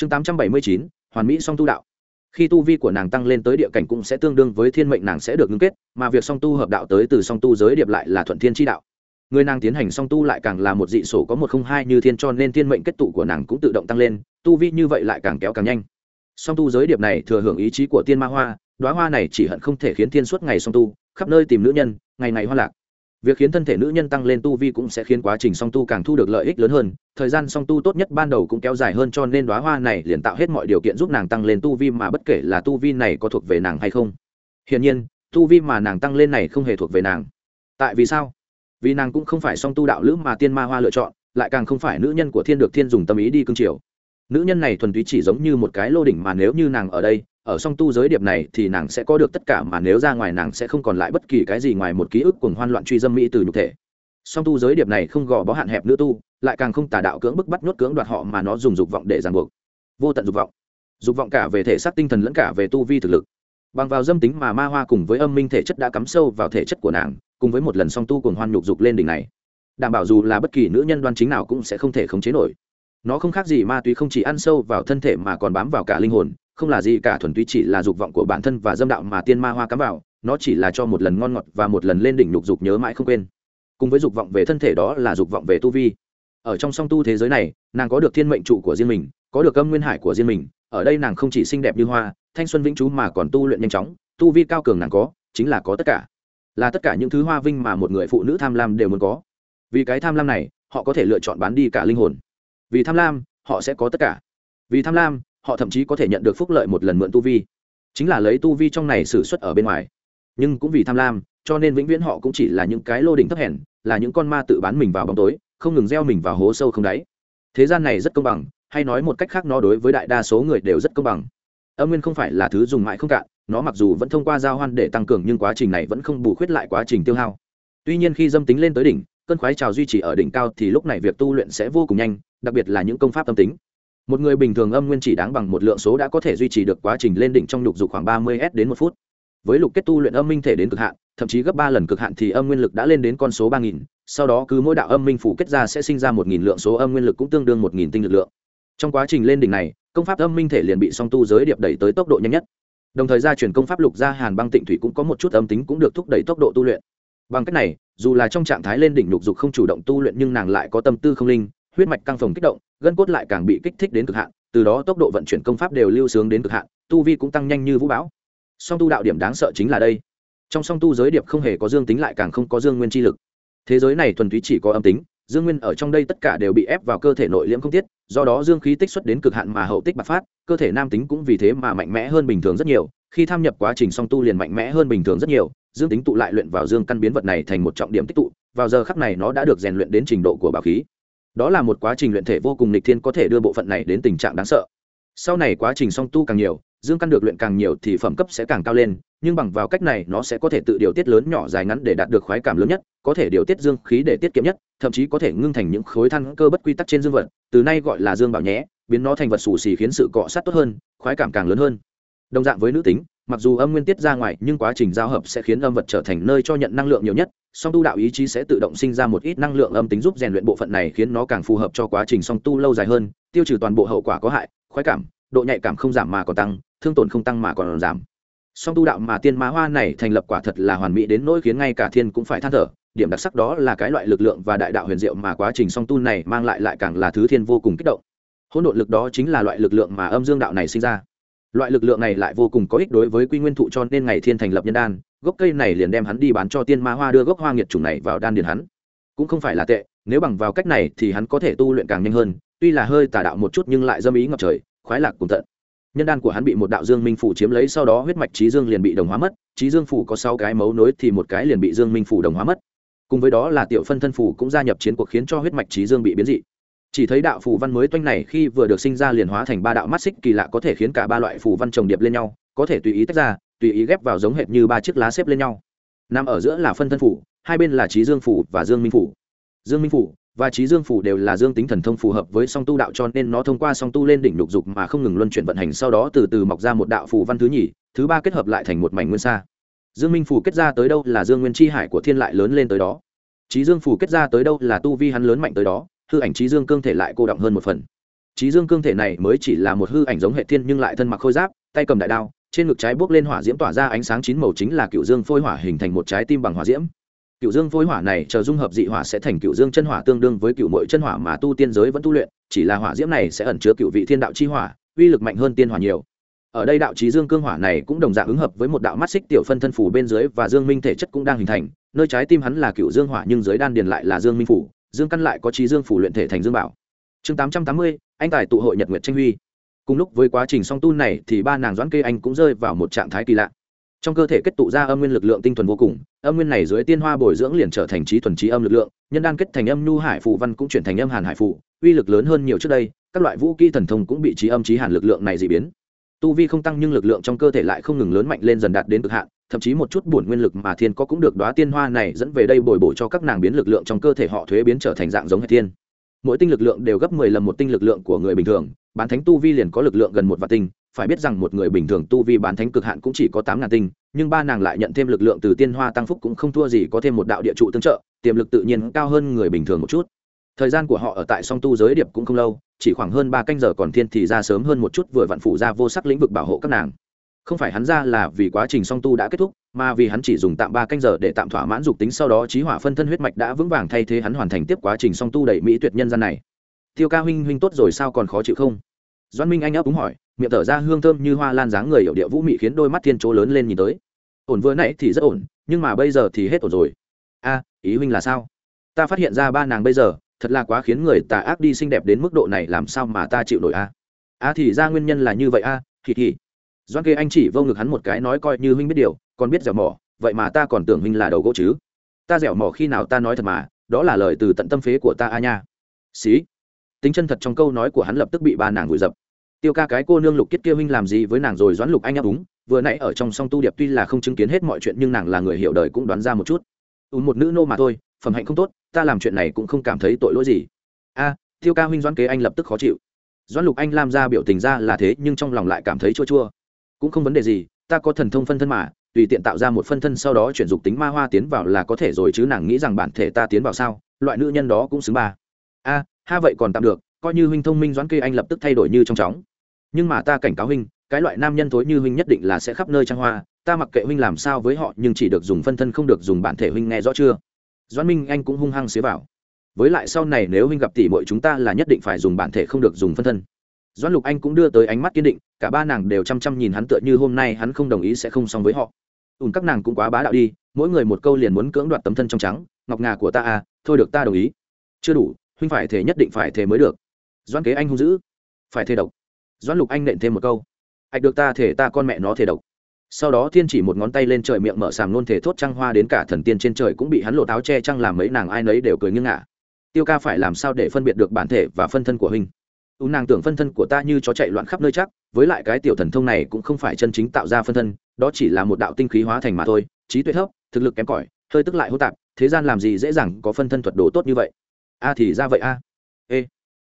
chương tám trăm bảy mươi chín, hoàn mỹ song tu đạo. Khi tu vi của nàng tăng lên tới địa cảnh cũng sẽ tương đương với thiên mệnh nàng sẽ được ngưng kết, mà việc song tu hợp đạo tới từ song tu giới điệp lại là thuận thiên tri đạo. Người nàng tiến hành song tu lại càng là một dị sổ có một không hai như thiên cho nên thiên mệnh kết tụ của nàng cũng tự động tăng lên, tu vi như vậy lại càng kéo càng nhanh. Song tu giới điệp này thừa hưởng ý chí của tiên ma hoa đoá hoa này chỉ hận không thể khiến thiên suốt ngày song tu, khắp nơi tìm nữ nhân, ngày ngày hoa lạc việc khiến thân thể nữ nhân tăng lên tu vi cũng sẽ khiến quá trình song tu càng thu được lợi ích lớn hơn. Thời gian song tu tốt nhất ban đầu cũng kéo dài hơn cho nên đoá hoa này liền tạo hết mọi điều kiện giúp nàng tăng lên tu vi mà bất kể là tu vi này có thuộc về nàng hay không. Hiển nhiên, tu vi mà nàng tăng lên này không hề thuộc về nàng. Tại vì sao? Vì nàng cũng không phải song tu đạo lữ mà tiên ma hoa lựa chọn, lại càng không phải nữ nhân của thiên được thiên dùng tâm ý đi cương triều. Nữ nhân này thuần túy chỉ giống như một cái lô đỉnh mà nếu như nàng ở đây ở song tu giới điệp này thì nàng sẽ có được tất cả mà nếu ra ngoài nàng sẽ không còn lại bất kỳ cái gì ngoài một ký ức cuồng hoan loạn truy dâm mỹ từ nhục thể. Song tu giới điệp này không gò bó hạn hẹp nữ tu, lại càng không tà đạo cưỡng bức bắt nhốt cưỡng đoạt họ mà nó dùng dục vọng để ràng buộc. Vô tận dục vọng. Dục vọng cả về thể xác tinh thần lẫn cả về tu vi thực lực. Bằng vào dâm tính mà ma hoa cùng với âm minh thể chất đã cắm sâu vào thể chất của nàng, cùng với một lần song tu cuồng hoan nhục dục lên đỉnh này. Đảm bảo dù là bất kỳ nữ nhân đoan chính nào cũng sẽ không thể khống chế nổi. Nó không khác gì ma túy không chỉ ăn sâu vào thân thể mà còn bám vào cả linh hồn không là gì cả, thuần túy chỉ là dục vọng của bản thân và dâm đạo mà tiên ma hoa cắm vào, nó chỉ là cho một lần ngon ngọt và một lần lên đỉnh lục dục nhớ mãi không quên. Cùng với dục vọng về thân thể đó là dục vọng về tu vi. Ở trong song tu thế giới này, nàng có được thiên mệnh trụ của riêng mình, có được âm nguyên hải của riêng mình, ở đây nàng không chỉ xinh đẹp như hoa, thanh xuân vĩnh chú mà còn tu luyện nhanh chóng, tu vi cao cường nàng có, chính là có tất cả. Là tất cả những thứ hoa vinh mà một người phụ nữ tham lam đều muốn có. Vì cái tham lam này, họ có thể lựa chọn bán đi cả linh hồn. Vì tham lam, họ sẽ có tất cả. Vì tham lam họ thậm chí có thể nhận được phúc lợi một lần mượn tu vi. Chính là lấy tu vi trong này xử suất ở bên ngoài. Nhưng cũng vì tham lam, cho nên vĩnh viễn họ cũng chỉ là những cái lô đỉnh thấp hèn, là những con ma tự bán mình vào bóng tối, không ngừng gieo mình vào hố sâu không đáy. Thế gian này rất công bằng, hay nói một cách khác nó đối với đại đa số người đều rất công bằng. Âm nguyên không phải là thứ dùng mãi không cạn, nó mặc dù vẫn thông qua giao hoan để tăng cường nhưng quá trình này vẫn không bù khuyết lại quá trình tiêu hao. Tuy nhiên khi dâm tính lên tới đỉnh, cơn khoái trào duy trì ở đỉnh cao thì lúc này việc tu luyện sẽ vô cùng nhanh, đặc biệt là những công pháp tâm tính một người bình thường âm nguyên chỉ đáng bằng một lượng số đã có thể duy trì được quá trình lên đỉnh trong nhục dục khoảng ba mươi s đến một phút. Với lục kết tu luyện âm minh thể đến cực hạn, thậm chí gấp ba lần cực hạn thì âm nguyên lực đã lên đến con số ba nghìn, sau đó cứ mỗi đạo âm minh phủ kết ra sẽ sinh ra một nghìn lượng số âm nguyên lực cũng tương đương một nghìn tinh lực lượng. Trong quá trình lên đỉnh này, công pháp âm minh thể liền bị song tu giới điệp đẩy tới tốc độ nhanh nhất. Đồng thời gia truyền công pháp lục gia hàn băng tịnh thủy cũng có một chút âm tính cũng được thúc đẩy tốc độ tu luyện. Bằng cách này, dù là trong trạng thái lên đỉnh lục dục không chủ động tu luyện nhưng nàng lại có tâm tư không linh huyết mạch căng phồng kích động, gân cốt lại càng bị kích thích đến cực hạn, từ đó tốc độ vận chuyển công pháp đều lưu sướng đến cực hạn, tu vi cũng tăng nhanh như vũ bão. Song tu đạo điểm đáng sợ chính là đây. Trong song tu giới điệp không hề có dương tính lại càng không có dương nguyên chi lực. Thế giới này thuần túy chỉ có âm tính, dương nguyên ở trong đây tất cả đều bị ép vào cơ thể nội liễm không tiết, do đó dương khí tích xuất đến cực hạn mà hậu tích bạc phát, cơ thể nam tính cũng vì thế mà mạnh mẽ hơn bình thường rất nhiều, khi tham nhập quá trình song tu liền mạnh mẽ hơn bình thường rất nhiều, dương tính tụ lại luyện vào dương căn biến vật này thành một trọng điểm tích tụ, vào giờ khắc này nó đã được rèn luyện đến trình độ của bảo khí đó là một quá trình luyện thể vô cùng lịch thiên có thể đưa bộ phận này đến tình trạng đáng sợ. Sau này quá trình song tu càng nhiều, dương căn được luyện càng nhiều thì phẩm cấp sẽ càng cao lên, nhưng bằng vào cách này nó sẽ có thể tự điều tiết lớn nhỏ dài ngắn để đạt được khoái cảm lớn nhất, có thể điều tiết dương khí để tiết kiệm nhất, thậm chí có thể ngưng thành những khối thăng cơ bất quy tắc trên dương vật, từ nay gọi là dương bảo nhé, biến nó thành vật xù xì khiến sự cọ sát tốt hơn, khoái cảm càng lớn hơn. Đồng dạng với nữ tính, mặc dù âm nguyên tiết ra ngoài, nhưng quá trình giao hợp sẽ khiến âm vật trở thành nơi cho nhận năng lượng nhiều nhất song tu đạo ý chí sẽ tự động sinh ra một ít năng lượng âm tính giúp rèn luyện bộ phận này khiến nó càng phù hợp cho quá trình song tu lâu dài hơn, tiêu trừ toàn bộ hậu quả có hại, khoái cảm, độ nhạy cảm không giảm mà còn tăng, thương tổn không tăng mà còn giảm. Song tu đạo mà tiên mã hoa này thành lập quả thật là hoàn mỹ đến nỗi khiến ngay cả thiên cũng phải than thở, điểm đặc sắc đó là cái loại lực lượng và đại đạo huyền diệu mà quá trình song tu này mang lại lại càng là thứ thiên vô cùng kích động. Hỗn độn lực đó chính là loại lực lượng mà âm dương đạo này sinh ra. Loại lực lượng này lại vô cùng có ích đối với quy nguyên thụ cho nên ngày thiên thành lập nhân đan gốc cây này liền đem hắn đi bán cho tiên ma hoa đưa gốc hoa nghiệt chủng này vào đan điền hắn. Cũng không phải là tệ, nếu bằng vào cách này thì hắn có thể tu luyện càng nhanh hơn, tuy là hơi tà đạo một chút nhưng lại dâm ý ngập trời, khoái lạc cùng tận. Nhân đan của hắn bị một đạo dương minh phủ chiếm lấy sau đó huyết mạch trí dương liền bị đồng hóa mất, trí dương phủ có sáu cái mấu nối thì một cái liền bị dương minh phủ đồng hóa mất. Cùng với đó là tiểu phân thân phủ cũng gia nhập chiến cuộc khiến cho huyết mạch trí dương bị biến dị. Chỉ thấy đạo phủ văn mới toanh này khi vừa được sinh ra liền hóa thành ba đạo mắt xích kỳ lạ có thể khiến cả ba loại phủ văn trồng điệp lên nhau, có thể tùy ý tách ra tùy ý ghép vào giống hệt như ba chiếc lá xếp lên nhau. Nằm ở giữa là phân thân phủ, hai bên là trí dương phủ và dương minh phủ. Dương minh phủ và trí dương phủ đều là dương tính thần thông phù hợp với song tu đạo cho nên nó thông qua song tu lên đỉnh lục dục mà không ngừng luân chuyển vận hành, sau đó từ từ mọc ra một đạo phù văn thứ nhì, thứ ba kết hợp lại thành một mảnh nguyên sa. Dương minh phủ kết ra tới đâu là dương nguyên chi hải của thiên lại lớn lên tới đó. Trí dương phủ kết ra tới đâu là tu vi hắn lớn mạnh tới đó, hư ảnh trí dương cương thể lại cô động hơn một phần. Trí dương cương thể này mới chỉ là một hư ảnh giống hệ thiên nhưng lại thân mặc khôi giáp, tay cầm đại đao trên ngực trái bước lên hỏa diễm tỏa ra ánh sáng chín màu chính là cựu dương phôi hỏa hình thành một trái tim bằng hỏa diễm. Cựu dương phôi hỏa này chờ dung hợp dị hỏa sẽ thành cựu dương chân hỏa tương đương với cựu mội chân hỏa mà tu tiên giới vẫn tu luyện, chỉ là hỏa diễm này sẽ ẩn chứa cựu vị thiên đạo chi hỏa, uy lực mạnh hơn tiên hỏa nhiều. Ở đây đạo trí dương cương hỏa này cũng đồng dạng ứng hợp với một đạo mắt xích tiểu phân thân phủ bên dưới và dương minh thể chất cũng đang hình thành, nơi trái tim hắn là cựu dương hỏa nhưng dưới đan điền lại là dương minh phủ, dương căn lại có trí dương phủ luyện thể thành dương bảo. Chương tám trăm tám mươi, anh tài tụ hội nhật nguyệt tranh huy cùng lúc với quá trình song tu này thì ba nàng doãn kê anh cũng rơi vào một trạng thái kỳ lạ. Trong cơ thể kết tụ ra âm nguyên lực lượng tinh thuần vô cùng, âm nguyên này dưới tiên hoa bồi dưỡng liền trở thành trí thuần trí âm lực lượng, nhân đan kết thành âm nhu hải phụ văn cũng chuyển thành âm hàn hải phụ uy lực lớn hơn nhiều trước đây, các loại vũ kỹ thần thông cũng bị trí âm trí hàn lực lượng này dị biến. Tu vi không tăng nhưng lực lượng trong cơ thể lại không ngừng lớn mạnh lên dần đạt đến cực hạn, thậm chí một chút bổn nguyên lực mà thiên có cũng được đoá tiên hoa này dẫn về đây bồi bổ cho các nàng biến lực lượng trong cơ thể họ thuế biến trở thành dạng giống hệ thiên. Mỗi tinh lực lượng đều gấp mười lần một tinh lực lượng của người bình thường bán thánh tu vi liền có lực lượng gần một vạn tinh, phải biết rằng một người bình thường tu vi bán thánh cực hạn cũng chỉ có tám ngàn tinh, nhưng ba nàng lại nhận thêm lực lượng từ tiên hoa tăng phúc cũng không thua gì có thêm một đạo địa trụ tương trợ, tiềm lực tự nhiên cao hơn người bình thường một chút. Thời gian của họ ở tại song tu giới điệp cũng không lâu, chỉ khoảng hơn ba canh giờ còn thiên thì ra sớm hơn một chút vừa vặn phụ ra vô sắc lĩnh vực bảo hộ các nàng. Không phải hắn ra là vì quá trình song tu đã kết thúc, mà vì hắn chỉ dùng tạm ba canh giờ để tạm thỏa mãn dục tính, sau đó trí hỏa phân thân huyết mạch đã vững vàng thay thế hắn hoàn thành tiếp quá trình song tu đầy mỹ tuyệt nhân gian này tiêu ca huynh huynh tốt rồi sao còn khó chịu không? Doan minh anh ấp đúng hỏi miệng thở ra hương thơm như hoa lan dáng người hiệu địa vũ mị khiến đôi mắt thiên chỗ lớn lên nhìn tới. Ổn vừa nãy thì rất ổn nhưng mà bây giờ thì hết ổn rồi. A ý huynh là sao? Ta phát hiện ra ba nàng bây giờ thật là quá khiến người tà ác đi xinh đẹp đến mức độ này làm sao mà ta chịu nổi a? A thì ra nguyên nhân là như vậy a à, thì thì. Doan kê anh chỉ vô ngực hắn một cái nói coi như huynh biết điều còn biết dẻo mỏ vậy mà ta còn tưởng huynh là đầu gỗ chứ? Ta dẻo mỏ khi nào ta nói thật mà đó là lời từ tận tâm phế của ta a nha. Xí tính chân thật trong câu nói của hắn lập tức bị ba nàng vùi dập. Tiêu ca cái cô nương lục kiết kia huynh làm gì với nàng rồi doãn lục anh áp đúng vừa nãy ở trong song tu điệp tuy là không chứng kiến hết mọi chuyện nhưng nàng là người hiểu đời cũng đoán ra một chút. Ùn một nữ nô mà thôi, phẩm hạnh không tốt, ta làm chuyện này cũng không cảm thấy tội lỗi gì. A, tiêu ca huynh doãn kế anh lập tức khó chịu. Doãn lục anh làm ra biểu tình ra là thế nhưng trong lòng lại cảm thấy chua chua. Cũng không vấn đề gì, ta có thần thông phân thân mà, tùy tiện tạo ra một phân thân sau đó chuyển dục tính ma hoa tiến vào là có thể rồi chứ nàng nghĩ rằng bản thể ta tiến vào sao, loại nữ nhân đó cũng xứng ba. A ha vậy còn tạm được, coi như huynh thông minh doãn kê anh lập tức thay đổi như trong chóng. Nhưng mà ta cảnh cáo huynh, cái loại nam nhân thối như huynh nhất định là sẽ khắp nơi trang hoa, ta mặc kệ huynh làm sao với họ, nhưng chỉ được dùng phân thân không được dùng bản thể huynh nghe rõ chưa? Doãn minh anh cũng hung hăng xế vào. Với lại sau này nếu huynh gặp tỷ muội chúng ta là nhất định phải dùng bản thể không được dùng phân thân. Doãn lục anh cũng đưa tới ánh mắt kiên định, cả ba nàng đều chăm chăm nhìn hắn tựa như hôm nay hắn không đồng ý sẽ không xong với họ. Ùn các nàng cũng quá bá đạo đi, mỗi người một câu liền muốn cưỡng đoạt tấm thân trong trắng, ngọc ngà của ta à thôi được ta đồng ý. Chưa đủ huynh phải thể nhất định phải thể mới được. Doan kế anh hung dữ. Phải thể độc. Doan lục anh nện thêm một câu. Ạch được ta thể ta con mẹ nó thể độc. Sau đó thiên chỉ một ngón tay lên trời miệng mở sàm nôn thể thốt trăng hoa đến cả thần tiên trên trời cũng bị hắn lộ táo che trăng làm mấy nàng ai nấy đều cười nghiêng ngả. Tiêu ca phải làm sao để phân biệt được bản thể và phân thân của huynh? U nàng tưởng phân thân của ta như chó chạy loạn khắp nơi chắc, với lại cái tiểu thần thông này cũng không phải chân chính tạo ra phân thân, đó chỉ là một đạo tinh khí hóa thành mà thôi, trí tuệ thấp, thực lực kém cỏi, hơi tức lại hô tạp, thế gian làm gì dễ dàng có phân thân thuật đồ tốt như vậy? A thì ra vậy a. Ê,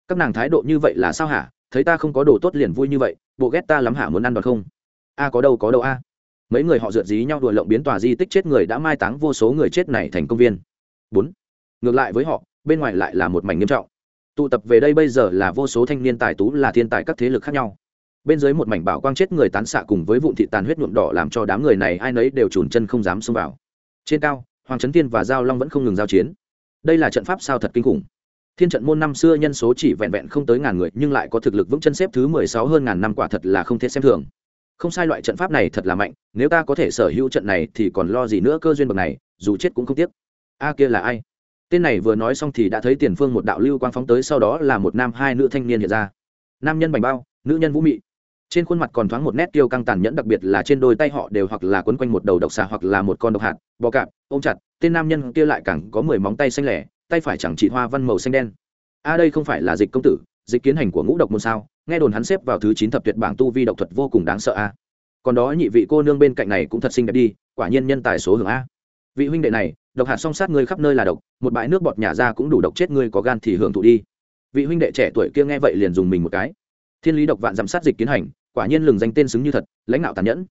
các nàng thái độ như vậy là sao hả? Thấy ta không có đồ tốt liền vui như vậy, bộ ghét ta lắm hả muốn ăn đòn không? A có đâu có đâu a. Mấy người họ dượt dí nhau đùa lộng biến tòa di tích chết người đã mai táng vô số người chết này thành công viên. Bốn, ngược lại với họ, bên ngoài lại là một mảnh nghiêm trọng. Tụ tập về đây bây giờ là vô số thanh niên tài tú là thiên tài các thế lực khác nhau. Bên dưới một mảnh bảo quang chết người tán xạ cùng với vụn thị tàn huyết nhuộm đỏ làm cho đám người này ai nấy đều trùn chân không dám xông vào. Trên cao, hoàng trấn tiên và giao long vẫn không ngừng giao chiến đây là trận pháp sao thật kinh khủng. Thiên trận môn năm xưa nhân số chỉ vẹn vẹn không tới ngàn người, nhưng lại có thực lực vững chân xếp thứ mười sáu hơn ngàn năm quả thật là không thể xem thường. Không sai loại trận pháp này thật là mạnh, nếu ta có thể sở hữu trận này thì còn lo gì nữa cơ duyên bậc này, dù chết cũng không tiếc. A kia là ai? Tên này vừa nói xong thì đã thấy tiền phương một đạo lưu quang phóng tới, sau đó là một nam hai nữ thanh niên hiện ra. Nam nhân bành bao, nữ nhân vũ mị. Trên khuôn mặt còn thoáng một nét tiêu căng tàn nhẫn, đặc biệt là trên đôi tay họ đều hoặc là quấn quanh một đầu độc xà hoặc là một con độc hạt, bò cạp, ôm chặt tên nam nhân kia lại càng có mười móng tay xanh lẻ, tay phải chẳng chỉ hoa văn màu xanh đen. A, đây không phải là dịch công tử, dịch kiến hành của ngũ độc môn sao? Nghe đồn hắn xếp vào thứ chín thập tuyệt bảng tu vi độc thuật vô cùng đáng sợ a. Còn đó nhị vị cô nương bên cạnh này cũng thật xinh đẹp đi, quả nhiên nhân tài số hưởng a. Vị huynh đệ này, độc hạt song sát ngươi khắp nơi là độc, một bãi nước bọt nhả ra cũng đủ độc chết ngươi có gan thì hưởng thụ đi. Vị huynh đệ trẻ tuổi kia nghe vậy liền dùng mình một cái. Thiên lý độc vạn giám sát dịch kiến hành, quả nhiên lừng danh tên xứng như thật, lãnh đạo tàn nhẫn.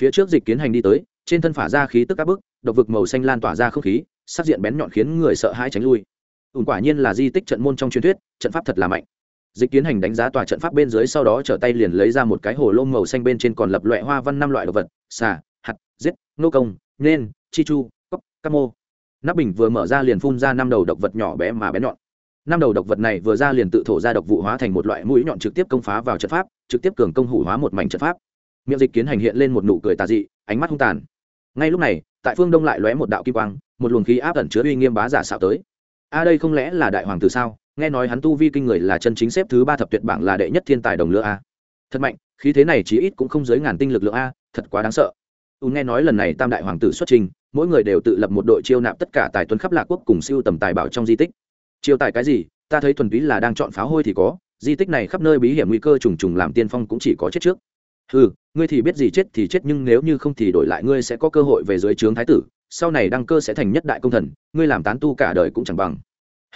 Phía trước dịch kiến hành đi tới trên thân phả ra khí tức áp bức, độc vực màu xanh lan tỏa ra không khí, sắc diện bén nhọn khiến người sợ hãi tránh lui. Ùn quả nhiên là di tích trận môn trong truyền thuyết, trận pháp thật là mạnh. Dịch kiến hành đánh giá tòa trận pháp bên dưới sau đó trở tay liền lấy ra một cái hồ lô màu xanh bên trên còn lập loại hoa văn năm loại đồ vật, xà, hạt, giết, nô công, nên, chi chu, cốc cam mô. Nắp bình vừa mở ra liền phun ra năm đầu độc vật nhỏ bé mà bé nhọn. Năm đầu độc vật này vừa ra liền tự thổ ra độc vụ hóa thành một loại mũi nhọn trực tiếp công phá vào trận pháp, trực tiếp cường công hủ hóa một mảnh trận pháp. Miệng dịch kiến hành hiện lên một nụ cười tà dị, ánh mắt hung tàn ngay lúc này, tại phương đông lại lóe một đạo kim quang, một luồng khí áp ẩn chứa uy nghiêm bá giả xạo tới. A đây không lẽ là đại hoàng tử sao? Nghe nói hắn tu vi kinh người là chân chính xếp thứ ba thập tuyệt bảng là đệ nhất thiên tài đồng lửa a. Thật mạnh, khí thế này chí ít cũng không dưới ngàn tinh lực lượng a, thật quá đáng sợ. U nghe nói lần này tam đại hoàng tử xuất trình, mỗi người đều tự lập một đội chiêu nạp tất cả tài tuấn khắp lạc quốc cùng siêu tầm tài bảo trong di tích. Chiêu tài cái gì? Ta thấy thuần túy là đang chọn pháo hôi thì có, di tích này khắp nơi bí hiểm nguy cơ trùng trùng làm tiên phong cũng chỉ có chết trước ừ ngươi thì biết gì chết thì chết nhưng nếu như không thì đổi lại ngươi sẽ có cơ hội về dưới trướng thái tử, sau này đăng cơ sẽ thành nhất đại công thần, ngươi làm tán tu cả đời cũng chẳng bằng.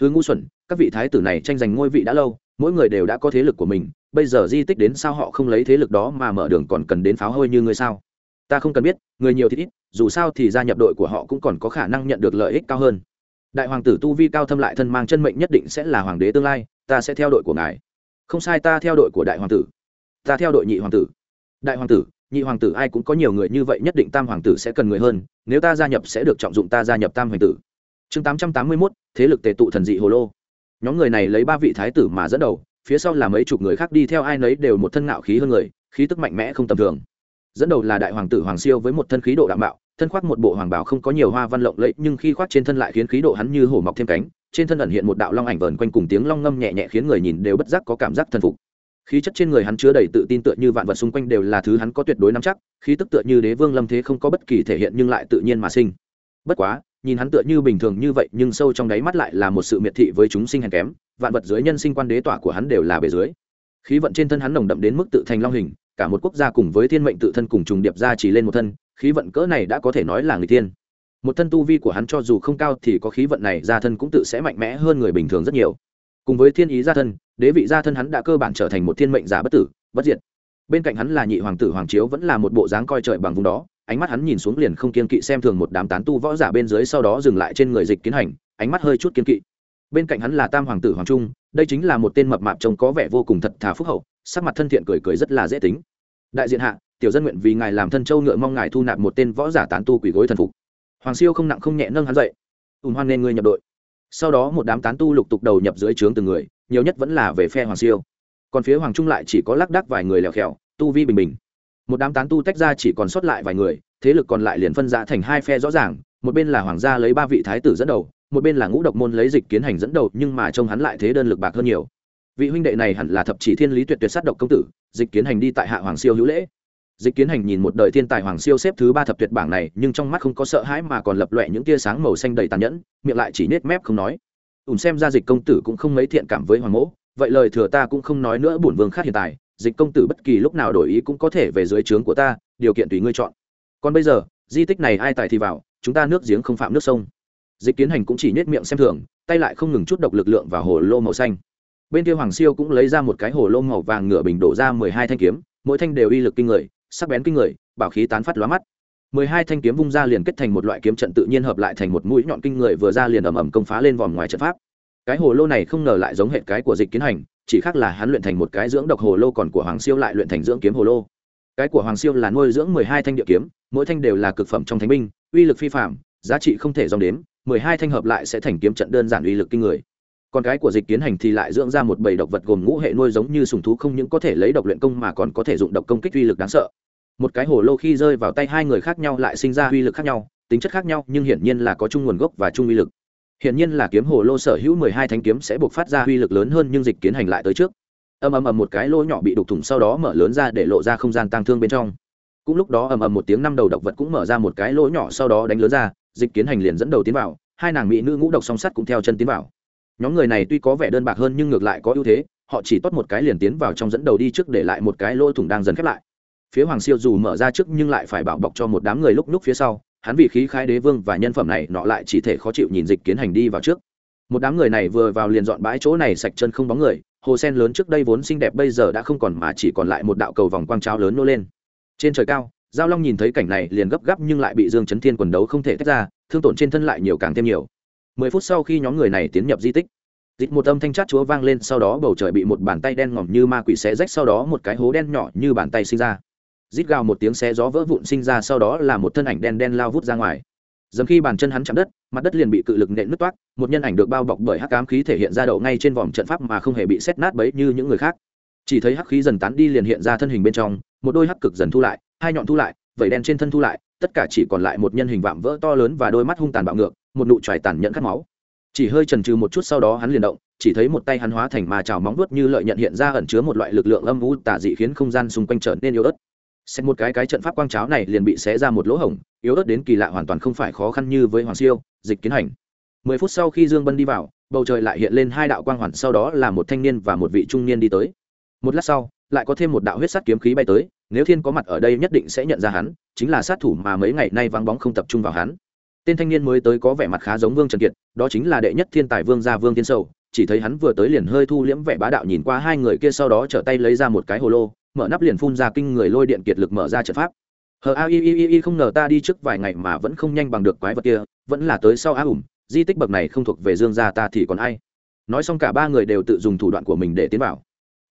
Hứa ngu xuẩn, các vị thái tử này tranh giành ngôi vị đã lâu, mỗi người đều đã có thế lực của mình, bây giờ di tích đến sao họ không lấy thế lực đó mà mở đường còn cần đến pháo hôi như ngươi sao? Ta không cần biết, người nhiều thì ít, dù sao thì gia nhập đội của họ cũng còn có khả năng nhận được lợi ích cao hơn. Đại hoàng tử tu vi cao thâm lại thân mang chân mệnh nhất định sẽ là hoàng đế tương lai, ta sẽ theo đội của ngài. Không sai, ta theo đội của đại hoàng tử. Ta theo đội nhị hoàng tử đại hoàng tử, nhị hoàng tử, ai cũng có nhiều người như vậy, nhất định tam hoàng tử sẽ cần người hơn, nếu ta gia nhập sẽ được trọng dụng ta gia nhập tam hoàng tử. Chương tám trăm tám mươi mốt, thế lực tề tụ thần dị hồ lô. Nhóm người này lấy ba vị thái tử mà dẫn đầu, phía sau là mấy chục người khác đi theo ai nấy đều một thân ngạo khí hơn người, khí tức mạnh mẽ không tầm thường. Dẫn đầu là đại hoàng tử hoàng siêu với một thân khí độ đạm bạo thân khoác một bộ hoàng bảo không có nhiều hoa văn lộng lẫy, nhưng khi khoác trên thân lại khiến khí độ hắn như hổ mọc thêm cánh, trên thân ẩn hiện một đạo long ảnh vờn quanh cùng tiếng long ngâm nhẹ nhẹ khiến người nhìn đều bất giác có cảm giác thần phục khí chất trên người hắn chứa đầy tự tin tựa như vạn vật xung quanh đều là thứ hắn có tuyệt đối nắm chắc, khí tức tựa như đế vương lâm thế không có bất kỳ thể hiện nhưng lại tự nhiên mà sinh. Bất quá, nhìn hắn tựa như bình thường như vậy nhưng sâu trong đáy mắt lại là một sự miệt thị với chúng sinh hèn kém, vạn vật dưới nhân sinh quan đế tỏa của hắn đều là bề dưới. Khí vận trên thân hắn nồng đậm đến mức tự thành long hình, cả một quốc gia cùng với thiên mệnh tự thân cùng trùng điệp ra chỉ lên một thân, khí vận cỡ này đã có thể nói là người tiên. Một thân tu vi của hắn cho dù không cao thì có khí vận này ra thân cũng tự sẽ mạnh mẽ hơn người bình thường rất nhiều. Cùng với thiên ý gia thân đế vị gia thân hắn đã cơ bản trở thành một thiên mệnh giả bất tử, bất diệt. Bên cạnh hắn là nhị hoàng tử hoàng chiếu vẫn là một bộ dáng coi trời bằng vùng đó, ánh mắt hắn nhìn xuống liền không kiên kỵ xem thường một đám tán tu võ giả bên dưới sau đó dừng lại trên người dịch kiến hành, ánh mắt hơi chút kiên kỵ. Bên cạnh hắn là tam hoàng tử hoàng trung, đây chính là một tên mập mạp trông có vẻ vô cùng thật thà phúc hậu, sắc mặt thân thiện cười cười rất là dễ tính. Đại diện hạ, tiểu dân nguyện vì ngài làm thân châu ngựa mong ngài thu nạp một tên võ giả tán tu quỷ gối thần phục. Hoàng siêu không nặng không nhẹ nâng hắn dậy. Ùn hoan nên ngươi nhập đội. Sau đó một đám tán tu lục tục đầu nhập dưới trướng từng người nhiều nhất vẫn là về phe hoàng siêu. Còn phía hoàng trung lại chỉ có lác đác vài người lèo khèo, tu vi bình bình. Một đám tán tu tách ra chỉ còn sót lại vài người, thế lực còn lại liền phân ra thành hai phe rõ ràng, một bên là hoàng gia lấy ba vị thái tử dẫn đầu, một bên là ngũ độc môn lấy dịch kiến hành dẫn đầu, nhưng mà trông hắn lại thế đơn lực bạc hơn nhiều. Vị huynh đệ này hẳn là thập chỉ thiên lý tuyệt tuyệt sát độc công tử, dịch kiến hành đi tại hạ hoàng siêu hữu lễ. Dịch kiến hành nhìn một đời thiên tài hoàng siêu xếp thứ ba thập tuyệt bảng này, nhưng trong mắt không có sợ hãi mà còn lập loẹ những tia sáng màu xanh đầy tàn nhẫn, miệng lại chỉ nết mép không nói ủn xem ra dịch công tử cũng không mấy thiện cảm với hoàng mỗ, vậy lời thừa ta cũng không nói nữa bổn vương khác hiện tại, dịch công tử bất kỳ lúc nào đổi ý cũng có thể về dưới trướng của ta, điều kiện tùy ngươi chọn. Còn bây giờ, di tích này ai tài thì vào, chúng ta nước giếng không phạm nước sông. Dịch kiến hành cũng chỉ nhét miệng xem thường, tay lại không ngừng chút độc lực lượng vào hồ lô màu xanh. Bên kia hoàng siêu cũng lấy ra một cái hồ lô màu vàng ngửa bình đổ ra mười hai thanh kiếm, mỗi thanh đều uy lực kinh người, sắc bén kinh người, bảo khí tán phát lóa mắt mười hai thanh kiếm vung ra liền kết thành một loại kiếm trận tự nhiên hợp lại thành một mũi nhọn kinh người vừa ra liền ầm ầm công phá lên vòm ngoài trận pháp. Cái hồ lô này không ngờ lại giống hệ cái của dịch kiến hành, chỉ khác là hắn luyện thành một cái dưỡng độc hồ lô còn của hoàng siêu lại luyện thành dưỡng kiếm hồ lô. Cái của hoàng siêu là nuôi dưỡng mười hai thanh địa kiếm, mỗi thanh đều là cực phẩm trong thánh binh, uy lực phi phạm giá trị không thể dòng đếm, mười hai thanh hợp lại sẽ thành kiếm trận đơn giản uy lực kinh người. Còn cái của dịch kiến hành thì lại dưỡng ra một bầy độc vật gồm ngũ hệ nuôi giống như sùng thú không những có thể lấy độc luyện công mà còn có thể dụng độc công kích uy lực đáng sợ một cái hồ lô khi rơi vào tay hai người khác nhau lại sinh ra uy lực khác nhau, tính chất khác nhau, nhưng hiển nhiên là có chung nguồn gốc và chung uy lực. Hiển nhiên là kiếm hồ lô sở hữu mười hai thanh kiếm sẽ buộc phát ra uy lực lớn hơn nhưng dịch kiến hành lại tới trước. Ầm ầm ầm một cái lỗ nhỏ bị đục thủng sau đó mở lớn ra để lộ ra không gian tang thương bên trong. Cũng lúc đó ầm ầm một tiếng năm đầu độc vật cũng mở ra một cái lỗ nhỏ sau đó đánh lớn ra, dịch kiến hành liền dẫn đầu tiến vào, hai nàng mỹ nữ ngũ độc song sắt cũng theo chân tiến vào. Nhóm người này tuy có vẻ đơn bạc hơn nhưng ngược lại có ưu thế, họ chỉ tốt một cái liền tiến vào trong dẫn đầu đi trước để lại một cái lỗ thủng đang dần khép lại phía hoàng siêu dù mở ra trước nhưng lại phải bảo bọc cho một đám người lúc lúc phía sau, hắn vì khí khái đế vương và nhân phẩm này nọ lại chỉ thể khó chịu nhìn dịch kiến hành đi vào trước. Một đám người này vừa vào liền dọn bãi chỗ này sạch chân không bóng người, hồ sen lớn trước đây vốn xinh đẹp bây giờ đã không còn mà chỉ còn lại một đạo cầu vòng quang trao lớn nô lên. Trên trời cao, giao long nhìn thấy cảnh này liền gấp gáp nhưng lại bị dương chấn thiên quần đấu không thể tách ra, thương tổn trên thân lại nhiều càng thêm nhiều. Mười phút sau khi nhóm người này tiến nhập di tích dịch một âm thanh chát chúa vang lên, sau đó bầu trời bị một bàn tay đen ngòm như ma quỷ xé rách, sau đó một cái hố đen nhỏ như bàn tay sinh ra rít gào một tiếng xé gió vỡ vụn sinh ra, sau đó là một thân ảnh đen đen lao vút ra ngoài. Dầm khi bàn chân hắn chạm đất, mặt đất liền bị cự lực nện nứt toát một nhân ảnh được bao bọc bởi hắc ám khí thể hiện ra đậu ngay trên vòm trận pháp mà không hề bị xét nát bấy như những người khác. Chỉ thấy hắc khí dần tán đi liền hiện ra thân hình bên trong, một đôi hắc cực dần thu lại, hai nhọn thu lại, vẩy đen trên thân thu lại, tất cả chỉ còn lại một nhân hình vạm vỡ to lớn và đôi mắt hung tàn bạo ngược, một nụ tròi tàn nhẫn cắt máu. Chỉ hơi trần trừ một chút sau đó hắn liền động, chỉ thấy một tay hắn hóa thành mà trào móng vuốt như lợi nhận hiện ra ẩn chứa một loại lực lượng âm u tà dị khiến không gian xung quanh trở nên yếu ớt xét một cái cái trận pháp quang cháo này liền bị xé ra một lỗ hổng, yếu ớt đến kỳ lạ hoàn toàn không phải khó khăn như với hoàng siêu, dịch kiến hành. Mười phút sau khi dương bân đi vào, bầu trời lại hiện lên hai đạo quang hoàn, sau đó là một thanh niên và một vị trung niên đi tới. Một lát sau, lại có thêm một đạo huyết sắt kiếm khí bay tới, nếu thiên có mặt ở đây nhất định sẽ nhận ra hắn, chính là sát thủ mà mấy ngày nay vắng bóng không tập trung vào hắn. Tên thanh niên mới tới có vẻ mặt khá giống vương trần kiệt, đó chính là đệ nhất thiên tài vương gia vương tiên sâu chỉ thấy hắn vừa tới liền hơi thu liễm vẻ bá đạo nhìn qua hai người kia sau đó trở tay lấy ra một cái hồ lô mở nắp liền phun ra kinh người lôi điện kiệt lực mở ra trận pháp. Hờ a i i i không ngờ ta đi trước vài ngày mà vẫn không nhanh bằng được quái vật kia, vẫn là tới sau á ủng di tích bậc này không thuộc về dương gia ta thì còn ai? Nói xong cả ba người đều tự dùng thủ đoạn của mình để tiến vào.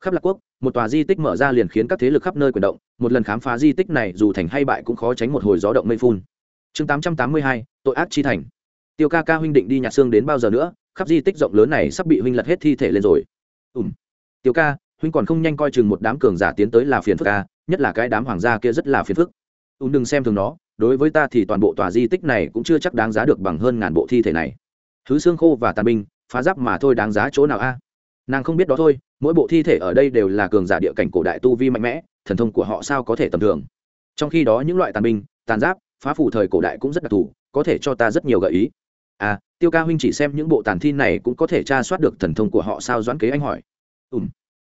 Khắp lạc quốc, một tòa di tích mở ra liền khiến các thế lực khắp nơi quyền động, một lần khám phá di tích này dù thành hay bại cũng khó tránh một hồi gió động mây phun. Chương tám trăm tám mươi hai, tội ác chi thành. Tiêu ca ca huynh định đi nhạc xương đến bao giờ nữa, khắp di tích rộng lớn này sắp bị huynh lật hết thi thể lên rồi. Ùm tiêu ca huynh còn không nhanh coi chừng một đám cường giả tiến tới là phiền phức ca nhất là cái đám hoàng gia kia rất là phiền phức. Ùn đừng xem thường nó, đối với ta thì toàn bộ tòa di tích này cũng chưa chắc đáng giá được bằng hơn ngàn bộ thi thể này. Thứ xương khô và tàn binh, phá giáp mà thôi đáng giá chỗ nào a? Nàng không biết đó thôi, mỗi bộ thi thể ở đây đều là cường giả địa cảnh cổ đại tu vi mạnh mẽ, thần thông của họ sao có thể tầm thường? Trong khi đó những loại tàn binh, tàn giáp, phá phủ thời cổ đại cũng rất đặc thù, có thể cho ta rất nhiều gợi ý. À tiêu ca huynh chỉ xem những bộ tàn thi này cũng có thể tra soát được thần thông của họ sao doãn kế anh hỏi. Ùm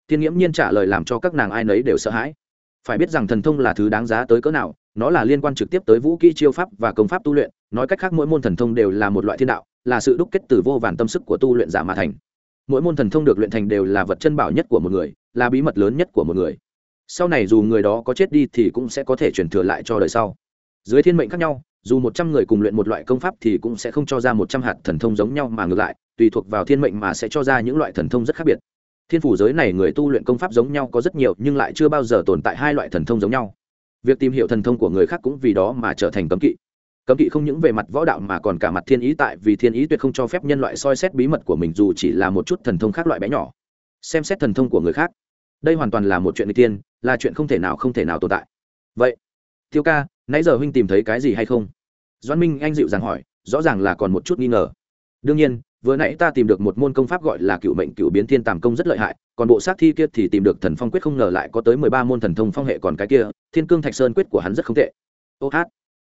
thiên nghiễm nhiên trả lời làm cho các nàng ai nấy đều sợ hãi. Phải biết rằng thần thông là thứ đáng giá tới cỡ nào, nó là liên quan trực tiếp tới vũ kỹ chiêu pháp và công pháp tu luyện, nói cách khác mỗi môn thần thông đều là một loại thiên đạo, là sự đúc kết từ vô vàn tâm sức của tu luyện giả mà thành. Mỗi môn thần thông được luyện thành đều là vật chân bảo nhất của một người, là bí mật lớn nhất của một người. Sau này dù người đó có chết đi thì cũng sẽ có thể truyền thừa lại cho đời sau. Dưới thiên mệnh khác nhau, dù một trăm người cùng luyện một loại công pháp thì cũng sẽ không cho ra một trăm hạt thần thông giống nhau mà ngược lại, tùy thuộc vào thiên mệnh mà sẽ cho ra những loại thần thông rất khác biệt thiên phủ giới này người tu luyện công pháp giống nhau có rất nhiều, nhưng lại chưa bao giờ tồn tại hai loại thần thông giống nhau. Việc tìm hiểu thần thông của người khác cũng vì đó mà trở thành cấm kỵ. Cấm kỵ không những về mặt võ đạo mà còn cả mặt thiên ý, tại vì thiên ý tuyệt không cho phép nhân loại soi xét bí mật của mình, dù chỉ là một chút thần thông khác loại bé nhỏ. Xem xét thần thông của người khác, đây hoàn toàn là một chuyện n tiên là chuyện không thể nào không thể nào tồn tại. Vậy, tiêu ca, nãy giờ huynh tìm thấy cái gì hay không? Doan minh anh dịu dàng hỏi, rõ ràng là còn một chút nghi ngờ. Đương nhiên vừa nãy ta tìm được một môn công pháp gọi là cựu mệnh cựu biến thiên tàm công rất lợi hại, còn bộ sát thi kia thì tìm được thần phong quyết không ngờ lại có tới mười ba môn thần thông phong hệ còn cái kia, thiên cương thạch sơn quyết của hắn rất không tệ. Ô hát.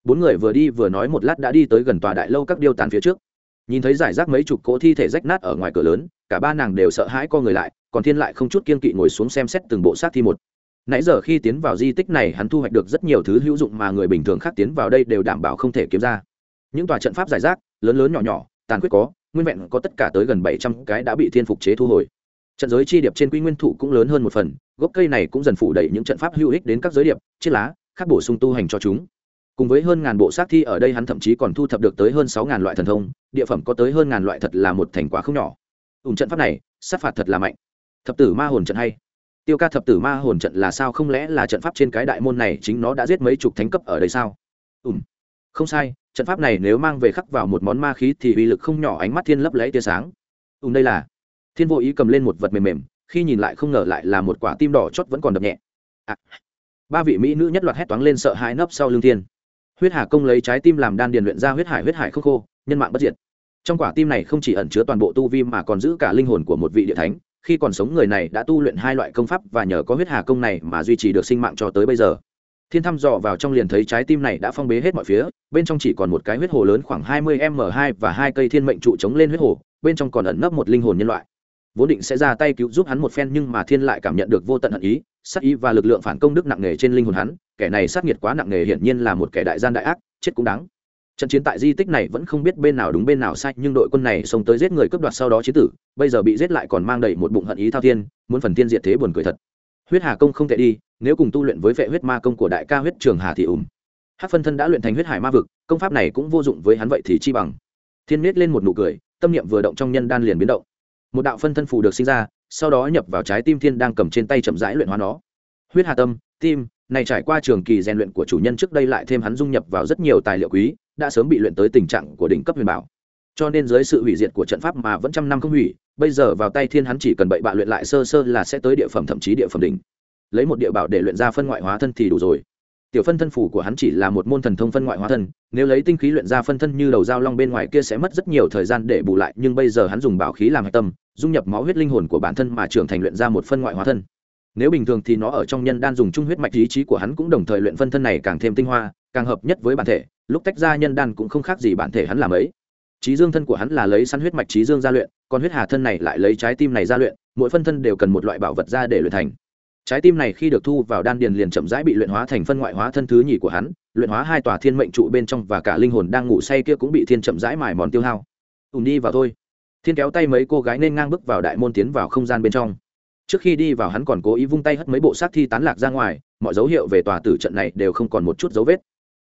Bốn người vừa đi vừa nói một lát đã đi tới gần tòa đại lâu các điêu tàn phía trước. Nhìn thấy giải rác mấy chục cỗ thi thể rách nát ở ngoài cửa lớn, cả ba nàng đều sợ hãi co người lại, còn thiên lại không chút kiên kỵ ngồi xuống xem xét từng bộ sát thi một. Nãy giờ khi tiến vào di tích này hắn thu hoạch được rất nhiều thứ hữu dụng mà người bình thường khác tiến vào đây đều đảm bảo không thể kiếm ra. Những tòa trận pháp giải rác, lớn lớn nhỏ nhỏ, tàn quyết có nguyên vẹn có tất cả tới gần bảy trăm cái đã bị thiên phục chế thu hồi. Trận giới chi điệp trên quy nguyên thụ cũng lớn hơn một phần, gốc cây này cũng dần phủ đẩy những trận pháp hữu ích đến các giới điệp chiếc lá khác bổ sung tu hành cho chúng. Cùng với hơn ngàn bộ sát thi ở đây hắn thậm chí còn thu thập được tới hơn sáu ngàn loại thần thông, địa phẩm có tới hơn ngàn loại thật là một thành quả không nhỏ. Ủng trận pháp này, sát phạt thật là mạnh. Thập tử ma hồn trận hay. Tiêu ca thập tử ma hồn trận là sao không lẽ là trận pháp trên cái đại môn này chính nó đã giết mấy chục thánh cấp ở đây sao? Ùm không sai trận pháp này nếu mang về khắc vào một món ma khí thì uy lực không nhỏ, ánh mắt thiên lấp lẫy tia sáng. Ùm, đây là. Thiên vô ý cầm lên một vật mềm mềm, khi nhìn lại không ngờ lại là một quả tim đỏ chót vẫn còn đập nhẹ. À. ba vị mỹ nữ nhất loạt hét toáng lên sợ hãi nấp sau lưng thiên. Huyết hà công lấy trái tim làm đan điền luyện ra huyết hải huyết hải khô khô, nhân mạng bất diệt. Trong quả tim này không chỉ ẩn chứa toàn bộ tu vi mà còn giữ cả linh hồn của một vị địa thánh. Khi còn sống, người này đã tu luyện hai loại công pháp và nhờ có huyết hà công này mà duy trì được sinh mạng cho tới bây giờ thiên thăm dò vào trong liền thấy trái tim này đã phong bế hết mọi phía, bên trong chỉ còn một cái huyết hồ lớn khoảng hai mươi m hai và hai cây thiên mệnh trụ chống lên huyết hồ, bên trong còn ẩn nấp một linh hồn nhân loại. Vốn định sẽ ra tay cứu giúp hắn một phen nhưng mà thiên lại cảm nhận được vô tận hận ý, sát ý và lực lượng phản công đức nặng nề trên linh hồn hắn, kẻ này sát nghiệt quá nặng nề hiển nhiên là một kẻ đại gian đại ác, chết cũng đáng. Trận chiến tại di tích này vẫn không biết bên nào đúng bên nào sai, nhưng đội quân này xông tới giết người cướp đoạt sau đó chiến tử, bây giờ bị giết lại còn mang đầy một bụng hận ý thao thiên, muốn phần thiên diệt thế buồn cười thật. Huyết hà công không thể đi nếu cùng tu luyện với vệ huyết ma công của đại ca huyết trường hà thì ủng hát phân thân đã luyện thành huyết hải ma vực, công pháp này cũng vô dụng với hắn vậy thì chi bằng. Thiên miết lên một nụ cười, tâm niệm vừa động trong nhân đan liền biến động. Một đạo phân thân phù được sinh ra, sau đó nhập vào trái tim thiên đang cầm trên tay chậm rãi luyện hóa nó. Huyết hà tâm, tim, này trải qua trường kỳ rèn luyện của chủ nhân trước đây lại thêm hắn dung nhập vào rất nhiều tài liệu quý, đã sớm bị luyện tới tình trạng của đỉnh cấp huyền bảo. Cho nên dưới sự hủy diệt của trận pháp mà vẫn trăm năm không hủy, bây giờ vào tay thiên hắn chỉ cần bậy bạ luyện lại sơ sơ là sẽ tới địa phẩm thậm chí địa phẩm đỉnh lấy một địa bảo để luyện ra phân ngoại hóa thân thì đủ rồi. Tiểu phân thân phủ của hắn chỉ là một môn thần thông phân ngoại hóa thân, nếu lấy tinh khí luyện ra phân thân như đầu dao long bên ngoài kia sẽ mất rất nhiều thời gian để bù lại, nhưng bây giờ hắn dùng bảo khí làm hạch tâm, dung nhập máu huyết linh hồn của bản thân mà trưởng thành luyện ra một phân ngoại hóa thân. Nếu bình thường thì nó ở trong nhân đan dùng chung huyết mạch ý chí của hắn cũng đồng thời luyện phân thân này càng thêm tinh hoa, càng hợp nhất với bản thể, lúc tách ra nhân đan cũng không khác gì bản thể hắn làm ấy. Trí dương thân của hắn là lấy săn huyết mạch trí dương ra luyện, còn huyết hà thân này lại lấy trái tim này ra luyện, mỗi phân thân đều cần một loại bảo vật ra để luyện thành trái tim này khi được thu vào đan điền liền chậm rãi bị luyện hóa thành phân ngoại hóa thân thứ nhì của hắn, luyện hóa hai tòa thiên mệnh trụ bên trong và cả linh hồn đang ngủ say kia cũng bị thiên chậm rãi mài mòn tiêu hao. Ùn đi vào thôi. Thiên kéo tay mấy cô gái nên ngang bước vào đại môn tiến vào không gian bên trong. Trước khi đi vào hắn còn cố ý vung tay hất mấy bộ sát thi tán lạc ra ngoài, mọi dấu hiệu về tòa tử trận này đều không còn một chút dấu vết.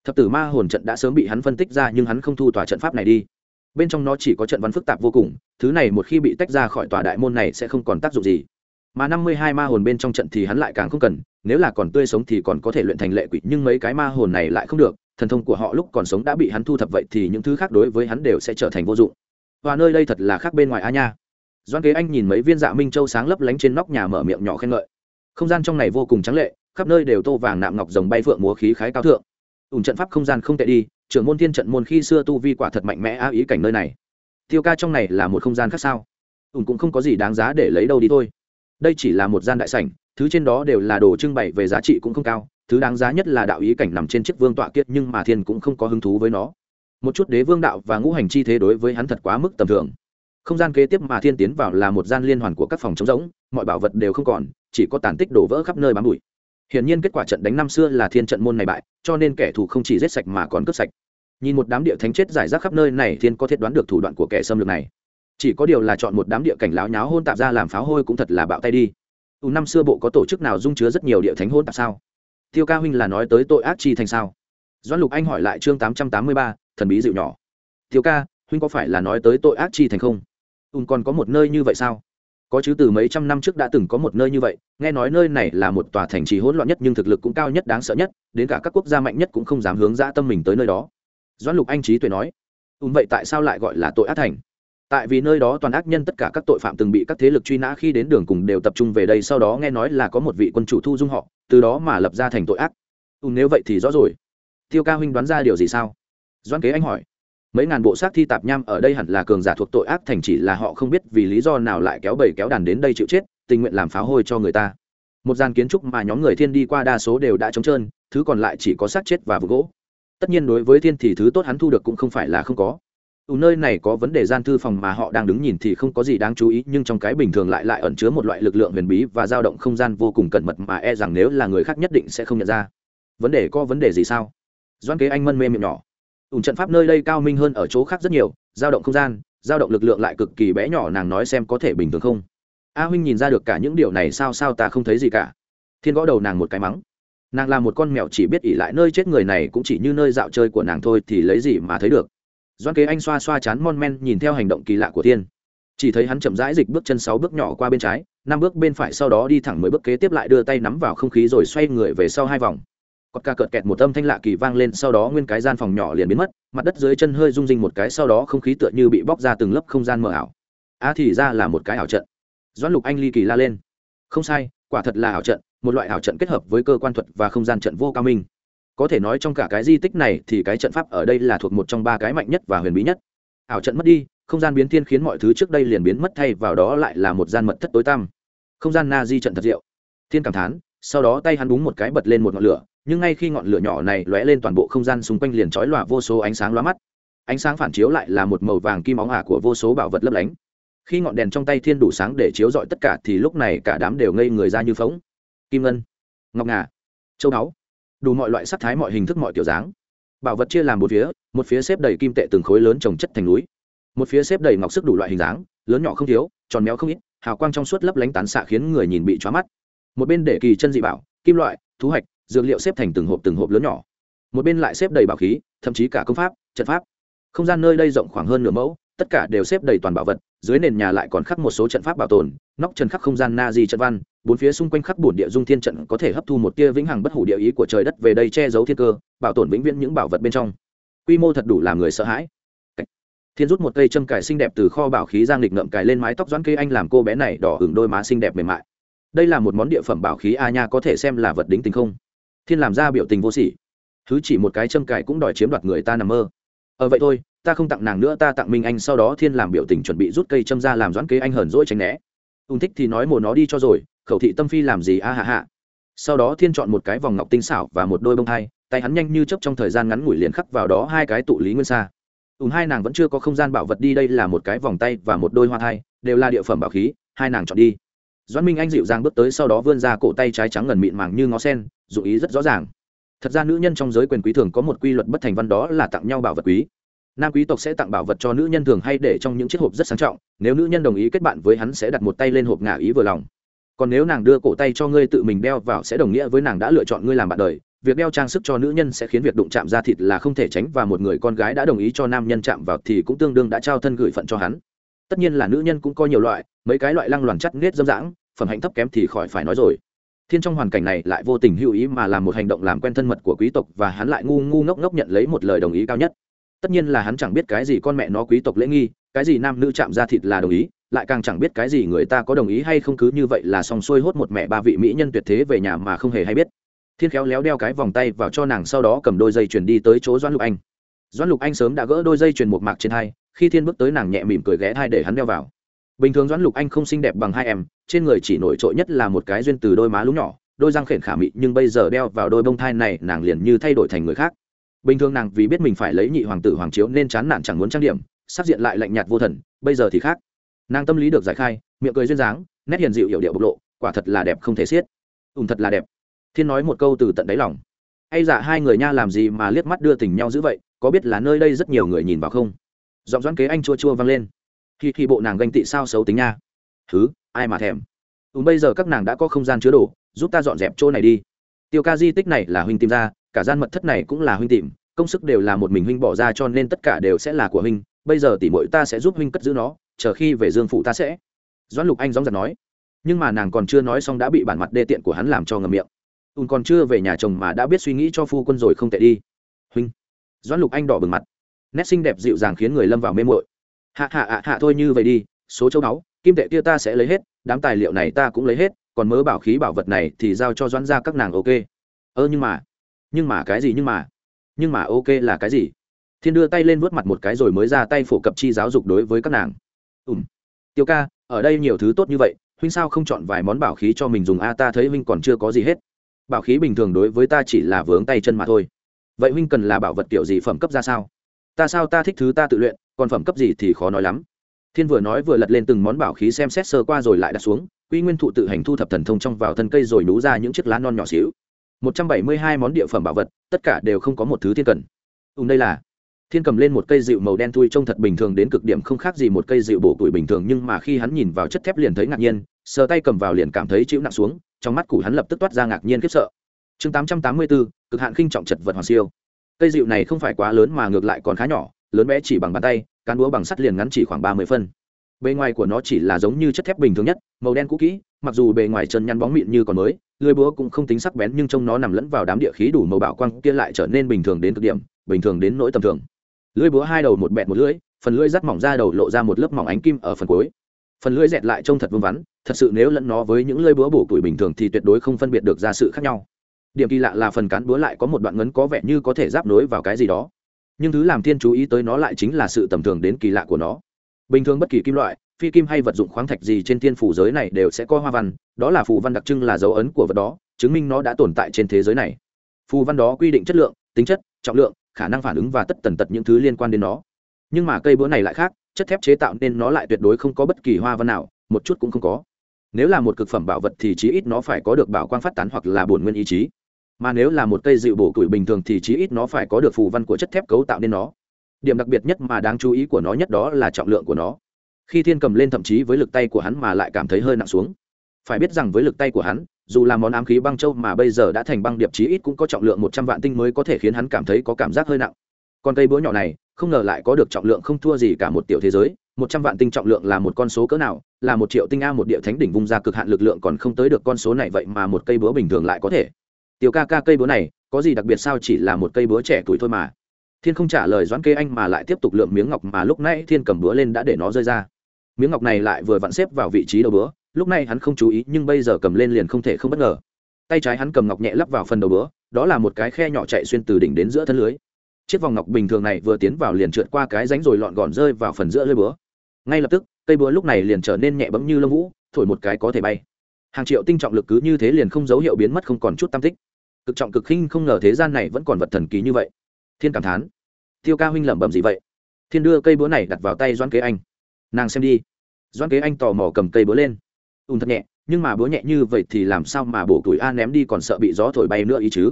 Thập tử ma hồn trận đã sớm bị hắn phân tích ra nhưng hắn không thu tòa trận pháp này đi. Bên trong nó chỉ có trận văn phức tạp vô cùng, thứ này một khi bị tách ra khỏi tòa đại môn này sẽ không còn tác dụng gì mà năm mươi hai ma hồn bên trong trận thì hắn lại càng không cần, nếu là còn tươi sống thì còn có thể luyện thành lệ quỷ, nhưng mấy cái ma hồn này lại không được, thần thông của họ lúc còn sống đã bị hắn thu thập vậy thì những thứ khác đối với hắn đều sẽ trở thành vô dụng. Và nơi đây thật là khác bên ngoài a nha. Doan kế anh nhìn mấy viên dạ minh châu sáng lấp lánh trên nóc nhà mở miệng nhỏ khen ngợi. Không gian trong này vô cùng trắng lệ, khắp nơi đều tô vàng nạm ngọc rồng bay phượng múa khí khái cao thượng. Ủn trận pháp không gian không tệ đi, trưởng môn thiên trận môn khi xưa tu vi quả thật mạnh mẽ á ý cảnh nơi này. Tiêu ca trong này là một không gian khác sao? Ủn cũng không có gì đáng giá để lấy đâu đi thôi đây chỉ là một gian đại sảnh, thứ trên đó đều là đồ trưng bày về giá trị cũng không cao, thứ đáng giá nhất là đạo ý cảnh nằm trên chiếc vương tọa kiệt nhưng mà thiên cũng không có hứng thú với nó. Một chút đế vương đạo và ngũ hành chi thế đối với hắn thật quá mức tầm thường. Không gian kế tiếp mà thiên tiến vào là một gian liên hoàn của các phòng chống rỗng, mọi bảo vật đều không còn, chỉ có tàn tích đổ vỡ khắp nơi bám bụi. Hiển nhiên kết quả trận đánh năm xưa là thiên trận môn này bại, cho nên kẻ thù không chỉ giết sạch mà còn cướp sạch. Nhìn một đám địa thánh chết giải rác khắp nơi này, thiên có thể đoán được thủ đoạn của kẻ xâm lược này chỉ có điều là chọn một đám địa cảnh láo nháo hôn tạp ra làm pháo hôi cũng thật là bạo tay đi. U năm xưa bộ có tổ chức nào dung chứa rất nhiều địa thánh hôn tạp sao? Tiêu ca huynh là nói tới tội ác chi thành sao? Doãn lục anh hỏi lại chương tám trăm tám mươi ba, thần bí dịu nhỏ. Tiêu ca, huynh có phải là nói tới tội ác chi thành không? Ùn còn có một nơi như vậy sao? Có chứ, từ mấy trăm năm trước đã từng có một nơi như vậy. Nghe nói nơi này là một tòa thành trì hỗn loạn nhất nhưng thực lực cũng cao nhất, đáng sợ nhất. Đến cả các quốc gia mạnh nhất cũng không dám hướng dã tâm mình tới nơi đó. Doãn lục anh trí tuệ nói. Ùn vậy tại sao lại gọi là tội ác thành? Tại vì nơi đó toàn ác nhân tất cả các tội phạm từng bị các thế lực truy nã khi đến đường cùng đều tập trung về đây sau đó nghe nói là có một vị quân chủ thu dung họ từ đó mà lập ra thành tội ác. Ừ, nếu vậy thì rõ rồi. Tiêu ca huynh đoán ra điều gì sao? Doãn kế anh hỏi. Mấy ngàn bộ xác thi tạp nham ở đây hẳn là cường giả thuộc tội ác thành chỉ là họ không biết vì lý do nào lại kéo bầy kéo đàn đến đây chịu chết tình nguyện làm pháo hôi cho người ta. Một gian kiến trúc mà nhóm người thiên đi qua đa số đều đã trống trơn thứ còn lại chỉ có xác chết và vụ gỗ. Tất nhiên đối với thiên thì thứ tốt hắn thu được cũng không phải là không có. Ủ nơi này có vấn đề gian thư phòng mà họ đang đứng nhìn thì không có gì đáng chú ý, nhưng trong cái bình thường lại lại ẩn chứa một loại lực lượng huyền bí và dao động không gian vô cùng cẩn mật mà e rằng nếu là người khác nhất định sẽ không nhận ra. Vấn đề có vấn đề gì sao? Doan kế anh mân mê miệng nhỏ. Ủ trận pháp nơi đây cao minh hơn ở chỗ khác rất nhiều, dao động không gian, dao động lực lượng lại cực kỳ bé nhỏ, nàng nói xem có thể bình thường không? A huynh nhìn ra được cả những điều này sao sao ta không thấy gì cả. Thiên gõ đầu nàng một cái mắng. Nàng là một con mèo chỉ biết ỉ lại nơi chết người này cũng chỉ như nơi dạo chơi của nàng thôi thì lấy gì mà thấy được? Doan kế anh xoa xoa chán mon men, nhìn theo hành động kỳ lạ của thiên. Chỉ thấy hắn chậm rãi dịch bước chân sáu bước nhỏ qua bên trái, năm bước bên phải sau đó đi thẳng mười bước kế tiếp lại đưa tay nắm vào không khí rồi xoay người về sau hai vòng. Cọt ca cợt kẹt một âm thanh lạ kỳ vang lên, sau đó nguyên cái gian phòng nhỏ liền biến mất, mặt đất dưới chân hơi rung rinh một cái, sau đó không khí tựa như bị bóc ra từng lớp không gian mờ ảo. Á thì ra là một cái ảo trận. Doãn lục anh ly kỳ la lên. Không sai, quả thật là ảo trận, một loại ảo trận kết hợp với cơ quan thuật và không gian trận vô cao minh có thể nói trong cả cái di tích này thì cái trận pháp ở đây là thuộc một trong ba cái mạnh nhất và huyền bí nhất. Ảo trận mất đi, không gian biến thiên khiến mọi thứ trước đây liền biến mất thay vào đó lại là một gian mật thất tối tăm. Không gian na di trận thật diệu. Thiên cảm thán, sau đó tay hắn búng một cái bật lên một ngọn lửa, nhưng ngay khi ngọn lửa nhỏ này lóe lên toàn bộ không gian xung quanh liền trói lòa vô số ánh sáng lóa mắt. Ánh sáng phản chiếu lại là một màu vàng kim óng ả của vô số bảo vật lấp lánh. Khi ngọn đèn trong tay thiên đủ sáng để chiếu rọi tất cả thì lúc này cả đám đều ngây người ra như phóng kim ngân, ngọc ngà, châu báu đủ mọi loại sắc thái mọi hình thức mọi kiểu dáng. Bảo vật chia làm một phía một phía xếp đầy kim tệ từng khối lớn trồng chất thành núi, một phía xếp đầy ngọc sức đủ loại hình dáng, lớn nhỏ không thiếu, tròn méo không ít, hào quang trong suốt lấp lánh tán xạ khiến người nhìn bị chóa mắt. Một bên để kỳ chân dị bảo, kim loại, thú hạch, dược liệu xếp thành từng hộp từng hộp lớn nhỏ. Một bên lại xếp đầy bảo khí, thậm chí cả công pháp, trận pháp. Không gian nơi đây rộng khoảng hơn nửa mẫu, tất cả đều xếp đầy toàn bảo vật, dưới nền nhà lại còn khắc một số trận pháp bảo tồn, nóc trần khắc không gian na di trận văn bốn phía xung quanh khắp bổn địa dung thiên trận có thể hấp thu một tia vĩnh hằng bất hủ địa ý của trời đất về đây che giấu thiên cơ bảo tồn vĩnh viễn những bảo vật bên trong. Quy mô thật đủ làm người sợ hãi. Thiên rút một cây châm cài xinh đẹp từ kho bảo khí giang lịch ngậm cài lên mái tóc doãn cây anh làm cô bé này đỏ hưởng đôi má xinh đẹp mềm mại. Đây là một món địa phẩm bảo khí a nha có thể xem là vật đính tình không? Thiên làm ra biểu tình vô sỉ. Thứ chỉ một cái châm cài cũng đòi chiếm đoạt người ta nằm mơ. Ở ờ, vậy thôi ta không tặng nàng nữa ta tặng minh anh sau đó thiên làm biểu tình chuẩn bị rút cây châm ra làm doãn kế anh hờn dỗi tránh né ung thích thì nói mồ nó đi cho rồi, khẩu thị tâm phi làm gì a hạ hạ sau đó thiên chọn một cái vòng ngọc tinh xảo và một đôi bông hai tay hắn nhanh như chấp trong thời gian ngắn ngủi liền khắc vào đó hai cái tụ lý nguyên xa ùn hai nàng vẫn chưa có không gian bảo vật đi đây là một cái vòng tay và một đôi hoa thai, đều là địa phẩm bảo khí, hai nàng chọn đi. Doãn minh anh dịu dàng bước tới sau đó vươn ra cổ tay trái trắng ngần mịn màng như ngó sen dụ ý rất rõ ràng. Thật ra nữ nhân trong giới quyền quý thường có một quy luật bất thành văn đó là tặng nhau bảo vật quý nam quý tộc sẽ tặng bảo vật cho nữ nhân thường hay để trong những chiếc hộp rất sang trọng, nếu nữ nhân đồng ý kết bạn với hắn sẽ đặt một tay lên hộp ngả ý vừa lòng. Còn nếu nàng đưa cổ tay cho ngươi tự mình đeo vào sẽ đồng nghĩa với nàng đã lựa chọn ngươi làm bạn đời, việc đeo trang sức cho nữ nhân sẽ khiến việc đụng chạm ra thịt là không thể tránh và một người con gái đã đồng ý cho nam nhân chạm vào thì cũng tương đương đã trao thân gửi phận cho hắn. Tất nhiên là nữ nhân cũng có nhiều loại, mấy cái loại lăng loàn chắt nết dâm dãng, phẩm hạnh thấp kém thì khỏi phải nói rồi. Thiên trong hoàn cảnh này lại vô tình hữu ý mà làm một hành động làm quen thân mật của quý tộc và hắn lại ngu ngu ngốc ngốc nhận lấy một lời đồng ý cao nhất tất nhiên là hắn chẳng biết cái gì con mẹ nó quý tộc lễ nghi, cái gì nam nữ chạm ra thịt là đồng ý, lại càng chẳng biết cái gì người ta có đồng ý hay không cứ như vậy là xong xuôi hốt một mẹ ba vị mỹ nhân tuyệt thế về nhà mà không hề hay biết. Thiên khéo léo đeo cái vòng tay vào cho nàng sau đó cầm đôi dây chuyền đi tới chỗ doãn lục anh. Doãn lục anh sớm đã gỡ đôi dây chuyền một mạc trên hai, khi thiên bước tới nàng nhẹ mỉm cười ghé hai để hắn đeo vào. Bình thường doãn lục anh không xinh đẹp bằng hai em, trên người chỉ nổi trội nhất là một cái duyên từ đôi má lúng nhỏ, đôi răng khển khả mị nhưng bây giờ đeo vào đôi bông thai này nàng liền như thay đổi thành người khác bình thường nàng vì biết mình phải lấy nhị hoàng tử hoàng chiếu nên chán nản chẳng muốn trang điểm, sắc diện lại lạnh nhạt vô thần, bây giờ thì khác. Nàng tâm lý được giải khai, miệng cười duyên dáng, nét hiền dịu hiểu điệu bộc lộ, quả thật là đẹp không thể xiết. Ùn thật là đẹp. Thiên nói một câu từ tận đáy lòng. Hay dạ hai người nha làm gì mà liếc mắt đưa tình nhau dữ vậy, có biết là nơi đây rất nhiều người nhìn vào không? Giọng doãn kế anh chua chua vang lên. Khi khi bộ nàng ganh tị sao xấu tính nha. Thứ ai mà thèm. Ùn bây giờ các nàng đã có không gian chứa đồ, giúp ta dọn dẹp chỗ này đi. Tiêu ca di tích này là huynh tìm ra cả gian mật thất này cũng là huynh tìm công sức đều là một mình huynh bỏ ra cho nên tất cả đều sẽ là của huynh bây giờ tỷ muội ta sẽ giúp huynh cất giữ nó chờ khi về dương phụ ta sẽ. Doãn lục anh gióng giật nói. Nhưng mà nàng còn chưa nói xong đã bị bản mặt đê tiện của hắn làm cho ngầm miệng. Ùn còn chưa về nhà chồng mà đã biết suy nghĩ cho phu quân rồi không tệ đi. Huynh. Doãn lục anh đỏ bừng mặt. Nét xinh đẹp dịu dàng khiến người lâm vào mê mội hạ hạ hạ hạ thôi như vậy đi số châu báu, kim tệ kia ta sẽ lấy hết đám tài liệu này ta cũng lấy hết còn mớ bảo khí bảo vật này thì giao cho doãn ra các nàng ok. Ơ nhưng mà nhưng mà cái gì nhưng mà? Nhưng mà ok là cái gì? Thiên đưa tay lên vuốt mặt một cái rồi mới ra tay phổ cập chi giáo dục đối với các nàng. Ùm tiêu ca, ở đây nhiều thứ tốt như vậy, huynh sao không chọn vài món bảo khí cho mình dùng? A, ta thấy huynh còn chưa có gì hết. Bảo khí bình thường đối với ta chỉ là vướng tay chân mà thôi. Vậy huynh cần là bảo vật kiểu gì phẩm cấp ra sao? Ta sao ta thích thứ ta tự luyện, còn phẩm cấp gì thì khó nói lắm. Thiên vừa nói vừa lật lên từng món bảo khí xem xét sơ qua rồi lại đặt xuống, quy nguyên thụ tự hành thu thập thần thông trong vào thân cây rồi nú ra những chiếc lá non nhỏ xíu một trăm bảy mươi hai món địa phẩm bảo vật, tất cả đều không có một thứ thiên cần. Ùm đây là thiên cầm lên một cây dịu màu đen thui trông thật bình thường đến cực điểm không khác gì một cây dịu bổ tuổi bình thường, nhưng mà khi hắn nhìn vào chất thép liền thấy ngạc nhiên, sờ tay cầm vào liền cảm thấy chịu nặng xuống, trong mắt củ hắn lập tức toát ra ngạc nhiên khiếp sợ. Chương tám trăm tám mươi bốn cực hạn khinh trọng chật vật hoàng siêu. Cây dịu này không phải quá lớn mà ngược lại còn khá nhỏ, lớn bé chỉ bằng bàn tay, cán búa bằng sắt liền ngắn chỉ khoảng ba mươi phân. Bề ngoài của nó chỉ là giống như chất thép bình thường nhất, màu đen cũ kỹ, mặc dù bề ngoài chân nhăn bóng mịn như còn mới lưới búa cũng không tính sắc bén nhưng trông nó nằm lẫn vào đám địa khí đủ màu bảo quang kia lại trở nên bình thường đến cực điểm, bình thường đến nỗi tầm thường. Lưỡi búa hai đầu một bẹt một lưỡi, phần lưỡi rắt mỏng ra đầu lộ ra một lớp mỏng ánh kim ở phần cuối. Phần lưỡi dẹt lại trông thật vương vắn, thật sự nếu lẫn nó với những lưỡi búa bổ tuổi bình thường thì tuyệt đối không phân biệt được ra sự khác nhau. Điểm kỳ lạ là phần cán búa lại có một đoạn ngấn có vẻ như có thể giáp nối vào cái gì đó. Nhưng thứ làm thiên chú ý tới nó lại chính là sự tầm thường đến kỳ lạ của nó. Bình thường bất kỳ kim loại phi kim hay vật dụng khoáng thạch gì trên thiên phủ giới này đều sẽ có hoa văn, đó là phù văn đặc trưng là dấu ấn của vật đó, chứng minh nó đã tồn tại trên thế giới này. Phù văn đó quy định chất lượng, tính chất, trọng lượng, khả năng phản ứng và tất tần tật những thứ liên quan đến nó. Nhưng mà cây búa này lại khác, chất thép chế tạo nên nó lại tuyệt đối không có bất kỳ hoa văn nào, một chút cũng không có. Nếu là một cực phẩm bảo vật thì chí ít nó phải có được bảo quang phát tán hoặc là bổn nguyên ý chí. Mà nếu là một cây dịu bổ củi bình thường thì chí ít nó phải có được phù văn của chất thép cấu tạo nên nó. Điểm đặc biệt nhất mà đáng chú ý của nó nhất đó là trọng lượng của nó khi thiên cầm lên thậm chí với lực tay của hắn mà lại cảm thấy hơi nặng xuống. Phải biết rằng với lực tay của hắn, dù là món ám khí băng châu mà bây giờ đã thành băng điệp chí ít cũng có trọng lượng một trăm vạn tinh mới có thể khiến hắn cảm thấy có cảm giác hơi nặng. Còn cây búa nhỏ này, không ngờ lại có được trọng lượng không thua gì cả một tiểu thế giới, một trăm vạn tinh trọng lượng là một con số cỡ nào, là một triệu tinh a một địa thánh đỉnh vung ra cực hạn lực lượng còn không tới được con số này vậy mà một cây búa bình thường lại có thể. Tiểu ca ca cây búa này, có gì đặc biệt sao chỉ là một cây búa trẻ tuổi thôi mà. Thiên không trả lời doãn kê anh mà lại tiếp tục lượm miếng ngọc mà lúc nãy thiên cầm búa lên đã để nó rơi ra miếng ngọc này lại vừa vặn xếp vào vị trí đầu búa lúc này hắn không chú ý, nhưng bây giờ cầm lên liền không thể không bất ngờ. Tay trái hắn cầm ngọc nhẹ lắp vào phần đầu búa đó là một cái khe nhỏ chạy xuyên từ đỉnh đến giữa thân lưới. Chiếc vòng ngọc bình thường này vừa tiến vào liền trượt qua cái ránh rồi lọn gọn rơi vào phần giữa lưới búa ngay lập tức, cây búa lúc này liền trở nên nhẹ bẫm như lông vũ, thổi một cái có thể bay. Hàng triệu tinh trọng lực cứ như thế liền không dấu hiệu biến mất không còn chút tam tích. Cực trọng cực khinh không ngờ thế gian này vẫn còn vật thần kỳ như vậy. Thiên cảm thán. Tiêu ca huynh lẩm bẩm gì vậy? Thiên đưa cây búa này đặt vào tay doan kế anh nàng xem đi. Doan kế anh tò mò cầm cây búa lên. Ùn thật nhẹ, nhưng mà búa nhẹ như vậy thì làm sao mà bổ tuổi a ném đi còn sợ bị gió thổi bay nữa ý chứ?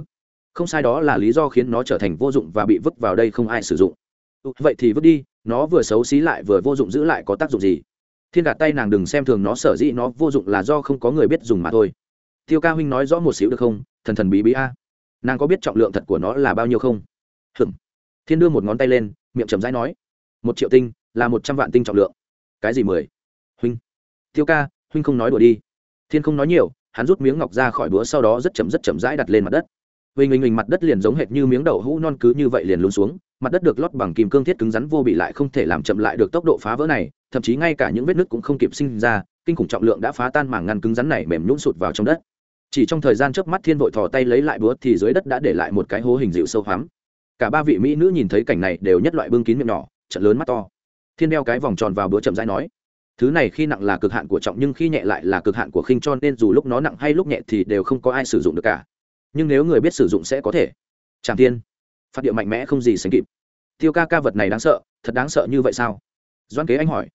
Không sai đó là lý do khiến nó trở thành vô dụng và bị vứt vào đây không ai sử dụng. Ừ, vậy thì vứt đi, nó vừa xấu xí lại vừa vô dụng giữ lại có tác dụng gì? Thiên gạt tay nàng đừng xem thường nó, sở dĩ nó vô dụng là do không có người biết dùng mà thôi. Tiêu ca huynh nói rõ một xíu được không? Thần thần bí bí a. Nàng có biết trọng lượng thật của nó là bao nhiêu không? Hừm thiên đưa một ngón tay lên, miệng chầm rãi nói, một triệu tinh là một trăm vạn tinh trọng lượng cái gì mười huynh tiêu ca huynh không nói đùa đi thiên không nói nhiều hắn rút miếng ngọc ra khỏi búa sau đó rất chậm rất chậm rãi đặt lên mặt đất Vinh huynh huynh mặt đất liền giống hệt như miếng đậu hũ non cứ như vậy liền lún xuống, mặt đất được lót bằng kim cương thiết cứng rắn vô bị lại không thể làm chậm lại được tốc độ phá vỡ này, thậm chí ngay cả những vết nứt cũng không kịp sinh ra, kinh khủng trọng lượng đã phá tan mảng ngăn cứng rắn này mềm nhũn sụt vào trong đất. Chỉ trong thời gian chớp mắt Thiên vội thò tay lấy lại búa thì dưới đất đã để lại một cái hố hình dịu sâu hoắm. Cả ba vị mỹ nữ nhìn thấy cảnh này đều nhất loại bưng kín miệng nhỏ, trận lớn mắt to. Thiên đeo cái vòng tròn vào bữa chậm rãi nói: thứ này khi nặng là cực hạn của trọng nhưng khi nhẹ lại là cực hạn của khinh, cho nên dù lúc nó nặng hay lúc nhẹ thì đều không có ai sử dụng được cả. Nhưng nếu người biết sử dụng sẽ có thể. Tràng tiên phát điệu mạnh mẽ không gì sánh kịp. Tiêu ca ca vật này đáng sợ, thật đáng sợ như vậy sao? Doan kế anh hỏi.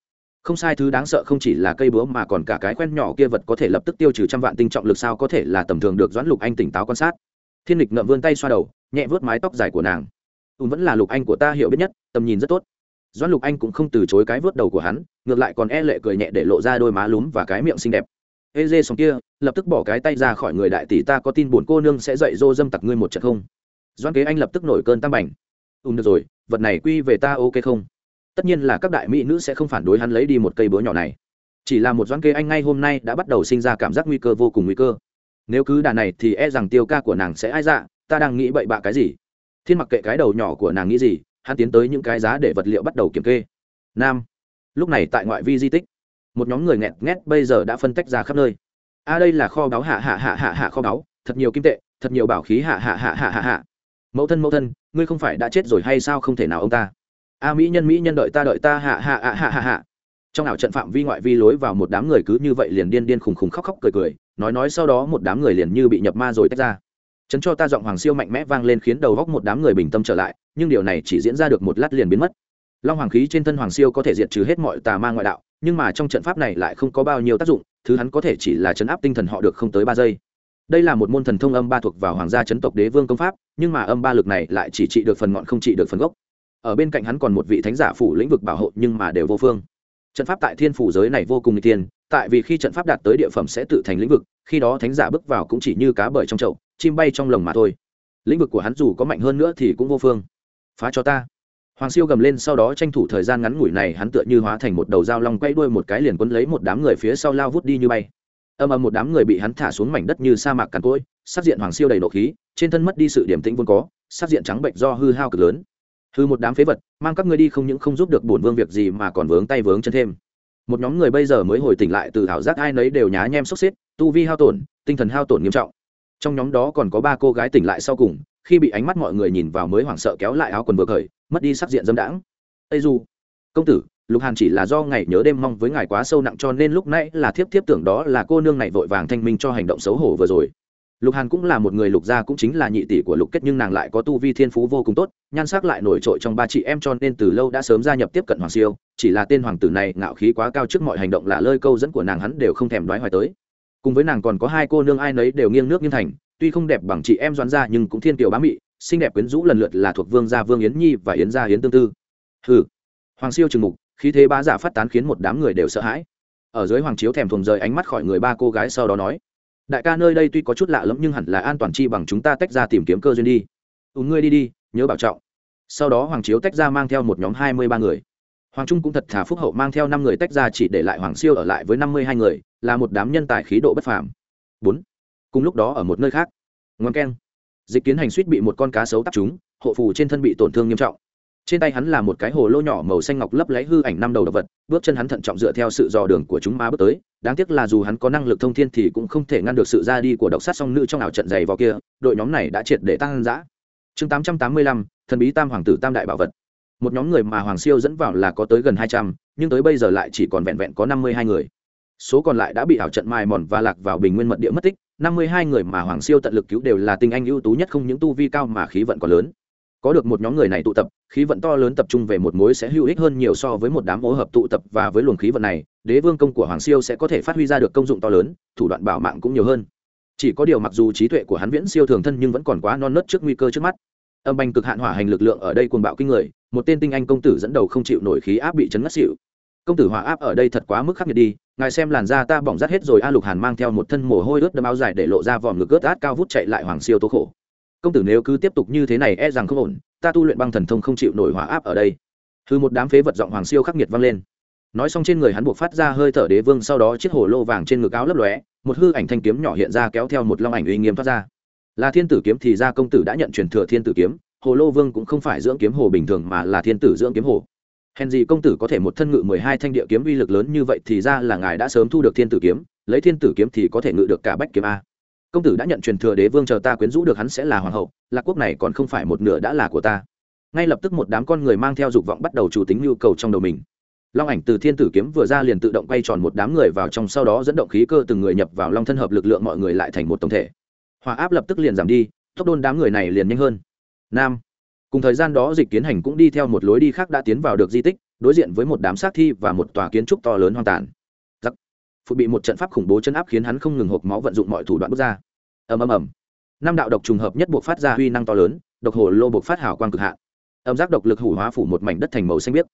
Không sai, thứ đáng sợ không chỉ là cây búa mà còn cả cái quen nhỏ kia vật có thể lập tức tiêu trừ trăm vạn tinh trọng lực sao có thể là tầm thường được? Doãn lục anh tỉnh táo quan sát. Thiên lịch ngậm vươn tay xoa đầu, nhẹ vớt mái tóc dài của nàng. Ùn vẫn là lục anh của ta hiểu biết nhất, tầm nhìn rất tốt. Doan lục anh cũng không từ chối cái vớt đầu của hắn, ngược lại còn e lệ cười nhẹ để lộ ra đôi má lúm và cái miệng xinh đẹp. Ê, dê xong kia, lập tức bỏ cái tay ra khỏi người đại tỷ ta có tin buồn cô nương sẽ dạy dô dâm tặc ngươi một trận không? Doan kế anh lập tức nổi cơn tam bành. Ùm được rồi, vật này quy về ta ok không? Tất nhiên là các đại mỹ nữ sẽ không phản đối hắn lấy đi một cây búa nhỏ này. Chỉ là một doan kế anh ngay hôm nay đã bắt đầu sinh ra cảm giác nguy cơ vô cùng nguy cơ. Nếu cứ đà này thì e rằng tiêu ca của nàng sẽ ai dạ ta đang nghĩ bậy bạ cái gì? Thiên mặc kệ cái đầu nhỏ của nàng nghĩ gì hắn tiến tới những cái giá để vật liệu bắt đầu kiểm kê nam lúc này tại ngoại vi di tích một nhóm người nghẹt nghét bây giờ đã phân tách ra khắp nơi a đây là kho báu hạ hạ hạ hạ hạ kho báu thật nhiều kim tệ thật nhiều bảo khí hạ hạ hạ hạ hạ hạ mẫu thân mẫu thân ngươi không phải đã chết rồi hay sao không thể nào ông ta a mỹ nhân mỹ nhân đợi ta đợi ta hạ hạ hạ hạ hạ hạ trong ảo trận phạm vi ngoại vi lối vào một đám người cứ như vậy liền điên điên khùng khùng khóc khóc cười cười nói nói sau đó một đám người liền như bị nhập ma rồi tách ra chấn cho ta giọng hoàng siêu mạnh mẽ vang lên khiến đầu góc một đám người bình tâm trở lại nhưng điều này chỉ diễn ra được một lát liền biến mất. Long hoàng khí trên thân hoàng siêu có thể diệt trừ hết mọi tà ma ngoại đạo, nhưng mà trong trận pháp này lại không có bao nhiêu tác dụng, thứ hắn có thể chỉ là chấn áp tinh thần họ được không tới ba giây. Đây là một môn thần thông âm ba thuộc vào hoàng gia chấn tộc đế vương công pháp, nhưng mà âm ba lực này lại chỉ trị được phần ngọn không trị được phần gốc. Ở bên cạnh hắn còn một vị thánh giả phủ lĩnh vực bảo hộ, nhưng mà đều vô phương. Trận pháp tại thiên phủ giới này vô cùng n g tiên tại vì khi trận pháp đạt tới địa phẩm sẽ tự thành lĩnh vực, khi đó thánh giả bước vào cũng chỉ như cá bời trong chậu, chim bay trong lồng mà thôi. Lĩnh vực của hắn dù có mạnh hơn nữa thì cũng vô phương phá cho ta. Hoàng siêu gầm lên, sau đó tranh thủ thời gian ngắn ngủi này, hắn tựa như hóa thành một đầu dao long quay đuôi một cái liền quấn lấy một đám người phía sau lao vút đi như bay. Âm âm một đám người bị hắn thả xuống mảnh đất như sa mạc cằn cỗi sắc diện hoàng siêu đầy nộ khí, trên thân mất đi sự điểm tĩnh vốn có sắc diện trắng bệnh do hư hao cực lớn. Hư một đám phế vật, mang các ngươi đi không những không giúp được bổn vương việc gì mà còn vướng tay vướng chân thêm. Một nhóm người bây giờ mới hồi tỉnh lại từ thảo giác ai nấy đều nhá nhem sốc xếp, tu vi hao tổn, tinh thần hao tổn nghiêm trọng. Trong nhóm đó còn có ba cô gái tỉnh lại sau cùng khi bị ánh mắt mọi người nhìn vào mới hoảng sợ kéo lại áo quần vừa khởi, mất đi sắc diện dâm đãng. Ây du, công tử, lục hàn chỉ là do ngày nhớ đêm mong với ngài quá sâu nặng cho nên lúc nãy là thiếp thiếp tưởng đó là cô nương này vội vàng thanh minh cho hành động xấu hổ vừa rồi. Lục hàn cũng là một người lục gia cũng chính là nhị tỷ của lục kết nhưng nàng lại có tu vi thiên phú vô cùng tốt, nhan sắc lại nổi trội trong ba chị em cho nên từ lâu đã sớm gia nhập tiếp cận hoàng siêu, chỉ là tên hoàng tử này ngạo khí quá cao trước mọi hành động là lơi câu dẫn của nàng hắn đều không thèm đoái hoài tới. Cùng với nàng còn có hai cô nương ai nấy đều nghiêng nước nghiêng thành tuy không đẹp bằng chị em doãn gia nhưng cũng thiên kiều bá mị, xinh đẹp quyến rũ lần lượt là thuộc vương gia vương yến nhi và yến gia yến tương tư. Hừ. Hoàng siêu trừng mục, khí thế bá giả phát tán khiến một đám người đều sợ hãi. Ở dưới hoàng chiếu thèm thuồng rời ánh mắt khỏi người ba cô gái sau đó nói, đại ca nơi đây tuy có chút lạ lẫm nhưng hẳn là an toàn chi bằng chúng ta tách ra tìm kiếm cơ duyên đi. Ùn ngươi đi đi, nhớ bảo trọng. Sau đó hoàng chiếu tách ra mang theo một nhóm hai mươi ba người. Hoàng trung cũng thật thà phúc hậu mang theo năm người tách ra chỉ để lại hoàng siêu ở lại với năm mươi hai người, là một đám nhân tài khí độ bất phàm. Bốn cùng lúc đó ở một nơi khác. Ngoan keng. Dịch kiến hành suýt bị một con cá sấu tắt chúng hộ phù trên thân bị tổn thương nghiêm trọng. Trên tay hắn là một cái hồ lô nhỏ màu xanh ngọc lấp lấy hư ảnh năm đầu động vật, bước chân hắn thận trọng dựa theo sự dò đường của chúng ma bước tới. Đáng tiếc là dù hắn có năng lực thông thiên thì cũng không thể ngăn được sự ra đi của độc sát song nữ trong ảo trận dày vào kia, đội nhóm này đã triệt để tăng giã chương tám trăm tám mươi lăm, thần bí tam hoàng tử tam đại bảo vật. Một nhóm người mà hoàng siêu dẫn vào là có tới gần hai trăm, nhưng tới bây giờ lại chỉ còn vẹn vẹn có năm mươi hai người. Số còn lại đã bị ảo trận mai mòn và lạc vào bình nguyên mật địa mất tích năm mươi hai người mà hoàng siêu tận lực cứu đều là tinh anh ưu tú nhất không những tu vi cao mà khí vận còn lớn. Có được một nhóm người này tụ tập, khí vận to lớn tập trung về một mối sẽ hữu ích hơn nhiều so với một đám mối hợp tụ tập và với luồng khí vận này, đế vương công của hoàng siêu sẽ có thể phát huy ra được công dụng to lớn, thủ đoạn bảo mạng cũng nhiều hơn. Chỉ có điều mặc dù trí tuệ của hắn viễn siêu thường thân nhưng vẫn còn quá non nớt trước nguy cơ trước mắt. Âm banh cực hạn hỏa hành lực lượng ở đây cuồng bạo kinh người, một tên tinh anh công tử dẫn đầu không chịu nổi khí áp bị chấn ngất xỉu. Công tử hỏa áp ở đây thật quá mức khắc nghiệt đi ngài xem làn da ta bỏng rát hết rồi, a lục hàn mang theo một thân mồ hôi ướt đâm áo dài để lộ ra vòm ngực ướt át cao vút chạy lại hoàng siêu tố khổ. Công tử nếu cứ tiếp tục như thế này e rằng không ổn, ta tu luyện băng thần thông không chịu nổi hỏa áp ở đây. Thư một đám phế vật giọng hoàng siêu khắc nghiệt vang lên. Nói xong trên người hắn buộc phát ra hơi thở đế vương, sau đó chiếc hồ lô vàng trên ngực áo lấp lóe, một hư ảnh thanh kiếm nhỏ hiện ra kéo theo một long ảnh uy nghiêm thoát ra. Là thiên tử kiếm thì ra công tử đã nhận truyền thừa thiên tử kiếm, hồ lô vương cũng không phải dưỡng kiếm hồ bình thường mà là thiên tử dưỡng kiếm hồ hèn gì công tử có thể một thân ngự mười hai thanh địa kiếm uy lực lớn như vậy thì ra là ngài đã sớm thu được thiên tử kiếm, lấy thiên tử kiếm thì có thể ngự được cả bách kiếm a. Công tử đã nhận truyền thừa đế vương chờ ta quyến rũ được hắn sẽ là hoàng hậu, lạc quốc này còn không phải một nửa đã là của ta. Ngay lập tức một đám con người mang theo dục vọng bắt đầu chủ tính nhu cầu trong đầu mình. Long ảnh từ thiên tử kiếm vừa ra liền tự động quay tròn một đám người vào trong, sau đó dẫn động khí cơ từng người nhập vào long thân hợp lực lượng mọi người lại thành một tổng thể. Hòa áp lập tức liền giảm đi, tốc đôn đám người này liền nhanh hơn. Nam cùng thời gian đó dịch kiến hành cũng đi theo một lối đi khác đã tiến vào được di tích, đối diện với một đám xác thi và một tòa kiến trúc to lớn hoang tàn. Giặc. Phụ bị một trận pháp khủng bố chân áp khiến hắn không ngừng hộp máu vận dụng mọi thủ đoạn bước ra. Ầm ầm ầm. Năm đạo độc trùng hợp nhất buộc phát ra huy năng to lớn, độc hồ lô buộc phát hào quang cực hạn. Âm giác độc lực hủ hóa phủ một mảnh đất thành màu xanh biếc.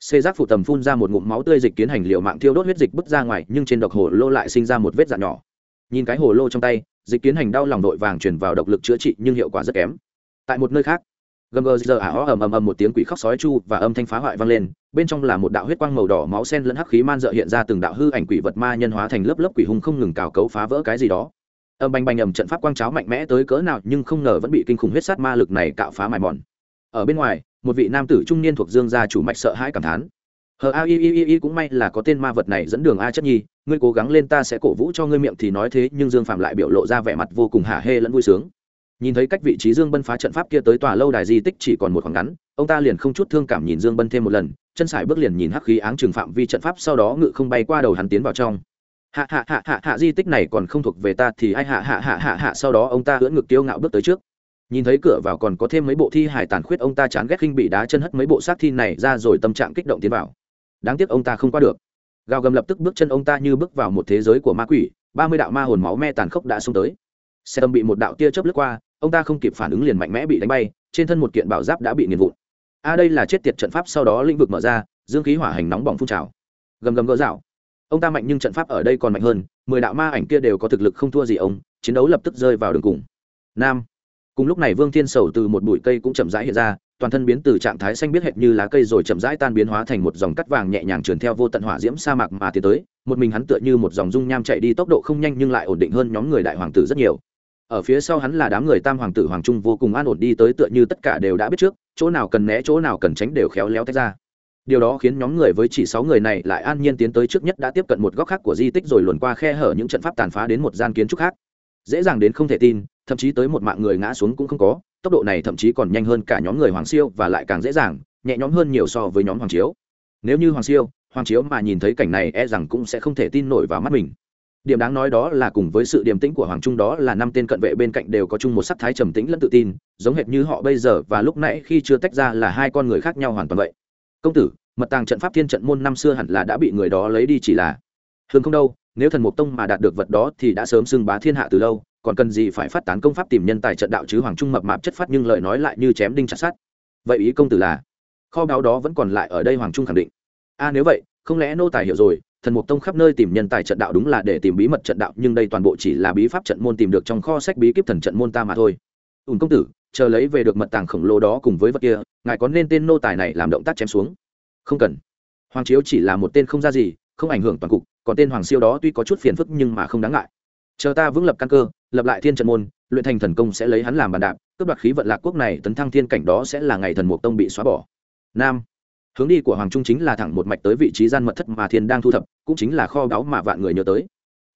Xê giác phủ tầm phun ra một ngụm máu tươi dịch kiến hành liệu mạng thiêu đốt huyết dịch bứt ra ngoài, nhưng trên độc hồ lô lại sinh ra một vết dạn nhỏ. Nhìn cái hồ lô trong tay, dịch kiến hành đau lòng đội vàng chuyển vào độc lực chữa trị, nhưng hiệu quả rất kém. Tại một nơi khác gầm gờ giờ ả ó ầm ầm ầm một tiếng quỷ khóc sói chu và âm thanh phá hoại vang lên, bên trong là một đạo huyết quang màu đỏ máu sen lẫn hắc khí man dợ hiện ra từng đạo hư ảnh quỷ vật ma nhân hóa thành lớp lớp quỷ hung không ngừng cào cấu phá vỡ cái gì đó. Âm bành bành ầm trận pháp quang cháo mạnh mẽ tới cỡ nào nhưng không ngờ vẫn bị kinh khủng huyết sát ma lực này cạo phá mài mòn. Ở bên ngoài, một vị nam tử trung niên thuộc dương gia chủ mạch sợ hãi cảm thán. Hờ a i i i cũng may là có tên ma vật này dẫn đường a chất nhi, ngươi cố gắng lên ta sẽ cổ vũ cho ngươi miệng thì nói thế nhưng dương phạm lại biểu lộ ra vẻ mặt vô cùng hả hê lẫn vui sướng nhìn thấy cách vị trí dương bân phá trận pháp kia tới tòa lâu đài di tích chỉ còn một khoảng ngắn, ông ta liền không chút thương cảm nhìn dương bân thêm một lần, chân sải bước liền nhìn hắc khí áng trừng phạm vi trận pháp sau đó ngự không bay qua đầu hắn tiến vào trong. Hạ hạ hạ hạ hạ, di tích này còn không thuộc về ta thì ai hạ hạ hạ hạ hạ, sau đó ông ta ưỡn ngực tiêu ngạo bước tới trước. Nhìn thấy cửa vào còn có thêm mấy bộ thi hải tàn khuyết, ông ta chán ghét khinh bị đá chân hất mấy bộ xác thi này ra rồi tâm trạng kích động tiến vào. Đáng tiếc ông ta không qua được. Gào gầm lập tức bước chân ông ta như bước vào một thế giới của ma quỷ, ba mươi đạo ma hồn máu me tàn khốc đã xông tới. Xe tâm bị một đạo tia chớp lướt qua ông ta không kịp phản ứng liền mạnh mẽ bị đánh bay, trên thân một kiện bảo giáp đã bị nghiền vụn. A, đây là chết tiệt trận pháp sau đó lĩnh vực mở ra, dương khí hỏa hành nóng bỏng phun trào. Gầm gầm gỡ rào. Ông ta mạnh nhưng trận pháp ở đây còn mạnh hơn, mười đạo ma ảnh kia đều có thực lực không thua gì ông, chiến đấu lập tức rơi vào đường cùng. Nam. Cùng lúc này vương thiên sầu từ một bụi cây cũng chậm rãi hiện ra, toàn thân biến từ trạng thái xanh biết hệt như lá cây rồi chậm rãi tan biến hóa thành một dòng cắt vàng nhẹ nhàng trườn theo vô tận hỏa diễm sa mạc mà tiến tới, một mình hắn tựa như một dòng dung nham chạy đi tốc độ không nhanh nhưng lại ổn định hơn nhóm người đại hoàng tử rất nhiều ở phía sau hắn là đám người tam hoàng tử hoàng trung vô cùng an ổn đi tới tựa như tất cả đều đã biết trước, chỗ nào cần né, chỗ nào cần tránh đều khéo léo tách ra. Điều đó khiến nhóm người với chỉ sáu người này lại an nhiên tiến tới trước nhất đã tiếp cận một góc khác của di tích rồi luồn qua khe hở những trận pháp tàn phá đến một gian kiến trúc khác. Dễ dàng đến không thể tin, thậm chí tới một mạng người ngã xuống cũng không có, tốc độ này thậm chí còn nhanh hơn cả nhóm người hoàng siêu và lại càng dễ dàng, nhẹ nhõm hơn nhiều so với nhóm hoàng chiếu. Nếu như hoàng siêu, hoàng chiếu mà nhìn thấy cảnh này e rằng cũng sẽ không thể tin nổi vào mắt mình điểm đáng nói đó là cùng với sự điềm tĩnh của hoàng trung đó là năm tên cận vệ bên cạnh đều có chung một sắc thái trầm tĩnh lẫn tự tin, giống hệt như họ bây giờ và lúc nãy khi chưa tách ra là hai con người khác nhau hoàn toàn vậy. Công tử, mật tàng trận pháp thiên trận môn năm xưa hẳn là đã bị người đó lấy đi chỉ là hương không đâu, nếu thần mục tông mà đạt được vật đó thì đã sớm xưng bá thiên hạ từ lâu, còn cần gì phải phát tán công pháp tìm nhân tài trận đạo chứ hoàng trung mập mạp chất phát nhưng lời nói lại như chém đinh chặt sát vậy ý công tử là, kho báu đó vẫn còn lại ở đây hoàng trung khẳng định. A nếu vậy, không lẽ nô tài hiểu rồi thần mục tông khắp nơi tìm nhân tài trận đạo đúng là để tìm bí mật trận đạo, nhưng đây toàn bộ chỉ là bí pháp trận môn tìm được trong kho sách bí kíp thần trận môn ta mà thôi. Ùn công tử, chờ lấy về được mật tàng khổng lồ đó cùng với vật kia, ngài có nên tên nô tài này làm động tác chém xuống? Không cần. Hoàng chiếu chỉ là một tên không ra gì, không ảnh hưởng toàn cục, còn tên hoàng siêu đó tuy có chút phiền phức nhưng mà không đáng ngại. Chờ ta vững lập căn cơ, lập lại thiên trận môn, luyện thành thần công sẽ lấy hắn làm bàn đạp, cướp đoạt khí vận lạc quốc này, tấn thăng thiên cảnh đó sẽ là ngày thần mục tông bị xóa bỏ. Nam hướng đi của hoàng trung chính là thẳng một mạch tới vị trí gian mật thất mà thiên đang thu thập, cũng chính là kho báu mà vạn người nhớ tới.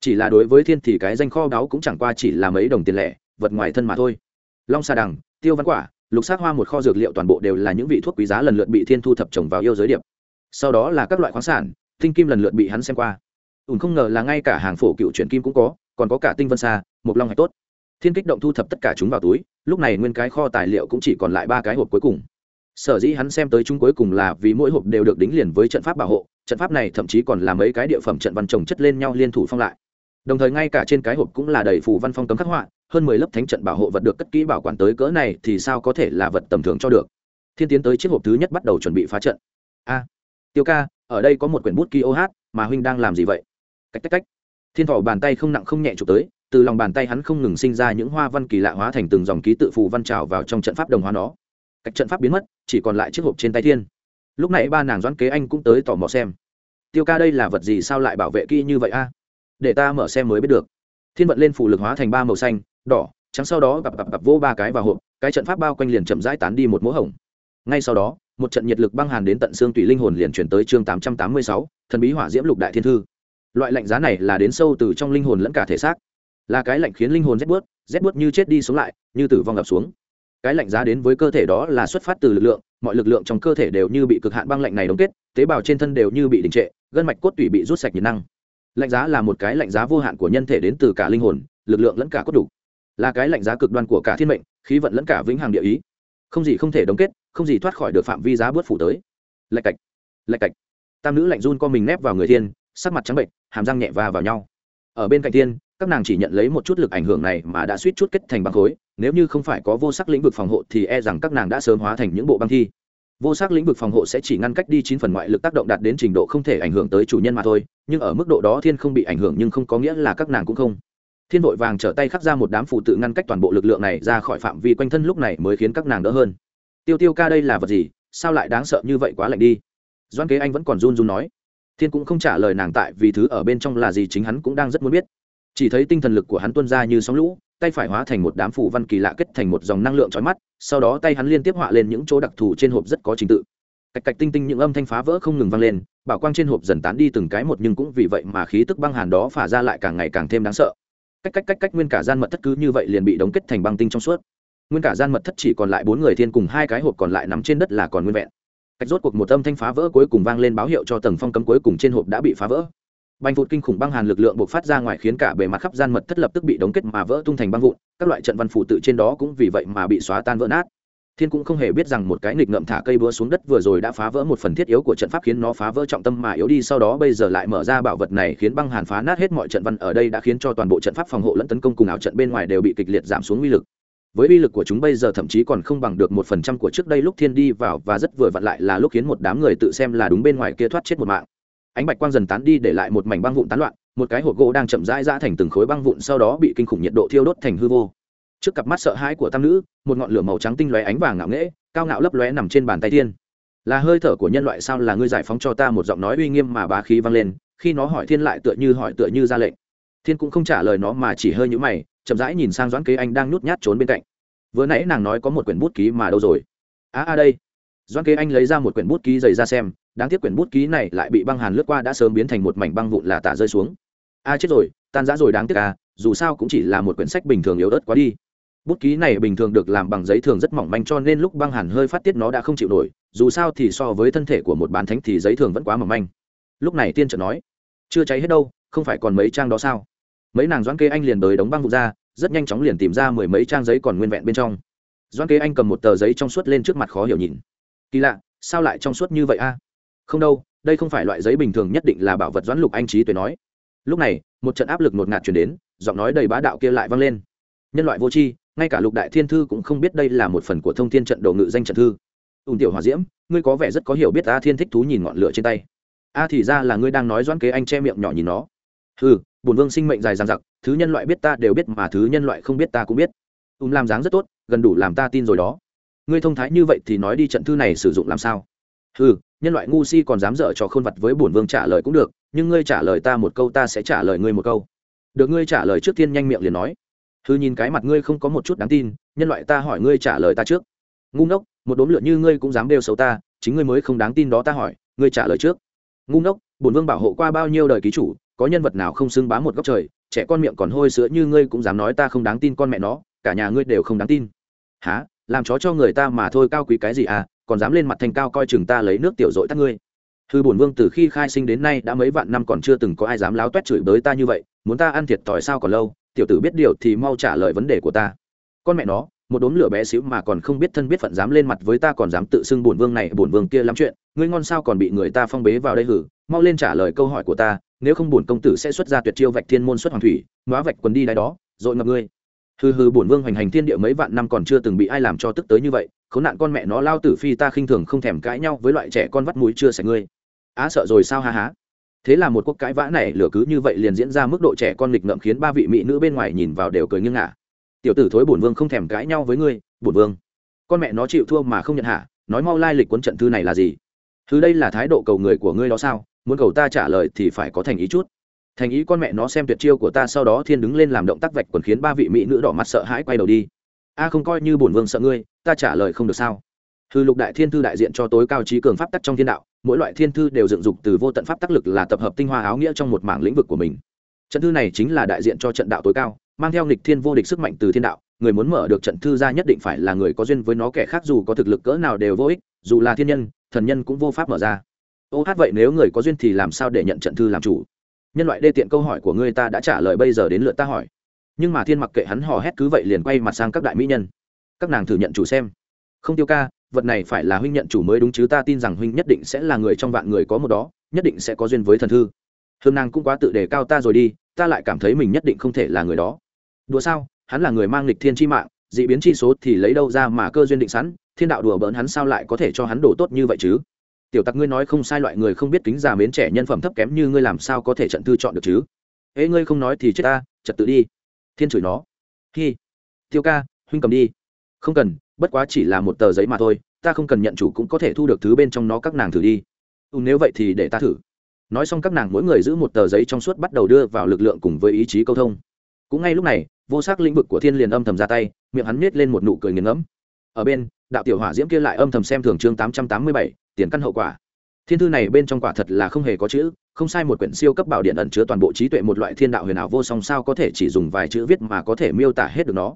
Chỉ là đối với thiên thì cái danh kho báu cũng chẳng qua chỉ là mấy đồng tiền lẻ, vật ngoài thân mà thôi. Long xà đằng, tiêu văn quả, lục sát hoa một kho dược liệu toàn bộ đều là những vị thuốc quý giá lần lượt bị thiên thu thập trồng vào yêu giới điệp. Sau đó là các loại khoáng sản, tinh kim lần lượt bị hắn xem qua. Ùn không ngờ là ngay cả hàng phổ cựu chuyển kim cũng có, còn có cả tinh vân xa một long hạch tốt. Thiên kích động thu thập tất cả chúng vào túi, lúc này nguyên cái kho tài liệu cũng chỉ còn lại ba cái hộp cuối cùng sở dĩ hắn xem tới chúng cuối cùng là vì mỗi hộp đều được đính liền với trận pháp bảo hộ, trận pháp này thậm chí còn là mấy cái địa phẩm trận văn trồng chất lên nhau liên thủ phong lại. Đồng thời ngay cả trên cái hộp cũng là đầy phù văn phong cấm khắc họa, hơn mười lớp thánh trận bảo hộ vật được cất kỹ bảo quản tới cỡ này thì sao có thể là vật tầm thường cho được? Thiên tiến tới chiếc hộp thứ nhất bắt đầu chuẩn bị phá trận. A, tiêu ca, ở đây có một quyển bút ký ô hát mà huynh đang làm gì vậy? Cách cách cách. Thiên thọ bàn tay không nặng không nhẹ chụp tới, từ lòng bàn tay hắn không ngừng sinh ra những hoa văn kỳ lạ hóa thành từng dòng ký tự phù văn trào vào trong trận pháp đồng hóa nó. Cách trận pháp biến mất chỉ còn lại chiếc hộp trên tay thiên. Lúc này ba nàng doãn kế anh cũng tới tò mò xem. Tiêu ca đây là vật gì sao lại bảo vệ kỹ như vậy a? Để ta mở xem mới biết được. Thiên vận lên phủ lực hóa thành ba màu xanh, đỏ, trắng sau đó gặp gặp gặp vô ba cái vào hộp, cái trận pháp bao quanh liền chậm rãi tán đi một mỗ hồng. Ngay sau đó, một trận nhiệt lực băng hàn đến tận xương tùy linh hồn liền chuyển tới chương tám trăm tám mươi sáu, thần bí hỏa diễm lục đại thiên thư. Loại lạnh giá này là đến sâu từ trong linh hồn lẫn cả thể xác. Là cái lạnh khiến linh hồn rét bớt rét bớt như chết đi sống lại, như tử vong ngập xuống cái lạnh giá đến với cơ thể đó là xuất phát từ lực lượng, mọi lực lượng trong cơ thể đều như bị cực hạn băng lạnh này đóng kết, tế bào trên thân đều như bị đình trệ, gân mạch cốt tủy bị rút sạch nhiệt năng. Lạnh giá là một cái lạnh giá vô hạn của nhân thể đến từ cả linh hồn, lực lượng lẫn cả cốt đủ. Là cái lạnh giá cực đoan của cả thiên mệnh, khí vận lẫn cả vĩnh hằng địa ý. Không gì không thể đóng kết, không gì thoát khỏi được phạm vi giá bớt phủ tới. Lạch cạch lạch cạch. Tam nữ lạnh run co mình nép vào người thiên, sắc mặt trắng bệnh hàm răng nhẹ va vào nhau. Ở bên cạnh thiên các nàng chỉ nhận lấy một chút lực ảnh hưởng này mà đã suýt chút kết thành băng khối. Nếu như không phải có vô sắc lĩnh vực phòng hộ thì e rằng các nàng đã sớm hóa thành những bộ băng thi. Vô sắc lĩnh vực phòng hộ sẽ chỉ ngăn cách đi chín phần ngoại lực tác động đạt đến trình độ không thể ảnh hưởng tới chủ nhân mà thôi, nhưng ở mức độ đó thiên không bị ảnh hưởng nhưng không có nghĩa là các nàng cũng không. Thiên vội vàng trở tay khắc ra một đám phụ tự ngăn cách toàn bộ lực lượng này ra khỏi phạm vi quanh thân lúc này mới khiến các nàng đỡ hơn. Tiêu tiêu ca đây là vật gì? Sao lại đáng sợ như vậy quá lạnh đi? Doan kế anh vẫn còn run run nói. Thiên cũng không trả lời nàng tại vì thứ ở bên trong là gì chính hắn cũng đang rất muốn biết chỉ thấy tinh thần lực của hắn tuôn ra như sóng lũ, tay phải hóa thành một đám phủ văn kỳ lạ kết thành một dòng năng lượng trói mắt, sau đó tay hắn liên tiếp họa lên những chỗ đặc thù trên hộp rất có trình tự. Cạch cạch tinh tinh những âm thanh phá vỡ không ngừng vang lên, bảo quang trên hộp dần tán đi từng cái một nhưng cũng vì vậy mà khí tức băng hàn đó phả ra lại càng ngày càng thêm đáng sợ. Cách cách cách cách nguyên cả gian mật thất cứ như vậy liền bị đóng kết thành băng tinh trong suốt. Nguyên cả gian mật thất chỉ còn lại bốn người thiên cùng hai cái hộp còn lại nằm trên đất là còn nguyên vẹn. Cách rốt cuộc một âm thanh phá vỡ cuối cùng vang lên báo hiệu cho tầng phong cấm cuối cùng trên hộp đã bị phá vỡ bành vụt kinh khủng băng hàn lực lượng buộc phát ra ngoài khiến cả bề mặt khắp gian mật thất lập tức bị đóng kết mà vỡ tung thành băng vụn, các loại trận văn phụ tự trên đó cũng vì vậy mà bị xóa tan vỡ nát. Thiên cũng không hề biết rằng một cái nghịch ngậm thả cây búa xuống đất vừa rồi đã phá vỡ một phần thiết yếu của trận pháp khiến nó phá vỡ trọng tâm mà yếu đi, sau đó bây giờ lại mở ra bảo vật này khiến băng hàn phá nát hết mọi trận văn ở đây đã khiến cho toàn bộ trận pháp phòng hộ lẫn tấn công cùng ảo trận bên ngoài đều bị kịch liệt giảm xuống uy lực. Với uy lực của chúng bây giờ thậm chí còn không bằng được một phần trăm của trước đây lúc thiên đi vào và rất vừa vặn lại là lúc khiến một đám người tự xem là đúng bên ngoài kia thoát chết một mạng ánh bạch quang dần tán đi để lại một mảnh băng vụn tán loạn một cái hộp gỗ đang chậm rãi ra thành từng khối băng vụn sau đó bị kinh khủng nhiệt độ thiêu đốt thành hư vô. Trước cặp mắt sợ hãi của tam nữ một ngọn lửa màu trắng tinh lóe ánh vàng ngạo nghễ cao ngạo lấp lóe nằm trên bàn tay thiên. Là hơi thở của nhân loại sao? Là ngươi giải phóng cho ta một giọng nói uy nghiêm mà bá khí vang lên khi nó hỏi thiên lại tựa như hỏi tựa như ra lệnh. Thiên cũng không trả lời nó mà chỉ hơi nhũ mày chậm rãi nhìn sang doãn kế anh đang nhút nhát trốn bên cạnh. Vừa nãy nàng nói có một quyển bút ký mà đâu rồi? Á à, à đây doan kế anh lấy ra một quyển bút ký dày ra xem, đáng tiếc quyển bút ký này lại bị băng hàn lướt qua đã sớm biến thành một mảnh băng vụn là tả rơi xuống. A chết rồi, tan rã rồi đáng tiếc à dù sao cũng chỉ là một quyển sách bình thường yếu ớt quá đi. Bút ký này bình thường được làm bằng giấy thường rất mỏng manh cho nên lúc băng hàn hơi phát tiết nó đã không chịu nổi, dù sao thì so với thân thể của một bán thánh thì giấy thường vẫn quá mỏng manh. Lúc này tiên trợ nói, chưa cháy hết đâu, không phải còn mấy trang đó sao? Mấy nàng doãn kê anh liền đới đống băng vụn ra, rất nhanh chóng liền tìm ra mười mấy trang giấy còn nguyên vẹn bên trong. Doan kế anh cầm một tờ giấy trong suốt lên trước mặt khó hiểu nhìn kỳ lạ, sao lại trong suốt như vậy a? Không đâu, đây không phải loại giấy bình thường nhất định là bảo vật doãn lục anh trí tuệ nói. Lúc này, một trận áp lực ngột ngạt chuyển đến, giọng nói đầy bá đạo kia lại vang lên. Nhân loại vô tri, ngay cả lục đại thiên thư cũng không biết đây là một phần của thông thiên trận đồ ngự danh trận thư. Ùn tiểu hòa diễm, ngươi có vẻ rất có hiểu biết a thiên thích thú nhìn ngọn lửa trên tay. A thì ra là ngươi đang nói doãn kế anh che miệng nhỏ nhìn nó. Ừ bổn vương sinh mệnh dài dằng dặc, thứ nhân loại biết ta đều biết mà thứ nhân loại không biết ta cũng biết. Ùn làm dáng rất tốt, gần đủ làm ta tin rồi đó ngươi thông thái như vậy thì nói đi trận thư này sử dụng làm sao? Ừ nhân loại ngu si còn dám dở trò khôn vặt với bổn vương trả lời cũng được, nhưng ngươi trả lời ta một câu ta sẽ trả lời ngươi một câu. Được ngươi trả lời trước tiên nhanh miệng liền nói. Hư nhìn cái mặt ngươi không có một chút đáng tin, nhân loại ta hỏi ngươi trả lời ta trước. Ngu ngốc, một đốm lượn như ngươi cũng dám đeo xấu ta, chính ngươi mới không đáng tin đó ta hỏi, ngươi trả lời trước. Ngu ngốc, bổn vương bảo hộ qua bao nhiêu đời ký chủ, có nhân vật nào không xưng bám một góc trời, trẻ con miệng còn hôi sữa như ngươi cũng dám nói ta không đáng tin con mẹ nó, cả nhà ngươi đều không đáng tin. Há làm chó cho người ta mà thôi, cao quý cái gì à còn dám lên mặt thành cao coi chừng ta lấy nước tiểu dội tắt ngươi. Hư bổn vương từ khi khai sinh đến nay đã mấy vạn năm còn chưa từng có ai dám láo toét chửi bới ta như vậy, muốn ta ăn thiệt thòi sao còn lâu, tiểu tử biết điều thì mau trả lời vấn đề của ta. Con mẹ nó, một đốm lửa bé xíu mà còn không biết thân biết phận dám lên mặt với ta còn dám tự xưng bổn vương này, bổn vương kia lắm chuyện, ngươi ngon sao còn bị người ta phong bế vào đây hử, mau lên trả lời câu hỏi của ta, nếu không bổn công tử sẽ xuất ra tuyệt chiêu vạch thiên môn xuất hoàng thủy, ngóa vạch quần đi đáy đó rồi ngập ngươi hừ hừ, bổn vương hoành hành thiên địa mấy vạn năm còn chưa từng bị ai làm cho tức tới như vậy, khốn nạn con mẹ nó lao tử phi ta khinh thường không thèm cãi nhau với loại trẻ con vắt mũi chưa sạch ngươi. Á, sợ rồi sao, ha há thế là một cuộc cãi vã này lửa cứ như vậy liền diễn ra mức độ trẻ con nghịch ngợm khiến ba vị mỹ nữ bên ngoài nhìn vào đều cười nghiêng ngả. Tiểu tử thối, bổn vương không thèm cãi nhau với ngươi, bổn vương. Con mẹ nó chịu thua mà không nhận hạ, nói mau lai lịch cuốn trận thư này là gì? Thứ đây là thái độ cầu người của ngươi đó sao? Muốn cầu ta trả lời thì phải có thành ý chút thành ý con mẹ nó xem tuyệt chiêu của ta sau đó thiên đứng lên làm động tác vạch còn khiến ba vị mỹ nữ đỏ mặt sợ hãi quay đầu đi. A không coi như bổn vương sợ ngươi, ta trả lời không được sao? Hư lục đại thiên thư đại diện cho tối cao trí cường pháp tắc trong thiên đạo, mỗi loại thiên thư đều dựng dục từ vô tận pháp tắc lực là tập hợp tinh hoa áo nghĩa trong một mảng lĩnh vực của mình. Trận thư này chính là đại diện cho trận đạo tối cao, mang theo nghịch thiên vô địch sức mạnh từ thiên đạo, người muốn mở được trận thư ra nhất định phải là người có duyên với nó, kẻ khác dù có thực lực cỡ nào đều vô ích, dù là thiên nhân, thần nhân cũng vô pháp mở ra. Ô hát vậy nếu người có duyên thì làm sao để nhận trận thư làm chủ? Nhân loại đê tiện câu hỏi của ngươi ta đã trả lời bây giờ đến lượt ta hỏi. Nhưng mà thiên mặc kệ hắn hò hét cứ vậy liền quay mặt sang các đại mỹ nhân. Các nàng thử nhận chủ xem. Không tiêu ca, vật này phải là huynh nhận chủ mới đúng chứ ta tin rằng huynh nhất định sẽ là người trong vạn người có một đó, nhất định sẽ có duyên với thần thư. Hương nàng cũng quá tự đề cao ta rồi đi, ta lại cảm thấy mình nhất định không thể là người đó. Đùa sao, hắn là người mang lịch thiên chi mạng, dị biến chi số thì lấy đâu ra mà cơ duyên định sẵn, thiên đạo đùa bỡn hắn sao lại có thể cho hắn đổ tốt như vậy chứ? Tiểu tặc ngươi nói không sai loại người không biết kính già mến trẻ nhân phẩm thấp kém như ngươi làm sao có thể trận thư chọn được chứ? Ế ngươi không nói thì chết ta trật tự đi. Thiên chửi nó. Hi. Tiêu ca huynh cầm đi. Không cần bất quá chỉ là một tờ giấy mà thôi ta không cần nhận chủ cũng có thể thu được thứ bên trong nó các nàng thử đi. Ừ, nếu vậy thì để ta thử. Nói xong các nàng mỗi người giữ một tờ giấy trong suốt bắt đầu đưa vào lực lượng cùng với ý chí câu thông. Cũng ngay lúc này vô sắc lĩnh vực của thiên liền âm thầm ra tay miệng hắn miết lên một nụ cười nghiền ngẫm. Ở bên đạo tiểu hỏa diễm kia lại âm thầm xem thường chương tám trăm tám mươi bảy tiền căn hậu quả. Thiên thư này bên trong quả thật là không hề có chữ, không sai một quyển siêu cấp bảo điện ẩn chứa toàn bộ trí tuệ một loại thiên đạo huyền ảo vô song sao có thể chỉ dùng vài chữ viết mà có thể miêu tả hết được nó.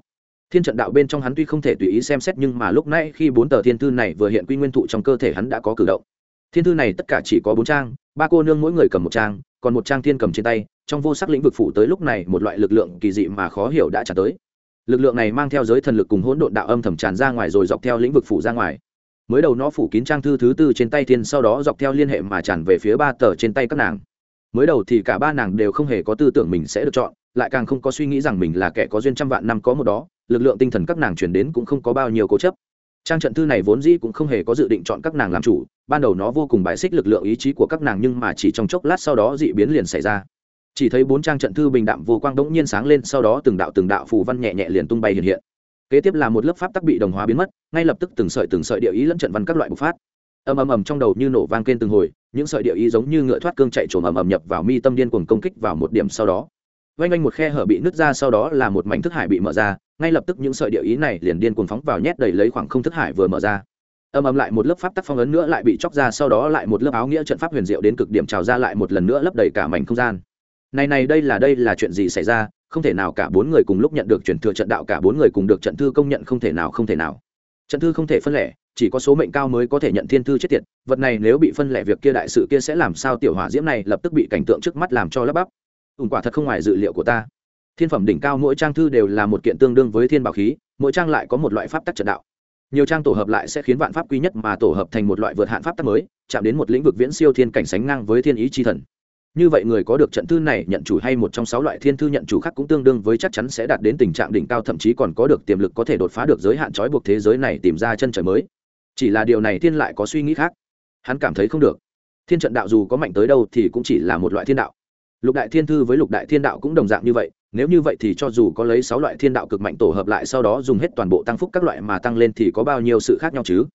Thiên trận đạo bên trong hắn tuy không thể tùy ý xem xét nhưng mà lúc nãy khi bốn tờ thiên thư này vừa hiện quy nguyên thụ trong cơ thể hắn đã có cử động. Thiên thư này tất cả chỉ có bốn trang, ba cô nương mỗi người cầm một trang, còn một trang thiên cầm trên tay, trong vô sắc lĩnh vực phụ tới lúc này một loại lực lượng kỳ dị mà khó hiểu đã trả tới. Lực lượng này mang theo giới thần lực cùng hỗn độn đạo âm thầm tràn ra ngoài rồi dọc theo lĩnh vực phủ ra ngoài mới đầu nó phủ kín trang thư thứ tư trên tay thiên, sau đó dọc theo liên hệ mà tràn về phía ba tờ trên tay các nàng. Mới đầu thì cả ba nàng đều không hề có tư tưởng mình sẽ được chọn, lại càng không có suy nghĩ rằng mình là kẻ có duyên trăm vạn năm có một đó, lực lượng tinh thần các nàng chuyển đến cũng không có bao nhiêu cố chấp. Trang trận thư này vốn dĩ cũng không hề có dự định chọn các nàng làm chủ, ban đầu nó vô cùng bài xích lực lượng ý chí của các nàng nhưng mà chỉ trong chốc lát sau đó dị biến liền xảy ra. Chỉ thấy bốn trang trận thư bình đạm vô quang đống nhiên sáng lên, sau đó từng đạo từng đạo phù văn nhẹ nhẹ liền tung bay hiện hiện kế tiếp là một lớp pháp tắc bị đồng hóa biến mất, ngay lập tức từng sợi từng sợi địa ý lẫn trận văn các loại bộc phát. Ầm ầm ầm trong đầu như nổ vang kênh từng hồi, những sợi địa ý giống như ngựa thoát cương chạy trồm ầm ầm nhập vào mi tâm điên cuồng công kích vào một điểm sau đó. Vanh anh một khe hở bị nứt ra sau đó là một mảnh thức hải bị mở ra, ngay lập tức những sợi địa ý này liền điên cuồng phóng vào nhét đầy lấy khoảng không thức hải vừa mở ra. Ầm ầm lại một lớp pháp tắc phong ấn nữa lại bị chóc ra, sau đó lại một lớp áo nghĩa trận pháp huyền diệu đến cực điểm trào ra lại một lần nữa lấp đầy cả mảnh không gian. Này này đây là đây là chuyện gì xảy ra? Không thể nào cả bốn người cùng lúc nhận được chuyển thừa trận đạo, cả bốn người cùng được trận thư công nhận không thể nào, không thể nào. Trận thư không thể phân lẻ, chỉ có số mệnh cao mới có thể nhận thiên thư chết tiệt. Vật này nếu bị phân lẻ, việc kia đại sự kia sẽ làm sao? Tiểu hỏa diễm này lập tức bị cảnh tượng trước mắt làm cho lấp bắp. Ùn quả thật không ngoài dự liệu của ta. Thiên phẩm đỉnh cao mỗi trang thư đều là một kiện tương đương với thiên bảo khí, mỗi trang lại có một loại pháp tắc trận đạo. Nhiều trang tổ hợp lại sẽ khiến vạn pháp quy nhất mà tổ hợp thành một loại vượt hạn pháp tắc mới, chạm đến một lĩnh vực viễn siêu thiên cảnh sánh ngang với thiên ý chi thần như vậy người có được trận thư này, nhận chủ hay một trong sáu loại thiên thư nhận chủ khác cũng tương đương với chắc chắn sẽ đạt đến tình trạng đỉnh cao, thậm chí còn có được tiềm lực có thể đột phá được giới hạn trói buộc thế giới này tìm ra chân trời mới. Chỉ là điều này thiên lại có suy nghĩ khác. Hắn cảm thấy không được. Thiên trận đạo dù có mạnh tới đâu thì cũng chỉ là một loại thiên đạo. Lục đại thiên thư với lục đại thiên đạo cũng đồng dạng như vậy. Nếu như vậy thì cho dù có lấy sáu loại thiên đạo cực mạnh tổ hợp lại sau đó dùng hết toàn bộ tăng phúc các loại mà tăng lên thì có bao nhiêu sự khác nhau chứ?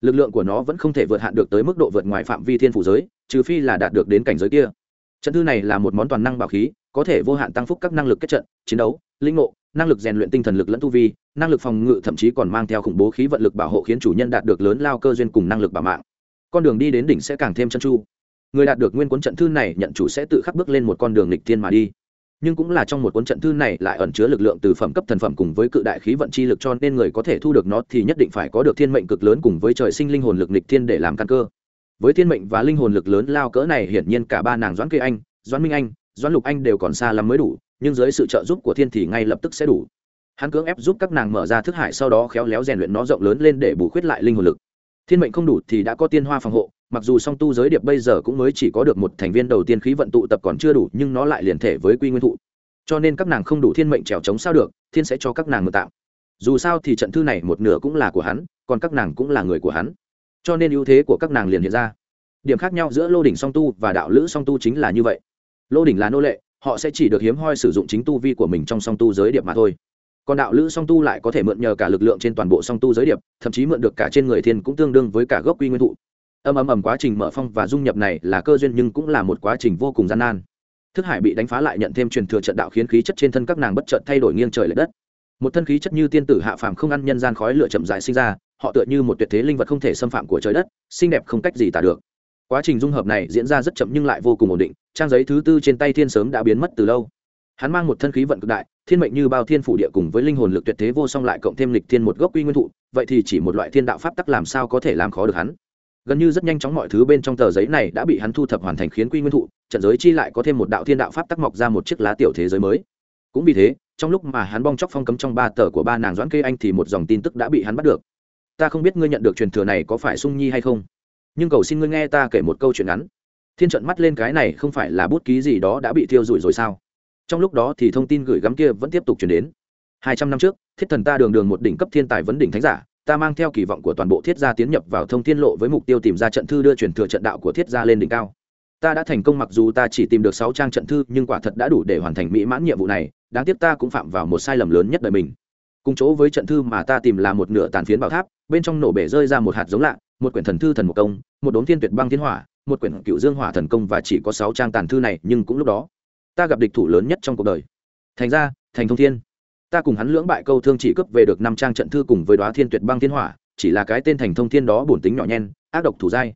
Lực lượng của nó vẫn không thể vượt hạn được tới mức độ vượt ngoài phạm vi thiên phủ giới, trừ phi là đạt được đến cảnh giới kia trận thư này là một món toàn năng bảo khí, có thể vô hạn tăng phúc các năng lực kết trận, chiến đấu, linh ngộ, năng lực rèn luyện tinh thần lực lẫn tu vi, năng lực phòng ngự thậm chí còn mang theo khủng bố khí vận lực bảo hộ khiến chủ nhân đạt được lớn lao cơ duyên cùng năng lực bảo mạng. Con đường đi đến đỉnh sẽ càng thêm chân chu người đạt được nguyên cuốn trận thư này, nhận chủ sẽ tự khắc bước lên một con đường lịch thiên mà đi. Nhưng cũng là trong một cuốn trận thư này lại ẩn chứa lực lượng từ phẩm cấp thần phẩm cùng với cự đại khí vận chi lực cho nên người có thể thu được nó thì nhất định phải có được thiên mệnh cực lớn cùng với trời sinh linh hồn lực lịch thiên để làm căn cơ với thiên mệnh và linh hồn lực lớn lao cỡ này, hiển nhiên cả ba nàng doãn kê anh, doãn minh anh, doãn lục anh đều còn xa lắm mới đủ, nhưng dưới sự trợ giúp của thiên thì ngay lập tức sẽ đủ. Hắn cưỡng ép giúp các nàng mở ra thức hải, sau đó khéo léo rèn luyện nó rộng lớn lên để bù khuyết lại linh hồn lực. Thiên mệnh không đủ thì đã có tiên hoa phòng hộ, mặc dù song tu giới điệp bây giờ cũng mới chỉ có được một thành viên đầu tiên khí vận tụ tập còn chưa đủ, nhưng nó lại liền thể với quy nguyên thụ. Cho nên các nàng không đủ thiên mệnh trèo trống sao được, thiên sẽ cho các nàng mượn tạm. Dù sao thì trận thư này một nửa cũng là của hắn, còn các nàng cũng là người của hắn cho nên ưu thế của các nàng liền hiện ra. Điểm khác nhau giữa lô đỉnh song tu và đạo lữ song tu chính là như vậy. Lô đỉnh là nô lệ, họ sẽ chỉ được hiếm hoi sử dụng chính tu vi của mình trong song tu giới điệp mà thôi. Còn đạo lữ song tu lại có thể mượn nhờ cả lực lượng trên toàn bộ song tu giới điệp, thậm chí mượn được cả trên người thiên cũng tương đương với cả gốc quy nguyên thụ. Âm ầm ầm quá trình mở phong và dung nhập này là cơ duyên nhưng cũng là một quá trình vô cùng gian nan. Thức hải bị đánh phá lại nhận thêm truyền thừa trận đạo khiến khí chất trên thân các nàng bất chợt thay đổi nghiêng trời l ệ đất một thân khí chất như tiên tử hạ phàm không ăn nhân gian khói lửa chậm dài sinh ra, họ tựa như một tuyệt thế linh vật không thể xâm phạm của trời đất, xinh đẹp không cách gì tả được. Quá trình dung hợp này diễn ra rất chậm nhưng lại vô cùng ổn định, trang giấy thứ tư trên tay thiên sớm đã biến mất từ lâu. Hắn mang một thân khí vận cực đại, thiên mệnh như bao thiên phủ địa cùng với linh hồn lực tuyệt thế vô song lại cộng thêm lịch thiên một gốc quy nguyên thụ, vậy thì chỉ một loại thiên đạo pháp tắc làm sao có thể làm khó được hắn? Gần như rất nhanh chóng mọi thứ bên trong tờ giấy này đã bị hắn thu thập hoàn thành khiến quy nguyên thụ, trận giới chi lại có thêm một đạo thiên đạo pháp tắc mọc ra một chiếc lá tiểu thế giới mới. Cũng vì thế trong lúc mà hắn bong chóc phong cấm trong ba tờ của ba nàng doãn kê anh thì một dòng tin tức đã bị hắn bắt được. Ta không biết ngươi nhận được truyền thừa này có phải sung nhi hay không, nhưng cầu xin ngươi nghe ta kể một câu chuyện ngắn. Thiên trận mắt lên cái này không phải là bút ký gì đó đã bị thiêu rụi rồi sao? Trong lúc đó thì thông tin gửi gắm kia vẫn tiếp tục chuyển đến. Hai trăm năm trước, thiết thần ta đường đường một đỉnh cấp thiên tài vấn đỉnh thánh giả, ta mang theo kỳ vọng của toàn bộ thiết gia tiến nhập vào thông thiên lộ với mục tiêu tìm ra trận thư đưa truyền thừa trận đạo của thiết gia lên đỉnh cao. Ta đã thành công mặc dù ta chỉ tìm được sáu trang trận thư, nhưng quả thật đã đủ để hoàn thành mỹ mãn nhiệm vụ này đáng tiếc ta cũng phạm vào một sai lầm lớn nhất đời mình. Cùng chỗ với trận thư mà ta tìm là một nửa tàn phiến bảo tháp, bên trong nổ bể rơi ra một hạt giống lạ, một quyển thần thư thần một công, một đốn thiên tuyệt băng thiên hỏa, một quyển cựu dương hỏa thần công và chỉ có sáu trang tàn thư này, nhưng cũng lúc đó, ta gặp địch thủ lớn nhất trong cuộc đời. Thành ra, thành thông thiên, ta cùng hắn lưỡng bại câu thương chỉ cướp về được năm trang trận thư cùng với đoá thiên tuyệt băng thiên hỏa, chỉ là cái tên thành thông thiên đó bổn tính nhỏ nhen, ác độc thủ dai.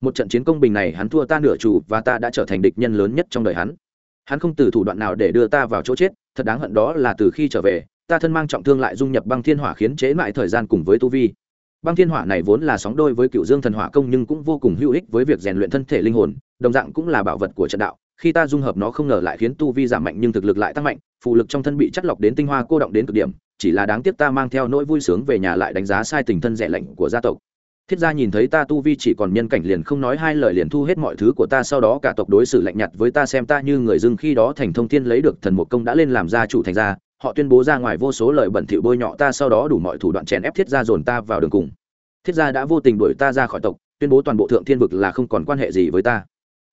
Một trận chiến công bình này hắn thua ta nửa chủ và ta đã trở thành địch nhân lớn nhất trong đời hắn hắn không từ thủ đoạn nào để đưa ta vào chỗ chết, thật đáng hận đó là từ khi trở về, ta thân mang trọng thương lại dung nhập băng thiên hỏa khiến chế mãi thời gian cùng với tu vi. Băng thiên hỏa này vốn là sóng đôi với cựu dương thần hỏa công nhưng cũng vô cùng hữu ích với việc rèn luyện thân thể linh hồn, đồng dạng cũng là bảo vật của trận đạo, khi ta dung hợp nó không ngờ lại khiến tu vi giảm mạnh nhưng thực lực lại tăng mạnh, phù lực trong thân bị chất lọc đến tinh hoa cô động đến cực điểm, chỉ là đáng tiếc ta mang theo nỗi vui sướng về nhà lại đánh giá sai tình thân rẻ lạnh của gia tộc thiết gia nhìn thấy ta tu vi chỉ còn nhân cảnh liền không nói hai lời liền thu hết mọi thứ của ta, sau đó cả tộc đối xử lạnh nhạt với ta xem ta như người dưng khi đó thành thông thiên lấy được thần một công đã lên làm gia chủ thành gia, họ tuyên bố ra ngoài vô số lời bẩn thỉu bôi nhọ ta, sau đó đủ mọi thủ đoạn chèn ép thiết gia dồn ta vào đường cùng. Thiết gia đã vô tình đuổi ta ra khỏi tộc, tuyên bố toàn bộ thượng thiên vực là không còn quan hệ gì với ta.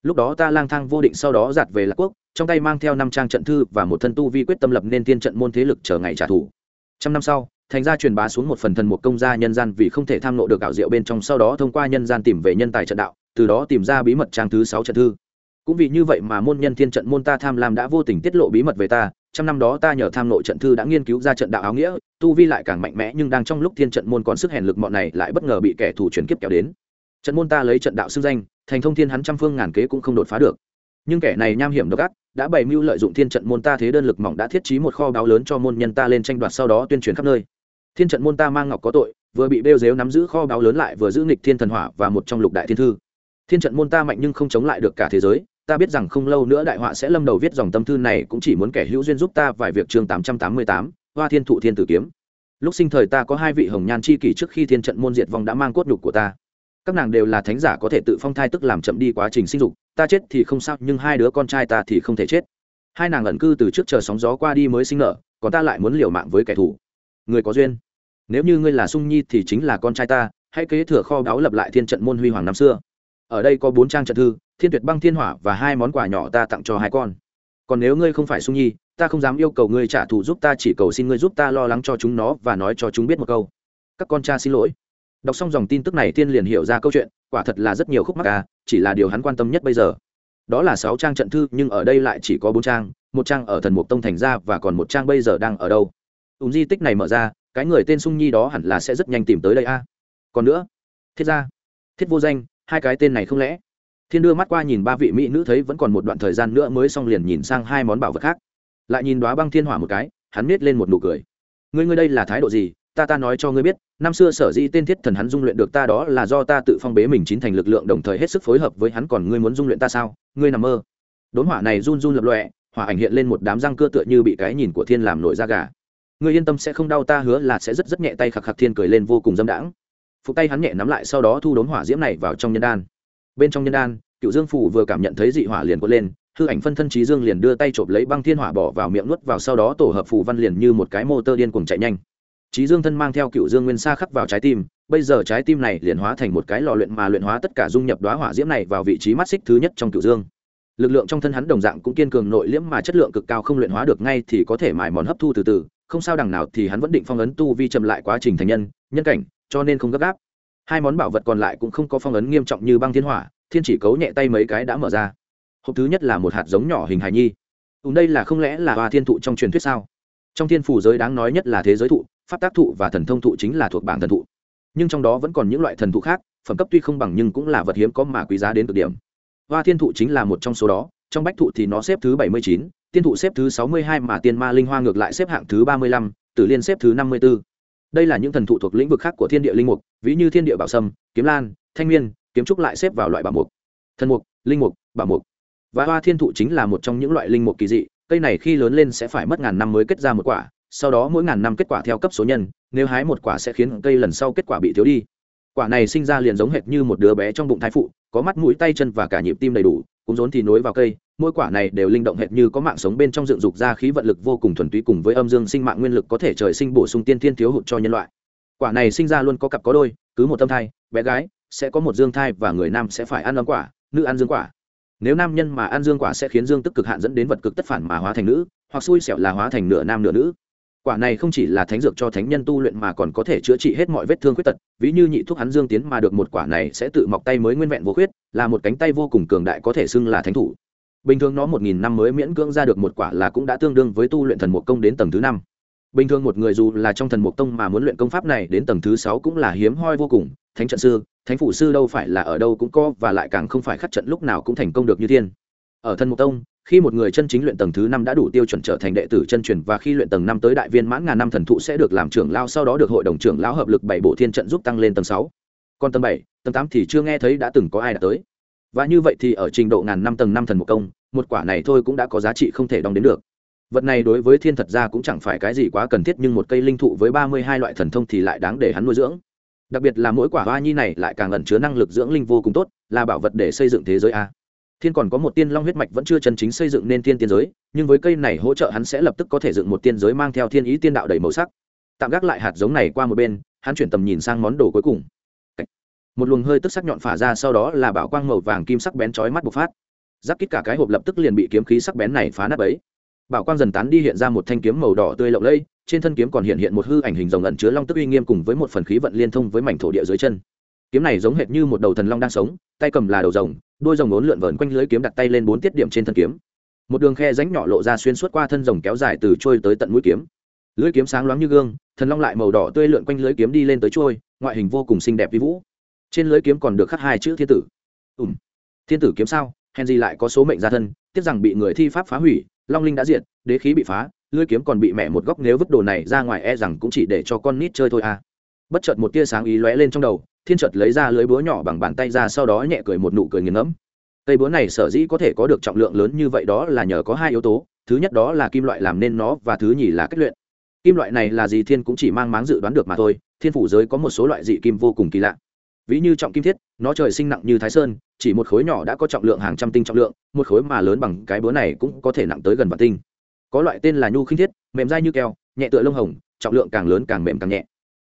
Lúc đó ta lang thang vô định sau đó giạt về lạc quốc, trong tay mang theo năm trang trận thư và một thân tu vi quyết tâm lập nên tiên trận môn thế lực chờ ngày trả thù. Trăm năm sau thành ra truyền bá xuống một phần thần một công gia nhân gian vì không thể tham nộ được ảo diệu bên trong sau đó thông qua nhân gian tìm về nhân tài trận đạo, từ đó tìm ra bí mật trang thứ sáu trận thư. Cũng vì như vậy mà môn nhân thiên trận môn ta tham lam đã vô tình tiết lộ bí mật về ta, trăm năm đó ta nhờ tham nội trận thư đã nghiên cứu ra trận đạo áo nghĩa, tu vi lại càng mạnh mẽ nhưng đang trong lúc thiên trận môn còn sức hèn lực mọn này lại bất ngờ bị kẻ thù chuyển kiếp kéo đến. Trận môn ta lấy trận đạo xưng danh, thành thông thiên hắn trăm phương ngàn kế cũng không đột phá được. Nhưng kẻ này nham hiểm độc ác, đã bày mưu lợi dụng thiên trận môn ta thế đơn lực mỏng đã thiết trí một kho báo lớn cho môn nhân ta lên tranh đoạt sau đó tuyên truyền khắp nơi thiên trận môn ta mang ngọc có tội, vừa bị bêu dếu nắm giữ kho báo lớn lại vừa giữ nghịch thiên thần hỏa và một trong lục đại thiên thư. Thiên trận môn ta mạnh nhưng không chống lại được cả thế giới, ta biết rằng không lâu nữa đại họa sẽ lâm đầu viết dòng tâm thư này cũng chỉ muốn kẻ hữu duyên giúp ta vài việc chương tám trăm tám mươi tám, hoa thiên thụ thiên tử kiếm. Lúc sinh thời ta có hai vị hồng nhan c h i kỷ trước khi thiên trận môn diệt vong đã mang cốt nhục của ta. Các nàng đều là thánh giả có thể tự phong thai tức làm chậm đi quá trình sinh dục, ta chết thì không sao, nhưng hai đứa con trai ta thì không thể chết. Hai nàng ẩn cư từ trước chờ sóng gió qua đi mới sinh nở, còn ta lại muốn liều mạng với kẻ thù người có duyên. Nếu như ngươi là sung nhi thì chính là con trai ta, hãy kế thừa kho báu lập lại thiên trận môn huy hoàng năm xưa. Ở đây có bốn trang trận thư, thiên tuyệt băng thiên hỏa và hai món quà nhỏ ta tặng cho hai con. Còn nếu ngươi không phải sung nhi, ta không dám yêu cầu ngươi trả thù giúp ta, chỉ cầu xin ngươi giúp ta lo lắng cho chúng nó và nói cho chúng biết một câu. Các con cha xin lỗi. Đọc xong dòng tin tức này thiên liền hiểu ra câu chuyện, quả thật là rất nhiều khúc mắc à chỉ là điều hắn quan tâm nhất bây giờ. Đó là sáu trang trận thư, nhưng ở đây lại chỉ có bốn trang, một trang ở thần mục tông thành ra và còn một trang bây giờ đang ở đâu ùm di tích này mở ra, cái người tên sung nhi đó hẳn là sẽ rất nhanh tìm tới đây a. Còn nữa, thiết ra thiết vô danh, hai cái tên này không lẽ? Thiên đưa mắt qua nhìn ba vị mỹ nữ thấy vẫn còn một đoạn thời gian nữa mới xong liền nhìn sang hai món bảo vật khác. Lại nhìn đoá băng thiên hỏa một cái, hắn nết lên một nụ cười. Ngươi ngươi đây là thái độ gì? Ta ta nói cho ngươi biết, năm xưa sở dĩ tên thiết thần hắn dung luyện được ta đó là do ta tự phong bế mình chín thành lực lượng đồng thời hết sức phối hợp với hắn còn ngươi muốn dung luyện ta sao? Ngươi nằm mơ. Đốn hỏa này run run lập lọe, hỏa ảnh hiện lên một đám răng cưa tựa như bị cái nhìn của thiên làm nổi da gà ngươi yên tâm sẽ không đau ta, hứa là sẽ rất rất nhẹ tay khạc khạc thiên cười lên vô cùng dâm đãng. Phục tay hắn nhẹ nắm lại sau đó thu đốn hỏa diễm này vào trong nhân đan. Bên trong nhân đan, cựu dương phủ vừa cảm nhận thấy dị hỏa liền quất lên, hư ảnh phân thân trí dương liền đưa tay chộp lấy băng thiên hỏa bỏ vào miệng nuốt vào sau đó tổ hợp phù văn liền như một cái mô tơ điên cuồng chạy nhanh. Trí dương thân mang theo cựu dương nguyên sa khắc vào trái tim, bây giờ trái tim này liền hóa thành một cái lò luyện mà luyện hóa tất cả dung nhập đoá hỏa diễm này vào vị trí mắt xích thứ nhất trong cựu dương lực lượng trong thân hắn đồng dạng cũng kiên cường nội liễm mà chất lượng cực cao không luyện hóa được ngay thì có thể mài mòn hấp thu từ từ, không sao đằng nào thì hắn vẫn định phong ấn tu vi chậm lại quá trình thành nhân nhân cảnh, cho nên không gấp gáp. Hai món bảo vật còn lại cũng không có phong ấn nghiêm trọng như băng thiên hỏa, thiên chỉ cấu nhẹ tay mấy cái đã mở ra. Hộp thứ nhất là một hạt giống nhỏ hình hài nhi. Ùm đây là không lẽ là hoa thiên thụ trong truyền thuyết sao? Trong thiên phủ giới đáng nói nhất là thế giới thụ, pháp tác thụ và thần thông thụ chính là thuộc bảng thần thụ. Nhưng trong đó vẫn còn những loại thần thụ khác, phẩm cấp tuy không bằng nhưng cũng là vật hiếm có mà quý giá đến cực điểm hoa thiên thụ chính là một trong số đó, trong bách thụ thì nó xếp thứ bảy mươi chín, tiên thụ xếp thứ sáu mươi hai mà tiên ma linh hoa ngược lại xếp hạng thứ ba mươi lăm, tử liên xếp thứ năm mươi b ố đây là những thần thụ thuộc lĩnh vực khác của thiên địa linh mục, ví như thiên địa bảo sâm, kiếm lan, thanh miên kiếm trúc lại xếp vào loại bảo mục. Thần mục, linh mục, bảo mục. Và hoa thiên thụ chính là một trong những loại linh mục kỳ dị, cây này khi lớn lên sẽ phải mất ngàn năm mới kết ra một quả, sau đó mỗi ngàn năm kết quả theo cấp số nhân, nếu hái một quả sẽ khiến cây lần sau kết quả bị thiếu đi. Quả này sinh ra liền giống hệt như một đứa bé trong bụng thai phụ có mắt, mũi, tay, chân và cả nhịp tim đầy đủ cũng rốn thì nối vào cây, mỗi quả này đều linh động hệt như có mạng sống bên trong dựng dục ra khí vận lực vô cùng thuần túy cùng với âm dương sinh mạng nguyên lực có thể trời sinh bổ sung tiên thiên thiếu hụt cho nhân loại. Quả này sinh ra luôn có cặp có đôi, cứ một tâm thai, bé gái, sẽ có một dương thai và người nam sẽ phải ăn âm quả, nữ ăn dương quả. Nếu nam nhân mà ăn dương quả sẽ khiến dương tức cực hạn dẫn đến vật cực tất phản mà hóa thành nữ, hoặc xui xẻo là hóa thành nửa nam nửa nữ quả này không chỉ là thánh dược cho thánh nhân tu luyện mà còn có thể chữa trị hết mọi vết thương khuyết tật, ví như nhị thuốc hắn dương tiến mà được một quả này sẽ tự mọc tay mới nguyên vẹn vô khuyết, là một cánh tay vô cùng cường đại có thể xưng là thánh thủ. Bình thường nó một nghìn năm mới miễn cưỡng ra được một quả là cũng đã tương đương với tu luyện thần mục công đến tầng thứ năm. Bình thường một người dù là trong thần mục tông mà muốn luyện công pháp này đến tầng thứ sáu cũng là hiếm hoi vô cùng, thánh trận sư, thánh phủ sư đâu phải là ở đâu cũng có và lại càng không phải khắc trận lúc nào cũng thành công được như thiên. Ở thần mục tông khi một người chân chính luyện tầng thứ năm đã đủ tiêu chuẩn trở thành đệ tử chân truyền và khi luyện tầng năm tới đại viên mãn ngàn năm thần thụ sẽ được làm trưởng lao sau đó được hội đồng trưởng lão hợp lực bảy bộ thiên trận giúp tăng lên tầng sáu. Còn tầng bảy, tầng tám thì chưa nghe thấy đã từng có ai đã tới. Và như vậy thì ở trình độ ngàn năm tầng năm thần một công, một quả này thôi cũng đã có giá trị không thể đong đến được. Vật này đối với thiên thật ra cũng chẳng phải cái gì quá cần thiết, nhưng một cây linh thụ với ba mươi hai loại thần thông thì lại đáng để hắn nuôi dưỡng. Đặc biệt là mỗi quả hoa nhi này lại càng ẩn chứa năng lực dưỡng linh vô cùng tốt, là bảo vật để xây dựng thế giới a thiên còn có một tiên long huyết mạch vẫn chưa chân chính xây dựng nên tiên tiên giới, nhưng với cây này hỗ trợ hắn sẽ lập tức có thể dựng một tiên giới mang theo thiên ý tiên đạo đầy màu sắc. Tạm gác lại hạt giống này qua một bên, hắn chuyển tầm nhìn sang món đồ cuối cùng. Một luồng hơi tức sắc nhọn phả ra sau đó là bảo quang màu vàng kim sắc bén chói mắt bộc phát. Giáp kít cả cái hộp lập tức liền bị kiếm khí sắc bén này phá nát ấy bảo quang dần tán đi hiện ra một thanh kiếm màu đỏ tươi lộng lẫy, trên thân kiếm còn hiện hiện một hư ảnh hình rồng ẩn chứa long tức uy nghiêm cùng với một phần khí vận liên thông với mảnh thổ địa dưới chân. Kiếm này giống hệt như một đầu thần long đang sống, tay cầm là đầu rồng đôi rồng ốn lượn vờn quanh lưới kiếm đặt tay lên bốn tiết điểm trên thân kiếm. Một đường khe ránh nhỏ lộ ra xuyên suốt qua thân rồng kéo dài từ trôi tới tận mũi kiếm. Lưới kiếm sáng loáng như gương, thần long lại màu đỏ tươi lượn quanh lưới kiếm đi lên tới trôi, ngoại hình vô cùng xinh đẹp vi vũ. Trên lưới kiếm còn được khắc hai chữ thiên tử. Ùm thiên tử kiếm sao? Hèn gì lại có số mệnh gia thân, tiếc rằng bị người thi pháp phá hủy, long linh đã diệt, đế khí bị phá, lưới kiếm còn bị mẹ một góc nếu vứt đồ này ra ngoài e rằng cũng chỉ để cho con nít chơi thôi à. Bất chợt một tia sáng ý lóe lên trong đầu thiên chợt lấy ra lưới búa nhỏ bằng bàn tay ra sau đó nhẹ cười một nụ cười nghiền ngẫm. Cây búa này sở dĩ có thể có được trọng lượng lớn như vậy đó là nhờ có hai yếu tố, thứ nhất đó là kim loại làm nên nó và thứ nhì là cách luyện. Kim loại này là gì thiên cũng chỉ mang máng dự đoán được mà thôi, thiên phủ giới có một số loại dị kim vô cùng kỳ lạ. Ví như trọng kim thiết, nó trời sinh nặng như thái sơn, chỉ một khối nhỏ đã có trọng lượng hàng trăm tinh trọng lượng, một khối mà lớn bằng cái búa này cũng có thể nặng tới gần vạn tinh. Có loại tên là nhu khinh thiết, mềm dai như keo, nhẹ tựa lông hồng, trọng lượng càng lớn càng mềm càng nhẹ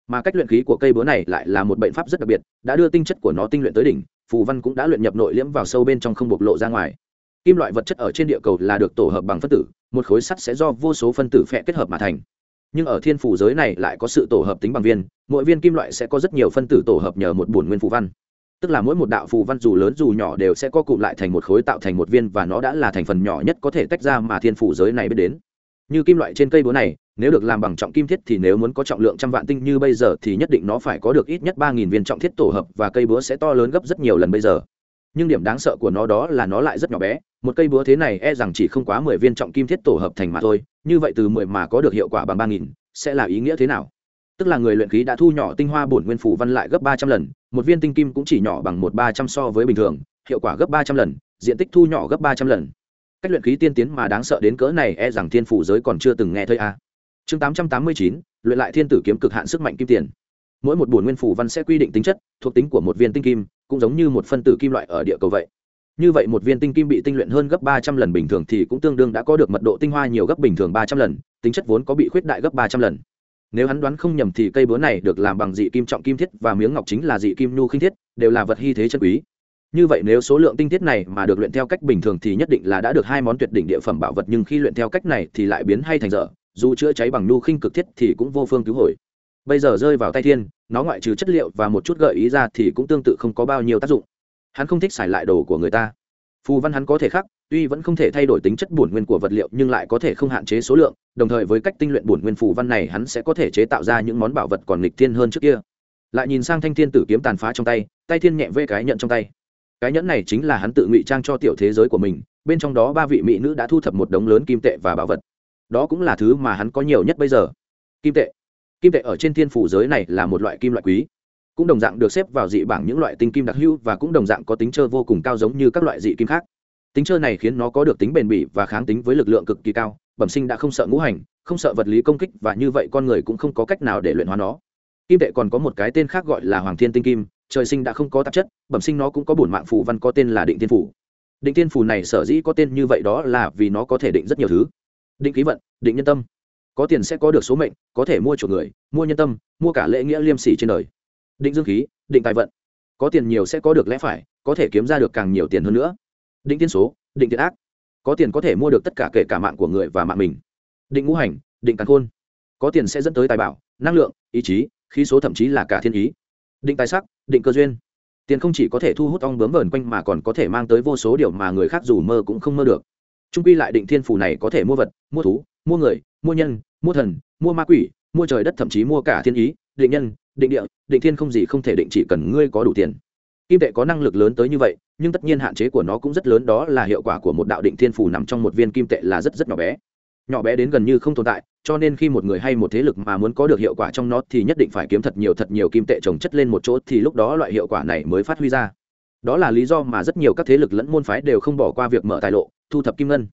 mà cách luyện khí của cây búa này lại là một bệnh pháp rất đặc biệt, đã đưa tinh chất của nó tinh luyện tới đỉnh, phù văn cũng đã luyện nhập nội liễm vào sâu bên trong không bộc lộ ra ngoài. Kim loại vật chất ở trên địa cầu là được tổ hợp bằng phân tử, một khối sắt sẽ do vô số phân tử phẹ kết hợp mà thành. Nhưng ở thiên phủ giới này lại có sự tổ hợp tính bằng viên, mỗi viên kim loại sẽ có rất nhiều phân tử tổ hợp nhờ một bổn nguyên phù văn. Tức là mỗi một đạo phù văn dù lớn dù nhỏ đều sẽ có cụm lại thành một khối tạo thành một viên và nó đã là thành phần nhỏ nhất có thể tách ra mà thiên phủ giới này biết đến. Như kim loại trên cây búa này nếu được làm bằng trọng kim thiết thì nếu muốn có trọng lượng trăm vạn tinh như bây giờ thì nhất định nó phải có được ít nhất ba nghìn viên trọng thiết tổ hợp và cây búa sẽ to lớn gấp rất nhiều lần bây giờ. Nhưng điểm đáng sợ của nó đó là nó lại rất nhỏ bé. Một cây búa thế này e rằng chỉ không quá mười viên trọng kim thiết tổ hợp thành mà thôi. Như vậy từ mười mà có được hiệu quả bằng ba nghìn, sẽ là ý nghĩa thế nào? Tức là người luyện khí đã thu nhỏ tinh hoa bổn nguyên phủ văn lại gấp ba trăm lần, một viên tinh kim cũng chỉ nhỏ bằng một ba trăm so với bình thường, hiệu quả gấp ba trăm lần, diện tích thu nhỏ gấp ba trăm lần. Cách luyện khí tiên tiến mà đáng sợ đến cỡ này e rằng thiên phủ giới còn chưa từng nghe thấy a chương tám trăm tám mươi chín, luyện lại thiên tử kiếm cực hạn sức mạnh kim tiền. Mỗi một bổn nguyên phủ văn sẽ quy định tính chất, thuộc tính của một viên tinh kim, cũng giống như một phân tử kim loại ở địa cầu vậy. Như vậy một viên tinh kim bị tinh luyện hơn gấp ba trăm lần bình thường thì cũng tương đương đã có được mật độ tinh hoa nhiều gấp bình thường ba trăm lần, tính chất vốn có bị khuyết đại gấp ba trăm lần. Nếu hắn đoán không nhầm thì cây búa này được làm bằng dị kim trọng kim thiết và miếng ngọc chính là dị kim nhu khinh thiết, đều là vật hy thế chân quý. Như vậy nếu số lượng tinh thiết này mà được luyện theo cách bình thường thì nhất định là đã được hai món tuyệt đỉnh địa phẩm bảo vật, nhưng khi luyện theo cách này thì lại biến hay thành dở dù chữa cháy bằng nhu khinh cực thiết thì cũng vô phương cứu hồi. Bây giờ rơi vào tay thiên, nó ngoại trừ chất liệu và một chút gợi ý ra thì cũng tương tự không có bao nhiêu tác dụng. Hắn không thích xài lại đồ của người ta. Phù văn hắn có thể khắc tuy vẫn không thể thay đổi tính chất bổn nguyên của vật liệu nhưng lại có thể không hạn chế số lượng, đồng thời với cách tinh luyện bổn nguyên phù văn này hắn sẽ có thể chế tạo ra những món bảo vật còn nghịch thiên hơn trước kia. Lại nhìn sang thanh thiên tử kiếm tàn phá trong tay tay thiên nhẹ vê cái nhận trong tay. Cái nhẫn này chính là hắn tự ngụy trang cho tiểu thế giới của mình, bên trong đó ba vị mỹ nữ đã thu thập một đống lớn kim tệ và bảo vật đó cũng là thứ mà hắn có nhiều nhất bây giờ. Kim tệ. Kim tệ ở trên thiên phủ giới này là một loại kim loại quý. Cũng đồng dạng được xếp vào dị bảng những loại tinh kim đặc hữu và cũng đồng dạng có tính chơi vô cùng cao giống như các loại dị kim khác. Tính chơi này khiến nó có được tính bền bỉ và kháng tính với lực lượng cực kỳ cao, bẩm sinh đã không sợ ngũ hành, không sợ vật lý công kích và như vậy con người cũng không có cách nào để luyện hóa nó. Kim tệ còn có một cái tên khác gọi là hoàng thiên tinh kim, trời sinh đã không có tạp chất, bẩm sinh nó cũng có bổn mạng phù văn có tên là định thiên phủ. Định thiên phủ này sở dĩ có tên như vậy đó là vì nó có thể định rất nhiều thứ định khí vận, định nhân tâm. Có tiền sẽ có được số mệnh, có thể mua chuộc người, mua nhân tâm, mua cả lễ nghĩa liêm sỉ trên đời. Định dương khí, định tài vận. Có tiền nhiều sẽ có được lẽ phải, có thể kiếm ra được càng nhiều tiền hơn nữa. Định tiên số, định thiện ác. Có tiền có thể mua được tất cả kể cả mạng của người và mạng mình. Định ngũ hành, định càng khôn. Có tiền sẽ dẫn tới tài bảo, năng lượng, ý chí, khí số thậm chí là cả thiên ý. Định tài sắc, định cơ duyên. Tiền không chỉ có thể thu hút ong bướm vờn quanh mà còn có thể mang tới vô số điều mà người khác dù mơ cũng không mơ được trung quy lại định thiên phủ này có thể mua vật, mua thú, mua người, mua nhân, mua thần, mua ma quỷ, mua trời đất thậm chí mua cả thiên ý, định nhân, định địa, định thiên không gì không thể định chỉ cần ngươi có đủ tiền. Kim tệ có năng lực lớn tới như vậy, nhưng tất nhiên hạn chế của nó cũng rất lớn, đó là hiệu quả của một đạo định thiên phủ nằm trong một viên kim tệ là rất rất nhỏ bé. Nhỏ bé đến gần như không tồn tại, cho nên khi một người hay một thế lực mà muốn có được hiệu quả trong nó thì nhất định phải kiếm thật nhiều thật nhiều kim tệ trồng chất lên một chỗ thì lúc đó loại hiệu quả này mới phát huy ra đó là lý do mà rất nhiều các thế lực lẫn môn phái đều không bỏ qua việc mở tài lộ, thu thập kim ngân.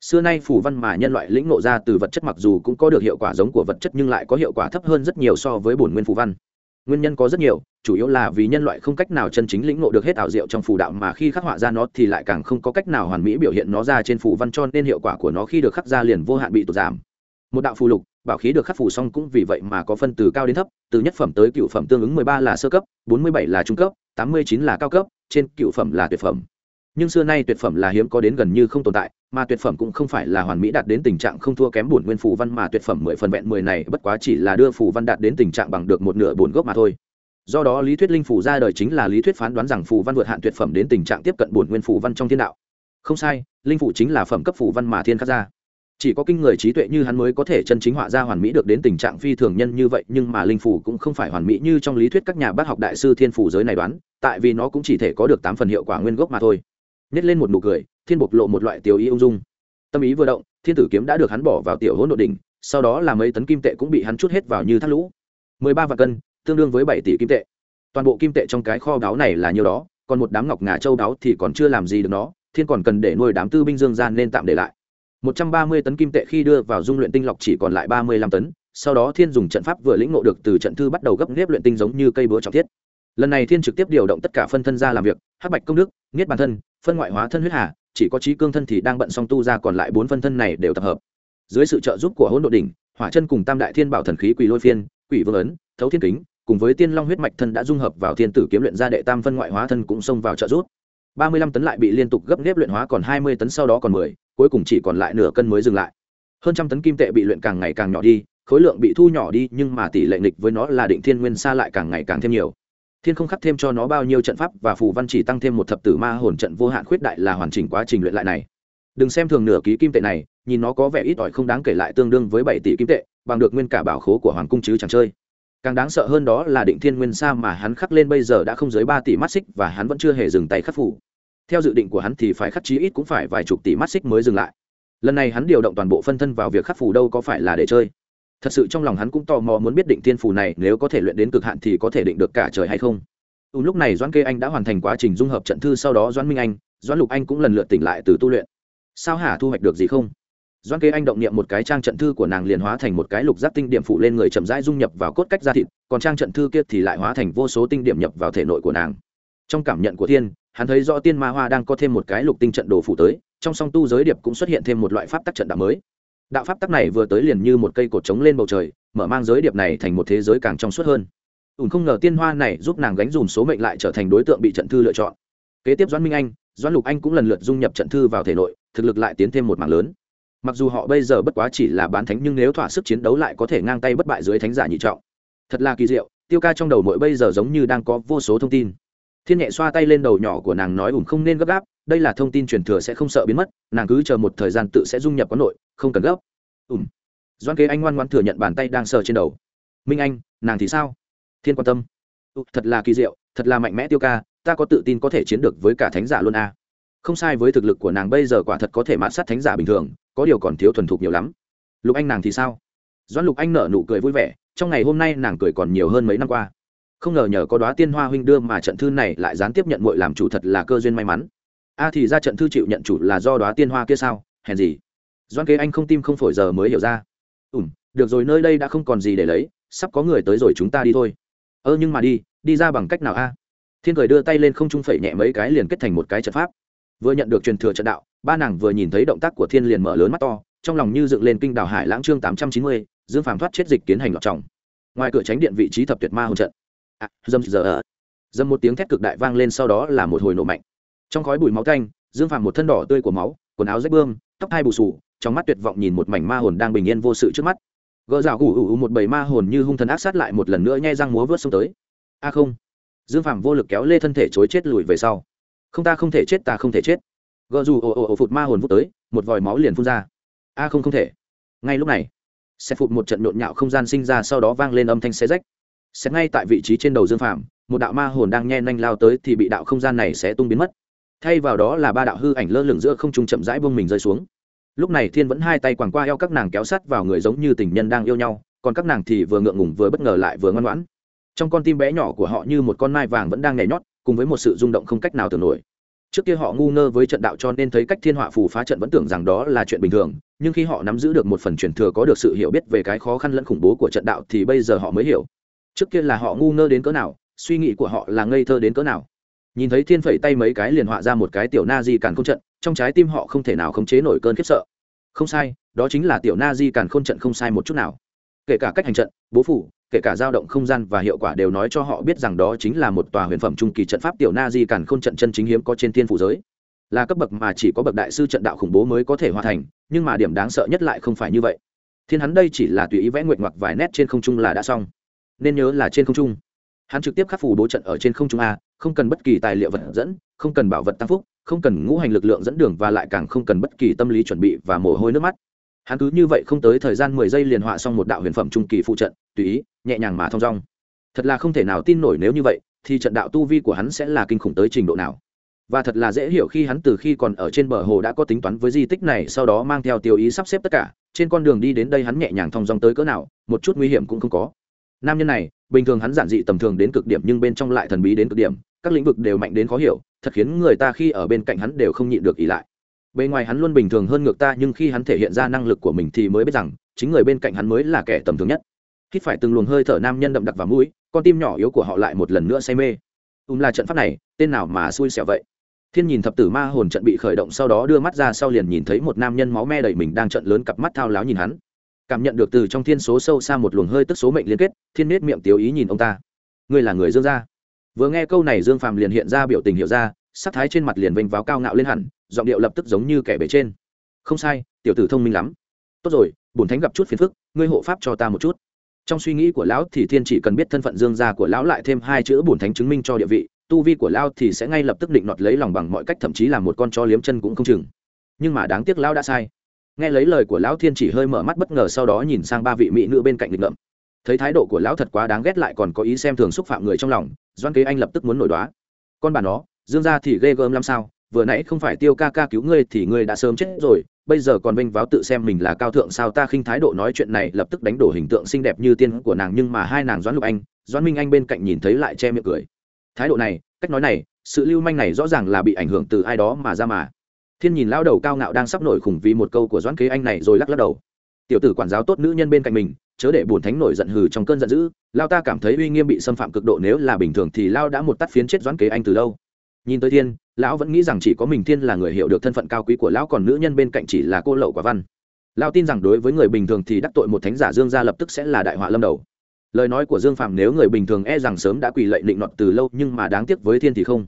Xưa nay phủ văn mà nhân loại lĩnh ngộ ra từ vật chất mặc dù cũng có được hiệu quả giống của vật chất nhưng lại có hiệu quả thấp hơn rất nhiều so với bổn nguyên phù văn. Nguyên nhân có rất nhiều, chủ yếu là vì nhân loại không cách nào chân chính lĩnh ngộ được hết ảo diệu trong phù đạo mà khi khắc họa ra nó thì lại càng không có cách nào hoàn mỹ biểu hiện nó ra trên phù văn cho nên hiệu quả của nó khi được khắc ra liền vô hạn bị tụt giảm. Một đạo phù lục, bảo khí được khắc phù xong cũng vì vậy mà có phân từ cao đến thấp, từ nhất phẩm tới cựu phẩm tương ứng mười ba là sơ cấp, bốn mươi bảy là trung cấp, tám mươi chín là cao cấp trên cựu phẩm là tuyệt phẩm. Nhưng xưa nay tuyệt phẩm là hiếm có đến gần như không tồn tại, mà tuyệt phẩm cũng không phải là hoàn mỹ đạt đến tình trạng không thua kém bổn nguyên phù văn mà tuyệt phẩm mười phần vẹn mười này bất quá chỉ là đưa phù văn đạt đến tình trạng bằng được một nửa bổn gốc mà thôi. Do đó lý thuyết linh phù ra đời chính là lý thuyết phán đoán rằng phù văn vượt hạn tuyệt phẩm đến tình trạng tiếp cận bổn nguyên phù văn trong thiên đạo. Không sai, linh phù chính là phẩm cấp phù văn mà thiên khắc ra. Chỉ có kinh người trí tuệ như hắn mới có thể chân chính họa ra hoàn mỹ được đến tình trạng phi thường nhân như vậy, nhưng mà linh phù cũng không phải hoàn mỹ như trong lý thuyết các nhà bác học đại sư thiên phù giới này đoán tại vì nó cũng chỉ thể có được tám phần hiệu quả nguyên gốc mà thôi. Nhét lên một nụ cười, thiên bộc lộ một loại tiểu ý ung dung. Tâm ý vừa động, thiên tử kiếm đã được hắn bỏ vào tiểu hỗn độ đỉnh, sau đó là mấy tấn kim tệ cũng bị hắn chút hết vào như thác lũ. Mười ba vạn cân, tương đương với bảy tỷ kim tệ. Toàn bộ kim tệ trong cái kho đáo này là nhiêu đó, còn một đám ngọc ngà châu đáo thì còn chưa làm gì được nó, thiên còn cần để nuôi đám tư binh dương gian nên tạm để lại. Một trăm ba mươi tấn kim tệ khi đưa vào dung luyện tinh lọc chỉ còn lại ba mươi lăm tấn, sau đó thiên dùng trận pháp vừa lĩnh ngộ được từ trận thư bắt đầu gấp nếp luyện tinh giống như cây búa trọng thiết lần này thiên trực tiếp điều động tất cả phân thân ra làm việc, hắc bạch công đức nghiết bản thân, phân ngoại hóa thân huyết hà, chỉ có trí cương thân thì đang bận song tu ra còn lại bốn phân thân này đều tập hợp. Dưới sự trợ giúp của hỗn độ đỉnh, hỏa chân cùng tam đại thiên bảo thần khí quỷ lôi phiên, quỷ vương ấn, thấu thiên kính, cùng với tiên long huyết mạch thân đã dung hợp vào thiên tử kiếm luyện ra đệ tam phân ngoại hóa thân cũng xông vào trợ giúp. Ba mươi lăm tấn lại bị liên tục gấp nếp luyện hóa còn hai mươi tấn sau đó còn mười, cuối cùng chỉ còn lại nửa cân mới dừng lại. Hơn trăm tấn kim tệ bị luyện càng ngày càng nhỏ đi, khối lượng bị thu nhỏ đi nhưng mà tỷ lệ nghịch với nó là định thiên nguyên xa lại càng ngày càng thêm nhiều thiên không khắc thêm cho nó bao nhiêu trận pháp và phù văn chỉ tăng thêm một thập tử ma hồn trận vô hạn khuyết đại là hoàn chỉnh quá trình luyện lại này. Đừng xem thường nửa ký kim tệ này, nhìn nó có vẻ ít ỏi không đáng kể lại tương đương với bảy tỷ kim tệ, bằng được nguyên cả bảo khố của hoàng cung chứ chẳng chơi. Càng đáng sợ hơn đó là định thiên nguyên sa mà hắn khắc lên bây giờ đã không dưới ba tỷ mắt xích và hắn vẫn chưa hề dừng tay khắc phủ. Theo dự định của hắn thì phải khắc chí ít cũng phải vài chục tỷ mắt xích mới dừng lại. Lần này hắn điều động toàn bộ phân thân vào việc khắc phủ đâu có phải là để chơi thật sự trong lòng hắn cũng tò mò muốn biết định thiên phủ này nếu có thể luyện đến cực hạn thì có thể định được cả trời hay không. Ừ, lúc này doãn kê anh đã hoàn thành quá trình dung hợp trận thư sau đó doãn minh anh doãn lục anh cũng lần lượt tỉnh lại từ tu luyện. Sao hả thu hoạch được gì không? Doãn kê anh động niệm một cái trang trận thư của nàng liền hóa thành một cái lục giáp tinh điểm phụ lên người chậm rãi dung nhập vào cốt cách da thịt còn trang trận thư kia thì lại hóa thành vô số tinh điểm nhập vào thể nội của nàng. Trong cảm nhận của thiên hắn thấy rõ tiên ma hoa đang có thêm một cái lục tinh trận đồ phụ tới trong song tu giới điệp cũng xuất hiện thêm một loại pháp tắc trận đạo mới đạo pháp tắc này vừa tới liền như một cây cột trống lên bầu trời, mở mang giới điệp này thành một thế giới càng trong suốt hơn. Ùn không ngờ tiên hoa này giúp nàng gánh dùm số mệnh lại trở thành đối tượng bị trận thư lựa chọn. Kế tiếp doãn minh anh, doãn lục anh cũng lần lượt dung nhập trận thư vào thể nội, thực lực lại tiến thêm một mảng lớn. Mặc dù họ bây giờ bất quá chỉ là bán thánh nhưng nếu thỏa sức chiến đấu lại có thể ngang tay bất bại dưới thánh giả nhị trọng. Thật là kỳ diệu, tiêu ca trong đầu mỗi bây giờ giống như đang có vô số thông tin thiên nhẹ xoa tay lên đầu nhỏ của nàng nói ủng không nên gấp gáp, đây là thông tin truyền thừa sẽ không sợ biến mất, nàng cứ chờ một thời gian tự sẽ dung nhập quán nội, không cần gấp. Ùm doan kế anh ngoan ngoan thừa nhận bàn tay đang sờ trên đầu. Minh anh, nàng thì sao? Thiên quan tâm. Thật là kỳ diệu, thật là mạnh mẽ tiêu ca, ta có tự tin có thể chiến được với cả thánh giả luôn a à. không sai với thực lực của nàng bây giờ quả thật có thể mạn sát thánh giả bình thường, có điều còn thiếu thuần thục nhiều lắm. Lục anh nàng thì sao? Doãn lục anh nở nụ cười vui vẻ, trong ngày hôm nay nàng cười còn nhiều hơn mấy năm qua không ngờ nhờ có đoá tiên hoa huynh đưa mà trận thư này lại gián tiếp nhận muội làm chủ thật là cơ duyên may mắn. A thì ra trận thư chịu nhận chủ là do đoá tiên hoa kia sao? Hèn gì? Doan kế anh không tim không phổi giờ mới hiểu ra. Ủm được rồi, nơi đây đã không còn gì để lấy, sắp có người tới rồi chúng ta đi thôi. Ơ, nhưng mà đi đi ra bằng cách nào a? Thiên cười đưa tay lên không trung phẩy nhẹ mấy cái liền kết thành một cái trận pháp. Vừa nhận được truyền thừa trận đạo, ba nàng vừa nhìn thấy động tác của thiên liền mở lớn mắt to, trong lòng như dựng lên kinh đảo hải lãng chương tám trăm chín mươi, dương phàm thoát chết dịch tiến hành lọt trọng. Ngoài cửa tránh điện vị trí thập tuyệt ma hồn trận à, dâm giờ ở dâm một tiếng thét cực đại vang lên sau đó là một hồi nổ mạnh. Trong khói bụi máu tanh dương phạm một thân đỏ tươi của máu quần áo rách bươm tóc hai bù sù trong mắt tuyệt vọng nhìn một mảnh ma hồn đang bình yên vô sự trước mắt. Gỡ rào gù ủ một bầy ma hồn như hung thần ác sát lại một lần nữa nhai răng múa vớt xông tới. A không. Dương phạm vô lực kéo lê thân thể chối chết lùi về sau. Không ta không thể chết ta không thể chết. Gỡ dù ồ ồ ồ phụt ma hồn vút tới một vòi máu liền phun ra. A không không thể. Ngay lúc này sẽ phụt một trận nhộn nhạo không gian sinh ra sau đó vang lên âm thanh xe rách sẽ ngay tại vị trí trên đầu dương phạm một đạo ma hồn đang nhe nhanh lao tới thì bị đạo không gian này sẽ tung biến mất. Thay vào đó là ba đạo hư ảnh lơ lửng giữa không trung chậm rãi bông mình rơi xuống. Lúc này thiên vẫn hai tay quàng qua eo các nàng kéo sát vào người giống như tình nhân đang yêu nhau, còn các nàng thì vừa ngượng ngùng vừa bất ngờ lại vừa ngoan ngoãn. Trong con tim bé nhỏ của họ như một con mai vàng vẫn đang nhảy nhót, cùng với một sự rung động không cách nào tưởng nổi. Trước kia họ ngu ngơ với trận đạo cho nên thấy cách thiên họa phù phá trận vẫn tưởng rằng đó là chuyện bình thường, nhưng khi họ nắm giữ được một phần truyền thừa có được sự hiểu biết về cái khó khăn lẫn khủng bố của trận đạo thì bây giờ họ mới hiểu trước kia là họ ngu ngơ đến cỡ nào, suy nghĩ của họ là ngây thơ đến cỡ nào. Nhìn thấy thiên phẩy tay mấy cái liền họa ra một cái tiểu na di càn k trận, trong trái tim họ không thể nào khống chế nổi cơn khiếp sợ. Không sai, đó chính là tiểu na di càn k trận không sai một chút nào. Kể cả cách hành trận, bố phủ, kể cả dao động không gian và hiệu quả đều nói cho họ biết rằng đó chính là một tòa huyền phẩm trung kỳ trận pháp tiểu na di càn k h ô n trận chân chính hiếm có trên thiên phủ giới. Là cấp bậc mà chỉ có bậc đại sư trận đạo khủng bố mới có thể hoàn thành, nhưng mà điểm đáng sợ nhất lại không phải như vậy. Thiên hắn đây chỉ là tùy ý vẽ nguyện ngoặc vài nét trên không trung là đã xong nên nhớ là trên không trung. Hắn trực tiếp khắc phủ bố trận ở trên không trung a, không cần bất kỳ tài liệu vật dẫn, không cần bảo vật tăng phúc, không cần ngũ hành lực lượng dẫn đường và lại càng không cần bất kỳ tâm lý chuẩn bị và mồ hôi nước mắt. Hắn cứ như vậy không tới thời gian mười giây liền họa xong một đạo huyền phẩm trung kỳ phụ trận, tùy ý, nhẹ nhàng mà thong dong. Thật là không thể nào tin nổi nếu như vậy, thì trận đạo tu vi của hắn sẽ là kinh khủng tới trình độ nào. Và thật là dễ hiểu khi hắn từ khi còn ở trên bờ hồ đã có tính toán với di tích này, sau đó mang theo tiêu ý sắp xếp tất cả, trên con đường đi đến đây hắn nhẹ nhàng thong dong tới cỡ nào, một chút nguy hiểm cũng không có nam nhân này, bình thường hắn giản dị tầm thường đến cực điểm nhưng bên trong lại thần bí đến cực điểm, các lĩnh vực đều mạnh đến khó hiểu, thật khiến người ta khi ở bên cạnh hắn đều không nhịn được ỉ lại. Bề ngoài hắn luôn bình thường hơn ngược ta nhưng khi hắn thể hiện ra năng lực của mình thì mới biết rằng, chính người bên cạnh hắn mới là kẻ tầm thường nhất. Hít phải từng luồng hơi thở nam nhân đậm đặc vào mũi, con tim nhỏ yếu của họ lại một lần nữa say mê. Ùm là trận pháp này, tên nào mà xui xẻo vậy? Thiên nhìn thập tử ma hồn trận bị khởi động sau đó đưa mắt ra sau liền nhìn thấy một nam nhân máu me đầy mình đang trận lớn cặp mắt thao láo nhìn hắn cảm nhận được từ trong thiên số sâu xa một luồng hơi tức số mệnh liên kết, thiên nết miệng tiếu ý nhìn ông ta. Ngươi là người dương gia. Vừa nghe câu này, dương phàm liền hiện ra biểu tình hiểu ra, sắc thái trên mặt liền vênh váo cao ngạo lên hẳn, giọng điệu lập tức giống như kẻ bể trên. Không sai, tiểu tử thông minh lắm. Tốt rồi, bổn thánh gặp chút phiền phức, ngươi hộ pháp cho ta một chút. Trong suy nghĩ của lão thì thiên chỉ cần biết thân phận dương gia của lão lại thêm hai chữ bổn thánh chứng minh cho địa vị, tu vi của lão thì sẽ ngay lập tức định nọt lấy lòng bằng mọi cách, thậm chí là một con chó liếm chân cũng không chừng. Nhưng mà đáng tiếc lão đã sai nghe lấy lời của lão thiên chỉ hơi mở mắt bất ngờ sau đó nhìn sang ba vị mỹ nữ bên cạnh nghịch ngợm. Thấy thái độ của lão thật quá đáng ghét lại còn có ý xem thường xúc phạm người trong lòng doan kế anh lập tức muốn nổi đoá. Con bà nó, dương gia thì ghê gớm lắm sao? Vừa nãy không phải tiêu ca ca cứu ngươi thì ngươi đã sớm chết rồi, bây giờ còn vinh váo tự xem mình là cao thượng sao? Ta khinh thái độ nói chuyện này lập tức đánh đổ hình tượng xinh đẹp như tiên của nàng, nhưng mà hai nàng doãn lục anh, doãn minh anh bên cạnh nhìn thấy lại che miệng cười. Thái độ này, cách nói này, sự lưu manh này rõ ràng là bị ảnh hưởng từ ai đó mà ra mà thiên nhìn lao đầu cao ngạo đang sắp nổi khủng vì một câu của doãn kế anh này rồi lắc lắc đầu. Tiểu tử quản giáo tốt nữ nhân bên cạnh mình, chớ để bổn thánh nổi giận hừ trong cơn giận dữ lao ta cảm thấy uy nghiêm bị xâm phạm cực độ nếu là bình thường thì lao đã một tắt phiến chết doãn kế anh từ lâu. Nhìn tới thiên, lão vẫn nghĩ rằng chỉ có mình thiên là người hiểu được thân phận cao quý của lão còn nữ nhân bên cạnh chỉ là cô lậu quả văn. Lão tin rằng đối với người bình thường thì đắc tội một thánh giả dương gia lập tức sẽ là đại họa lâm đầu. Lời nói của dương phạm nếu người bình thường e rằng sớm đã quỳ lệ định nọt từ lâu nhưng mà đáng tiếc với thiên thì không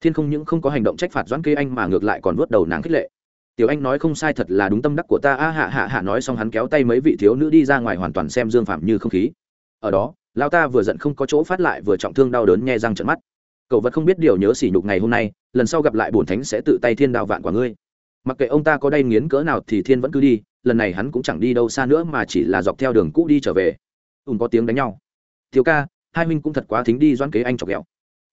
thiên không những không có hành động trách phạt doãn kê anh mà ngược lại còn vớt đầu nàng khích lệ. Tiểu anh nói không sai thật là đúng tâm đắc của ta, a, hạ hạ hạ, nói xong hắn kéo tay mấy vị thiếu nữ đi ra ngoài hoàn toàn xem dương phạm như không khí. Ở đó lao ta vừa giận không có chỗ phát lại vừa trọng thương đau đớn nghe răng trận mắt. Cậu vật không biết điều nhớ sỉ nhục ngày hôm nay, lần sau gặp lại bổn thánh sẽ tự tay thiên đạo vạn quả ngươi. Mặc kệ ông ta có đay nghiến cỡ nào thì thiên vẫn cứ đi, lần này hắn cũng chẳng đi đâu xa nữa mà chỉ là dọc theo đường cũ đi trở về. Ùn có tiếng đánh nhau. Thiếu ca, hai huynh cũng thật quá thính đi Doãn kế anh chọc ghẹo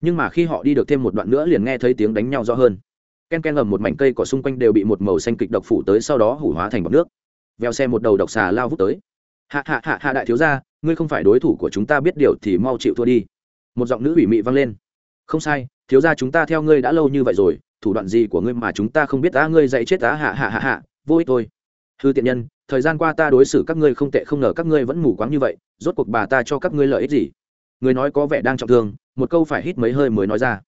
nhưng mà khi họ đi được thêm một đoạn nữa liền nghe thấy tiếng đánh nhau rõ hơn. Ken ken ngầm một mảnh cây cỏ xung quanh đều bị một màu xanh kịch độc phủ tới sau đó hủ hóa thành bọc nước. Veo xe một đầu độc xà lao vút tới. Hạ hạ hạ hạ đại thiếu gia, ngươi không phải đối thủ của chúng ta biết điều thì mau chịu thua đi. Một giọng nữ ủy mị vang lên. Không sai, thiếu gia chúng ta theo ngươi đã lâu như vậy rồi, thủ đoạn gì của ngươi mà chúng ta không biết ta ngươi dạy chết ta hạ hạ hạ hạ, vô ích thôi. Hư tiện nhân, thời gian qua ta đối xử các ngươi không tệ không ngờ các ngươi vẫn mù quáng như vậy, rốt cuộc bà ta cho các ngươi lợi ích gì? Người nói có vẻ đang trọng thương một câu phải hít mấy hơi mới nói ra.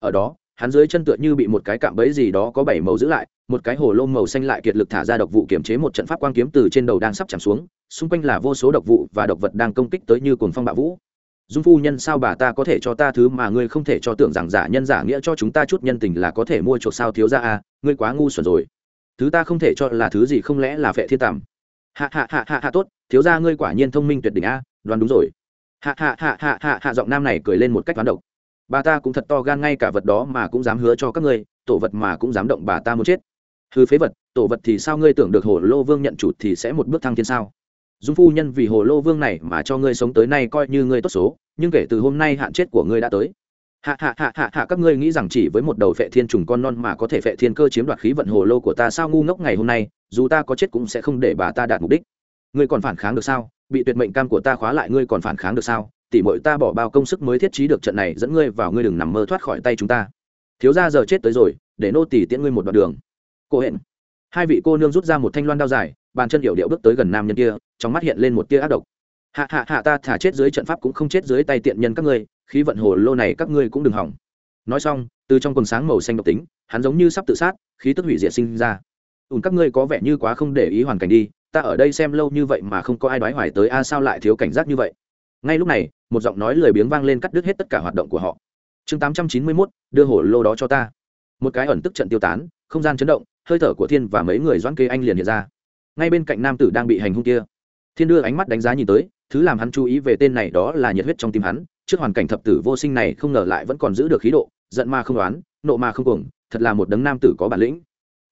Ở đó, hắn dưới chân tựa như bị một cái cạm bẫy gì đó có bảy màu giữ lại, một cái hồ lô màu xanh lại kiệt lực thả ra độc vụ kiểm chế một trận pháp quang kiếm từ trên đầu đang sắp chạm xuống, xung quanh là vô số độc vụ và độc vật đang công kích tới như cồn phong bạo vũ. Dung phu nhân sao bà ta có thể cho ta thứ mà ngươi không thể cho tưởng rằng giả nhân giả nghĩa cho chúng ta chút nhân tình là có thể mua chuộc sao thiếu ra à ngươi quá ngu xuẩn rồi. Thứ ta không thể cho là thứ gì không lẽ là phệ thiên tàm? Hạ hạ hạ hạ hạ tốt, thiếu ra ngươi quả nhiên thông minh tuyệt đỉnh a, đoán đúng rồi hạ hạ hạ hạ hạ hạ giọng nam này cười lên một cách toán độc. Bà ta cũng thật to gan ngay cả vật đó mà cũng dám hứa cho các ngươi, tổ vật mà cũng dám động bà ta muốn chết. Hư phế vật, tổ vật thì sao ngươi tưởng được hồ lô vương nhận chủ thì sẽ một bước thăng thiên sao? Dung phu nhân vì hồ lô vương này mà cho ngươi sống tới nay coi như ngươi tốt số, nhưng kể từ hôm nay hạn chết của ngươi đã tới. Hạ hạ hạ hạ hạ, các ngươi nghĩ rằng chỉ với một đầu phệ thiên trùng con non mà có thể phệ thiên cơ chiếm đoạt khí vận hồ lô của ta sao ngu ngốc ngày hôm nay, dù ta có chết cũng sẽ không để bà ta đạt mục đích. Ngươi còn phản kháng được sao? Bị tuyệt mệnh cam của ta khóa lại ngươi còn phản kháng được sao? Tỉ mọi ta bỏ bao công sức mới thiết trí được trận này, dẫn ngươi vào ngươi đừng nằm mơ thoát khỏi tay chúng ta. Thiếu ra giờ chết tới rồi, để nô tỉ tiễn ngươi một đoạn đường. Cô hẹn hai vị cô nương rút ra một thanh loan đao dài, bàn chân điệu điệu bước tới gần nam nhân kia, trong mắt hiện lên một tia ác độc. Hạ hạ hạ, ta thả chết dưới trận pháp cũng không chết dưới tay tiện nhân các ngươi, khí vận hồ lô này các ngươi cũng đừng hỏng. Nói xong, từ trong quần sáng màu xanh độc tính, hắn giống như sắp tự sát, khí tức hủy diệt sinh ra. Ùn các ngươi có vẻ như quá không để ý hoàn cảnh đi ta ở đây xem lâu như vậy mà không có ai đoái hoài tới a, sao lại thiếu cảnh giác như vậy? Ngay lúc này, một giọng nói lười biếng vang lên cắt đứt hết tất cả hoạt động của họ. Chương tám trăm chín mươi mốt, đưa hồ lô đó cho ta. Một cái ẩn tức trận tiêu tán, không gian chấn động, hơi thở của thiên và mấy người doãn kê anh liền hiện ra. Ngay bên cạnh nam tử đang bị hành hung kia. Thiên đưa ánh mắt đánh giá nhìn tới, thứ làm hắn chú ý về tên này đó là nhiệt huyết trong tim hắn. Trước hoàn cảnh thập tử vô sinh này không ngờ lại vẫn còn giữ được khí độ, giận ma không đoán, nộ ma không cuồng, thật là một đấng nam tử có bản lĩnh.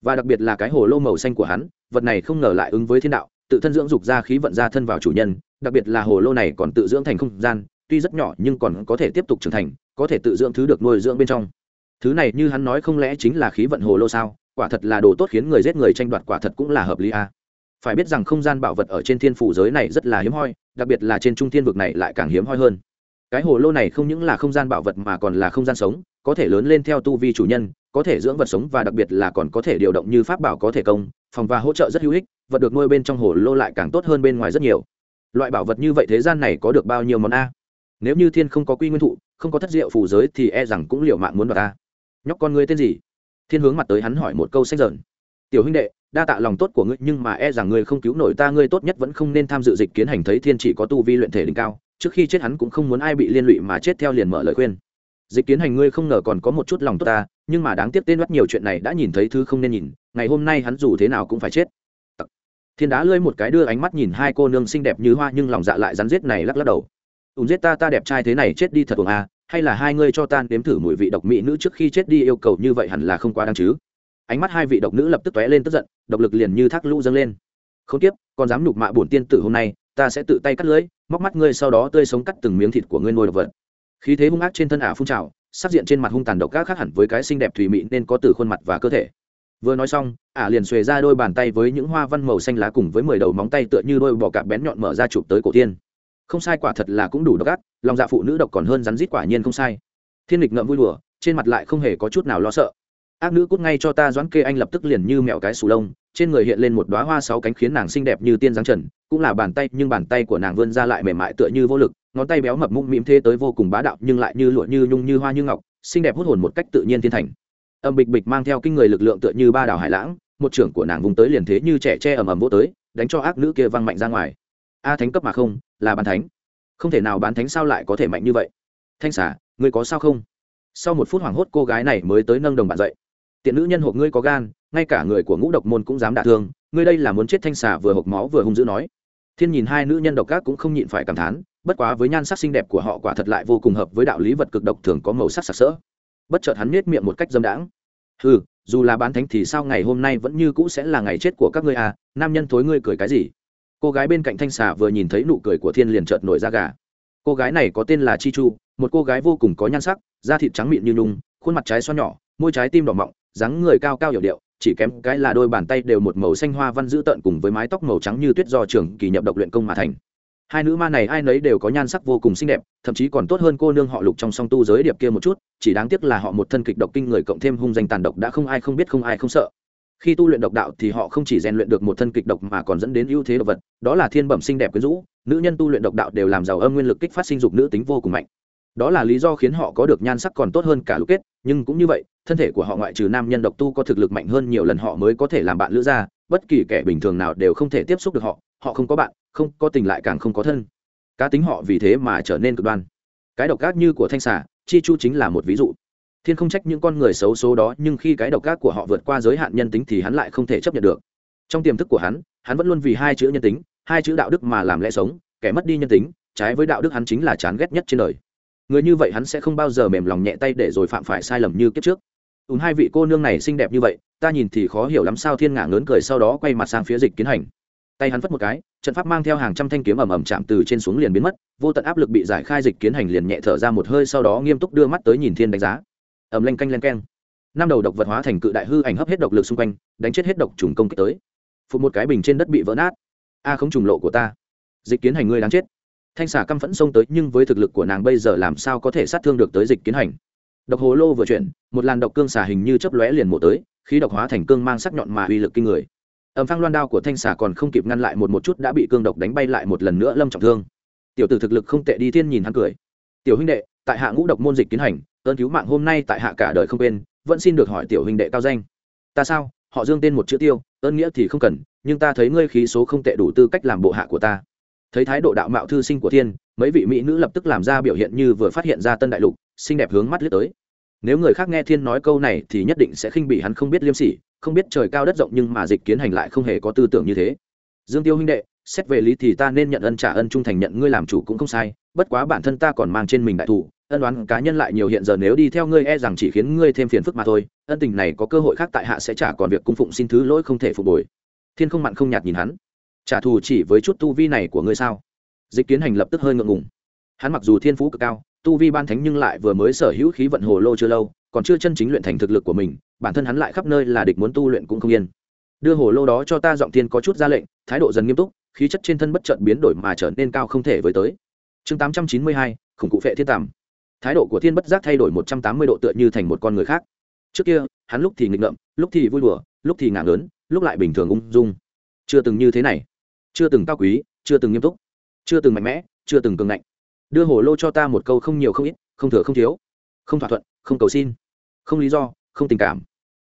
Và đặc biệt là cái hồ lô màu xanh của hắn vật này không ngờ lại ứng với thiên đạo, tự thân dưỡng dục ra khí vận ra thân vào chủ nhân, đặc biệt là hồ lô này còn tự dưỡng thành không gian, tuy rất nhỏ nhưng còn có thể tiếp tục trưởng thành, có thể tự dưỡng thứ được nuôi dưỡng bên trong. Thứ này như hắn nói không lẽ chính là khí vận hồ lô sao? Quả thật là đồ tốt khiến người giết người tranh đoạt quả thật cũng là hợp lý a. À. phải biết rằng không gian bảo vật ở trên thiên phủ giới này rất là hiếm hoi, đặc biệt là trên trung thiên vực này lại càng hiếm hoi hơn cái hồ lô này không những là không gian bảo vật mà còn là không gian sống, có thể lớn lên theo tu vi chủ nhân, có thể dưỡng vật sống và đặc biệt là còn có thể điều động như pháp bảo có thể công, phòng và hỗ trợ rất hữu ích, vật được nuôi bên trong hồ lô lại càng tốt hơn bên ngoài rất nhiều. Loại bảo vật như vậy thế gian này có được bao nhiêu món a? Nếu như thiên không có quy nguyên thụ, không có thất diệu phù giới thì e rằng cũng liệu mạng muốn vào ta. Nhóc con ngươi tên gì? Thiên hướng mặt tới hắn hỏi một câu sách dởn tiểu huynh đệ, đa tạ lòng tốt của ngươi, nhưng mà e rằng ngươi không cứu nổi ta, ngươi tốt nhất vẫn không nên tham dự dịch kiến hành thấy thiên chỉ có tu vi luyện thể đỉnh cao trước khi chết hắn cũng không muốn ai bị liên lụy mà chết theo liền mở lời khuyên. Dịch kiến hành ngươi không ngờ còn có một chút lòng tốt ta, nhưng mà đáng tiếc tên bắt nhiều chuyện này đã nhìn thấy thứ không nên nhìn, ngày hôm nay hắn dù thế nào cũng phải chết. Thiên đá lưỡi một cái đưa ánh mắt nhìn hai cô nương xinh đẹp như hoa nhưng lòng dạ lại rắn rết này lắc lắc đầu. Ùn giết ta ta đẹp trai thế này chết đi thật ồn à hay là hai ngươi cho tan đếm thử mùi vị độc mỹ nữ trước khi chết đi yêu cầu như vậy hẳn là không quá đáng chứ. Ánh mắt hai vị độc nữ lập tức tóe lên tức giận, độc lực liền như thác lũ dâng lên. Không tiếp, còn dám nhục mạ bổn tiên tử hôm nay ta sẽ tự tay cắt lưỡi móc mắt ngươi sau đó tươi sống cắt từng miếng thịt của ngươi nuôi độc vật. Khí thế hung ác trên thân ả phun trào, sắc diện trên mặt hung tàn độc gác khác hẳn với cái xinh đẹp thùy mị nên có từ khuôn mặt và cơ thể. Vừa nói xong, ả liền xuề ra đôi bàn tay với những hoa văn màu xanh lá cùng với mười đầu móng tay tựa như đôi bò cạp bén nhọn mở ra chụp tới cổ tiên không sai quả thật là cũng đủ độc ác, lòng dạ phụ nữ độc còn hơn rắn rít quả nhiên không sai. Thiên lịch ngậm vui đùa, trên mặt lại không hề có chút nào lo sợ. Ác nữ cút ngay cho ta doãn kê anh lập tức liền như mẹo cái sù lông, trên người hiện lên một đoá hoa sáu cánh khiến nàng xinh đẹp như tiên giáng trần cũng là bàn tay, nhưng bàn tay của nàng vươn ra lại mềm mại tựa như vô lực, ngón tay béo mập mũm mĩm thế tới vô cùng bá đạo, nhưng lại như lụa như nhung như hoa như ngọc, xinh đẹp hút hồn một cách tự nhiên thiên thành. Âm bịch bịch mang theo kinh người lực lượng tựa như ba đảo hải lãng, một trưởng của nàng vùng tới liền thế như trẻ tre ầm ầm vô tới, đánh cho ác nữ kia văng mạnh ra ngoài. A thánh cấp mà không, là bán thánh. Không thể nào bán thánh sao lại có thể mạnh như vậy? Thanh xả ngươi có sao không? Sau một phút hoảng hốt, cô gái này mới tới nâng đồng bạn dậy. Tiện nữ nhân hộp ngươi có gan, ngay cả người của ngũ độc môn cũng dám đả thương, ngươi đây là muốn chết thanh xà vừa hộp máu vừa hung dữ nói thiên nhìn hai nữ nhân độc ác cũng không nhịn phải cảm thán, bất quá với nhan sắc xinh đẹp của họ quả thật lại vô cùng hợp với đạo lý vật cực độc thường có màu sắc sặc sỡ. Bất chợt hắn nết miệng một cách dâm đãng. Ừ dù là bán thánh thì sao ngày hôm nay vẫn như cũ sẽ là ngày chết của các ngươi à nam nhân thối ngươi cười cái gì? Cô gái bên cạnh thanh xà vừa nhìn thấy nụ cười của thiên liền chợt nổi da gà. Cô gái này có tên là chi chu, một cô gái vô cùng có nhan sắc, da thịt trắng mịn như nhung, khuôn mặt trái xoan nhỏ, môi trái tim đỏ mọng, dáng người cao cao hiểu điệu chỉ kém cái là đôi bàn tay đều một màu xanh hoa văn dữ tợn cùng với mái tóc màu trắng như tuyết do trường kỳ nhập độc luyện công mà thành. Hai nữ ma này ai nấy đều có nhan sắc vô cùng xinh đẹp, thậm chí còn tốt hơn cô nương họ lục trong song tu giới điệp kia một chút, chỉ đáng tiếc là họ một thân kịch độc kinh người cộng thêm hung danh tàn độc đã không ai không biết không ai không sợ. Khi tu luyện độc đạo thì họ không chỉ rèn luyện được một thân kịch độc mà còn dẫn đến ưu thế độc vật, đó là thiên bẩm xinh đẹp quyến rũ, nữ nhân tu luyện độc đạo đều làm giàu âm nguyên lực kích phát sinh dục nữ tính vô cùng mạnh. Đó là lý do khiến họ có được nhan sắc còn tốt hơn cả lục kết nhưng cũng như vậy, thân thể của họ ngoại trừ nam nhân độc tu có thực lực mạnh hơn nhiều lần họ mới có thể làm bạn lữ gia, bất kỳ kẻ bình thường nào đều không thể tiếp xúc được họ họ không có bạn, không có tình lại càng không có thân. Cá tính họ vì thế mà trở nên cực đoan. Cái độc ác như của thanh xà, chi chu chính là một ví dụ. Thiên không trách những con người xấu số đó, nhưng khi cái độc ác của họ vượt qua giới hạn nhân tính thì hắn lại không thể chấp nhận được. Trong tiềm thức của hắn hắn vẫn luôn vì hai chữ nhân tính, hai chữ đạo đức mà làm lẽ sống, kẻ mất đi nhân tính, trái với đạo đức hắn chính là chán ghét nhất trên đời người như vậy hắn sẽ không bao giờ mềm lòng nhẹ tay để rồi phạm phải sai lầm như kiếp trước. Ùn hai vị cô nương này xinh đẹp như vậy, ta nhìn thì khó hiểu lắm sao thiên ngả ngớn cười sau đó quay mặt sang phía dịch kiến hành. Tay hắn phất một cái, trận pháp mang theo hàng trăm thanh kiếm ầm ầm chạm từ trên xuống liền biến mất, vô tận áp lực bị giải khai dịch kiến hành liền nhẹ thở ra một hơi sau đó nghiêm túc đưa mắt tới nhìn thiên đánh giá. Ầm lanh canh len keng. Năm đầu độc vật hóa thành cự đại hư ảnh hấp hết độc lực xung quanh, đánh chết hết độc trùng công kích tới. Phụ một cái bình trên đất bị vỡ nát. A không trùng lộ của ta. Dịch kiến hành ngươi đáng chết thanh xà căm phẫn xông tới, nhưng với thực lực của nàng bây giờ làm sao có thể sát thương được tới dịch kiến hành? Độc hồ lô vừa chuyển, một làn độc cương xà hình như chấp lóe liền mổ tới, khí độc hóa thành cương mang sắc nhọn mà uy lực kinh người. Ẩm phang loan đao của thanh xà còn không kịp ngăn lại một một chút đã bị cương độc đánh bay lại một lần nữa lâm trọng thương. Tiểu tử thực lực không tệ, đi thiên nhìn hắn cười. Tiểu huynh đệ, tại hạ ngũ độc môn dịch kiến hành, ơn cứu mạng hôm nay tại hạ cả đời không quên, vẫn xin được hỏi tiểu huynh đệ cao danh. Ta sao? Họ dương tên một chữ tiêu, ơn nghĩa thì không cần, nhưng ta thấy ngươi khí số không tệ đủ tư cách làm bộ hạ của ta thấy thái độ đạo mạo thư sinh của thiên, mấy vị mỹ nữ lập tức làm ra biểu hiện như vừa phát hiện ra tân đại lục, xinh đẹp hướng mắt lướt tới. Nếu người khác nghe thiên nói câu này thì nhất định sẽ khinh bị hắn không biết liêm sỉ, không biết trời cao đất rộng nhưng mà dịch kiến hành lại không hề có tư tưởng như thế. Dương tiêu huynh đệ, xét về lý thì ta nên nhận ân trả ân trung thành nhận ngươi làm chủ cũng không sai, bất quá bản thân ta còn mang trên mình đại thủ, ân đoán cá nhân lại nhiều hiện giờ nếu đi theo ngươi e rằng chỉ khiến ngươi thêm phiền phức mà thôi, ân tình này có cơ hội khác tại hạ sẽ trả còn việc cung phụng xin thứ lỗi không thể phục hồi. Thiên không mặn không nhạt nhìn hắn trả thù chỉ với chút tu vi này của ngươi sao? Dịch kiến hành lập tức hơi ngượng ngùng. Hắn mặc dù thiên phú cực cao, tu vi ban thánh nhưng lại vừa mới sở hữu khí vận hồ lô chưa lâu, còn chưa chân chính luyện thành thực lực của mình, bản thân hắn lại khắp nơi là địch muốn tu luyện cũng không yên. Đưa hồ lô đó cho ta giọng thiên có chút ra lệnh, thái độ dần nghiêm túc, khí chất trên thân bất chợt biến đổi mà trở nên cao không thể với tới. Chương tám trăm chín mươi hai, khủng cụ phệ thiên tàm thái độ của thiên bất giác thay đổi một trăm tám mươi độ tựa như thành một con người khác. Trước kia, hắn lúc thì nghịch ngợm, lúc thì vui đùa, lúc thì ngạc lớn lúc lại bình thường ung dung. Chưa từng như thế này chưa từng cao quý, chưa từng nghiêm túc, chưa từng mạnh mẽ, chưa từng cường ngạnh. Đưa hồ lô cho ta một câu không nhiều không ít, không thừa không thiếu. Không thỏa thuận, không cầu xin. Không lý do, không tình cảm.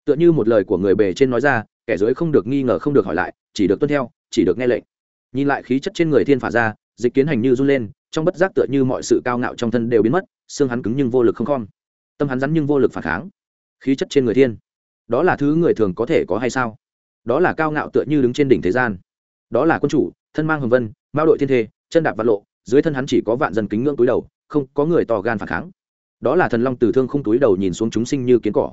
Tựa như một lời của người bề trên nói ra, kẻ dưới không được nghi ngờ không được hỏi lại, chỉ được tuân theo, chỉ được nghe lệnh. Nhìn lại khí chất trên người thiên phả ra, dịch kiến hành như run lên, trong bất giác tựa như mọi sự cao ngạo trong thân đều biến mất, xương hắn cứng nhưng vô lực không khom. Tâm hắn rắn nhưng vô lực phản kháng. Khí chất trên người thiên. Đó là thứ người thường có thể có hay sao? Đó là cao ngạo tựa như đứng trên đỉnh thế gian đó là quân chủ, thân mang hồng vân, mao đội thiên thê, chân đạp vạn lộ, dưới thân hắn chỉ có vạn dân kính ngưỡng túi đầu, không có người to gan phản kháng. Đó là thần long từ thương không túi đầu nhìn xuống chúng sinh như kiến cỏ.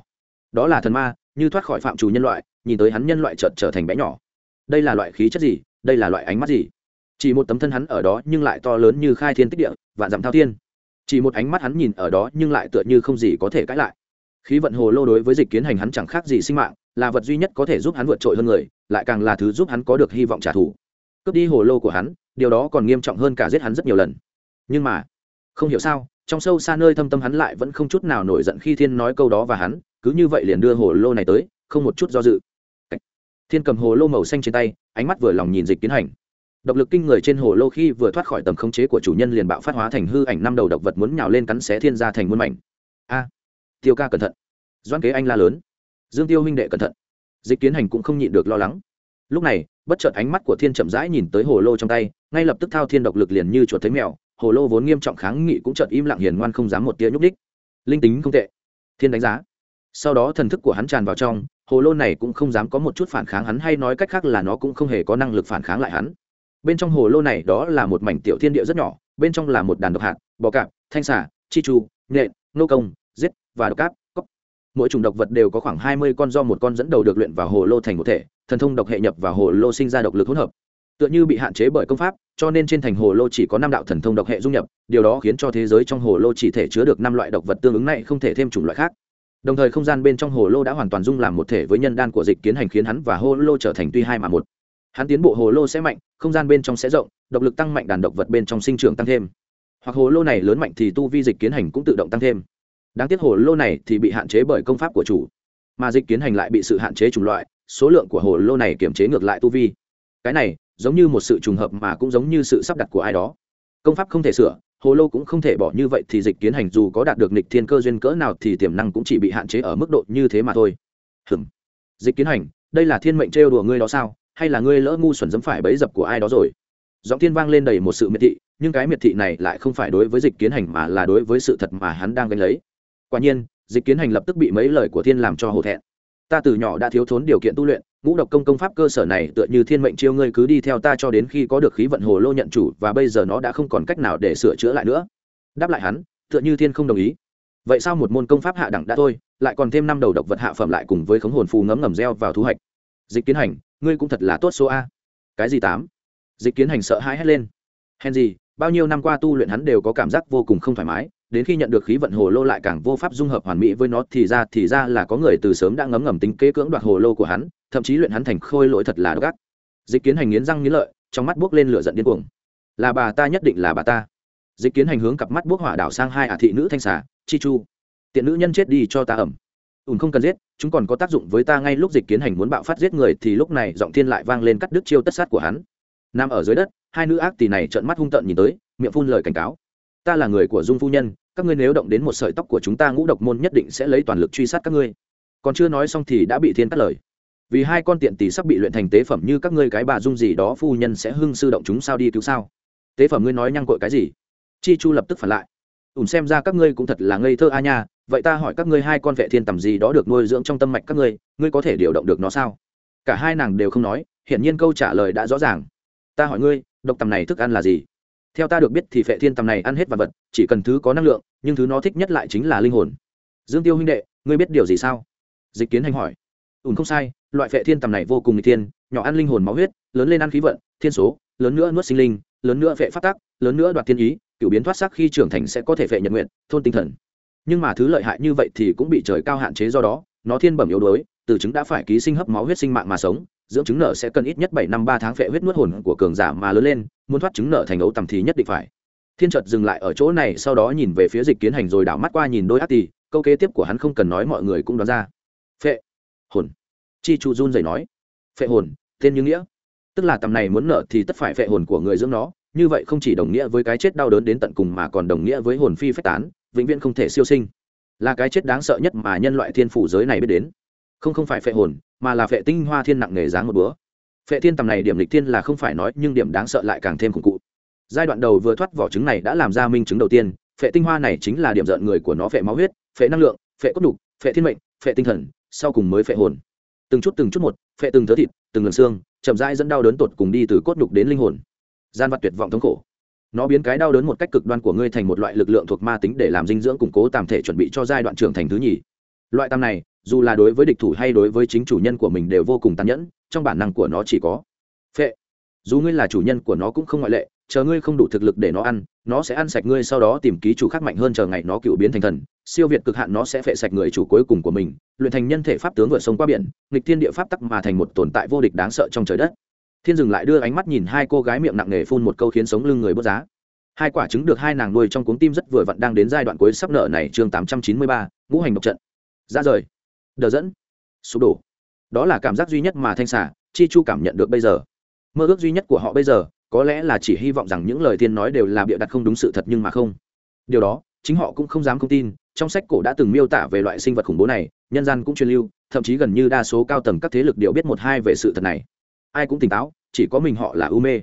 Đó là thần ma, như thoát khỏi phạm trù nhân loại, nhìn tới hắn nhân loại chợt trở thành bé nhỏ. Đây là loại khí chất gì? Đây là loại ánh mắt gì? Chỉ một tấm thân hắn ở đó nhưng lại to lớn như khai thiên tích địa, vạn dặm thao thiên. Chỉ một ánh mắt hắn nhìn ở đó nhưng lại tựa như không gì có thể cãi lại. Khí vận hồ lô đối với dịch kiến hành hắn chẳng khác gì sinh mạng là vật duy nhất có thể giúp hắn vượt trội hơn người, lại càng là thứ giúp hắn có được hy vọng trả thù. Cướp đi hồ lô của hắn, điều đó còn nghiêm trọng hơn cả giết hắn rất nhiều lần. Nhưng mà, không hiểu sao, trong sâu xa nơi thâm tâm hắn lại vẫn không chút nào nổi giận khi thiên nói câu đó và hắn, cứ như vậy liền đưa hồ lô này tới, không một chút do dự. Thiên cầm hồ lô màu xanh trên tay, ánh mắt vừa lòng nhìn dịch tiến hành. Độc lực kinh người trên hồ lô khi vừa thoát khỏi tầm khống chế của chủ nhân liền bạo phát hóa thành hư ảnh năm đầu độc vật muốn nhào lên cắn xé thiên ra thành muôn mảnh. A, tiêu ca cẩn thận. Doan kế anh la lớn dương tiêu huynh đệ cẩn thận. Dịch kiến hành cũng không nhịn được lo lắng. Lúc này, bất chợt ánh mắt của thiên chậm rãi nhìn tới hồ lô trong tay, ngay lập tức thao thiên độc lực liền như chuột thấy mèo, hồ lô vốn nghiêm trọng kháng nghị cũng chợt im lặng hiền ngoan không dám một tia nhúc đích linh tính không tệ. Thiên đánh giá. Sau đó thần thức của hắn tràn vào trong, hồ lô này cũng không dám có một chút phản kháng, hắn hay nói cách khác là nó cũng không hề có năng lực phản kháng lại hắn. Bên trong hồ lô này đó là một mảnh tiểu thiên địa rất nhỏ, bên trong là một đàn độc hạt, bò cạp, thanh xả chi chu, nhện, nô công, giết và độc cáp mỗi chủng độc vật đều có khoảng hai mươi con do một con dẫn đầu được luyện vào hồ lô thành một thể, thần thông độc hệ nhập vào hồ lô sinh ra độc lực hỗn hợp. Tựa như bị hạn chế bởi công pháp, cho nên trên thành hồ lô chỉ có năm đạo thần thông độc hệ dung nhập, điều đó khiến cho thế giới trong hồ lô chỉ thể chứa được năm loại độc vật tương ứng này không thể thêm chủng loại khác. Đồng thời không gian bên trong hồ lô đã hoàn toàn dung làm một thể với nhân đan của dịch kiến hành khiến hắn và hồ lô trở thành tuy hai mà một. Hắn tiến bộ hồ lô sẽ mạnh, không gian bên trong sẽ rộng, độc lực tăng mạnh, đàn độc vật bên trong sinh trưởng tăng thêm. Hoặc hồ lô này lớn mạnh thì tu vi dịch kiến hành cũng tự động tăng thêm đáng tiếc hồ lô này thì bị hạn chế bởi công pháp của chủ, mà dịch kiến hành lại bị sự hạn chế chủng loại, số lượng của hồ lô này kiểm chế ngược lại tu vi. Cái này, giống như một sự trùng hợp mà cũng giống như sự sắp đặt của ai đó. Công pháp không thể sửa, hồ lô cũng không thể bỏ như vậy thì dịch kiến hành dù có đạt được nịch thiên cơ duyên cỡ nào thì tiềm năng cũng chỉ bị hạn chế ở mức độ như thế mà thôi. Hừm dịch kiến hành, đây là thiên mệnh trêu đùa ngươi đó sao? Hay là ngươi lỡ ngu xuẩn dẫm phải bẫy dập của ai đó rồi? Giọng thiên vang lên đầy một sự miệt thị, nhưng cái miệt thị này lại không phải đối với dịch kiến hành mà là đối với sự thật mà hắn đang gánh lấy quả nhiên, dịch kiến hành lập tức bị mấy lời của thiên làm cho hổ thẹn. Ta từ nhỏ đã thiếu thốn điều kiện tu luyện, ngũ độc công công pháp cơ sở này tựa như thiên mệnh chiêu ngươi cứ đi theo ta cho đến khi có được khí vận hồ lô nhận chủ, và bây giờ nó đã không còn cách nào để sửa chữa lại nữa. Đáp lại hắn, tựa như thiên không đồng ý. Vậy sao một môn công pháp hạ đẳng đã thôi, lại còn thêm năm đầu độc vật hạ phẩm lại cùng với khống hồn phù ngấm ngầm gieo vào thu hoạch. Dịch kiến hành, ngươi cũng thật là tốt số a. Cái gì tám? Dịch kiến hành sợ hãi hét lên. Hèn gì, bao nhiêu năm qua tu luyện hắn đều có cảm giác vô cùng không thoải mái đến khi nhận được khí vận hồ lô lại càng vô pháp dung hợp hoàn mỹ với nó, thì ra thì ra là có người từ sớm đã ngấm ngầm tính kế cưỡng đoạt hồ lô của hắn, thậm chí luyện hắn thành khôi lỗi thật là độc ác. Dịch kiến hành nghiến răng nghiến lợi, trong mắt buốc lên lửa giận điên cuồng. Là bà ta nhất định là bà ta. Dịch kiến hành hướng cặp mắt buốc hỏa đảo sang hai ả thị nữ thanh xà, chi chu, tiện nữ nhân chết đi cho ta ẩm. Ùn không cần giết, chúng còn có tác dụng với ta ngay lúc dịch kiến hành muốn bạo phát giết người, thì lúc này giọng thiên lại vang lên cắt đứt chiêu tất sát của hắn. Nằm ở dưới đất, hai nữ ác tỷ này trợn mắt hung tợn nhìn tới, miệng phun lời cảnh cáo. Ta là người của dung phu nhân các ngươi nếu động đến một sợi tóc của chúng ta ngũ độc môn nhất định sẽ lấy toàn lực truy sát các ngươi. Còn chưa nói xong thì đã bị thiên cắt lời. Vì hai con tiện tỷ sắp bị luyện thành tế phẩm như các ngươi cái bà dung gì đó phu nhân sẽ hưng sư động chúng sao đi cứu sao? Tế phẩm ngươi nói nhăng cội cái gì? Chi chu lập tức phản lại. Ủn xem ra các ngươi cũng thật là ngây thơ a nha, vậy ta hỏi các ngươi hai con vệ thiên tầm gì đó được nuôi dưỡng trong tâm mạch các ngươi ngươi có thể điều động được nó sao? Cả hai nàng đều không nói, hiển nhiên câu trả lời đã rõ ràng. Ta hỏi ngươi, độc tầm này thức ăn là gì? Theo ta được biết thì phệ thiên tầm này ăn hết vật vật, chỉ cần thứ có năng lượng, nhưng thứ nó thích nhất lại chính là linh hồn. Dương tiêu huynh đệ, ngươi biết điều gì sao? Dịch kiến hành hỏi. Ùn không sai, loại phệ thiên tầm này vô cùng n thiên, nhỏ ăn linh hồn máu huyết, lớn lên ăn khí vận, thiên số, lớn nữa nuốt sinh linh, lớn nữa phệ phát tác lớn nữa đoạt thiên ý cựu biến thoát sắc khi trưởng thành sẽ có thể phệ nhật nguyện, thôn tinh thần. Nhưng mà thứ lợi hại như vậy thì cũng bị trời cao hạn chế do đó, nó thiên bẩm yếu đuối từ chứng đã phải ký sinh hấp máu huyết sinh mạng mà sống, dưỡng chứng nợ sẽ cần ít nhất bảy năm ba tháng phệ huyết nuốt hồn của cường giả mà lớn lên, muốn thoát chứng nợ thành ấu tầm thì nhất định phải. Thiên trợt dừng lại ở chỗ này, sau đó nhìn về phía dịch kiến hành rồi đảo mắt qua nhìn đôi ác tì, câu kế tiếp của hắn không cần nói mọi người cũng đoán ra. Phệ hồn. Chi chu run dậy nói. Phệ hồn, tên như nghĩa. Tức là tầm này muốn nợ thì tất phải phệ hồn của người dưỡng nó, như vậy không chỉ đồng nghĩa với cái chết đau đớn đến tận cùng mà còn đồng nghĩa với hồn phi phách tán, vĩnh viễn không thể siêu sinh. Là cái chết đáng sợ nhất mà nhân loại thiên phủ giới này biết đến không không phải phệ hồn, mà là phệ tinh hoa thiên nặng nề dáng một búa phệ thiên tầm này điểm lịch thiên là không phải nói, nhưng điểm đáng sợ lại càng thêm khủng cụ. Giai đoạn đầu vừa thoát vỏ trứng này đã làm ra minh chứng đầu tiên, phệ tinh hoa này chính là điểm giận người của nó phệ máu huyết, phệ năng lượng, phệ cốt đục, phệ thiên mệnh, phệ tinh thần, sau cùng mới phệ hồn. Từng chút từng chút một, phệ từng thớ thịt, từng lần xương, chậm rãi dẫn đau đớn tột cùng đi từ cốt đục đến linh hồn. Gian vật tuyệt vọng thống khổ. Nó biến cái đau đớn một cách cực đoan của ngươi thành một loại lực lượng thuộc ma tính để làm dinh dưỡng củng cố tạm thể chuẩn bị cho giai đoạn trưởng thành thứ nhì. Loại tam này dù là đối với địch thủ hay đối với chính chủ nhân của mình đều vô cùng tàn nhẫn, trong bản năng của nó chỉ có, phệ, dù ngươi là chủ nhân của nó cũng không ngoại lệ, chờ ngươi không đủ thực lực để nó ăn, nó sẽ ăn sạch ngươi sau đó tìm ký chủ khác mạnh hơn chờ ngày nó cựu biến thành thần. Siêu việt cực hạn nó sẽ phệ sạch người chủ cuối cùng của mình, luyện thành nhân thể pháp tướng vượt sông qua biển, nghịch thiên địa pháp tắc mà thành một tồn tại vô địch đáng sợ trong trời đất. Thiên dừng lại đưa ánh mắt nhìn hai cô gái miệng nặng nề phun một câu khiến sống lưng người bớt giá. Hai quả trứng được hai nàng nuôi trong cuống tim rất vừa vặn đang đến giai đoạn cuối sắp nợ này chương tám trăm chín mươi ba, ngũ hành độc trận. Ra rời đờ dẫn. Sụp đổ. Đó là cảm giác duy nhất mà thanh xả chi chu cảm nhận được bây giờ. Mơ ước duy nhất của họ bây giờ, có lẽ là chỉ hy vọng rằng những lời tiên nói đều là bịa đặt không đúng sự thật nhưng mà không. Điều đó, chính họ cũng không dám không tin, trong sách cổ đã từng miêu tả về loại sinh vật khủng bố này, nhân gian cũng truyền lưu, thậm chí gần như đa số cao tầng các thế lực đều biết một hai về sự thật này. Ai cũng tỉnh táo, chỉ có mình họ là u mê.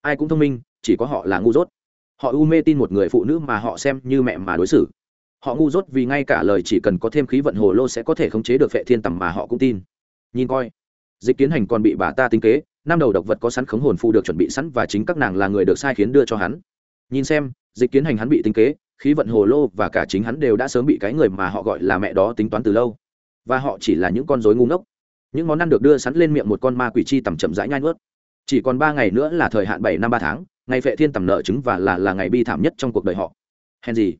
Ai cũng thông minh, chỉ có họ là ngu dốt. Họ u mê tin một người phụ nữ mà họ xem như mẹ mà đối xử họ ngu dốt vì ngay cả lời chỉ cần có thêm khí vận hồ lô sẽ có thể khống chế được phệ thiên tầm mà họ cũng tin. Nhìn coi, dịch kiến hành còn bị bà ta tính kế, năm đầu độc vật có sẵn khống hồn phù được chuẩn bị sẵn và chính các nàng là người được sai khiến đưa cho hắn. Nhìn xem, dịch kiến hành hắn bị tính kế, khí vận hồ lô và cả chính hắn đều đã sớm bị cái người mà họ gọi là mẹ đó tính toán từ lâu. Và họ chỉ là những con rối ngu ngốc. Những món ăn được đưa sẵn lên miệng một con ma quỷ chi tầm chậm rãi nhai nuốt. Chỉ còn ba ngày nữa là thời hạn bảy năm ba tháng, ngày phệ thiên tầm nợ chứng và là là ngày bi thảm nhất trong cuộc đời họ. Hèn gì?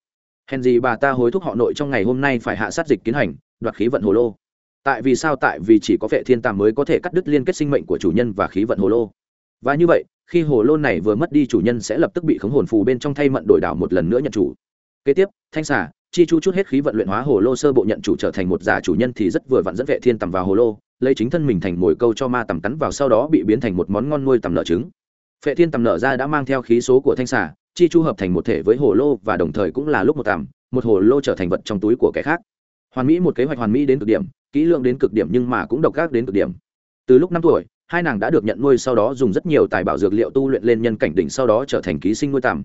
Hèn gì bà ta hối thúc họ nội trong ngày hôm nay phải hạ sát dịch kiến hành, đoạt khí vận hồ lô. Tại vì sao? Tại vì chỉ có vệ thiên tàm mới có thể cắt đứt liên kết sinh mệnh của chủ nhân và khí vận hồ lô. Và như vậy, khi hồ lô này vừa mất đi chủ nhân sẽ lập tức bị khống hồn phù bên trong thay mận đổi đảo một lần nữa nhận chủ. Kế tiếp, thanh xả chi chu chút hết khí vận luyện hóa hồ lô sơ bộ nhận chủ trở thành một giả chủ nhân thì rất vừa vặn dẫn vệ thiên tầm vào hồ lô, lấy chính thân mình thành mồi câu cho ma tầm cắn vào sau đó bị biến thành một món ngon nuôi tầm nợ trứng. Vệ thiên tầm nợ ra đã mang theo khí số của thanh xả chi chu hợp thành một thể với hồ lô và đồng thời cũng là lúc một tằm, một hồ lô trở thành vật trong túi của kẻ khác. Hoàn mỹ một kế hoạch hoàn mỹ đến cực điểm, kỹ lượng đến cực điểm nhưng mà cũng độc ác đến cực điểm. Từ lúc năm tuổi, hai nàng đã được nhận nuôi sau đó dùng rất nhiều tài bảo dược liệu tu luyện lên nhân cảnh đỉnh sau đó trở thành ký sinh nuôi tằm.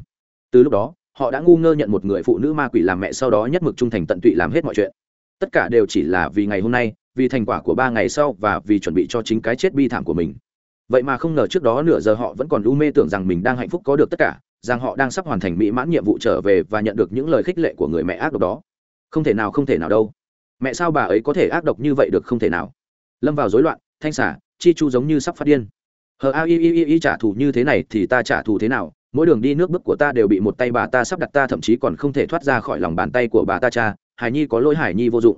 Từ lúc đó, họ đã ngu ngơ nhận một người phụ nữ ma quỷ làm mẹ sau đó nhất mực trung thành tận tụy làm hết mọi chuyện. Tất cả đều chỉ là vì ngày hôm nay, vì thành quả của ba ngày sau và vì chuẩn bị cho chính cái chết bi thảm của mình. Vậy mà không ngờ trước đó nửa giờ họ vẫn còn u mê tưởng rằng mình đang hạnh phúc có được tất cả rằng họ đang sắp hoàn thành mỹ mãn nhiệm vụ trở về và nhận được những lời khích lệ của người mẹ ác độc đó. Không thể nào, không thể nào đâu. Mẹ sao bà ấy có thể ác độc như vậy được không thể nào? Lâm vào rối loạn, thanh xả chi chu giống như sắp phát điên. Hờ, a i i i, trả thù như thế này thì ta trả thù thế nào? Mỗi đường đi nước bước của ta đều bị một tay bà ta sắp đặt ta, thậm chí còn không thể thoát ra khỏi lòng bàn tay của bà ta, cha. Hải nhi có lỗi, hải nhi vô dụng.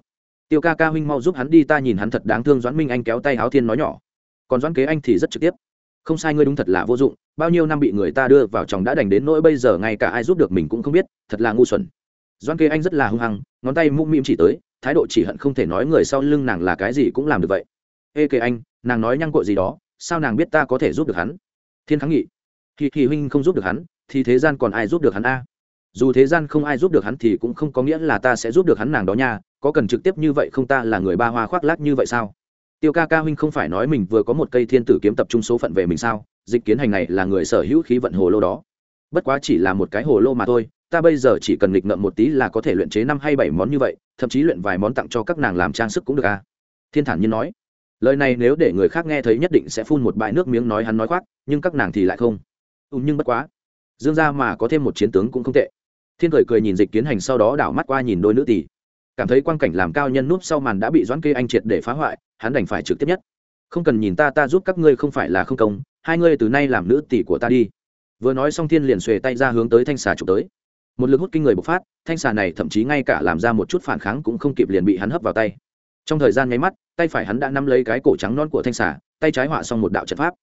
Tiêu ca ca huynh mau giúp hắn đi, ta nhìn hắn thật đáng thương, doãn minh anh kéo tay háo thiên nói nhỏ. Còn doãn kế anh thì rất trực tiếp không sai ngươi đúng thật là vô dụng, bao nhiêu năm bị người ta đưa vào chồng đã đành đến nỗi bây giờ ngay cả ai giúp được mình cũng không biết, thật là ngu xuẩn. Doãn Kê anh rất là hung hăng, ngón tay mũm mĩm chỉ tới, thái độ chỉ hận không thể nói người sau lưng nàng là cái gì cũng làm được vậy. Ê Kê anh, nàng nói nhăng cội gì đó, sao nàng biết ta có thể giúp được hắn? Thiên kháng nghị khi thì huynh không giúp được hắn, thì thế gian còn ai giúp được hắn a? Dù thế gian không ai giúp được hắn thì cũng không có nghĩa là ta sẽ giúp được hắn nàng đó nha, có cần trực tiếp như vậy không ta là người ba hoa khoác lác như vậy sao? Tiêu ca ca huynh không phải nói mình vừa có một cây thiên tử kiếm tập trung số phận về mình sao? Dịch kiến hành này là người sở hữu khí vận hồ lô đó. Bất quá chỉ là một cái hồ lô mà thôi ta bây giờ chỉ cần nghịch ngợm một tí là có thể luyện chế năm hay bảy món như vậy thậm chí luyện vài món tặng cho các nàng làm trang sức cũng được à? Thiên thản nhiên nói. Lời này nếu để người khác nghe thấy nhất định sẽ phun một bãi nước miếng nói hắn nói khoác nhưng các nàng thì lại không. Ừ, nhưng bất quá. Dương ra mà có thêm một chiến tướng cũng không tệ. Thiên cười cười nhìn dịch kiến hành sau đó đảo mắt qua nhìn đôi nữ tỷ cảm thấy quan cảnh làm cao nhân núp sau màn đã bị doãn kê anh triệt để phá hoại hắn đành phải trực tiếp nhất. Không cần nhìn ta ta giúp các ngươi không phải là không công, hai ngươi từ nay làm nữ tỷ của ta đi. Vừa nói xong thiên liền xuề tay ra hướng tới thanh xà chụp tới. Một lực hút kinh người bộc phát, thanh xà này thậm chí ngay cả làm ra một chút phản kháng cũng không kịp liền bị hắn hấp vào tay. Trong thời gian nháy mắt, tay phải hắn đã nắm lấy cái cổ trắng non của thanh xà, tay trái họa xong một đạo trận pháp.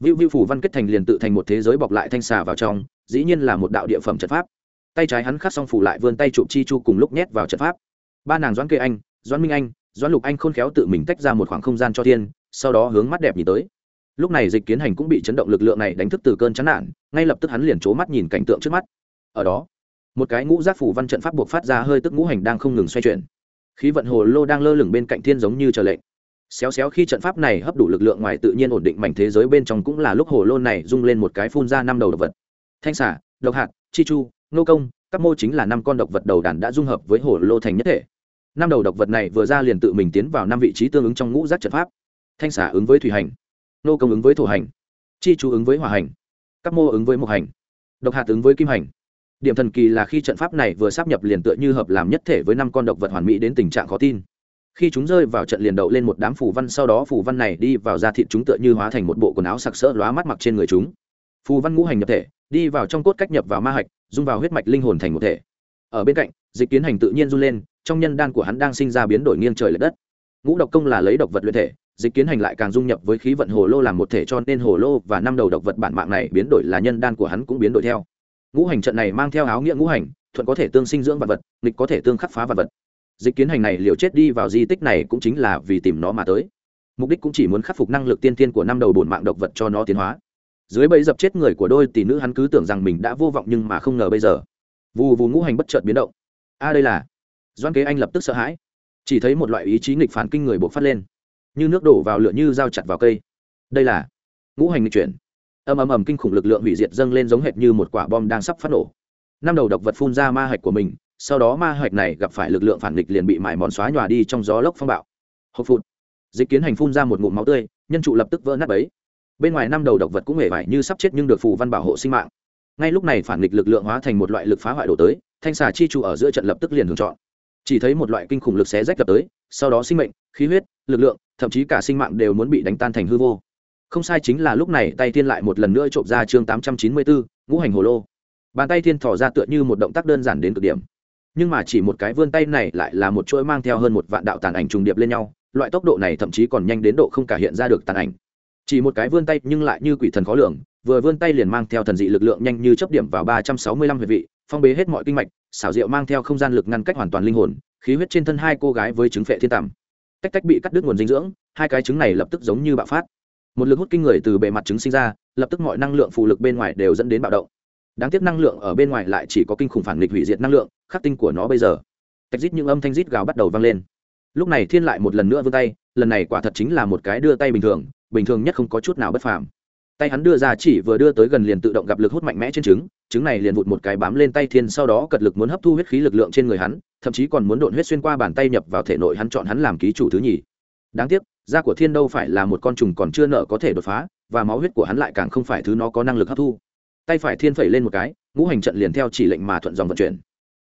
Vưu vưu phủ văn kết thành liền tự thành một thế giới bọc lại thanh xà vào trong, dĩ nhiên là một đạo địa phẩm trận pháp. Tay trái hắn khắc xong phủ lại vươn tay chụp chi chu cùng lúc nhét vào trận pháp. Ba nàng doãn kê anh, doãn minh anh doãn lục anh khôn khéo tự mình tách ra một khoảng không gian cho thiên, sau đó hướng mắt đẹp nhìn tới. Lúc này dịch kiến hành cũng bị chấn động lực lượng này đánh thức từ cơn chán nản, ngay lập tức hắn liền c mắt nhìn cảnh tượng trước mắt. Ở đó, một cái ngũ giác phủ văn trận pháp buộc phát ra hơi tức ngũ hành đang không ngừng xoay chuyển. Khí vận hồ lô đang lơ lửng bên cạnh thiên giống như chờ lệnh. Xéo xéo khi trận pháp này hấp đủ lực lượng ngoài tự nhiên ổn định mảnh thế giới bên trong cũng là lúc hồ lô này rung lên một cái phun ra năm đầu độc vật. Thanh xả độc hạt chi chu, nô công, các mô chính là năm con độc vật đầu đàn đã dung hợp với hồ lô thành nhất thể năm đầu độc vật này vừa ra liền tự mình tiến vào năm vị trí tương ứng trong ngũ giác trận pháp. Thanh xả ứng với thủy hành, nô công ứng với thổ hành, chi chú ứng với hỏa hành, các mô ứng với mộc hành, độc hạt ứng với kim hành. Điểm thần kỳ là khi trận pháp này vừa sắp nhập liền tựa như hợp làm nhất thể với năm con độc vật hoàn mỹ đến tình trạng khó tin. Khi chúng rơi vào trận liền đậu lên một đám phù văn, sau đó phù văn này đi vào da thịt chúng tựa như hóa thành một bộ quần áo sặc sỡ lóa mắt mặc trên người chúng. Phù văn ngũ hành nhập thể, đi vào trong cốt cách nhập vào ma hạch, dung vào huyết mạch linh hồn thành một thể. Ở bên cạnh, dịch kiến hành tự nhiên run lên trong nhân đan của hắn đang sinh ra biến đổi nghiêng trời l ệ đất. Ngũ độc công là lấy độc vật luyện thể, dịch kiến hành lại càng dung nhập với khí vận hồ lô làm một thể cho nên hồ lô và năm đầu độc vật bản mạng này biến đổi là nhân đan của hắn cũng biến đổi theo. Ngũ hành trận này mang theo áo nghĩa ngũ hành, thuận có thể tương sinh dưỡng vật vật, nghịch có thể tương khắc phá vật vật. Dịch kiến hành này liều chết đi vào di tích này cũng chính là vì tìm nó mà tới. Mục đích cũng chỉ muốn khắc phục năng lực tiên tiên của năm đầu bổn mạng độc vật cho nó tiến hóa. Dưới bẫy dập chết người của đôi tỷ nữ hắn cứ tưởng rằng mình đã vô vọng nhưng mà không ngờ bây giờ. Vù vù ngũ hành bất chợt biến động. A, đây là doan kế anh lập tức sợ hãi. Chỉ thấy một loại ý chí nghịch phản kinh người buộc phát lên. Như nước đổ vào lửa như dao chặt vào cây. Đây là ngũ hành nghịch chuyển. Ầm ầm ầm kinh khủng lực lượng hủy diệt dâng lên giống hệt như một quả bom đang sắp phát nổ. Năm đầu độc vật phun ra ma hạch của mình, sau đó ma hạch này gặp phải lực lượng phản nghịch liền bị mải mòn xóa nhòa đi trong gió lốc phong bạo. Hộp phụt. Dịch kiến hành phun ra một ngụm máu tươi, nhân trụ lập tức vỡ nát ấy bên ngoài năm đầu độc vật cũng hề vải như sắp chết nhưng được phù văn bảo hộ sinh mạng. Ngay lúc này phản nghịch lực lượng hóa thành một loại lực phá hoại đổ tới, thanh xà chi trụ ở giữa trận lập tức liền hưởng chọn chỉ thấy một loại kinh khủng lực xé rách gặp tới, sau đó sinh mệnh, khí huyết, lực lượng, thậm chí cả sinh mạng đều muốn bị đánh tan thành hư vô. Không sai chính là lúc này tay thiên lại một lần nữa trộm ra chương tám trăm chín mươi bốn ngũ hành hồ lô. Bàn tay thiên thỏ ra tựa như một động tác đơn giản đến cực điểm. Nhưng mà chỉ một cái vươn tay này lại là một chuỗi mang theo hơn một vạn đạo tàn ảnh trùng điệp lên nhau, loại tốc độ này thậm chí còn nhanh đến độ không cả hiện ra được tàn ảnh. Chỉ một cái vươn tay nhưng lại như quỷ thần khó lường, vừa vươn tay liền mang theo thần dị lực lượng nhanh như chấp điểm vào ba trăm sáu mươi lăm huyệt vị phong bế hết mọi kinh mạch, xảo diệu mang theo không gian lực ngăn cách hoàn toàn linh hồn, khí huyết trên thân hai cô gái với trứng phệ thiên tằm tách tách bị cắt đứt nguồn dinh dưỡng, hai cái trứng này lập tức giống như bạo phát. Một lực hút kinh người từ bề mặt trứng sinh ra, lập tức mọi năng lượng phụ lực bên ngoài đều dẫn đến bạo động. Đáng tiếc năng lượng ở bên ngoài lại chỉ có kinh khủng phản nghịch hủy diệt năng lượng, khắc tinh của nó bây giờ. Tách rít những âm thanh rít gào bắt đầu vang lên. Lúc này thiên lại một lần nữa vươn tay, lần này quả thật chính là một cái đưa tay bình thường bình thường nhất không có chút nào bất phàm tay hắn đưa ra chỉ vừa đưa tới gần liền tự động gặp lực hút mạnh mẽ trên trứng trứng này liền vụt một cái bám lên tay thiên sau đó cật lực muốn hấp thu huyết khí lực lượng trên người hắn, thậm chí còn muốn đột huyết xuyên qua bàn tay nhập vào thể nội hắn chọn hắn làm ký chủ thứ nhì. Đáng tiếc, da của thiên đâu phải là một con trùng còn chưa nợ có thể đột phá, và máu huyết của hắn lại càng không phải thứ nó có năng lực hấp thu. Tay phải thiên phẩy lên một cái, ngũ hành trận liền theo chỉ lệnh mà thuận dòng vận chuyển.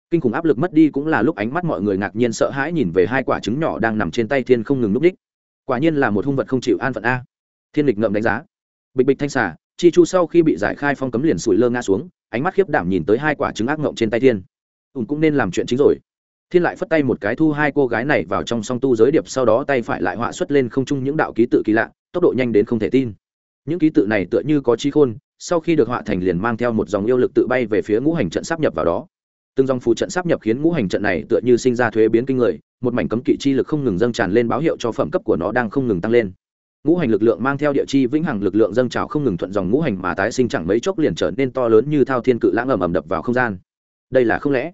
Kinh khủng áp lực mất đi cũng là lúc ánh mắt mọi người ngạc nhiên sợ hãi nhìn về hai quả trứng nhỏ đang nằm trên tay thiên không ngừng núp đích. Quả nhiên là một hung vật không chịu an phận a. Thiên lịch ngậm đánh giá bịch bịch thanh xà, chi chu sau khi bị giải khai phong cấm liền sủi lơ ngã xuống, ánh mắt khiếp đảm nhìn tới hai quả trứng ác ngộng trên tay thiên. Ùn cũng nên làm chuyện chính rồi. Thiên lại phất tay một cái thu hai cô gái này vào trong song tu giới điệp, sau đó tay phải lại họa xuất lên không chung những đạo ký tự kỳ lạ, tốc độ nhanh đến không thể tin. Những ký tự này tựa như có trí khôn, sau khi được họa thành liền mang theo một dòng yêu lực tự bay về phía ngũ hành trận sắp nhập vào đó. Từng dòng phù trận sắp nhập khiến ngũ hành trận này tựa như sinh ra thuế biến kinh người, một mảnh cấm kỵ chi lực không ngừng dâng tràn lên báo hiệu cho phẩm cấp của nó đang không ngừng tăng lên ngũ hành lực lượng mang theo địa chi vĩnh hằng lực lượng dâng trào không ngừng thuận dòng ngũ hành mà tái sinh chẳng mấy chốc liền trở nên to lớn như thao thiên cự lãng ầm ầm đập vào không gian. Đây là không lẽ?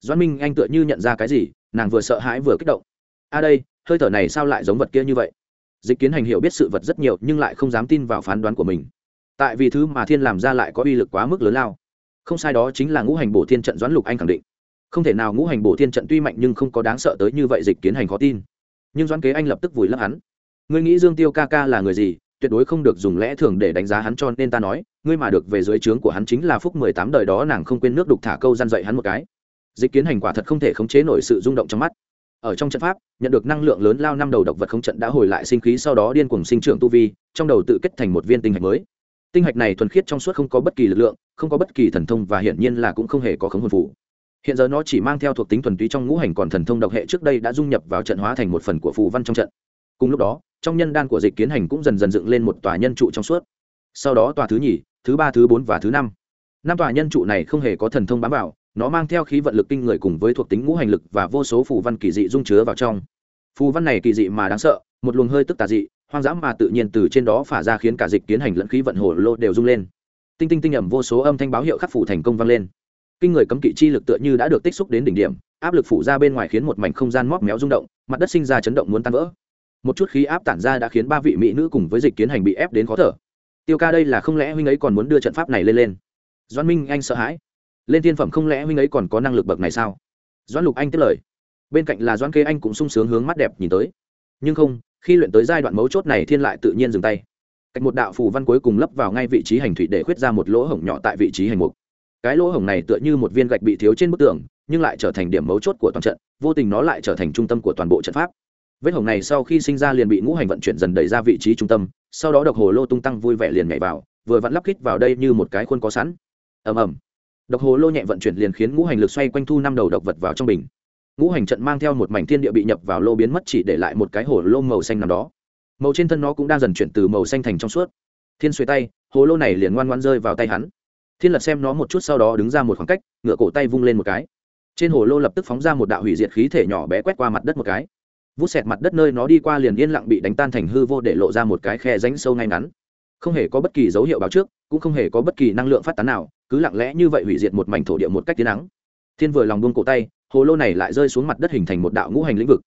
Doãn minh, anh tựa như nhận ra cái gì, nàng vừa sợ hãi vừa kích động. A đây, hơi thở này sao lại giống vật kia như vậy? Dịch kiến hành hiểu biết sự vật rất nhiều nhưng lại không dám tin vào phán đoán của mình. Tại vì thứ mà thiên làm ra lại có uy lực quá mức lớn lao. Không sai đó chính là ngũ hành bổ thiên trận doãn lục anh khẳng định. Không thể nào ngũ hành bổ thiên trận tuy mạnh nhưng không có đáng sợ tới như vậy dịch kiến hành khó tin. Nhưng doãn kế anh lập tức vùi lấp hắn ngươi nghĩ dương tiêu ca ca là người gì, tuyệt đối không được dùng lẽ thường để đánh giá hắn cho nên ta nói, ngươi mà được về dưới trướng của hắn chính là phúc mười tám đời đó nàng không quên nước đục thả câu gian dạy hắn một cái. Dịch kiến hành quả thật không thể khống chế nổi sự rung động trong mắt. Ở trong trận pháp, nhận được năng lượng lớn lao năm đầu độc vật không trận đã hồi lại sinh khí sau đó điên cuồng sinh trưởng tu vi, trong đầu tự kết thành một viên tinh hạch mới. Tinh hạch này thuần khiết trong suốt không có bất kỳ lực lượng, không có bất kỳ thần thông và hiển nhiên là cũng không hề có khống hồn phủ hiện giờ nó chỉ mang theo thuộc tính thuần túy trong ngũ hành còn thần thông độc hệ trước đây đã dung nhập vào trận hóa thành một phần của phù văn trong trận. Cùng lúc đó trong nhân đan của dịch kiến hành cũng dần dần dựng lên một tòa nhân trụ trong suốt. Sau đó tòa thứ nhì, thứ ba, thứ bốn và thứ năm. Năm tòa nhân trụ này không hề có thần thông bám vào, nó mang theo khí vận lực kinh người cùng với thuộc tính ngũ hành lực và vô số phù văn kỳ dị dung chứa vào trong. Phù văn này kỳ dị mà đáng sợ, một luồng hơi tức tà dị, hoang dã mà tự nhiên từ trên đó phả ra khiến cả dịch kiến hành lẫn khí vận hồ lô đều rung lên. Tinh tinh tinh ẩm vô số âm thanh báo hiệu khắc phủ thành công vang lên. Kinh người cấm kỵ chi lực tựa như đã được tích xúc đến đỉnh điểm, áp lực phủ ra bên ngoài khiến một mảnh không gian móc méo rung động, mặt đất sinh ra chấn động muốn tan vỡ một chút khí áp tản ra đã khiến ba vị mỹ nữ cùng với dịch kiến hành bị ép đến khó thở. Tiêu ca đây là không lẽ huynh ấy còn muốn đưa trận pháp này lên lên? Doan minh, anh sợ hãi. Lên thiên phẩm không lẽ huynh ấy còn có năng lực bậc này sao? Doan lục anh tiếp lời. Bên cạnh là doan kê anh cũng sung sướng hướng mắt đẹp nhìn tới. Nhưng không, khi luyện tới giai đoạn mấu chốt này thiên lại tự nhiên dừng tay. Cách một đạo phù văn cuối cùng lấp vào ngay vị trí hành thủy để khuyết ra một lỗ hổng nhỏ tại vị trí hành mục. Cái lỗ hổng này tựa như một viên gạch bị thiếu trên bức tường, nhưng lại trở thành điểm mấu chốt của toàn trận, vô tình nó lại trở thành trung tâm của toàn bộ trận pháp vết hổng này sau khi sinh ra liền bị ngũ hành vận chuyển dần đẩy ra vị trí trung tâm, sau đó độc hồ lô tung tăng vui vẻ liền nhảy vào, vừa vặn lắp kít vào đây như một cái khuôn có sẵn. Ầm ầm. Độc hồ lô nhẹ vận chuyển liền khiến ngũ hành lực xoay quanh thu năm đầu độc vật vào trong bình. Ngũ hành trận mang theo một mảnh thiên địa bị nhập vào lô biến mất chỉ để lại một cái hồ lô màu xanh nằm đó. Màu trên thân nó cũng đang dần chuyển từ màu xanh thành trong suốt. Thiên xuôi tay, hồ lô này liền ngoan ngoan rơi vào tay hắn. Thiên lật xem nó một chút sau đó đứng ra một khoảng cách ngựa cổ tay vung lên một cái. Trên hồ lô lập tức phóng ra một đạo hủy diệt khí thể nhỏ bé quét qua mặt đất một cái vút xẹt mặt đất nơi nó đi qua liền yên lặng bị đánh tan thành hư vô để lộ ra một cái khe ránh sâu ngay ngắn. Không hề có bất kỳ dấu hiệu báo trước, cũng không hề có bất kỳ năng lượng phát tán nào, cứ lặng lẽ như vậy hủy diệt một mảnh thổ địa một cách tiến nắng. Thiên vừa lòng buông cổ tay, hồ lô này lại rơi xuống mặt đất hình thành một đạo ngũ hành lĩnh vực.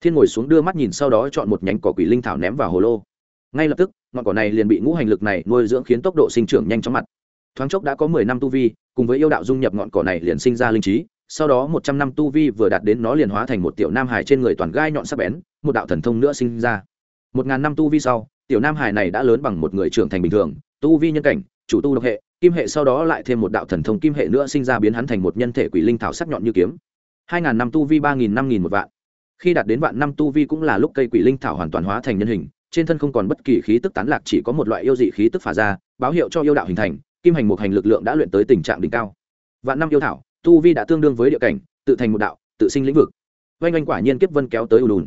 Thiên ngồi xuống đưa mắt nhìn sau đó chọn một nhánh cỏ quỷ linh thảo ném vào hồ lô. Ngay lập tức, ngọn cỏ này liền bị ngũ hành lực này nuôi dưỡng khiến tốc độ sinh trưởng nhanh chóng mặt. Thoáng chốc đã có mười năm tu vi, cùng với yêu đạo dung nhập ngọn cỏ này liền sinh ra linh trí sau đó một trăm năm tu vi vừa đạt đến nó liền hóa thành một tiểu nam hải trên người toàn gai nhọn sắc bén, một đạo thần thông nữa sinh ra. Một ngàn năm tu vi sau, tiểu nam hải này đã lớn bằng một người trưởng thành bình thường, tu vi nhân cảnh, chủ tu độc hệ, kim hệ sau đó lại thêm một đạo thần thông kim hệ nữa sinh ra biến hắn thành một nhân thể quỷ linh thảo sắc nhọn như kiếm. Hai ngàn năm tu vi ba nghìn năm nghìn một vạn. Khi đạt đến vạn năm tu vi cũng là lúc cây quỷ linh thảo hoàn toàn hóa thành nhân hình, trên thân không còn bất kỳ khí tức tán lạc, chỉ có một loại yêu dị khí tức phả ra, báo hiệu cho yêu đạo hình thành, kim hành một hành lực lượng đã luyện tới tình trạng đỉnh cao. Vạn năm yêu thảo tu vi đã tương đương với địa cảnh, tự thành một đạo, tự sinh lĩnh vực. Oanh oanh quả nhiên kiếp vân kéo tới ù đùn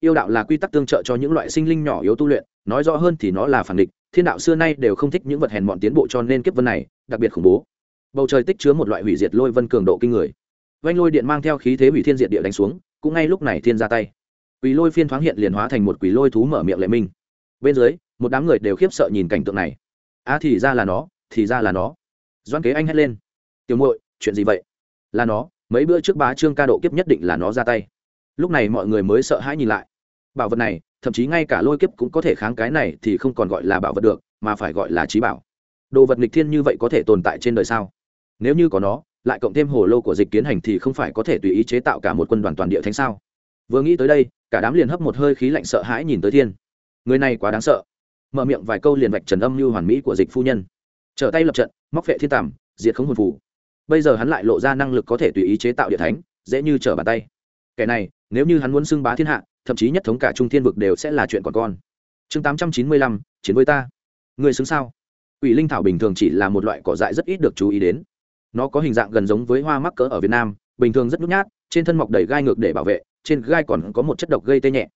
yêu đạo là quy tắc tương trợ cho những loại sinh linh nhỏ yếu tu luyện, nói rõ hơn thì nó là phản địch, thiên đạo xưa nay đều không thích những vật hèn mọn tiến bộ cho nên kiếp vân này đặc biệt khủng bố. Bầu trời tích chứa một loại hủy diệt lôi vân cường độ kinh người. Oanh lôi điện mang theo khí thế hủy thiên diệt địa đánh xuống, cũng ngay lúc này thiên ra tay. Quỷ lôi phiên thoáng hiện liền hóa thành một quỷ lôi thú mở miệng lệ minh. Bên dưới, một đám người đều khiếp sợ nhìn cảnh tượng này. À thì ra là nó, thì ra là nó. Doan kế anh hét lên. Tiểu muội, chuyện gì vậy? Là nó, mấy bữa trước bá trương ca độ kiếp nhất định là nó ra tay. Lúc này mọi người mới sợ hãi nhìn lại. Bảo vật này, thậm chí ngay cả lôi kiếp cũng có thể kháng cái này thì không còn gọi là bảo vật được, mà phải gọi là trí bảo. Đồ vật nghịch thiên như vậy có thể tồn tại trên đời sao? Nếu như có nó, lại cộng thêm hồ lô của dịch kiến hành thì không phải có thể tùy ý chế tạo cả một quân đoàn toàn địa thánh sao? Vừa nghĩ tới đây, cả đám liền hấp một hơi khí lạnh sợ hãi nhìn tới thiên. Người này quá đáng sợ. Mở miệng vài câu liền vạch trần âm như hoàn mỹ của dịch phu nhân. Trở tay lập trận, móc vệ thiên tàm, diệt khống hồn phủ bây giờ hắn lại lộ ra năng lực có thể tùy ý chế tạo địa thánh, dễ như trở bàn tay. Kẻ này, nếu như hắn muốn xưng bá thiên hạ, thậm chí nhất thống cả trung thiên vực đều sẽ là chuyện còn con. Chương tám trăm chín mươi lăm, chiến với ta. Người xứng sao? Quỷ linh thảo bình thường chỉ là một loại cỏ dại rất ít được chú ý đến. Nó có hình dạng gần giống với hoa mắc cỡ ở việt nam, bình thường rất nhút nhát, trên thân mọc đầy gai ngược để bảo vệ, trên gai còn có một chất độc gây tê nhẹ.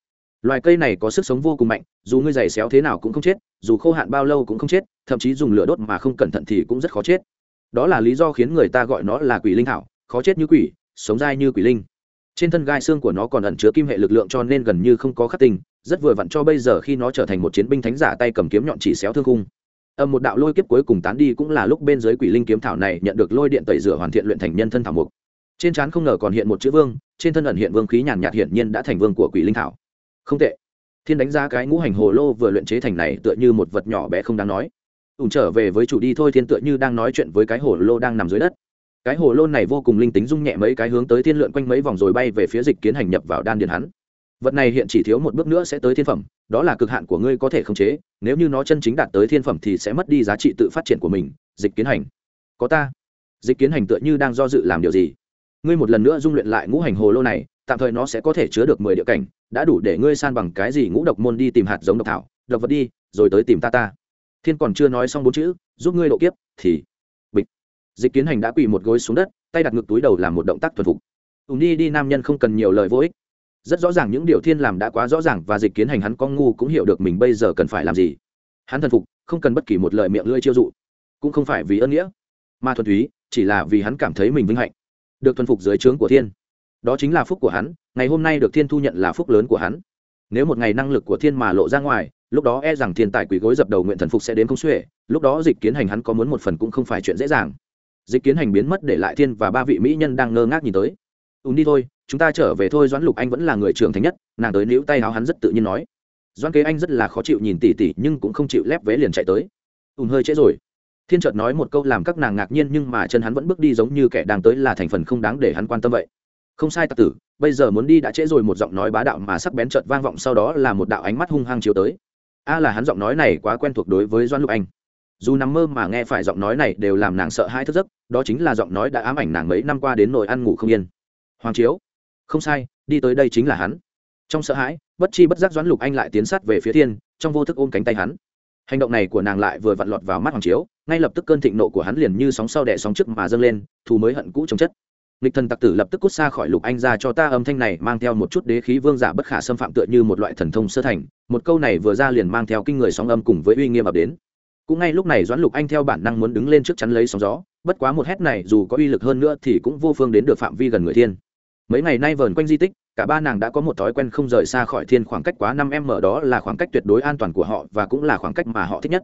Loài cây này có sức sống vô cùng mạnh, dù ngươi giày xéo thế nào cũng không chết, dù khô hạn bao lâu cũng không chết, thậm chí dùng lửa đốt mà không cẩn thận thì cũng rất khó chết đó là lý do khiến người ta gọi nó là quỷ linh thảo khó chết như quỷ sống dai như quỷ linh. Trên thân gai xương của nó còn ẩn chứa kim hệ lực lượng cho nên gần như không có khắc tình, rất vừa vặn cho bây giờ khi nó trở thành một chiến binh thánh giả tay cầm kiếm nhọn chỉ xéo thương khung. Âm một đạo lôi kiếp cuối cùng tán đi cũng là lúc bên dưới quỷ linh kiếm thảo này nhận được lôi điện tẩy rửa hoàn thiện luyện thành nhân thân thảo mục. Trên trán không ngờ còn hiện một chữ vương trên thân ẩn hiện vương khí nhàn nhạt hiển nhiên đã thành vương của quỷ linh thảo. Không tệ. Thiên đánh giá cái ngũ hành hồ lô vừa luyện chế thành này tựa như một vật nhỏ bé không đáng nói ủng trở về với chủ đi thôi, thiên tựa như đang nói chuyện với cái hồ lô đang nằm dưới đất. Cái hồ lô này vô cùng linh tính, rung nhẹ mấy cái hướng tới thiên lượn quanh mấy vòng rồi bay về phía dịch kiến hành nhập vào đan điền hắn. Vật này hiện chỉ thiếu một bước nữa sẽ tới thiên phẩm, đó là cực hạn của ngươi có thể khống chế, nếu như nó chân chính đạt tới thiên phẩm thì sẽ mất đi giá trị tự phát triển của mình, dịch kiến hành. Có ta. Dịch kiến hành tựa như đang do dự làm điều gì? Ngươi một lần nữa dung luyện lại ngũ hành hồ lô này, tạm thời nó sẽ có thể chứa được mười địa cảnh, đã đủ để ngươi san bằng cái gì ngũ độc môn đi tìm hạt giống độc thảo. Độc vật đi, rồi tới tìm ta ta thiên còn chưa nói xong bốn chữ, giúp ngươi độ kiếp, thì, bịch. Dịch kiến hành đã quỳ một gối xuống đất, tay đặt ngực túi đầu làm một động tác thuần phục. Ùn đi đi nam nhân không cần nhiều lời vô ích. Rất rõ ràng những điều thiên làm đã quá rõ ràng và dịch kiến hành hắn con ngu cũng hiểu được mình bây giờ cần phải làm gì. Hắn thần phục, không cần bất kỳ một lời miệng lưỡi chiêu dụ. Cũng không phải vì ân nghĩa, mà thuần túy, chỉ là vì hắn cảm thấy mình vinh hạnh. Được thuần phục dưới trướng của thiên. Đó chính là phúc của hắn, ngày hôm nay được thiên thu nhận là phúc lớn của hắn. Nếu một ngày năng lực của thiên mà lộ ra ngoài lúc đó e rằng thiên tài quỷ gối dập đầu nguyện thần phục sẽ đến không xuể, lúc đó dịch kiến hành hắn có muốn một phần cũng không phải chuyện dễ dàng. Dịch kiến hành biến mất để lại thiên và ba vị mỹ nhân đang ngơ ngác nhìn tới. Ùn đi thôi, chúng ta trở về thôi. Doãn lục anh vẫn là người trưởng thành nhất, nàng tới níu tay áo hắn rất tự nhiên nói. Doãn kế anh rất là khó chịu nhìn tỉ tỉ nhưng cũng không chịu lép vế liền chạy tới. Ùn hơi trễ rồi. Thiên chợt nói một câu làm các nàng ngạc nhiên nhưng mà chân hắn vẫn bước đi giống như kẻ đang tới là thành phần không đáng để hắn quan tâm vậy. Không sai tặc tử, bây giờ muốn đi đã trễ rồi. Một giọng nói bá đạo mà sắc bén chợt vang vọng sau đó là một đạo ánh mắt hung hăng chiếu tới a là hắn giọng nói này quá quen thuộc đối với doan lục anh. Dù nằm mơ mà nghe phải giọng nói này đều làm nàng sợ hãi thức giấc, đó chính là giọng nói đã ám ảnh nàng mấy năm qua đến nồi ăn ngủ không yên. Hoàng chiếu, không sai, đi tới đây chính là hắn. Trong sợ hãi, bất chi bất giác doãn lục anh lại tiến sát về phía thiên, trong vô thức ôm cánh tay hắn. Hành động này của nàng lại vừa vặn lọt vào mắt hoàng chiếu, ngay lập tức cơn thịnh nộ của hắn liền như sóng sau đẻ sóng trước mà dâng lên, thù mới hận cũ trong chất nghịch thần tặc tử lập tức cút xa khỏi lục anh ra cho ta âm thanh này mang theo một chút đế khí vương giả bất khả xâm phạm tựa như một loại thần thông sơ thành. Một câu này vừa ra liền mang theo kinh người sóng âm cùng với uy nghiêm ập đến. Cũng ngay lúc này doãn lục anh theo bản năng muốn đứng lên trước chắn lấy sóng gió, bất quá một hét này dù có uy lực hơn nữa thì cũng vô phương đến được phạm vi gần người thiên. Mấy ngày nay vờn quanh di tích, cả ba nàng đã có một thói quen không rời xa khỏi thiên khoảng cách quá năm m đó là khoảng cách tuyệt đối an toàn của họ và cũng là khoảng cách mà họ thích nhất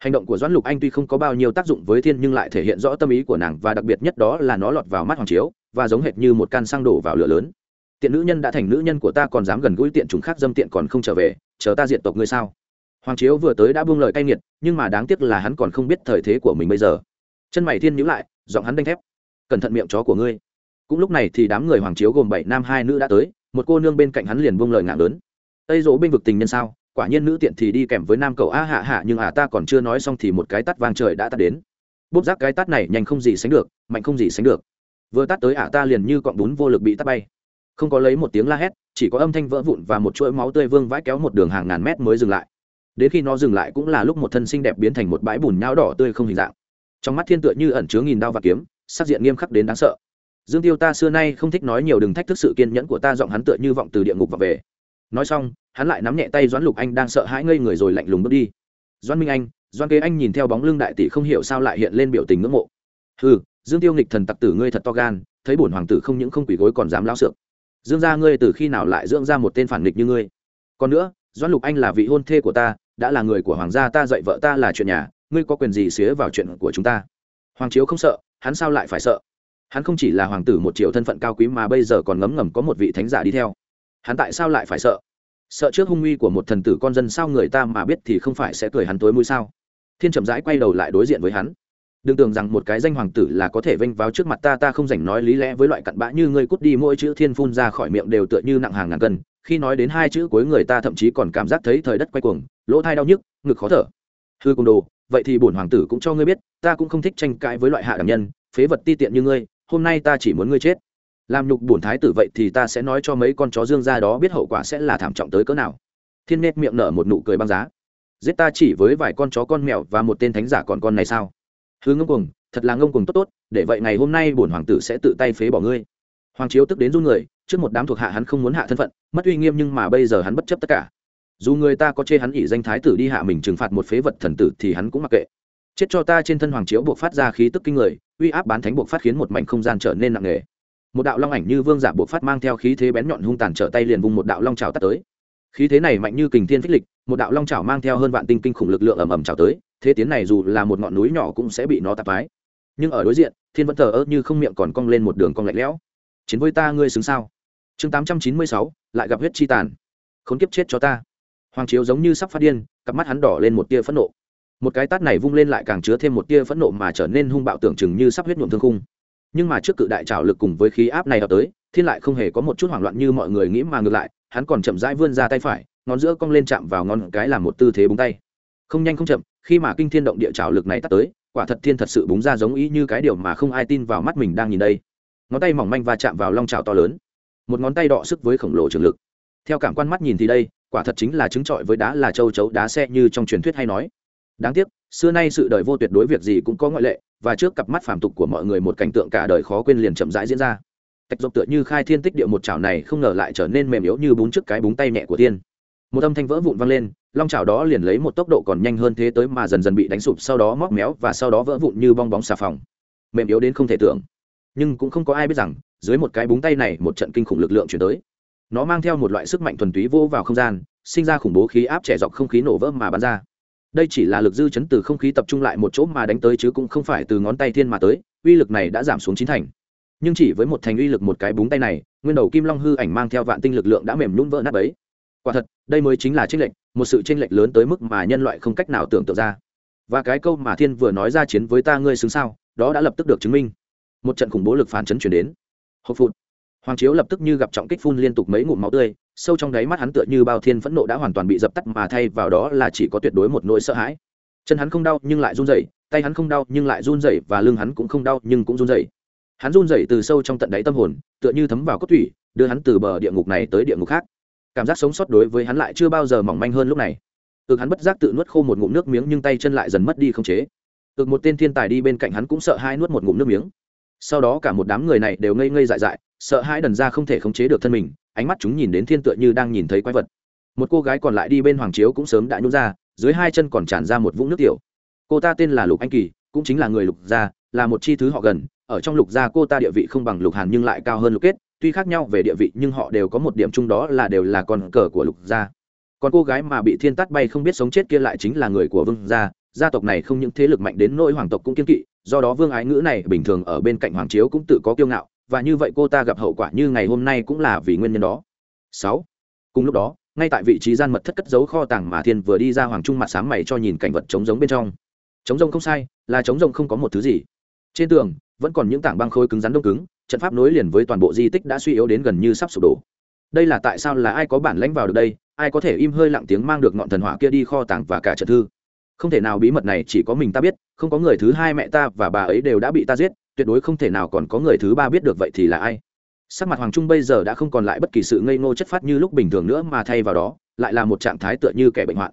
hành động của doãn lục anh tuy không có bao nhiêu tác dụng với thiên nhưng lại thể hiện rõ tâm ý của nàng và đặc biệt nhất đó là nó lọt vào mắt hoàng chiếu và giống hệt như một can xăng đổ vào lửa lớn tiện nữ nhân đã thành nữ nhân của ta còn dám gần gũi tiện chúng khác dâm tiện còn không trở về chờ ta diện tộc ngươi sao hoàng chiếu vừa tới đã buông lời cay nghiệt nhưng mà đáng tiếc là hắn còn không biết thời thế của mình bây giờ chân mày thiên nhữ lại giọng hắn đanh thép cẩn thận miệng chó của ngươi cũng lúc này thì đám người hoàng chiếu gồm bảy nam hai nữ đã tới một cô nương bên cạnh hắn liền buông lời ngạc lớn tây dỗ bên vực tình nhân sao quả nhiên nữ tiện thì đi kèm với nam cầu a hạ hạ nhưng à ta còn chưa nói xong thì một cái tắt vang trời đã tắt đến. Bốc giác cái tắt này nhanh không gì sánh được, mạnh không gì sánh được. Vừa tắt tới ả ta liền như cọng bún vô lực bị tắt bay. Không có lấy một tiếng la hét, chỉ có âm thanh vỡ vụn và một chuỗi máu tươi vương vãi kéo một đường hàng ngàn mét mới dừng lại. Đến khi nó dừng lại cũng là lúc một thân xinh đẹp biến thành một bãi bùn nhão đỏ tươi không hình dạng. Trong mắt thiên tựa như ẩn chứa nghìn đao và kiếm, sắc diện nghiêm khắc đến đáng sợ. Dương tiêu ta xưa nay không thích nói nhiều đừng thách thức sự kiên nhẫn của ta, giọng hắn tựa như vọng từ địa ngục và về. Nói xong hắn lại nắm nhẹ tay doãn lục anh đang sợ hãi ngây người rồi lạnh lùng bước đi. Doãn minh anh, doãn kế anh nhìn theo bóng lưng đại tỷ không hiểu sao lại hiện lên biểu tình ngưỡng mộ. Ừ dương tiêu nghịch thần tặc tử ngươi thật to gan, thấy bổn hoàng tử không những không quỷ gối còn dám lao sượng dương gia ngươi từ khi nào lại dưỡng ra một tên phản nghịch như ngươi? Còn nữa, doãn lục anh là vị hôn thê của ta, đã là người của hoàng gia ta dạy vợ ta là chuyện nhà, ngươi có quyền gì xía vào chuyện của chúng ta? Hoàng chiếu không sợ, hắn sao lại phải sợ? Hắn không chỉ là hoàng tử một triệu thân phận cao quý mà bây giờ còn ngấm ngầm có một vị thánh giả đi theo. Hắn tại sao lại phải sợ? Sợ trước hung uy của một thần tử con dân sao người ta mà biết thì không phải sẽ cười hắn tối mũi sao? Thiên chậm rãi quay đầu lại đối diện với hắn. Đừng tưởng rằng một cái danh hoàng tử là có thể vênh vào trước mặt ta ta không dành nói lý lẽ với loại cặn bã như ngươi cút đi mỗi chữ thiên phun ra khỏi miệng đều tựa như nặng hàng ngàn cân. Khi nói đến hai chữ cuối người ta thậm chí còn cảm giác thấy thời đất quay cuồng, lỗ thai đau nhức, ngực khó thở. Hư cung đồ, vậy thì bổn hoàng tử cũng cho ngươi biết, ta cũng không thích tranh cãi với loại hạ đẳng nhân, phế vật ti tiện như ngươi, hôm nay ta chỉ muốn ngươi chết làm nhục bổn thái tử vậy thì ta sẽ nói cho mấy con chó dương ra đó biết hậu quả sẽ là thảm trọng tới cỡ nào. Thiên nết miệng nở một nụ cười băng giá. Giết ta chỉ với vài con chó con mèo và một tên thánh giả còn con này sao? Hứa ngông cuồng, thật là ngông cuồng tốt tốt, để vậy ngày hôm nay bổn hoàng tử sẽ tự tay phế bỏ ngươi. Hoàng chiếu tức đến run người, trước một đám thuộc hạ hắn không muốn hạ thân phận, mất uy nghiêm nhưng mà bây giờ hắn bất chấp tất cả. Dù người ta có chê hắn ỷ danh thái tử đi hạ mình trừng phạt một phế vật thần tử thì hắn cũng mặc kệ. Chết cho ta trên thân hoàng chiếu buộc phát ra khí tức kinh người, uy áp bán thánh buộc phát khiến một mảnh không gian trở nên nặng nề một đạo long ảnh như vương giả buộc phát mang theo khí thế bén nhọn hung tàn trở tay liền vùng một đạo long trào tắt tới. Khí thế này mạnh như kình thiên phích lịch, một đạo long trào mang theo hơn vạn tinh kinh khủng lực lượng ầm ầm trào tới, thế tiến này dù là một ngọn núi nhỏ cũng sẽ bị nó tạp mái nhưng ở đối diện, thiên vẫn thờ ơ như không miệng còn cong lên một đường cong lạnh lẽo. Chiến với ta ngươi xứng sao? Chương tám trăm chín mươi sáu, lại gặp huyết chi tàn. Khốn kiếp chết cho ta. Hoàng chiếu giống như sắp phát điên, cặp mắt hắn đỏ lên một tia phẫn nộ. Một cái tát này vung lên lại càng chứa thêm một tia phẫn nộ mà trở nên hung bạo tưởng chừng như sắp huyết nhuộm thương khung nhưng mà trước cự đại trào lực cùng với khí áp này ập tới, thiên lại không hề có một chút hoảng loạn như mọi người nghĩ mà ngược lại, hắn còn chậm rãi vươn ra tay phải, ngón giữa cong lên chạm vào ngón cái làm một tư thế búng tay. Không nhanh không chậm, khi mà kinh thiên động địa trào lực này tắt tới, quả thật thiên thật sự búng ra giống ý như cái điều mà không ai tin vào mắt mình đang nhìn đây. Ngón tay mỏng manh và chạm vào long trào to lớn. Một ngón tay đọ sức với khổng lồ trường lực. Theo cảm quan mắt nhìn thì đây, quả thật chính là chứng trọi với đá là châu chấu đá xe như trong truyền thuyết hay nói. Đáng tiếc, xưa nay sự đời vô tuyệt đối việc gì cũng có ngoại lệ và trước cặp mắt phàm tục của mọi người một cảnh tượng cả đời khó quên liền chậm rãi diễn ra. Tạch dọc tựa như khai thiên tích địa một chảo này không ngờ lại trở nên mềm yếu như bún trước cái búng tay nhẹ của tiên. Một âm thanh vỡ vụn vang lên, long chảo đó liền lấy một tốc độ còn nhanh hơn thế tới mà dần dần bị đánh sụp, sau đó móc méo và sau đó vỡ vụn như bong bóng xà phòng. Mềm yếu đến không thể tưởng. Nhưng cũng không có ai biết rằng, dưới một cái búng tay này một trận kinh khủng lực lượng chuyển tới. Nó mang theo một loại sức mạnh thuần túy vô vào không gian, sinh ra khủng bố khí áp trẻ dọc không khí nổ vỡ mà bắn ra đây chỉ là lực dư chấn từ không khí tập trung lại một chỗ mà đánh tới chứ cũng không phải từ ngón tay thiên mà tới, uy lực này đã giảm xuống chín thành. Nhưng chỉ với một thành uy lực một cái búng tay này, nguyên đầu kim long hư ảnh mang theo vạn tinh lực lượng đã mềm nhún vỡ nát ấy quả thật, đây mới chính là tranh lệch, một sự tranh lệch lớn tới mức mà nhân loại không cách nào tưởng tượng ra. Và cái câu mà thiên vừa nói ra chiến với ta ngươi xứng sao, đó đã lập tức được chứng minh. Một trận khủng bố lực phản chấn chuyển đến. Hộp phụt. Hoàng chiếu lập tức như gặp trọng kích phun liên tục mấy ngụm máu tươi sâu trong đáy mắt hắn tựa như bao thiên phẫn nộ đã hoàn toàn bị dập tắt mà thay vào đó là chỉ có tuyệt đối một nỗi sợ hãi. Chân hắn không đau nhưng lại run rẩy, tay hắn không đau nhưng lại run rẩy và lưng hắn cũng không đau nhưng cũng run rẩy. Hắn run rẩy từ sâu trong tận đáy tâm hồn, tựa như thấm vào cốt thủy, đưa hắn từ bờ địa ngục này tới địa ngục khác. Cảm giác sống sót đối với hắn lại chưa bao giờ mỏng manh hơn lúc này. Ực hắn bất giác tự nuốt khô một ngụm nước miếng nhưng tay chân lại dần mất đi không chế. Ực một tên thiên tài đi bên cạnh hắn cũng sợ hai nuốt một ngụm nước miếng sau đó cả một đám người này đều ngây ngây dại dại, sợ hãi đần ra không thể khống chế được thân mình, ánh mắt chúng nhìn đến thiên tựa như đang nhìn thấy quái vật. Một cô gái còn lại đi bên hoàng chiếu cũng sớm đã nhún ra, dưới hai chân còn tràn ra một vũng nước tiểu. Cô ta tên là lục anh kỳ, cũng chính là người lục gia, là một chi thứ họ gần, ở trong lục gia cô ta địa vị không bằng lục hàn nhưng lại cao hơn lục kết, tuy khác nhau về địa vị nhưng họ đều có một điểm chung đó là đều là con cờ của lục gia. Còn cô gái mà bị thiên tát bay không biết sống chết kia lại chính là người của vương gia gia tộc này không những thế lực mạnh đến nỗi hoàng tộc cũng kiên kỵ do đó vương ái ngữ này bình thường ở bên cạnh hoàng chiếu cũng tự có kiêu ngạo, và như vậy cô ta gặp hậu quả như ngày hôm nay cũng là vì nguyên nhân đó. Sáu. Cùng lúc đó, ngay tại vị trí gian mật thất cất giấu kho tàng mà thiên vừa đi ra hoàng trung mặt sáng mày cho nhìn cảnh vật trống giống bên trong. Trống rông không sai, là trống rông không có một thứ gì. Trên tường, vẫn còn những tảng băng khôi cứng rắn đông cứng, trận pháp nối liền với toàn bộ di tích đã suy yếu đến gần như sắp sụp đổ. Đây là tại sao là ai có bản lãnh vào được đây, ai có thể im hơi lặng tiếng mang được ngọn thần hỏa kia đi kho tàng và cả trận thư? Không thể nào bí mật này chỉ có mình ta biết, không có người thứ hai mẹ ta và bà ấy đều đã bị ta giết, tuyệt đối không thể nào còn có người thứ ba biết được vậy thì là ai. Sắc mặt hoàng trung bây giờ đã không còn lại bất kỳ sự ngây ngô chất phát như lúc bình thường nữa mà thay vào đó, lại là một trạng thái tựa như kẻ bệnh hoạn.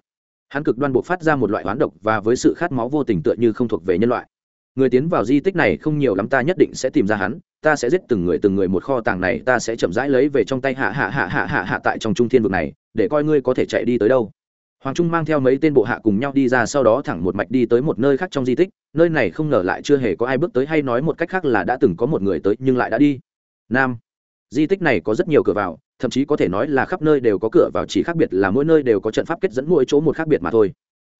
Hắn cực đoan buộc phát ra một loại hoán độc và với sự khát máu vô tình tựa như không thuộc về nhân loại. Người tiến vào di tích này không nhiều lắm ta nhất định sẽ tìm ra hắn, ta sẽ giết từng người từng người một kho tàng này, ta sẽ chậm rãi lấy về trong tay hạ hạ hạ hạ hạ hạ tại trong trung thiên vực này, để coi ngươi có thể chạy đi tới đâu hoàng trung mang theo mấy tên bộ hạ cùng nhau đi ra sau đó thẳng một mạch đi tới một nơi khác trong di tích, nơi này không ngờ lại chưa hề có ai bước tới hay nói một cách khác là đã từng có một người tới nhưng lại đã đi. Nam. Di tích này có rất nhiều cửa vào, thậm chí có thể nói là khắp nơi đều có cửa vào, chỉ khác biệt là mỗi nơi đều có trận pháp kết dẫn mỗi chỗ một khác biệt mà thôi.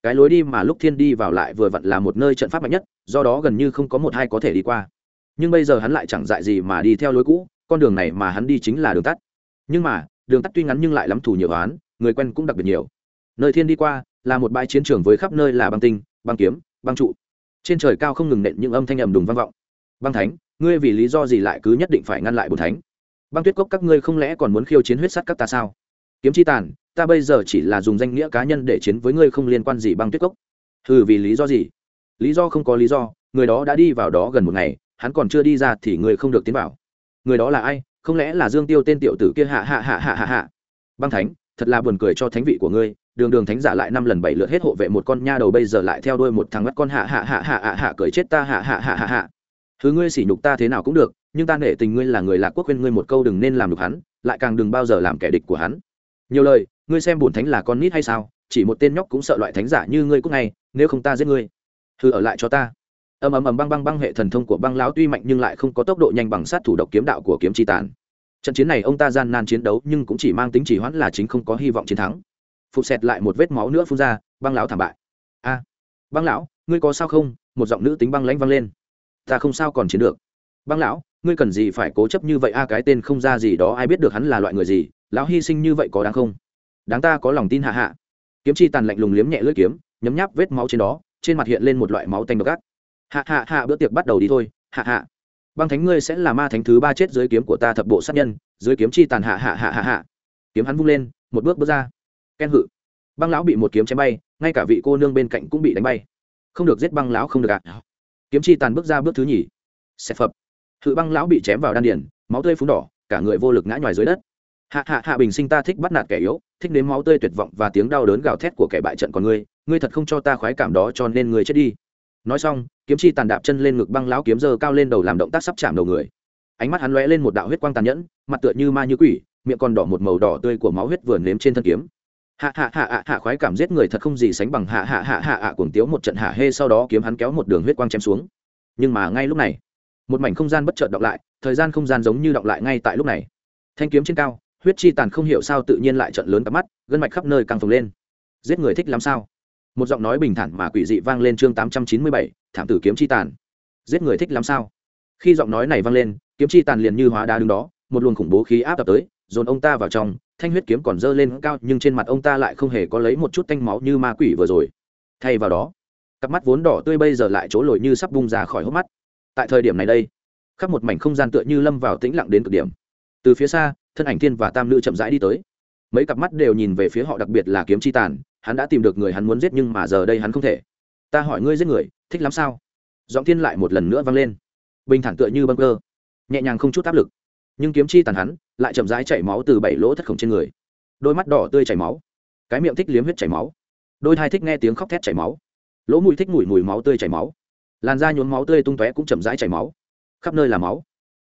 Cái lối đi mà lúc thiên đi vào lại vừa vặn là một nơi trận pháp mạnh nhất, do đó gần như không có một hai có thể đi qua. Nhưng bây giờ hắn lại chẳng dại gì mà đi theo lối cũ, con đường này mà hắn đi chính là đường tắt. Nhưng mà, đường tắt tuy ngắn nhưng lại lắm thủ nhiều oán, người quen cũng đặc biệt nhiều nơi thiên đi qua, là một bãi chiến trường với khắp nơi là băng tinh, băng kiếm, băng trụ. Trên trời cao không ngừng nện những âm thanh ầm đùng vang vọng. Băng thánh, ngươi vì lý do gì lại cứ nhất định phải ngăn lại bùn thánh? Băng tuyết cốc các ngươi không lẽ còn muốn khiêu chiến huyết sắt các ta sao? Kiếm chi tàn, ta bây giờ chỉ là dùng danh nghĩa cá nhân để chiến với ngươi không liên quan gì băng tuyết cốc. Ừ vì lý do gì? Lý do không có lý do, người đó đã đi vào đó gần một ngày, hắn còn chưa đi ra thì ngươi không được tiến vào. Người đó là ai? Không lẽ là dương tiêu tên tiểu tử kia? Hạ hạ hạ hạ hạ hạ. Băng thánh, thật là buồn cười cho thánh vị của ngươi đường đường thánh giả lại năm lần bảy lượt hết hộ vệ một con nha đầu bây giờ lại theo đuôi một thằng mắt con hạ hạ hạ hạ hạ hạ cười chết ta hạ hạ hạ hạ hạ. Thứ ngươi sỉ nhục ta thế nào cũng được, nhưng ta nể tình ngươi là người lạc quốc khuyên ngươi một câu đừng nên làm được hắn, lại càng đừng bao giờ làm kẻ địch của hắn. Nhiều lời, ngươi xem bổn thánh là con nít hay sao, chỉ một tên nhóc cũng sợ loại thánh giả như ngươi cũng ngay nếu không ta giết ngươi. Thư ở lại cho ta. Ầm ầm ầm băng băng băng hệ thần thông của băng lão tuy mạnh nhưng lại không có tốc độ nhanh bằng sát thủ độc kiếm đạo của kiếm chi tàn. Trận chiến này ông ta gian nan chiến đấu nhưng cũng chỉ mang tính chỉ hoãn là chính không có hy vọng chiến thắng phục xẹt lại một vết máu nữa phun ra, băng lão thảm bại. A, băng lão, ngươi có sao không? Một giọng nữ tính băng lãnh văng lên. Ta không sao còn chiến được. Băng lão, ngươi cần gì phải cố chấp như vậy a? Cái tên không ra gì đó, ai biết được hắn là loại người gì? Lão hy sinh như vậy có đáng không? Đáng ta có lòng tin hạ hạ. Kiếm chi tàn lạnh lùng liếm nhẹ lưỡi kiếm, nhấm nháp vết máu trên đó, trên mặt hiện lên một loại máu tanh độc ác. Hạ hạ hạ, bữa tiệc bắt đầu đi thôi, hạ hạ. Băng thánh ngươi sẽ là ma thánh thứ ba chết dưới kiếm của ta thập bộ sát nhân, dưới kiếm chi tàn hạ hạ hạ hạ hạ. Kiếm hắn vung lên, một bước bước ra ken hự. Băng lão bị một kiếm chém bay, ngay cả vị cô nương bên cạnh cũng bị đánh bay. Không được giết băng lão, không được ạ. À. kiếm chi tàn bước ra bước thứ nhì. Xẹp phập. Hự băng lão bị chém vào đan điền, máu tươi phúng đỏ, cả người vô lực ngã nhòi dưới đất. Hạ hạ hạ bình sinh ta thích bắt nạt kẻ yếu, thích đến máu tươi tuyệt vọng và tiếng đau đớn gào thét của kẻ bại trận còn ngươi ngươi thật không cho ta khoái cảm đó cho nên ngươi chết đi. Nói xong, kiếm chi tàn đạp chân lên ngực băng lão kiếm dơ cao lên đầu làm động tác sắp chạm đầu người. Ánh mắt hắn lóe lên một đạo huyết quang tàn nhẫn, mặt tựa như ma như quỷ, miệng còn đỏ một màu đỏ tươi của máu huyết vừa nếm trên thân kiếm hạ hạ hạ hạ hạ khoái cảm giết người thật không gì sánh bằng hạ hạ hạ hạ hạ cuồng tiếu một trận hạ hê sau đó kiếm hắn kéo một đường huyết quang chém xuống. Nhưng mà ngay lúc này, một mảnh không gian bất chợt động lại, thời gian không gian giống như động lại ngay tại lúc này. Thanh kiếm trên cao, huyết chi tàn không hiểu sao tự nhiên lại trận lớn cắp mắt, gân mạch khắp nơi càng phồng lên. Giết người thích lắm sao? Một giọng nói bình thản mà quỷ dị vang lên chương tám trăm chín mươi bảy, thảm tử kiếm chi tàn. Giết người thích lắm sao? Khi giọng nói này vang lên, kiếm chi tàn liền như hóa đá đứng đó, một luồng khủng bố khí áp tập tới dồn ông ta vào trong, thanh huyết kiếm còn dơ lên cao, nhưng trên mặt ông ta lại không hề có lấy một chút tanh máu như ma quỷ vừa rồi. Thay vào đó, cặp mắt vốn đỏ tươi bây giờ lại chỗ lồi như sắp bung ra khỏi hốc mắt. Tại thời điểm này đây, khắp một mảnh không gian tựa như lâm vào tĩnh lặng đến cực điểm. Từ phía xa, thân ảnh thiên và tam nữ chậm rãi đi tới. Mấy cặp mắt đều nhìn về phía họ, đặc biệt là kiếm chi tàn, hắn đã tìm được người hắn muốn giết nhưng mà giờ đây hắn không thể. Ta hỏi ngươi giết người, thích lắm sao? Giọng thiên lại một lần nữa vang lên. Bình thản tựa như băng cơ, nhẹ nhàng không chút áp lực nhưng kiếm chi tàn hắn, lại chậm rãi chảy máu từ bảy lỗ thất khổng trên người. Đôi mắt đỏ tươi chảy máu. Cái miệng thích liếm huyết chảy máu. Đôi thai thích nghe tiếng khóc thét chảy máu. Lỗ mũi thích mùi mùi máu tươi chảy máu. Làn da nhốn máu tươi tung tóe cũng chậm rãi chảy máu. Khắp nơi là máu.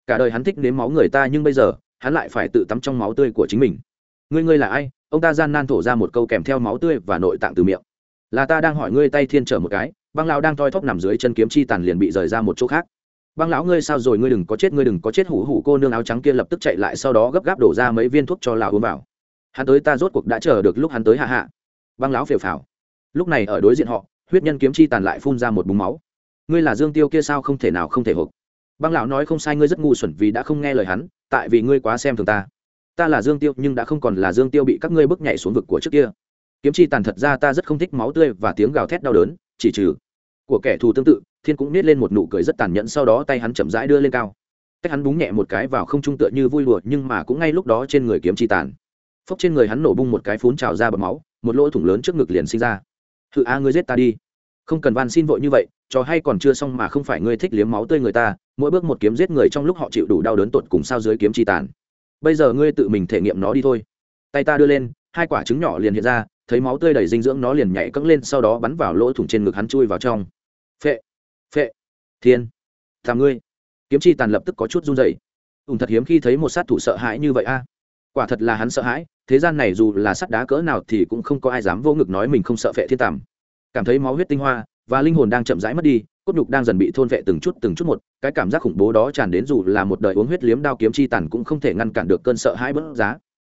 Cả đời hắn thích nếm máu người ta nhưng bây giờ, hắn lại phải tự tắm trong máu tươi của chính mình. Ngươi ngươi là ai? Ông ta gian nan thổ ra một câu kèm theo máu tươi và nội tạng từ miệng. Là ta đang hỏi ngươi tay thiên trở một cái, băng lão đang toi thóp nằm dưới chân kiếm chi tàn liền bị rời ra một chỗ khác băng lão ngươi sao rồi? Ngươi đừng có chết, ngươi đừng có chết. Hủ hủ cô nương áo trắng kia lập tức chạy lại, sau đó gấp gáp đổ ra mấy viên thuốc cho lão uống vào. Hắn tới ta rốt cuộc đã chờ được lúc hắn tới hạ hạ. Băng lão phều phào. Lúc này ở đối diện họ, huyết nhân kiếm chi tàn lại phun ra một búng máu. Ngươi là dương tiêu kia sao không thể nào không thể hộp? Băng lão nói không sai, ngươi rất ngu xuẩn vì đã không nghe lời hắn, tại vì ngươi quá xem thường ta. Ta là dương tiêu, nhưng đã không còn là dương tiêu bị các ngươi bước nhảy xuống vực của trước kia. Kiếm chi tàn thật ra ta rất không thích máu tươi và tiếng gào thét đau đớn, chỉ trừ của kẻ thù tương tự thiên cũng nết lên một nụ cười rất tàn nhẫn, sau đó tay hắn chậm rãi đưa lên cao. Cách hắn búng nhẹ một cái vào không trung tựa như vui lụa nhưng mà cũng ngay lúc đó trên người kiếm chi tàn. Phốc trên người hắn nổ bung một cái phún trào ra bọt máu, một lỗ thủng lớn trước ngực liền sinh ra. Thự a, ngươi giết ta đi. Không cần van xin vội như vậy, trò hay còn chưa xong mà không phải ngươi thích liếm máu tươi người ta, mỗi bước một kiếm giết người trong lúc họ chịu đủ đau đớn tột cùng sao dưới kiếm chi tàn. Bây giờ ngươi tự mình thể nghiệm nó đi thôi. Tay ta đưa lên, hai quả trứng nhỏ liền hiện ra, thấy máu tươi đầy dinh dưỡng nó liền nhảy cẫng lên, sau đó bắn vào lỗ thủng trên ngực hắn chui vào trong. Phệ phệ. Thiên. Tham ngươi. Kiếm chi tàn lập tức có chút run dày ùn thật hiếm khi thấy một sát thủ sợ hãi như vậy a. Quả thật là hắn sợ hãi thế gian này dù là sắt đá cỡ nào thì cũng không có ai dám vô ngực nói mình không sợ phệ thiên tàm. Cảm thấy máu huyết tinh hoa và linh hồn đang chậm rãi mất đi cốt nhục đang dần bị thôn vệ từng chút từng chút một cái cảm giác khủng bố đó tràn đến dù là một đời uống huyết liếm đao kiếm chi tàn cũng không thể ngăn cản được cơn sợ hãi bớt giá.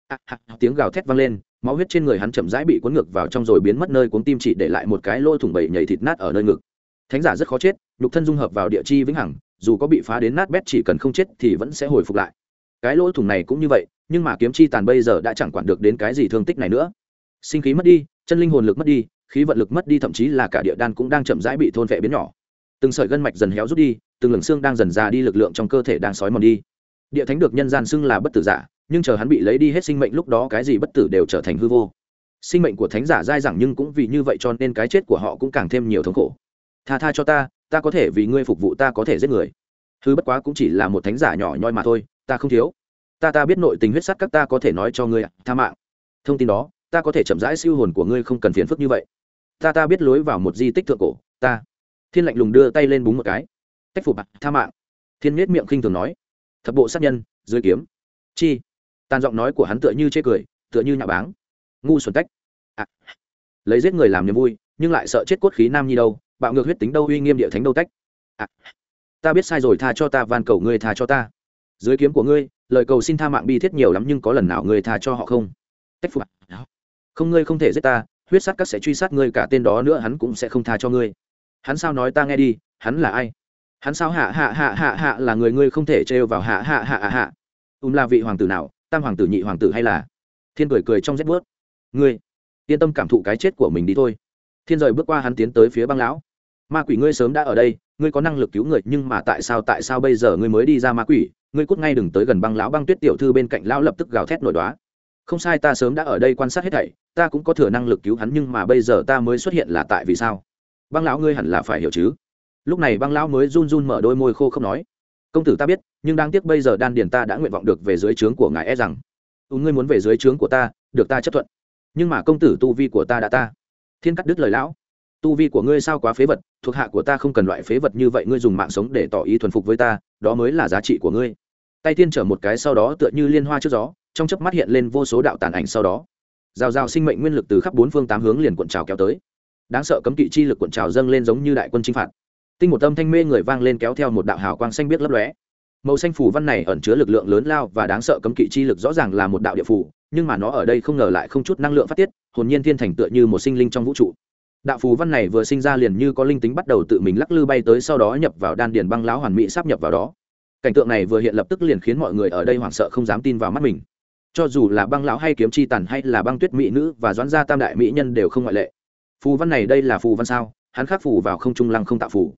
À, à, tiếng gào thét vang lên máu huyết trên người hắn chậm rãi bị cuốn ngược vào trong rồi biến mất nơi cuốn tim chỉ để lại một cái lỗ thủng bầy nhảy thịt nát ở nơi ngực thánh giả rất khó chết, nhục thân dung hợp vào địa chi vĩnh hằng, dù có bị phá đến nát bét chỉ cần không chết thì vẫn sẽ hồi phục lại. Cái lỗ thủng này cũng như vậy, nhưng mà kiếm chi tàn bây giờ đã chẳng quản được đến cái gì thương tích này nữa. Sinh khí mất đi, chân linh hồn lực mất đi, khí vận lực mất đi, thậm chí là cả địa đan cũng đang chậm rãi bị thôn vẽ biến nhỏ. Từng sợi gân mạch dần héo rút đi, từng lửng xương đang dần già đi lực lượng trong cơ thể đang sói mòn đi. Địa thánh được nhân gian xưng là bất tử giả, nhưng chờ hắn bị lấy đi hết sinh mệnh lúc đó cái gì bất tử đều trở thành hư vô. Sinh mệnh của thánh giả dai dẳng nhưng cũng vì như vậy cho nên cái chết của họ cũng càng thêm nhiều thống khổ tha tha cho ta ta có thể vì ngươi phục vụ, ta có thể giết người. Hư bất quá cũng chỉ là một thánh giả nhỏ nhoi mà thôi, ta không thiếu. Ta ta biết nội tình huyết sắt các ta có thể nói cho ngươi tha mạng. Thông tin đó, ta có thể chậm rãi siêu hồn của ngươi không cần phiền phức như vậy. Ta ta biết lối vào một di tích thượng cổ, ta. Thiên lạnh lùng đưa tay lên búng một cái. Cách phục tha mạng. Thiên miết miệng khinh thường nói. Thập bộ sát nhân, dưới kiếm. Chi? Tàn giọng nói của hắn tựa như chê cười, tựa như nhạo báng. Ngu xuẩn tách. À. lấy giết người làm niềm vui, nhưng lại sợ chết cốt khí nam nhi đâu bạo ngược huyết tính đâu uy nghiêm địa thánh đâu tách. À. ta biết sai rồi, tha cho ta, van cầu ngươi tha cho ta. Dưới kiếm của ngươi, lời cầu xin tha mạng bi thiết nhiều lắm nhưng có lần nào ngươi tha cho họ không? Tách phục không, ngươi không thể giết ta, huyết sát các sẽ truy sát ngươi, cả tên đó nữa hắn cũng sẽ không tha cho ngươi. Hắn sao nói ta nghe đi, hắn là ai? Hắn sao hạ hạ hạ hạ hạ là người ngươi không thể trêu vào hạ hạ hạ hạ hạ? Ùm là vị hoàng tử nào, tam hoàng tử nhị hoàng tử hay là? Thiên cười cười trong rét bớt ngươi, yên tâm cảm thụ cái chết của mình đi thôi. Thiên rời bước qua hắn tiến tới phía băng lão ma quỷ ngươi sớm đã ở đây ngươi có năng lực cứu người nhưng mà tại sao tại sao bây giờ ngươi mới đi ra ma quỷ? Ngươi cút ngay đừng tới gần băng lão băng tuyết tiểu thư bên cạnh lão lập tức gào thét nổi đoá. Không sai ta sớm đã ở đây quan sát hết thảy ta cũng có thừa năng lực cứu hắn nhưng mà bây giờ ta mới xuất hiện là tại vì sao? Băng lão ngươi hẳn là phải hiểu chứ? Lúc này băng lão mới run run mở đôi môi khô không nói công tử ta biết nhưng đáng tiếc bây giờ đan điền ta đã nguyện vọng được về dưới trướng của ngài e rằng. Ừ, ngươi muốn về dưới trướng của ta được ta chấp thuận. Nhưng mà công tử tu vi của ta đã ta. Thiên cắt đứt lời lão. Tu vi của ngươi sao quá phế vật thuộc hạ của ta không cần loại phế vật như vậy, ngươi dùng mạng sống để tỏ ý thuần phục với ta, đó mới là giá trị của ngươi. Tay tiên trở một cái sau đó tựa như liên hoa trước gió, trong chớp mắt hiện lên vô số đạo tàn ảnh sau đó. Rào rào sinh mệnh nguyên lực từ khắp bốn phương tám hướng liền cuộn trào kéo tới. Đáng sợ cấm kỵ chi lực cuộn trào dâng lên giống như đại quân chinh phạt. Tinh một âm thanh mê người vang lên kéo theo một đạo hào quang xanh biết lấp lóe. Màu xanh phủ văn này ẩn chứa lực lượng lớn lao và đáng sợ cấm kỵ chi lực rõ ràng là một đạo địa phủ, nhưng mà nó ở đây không ngờ lại không chút năng lượng phát tiết, hồn nhiên thiên thành tựa như một sinh linh trong vũ trụ đạo phù văn này vừa sinh ra liền như có linh tính bắt đầu tự mình lắc lư bay tới sau đó nhập vào đan điền băng lão hoàn mỹ sắp nhập vào đó. Cảnh tượng này vừa hiện lập tức liền khiến mọi người ở đây hoảng sợ không dám tin vào mắt mình. Cho dù là băng lão hay kiếm chi tàn hay là băng tuyết mỹ nữ và doãn gia tam đại mỹ nhân đều không ngoại lệ. Phù văn này đây là phù văn sao? Hắn khắc phù vào không trung lăng không tạo phù.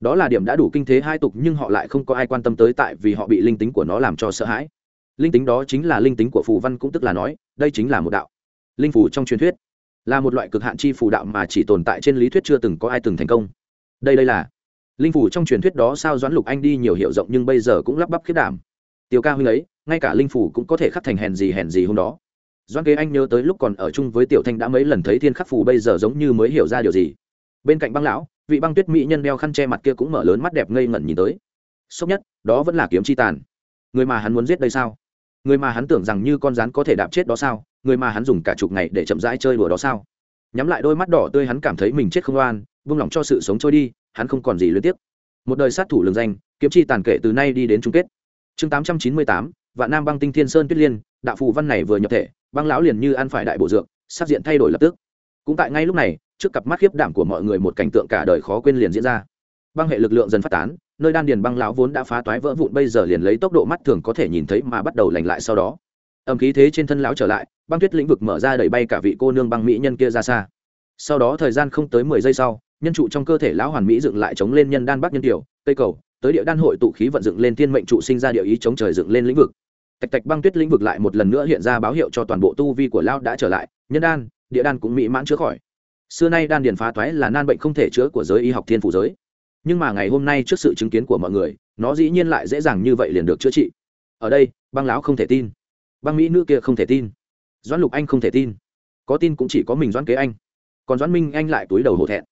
Đó là điểm đã đủ kinh thế hai tục nhưng họ lại không có ai quan tâm tới tại vì họ bị linh tính của nó làm cho sợ hãi. Linh tính đó chính là linh tính của phù văn cũng tức là nói, đây chính là một đạo. Linh phù trong truyền thuyết là một loại cực hạn chi phù đạo mà chỉ tồn tại trên lý thuyết chưa từng có ai từng thành công. Đây đây là linh phủ trong truyền thuyết đó sao doãn lục anh đi nhiều hiệu rộng nhưng bây giờ cũng lắp bắp khiết đảm. Tiêu ca huynh ấy, ngay cả linh phủ cũng có thể khắc thành hèn gì hèn gì hôm đó. Doãn kế anh nhớ tới lúc còn ở chung với tiểu thanh đã mấy lần thấy thiên khắc phù bây giờ giống như mới hiểu ra điều gì. Bên cạnh băng lão, vị băng tuyết mỹ nhân đeo khăn che mặt kia cũng mở lớn mắt đẹp ngây ngẩn nhìn tới. Sốc nhất, đó vẫn là kiếm chi tàn. Người mà hắn muốn giết đây sao? Người mà hắn tưởng rằng như con rắn có thể đạp chết đó sao? Người mà hắn dùng cả chục ngày để chậm rãi chơi đùa đó sao? Nhắm lại đôi mắt đỏ tươi hắn cảm thấy mình chết không oan vung lòng cho sự sống trôi đi, hắn không còn gì luyến tiếc. Một đời sát thủ lường danh, kiếm chi tàn kệ từ nay đi đến chung kết. Chương tám trăm chín mươi tám, vạn nam băng tinh thiên sơn tuyết liên, đạo phù văn này vừa nhập thể, băng lão liền như ăn phải đại bộ dược, sắc diện thay đổi lập tức. Cũng tại ngay lúc này, trước cặp mắt khiếp đảm của mọi người một cảnh tượng cả đời khó quên liền diễn ra. Băng hệ lực lượng dần phát tán nơi đan điền băng lão vốn đã phá toái vỡ vụn, bây giờ liền lấy tốc độ mắt thường có thể nhìn thấy mà bắt đầu lành lại sau đó. Âm khí thế trên thân lão trở lại, băng tuyết lĩnh vực mở ra đẩy bay cả vị cô nương băng mỹ nhân kia ra xa. Sau đó thời gian không tới mười giây sau, nhân trụ trong cơ thể lão hoàn mỹ dựng lại chống lên nhân đan bắc nhân tiểu, cây cầu, tới địa đan hội tụ khí vận dựng lên thiên mệnh trụ sinh ra địa ý chống trời dựng lên lĩnh vực. Tạch tạch băng tuyết lĩnh vực lại một lần nữa hiện ra báo hiệu cho toàn bộ tu vi của lão đã trở lại, nhân đan, địa đan cũng mỹ mãn chữa khỏi. Xưa nay đan điền phá toái là nan bệnh không thể chữa của giới y học thiên phủ giới nhưng mà ngày hôm nay trước sự chứng kiến của mọi người, nó dĩ nhiên lại dễ dàng như vậy liền được chữa trị. Ở đây, băng lão không thể tin. Băng mỹ nữ kia không thể tin. Doãn lục anh không thể tin. Có tin cũng chỉ có mình doãn kế anh. Còn doãn minh anh lại túi đầu hổ thẹn.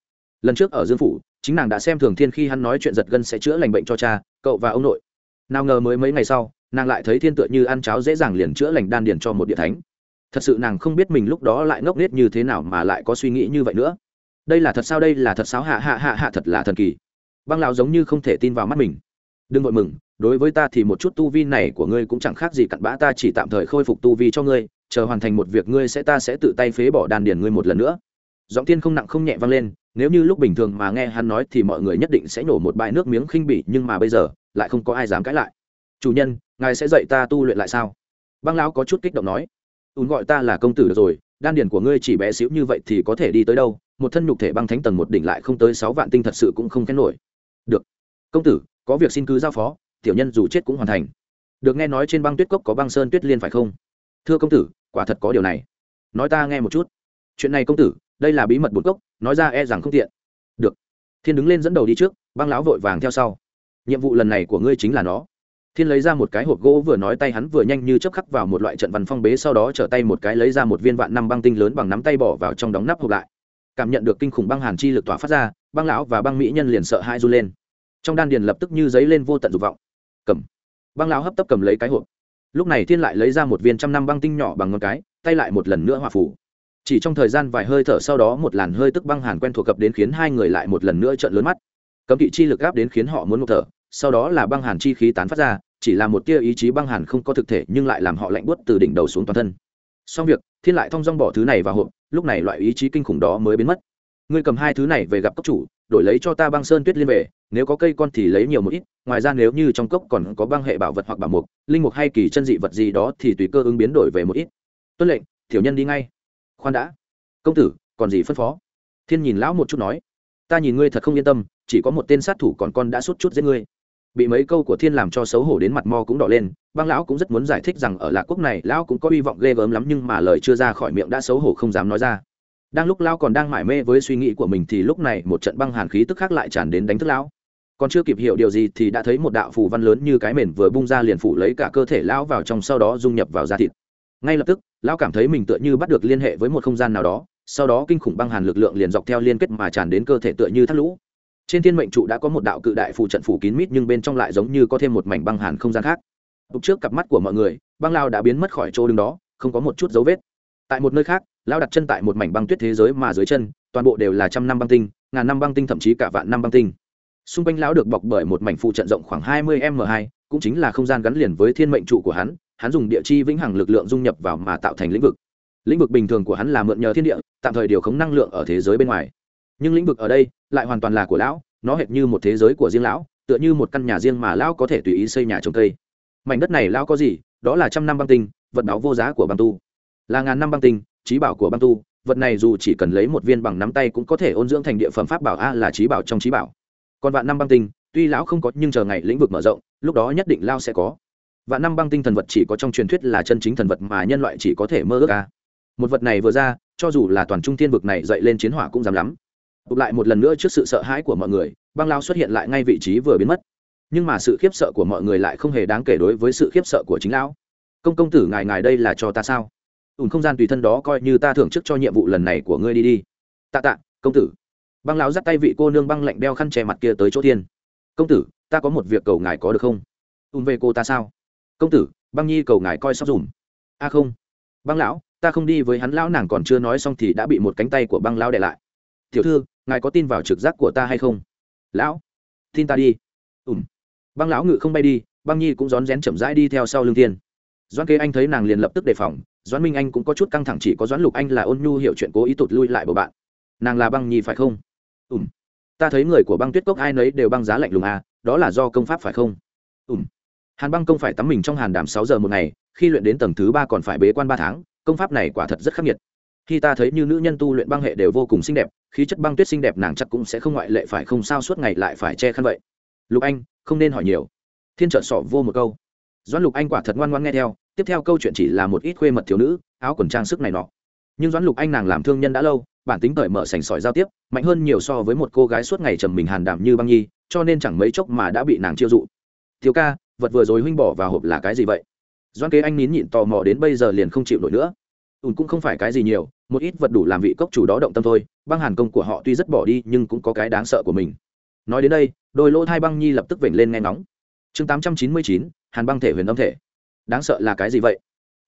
Lần trước ở dương phủ, chính nàng đã xem thường thiên khi hắn nói chuyện giật gân sẽ chữa lành bệnh cho cha, cậu và ông nội. Nào ngờ mới mấy ngày sau, nàng lại thấy thiên tựa như ăn cháo dễ dàng liền chữa lành đan điền cho một địa thánh. Thật sự nàng không biết mình lúc đó lại ngốc nghếch như thế nào mà lại có suy nghĩ như vậy nữa. Đây là thật sao, đây là thật sao? Hạ hạ hạ hạ, thật là thần kỳ băng lão giống như không thể tin vào mắt mình. Đừng vội mừng, đối với ta thì một chút tu vi này của ngươi cũng chẳng khác gì cặn bã, ta chỉ tạm thời khôi phục tu vi cho ngươi, chờ hoàn thành một việc ngươi sẽ, ta sẽ tự tay phế bỏ đàn điền ngươi một lần nữa. Giọng tiên không nặng không nhẹ vang lên, nếu như lúc bình thường mà nghe hắn nói thì mọi người nhất định sẽ nổ một bãi nước miếng khinh bỉ, nhưng mà bây giờ, lại không có ai dám cãi lại. Chủ nhân, ngài sẽ dạy ta tu luyện lại sao? Băng lão có chút kích động nói. Ùn gọi ta là công tử được rồi, đan điền của ngươi chỉ bé xíu như vậy thì có thể đi tới đâu? Một thân nhục thể băng thánh tầng một đỉnh lại không tới sáu vạn tinh thật sự cũng không kén nổi được. Công tử, có việc xin cứ giao phó, tiểu nhân dù chết cũng hoàn thành. Được nghe nói trên băng tuyết cốc có băng sơn tuyết liên phải không? Thưa công tử, quả thật có điều này. Nói ta nghe một chút. Chuyện này công tử, đây là bí mật bột cốc, nói ra e rằng không tiện. Được. Thiên đứng lên dẫn đầu đi trước, băng lão vội vàng theo sau. Nhiệm vụ lần này của ngươi chính là nó. Thiên lấy ra một cái hộp gỗ vừa nói tay hắn vừa nhanh như chấp khắc vào một loại trận văn phong bế sau đó trở tay một cái lấy ra một viên vạn năm băng tinh lớn bằng nắm tay bỏ vào trong đóng nắp hộp lại. Cảm nhận được kinh khủng băng hàn chi lực tỏa phát ra, băng lão và băng mỹ nhân liền sợ hai run lên trong đan điền lập tức như giấy lên vô tận dục vọng. Cầm. Băng lão hấp tấp cầm lấy cái hộp. Lúc này thiên lại lấy ra một viên trăm năm băng tinh nhỏ bằng ngón cái, tay lại một lần nữa hòa phủ chỉ trong thời gian vài hơi thở sau đó một làn hơi tức băng hàn quen thuộc cập đến khiến hai người lại một lần nữa trợn lớn mắt. Cấm kỵ chi lực gáp đến khiến họ muốn một thở, sau đó là băng hàn chi khí tán phát ra, chỉ là một tia ý chí băng hàn không có thực thể nhưng lại làm họ lạnh buốt từ đỉnh đầu xuống toàn thân. Xong việc, thiên lại thong dong bỏ thứ này vào hộp, lúc này loại ý chí kinh khủng đó mới biến mất. Ngươi cầm hai thứ này về gặp cấp chủ, đổi lấy cho ta băng sơn tuyết liên về nếu có cây con thì lấy nhiều một ít, ngoài ra nếu như trong cốc còn có băng hệ bảo vật hoặc bảo mục, linh mục hay kỳ chân dị vật gì đó thì tùy cơ ứng biến đổi về một ít. Tuân lệnh, tiểu nhân đi ngay. Khoan đã. Công tử, còn gì phân phó? Thiên nhìn lão một chút nói. Ta nhìn ngươi thật không yên tâm, chỉ có một tên sát thủ còn con đã suốt chút giết ngươi. Bị mấy câu của thiên làm cho xấu hổ đến mặt mo cũng đỏ lên, băng lão cũng rất muốn giải thích rằng ở lạc quốc này lão cũng có hy vọng ghê gớm lắm nhưng mà lời chưa ra khỏi miệng đã xấu hổ không dám nói ra. Đang lúc lão còn đang mải mê với suy nghĩ của mình thì lúc này một trận băng hàn khí tức khác lại tràn đến đánh thức lão còn chưa kịp hiểu điều gì thì đã thấy một đạo phù văn lớn như cái mền vừa bung ra liền phủ lấy cả cơ thể lão vào trong sau đó dung nhập vào da thịt. Ngay lập tức, lão cảm thấy mình tựa như bắt được liên hệ với một không gian nào đó, sau đó kinh khủng băng hàn lực lượng liền dọc theo liên kết mà tràn đến cơ thể tựa như thác lũ. Trên thiên mệnh trụ đã có một đạo cự đại phù trận phủ kín mít nhưng bên trong lại giống như có thêm một mảnh băng hàn không gian khác. Lúc trước cặp mắt của mọi người, băng lao đã biến mất khỏi chỗ đứng đó, không có một chút dấu vết. Tại một nơi khác lao đặt chân tại một mảnh băng tuyết thế giới mà dưới chân, toàn bộ đều là trăm năm băng tinh, ngàn năm băng tinh thậm chí cả vạn năm băng tinh xung quanh lão được bọc bởi một mảnh phụ trận rộng khoảng hai mươi m hai, cũng chính là không gian gắn liền với thiên mệnh trụ của hắn hắn dùng địa chi vĩnh hằng lực lượng dung nhập vào mà tạo thành lĩnh vực. Lĩnh vực bình thường của hắn là mượn nhờ thiên địa, tạm thời điều khống năng lượng ở thế giới bên ngoài. Nhưng lĩnh vực ở đây lại hoàn toàn là của lão, nó hệt như một thế giới của riêng lão, tựa như một căn nhà riêng mà lão có thể tùy ý xây nhà trồng cây. Mảnh đất này lão có gì? Đó là trăm năm băng tinh, vật báo vô giá của băng tu. Là ngàn năm băng tinh, trí bảo của băng tu, vật này dù chỉ cần lấy một viên bằng nắm tay cũng có thể ôn dưỡng thành địa phẩm pháp bảo a là trí bảo trong trí bảo còn vạn năm băng tinh, tuy lão không có, nhưng chờ ngày lĩnh vực mở rộng, lúc đó nhất định lao sẽ có. Vạn năm băng tinh thần vật chỉ có trong truyền thuyết là chân chính thần vật mà nhân loại chỉ có thể mơ ước ca một vật này vừa ra, cho dù là toàn trung thiên vực này dậy lên chiến hỏa cũng dám lắm. Tụt lại một lần nữa trước sự sợ hãi của mọi người, băng lao xuất hiện lại ngay vị trí vừa biến mất. Nhưng mà sự khiếp sợ của mọi người lại không hề đáng kể đối với sự khiếp sợ của chính lão. Công công tử ngài ngài đây là cho ta sao? Ùn không gian tùy thân đó coi như ta thưởng chức cho nhiệm vụ lần này của ngươi đi đi. Tạ tạ, công tử băng lão dắt tay vị cô nương băng lạnh đeo khăn che mặt kia tới chỗ thiên. Công tử, ta có một việc cầu ngài có được không? Ùn về cô ta sao? Công tử, băng nhi cầu ngài coi sóc dùm. A không. Băng lão, ta không đi với hắn, lão nàng còn chưa nói xong thì đã bị một cánh tay của băng lão để lại. Tiểu thư, ngài có tin vào trực giác của ta hay không? Lão, tin ta đi. Ùm. Băng lão ngự không bay đi, băng nhi cũng rón rén chậm rãi đi theo sau lương thiên. Doãn kế anh thấy nàng liền lập tức đề phòng, doãn minh anh cũng có chút căng thẳng chỉ có doãn lục anh là ôn nhu hiểu chuyện, cố ý tụt lui lại bầu bạn. Nàng là băng nhi phải không? Ùm ta thấy người của băng tuyết cốc ai nấy đều băng giá lạnh lùng à đó là do công pháp phải không? Ùm hàn băng công phải tắm mình trong hàn đàm sáu giờ một ngày, khi luyện đến tầng thứ ba còn phải bế quan ba tháng, công pháp này quả thật rất khắc nghiệt. Khi ta thấy như nữ nhân tu luyện băng hệ đều vô cùng xinh đẹp, khí chất băng tuyết xinh đẹp nàng chắc cũng sẽ không ngoại lệ phải không sao suốt ngày lại phải che khăn vậy. Lục anh, không nên hỏi nhiều. Thiên trợ sọ vô một câu. Doãn lục anh quả thật ngoan ngoan nghe theo, tiếp theo câu chuyện chỉ là một ít khuê mật thiếu nữ, áo quần trang sức này nọ. Nhưng doãn lục anh nàng làm thương nhân đã lâu bản tính cởi mở sành sỏi giao tiếp, mạnh hơn nhiều so với một cô gái suốt ngày trầm mình hàn đảm như băng nhi, cho nên chẳng mấy chốc mà đã bị nàng chiêu dụ. Thiếu ca, vật vừa rồi huynh bỏ vào hộp là cái gì vậy? Doan kế anh nín nhịn tò mò đến bây giờ liền không chịu nổi nữa. Ùn cũng không phải cái gì nhiều, một ít vật đủ làm vị cốc chủ đó động tâm thôi, băng hàn công của họ tuy rất bỏ đi nhưng cũng có cái đáng sợ của mình. Nói đến đây, đôi lỗ thai băng nhi lập tức vểnh lên nghe ngóng. Chương tám trăm chín mươi chín, hàn băng thể huyền âm thể. Đáng sợ là cái gì vậy?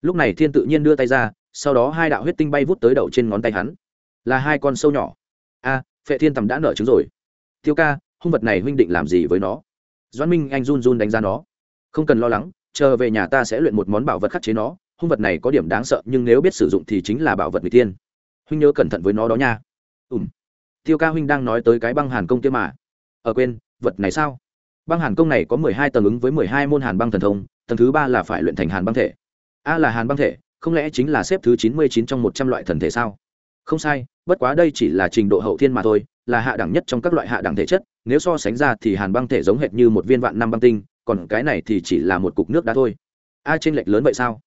Lúc này thiên tự nhiên đưa tay ra, sau đó hai đạo huyết tinh bay vút tới đầu trên ngón tay hắn là hai con sâu nhỏ. A, phệ thiên tầm đã nở trứng rồi. Tiêu ca, hung vật này huynh định làm gì với nó? Doãn minh anh run run đánh giá nó. Không cần lo lắng, chờ về nhà ta sẽ luyện một món bảo vật khắc chế nó. Hung vật này có điểm đáng sợ, nhưng nếu biết sử dụng thì chính là bảo vật người tiên huynh nhớ cẩn thận với nó đó nha. Ùm tiêu ca huynh đang nói tới cái băng hàn công kia mà. Ở quên, vật này sao? Băng hàn công này có mười hai tầng ứng với mười hai môn hàn băng thần thông, tầng thứ ba là phải luyện thành hàn băng thể. A là hàn băng thể, không lẽ chính là xếp thứ chín mươi chín trong một trăm loại thần thể sao? Không sai bất quá đây chỉ là trình độ hậu thiên mà thôi là hạ đẳng nhất trong các loại hạ đẳng thể chất nếu so sánh ra thì hàn băng thể giống hệt như một viên vạn năm băng tinh còn cái này thì chỉ là một cục nước đá thôi. A trên lệch lớn vậy sao?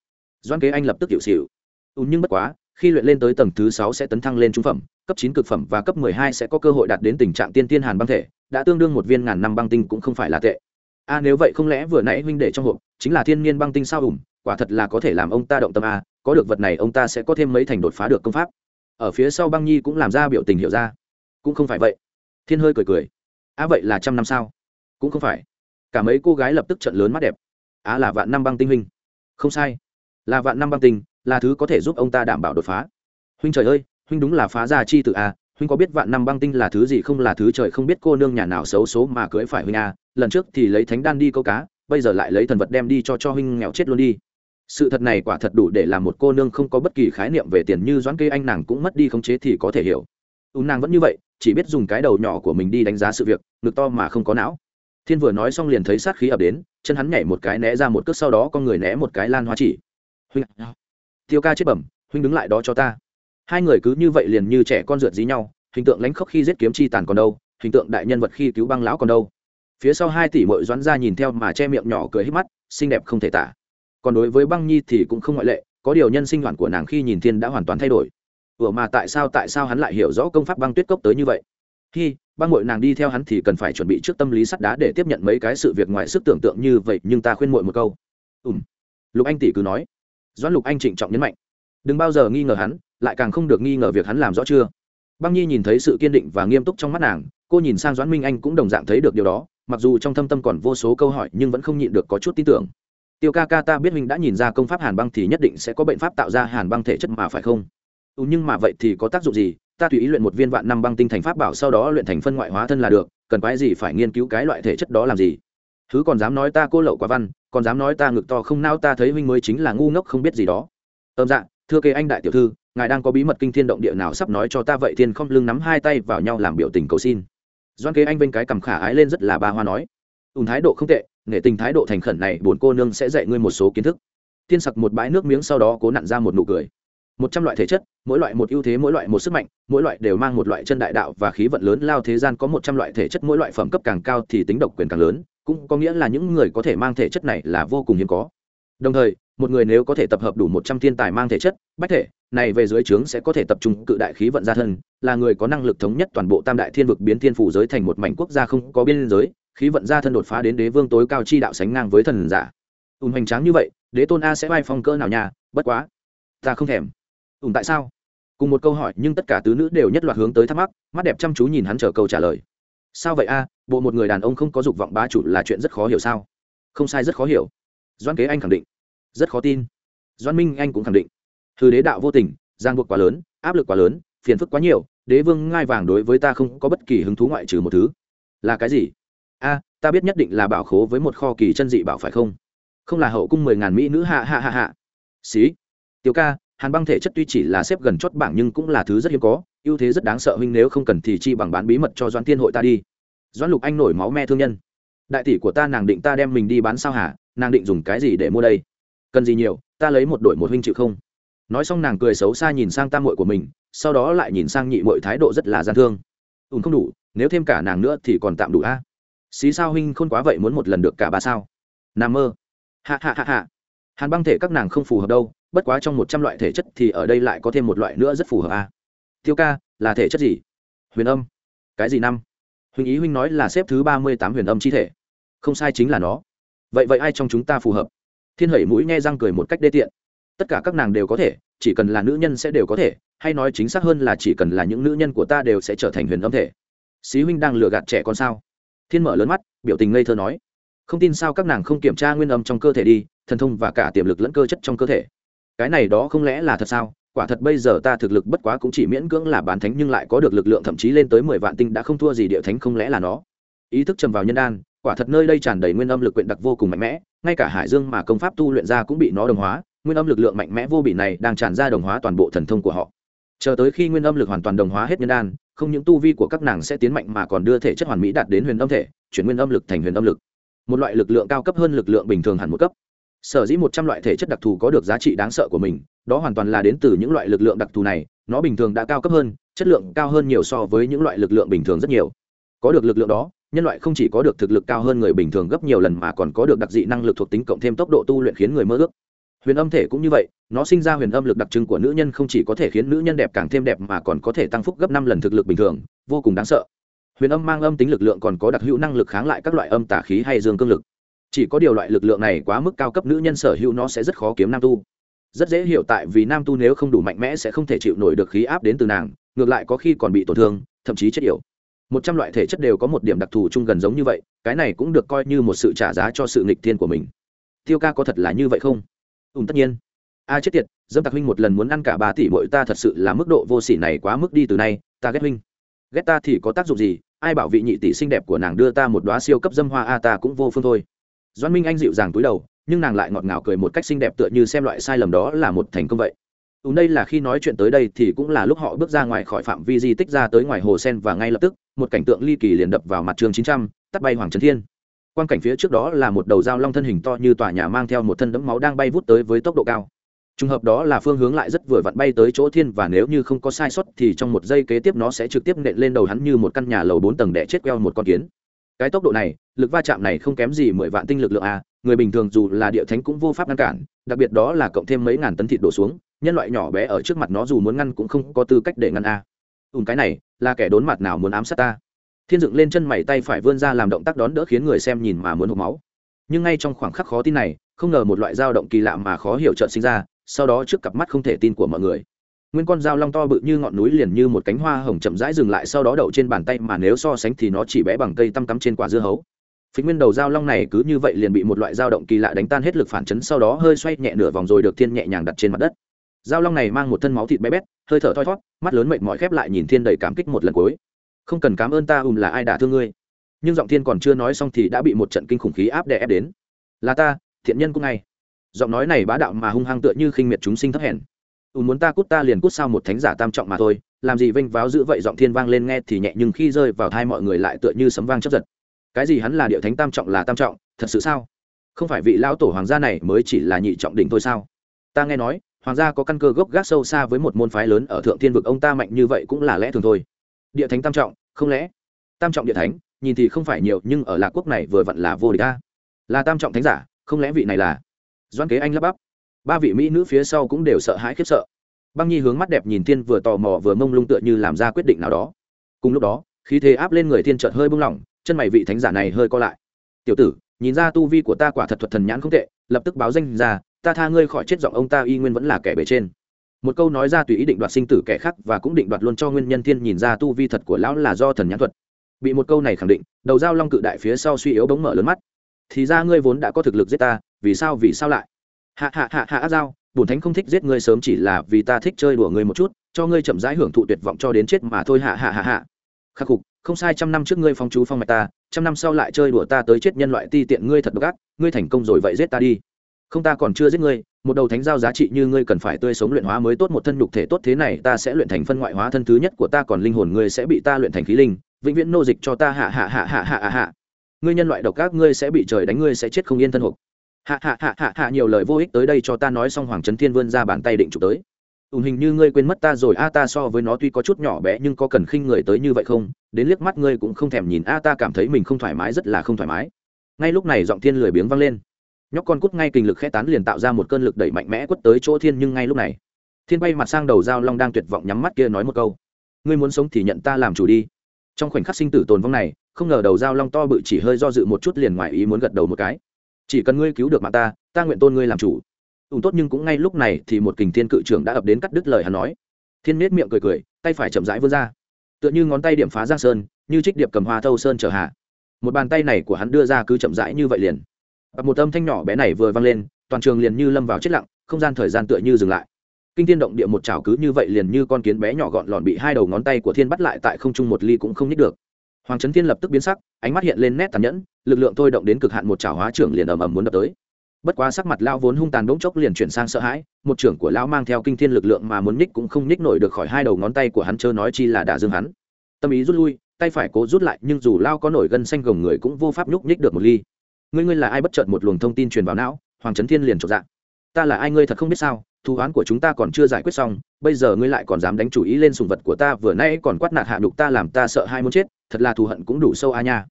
Doan kế anh lập tức hiệu xịu ừ, nhưng bất quá khi luyện lên tới tầng thứ sáu sẽ tấn thăng lên trung phẩm cấp chín cực phẩm và cấp mười hai sẽ có cơ hội đạt đến tình trạng tiên tiên hàn băng thể đã tương đương một viên ngàn năm băng tinh cũng không phải là tệ. A nếu vậy không lẽ vừa nãy huynh để trong hộp chính là thiên nhiên băng tinh sao? Ủng quả thật là có thể làm ông ta động tâm a có được vật này ông ta sẽ có thêm mấy thành đột phá được công pháp ở phía sau băng nhi cũng làm ra biểu tình hiểu ra. Cũng không phải vậy. Thiên hơi cười cười. Á, vậy là trăm năm sao? Cũng không phải. Cả mấy cô gái lập tức trận lớn mắt đẹp. Á, là vạn năm băng tinh huynh. Không sai. Là vạn năm băng tinh, là thứ có thể giúp ông ta đảm bảo đột phá. Huynh trời ơi, huynh đúng là phá ra chi tự a à. huynh có biết vạn năm băng tinh là thứ gì không? Là thứ trời không biết cô nương nhà nào xấu số mà cưới phải huynh a lần trước thì lấy thánh đan đi câu cá, bây giờ lại lấy thần vật đem đi cho cho huynh nghèo chết luôn đi sự thật này quả thật đủ để làm một cô nương không có bất kỳ khái niệm về tiền như doãn kê anh nàng cũng mất đi khống chế thì có thể hiểu. U nàng vẫn như vậy, chỉ biết dùng cái đầu nhỏ của mình đi đánh giá sự việc, ngực to mà không có não. Thiên vừa nói xong liền thấy sát khí ập đến, chân hắn nhảy một cái né ra một cước sau đó con người né một cái lan hoa chỉ. Huynh! Tiêu ca chết bẩm, huynh đứng lại đó cho ta. Hai người cứ như vậy liền như trẻ con rượt dí nhau, hình tượng lánh khóc khi giết kiếm chi tàn còn đâu, hình tượng đại nhân vật khi cứu băng lão còn đâu. Phía sau hai tỷ mội doãn ra nhìn theo mà che miệng nhỏ cười hít mắt, xinh đẹp không thể tả còn đối với băng nhi thì cũng không ngoại lệ, có điều nhân sinh hoạt của nàng khi nhìn thiên đã hoàn toàn thay đổi. Ủa mà tại sao tại sao hắn lại hiểu rõ công pháp băng tuyết cốc tới như vậy? Khi băng mội nàng đi theo hắn thì cần phải chuẩn bị trước tâm lý sắt đá để tiếp nhận mấy cái sự việc ngoài sức tưởng tượng như vậy, nhưng ta khuyên mội một câu. Ùm lục anh tỷ cứ nói. Doãn lục anh trịnh trọng nhấn mạnh. Đừng bao giờ nghi ngờ hắn, lại càng không được nghi ngờ việc hắn làm rõ chưa. Băng nhi nhìn thấy sự kiên định và nghiêm túc trong mắt nàng, cô nhìn sang doãn minh anh cũng đồng dạng thấy được điều đó, mặc dù trong thâm tâm còn vô số câu hỏi nhưng vẫn không nhịn được có chút tin tưởng tiêu ca ca ta biết minh đã nhìn ra công pháp hàn băng thì nhất định sẽ có bệnh pháp tạo ra hàn băng thể chất mà phải không? Ừ, nhưng mà vậy thì có tác dụng gì? Ta tùy ý luyện một viên vạn năm băng tinh thành pháp bảo sau đó luyện thành phân ngoại hóa thân là được cần quái gì phải nghiên cứu cái loại thể chất đó làm gì? Thứ còn dám nói ta cô lậu quả văn còn dám nói ta ngực to không nao ta thấy huynh mới chính là ngu ngốc không biết gì đó. Âm dạ thưa kế anh đại tiểu thư ngài đang có bí mật kinh thiên động địa nào sắp nói cho ta vậy thiên không lưng nắm hai tay vào nhau làm biểu tình cầu xin. Doan kế anh vênh cái cầm khả ái lên rất là ba hoa nói. Ùn thái độ không tệ nghệ tình thái độ thành khẩn này bốn cô nương sẽ dạy ngươi một số kiến thức. Thiên sặc một bãi nước miếng sau đó cố nặn ra một nụ cười. Một trăm loại thể chất, mỗi loại một ưu thế, mỗi loại một sức mạnh, mỗi loại đều mang một loại chân đại đạo và khí vận lớn lao thế gian có một trăm loại thể chất, mỗi loại phẩm cấp càng cao thì tính độc quyền càng lớn, cũng có nghĩa là những người có thể mang thể chất này là vô cùng hiếm có. Đồng thời, một người nếu có thể tập hợp đủ một trăm thiên tài mang thể chất, bách thể, này về dưới trướng sẽ có thể tập trung cự đại khí vận gia thân, là người có năng lực thống nhất toàn bộ tam đại thiên vực biến thiên phủ giới thành một mảnh quốc gia không có biên giới khí vận gia thân đột phá đến đế vương tối cao chi đạo sánh ngang với thần giả. Ùn hoành tráng như vậy, đế tôn a sẽ vai phong cỡ nào nhà bất quá. Ta không thèm. Ùn tại sao? Cùng một câu hỏi, nhưng tất cả tứ nữ đều nhất loạt hướng tới thắc mắc, mắt đẹp chăm chú nhìn hắn chờ câu trả lời. Sao vậy a, bộ một người đàn ông không có dục vọng bá chủ là chuyện rất khó hiểu sao? Không sai rất khó hiểu. Doan kế anh khẳng định. Rất khó tin. Doan minh anh cũng khẳng định. Thư đế đạo vô tình, giang buộc quá lớn, áp lực quá lớn, phiền phức quá nhiều, đế vương ngai vàng đối với ta không có bất kỳ hứng thú ngoại trừ một thứ. Là cái gì? A, ta biết nhất định là bảo khố với một kho kỳ chân dị bảo phải không? Không là hậu cung mười ngàn mỹ nữ hạ hạ hạ hạ. Xí. Tiểu ca, hàn băng thể chất tuy chỉ là xếp gần chót bảng nhưng cũng là thứ rất hiếm có, ưu thế rất đáng sợ huynh nếu không cần thì chi bằng bán bí mật cho doãn tiên hội ta đi. Doãn lục anh nổi máu me thương nhân. Đại tỷ của ta nàng định ta đem mình đi bán sao hả? Nàng định dùng cái gì để mua đây? Cần gì nhiều, ta lấy một đội một huynh chịu không? Nói xong nàng cười xấu xa nhìn sang tam muội của mình, sau đó lại nhìn sang nhị muội thái độ rất là gian thương. Ùn không đủ, nếu thêm cả nàng nữa thì còn tạm đủ a xí sao huynh khôn quá vậy muốn một lần được cả ba sao? Nà mơ. Hạ hạ hạ hạ hàn băng thể các nàng không phù hợp đâu, bất quá trong một trăm loại thể chất thì ở đây lại có thêm một loại nữa rất phù hợp a tiêu ca, là thể chất gì? Huyền âm. Cái gì năm? Huynh ý huynh nói là xếp thứ ba mươi tám huyền âm chi thể. Không sai chính là nó. Vậy vậy ai trong chúng ta phù hợp? Thiên hẩy mũi nghe răng cười một cách đê tiện. Tất cả các nàng đều có thể, chỉ cần là nữ nhân sẽ đều có thể, hay nói chính xác hơn là chỉ cần là những nữ nhân của ta đều sẽ trở thành huyền âm thể. Xí huynh đang lừa gạt trẻ con sao? Thiên mở lớn mắt, biểu tình ngây thơ nói, không tin sao các nàng không kiểm tra nguyên âm trong cơ thể đi, thần thông và cả tiềm lực lẫn cơ chất trong cơ thể. Cái này đó không lẽ là thật sao? Quả thật bây giờ ta thực lực bất quá cũng chỉ miễn cưỡng là bán thánh nhưng lại có được lực lượng thậm chí lên tới mười vạn tinh đã không thua gì địa thánh không lẽ là nó? Ý thức trầm vào nhân đan, quả thật nơi đây tràn đầy nguyên âm lực quyện đặc vô cùng mạnh mẽ, ngay cả hải dương mà công pháp tu luyện ra cũng bị nó đồng hóa, nguyên âm lực lượng mạnh mẽ vô bị này đang tràn ra đồng hóa toàn bộ thần thông của họ. Chờ tới khi nguyên âm lực hoàn toàn đồng hóa hết nhân đan không những tu vi của các nàng sẽ tiến mạnh mà còn đưa thể chất hoàn mỹ đạt đến huyền âm thể, chuyển nguyên âm lực thành huyền âm lực. Một loại lực lượng cao cấp hơn lực lượng bình thường hẳn một cấp. Sở dĩ một trăm loại thể chất đặc thù có được giá trị đáng sợ của mình, đó hoàn toàn là đến từ những loại lực lượng đặc thù này, nó bình thường đã cao cấp hơn, chất lượng cao hơn nhiều so với những loại lực lượng bình thường rất nhiều. Có được lực lượng đó, nhân loại không chỉ có được thực lực cao hơn người bình thường gấp nhiều lần mà còn có được đặc dị năng lực thuộc tính cộng thêm tốc độ tu luyện khiến người mơ ước huyền âm thể cũng như vậy, nó sinh ra huyền âm lực đặc trưng của nữ nhân không chỉ có thể khiến nữ nhân đẹp càng thêm đẹp mà còn có thể tăng phúc gấp năm lần thực lực bình thường, vô cùng đáng sợ. Huyền âm mang âm tính lực lượng còn có đặc hữu năng lực kháng lại các loại âm tả khí hay dương cương lực. Chỉ có điều loại lực lượng này quá mức cao cấp nữ nhân sở hữu nó sẽ rất khó kiếm nam tu. Rất dễ hiểu tại vì nam tu nếu không đủ mạnh mẽ sẽ không thể chịu nổi được khí áp đến từ nàng, ngược lại có khi còn bị tổn thương, thậm chí chết yểu. Một trăm loại thể chất đều có một điểm đặc thù chung gần giống như vậy, cái này cũng được coi như một sự trả giá cho sự nghịch thiên của mình. Tiêu ca có thật là như vậy không? Ùn tất nhiên. A chết tiệt, dâm tặc huynh một lần muốn ăn cả ba tỷ mỗi ta thật sự là mức độ vô sỉ này quá mức đi từ nay, ta ghét huynh. Ghét ta thì có tác dụng gì? Ai bảo vị nhị tỷ xinh đẹp của nàng đưa ta một đoá siêu cấp dâm hoa a ta cũng vô phương thôi. Doan minh anh dịu dàng túi đầu, nhưng nàng lại ngọt ngào cười một cách xinh đẹp tựa như xem loại sai lầm đó là một thành công vậy. Ù đây là khi nói chuyện tới đây thì cũng là lúc họ bước ra ngoài khỏi phạm vi di tích ra tới ngoài hồ sen và ngay lập tức, một cảnh tượng ly kỳ liền đập vào mặt trường chín trăm, tắt bay hoàng trấn thiên quan cảnh phía trước đó là một đầu dao long thân hình to như tòa nhà mang theo một thân đẫm máu đang bay vút tới với tốc độ cao. Trùng hợp đó là phương hướng lại rất vừa vặn bay tới chỗ thiên và nếu như không có sai sót thì trong một giây kế tiếp nó sẽ trực tiếp nện lên đầu hắn như một căn nhà lầu bốn tầng đẻ chết queo một con kiến. Cái tốc độ này, lực va chạm này không kém gì mười vạn tinh lực lượng a, người bình thường dù là địa thánh cũng vô pháp ngăn cản, đặc biệt đó là cộng thêm mấy ngàn tấn thịt đổ xuống, nhân loại nhỏ bé ở trước mặt nó dù muốn ngăn cũng không có tư cách để ngăn a. Ùn cái này, là kẻ đốn mặt nào muốn ám sát ta? Thiên dựng lên chân mày tay phải vươn ra làm động tác đón đỡ khiến người xem nhìn mà muốn hộp máu. Nhưng ngay trong khoảng khắc khó tin này, không ngờ một loại dao động kỳ lạ mà khó hiểu trợn sinh ra, sau đó trước cặp mắt không thể tin của mọi người. Nguyên con dao long to bự như ngọn núi liền như một cánh hoa hồng chậm rãi dừng lại, sau đó đậu trên bàn tay mà nếu so sánh thì nó chỉ bé bằng cây tăm cắm trên quả dưa hấu. Phí nguyên đầu dao long này cứ như vậy liền bị một loại dao động kỳ lạ đánh tan hết lực phản chấn, sau đó hơi xoay nhẹ nửa vòng rồi được thiên nhẹ nhàng đặt trên mặt đất. Dao long này mang một thân máu thịt bé bét, hơi thở thoi thót mắt lớn mệt mỏi khép lại nhìn thiên đầy cảm kích một lần cuối không cần cảm ơn ta ùm là ai đả thương ngươi. Nhưng giọng thiên còn chưa nói xong thì đã bị một trận kinh khủng khí áp đè ép đến. Là ta, thiện nhân cũng ngay. Giọng nói này bá đạo mà hung hăng tựa như khinh miệt chúng sinh thấp hèn. Ùm muốn ta cút ta liền cút sao một thánh giả tam trọng mà thôi, làm gì vênh váo giữ vậy giọng thiên vang lên nghe thì nhẹ nhưng khi rơi vào thai mọi người lại tựa như sấm vang chấp giật. Cái gì hắn là điệu thánh tam trọng là tam trọng, thật sự sao? Không phải vị lão tổ hoàng gia này mới chỉ là nhị trọng đỉnh thôi sao? Ta nghe nói, hoàng gia có căn cơ gốc gác sâu xa với một môn phái lớn ở thượng thiên vực, ông ta mạnh như vậy cũng là lẽ thường thôi địa thánh tam trọng, không lẽ? Tam trọng địa thánh, nhìn thì không phải nhiều, nhưng ở lạc quốc này vừa vặn là vô địch ta là tam trọng thánh giả, không lẽ vị này là? Doan kế anh lắp bắp. Ba vị mỹ nữ phía sau cũng đều sợ hãi khiếp sợ. Băng nhi hướng mắt đẹp nhìn tiên vừa tò mò vừa mông lung tựa như làm ra quyết định nào đó. Cùng lúc đó, khí thế áp lên người tiên trợt hơi bung lỏng chân mày vị thánh giả này hơi co lại. Tiểu tử, nhìn ra tu vi của ta quả thật thuật thần nhãn không tệ, lập tức báo danh ra, ta tha ngươi khỏi chết giọng ông ta y nguyên vẫn là kẻ bề trên một câu nói ra tùy ý định đoạt sinh tử kẻ khác và cũng định đoạt luôn cho nguyên nhân thiên nhìn ra tu vi thật của lão là do thần nhãn thuật. Bị một câu này khẳng định, đầu dao long cự đại phía sau suy yếu bỗng mở lớn mắt. Thì ra ngươi vốn đã có thực lực giết ta, vì sao vì sao lại? Hạ hạ hạ hạ dao bùn thánh không thích giết ngươi sớm chỉ là vì ta thích chơi đùa ngươi một chút, cho ngươi chậm rãi hưởng thụ tuyệt vọng cho đến chết mà thôi, hạ hạ hạ hạ. Khắc phục không sai trăm năm trước ngươi phong chú phong mạch ta, trăm năm sau lại chơi đùa ta tới chết nhân loại ti tiện ngươi thật độc ác, ngươi thành công rồi vậy giết ta đi. Không ta còn chưa giết ngươi một đầu thánh giao giá trị như ngươi cần phải tươi sống luyện hóa mới tốt, một thân nhục thể tốt thế này ta sẽ luyện thành phân ngoại hóa thân thứ nhất của ta, còn linh hồn ngươi sẽ bị ta luyện thành khí linh. Vĩnh viễn nô dịch cho ta, hạ hạ hạ hạ hạ hạ hạ. Ngươi nhân loại độc ác, ngươi sẽ bị trời đánh, ngươi sẽ chết không yên thân hộp hạ hạ hạ hạ hạ, nhiều lời vô ích tới đây cho ta nói xong, hoàng trấn thiên vươn ra bàn tay định chụp tới. Ùn hình như ngươi quên mất ta rồi, a ta so với nó tuy có chút nhỏ bé nhưng có cần khinh người tới như vậy không? Đến liếc mắt ngươi cũng không thèm nhìn, a ta cảm thấy mình không thoải mái, rất là không thoải mái. Ngay lúc này giọng thiên lười biếng vang lên nhóc con cút ngay kình lực khẽ tán liền tạo ra một cơn lực đẩy mạnh mẽ quất tới chỗ thiên nhưng ngay lúc này, thiên bay mặt sang đầu dao long đang tuyệt vọng nhắm mắt kia nói một câu, ngươi muốn sống thì nhận ta làm chủ đi. Trong khoảnh khắc sinh tử tồn vong này, không ngờ đầu dao long to bự chỉ hơi do dự một chút liền ngoài ý muốn gật đầu một cái, chỉ cần ngươi cứu được mạng ta ta nguyện tôn ngươi làm chủ. Ủng tốt nhưng cũng ngay lúc này thì một kình thiên cự trưởng đã ập đến cắt đứt lời hắn nói. Thiên nết miệng cười cười, tay phải chậm rãi vươn ra. Tựa như ngón tay điểm phá giang sơn, như trích điệp cầm hoa thâu sơn trở hạ. Một bàn tay này của hắn đưa ra cứ chậm rãi như vậy liền một âm thanh nhỏ bé này vừa vang lên, toàn trường liền như lâm vào chết lặng, không gian thời gian tựa như dừng lại. Kinh thiên động địa một chảo cứ như vậy liền như con kiến bé nhỏ gọn lọn bị hai đầu ngón tay của thiên bắt lại tại không trung một ly cũng không nhích được. Hoàng trấn thiên lập tức biến sắc, ánh mắt hiện lên nét tàn nhẫn, lực lượng thôi động đến cực hạn một chảo hóa trưởng liền ầm ầm muốn đập tới. Bất quá sắc mặt lão vốn hung tàn đống chốc liền chuyển sang sợ hãi, một trưởng của lão mang theo kinh thiên lực lượng mà muốn nhích cũng không nhích nổi được khỏi hai đầu ngón tay của hắn chớ nói chi là đả dương hắn. Tâm ý rút lui, tay phải cố rút lại, nhưng dù lao có nổi gân xanh gồng người cũng vô pháp nhúc nhích được một ly ngươi ngươi là ai bất chợt một luồng thông tin truyền vào não, hoàng trấn thiên liền trột dạng. Ta là ai ngươi thật không biết sao, thù oán của chúng ta còn chưa giải quyết xong, bây giờ ngươi lại còn dám đánh chủ ý lên sùng vật của ta, vừa nay còn quát nạt hạ đục ta làm ta sợ hai muốn chết, thật là thù hận cũng đủ sâu a nha.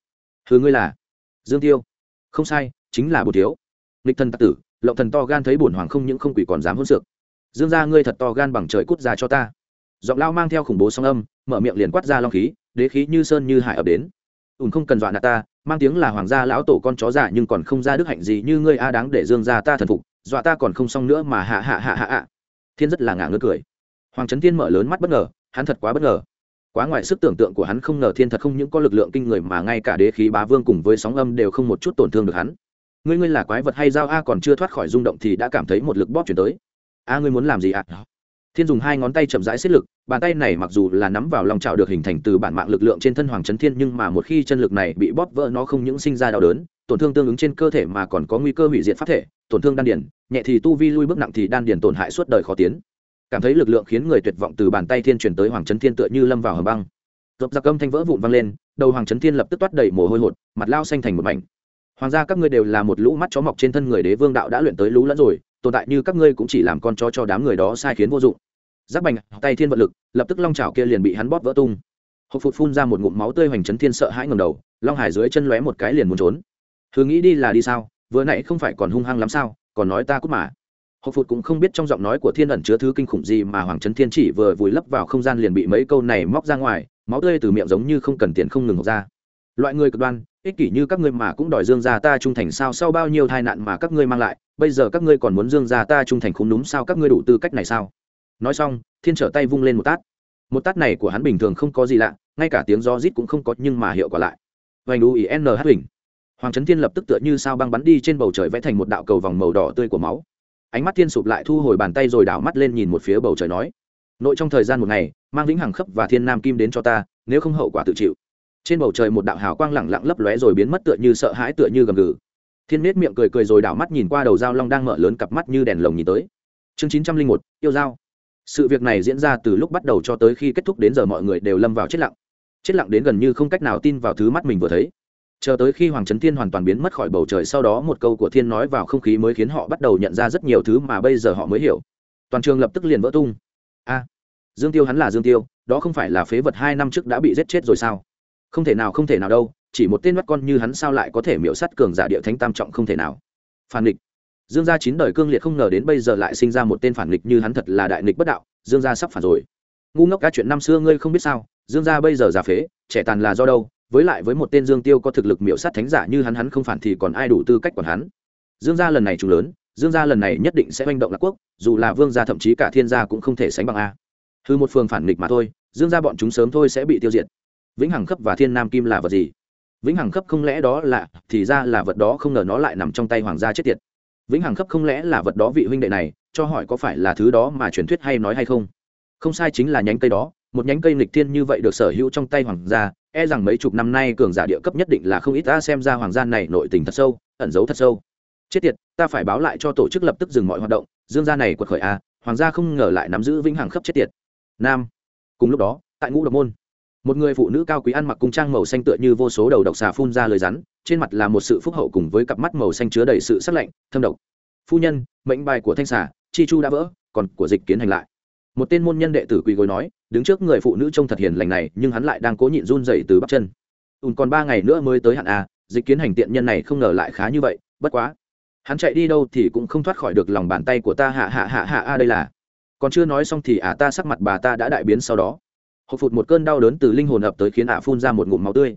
Thứ ngươi là dương tiêu. Không sai, chính là bột thiếu. Nghịch thần tạc tử, lộng thần to gan thấy bổn hoàng không những không quỷ còn dám hôn sược dương gia ngươi thật to gan bằng trời cút ra cho ta. Giọng lao mang theo khủng bố song âm, mở miệng liền quát ra long khí, đế khí như sơn như hải ập đến. Ùn không cần dọa nạt ta mang tiếng là hoàng gia lão tổ con chó già nhưng còn không ra đức hạnh gì như ngươi a đáng để dương gia ta thần phục, dọa ta còn không xong nữa mà hạ hạ hạ hạ hạ. Thiên rất là ngả ngơ cười. Hoàng trấn thiên mở lớn mắt bất ngờ, hắn thật quá bất ngờ. Quá ngoài sức tưởng tượng của hắn không ngờ thiên thật không những có lực lượng kinh người mà ngay cả đế khí bá vương cùng với sóng âm đều không một chút tổn thương được hắn. Ngươi ngươi là quái vật hay dao a còn chưa thoát khỏi rung động thì đã cảm thấy một lực bóp chuyển tới. A, ngươi muốn làm gì ạ? Thiên dùng hai ngón tay chậm rãi xiết lực, bàn tay này mặc dù là nắm vào lòng trào được hình thành từ bản mạng lực lượng trên thân hoàng trấn thiên, nhưng mà một khi chân lực này bị bóp vỡ nó không những sinh ra đau đớn, tổn thương tương ứng trên cơ thể mà còn có nguy cơ hủy diệt pháp thể, tổn thương đan điền, nhẹ thì tu vi lui bước nặng thì đan điền tổn hại suốt đời khó tiến. Cảm thấy lực lượng khiến người tuyệt vọng từ bàn tay thiên chuyển tới hoàng trấn thiên tựa như lâm vào hầm băng. Dập giặc âm thanh vỡ vụn vang lên, đầu hoàng trấn thiên lập tức toát đầy mồ hôi hột, mặt lao xanh thành một mảnh. Hoàng gia, các ngươi đều là một lũ mắt chó mọc trên thân người đế vương đạo đã luyện tới lũ lẫn rồi tồn tại như các ngươi cũng chỉ làm con chó cho đám người đó sai khiến vô dụng. Giáp bành, tay thiên vận lực, lập tức long trào kia liền bị hắn bóp vỡ tung. Hộp phụt phun ra một ngụm máu tươi hoành trấn thiên sợ hãi ngầm đầu, long hải dưới chân lóe một cái liền muốn trốn. Thứ nghĩ đi là đi sao? Vừa nãy không phải còn hung hăng lắm sao? Còn nói ta cút mà. Hộp phụt cũng không biết trong giọng nói của thiên ẩn chứa thứ kinh khủng gì mà hoàng trấn thiên chỉ vừa vùi lấp vào không gian liền bị mấy câu này móc ra ngoài, máu tươi từ miệng giống như không cần tiền không ngừng hộc ra. Loại người cực đoan ích kỷ như các ngươi mà cũng đòi dương gia ta trung thành sao, sau bao nhiêu tai nạn mà các ngươi mang lại, bây giờ các ngươi còn muốn dương gia ta trung thành không đúng sao, các ngươi đủ tư cách này sao? Nói xong, thiên trở tay vung lên một tát. Một tát này của hắn bình thường không có gì lạ, ngay cả tiếng do rít cũng không có, nhưng mà hiệu quả lại. Vành đu ý n h hình hoàng trấn thiên lập tức tựa như sao băng bắn đi trên bầu trời vẽ thành một đạo cầu vòng màu đỏ tươi của máu. Ánh mắt thiên sụp lại thu hồi bàn tay rồi đảo mắt lên nhìn một phía bầu trời nói, nội trong thời gian một ngày, mang vĩnh hằng khấp và thiên nam kim đến cho ta, nếu không hậu quả tự chịu trên bầu trời một đạo hào quang lẳng lặng lấp lóe rồi biến mất tựa như sợ hãi, tựa như gầm gừ. Thiên nết miệng cười cười rồi đảo mắt nhìn qua đầu dao long đang mở lớn cặp mắt như đèn lồng nhìn tới. Chương chín trăm linh một, yêu dao. Sự việc này diễn ra từ lúc bắt đầu cho tới khi kết thúc đến giờ mọi người đều lâm vào chết lặng. Chết lặng đến gần như không cách nào tin vào thứ mắt mình vừa thấy. Chờ tới khi hoàng trấn thiên hoàn toàn biến mất khỏi bầu trời sau đó một câu của thiên nói vào không khí mới khiến họ bắt đầu nhận ra rất nhiều thứ mà bây giờ họ mới hiểu. Toàn trường lập tức liền vỡ tung. A, dương tiêu hắn là dương tiêu, đó không phải là phế vật hai năm trước đã bị giết chết rồi sao? Không thể nào, không thể nào đâu, chỉ một tên mắt con như hắn sao lại có thể miễu sắt cường giả địa thánh tam trọng không thể nào. Phản địch dương gia chín đời cương liệt không ngờ đến bây giờ lại sinh ra một tên phản nghịch như hắn thật là đại nghịch bất đạo, dương gia sắp phản rồi. Ngu ngốc cả chuyện năm xưa ngươi không biết sao, dương gia bây giờ già phế, trẻ tàn là do đâu, với lại với một tên dương tiêu có thực lực miễu sát thánh giả như hắn hắn không phản thì còn ai đủ tư cách quản hắn? Dương gia lần này trùng lớn, dương gia lần này nhất định sẽ manh động lạc quốc, dù là vương gia thậm chí cả thiên gia cũng không thể sánh bằng a. Hư một phương phản nghịch mà thôi, dương gia bọn chúng sớm thôi sẽ bị tiêu diệt vĩnh hằng cấp và thiên nam kim là vật gì? Vĩnh hằng cấp không lẽ đó là, thì ra là vật đó không ngờ nó lại nằm trong tay hoàng gia chết tiệt. Vĩnh hằng cấp không lẽ là vật đó vị huynh đệ này, cho hỏi có phải là thứ đó mà truyền thuyết hay nói hay không? Không sai chính là nhánh cây đó, một nhánh cây nghịch thiên như vậy được sở hữu trong tay hoàng gia e rằng mấy chục năm nay cường giả địa cấp nhất định là không ít ta xem ra hoàng gia này nội tình thật sâu, ẩn giấu thật sâu. Chết tiệt, ta phải báo lại cho tổ chức lập tức dừng mọi hoạt động, dương gia này quật khởi a hoàng gia không ngờ lại nắm giữ vĩnh hằng khắp chết tiệt. Nam. Cùng lúc đó, tại ngũ độc môn một người phụ nữ cao quý ăn mặc cung trang màu xanh tựa như vô số đầu độc xà phun ra lời rắn, trên mặt là một sự phúc hậu cùng với cặp mắt màu xanh chứa đầy sự sắc lạnh, thâm độc. Phu nhân, mệnh bài của thanh xà, chi chu đã vỡ, còn của dịch kiến hành lại. Một tên môn nhân đệ tử quỳ gối nói, đứng trước người phụ nữ trông thật hiền lành này, nhưng hắn lại đang cố nhịn run dậy từ bắp chân. Ùn còn ba ngày nữa mới tới hạn a dịch kiến hành tiện nhân này không ngờ lại khá như vậy, bất quá. Hắn chạy đi đâu thì cũng không thoát khỏi được lòng bàn tay của ta, hạ hạ hạ hạ, a, đây là. Còn chưa nói xong thì ả ta sắc mặt bà ta đã đại biến sau đó hộp phụt một cơn đau đớn từ linh hồn ập tới khiến ả phun ra một ngụm máu tươi.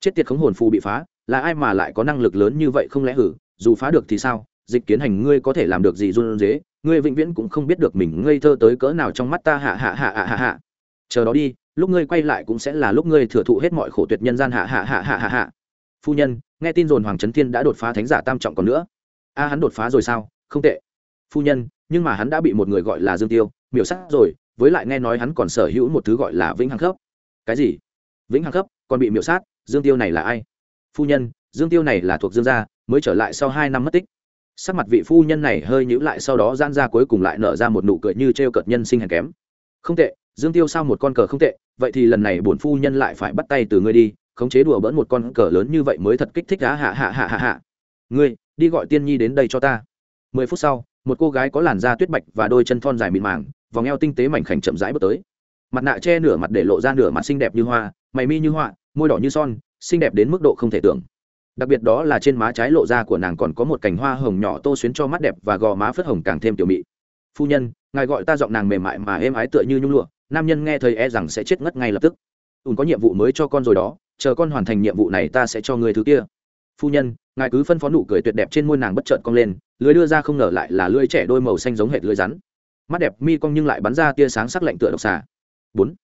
Chết tiệt khống hồn phù bị phá, là ai mà lại có năng lực lớn như vậy không lẽ hử? Dù phá được thì sao? Dịch kiến hành, ngươi có thể làm được gì run dế ngươi vĩnh viễn cũng không biết được mình ngây thơ tới cỡ nào trong mắt ta, hạ hạ hạ hạ hạ hạ. Chờ đó đi, lúc ngươi quay lại cũng sẽ là lúc ngươi thừa thụ hết mọi khổ tuyệt nhân gian, hạ hạ hạ hạ hạ hạ. Phu nhân, nghe tin dồn hoàng trấn thiên đã đột phá thánh giả tam trọng còn nữa. A, hắn đột phá rồi sao? Không tệ. Phu nhân, nhưng mà hắn đã bị một người gọi là dương tiêu, miểu sát rồi với lại nghe nói hắn còn sở hữu một thứ gọi là vĩnh hằng cấp cái gì? Vĩnh hằng cấp còn bị miểu sát? Dương tiêu này là ai? Phu nhân, dương tiêu này là thuộc dương gia, mới trở lại sau hai năm mất tích. Sắc mặt vị phu nhân này hơi nhữ lại sau đó gian ra cuối cùng lại nở ra một nụ cười như t r e o cợt nhân sinh hèn kém. Không tệ, dương tiêu sao một con cờ không tệ, vậy thì lần này bổn phu nhân lại phải bắt tay từ ngươi đi, khống chế đùa bỡn một con cờ lớn như vậy mới thật kích thích á, hạ hạ hạ hạ hạ. Ngươi, đi gọi tiên nhi đến đây cho ta. Mười phút sau, một cô gái có làn da tuyết bạch và đôi chân thon dài mịn màng vòng eo tinh tế mảnh khảnh chậm rãi bước tới. Mặt nạ che nửa mặt để lộ ra nửa mặt xinh đẹp như hoa, mày mi như họa môi đỏ như son, xinh đẹp đến mức độ không thể tưởng. Đặc biệt đó là trên má trái lộ ra của nàng còn có một cành hoa hồng nhỏ tô xuyến cho mắt đẹp và gò má phớt hồng càng thêm tiểu mị. Phu nhân, ngài gọi ta giọng nàng mềm mại mà êm ái tựa như nhung lụa, nam nhân nghe thấy e rằng sẽ chết ngất ngay lập tức. Ùn có nhiệm vụ mới cho con rồi đó, chờ con hoàn thành nhiệm vụ này ta sẽ cho người thứ kia. Phu nhân, ngài cứ phân phó nụ cười tuyệt đẹp trên môi nàng bất chợt cong lên, lưới đưa ra không ngờ lại là lưới trẻ đôi màu xanh giống hệt lưới rắn mắt đẹp mi cong nhưng lại bắn ra tia sáng sắc lạnh tựa độc xà. Bốn.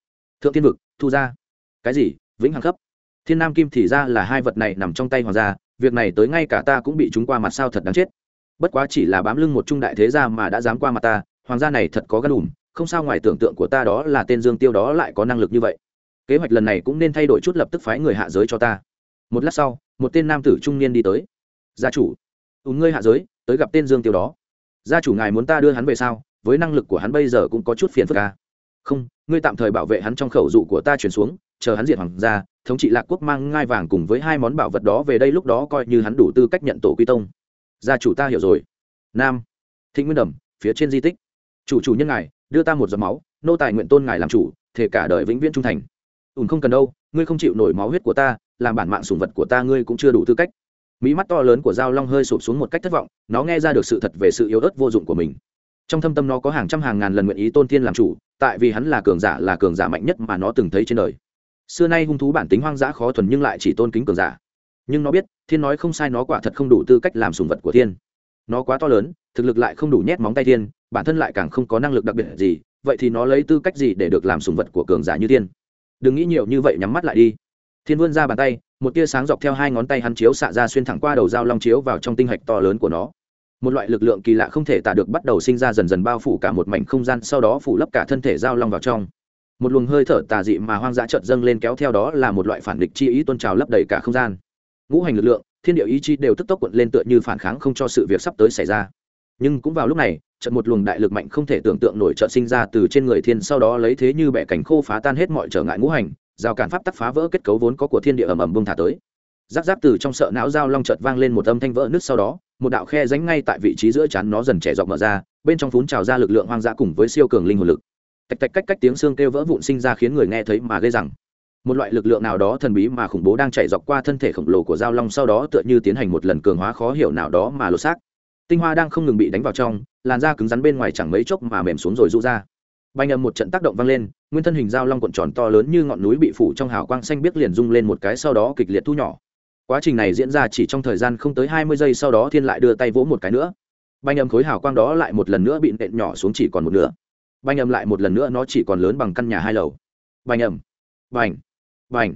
Thượng thiên vực, thu ra. Cái gì? Vĩnh hằng cấp thiên nam kim thì ra là hai vật này nằm trong tay hoàng gia, việc này tới ngay cả ta cũng bị chúng qua mặt sao thật đáng chết. Bất quá chỉ là bám lưng một trung đại thế gia mà đã dám qua mặt ta, hoàng gia này thật có gan đùm không sao ngoài tưởng tượng của ta đó là tên dương tiêu đó lại có năng lực như vậy. Kế hoạch lần này cũng nên thay đổi chút lập tức phái người hạ giới cho ta. Một lát sau, một tên nam tử trung niên đi tới. Gia chủ. Ùn ngươi hạ giới, tới gặp tên dương tiêu đó. Gia chủ, ngài muốn ta đưa hắn về sao? Với năng lực của hắn bây giờ cũng có chút phiền phức ca à? không, ngươi tạm thời bảo vệ hắn trong khẩu dụ của ta chuyển xuống, chờ hắn diệt hoàng gia, thống trị lạc quốc mang ngai vàng cùng với hai món bảo vật đó về đây lúc đó coi như hắn đủ tư cách nhận tổ quy tông. Gia chủ ta hiểu rồi. Nam, thịnh nguyên đầm, phía trên di tích. Chủ chủ nhân ngài, đưa ta một giọt máu, nô tài nguyện tôn ngài làm chủ, thể cả đời vĩnh viễn trung thành. Ùn không cần đâu, ngươi không chịu nổi máu huyết của ta, làm bản mạng sủng vật của ta ngươi cũng chưa đủ tư cách. Mỹ mắt to lớn của dao long hơi sụp xuống một cách thất vọng, nó nghe ra được sự thật về sự yếu ớt vô dụng của mình trong thâm tâm nó có hàng trăm hàng ngàn lần nguyện ý tôn thiên làm chủ, tại vì hắn là cường giả là cường giả mạnh nhất mà nó từng thấy trên đời. Xưa nay hung thú bản tính hoang dã khó thuần nhưng lại chỉ tôn kính cường giả. Nhưng nó biết, thiên nói không sai nó quả thật không đủ tư cách làm sùng vật của thiên. Nó quá to lớn, thực lực lại không đủ nhét móng tay thiên, bản thân lại càng không có năng lực đặc biệt gì, vậy thì nó lấy tư cách gì để được làm sùng vật của cường giả như thiên? Đừng nghĩ nhiều như vậy nhắm mắt lại đi. Thiên vươn ra bàn tay, một tia sáng dọc theo hai ngón tay hắn chiếu xạ ra xuyên thẳng qua đầu dao long chiếu vào trong tinh hạch to lớn của nó một loại lực lượng kỳ lạ không thể tả được bắt đầu sinh ra dần dần bao phủ cả một mảnh không gian, sau đó phủ lấp cả thân thể giao long vào trong. Một luồng hơi thở tà dị mà hoang dã chợt dâng lên kéo theo đó là một loại phản địch chi ý tôn trào lấp đầy cả không gian. Ngũ hành lực lượng, thiên địa ý chi đều tức tốc quận lên tựa như phản kháng không cho sự việc sắp tới xảy ra. Nhưng cũng vào lúc này trận một luồng đại lực mạnh không thể tưởng tượng nổi trợ sinh ra từ trên người thiên, sau đó lấy thế như bẻ cảnh khô phá tan hết mọi trở ngại ngũ hành rào cản pháp tắc phá vỡ kết cấu vốn có của thiên địa ầm ầm bung thả tới giáp giáp từ trong sợ não dao long chợt vang lên một âm thanh vỡ nứt sau đó, một đạo khe ránh ngay tại vị trí giữa chắn nó dần trẻ dọc mở ra, bên trong phún trào ra lực lượng hoang dã cùng với siêu cường linh hồn lực. Tạch tạch cách cách tiếng xương kêu vỡ vụn sinh ra khiến người nghe thấy mà gây rằng một loại lực lượng nào đó thần bí mà khủng bố đang chạy dọc qua thân thể khổng lồ của giao long sau đó tựa như tiến hành một lần cường hóa khó hiểu nào đó mà lột xác. Tinh hoa đang không ngừng bị đánh vào trong, làn da cứng rắn bên ngoài chẳng mấy chốc mà mềm xuống rồi rũ ra. Bay ngầm một trận tác động vang lên, nguyên thân hình dao long cuộn tròn to lớn như ngọn núi bị phủ trong hào quang xanh biếc liền rung lên một cái sau đó kịch liệt thu nhỏ quá trình này diễn ra chỉ trong thời gian không tới hai mươi giây sau đó thiên lại đưa tay vỗ một cái nữa. Banh âm khối hào quang đó lại một lần nữa bị nện nhỏ xuống chỉ còn một nửa. Banh âm lại một lần nữa nó chỉ còn lớn bằng căn nhà hai lầu. Banh âm. Bành. Bành.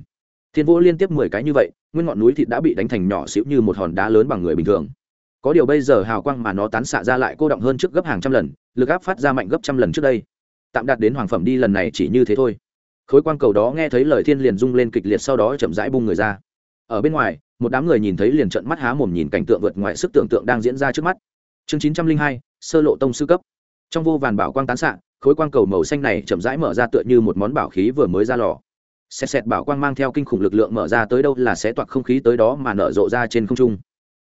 Thiên vỗ liên tiếp mười cái như vậy, nguyên ngọn núi thịt đã bị đánh thành nhỏ xíu như một hòn đá lớn bằng người bình thường. Có điều bây giờ hào quang mà nó tán xạ ra lại cô động hơn trước gấp hàng trăm lần, lực áp phát ra mạnh gấp trăm lần trước đây. Tạm đạt đến hoàng phẩm đi lần này chỉ như thế thôi. Khối quang cầu đó nghe thấy lời thiên liền rung lên kịch liệt sau đó chậm rãi bung người ra ở bên ngoài, một đám người nhìn thấy liền trận mắt há mồm nhìn cảnh tượng vượt ngoài sức tưởng tượng đang diễn ra trước mắt. Chương chín trăm linh hai, sơ lộ tông sư cấp. Trong vô vàn bảo quang tán xạ, khối quang cầu màu xanh này chậm rãi mở ra tựa như một món bảo khí vừa mới ra lò. Xẹt xẹt bảo quang mang theo kinh khủng lực lượng mở ra tới đâu là sẽ toạc không khí tới đó mà nở rộ ra trên không trung.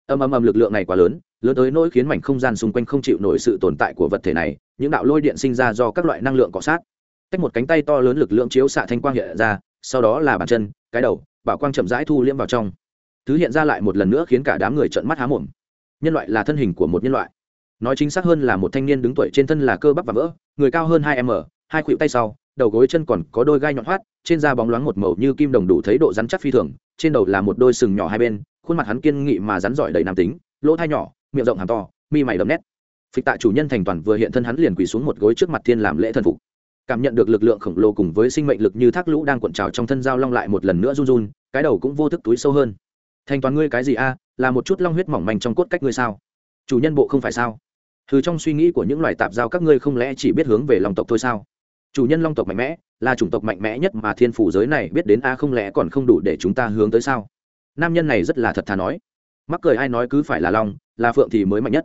Âm âm âm lực lượng này quá lớn lớn tới nỗi khiến mảnh không gian xung quanh không chịu nổi sự tồn tại của vật thể này, những đạo lôi điện sinh ra do các loại năng lượng cọ sát. Tách một cánh tay to lớn lực lượng chiếu xạ thanh quang hiện ra, sau đó là bàn chân, cái đầu bảo quang chậm rãi thu liễm vào trong. Thứ hiện ra lại một lần nữa khiến cả đám người trợn mắt há mồm. Nhân loại là thân hình của một nhân loại. Nói chính xác hơn là một thanh niên đứng tuổi trên thân là cơ bắp và vỡ, người cao hơn hai m, hai khuỷu tay sau, đầu gối chân còn có đôi gai nhọn hoắt, trên da bóng loáng một màu như kim đồng đủ thấy độ rắn chắc phi thường, trên đầu là một đôi sừng nhỏ hai bên, khuôn mặt hắn kiên nghị mà rắn giỏi đầy nam tính, lỗ thai nhỏ, miệng rộng hàm to, mi mày đậm nét. Phịch tạ chủ nhân thành toàn vừa hiện thân hắn liền quỳ xuống một gối trước mặt thiên làm lễ thần phục cảm nhận được lực lượng khổng lồ cùng với sinh mệnh lực như thác lũ đang cuộn trào trong thân giao long lại một lần nữa run run, cái đầu cũng vô thức túi sâu hơn. Thành toàn ngươi cái gì a? À, là một chút long huyết mỏng manh trong cốt cách ngươi sao? Chủ nhân bộ không phải sao? Thứ trong suy nghĩ của những loài tạp giao các ngươi không lẽ chỉ biết hướng về long tộc thôi sao? Chủ nhân long tộc mạnh mẽ, là chủng tộc mạnh mẽ nhất mà thiên phủ giới này biết đến a, không lẽ còn không đủ để chúng ta hướng tới sao? Nam nhân này rất là thật thà nói. Mắc cười ai nói cứ phải là long, là phượng thì mới mạnh nhất.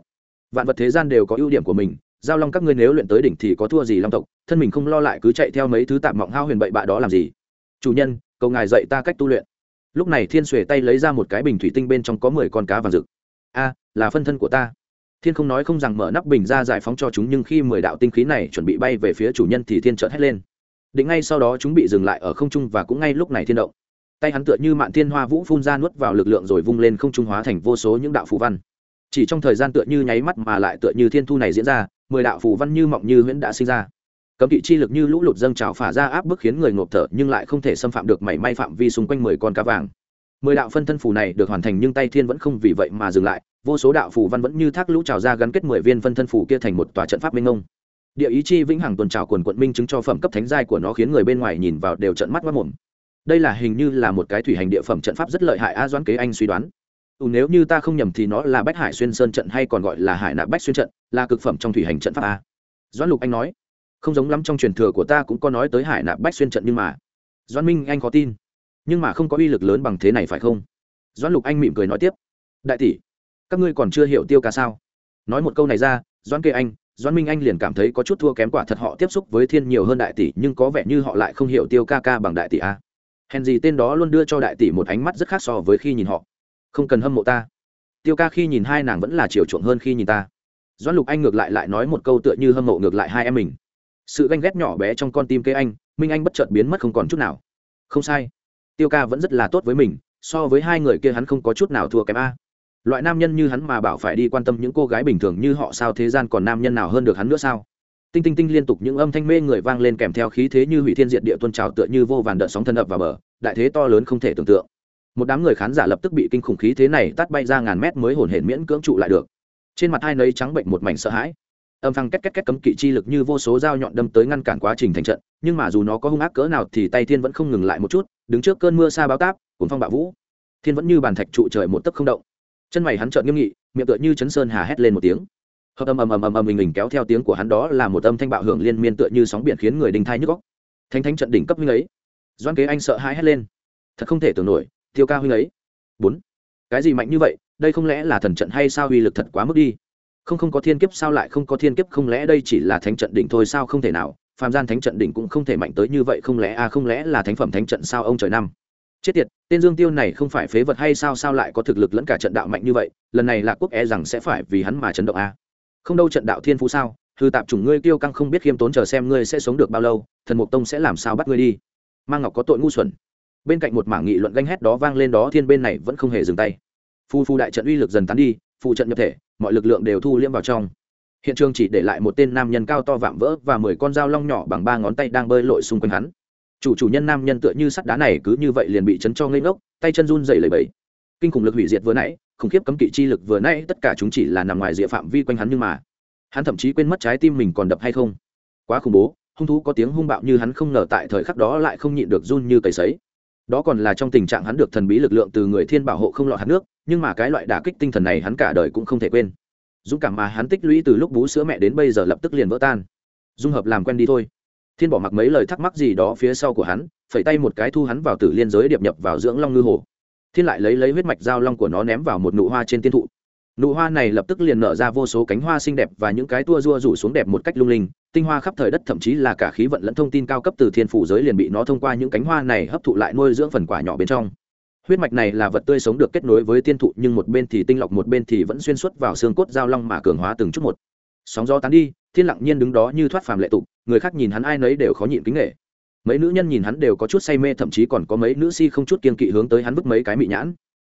Vạn vật thế gian đều có ưu điểm của mình giao long các ngươi nếu luyện tới đỉnh thì có thua gì long tộc, thân mình không lo lại cứ chạy theo mấy thứ tạm mọng hao huyền bậy bạ đó làm gì? Chủ nhân, cầu ngài dạy ta cách tu luyện. Lúc này thiên xuề tay lấy ra một cái bình thủy tinh bên trong có mười con cá vàng rực. A, là phân thân của ta. Thiên không nói không rằng mở nắp bình ra giải phóng cho chúng, nhưng khi mười đạo tinh khí này chuẩn bị bay về phía chủ nhân thì thiên trợn hét lên. Định ngay sau đó chúng bị dừng lại ở không trung và cũng ngay lúc này thiên động. Tay hắn tựa như mạn thiên hoa vũ phun ra nuốt vào lực lượng rồi vung lên không trung hóa thành vô số những đạo phù văn. Chỉ trong thời gian tựa như nháy mắt mà lại tựa như thiên thu này diễn ra mười đạo phù văn như mộng như huyễn đã sinh ra. Cấm kỵ chi lực như lũ lụt dâng trào phả ra áp bức khiến người ngộp thở nhưng lại không thể xâm phạm được mảy may phạm vi xung quanh mười con cá vàng. Mười đạo phân thân phù này được hoàn thành nhưng tay thiên vẫn không vì vậy mà dừng lại, vô số đạo phù văn vẫn như thác lũ trào ra gắn kết mười viên phân thân phù kia thành một tòa trận pháp minh ông địa ý chi vĩnh hằng tuần trào quần quận minh chứng cho phẩm cấp thánh giai của nó khiến người bên ngoài nhìn vào đều trận mắt mất mồm. Đây là hình như là một cái thủy hành địa phẩm trận pháp rất lợi hại a doãn kế anh suy đoán ừ, nếu như ta không nhầm thì nó là bách hải xuyên sơn trận hay còn gọi là hải nạp bách xuyên trận là cực phẩm trong thủy hành trận pháp a. Doãn lục anh nói không giống lắm trong truyền thừa của ta cũng có nói tới hải nạp bách xuyên trận nhưng mà. Doãn minh anh có tin nhưng mà không có uy lực lớn bằng thế này phải không? Doãn lục anh mỉm cười nói tiếp đại tỷ các ngươi còn chưa hiểu tiêu ca sao? Nói một câu này ra doãn kê anh doãn minh anh liền cảm thấy có chút thua kém quả thật họ tiếp xúc với thiên nhiều hơn đại tỷ nhưng có vẻ như họ lại không hiểu tiêu ca ca bằng đại tỷ a. Hèn gì tên đó luôn đưa cho đại tỷ một ánh mắt rất khác so với khi nhìn họ không cần hâm mộ ta. Tiêu ca khi nhìn hai nàng vẫn là chiều chuộng hơn khi nhìn ta. Doãn lục anh ngược lại lại nói một câu tựa như hâm mộ ngược lại hai em mình. Sự ganh ghét nhỏ bé trong con tim kế anh, minh anh bất chợt biến mất không còn chút nào. Không sai. Tiêu ca vẫn rất là tốt với mình, so với hai người kia hắn không có chút nào thua kém a. Loại nam nhân như hắn mà bảo phải đi quan tâm những cô gái bình thường như họ sao thế gian còn nam nhân nào hơn được hắn nữa sao? Tinh tinh tinh liên tục những âm thanh mê người vang lên kèm theo khí thế như hủy thiên diệt địa tuôn trào tựa như vô vàn đợt sóng thân ập vào bờ, đại thế to lớn không thể tưởng tượng một đám người khán giả lập tức bị kinh khủng khí thế này tát bay ra ngàn mét mới hồn hển miễn cưỡng trụ lại được. Trên mặt hai nấy trắng bệnh một mảnh sợ hãi. Âm phăng két két két cấm kỵ chi lực như vô số dao nhọn đâm tới ngăn cản quá trình thành trận, nhưng mà dù nó có hung ác cỡ nào thì tay thiên vẫn không ngừng lại một chút, đứng trước cơn mưa xa báo táp cuốn phong bạo vũ. Thiên vẫn như bàn thạch trụ trời một tấc không động. Chân mày hắn trợn nghiêm nghị, miệng tựa như chấn sơn hà hét lên một tiếng. Hợp âm ầm ầm ầm ầm mình mình kéo theo tiếng của hắn đó là một âm thanh bạo hưởng liên miên tựa như sóng biển khiến người đinh thai nhức góc thánh thánh trận đỉnh cấp như ấy. Doan kế anh sợ hãi hét lên. Thật không thể tưởng nổi tiêu ca huynh ấy. Bốn. Cái gì mạnh như vậy? Đây không lẽ là thần trận hay sao uy lực thật quá mức đi? Không không có thiên kiếp sao lại không có thiên kiếp? Không lẽ đây chỉ là thánh trận đỉnh thôi sao không thể nào? Phàm gian thánh trận đỉnh cũng không thể mạnh tới như vậy không lẽ a à, không lẽ là thánh phẩm thánh trận sao ông trời năm? Chết tiệt tên dương tiêu này không phải phế vật hay sao sao lại có thực lực lẫn cả trận đạo mạnh như vậy? Lần này là quốc e rằng sẽ phải vì hắn mà chấn động a. Không đâu trận đạo thiên phú sao? Hư tạp chủng ngươi tiêu căng không biết khiêm tốn chờ xem ngươi sẽ sống được bao lâu thần mục tông sẽ làm sao bắt ngươi đi? Mang ngọc có tội ngu xuẩn bên cạnh một mảng nghị luận ganh hét đó vang lên đó, thiên bên này vẫn không hề dừng tay. Phu phu đại trận uy lực dần tán đi phụ trận nhập thể, mọi lực lượng đều thu liễm vào trong. Hiện trường chỉ để lại một tên nam nhân cao to vạm vỡ và mười con dao long nhỏ bằng ba ngón tay đang bơi lội xung quanh hắn. Chủ chủ nhân nam nhân tựa như sắt đá này cứ như vậy liền bị chấn cho ngây ngốc, tay chân run dày lầy bẫy kinh khủng lực hủy diệt vừa nãy, khủng khiếp cấm kỵ chi lực vừa nãy, tất cả chúng chỉ là nằm ngoài địa phạm vi quanh hắn nhưng mà, hắn thậm chí quên mất trái tim mình còn đập hay không. Quá khủng bố, hung thú có tiếng hung bạo như hắn không ngờ tại thời khắc đó lại không nhịn được run như cầy sấy đó còn là trong tình trạng hắn được thần bí lực lượng từ người thiên bảo hộ không lọt hạt nước, nhưng mà cái loại đả kích tinh thần này hắn cả đời cũng không thể quên. Dũng cảm mà hắn tích lũy từ lúc bú sữa mẹ đến bây giờ lập tức liền vỡ tan. Dung hợp làm quen đi thôi. Thiên bỏ mặc mấy lời thắc mắc gì đó phía sau của hắn, phẩy tay một cái thu hắn vào tử liên giới điệp nhập vào dưỡng long ngư hồ. Thiên lại lấy lấy huyết mạch dao long của nó ném vào một nụ hoa trên tiên thụ. Nụ hoa này lập tức liền nở ra vô số cánh hoa xinh đẹp và những cái tua rua rủ xuống đẹp một cách lung linh tinh hoa khắp thời đất, thậm chí là cả khí vận lẫn thông tin cao cấp từ thiên phủ giới liền bị nó thông qua những cánh hoa này hấp thụ lại nuôi dưỡng phần quả nhỏ bên trong. Huyết mạch này là vật tươi sống được kết nối với tiên thụ, nhưng một bên thì tinh lọc, một bên thì vẫn xuyên suốt vào xương cốt giao long mà cường hóa từng chút một. Sóng gió tán đi, thiên lặng nhiên đứng đó như thoát phàm lệ tục, người khác nhìn hắn ai nấy đều khó nhịn kính nghệ. Mấy nữ nhân nhìn hắn đều có chút say mê, thậm chí còn có mấy nữ si không chút kiên kỵ hướng tới hắn vứt mấy cái mị nhãn.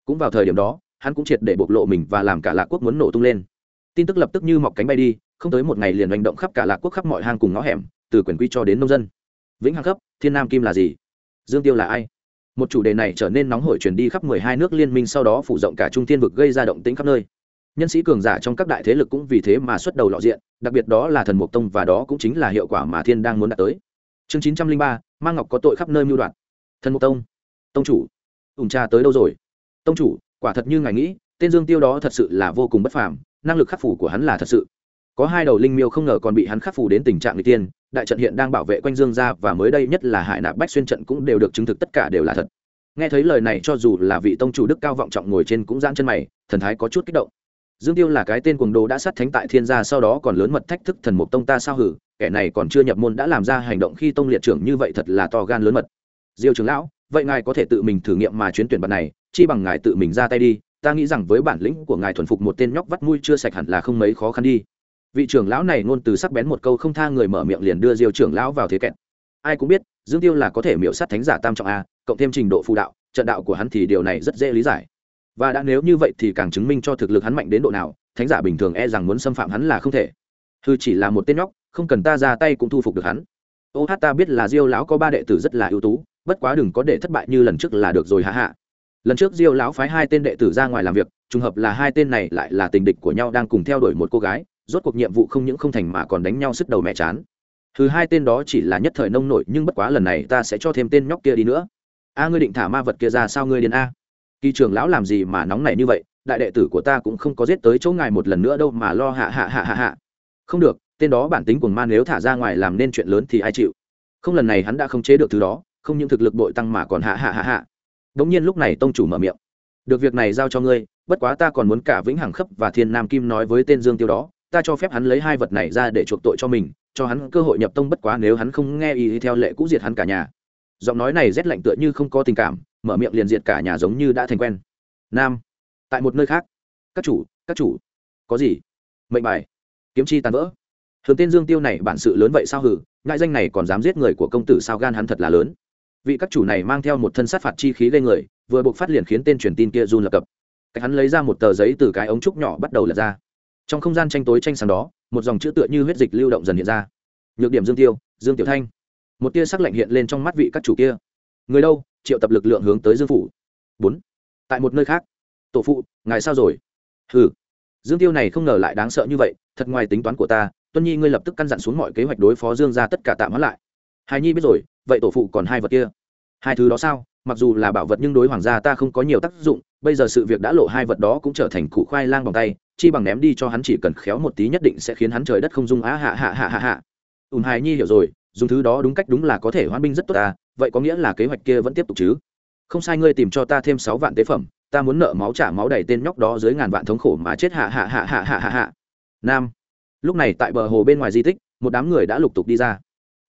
Cũng vào thời điểm đó, hắn cũng triệt để bộc lộ mình và làm cả lạc quốc muốn nổ tung lên. Tin tức lập tức như mọc cánh bay đi không tới một ngày liền hành động khắp cả lạc quốc khắp mọi hang cùng ngõ hẻm, từ quyền quy cho đến nông dân. Vĩnh hằng cấp thiên nam kim là gì? Dương tiêu là ai? Một chủ đề này trở nên nóng hổi truyền đi khắp mười hai nước liên minh sau đó phủ rộng cả trung thiên vực gây ra động tĩnh khắp nơi. Nhân sĩ cường giả trong các đại thế lực cũng vì thế mà xuất đầu lọ diện, đặc biệt đó là thần mục tông và đó cũng chính là hiệu quả mà thiên đang muốn đạt tới. Chương chín trăm linh ba mang ngọc có tội khắp nơi mưu đoạt. Thần mục tông. Tông chủ. Ủng cha tới đâu rồi? Tông chủ, quả thật như ngài nghĩ, tên dương tiêu đó thật sự là vô cùng bất phàm, năng lực khắc phủ của hắn là thật sự có hai đầu linh miêu không ngờ còn bị hắn khắc phủ đến tình trạng người tiên, đại trận hiện đang bảo vệ quanh dương gia và mới đây nhất là hải nạp bách xuyên trận cũng đều được chứng thực tất cả đều là thật. Nghe thấy lời này cho dù là vị tông chủ đức cao vọng trọng ngồi trên cũng giãn chân mày, thần thái có chút kích động. Dương tiêu là cái tên cuồng đồ đã sát thánh tại thiên gia sau đó còn lớn mật thách thức thần mục tông ta sao hử, kẻ này còn chưa nhập môn đã làm ra hành động khi tông liệt trưởng như vậy thật là to gan lớn mật. Diêu trưởng lão, vậy ngài có thể tự mình thử nghiệm mà chuyến tuyển bật này, chi bằng ngài tự mình ra tay đi, ta nghĩ rằng với bản lĩnh của ngài thuần phục một tên nhóc vắt mũi chưa sạch hẳn là không mấy khó khăn đi vị trưởng lão này ngôn từ sắc bén một câu không tha người mở miệng liền đưa diêu trưởng lão vào thế kẹt. Ai cũng biết, dương tiêu là có thể miễu sát thánh giả tam trọng a, cộng thêm trình độ phù đạo, trận đạo của hắn thì điều này rất dễ lý giải. Và đã nếu như vậy thì càng chứng minh cho thực lực hắn mạnh đến độ nào, thánh giả bình thường e rằng muốn xâm phạm hắn là không thể. Hư chỉ là một tên nhóc, không cần ta ra tay cũng thu phục được hắn. Ô hát, ta biết là diêu lão có ba đệ tử rất là ưu tú, bất quá đừng có để thất bại như lần trước là được rồi hạ hạ lần trước diêu lão phái hai tên đệ tử ra ngoài làm việc, trùng hợp là hai tên này lại là tình địch của nhau đang cùng theo đuổi một cô gái rốt cuộc nhiệm vụ không những không thành mà còn đánh nhau sức đầu mẹ chán. Thứ hai tên đó chỉ là nhất thời nông nổi, nhưng bất quá lần này ta sẽ cho thêm tên nhóc kia đi nữa. A, ngươi định thả ma vật kia ra sao ngươi điên a? Kỳ trưởng lão làm gì mà nóng này như vậy? Đại đệ tử của ta cũng không có giết tới chỗ ngài một lần nữa đâu mà lo hạ hạ hạ hạ hạ. Không được, tên đó bản tính cuồng ma nếu thả ra ngoài làm nên chuyện lớn thì ai chịu? Không lần này hắn đã không chế được thứ đó, không những thực lực bội tăng mà còn hạ hạ hạ hạ. Đống nhiên lúc này tông chủ mở miệng. Được việc này giao cho ngươi, bất quá ta còn muốn cả vĩnh hằng khấp và thiên nam kim nói với tên dương tiêu đó ta cho phép hắn lấy hai vật này ra để chuộc tội cho mình, cho hắn cơ hội nhập tông bất quá nếu hắn không nghe ý theo lệ cũ diệt hắn cả nhà. Giọng nói này rét lạnh tựa như không có tình cảm, mở miệng liền diệt cả nhà giống như đã thành quen. Nam, tại một nơi khác. Các chủ các chủ. Có gì? Mệnh bài. Kiếm chi tàn vỡ. Thường tên dương tiêu này bản sự lớn vậy sao hử ngại danh này còn dám giết người của công tử sao gan hắn thật là lớn. Vị các chủ này mang theo một thân sát phạt chi khí gây người, vừa buộc phát liền khiến tên truyền tin kia run lập cập. Cách hắn lấy ra một tờ giấy từ cái ống trúc nhỏ bắt đầu lật ra trong không gian tranh tối tranh sáng đó, một dòng chữ tựa như huyết dịch lưu động dần hiện ra. Nhược điểm dương tiêu, dương tiểu thanh. Một tia sắc lạnh hiện lên trong mắt vị các chủ kia. Người đâu? Triệu tập lực lượng hướng tới dương phủ. Bốn. Tại một nơi khác. Tổ phụ, ngài sao rồi? Hừ. Dương tiêu này không ngờ lại đáng sợ như vậy, thật ngoài tính toán của ta, tuân nhi ngươi lập tức căn dặn xuống mọi kế hoạch đối phó dương ra tất cả tạm hoãn lại. Hài nhi biết rồi, vậy tổ phụ còn hai vật kia. Hai thứ đó sao? Mặc dù là bảo vật nhưng đối hoàng gia ta không có nhiều tác dụng, bây giờ sự việc đã lộ hai vật đó cũng trở thành cụ khoai lang bằng tay chi bằng ném đi cho hắn chỉ cần khéo một tí nhất định sẽ khiến hắn trời đất không dung á, hạ hạ hạ hạ hạ. Ùn hài nhi hiểu rồi, dùng thứ đó đúng cách đúng là có thể hoãn binh rất tốt ta vậy có nghĩa là kế hoạch kia vẫn tiếp tục chứ? Không sai, ngươi tìm cho ta thêm sáu vạn tế phẩm, ta muốn nợ máu trả máu đầy tên nhóc đó dưới ngàn vạn thống khổ mà chết, hạ hạ hạ hạ hạ hạ hạ. Nam. Lúc này tại bờ hồ bên ngoài di tích, một đám người đã lục tục đi ra.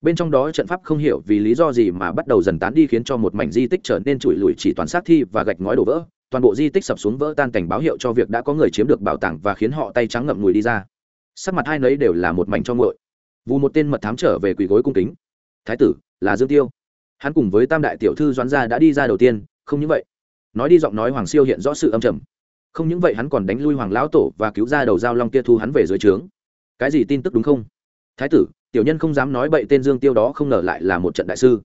Bên trong đó trận pháp không hiểu vì lý do gì mà bắt đầu dần tán đi khiến cho một mảnh di tích trở nên trụi lùi chỉ toàn xác thi và gạch ngói đổ vỡ toàn bộ di tích sập xuống vỡ tan cảnh báo hiệu cho việc đã có người chiếm được bảo tàng và khiến họ tay trắng ngậm ngùi đi ra. Sắc mặt hai nấy đều là một mảnh cho ngội vụ một tên mật thám trở về quỳ gối cung kính. Thái tử, là dương tiêu. Hắn cùng với tam đại tiểu thư doãn gia đã đi ra đầu tiên, không những vậy, nói đi giọng nói hoàng siêu hiện rõ sự âm trầm. Không những vậy, hắn còn đánh lui hoàng lão tổ và cứu ra đầu giao long kia thu hắn về dưới trướng. Cái gì tin tức đúng không? Thái tử, tiểu nhân không dám nói bậy tên dương tiêu đó không ngờ lại là một trận đại sư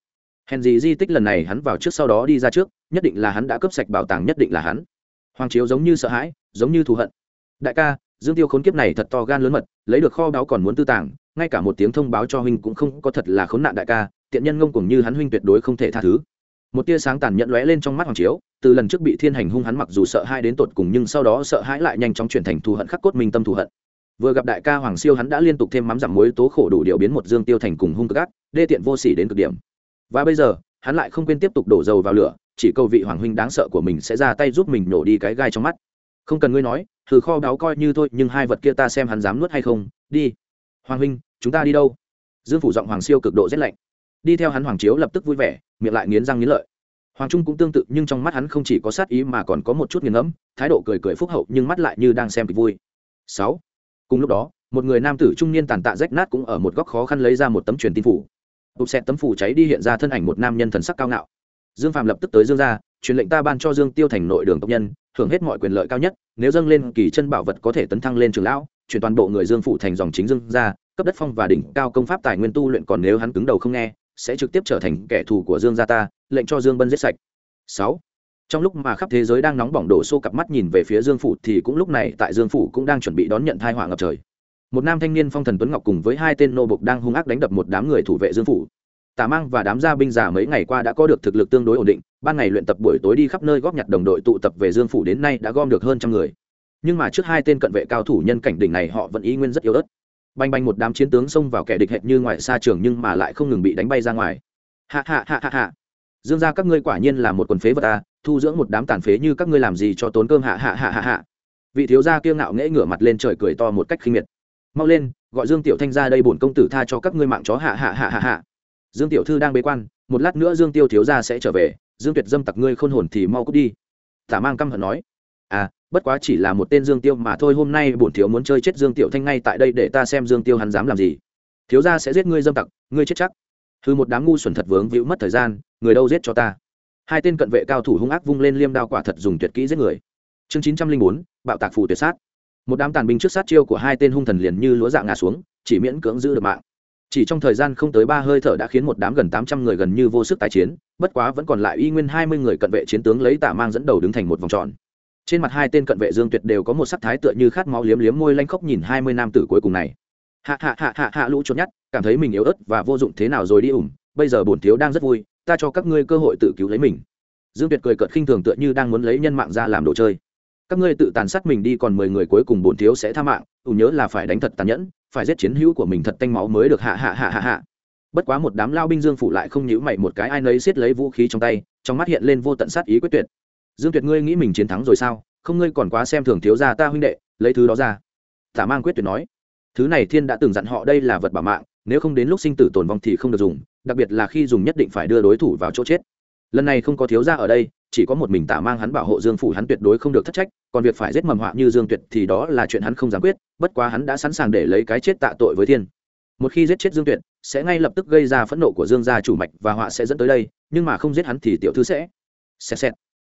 hèn gì di tích lần này hắn vào trước sau đó đi ra trước, nhất định là hắn đã cướp sạch bảo tàng nhất định là hắn. Hoàng chiếu giống như sợ hãi, giống như thù hận. Đại ca, dương tiêu khốn kiếp này thật to gan lớn mật, lấy được kho báo còn muốn tư tàng, ngay cả một tiếng thông báo cho huynh cũng không có thật là khốn nạn đại ca, tiện nhân ngông cuồng như hắn huynh tuyệt đối không thể tha thứ. Một tia sáng tàn nhẫn lóe lên trong mắt hoàng chiếu, từ lần trước bị thiên hành hung hắn mặc dù sợ hãi đến tột cùng nhưng sau đó sợ hãi lại nhanh chóng chuyển thành thù hận khắc cốt minh tâm thù hận. Vừa gặp đại ca hoàng siêu hắn đã liên tục thêm mắm giảm muối tố khổ đủ điều biến một dương tiêu thành cùng hung cực ác, đê tiện vô sỉ đến cực điểm và bây giờ, hắn lại không quên tiếp tục đổ dầu vào lửa, chỉ cầu vị hoàng huynh đáng sợ của mình sẽ ra tay giúp mình nổ đi cái gai trong mắt. Không cần ngươi nói thử kho đáo coi như thôi, nhưng hai vật kia ta xem hắn dám nuốt hay không, đi. Hoàng huynh, chúng ta đi đâu? Dương phủ giọng hoàng siêu cực độ rét lạnh. Đi theo hắn hoàng chiếu lập tức vui vẻ, miệng lại nghiến răng nghiến lợi. Hoàng trung cũng tương tự, nhưng trong mắt hắn không chỉ có sát ý mà còn có một chút nghiền ngẫm, thái độ cười cười phúc hậu, nhưng mắt lại như đang xem kịch vui. Sáu. Cùng lúc đó, một người nam tử trung niên tàn tạ rách nát cũng ở một góc khó khăn lấy ra một tấm truyền tin phủ ụp xẹt tấm phủ cháy đi hiện ra thân ảnh một nam nhân thần sắc cao ngạo. Dương phạm lập tức tới dương gia, truyền lệnh ta ban cho dương tiêu thành nội đường tộc nhân hưởng hết mọi quyền lợi cao nhất, nếu dâng lên kỳ chân bảo vật có thể tấn thăng lên trưởng lão, chuyển toàn bộ người dương phủ thành dòng chính dương gia, cấp đất phong và đỉnh cao công pháp tài nguyên tu luyện còn nếu hắn cứng đầu không nghe, sẽ trực tiếp trở thành kẻ thù của dương gia ta, lệnh cho dương bân giết sạch. Sáu. Trong lúc mà khắp thế giới đang nóng bỏng đổ xô cặp mắt nhìn về phía dương phủ thì cũng lúc này tại dương phủ cũng đang chuẩn bị đón nhận tai họa ngập trời một nam thanh niên phong thần tuấn ngọc cùng với hai tên nô bộc đang hung ác đánh đập một đám người thủ vệ dương phủ. Tà mang và đám gia binh già mấy ngày qua đã có được thực lực tương đối ổn định, ban ngày luyện tập buổi tối đi khắp nơi góp nhặt đồng đội tụ tập về dương phủ đến nay đã gom được hơn trăm người. Nhưng mà trước hai tên cận vệ cao thủ nhân cảnh đỉnh này họ vẫn ý nguyên rất yếu ớt. Banh banh một đám chiến tướng xông vào kẻ địch hệt như ngoài xa trường nhưng mà lại không ngừng bị đánh bay ra ngoài. Hạ hạ hạ hạ hạ dương gia các ngươi quả nhiên là một quần phế vật ta, thu dưỡng một đám tàn phế như các ngươi làm gì cho tốn cơm hạ hạ hạ hạ hạ vị thiếu gia kiêng ngạo nghễ ngửa mặt lên trời cười to một cách khinh miệt mau lên, gọi dương tiểu thanh ra đây bổn công tử tha cho các ngươi mạng chó hạ hạ hạ hạ hạ. Dương tiểu thư đang bế quan, một lát nữa dương tiêu thiếu gia sẽ trở về, dương tuyệt dâm tặc ngươi khôn hồn thì mau cút đi. Tả mang căm hận nói. À bất quá chỉ là một tên dương tiêu mà thôi, hôm nay bổn thiếu muốn chơi chết dương tiểu thanh ngay tại đây để ta xem dương tiêu hắn dám làm gì. Thiếu gia sẽ giết ngươi dâm tặc, ngươi chết chắc. Thư một đám ngu xuẩn thật vướng víu mất thời gian, người đâu giết cho ta. Hai tên cận vệ cao thủ hung ác vung lên liêm đao quả thật dùng tuyệt kỹ giết người. Chương chín trăm linh bốn, bạo tạc phù tuyệt sát một đám tàn binh trước sát chiêu của hai tên hung thần liền như lúa dạng ngã xuống, chỉ miễn cưỡng giữ được mạng. Chỉ trong thời gian không tới ba hơi thở đã khiến một đám gần tám trăm người gần như vô sức tái chiến, bất quá vẫn còn lại y nguyên hai mươi người cận vệ chiến tướng lấy tả mang dẫn đầu đứng thành một vòng tròn. Trên mặt hai tên cận vệ dương tuyệt đều có một sắc thái tựa như khát máu liếm liếm môi lanh khóc nhìn hai mươi nam tử cuối cùng này. Hạ hạ hạ hạ hạ, lũ chốt nhát cảm thấy mình yếu ớt và vô dụng thế nào rồi đi ủng bây giờ bổn thiếu đang rất vui, ta cho các ngươi cơ hội tự cứu lấy mình. Dương tuyệt cười cợt khinh thường tựa như đang muốn lấy nhân mạng ra làm đồ chơi các ngươi tự tàn sát mình đi, còn mười người cuối cùng bổn thiếu sẽ tha mạng. Ủ nhớ là phải đánh thật tàn nhẫn, phải giết chiến hữu của mình thật tanh máu mới được. Hạ hạ hạ hạ hạ. Bất quá một đám lao binh dương phủ lại không nhíu mày một cái, ai nấy xiết lấy vũ khí trong tay, trong mắt hiện lên vô tận sát ý quyết tuyệt. Dương tuyệt, ngươi nghĩ mình chiến thắng rồi sao? Không, ngươi còn quá xem thường thiếu gia ta huynh đệ, lấy thứ đó ra. Tả mang quyết tuyệt nói. Thứ này thiên đã từng dặn họ đây là vật bảo mạng, nếu không đến lúc sinh tử tồn vong thì không được dùng, đặc biệt là khi dùng nhất định phải đưa đối thủ vào chỗ chết. Lần này không có thiếu gia ở đây chỉ có một mình tả mang hắn bảo hộ dương phủ hắn tuyệt đối không được thất trách, còn việc phải giết mầm họa như dương tuyệt thì đó là chuyện hắn không dám quyết, bất quá hắn đã sẵn sàng để lấy cái chết tạ tội với thiên. Một khi giết chết dương tuyệt, sẽ ngay lập tức gây ra phẫn nộ của dương gia chủ mạch và họa sẽ dẫn tới đây, nhưng mà không giết hắn thì tiểu thư sẽ xẹt xẹt.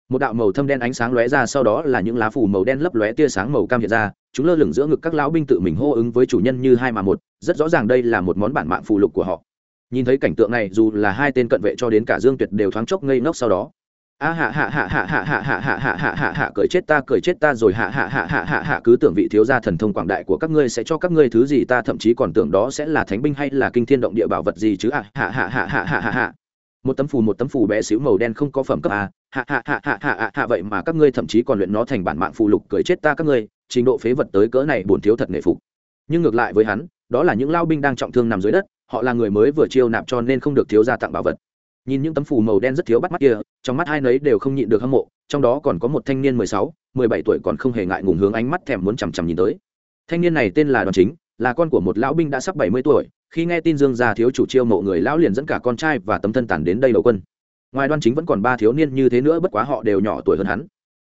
Một đạo màu thâm đen ánh sáng lóe ra sau đó là những lá phủ màu đen lấp lóe tia sáng màu cam hiện ra, chúng lơ lửng giữa ngực các lão binh tự mình hô ứng với chủ nhân như hai mà một, rất rõ ràng đây là một món bản mạng phù lục của họ. Nhìn thấy cảnh tượng này, dù là hai tên cận vệ cho đến cả dương tuyệt đều thoáng chốc ngây ngốc sau đó a hạ hạ hạ hạ hạ hạ hạ hạ hạ hạ hạ hạ cười chết ta cười chết ta rồi hạ hạ hạ hạ hạ hạ cứ tưởng vị thiếu gia thần thông quảng đại của các ngươi sẽ cho các ngươi thứ gì ta thậm chí còn tưởng đó sẽ là thánh binh hay là kinh thiên động địa bảo vật gì chứ a hạ hạ hạ hạ hạ hạ hạ một tấm phù một tấm phù bé xíu màu đen không có phẩm cấp a hạ hạ hạ hạ hạ hạ hạ vậy mà các ngươi thậm chí còn luyện nó thành bản mạng phù lục cười chết ta các ngươi trình độ phế vật tới cỡ này bổn thiếu thật nghệ phục nhưng ngược lại với hắn đó là những lao binh đang trọng thương nằm dưới đất họ là người mới vừa chiêu nạp cho nên không được thiếu gia tặng bảo vật nhìn những tấm phù màu đen rất thiếu bắt mắt kia, trong mắt hai nấy đều không nhịn được hâm mộ, trong đó còn có một thanh niên mười sáu, mười bảy tuổi còn không hề ngại ngùng hướng ánh mắt thèm muốn chằm chằm nhìn tới. Thanh niên này tên là đoàn chính, là con của một lão binh đã sắp bảy mươi tuổi, khi nghe tin dương gia thiếu chủ chiêu mộ người lão liền dẫn cả con trai và tấm thân tàn đến đây đầu quân. Ngoài đoan chính vẫn còn ba thiếu niên như thế nữa, bất quá họ đều nhỏ tuổi hơn hắn.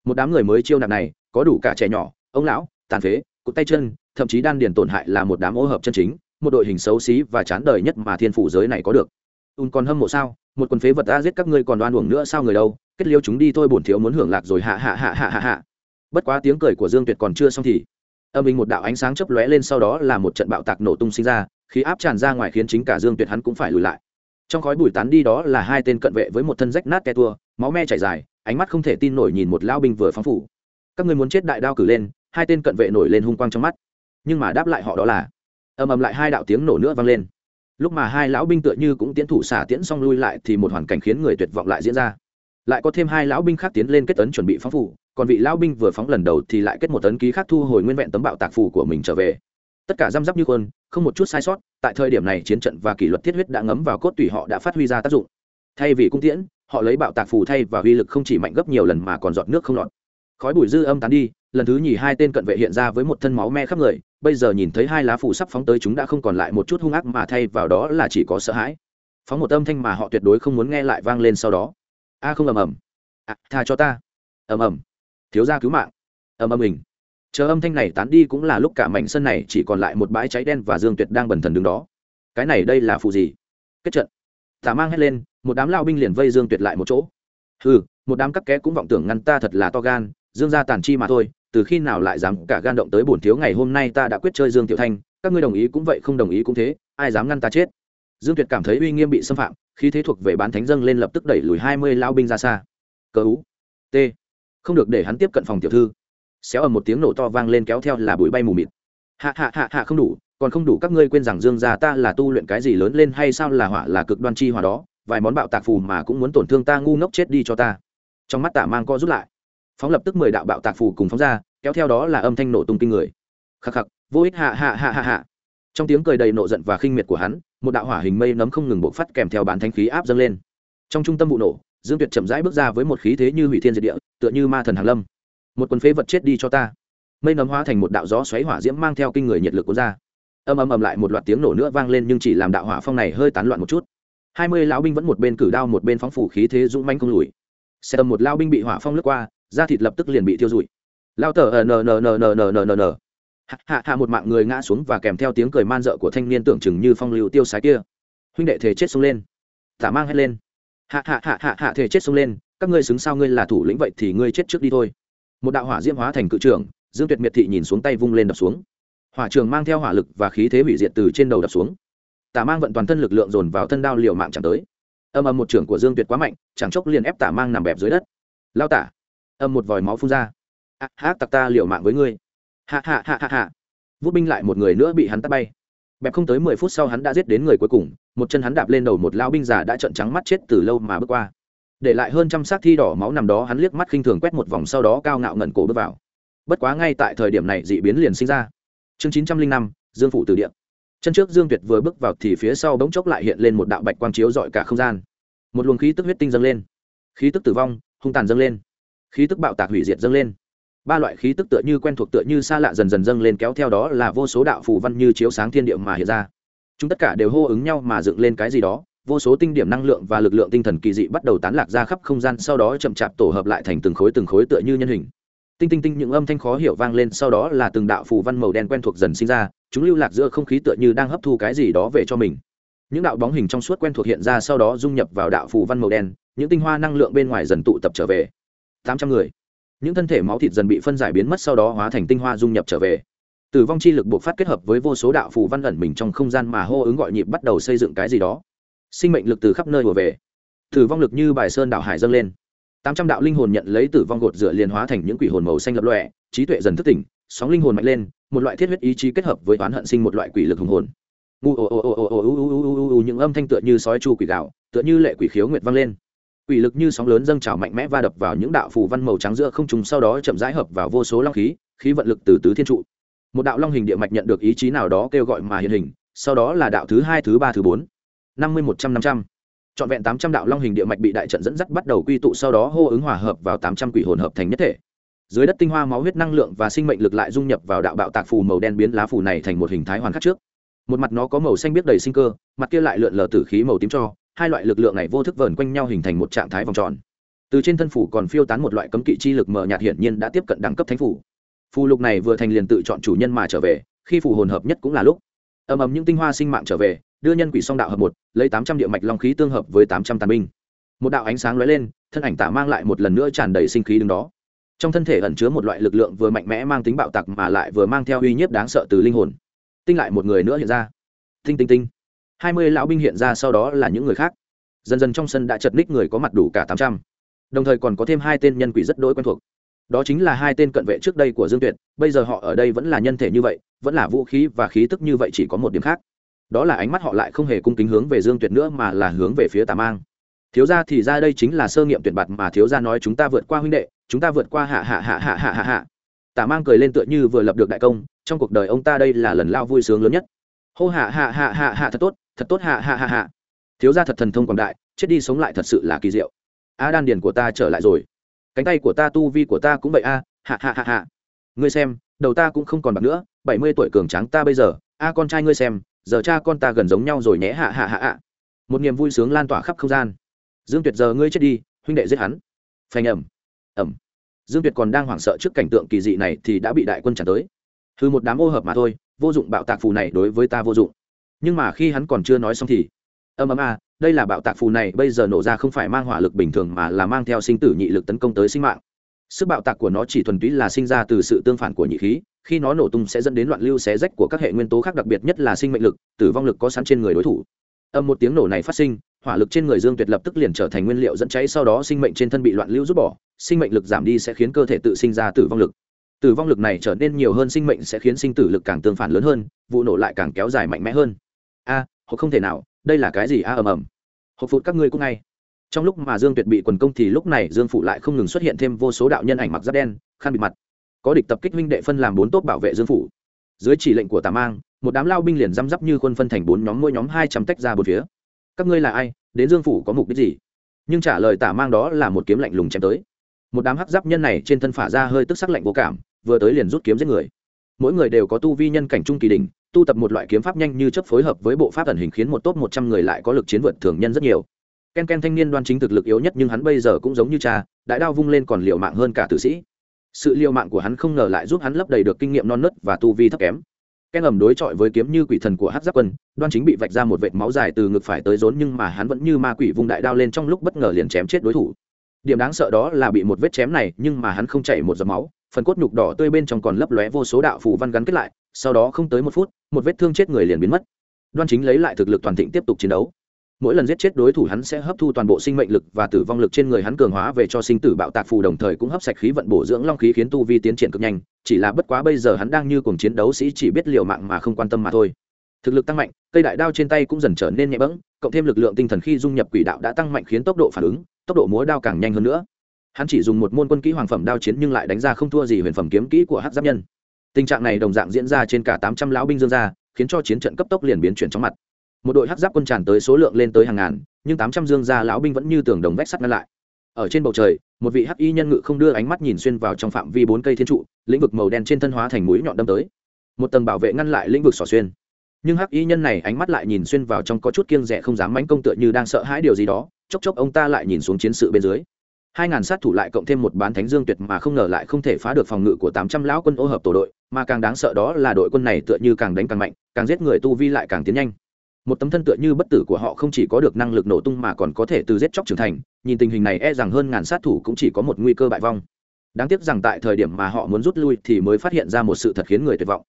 Một đám người mới chiêu nạp này, có đủ cả trẻ nhỏ, ông lão, tàn phế, cụt tay chân, thậm chí đan điền tổn hại là một đám ô hợp chân chính, một đội hình xấu xí và chán đời nhất mà thiên phủ giới này có được. Ùn còn hâm mộ sao? Một quần phế vật ta giết các ngươi còn đoan uổng nữa sao người đâu, kết liêu chúng đi thôi, bổn thiếu muốn hưởng lạc rồi, hạ hạ hạ hạ hạ hạ. Bất quá tiếng cười của dương tuyệt còn chưa xong thì, âm bình một đạo ánh sáng chớp lóe lên sau đó là một trận bạo tạc nổ tung sinh ra, khí áp tràn ra ngoài khiến chính cả dương tuyệt hắn cũng phải lùi lại. Trong khói bụi tán đi đó là hai tên cận vệ với một thân rách nát ke tua, máu me chảy dài, ánh mắt không thể tin nổi nhìn một lao binh vừa phóng phủ. Các người muốn chết đại đao cử lên, hai tên cận vệ nổi lên hung quang trong mắt. Nhưng mà đáp lại họ đó là ầm ầm lại hai đạo tiếng nổ nữa vang lên lúc mà hai lão binh tựa như cũng tiến thủ xả tiễn xong lui lại thì một hoàn cảnh khiến người tuyệt vọng lại diễn ra. Lại có thêm hai lão binh khác tiến lên kết tấn chuẩn bị phóng phủ, còn vị lão binh vừa phóng lần đầu thì lại kết một tấn ký khác thu hồi nguyên vẹn tấm bạo tạc phủ của mình trở về. Tất cả răm rắp như quân, không một chút sai sót, tại thời điểm này chiến trận và kỷ luật thiết huyết đã ngấm vào cốt tủy họ đã phát huy ra tác dụng. Thay vì cung tiễn, họ lấy bạo tạc phù thay và uy lực không chỉ mạnh gấp nhiều lần mà còn giọt nước không lọt. Khói bụi dư âm tán đi, lần thứ nhì hai tên cận vệ hiện ra với một thân máu me khắp người bây giờ nhìn thấy hai lá phủ sắp phóng tới chúng đã không còn lại một chút hung ác mà thay vào đó là chỉ có sợ hãi. Phóng một âm thanh mà họ tuyệt đối không muốn nghe lại vang lên sau đó. A không ầm ầm. À, tha cho ta. Ầm ầm. Thiếu gia cứu mạng. Ầm ầm mình. Chờ âm thanh này tán đi cũng là lúc cả mảnh sân này chỉ còn lại một bãi cháy đen và dương tuyệt đang bần thần đứng đó. Cái này đây là phụ gì? Kết trận. Tả mang hét lên một đám lao binh liền vây dương tuyệt lại một chỗ. Ừ một đám các ké cũng vọng tưởng ngăn ta thật là to gan dương gia tàn chi mà thôi từ khi nào lại dám cả gan động tới bổn thiếu ngày hôm nay ta đã quyết chơi dương tiểu thanh, các ngươi đồng ý cũng vậy, không đồng ý cũng thế, ai dám ngăn ta chết? Dương tuyệt cảm thấy uy nghiêm bị xâm phạm khi thế thuộc về bán thánh dâng lên lập tức đẩy lùi hai mươi lao binh ra xa. Cờ ú t không được để hắn tiếp cận phòng tiểu thư. Xéo ở một tiếng nổ to vang lên kéo theo là bụi bay mù mịt. Hạ hạ hạ hạ, không đủ, còn không đủ các ngươi quên rằng dương gia ta là tu luyện cái gì lớn lên hay sao là hỏa, là cực đoan chi hỏa đó, vài món bạo tạc phù mà cũng muốn tổn thương ta, ngu ngốc chết đi cho ta. Trong mắt tả mang co rút lại phóng lập tức mười đạo bạo tạc phù cùng phóng ra, kéo theo đó là âm thanh nổ tung kinh người. Khắc khắc, vô ích, hạ hạ hạ hạ hạ. Trong tiếng cười đầy nộ giận và khinh miệt của hắn, một đạo hỏa hình mây nấm không ngừng bộc phát kèm theo bản thanh khí áp dâng lên. Trong trung tâm vụ nổ, dương tuyệt chậm rãi bước ra với một khí thế như hủy thiên diệt địa, tựa như ma thần hàn lâm. Một quần phế vật chết đi cho ta. Mây nấm hóa thành một đạo gió xoáy hỏa diễm mang theo kinh người nhiệt lực cuốn ra. Âm âm ầm lại một loạt tiếng nổ nữa vang lên nhưng chỉ làm đạo hỏa phong này hơi tán loạn một chút. Hai mươi lão binh vẫn một bên cử đao một bên phóng phủ khí thế dũng manh không lùi. Xe tầm một lao binh bị hỏa phong lướt qua da thịt lập tức liền bị thiêu rụi. Lao tở n n n n n n n hạ hạ một mạng người ngã xuống và kèm theo tiếng cười man dợ của thanh niên tưởng chừng như phong lưu tiêu sái kia. Huynh đệ thể chết xông lên. Tả mang hét lên. Hạ hạ hạ hạ hạ thể chết xông lên. Các ngươi xứng sao ngươi là thủ lĩnh vậy thì ngươi chết trước đi thôi. Một đạo hỏa diễm hóa thành cự trưởng, dương tuyệt miệt thị nhìn xuống tay vung lên đập xuống. Hỏa trường mang theo hỏa lực và khí thế hủy diệt từ trên đầu đập xuống. Tả mang vận toàn thân lực lượng dồn vào thân đao liều mạng chẳng tới. Âm âm một trưởng của dương tuyệt quá mạnh, chẳng chốc liền ép tả mang nằm bẹp dưới đất. Lao tả âm một vòi máu phun ra. À, hát tặc ta liều mạng với ngươi. Hạ hạ hạ hạ hạ vút binh lại một người nữa bị hắn tắt bay. Bẹp không tới mười phút sau hắn đã giết đến người cuối cùng một chân hắn đạp lên đầu một lao binh già đã trợn trắng mắt chết từ lâu mà bước qua. Để lại hơn trăm xác thi đỏ máu nằm đó hắn liếc mắt khinh thường quét một vòng sau đó cao ngạo ngẩn cổ bước vào. Bất quá ngay tại thời điểm này dị biến liền sinh ra. Chương chín trăm linh năm dương phủ từ điện chân trước dương tuyệt vừa bước vào thì phía sau bỗng chốc lại hiện lên một đạo bạch quang chiếu dọi cả không gian. Một luồng khí tức huyết tinh dâng lên. Khí tức tử vong hung tàn dâng lên khí tức bạo tạc hủy diệt dâng lên. Ba loại khí tức tựa như quen thuộc tựa như xa lạ dần dần dâng lên kéo theo đó là vô số đạo phù văn như chiếu sáng thiên địa mà hiện ra. Chúng tất cả đều hô ứng nhau mà dựng lên cái gì đó, vô số tinh điểm năng lượng và lực lượng tinh thần kỳ dị bắt đầu tán lạc ra khắp không gian, sau đó chậm chạp tổ hợp lại thành từng khối từng khối tựa như nhân hình. Tinh tinh tinh những âm thanh khó hiểu vang lên, sau đó là từng đạo phù văn màu đen quen thuộc dần sinh ra, chúng lưu lạc giữa không khí tựa như đang hấp thu cái gì đó về cho mình. Những đạo bóng hình trong suốt quen thuộc hiện ra, sau đó dung nhập vào đạo phù văn màu đen, những tinh hoa năng lượng bên ngoài dần tụ tập trở về tám trăm người những thân thể máu thịt dần bị phân giải biến mất sau đó hóa thành tinh hoa dung nhập trở về tử vong chi lực buộc phát kết hợp với vô số đạo phù văn ẩn mình trong không gian mà hô ứng gọi nhịp bắt đầu xây dựng cái gì đó sinh mệnh lực từ khắp nơi đùa về tử vong lực như bài sơn đạo hải dâng lên tám trăm đạo linh hồn nhận lấy tử vong gột rửa liền hóa thành những quỷ hồn màu xanh lập lọe trí tuệ dần thức tỉnh sóng linh hồn mạnh lên một loại thiết huyết ý chí kết hợp với oán hận sinh một loại quỷ lực hùng hồn ngu ồ ồ ồ ồ ồ ồ ồ ồ những âm thanh tựa như sói chu quỷ gạo tựa như lệ quỷ khiếu nguyệt vang lên quỷ lực như sóng lớn dâng trào mạnh mẽ va đập vào những đạo phù văn màu trắng giữa không trùng sau đó chậm rãi hợp vào vô số long khí khí vận lực từ tứ thiên trụ. Một đạo long hình địa mạch nhận được ý chí nào đó kêu gọi mà hiện hình, sau đó là đạo thứ hai, thứ ba, thứ bốn. Năm mươi một trăm năm trăm. Trọn vẹn tám trăm đạo long hình địa mạch bị đại trận dẫn dắt bắt đầu quy tụ, sau đó hô ứng hòa hợp vào tám trăm quỷ hồn hợp thành nhất thể. Dưới đất tinh hoa máu huyết năng lượng và sinh mệnh lực lại dung nhập vào đạo bạo tạc phù màu đen biến lá phù này thành một hình thái hoàn khắc trước. Một mặt nó có màu xanh biết đầy sinh cơ, mặt kia lại lượn lờ tử khí màu tím cho hai loại lực lượng này vô thức vờn quanh nhau hình thành một trạng thái vòng tròn. Từ trên thân phủ còn phiêu tán một loại cấm kỵ chi lực mờ nhạt hiển nhiên đã tiếp cận đẳng cấp thánh phủ. Phù lục này vừa thành liền tự chọn chủ nhân mà trở về, khi phù hồn hợp nhất cũng là lúc. Ầm ầm những tinh hoa sinh mạng trở về, đưa nhân quỷ song đạo hợp một, lấy tám trăm địa mạch long khí tương hợp với tám trăm tàn binh. Một đạo ánh sáng lóe lên, thân ảnh tả mang lại một lần nữa tràn đầy sinh khí đứng đó. Trong thân thể ẩn chứa một loại lực lượng vừa mạnh mẽ mang tính bạo tặc mà lại vừa mang theo uy nhiếp đáng sợ từ linh hồn. Tinh lại một người nữa hiện ra. Tinh tinh tinh hai mươi lão binh hiện ra sau đó là những người khác. Dần dần trong sân đã chật ních người có mặt đủ cả tám trăm. Đồng thời còn có thêm hai tên nhân quỷ rất đỗi quen thuộc. Đó chính là hai tên cận vệ trước đây của dương tuyệt, bây giờ họ ở đây vẫn là nhân thể như vậy, vẫn là vũ khí và khí tức như vậy chỉ có một điểm khác. Đó là ánh mắt họ lại không hề cung kính hướng về dương tuyệt nữa mà là hướng về phía tà mang. Thiếu gia thì ra đây chính là sơ nghiệm tuyệt bạt mà thiếu gia nói chúng ta vượt qua huynh đệ, chúng ta vượt qua hạ hạ hạ hạ hạ hạ hạ. Tà mang cười lên tựa như vừa lập được đại công, trong cuộc đời ông ta đây là lần lao vui sướng lớn nhất. Hô hạ hạ hạ hạ hạ thật tốt thật tốt hạ hạ hạ hạ thiếu gia thật thần thông quảng đại, chết đi sống lại thật sự là kỳ diệu. A, đan điền của ta trở lại rồi. Cánh tay của ta, tu vi của ta cũng vậy, a. Hạ hạ hạ hạ ngươi xem, đầu ta cũng không còn bạc nữa, bảy mươi tuổi cường tráng ta bây giờ. A, con trai ngươi xem, giờ cha con ta gần giống nhau rồi nhé hạ hạ hạ hạ một niềm vui sướng lan tỏa khắp không gian. Dương tuyệt giờ ngươi chết đi, huynh đệ giết hắn. Phanh ẩm ẩm dương tuyệt còn đang hoảng sợ trước cảnh tượng kỳ dị này thì đã bị đại quân trả tới. Thư một đám ô hợp mà thôi, vô dụng bạo tạc phù này đối với ta vô dụng nhưng mà khi hắn còn chưa nói xong thì, ầm ầm a, đây là bạo tạc phù này, bây giờ nổ ra không phải mang hỏa lực bình thường mà là mang theo sinh tử nhị lực tấn công tới sinh mạng. Sức bạo tạc của nó chỉ thuần túy là sinh ra từ sự tương phản của nhị khí, khi nó nổ tung sẽ dẫn đến loạn lưu xé rách của các hệ nguyên tố khác đặc biệt nhất là sinh mệnh lực, tử vong lực có sẵn trên người đối thủ. Âm một tiếng nổ này phát sinh, hỏa lực trên người dương tuyệt lập tức liền trở thành nguyên liệu dẫn cháy, sau đó sinh mệnh trên thân bị loạn lưu rút bỏ, sinh mệnh lực giảm đi sẽ khiến cơ thể tự sinh ra tử vong lực. Tử vong lực này trở nên nhiều hơn, sinh mệnh sẽ khiến sinh tử lực càng tương phản lớn hơn, vụ nổ lại càng kéo dài mạnh mẽ hơn hoặc không thể nào, đây là cái gì a, ầm ầm. Hộp phụt các ngươi cũng ngay. Trong lúc mà dương tuyệt bị quần công thì lúc này dương phụ lại không ngừng xuất hiện thêm vô số đạo nhân ảnh mặc giáp đen, khăn bịt mặt. Có địch tập kích minh đệ phân làm bốn tốt bảo vệ dương phủ dưới chỉ lệnh của tà mang, một đám lao binh liền răm rắp như quân phân thành bốn nhóm, mỗi nhóm hai trăm tách ra bốn phía. Các ngươi là ai? Đến dương phủ có mục đích gì? Nhưng trả lời Tả mang đó là một kiếm lạnh lùng chém tới. Một đám hắc giáp nhân này trên thân phả ra hơi tức sắc lạnh vô cảm, vừa tới liền rút kiếm giết người. Mỗi người đều có tu vi nhân cảnh trung kỳ đỉnh tu tập một loại kiếm pháp nhanh như chấp phối hợp với bộ pháp ẩn hình khiến một tốt một trăm người lại có lực chiến vượt thường nhân rất nhiều. Ken ken thanh niên đoan chính thực lực yếu nhất nhưng hắn bây giờ cũng giống như cha, đại đao vung lên còn liều mạng hơn cả tử sĩ. Sự liều mạng của hắn không ngờ lại giúp hắn lấp đầy được kinh nghiệm non nớt và tu vi thấp kém. Ken ẩm đối chọi với kiếm như quỷ thần của hát giáp quân, đoan chính bị vạch ra một vệt máu dài từ ngực phải tới rốn nhưng mà hắn vẫn như ma quỷ vung đại đao lên trong lúc bất ngờ liền chém chết đối thủ. Điểm đáng sợ đó là bị một vết chém này nhưng mà hắn không chảy một giọt máu, phần cốt nhục đỏ tươi bên trong còn lấp lóe vô số đạo phù văn gắn kết lại sau đó không tới một phút, một vết thương chết người liền biến mất. Đoan chính lấy lại thực lực toàn thịnh tiếp tục chiến đấu. Mỗi lần giết chết đối thủ hắn sẽ hấp thu toàn bộ sinh mệnh lực và tử vong lực trên người hắn cường hóa về cho sinh tử bạo tạc phù đồng thời cũng hấp sạch khí vận bổ dưỡng long khí khiến tu vi tiến triển cực nhanh, chỉ là bất quá bây giờ hắn đang như cùng chiến đấu sĩ chỉ biết liều mạng mà không quan tâm mà thôi. Thực lực tăng mạnh, cây đại đao trên tay cũng dần trở nên nhẹ bẫng, cộng thêm lực lượng tinh thần khi dung nhập quỷ đạo đã tăng mạnh khiến tốc độ phản ứng, tốc độ múa đao càng nhanh hơn nữa. Hắn chỉ dùng một môn quân kỹ hoàng phẩm đao chiến nhưng lại đánh ra không thua gì huyền phẩm kiếm kỹ của hát giáp nhân tình trạng này đồng dạng diễn ra trên cả tám trăm lão binh dương gia, khiến cho chiến trận cấp tốc liền biến chuyển chóng mặt. Một đội hắc giáp quân tràn tới số lượng lên tới hàng ngàn, nhưng tám trăm dương gia lão binh vẫn như tường đồng vách sắt ngăn lại. Ở trên bầu trời, một vị hắc y nhân ngự không đưa ánh mắt nhìn xuyên vào trong phạm vi bốn cây thiên trụ, lĩnh vực màu đen trên thân hóa thành mũi nhọn đâm tới. Một tầng bảo vệ ngăn lại lĩnh vực xỏ xuyên. Nhưng hắc y nhân này ánh mắt lại nhìn xuyên vào trong có chút kiêng rẻ không dám mánh công tựa như đang sợ hãi điều gì đó, chốc chốc ông ta lại nhìn xuống chiến sự bên dưới hai ngàn sát thủ lại cộng thêm một bán thánh dương tuyệt mà không ngờ lại không thể phá được phòng ngự của tám trăm lão quân ô hợp tổ đội, mà càng đáng sợ đó là đội quân này tựa như càng đánh càng mạnh, càng giết người tu vi lại càng tiến nhanh. Một tấm thân tựa như bất tử của họ không chỉ có được năng lực nổ tung mà còn có thể từ giết chóc trưởng thành, nhìn tình hình này e rằng hơn ngàn sát thủ cũng chỉ có một nguy cơ bại vong. Đáng tiếc rằng tại thời điểm mà họ muốn rút lui thì mới phát hiện ra một sự thật khiến người tuyệt vọng.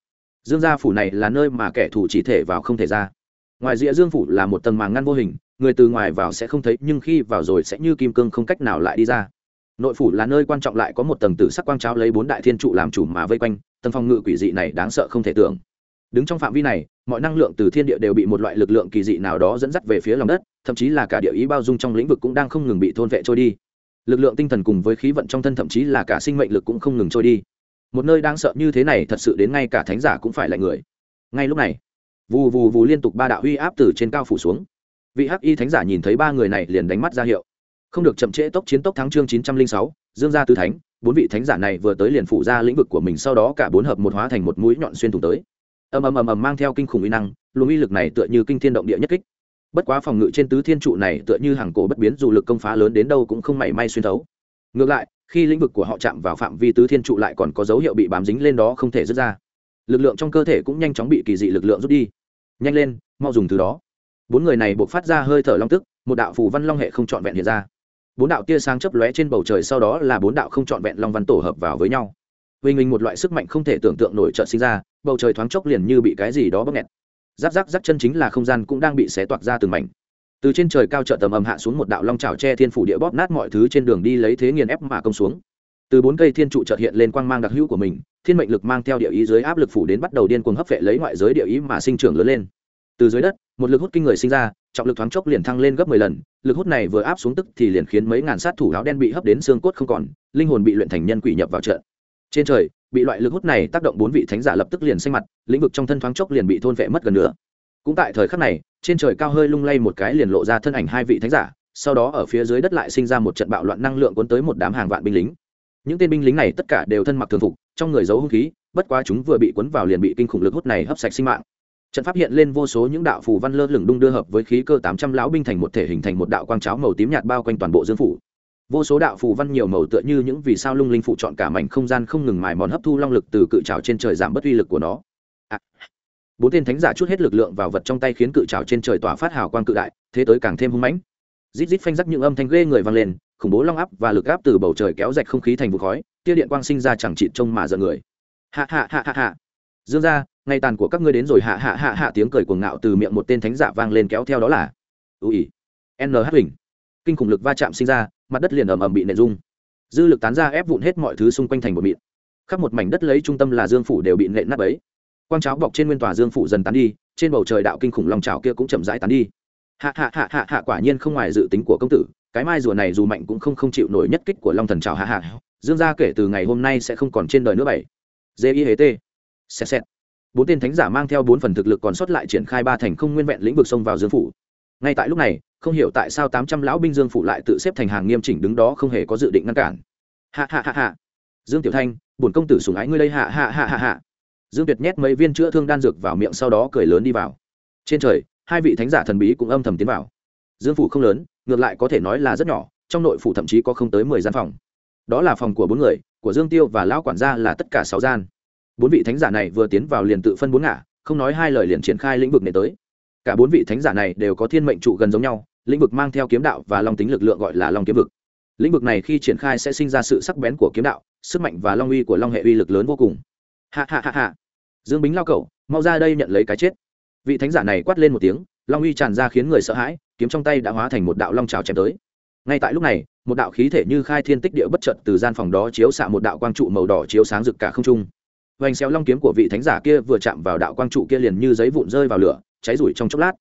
Dương gia phủ này là nơi mà kẻ thù chỉ thể vào không thể ra ngoài rìa dương phủ là một tầng màng ngăn vô hình, người từ ngoài vào sẽ không thấy, nhưng khi vào rồi sẽ như kim cương không cách nào lại đi ra. Nội phủ là nơi quan trọng lại có một tầng tử sắc quang trao lấy bốn đại thiên trụ làm chủ mà vây quanh, tầng phòng ngự quỷ dị này đáng sợ không thể tưởng. Đứng trong phạm vi này, mọi năng lượng từ thiên địa đều bị một loại lực lượng kỳ dị nào đó dẫn dắt về phía lòng đất, thậm chí là cả địa ý bao dung trong lĩnh vực cũng đang không ngừng bị thôn vệ trôi đi. Lực lượng tinh thần cùng với khí vận trong thân thậm chí là cả sinh mệnh lực cũng không ngừng trôi đi. Một nơi đang sợ như thế này thật sự đến ngay cả thánh giả cũng phải là người. Ngay lúc này vù vù vù liên tục ba đạo uy áp từ trên cao phủ xuống. Vị hắc y thánh giả nhìn thấy ba người này liền đánh mắt ra hiệu. Không được chậm trễ tốc chiến tốc thắng chương chín trăm linh sáu, dương gia tứ thánh, bốn vị thánh giả này vừa tới liền phụ ra lĩnh vực của mình, sau đó cả bốn hợp một hóa thành một mũi nhọn xuyên thủng tới. Ầm ầm ầm ầm mang theo kinh khủng uy năng, luồng uy lực này tựa như kinh thiên động địa nhất kích. Bất quá phòng ngự trên tứ thiên trụ này tựa như hàng cổ bất biến, dù lực công phá lớn đến đâu cũng không mảy may xuyên thấu. Ngược lại, khi lĩnh vực của họ chạm vào phạm vi tứ thiên trụ lại còn có dấu hiệu bị bám dính lên đó không thể dứt ra lực lượng trong cơ thể cũng nhanh chóng bị kỳ dị lực lượng rút đi. Nhanh lên, mau dùng từ đó. Bốn người này buộc phát ra hơi thở long tức, một đạo phù văn long hệ không trọn vẹn hiện ra. Bốn đạo tia sáng chấp lóe trên bầu trời sau đó là bốn đạo không trọn vẹn long văn tổ hợp vào với nhau. Vì minh một loại sức mạnh không thể tưởng tượng nổi trợn sinh ra, bầu trời thoáng chốc liền như bị cái gì đó bóp nghẹt. Giáp giáp giáp chân chính là không gian cũng đang bị xé toạc ra từng mảnh. Từ trên trời cao trợ tầm ầm hạ xuống một đạo long trào che thiên phủ địa bóp nát mọi thứ trên đường đi lấy thế nghiền ép mà công xuống từ bốn cây thiên trụ trợt hiện lên quang mang đặc hữu của mình, thiên mệnh lực mang theo địa ý dưới áp lực phủ đến bắt đầu điên cuồng hấp vệ lấy ngoại giới địa ý mà sinh trưởng lớn lên. Từ dưới đất, một lực hút kinh người sinh ra, trọng lực thoáng chốc liền thăng lên gấp mười lần, lực hút này vừa áp xuống tức thì liền khiến mấy ngàn sát thủ áo đen bị hấp đến xương cốt không còn, linh hồn bị luyện thành nhân quỷ nhập vào trận. Trên trời, bị loại lực hút này tác động bốn vị thánh giả lập tức liền xanh mặt, lĩnh vực trong thân thoáng chốc liền bị thôn vệ mất gần nữa cũng tại thời khắc này, trên trời cao hơi lung lay một cái liền lộ ra thân ảnh hai vị thánh giả, sau đó ở phía dưới đất lại sinh ra một trận bạo loạn năng lượng cuốn tới một đám hàng vạn binh lính những tên binh lính này tất cả đều thân mặc thường phục, trong người giấu hung khí, bất quá chúng vừa bị cuốn vào liền bị kinh khủng lực hút này hấp sạch sinh mạng. Trận pháp hiện lên vô số những đạo phù văn lơ lửng đung đưa hợp với khí cơ tám trăm lão binh thành một thể hình thành một đạo quang cháo màu tím nhạt bao quanh toàn bộ dương phủ. Vô số đạo phù văn nhiều màu tựa như những vì sao lung linh phụ chọn cả mảnh không gian không ngừng mài mòn hấp thu long lực từ cự trào trên trời giảm bất uy lực của nó. À. bốn tên thánh giả chút hết lực lượng vào vật trong tay khiến cự trào trên trời tỏa phát hào quang cự đại, thế tới càng thêm hung mãnh. Rít rít phanh rắc những âm thanh ghê người vang lên khủng bố long áp và lực áp từ bầu trời kéo rạch không khí thành vụ khói, tia điện quang sinh ra chẳng chịt trông mà giận người. Hạ hạ hạ hạ hạ dương ra ngày tàn của các ngươi đến rồi hạ hạ hạ hạ tiếng cười cuồng ngạo từ miệng một tên thánh giả vang lên kéo theo đó là ui nh hình kinh khủng lực va chạm sinh ra, mặt đất liền ầm ầm bị nện rung. Dư lực tán ra ép vụn hết mọi thứ xung quanh thành một mịn. Khắp một mảnh đất lấy trung tâm là dương phủ đều bị nện nát ấy quang cháo bọc trên nguyên tòa dương phủ dần tán đi, trên bầu trời đạo kinh khủng long trào kia cũng chậm rãi tán đi. Hạ hạ hạ hạ hạ quả nhiên không ngoài dự tính của công tử cái mai rùa này dù mạnh cũng không không chịu nổi nhất kích của long thần trào hạ hạ. Dương gia kể từ ngày hôm nay sẽ không còn trên đời nữa bảy. Dê y hế tê. Xẹt xẹt. Bốn tên thánh giả mang theo bốn phần thực lực còn sót lại triển khai ba thành không nguyên vẹn lĩnh vực xông vào dương phủ. Ngay tại lúc này, không hiểu tại sao tám trăm lão binh dương phủ lại tự xếp thành hàng nghiêm chỉnh đứng đó không hề có dự định ngăn cản. Hạ hạ hạ hạ. Dương tiểu thanh, bổn công tử sùng ái ngươi đây, hạ hạ hạ hạ hạ. Dương tuyệt nhét mấy viên chữa thương đan dược vào miệng sau đó cười lớn đi vào. Trên trời, hai vị thánh giả thần bí cũng âm thầm tiến vào. Dương phủ không lớn ngược lại có thể nói là rất nhỏ, trong nội phủ thậm chí có không tới mười gian phòng. Đó là phòng của bốn người, của dương tiêu và lão quản gia là tất cả sáu gian. Bốn vị thánh giả này vừa tiến vào liền tự phân bốn ngả, không nói hai lời liền triển khai lĩnh vực này tới. Cả bốn vị thánh giả này đều có thiên mệnh trụ gần giống nhau, lĩnh vực mang theo kiếm đạo và long tính lực lượng gọi là long kiếm vực. Lĩnh vực này khi triển khai sẽ sinh ra sự sắc bén của kiếm đạo, sức mạnh và long uy của long hệ uy lực lớn vô cùng. Hạ hạ hạ hạ dương bính lao cậu mau ra đây nhận lấy cái chết. Vị thánh giả này quát lên một tiếng, long uy tràn ra khiến người sợ hãi kiếm trong tay đã hóa thành một đạo long trào chém tới. Ngay tại lúc này, một đạo khí thể như khai thiên tích địa bất trợt từ gian phòng đó chiếu xạ một đạo quang trụ màu đỏ chiếu sáng rực cả không trung. Vành xéo long kiếm của vị thánh giả kia vừa chạm vào đạo quang trụ kia liền như giấy vụn rơi vào lửa, cháy rủi trong chốc lát.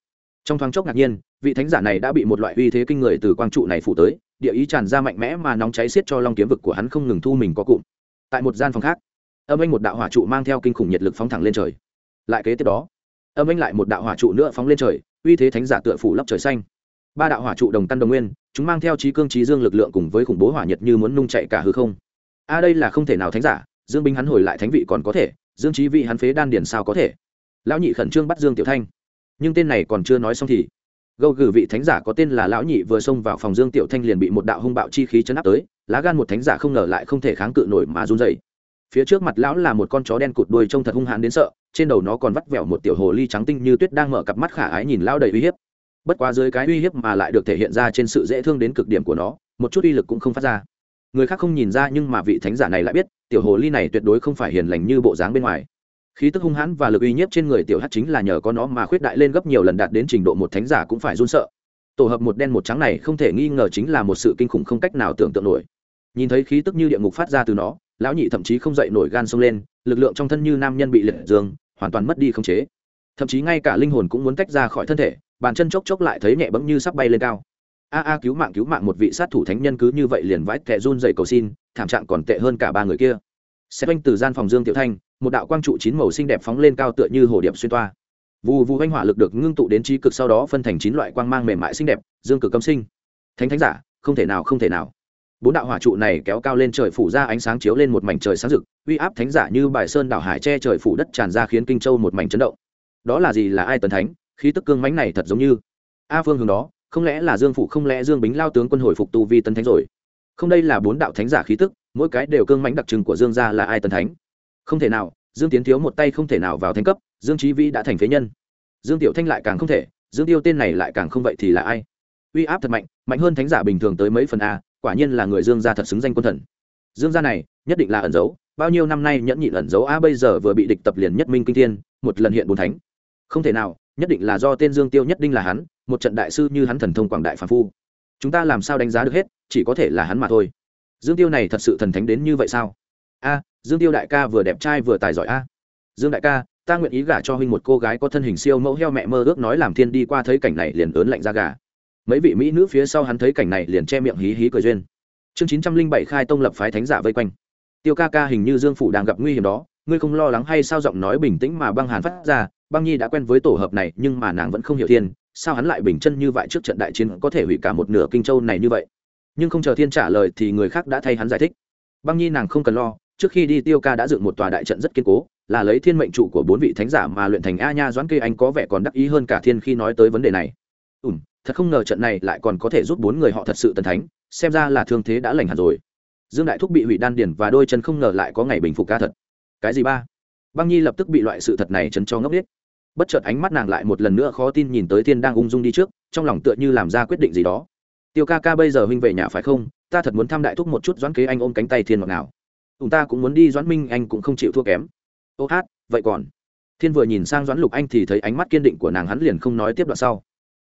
Trong thoáng chốc ngạc nhiên, vị thánh giả này đã bị một loại uy thế kinh người từ quang trụ này phủ tới, địa ý tràn ra mạnh mẽ mà nóng cháy xiết cho long kiếm vực của hắn không ngừng thu mình có cụm. Tại một gian phòng khác, âm anh một đạo hỏa trụ mang theo kinh khủng nhiệt lực phóng thẳng lên trời. Lại kế tiếp đó, âm anh lại một đạo hỏa trụ nữa phóng lên trời uy thế thánh giả tựa phủ lấp trời xanh. Ba đạo hỏa trụ đồng căn đồng nguyên, chúng mang theo trí cương trí dương lực lượng cùng với khủng bố hỏa nhiệt như muốn nung chạy cả hư không. A, đây là không thể nào thánh giả, dương binh hắn hồi lại thánh vị còn có thể, dương trí vị hắn phế đan điển sao có thể. Lão nhị khẩn trương bắt dương tiểu thanh. Nhưng tên này còn chưa nói xong thì, gâu gừ vị thánh giả có tên là lão nhị vừa xông vào phòng dương tiểu thanh liền bị một đạo hung bạo chi khí chấn áp tới, lá gan một thánh giả không ngờ lại không thể kháng cự nổi mà run rẩy phía trước mặt lão là một con chó đen cụt đuôi trông thật hung hãn đến sợ, trên đầu nó còn vắt vẹo một tiểu hồ ly trắng tinh như tuyết đang mở cặp mắt khả ái nhìn lão đầy uy hiếp. Bất quá dưới cái uy hiếp mà lại được thể hiện ra trên sự dễ thương đến cực điểm của nó, một chút uy lực cũng không phát ra. Người khác không nhìn ra nhưng mà vị thánh giả này lại biết, tiểu hồ ly này tuyệt đối không phải hiền lành như bộ dáng bên ngoài. Khí tức hung hãn và lực uy nhiếp trên người tiểu hát chính là nhờ có nó mà khuyết đại lên gấp nhiều lần đạt đến trình độ một thánh giả cũng phải run sợ. Tổ hợp một đen một trắng này không thể nghi ngờ chính là một sự kinh khủng không cách nào tưởng tượng nổi. Nhìn thấy khí tức như địa ngục phát ra từ nó lão nhị thậm chí không dậy nổi gan sông lên, lực lượng trong thân như nam nhân bị liệt dương hoàn toàn mất đi không chế. Thậm chí ngay cả linh hồn cũng muốn tách ra khỏi thân thể, bàn chân chốc chốc lại thấy nhẹ bẫng như sắp bay lên cao. A a cứu mạng cứu mạng một vị sát thủ thánh nhân cứ như vậy liền vãi tệ run dậy cầu xin, thảm trạng còn tệ hơn cả ba người kia. Xét oanh từ gian phòng dương tiểu thanh, một đạo quang trụ chín màu xinh đẹp phóng lên cao tựa như hồ điệp xuyên toa. Vù vù oanh hỏa lực được ngưng tụ đến trí cực sau đó phân thành chín loại quang mang mềm mại xinh đẹp, dương cực cấm sinh. Thánh thánh giả, không thể nào, không thể nào bốn đạo hỏa trụ này kéo cao lên trời phủ ra ánh sáng chiếu lên một mảnh trời sáng rực, uy áp thánh giả như bài sơn đảo hải che trời phủ đất tràn ra khiến kinh châu một mảnh chấn động. Đó là gì là ai tần thánh? Khí tức cương mãnh này thật giống như a phương hướng đó, không lẽ là dương phủ, không lẽ dương bính lao tướng quân hồi phục tu vi tân thánh rồi? Không, đây là bốn đạo thánh giả khí tức, mỗi cái đều cương mãnh đặc trưng của dương gia là ai tần thánh? Không thể nào, dương tiến thiếu một tay không thể nào vào thánh cấp, dương trí vĩ đã thành phế nhân. Dương tiểu thanh lại càng không thể, dương tiêu tên này lại càng không vậy thì là ai? Uy áp thật mạnh mạnh hơn thánh giả bình thường tới mấy phần a quả nhiên là người dương gia thật xứng danh quân thần. Dương gia này, nhất định là ẩn giấu. Bao nhiêu năm nay nhẫn nhịn ẩn giấu, a, bây giờ vừa bị địch tập liền nhất minh kinh thiên, một lần hiện bốn thánh. Không thể nào, nhất định là do tên dương tiêu nhất định là hắn, một trận đại sư như hắn thần thông quảng đại phàm phu. Chúng ta làm sao đánh giá được hết, chỉ có thể là hắn mà thôi. Dương tiêu này thật sự thần thánh đến như vậy sao? A, dương tiêu đại ca vừa đẹp trai vừa tài giỏi a. Dương đại ca, ta nguyện ý gả cho huynh một cô gái có thân hình siêu mẫu heo mẹ mơ ước nói làm thiên đi qua thấy cảnh này liền ớn lạnh ra gà mấy vị mỹ nữ phía sau hắn thấy cảnh này liền che miệng hí hí cười duyên. Chương chín trăm linh bảy khai tông lập phái thánh giả vây quanh. Tiêu ca ca hình như dương phủ đang gặp nguy hiểm đó, ngươi không lo lắng hay sao giọng nói bình tĩnh mà băng hàn phát ra, băng nhi đã quen với tổ hợp này nhưng mà nàng vẫn không hiểu thiên, sao hắn lại bình chân như vậy trước trận đại chiến có thể hủy cả một nửa kinh châu này như vậy? Nhưng không chờ thiên trả lời thì người khác đã thay hắn giải thích. Băng nhi nàng không cần lo, trước khi đi tiêu ca đã dựng một tòa đại trận rất kiên cố, là lấy thiên mệnh trụ của bốn vị thánh giả mà luyện thành a nha doãn kê anh có vẻ còn đắc ý hơn cả thiên khi nói tới vấn đề này. Ùm thật không ngờ trận này lại còn có thể giúp bốn người họ thật sự tần thánh, xem ra là thương thế đã lành hẳn rồi. Dương đại thúc bị hủy đan điển và đôi chân không ngờ lại có ngày bình phục ca thật. Cái gì ba? Băng nhi lập tức bị loại sự thật này chấn cho ngốc biết bất chợt ánh mắt nàng lại một lần nữa khó tin nhìn tới thiên đang ung dung đi trước, trong lòng tựa như làm ra quyết định gì đó. Tiêu ca ca bây giờ huynh về nhà phải không? Ta thật muốn thăm đại thúc một chút doãn kế anh ôm cánh tay thiên ngọt nào. Chúng ta cũng muốn đi, doãn minh anh cũng không chịu thua kém. Ô hát, vậy còn? Thiên vừa nhìn sang doãn lục anh thì thấy ánh mắt kiên định của nàng hắn liền không nói tiếp đoạn sau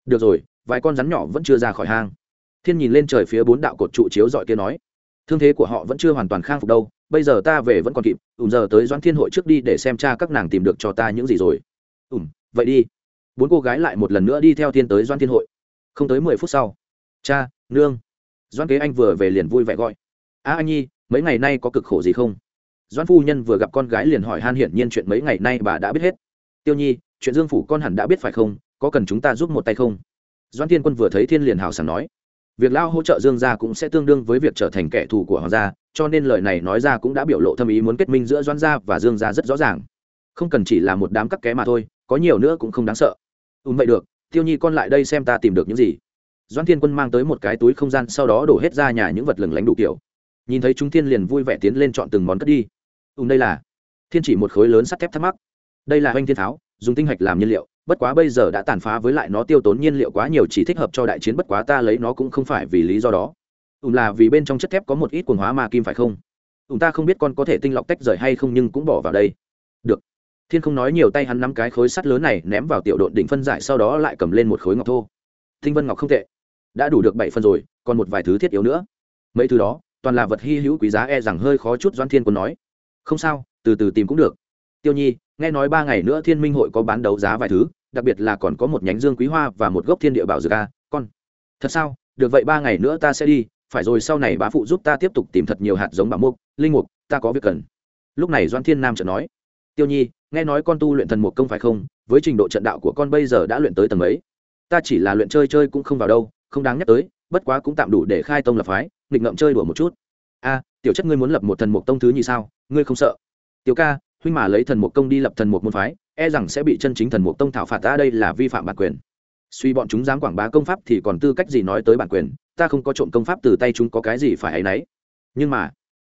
được rồi, vài con rắn nhỏ vẫn chưa ra khỏi hang. Thiên nhìn lên trời phía bốn đạo cột trụ chiếu dọi kia nói, thương thế của họ vẫn chưa hoàn toàn khang phục đâu, bây giờ ta về vẫn còn kịp, ùm giờ tới doãn thiên hội trước đi để xem cha các nàng tìm được cho ta những gì rồi. Ùm vậy đi. Bốn cô gái lại một lần nữa đi theo thiên tới doãn thiên hội. Không tới mười phút sau, cha, nương. Doãn kế anh vừa về liền vui vẻ gọi, a anh nhi, mấy ngày nay có cực khổ gì không? Doãn phu nhân vừa gặp con gái liền hỏi han hiển nhiên chuyện mấy ngày nay bà đã biết hết. Tiêu nhi, chuyện dương phủ con hẳn đã biết phải không? Có cần chúng ta giúp một tay không? Doãn thiên quân vừa thấy thiên liền hào sảng nói, việc lao hỗ trợ dương gia cũng sẽ tương đương với việc trở thành kẻ thù của hoàng gia, cho nên lời này nói ra cũng đã biểu lộ thâm ý muốn kết minh giữa doãn gia và dương gia rất rõ ràng. Không cần chỉ là một đám cắt ké mà thôi, có nhiều nữa cũng không đáng sợ. Ừ vậy được, tiêu nhi con lại đây xem ta tìm được những gì. Doãn thiên quân mang tới một cái túi không gian, sau đó đổ hết ra nhà những vật lừng lánh đủ kiểu. Nhìn thấy chúng thiên liền vui vẻ tiến lên chọn từng món cất đi. Ừ đây là thiên chỉ một khối lớn sắt thép thắc mắc. Đây là oanh thiên tháo, dùng tinh hạch làm nhiên liệu bất quá bây giờ đã tàn phá với lại nó tiêu tốn nhiên liệu quá nhiều chỉ thích hợp cho đại chiến, bất quá ta lấy nó cũng không phải vì lý do đó. Ùm là vì bên trong chất thép có một ít quần hóa ma kim phải không? Ùm ta không biết con có thể tinh lọc tách rời hay không nhưng cũng bỏ vào đây. Được. Thiên không nói nhiều tay hắn nắm cái khối sắt lớn này, ném vào tiểu đội đỉnh phân giải, sau đó lại cầm lên một khối ngọc thô. Thinh vân ngọc không tệ. Đã đủ được bảy phân rồi, còn một vài thứ thiết yếu nữa. Mấy thứ đó, toàn là vật hy hữu quý giá e rằng hơi khó chút doan thiên còn nói. Không sao, từ từ tìm cũng được. Tiêu nhi, nghe nói ba ngày nữa thiên minh hội có bán đấu giá vài thứ đặc biệt là còn có một nhánh dương quý hoa và một gốc thiên địa bảo dược a, con. Thật sao? Được vậy ba ngày nữa ta sẽ đi, phải rồi sau này bá phụ giúp ta tiếp tục tìm thật nhiều hạt giống bảo mục, linh mục, ta có việc cần. Lúc này doan thiên nam chợt nói, tiêu nhi, nghe nói con tu luyện thần mục công phải không? Với trình độ trận đạo của con bây giờ đã luyện tới tầng ấy ta chỉ là luyện chơi chơi cũng không vào đâu, không đáng nhắc tới, bất quá cũng tạm đủ để khai tông lập phái, nghịch ngậm chơi đùa một chút. A, tiểu chất ngươi muốn lập một thần mục tông thứ như sao? Ngươi không sợ? Tiểu ca huynh mà lấy thần mục công đi lập thần mục môn phái e rằng sẽ bị chân chính thần mục tông thảo phạt, ta đây là vi phạm bản quyền. Suy bọn chúng dám quảng bá công pháp thì còn tư cách gì nói tới bản quyền, ta không có trộm công pháp từ tay chúng có cái gì phải ấy nấy. Nhưng mà,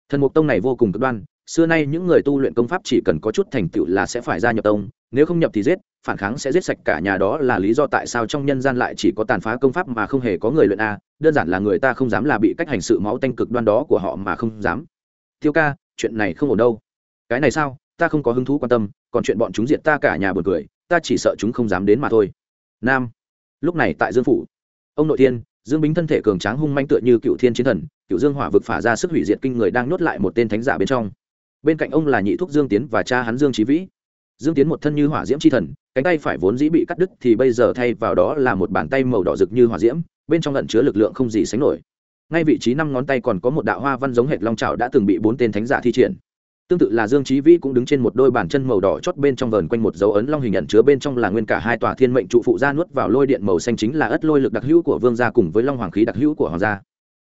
thần mục tông này vô cùng cực đoan, xưa nay những người tu luyện công pháp chỉ cần có chút thành tựu là sẽ phải ra nhập tông, nếu không nhập thì giết, phản kháng sẽ giết sạch cả nhà đó là lý do tại sao trong nhân gian lại chỉ có tàn phá công pháp mà không hề có người luyện a, đơn giản là người ta không dám là bị cách hành sự máu tanh cực đoan đó của họ mà không dám. Tiêu ca, chuyện này không ổn đâu. Cái này sao? Ta không có hứng thú quan tâm, còn chuyện bọn chúng diệt ta cả nhà buồn cười, ta chỉ sợ chúng không dám đến mà thôi. Nam. Lúc này tại dương phủ, ông nội thiên, dương bính thân thể cường tráng hung manh tựa như cựu thiên chiến thần, cựu dương hỏa vực phả ra sức hủy diệt kinh người đang nhốt lại một tên thánh giả bên trong. Bên cạnh ông là nhị thúc dương tiến và cha hắn dương trí vĩ. Dương tiến một thân như hỏa diễm c h i thần, cánh tay phải vốn dĩ bị cắt đứt thì bây giờ thay vào đó là một bàn tay màu đỏ rực như hỏa diễm, bên trong lận chứa lực lượng không gì sánh nổi. Ngay vị trí năm ngón tay còn có một đạo hoa văn giống hệt long trào đã từng bị bốn tên thánh giả thi triển tương tự là dương trí vĩ cũng đứng trên một đôi bàn chân màu đỏ chót bên trong vờn quanh một dấu ấn long hình nhận chứa bên trong là nguyên cả hai tòa thiên mệnh trụ phụ ra nuốt vào lôi điện màu xanh chính là ất lôi lực đặc hữu của vương gia cùng với long hoàng khí đặc hữu của hoàng gia.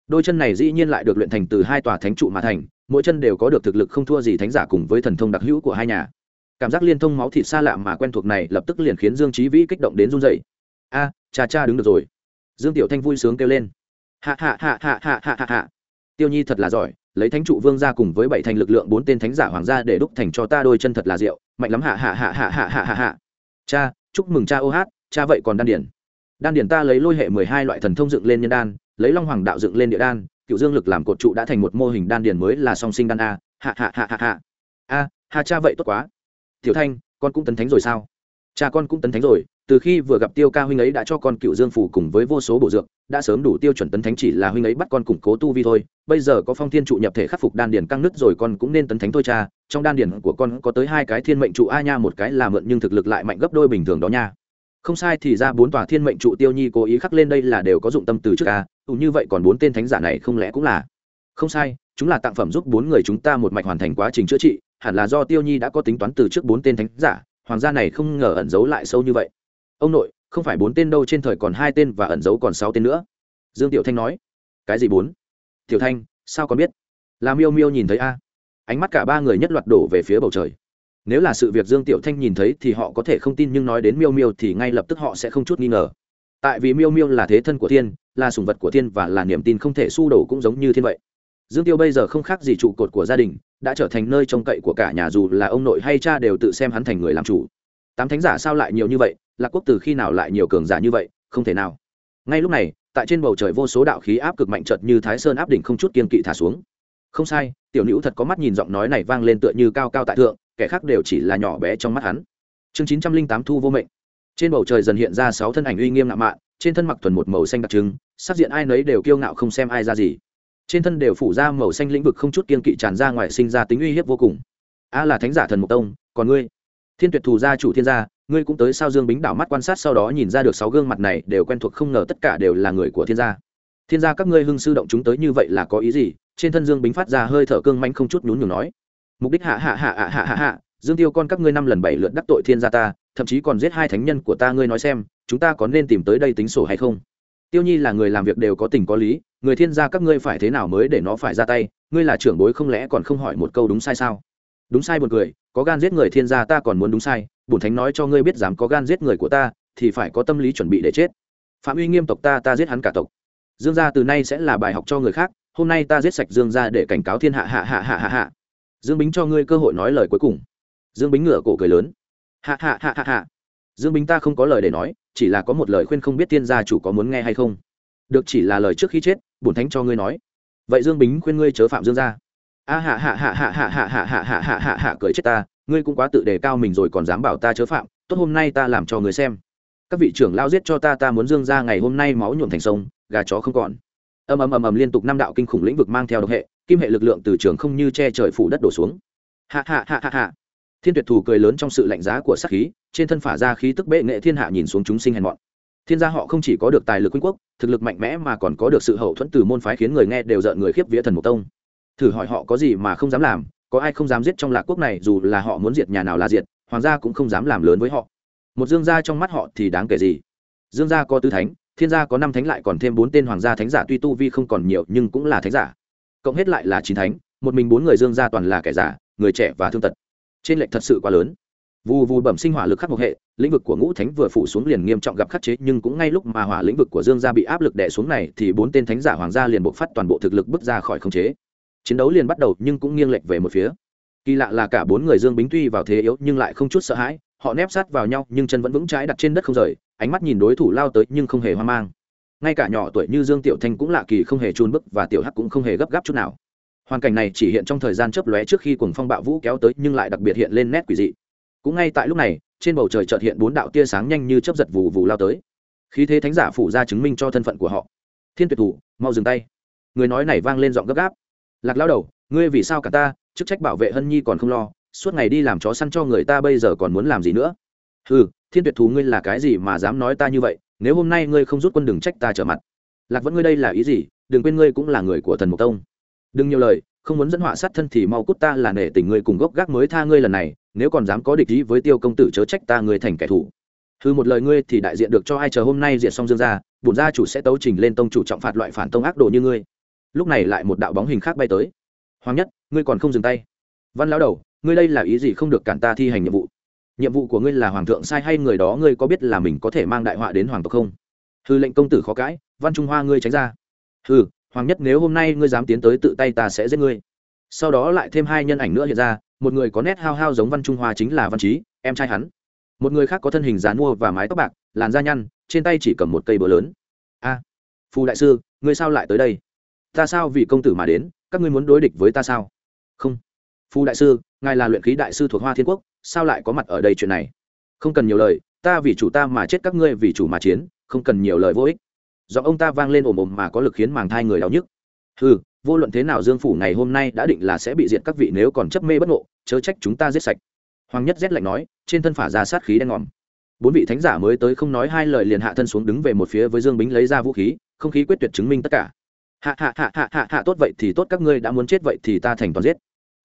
Đôi chân này dĩ nhiên lại được luyện thành từ hai tòa thánh trụ mà thành, mỗi chân đều có được thực lực không thua gì thánh giả cùng với thần thông đặc hữu của hai nhà. Cảm giác liên thông máu thịt xa lạ mà quen thuộc này lập tức liền khiến dương trí vĩ kích động đến run dậy a, cha cha đứng được rồi. Dương tiểu thanh vui sướng kêu lên. Hạ hạ hạ hạ hạ hạ hạ hạ tiêu nhi thật là giỏi lấy thánh trụ vương ra cùng với bảy thành lực lượng bốn tên thánh giả hoàng gia để đúc thành cho ta đôi chân thật là rượu. Mạnh lắm, hạ hạ hạ hạ hạ hạ hạ hạ. Cha, chúc mừng cha ô hát. Cha vậy còn đan điển. Đan điển ta lấy lôi hệ mười hai loại thần thông dựng lên nhân đan, lấy long hoàng đạo dựng lên địa đan, cựu dương lực làm cột trụ đã thành một mô hình đan điển mới là song sinh đan a. Hạ hạ hạ hạ hạ. A, ha, cha vậy tốt quá. Tiểu thanh, con cũng tấn thánh rồi sao? Cha con cũng tấn thánh rồi từ khi vừa gặp tiêu ca huynh ấy đã cho con cựu dương phủ cùng với vô số bộ dược, đã sớm đủ tiêu chuẩn tấn thánh chỉ là huynh ấy bắt con củng cố tu vi thôi. Bây giờ có phong thiên trụ nhập thể khắc phục đan điền căng nứt rồi con cũng nên tấn thánh thôi cha. Trong đan điền của con có tới hai cái thiên mệnh trụ a nha, một cái là mượn nhưng thực lực lại mạnh gấp đôi bình thường đó nha. Không sai thì ra bốn tòa thiên mệnh trụ tiêu nhi cố ý khắc lên đây là đều có dụng tâm từ trước a. Cũng như vậy còn bốn tên thánh giả này không lẽ cũng là? Không sai, chúng là tặng phẩm giúp bốn người chúng ta một mạch hoàn thành quá trình chữa trị, hẳn là do tiêu nhi đã có tính toán từ trước bốn tên thánh giả. Hoàng gia này không ngờ ẩn giấu lại sâu như vậy ông nội, không phải bốn tên đâu, trên thời còn hai tên và ẩn giấu còn sáu tên nữa. Dương tiểu thanh nói. Cái gì bốn? Tiểu thanh, sao còn biết? Là miêu miêu nhìn thấy a. Ánh mắt cả ba người nhất loạt đổ về phía bầu trời. Nếu là sự việc dương tiểu thanh nhìn thấy thì họ có thể không tin, nhưng nói đến miêu miêu thì ngay lập tức họ sẽ không chút nghi ngờ. Tại vì miêu miêu là thế thân của thiên, là sùng vật của thiên và là niềm tin không thể su đổ cũng giống như thiên vậy. Dương tiêu bây giờ không khác gì trụ cột của gia đình, đã trở thành nơi trông cậy của cả nhà dù là ông nội hay cha đều tự xem hắn thành người làm chủ. Tám thánh giả sao lại nhiều như vậy? Lạc quốc từ khi nào lại nhiều cường giả như vậy, không thể nào. Ngay lúc này, tại trên bầu trời vô số đạo khí áp cực mạnh chợt như thái sơn áp đỉnh không chút kiên kỵ thả xuống. Không sai, tiểu nữ thật có mắt nhìn giọng nói này vang lên tựa như cao cao tại thượng, kẻ khác đều chỉ là nhỏ bé trong mắt hắn. Chương chín trăm linh tám thu vô mệnh. Trên bầu trời dần hiện ra sáu thân ảnh uy nghiêm ngạo mạn, trên thân mặc thuần một màu xanh đặc trưng, sắc diện ai nấy đều kiêu ngạo không xem ai ra gì. Trên thân đều phủ ra màu xanh lĩnh vực không chút kiên kỵ tràn ra ngoài sinh ra tính uy hiếp vô cùng. A là thánh giả thần mục tông, còn ngươi? Thiên tuyệt thù gia chủ thiên gia ngươi cũng tới sao dương bính đảo mắt quan sát sau đó nhìn ra được sáu gương mặt này đều quen thuộc không ngờ tất cả đều là người của thiên gia. Thiên gia các ngươi hưng sư động chúng tới như vậy là có ý gì? Trên thân dương bính phát ra hơi thở cương manh không chút nhún nhường nói. Mục đích hạ hạ hạ hạ hạ hạ hạ, dương tiêu con các ngươi năm lần bảy lượt đắc tội thiên gia ta, thậm chí còn giết hai thánh nhân của ta ngươi nói xem, chúng ta có nên tìm tới đây tính sổ hay không? Tiêu nhi là người làm việc đều có tình có lý, người thiên gia các ngươi phải thế nào mới để nó phải ra tay? Ngươi là trưởng bối không lẽ còn không hỏi một câu đúng sai sao? Đúng sai buồn cười, có gan giết người thiên gia ta còn muốn đúng sai, bổn thánh nói cho ngươi biết dám có gan giết người của ta, thì phải có tâm lý chuẩn bị để chết. Phạm uy nghiêm tộc ta ta giết hắn cả tộc. Dương gia từ nay sẽ là bài học cho người khác, hôm nay ta giết sạch dương gia để cảnh cáo thiên hạ hạ hạ hạ hạ hạ. Dương bính cho ngươi cơ hội nói lời cuối cùng. Dương bính ngửa cổ cười lớn. Hạ hạ hạ hạ hạ. Dương bính ta không có lời để nói, chỉ là có một lời khuyên không biết tiên gia chủ có muốn nghe hay không. Được chỉ là lời trước khi chết, bổn thánh cho ngươi nói. Vậy dương bính khuyên ngươi chớ phạm dương gia a hạ hạ hạ hạ hạ hạ hạ hạ hạ hạ hạ hạ cười chết ta ngươi cũng quá tự đề cao mình rồi còn dám bảo ta chớ phạm tốt hôm nay ta làm cho người xem các vị trưởng lao giết cho ta ta muốn dương ra ngày hôm nay máu nhuộm thành sông gà chó không còn ầm ầm ầm ầm liên tục năm đạo kinh khủng lĩnh vực mang theo độc hệ kim hệ lực lượng từ trường không như che trời phủ đất đổ xuống hạ hạ hạ hạ hạ thiên tuyệt thù cười lớn trong sự lạnh giá của sắc khí trên thân phả ra khí tức bệ nghệ thiên hạ nhìn xuống chúng sinh hèn mọn thiên gia họ không chỉ có được tài lực quân quốc thực lực mạnh mẽ mà còn có được sự hậu thuẫn từ môn phái khiến người nghe đều giận người khiếp vía thần mục tông thử hỏi họ có gì mà không dám làm, có ai không dám giết trong lạc quốc này dù là họ muốn diệt nhà nào là diệt, hoàng gia cũng không dám làm lớn với họ. Một dương gia trong mắt họ thì đáng kể gì? Dương gia có tứ thánh, thiên gia có năm thánh lại còn thêm bốn tên hoàng gia thánh giả tuy tu vi không còn nhiều nhưng cũng là thánh giả. Cộng hết lại là chín thánh, một mình bốn người dương gia toàn là kẻ giả, người trẻ và thương tật. Trên lệnh thật sự quá lớn. Vù vù bẩm sinh hỏa lực khắc một hệ, lĩnh vực của ngũ thánh vừa phủ xuống liền nghiêm trọng gặp khắc chế nhưng cũng ngay lúc mà hỏa lĩnh vực của dương gia bị áp lực đè xuống này thì bốn tên thánh giả hoàng gia liền buộc phát toàn bộ thực lực bước ra khỏi khống chế chiến đấu liền bắt đầu nhưng cũng nghiêng lệch về một phía. Kỳ lạ là cả bốn người dương bính tuy vào thế yếu nhưng lại không chút sợ hãi, họ nép sát vào nhau nhưng chân vẫn vững trái đặt trên đất không rời, ánh mắt nhìn đối thủ lao tới nhưng không hề hoang mang. Ngay cả nhỏ tuổi như dương tiểu thanh cũng lạ kỳ không hề trôn bức và tiểu hắc cũng không hề gấp gáp chút nào. Hoàn cảnh này chỉ hiện trong thời gian chớp lóe trước khi cuồng phong bạo vũ kéo tới nhưng lại đặc biệt hiện lên nét quỷ dị. Cũng ngay tại lúc này, trên bầu trời chợt hiện bốn đạo tia sáng nhanh như chớp giật vù vù lao tới. Khí thế thánh giả phủ ra chứng minh cho thân phận của họ. Thiên tuyệt thủ, mau dừng tay. Người nói này vang lên giọng gấp gáp lạc lao đầu, ngươi vì sao cả ta, chức trách bảo vệ hân nhi còn không lo, suốt ngày đi làm chó săn cho người ta bây giờ còn muốn làm gì nữa? Ừ thiên tuyệt thú ngươi là cái gì mà dám nói ta như vậy, nếu hôm nay ngươi không rút quân đừng trách ta trở mặt. Lạc vẫn ngươi đây là ý gì, đừng quên ngươi cũng là người của thần mộc tông. Đừng nhiều lời, không muốn dẫn họa sát thân thì mau cút ta là nể tình ngươi cùng gốc gác mới tha ngươi lần này, nếu còn dám có địch ý với tiêu công tử chớ trách ta ngươi thành kẻ thù. Hư một lời ngươi thì đại diện được cho ai chờ hôm nay diệt xong dương gia, bổn gia chủ sẽ tấu trình lên tông chủ trọng phạt loại phản tông ác đồ như ngươi lúc này lại một đạo bóng hình khác bay tới. Hoàng nhất, ngươi còn không dừng tay. Văn lão đầu, ngươi đây là ý gì không được cản ta thi hành nhiệm vụ? Nhiệm vụ của ngươi là hoàng thượng sai hay người đó ngươi có biết là mình có thể mang đại họa đến hoàng tộc không? Hư lệnh công tử khó cãi, văn trung hoa ngươi tránh ra. Hư hoàng nhất, nếu hôm nay ngươi dám tiến tới tự tay ta sẽ giết ngươi. Sau đó lại thêm hai nhân ảnh nữa hiện ra, một người có nét hao hao giống văn trung hoa chính là văn trí em trai hắn. Một người khác có thân hình dán mua và mái tóc bạc, làn da nhăn, trên tay chỉ cầm một cây búa lớn. A, phù đại sư, ngươi sao lại tới đây? Ta sao vì công tử mà đến, các ngươi muốn đối địch với ta sao? Không. Phu đại sư, ngài là luyện khí đại sư thuộc hoa thiên quốc, sao lại có mặt ở đây chuyện này? Không cần nhiều lời, ta vì chủ ta mà chết các ngươi vì chủ mà chiến, không cần nhiều lời vô ích. Do ông ta vang lên ồm ồm mà có lực khiến màng thai người đau nhức. Ừ vô luận thế nào dương phủ ngày hôm nay đã định là sẽ bị diệt các vị nếu còn chấp mê bất ngộ, chớ trách chúng ta giết sạch. Hoàng nhất rét lạnh nói, trên thân phả ra sát khí đen ngòm. Bốn vị thánh giả mới tới không nói hai lời liền hạ thân xuống đứng về một phía với dương bính lấy ra vũ khí, không khí quyết tuyệt chứng minh tất cả hạ hạ hạ hạ hạ hạ tốt vậy thì tốt, các ngươi đã muốn chết vậy thì ta thành toàn giết.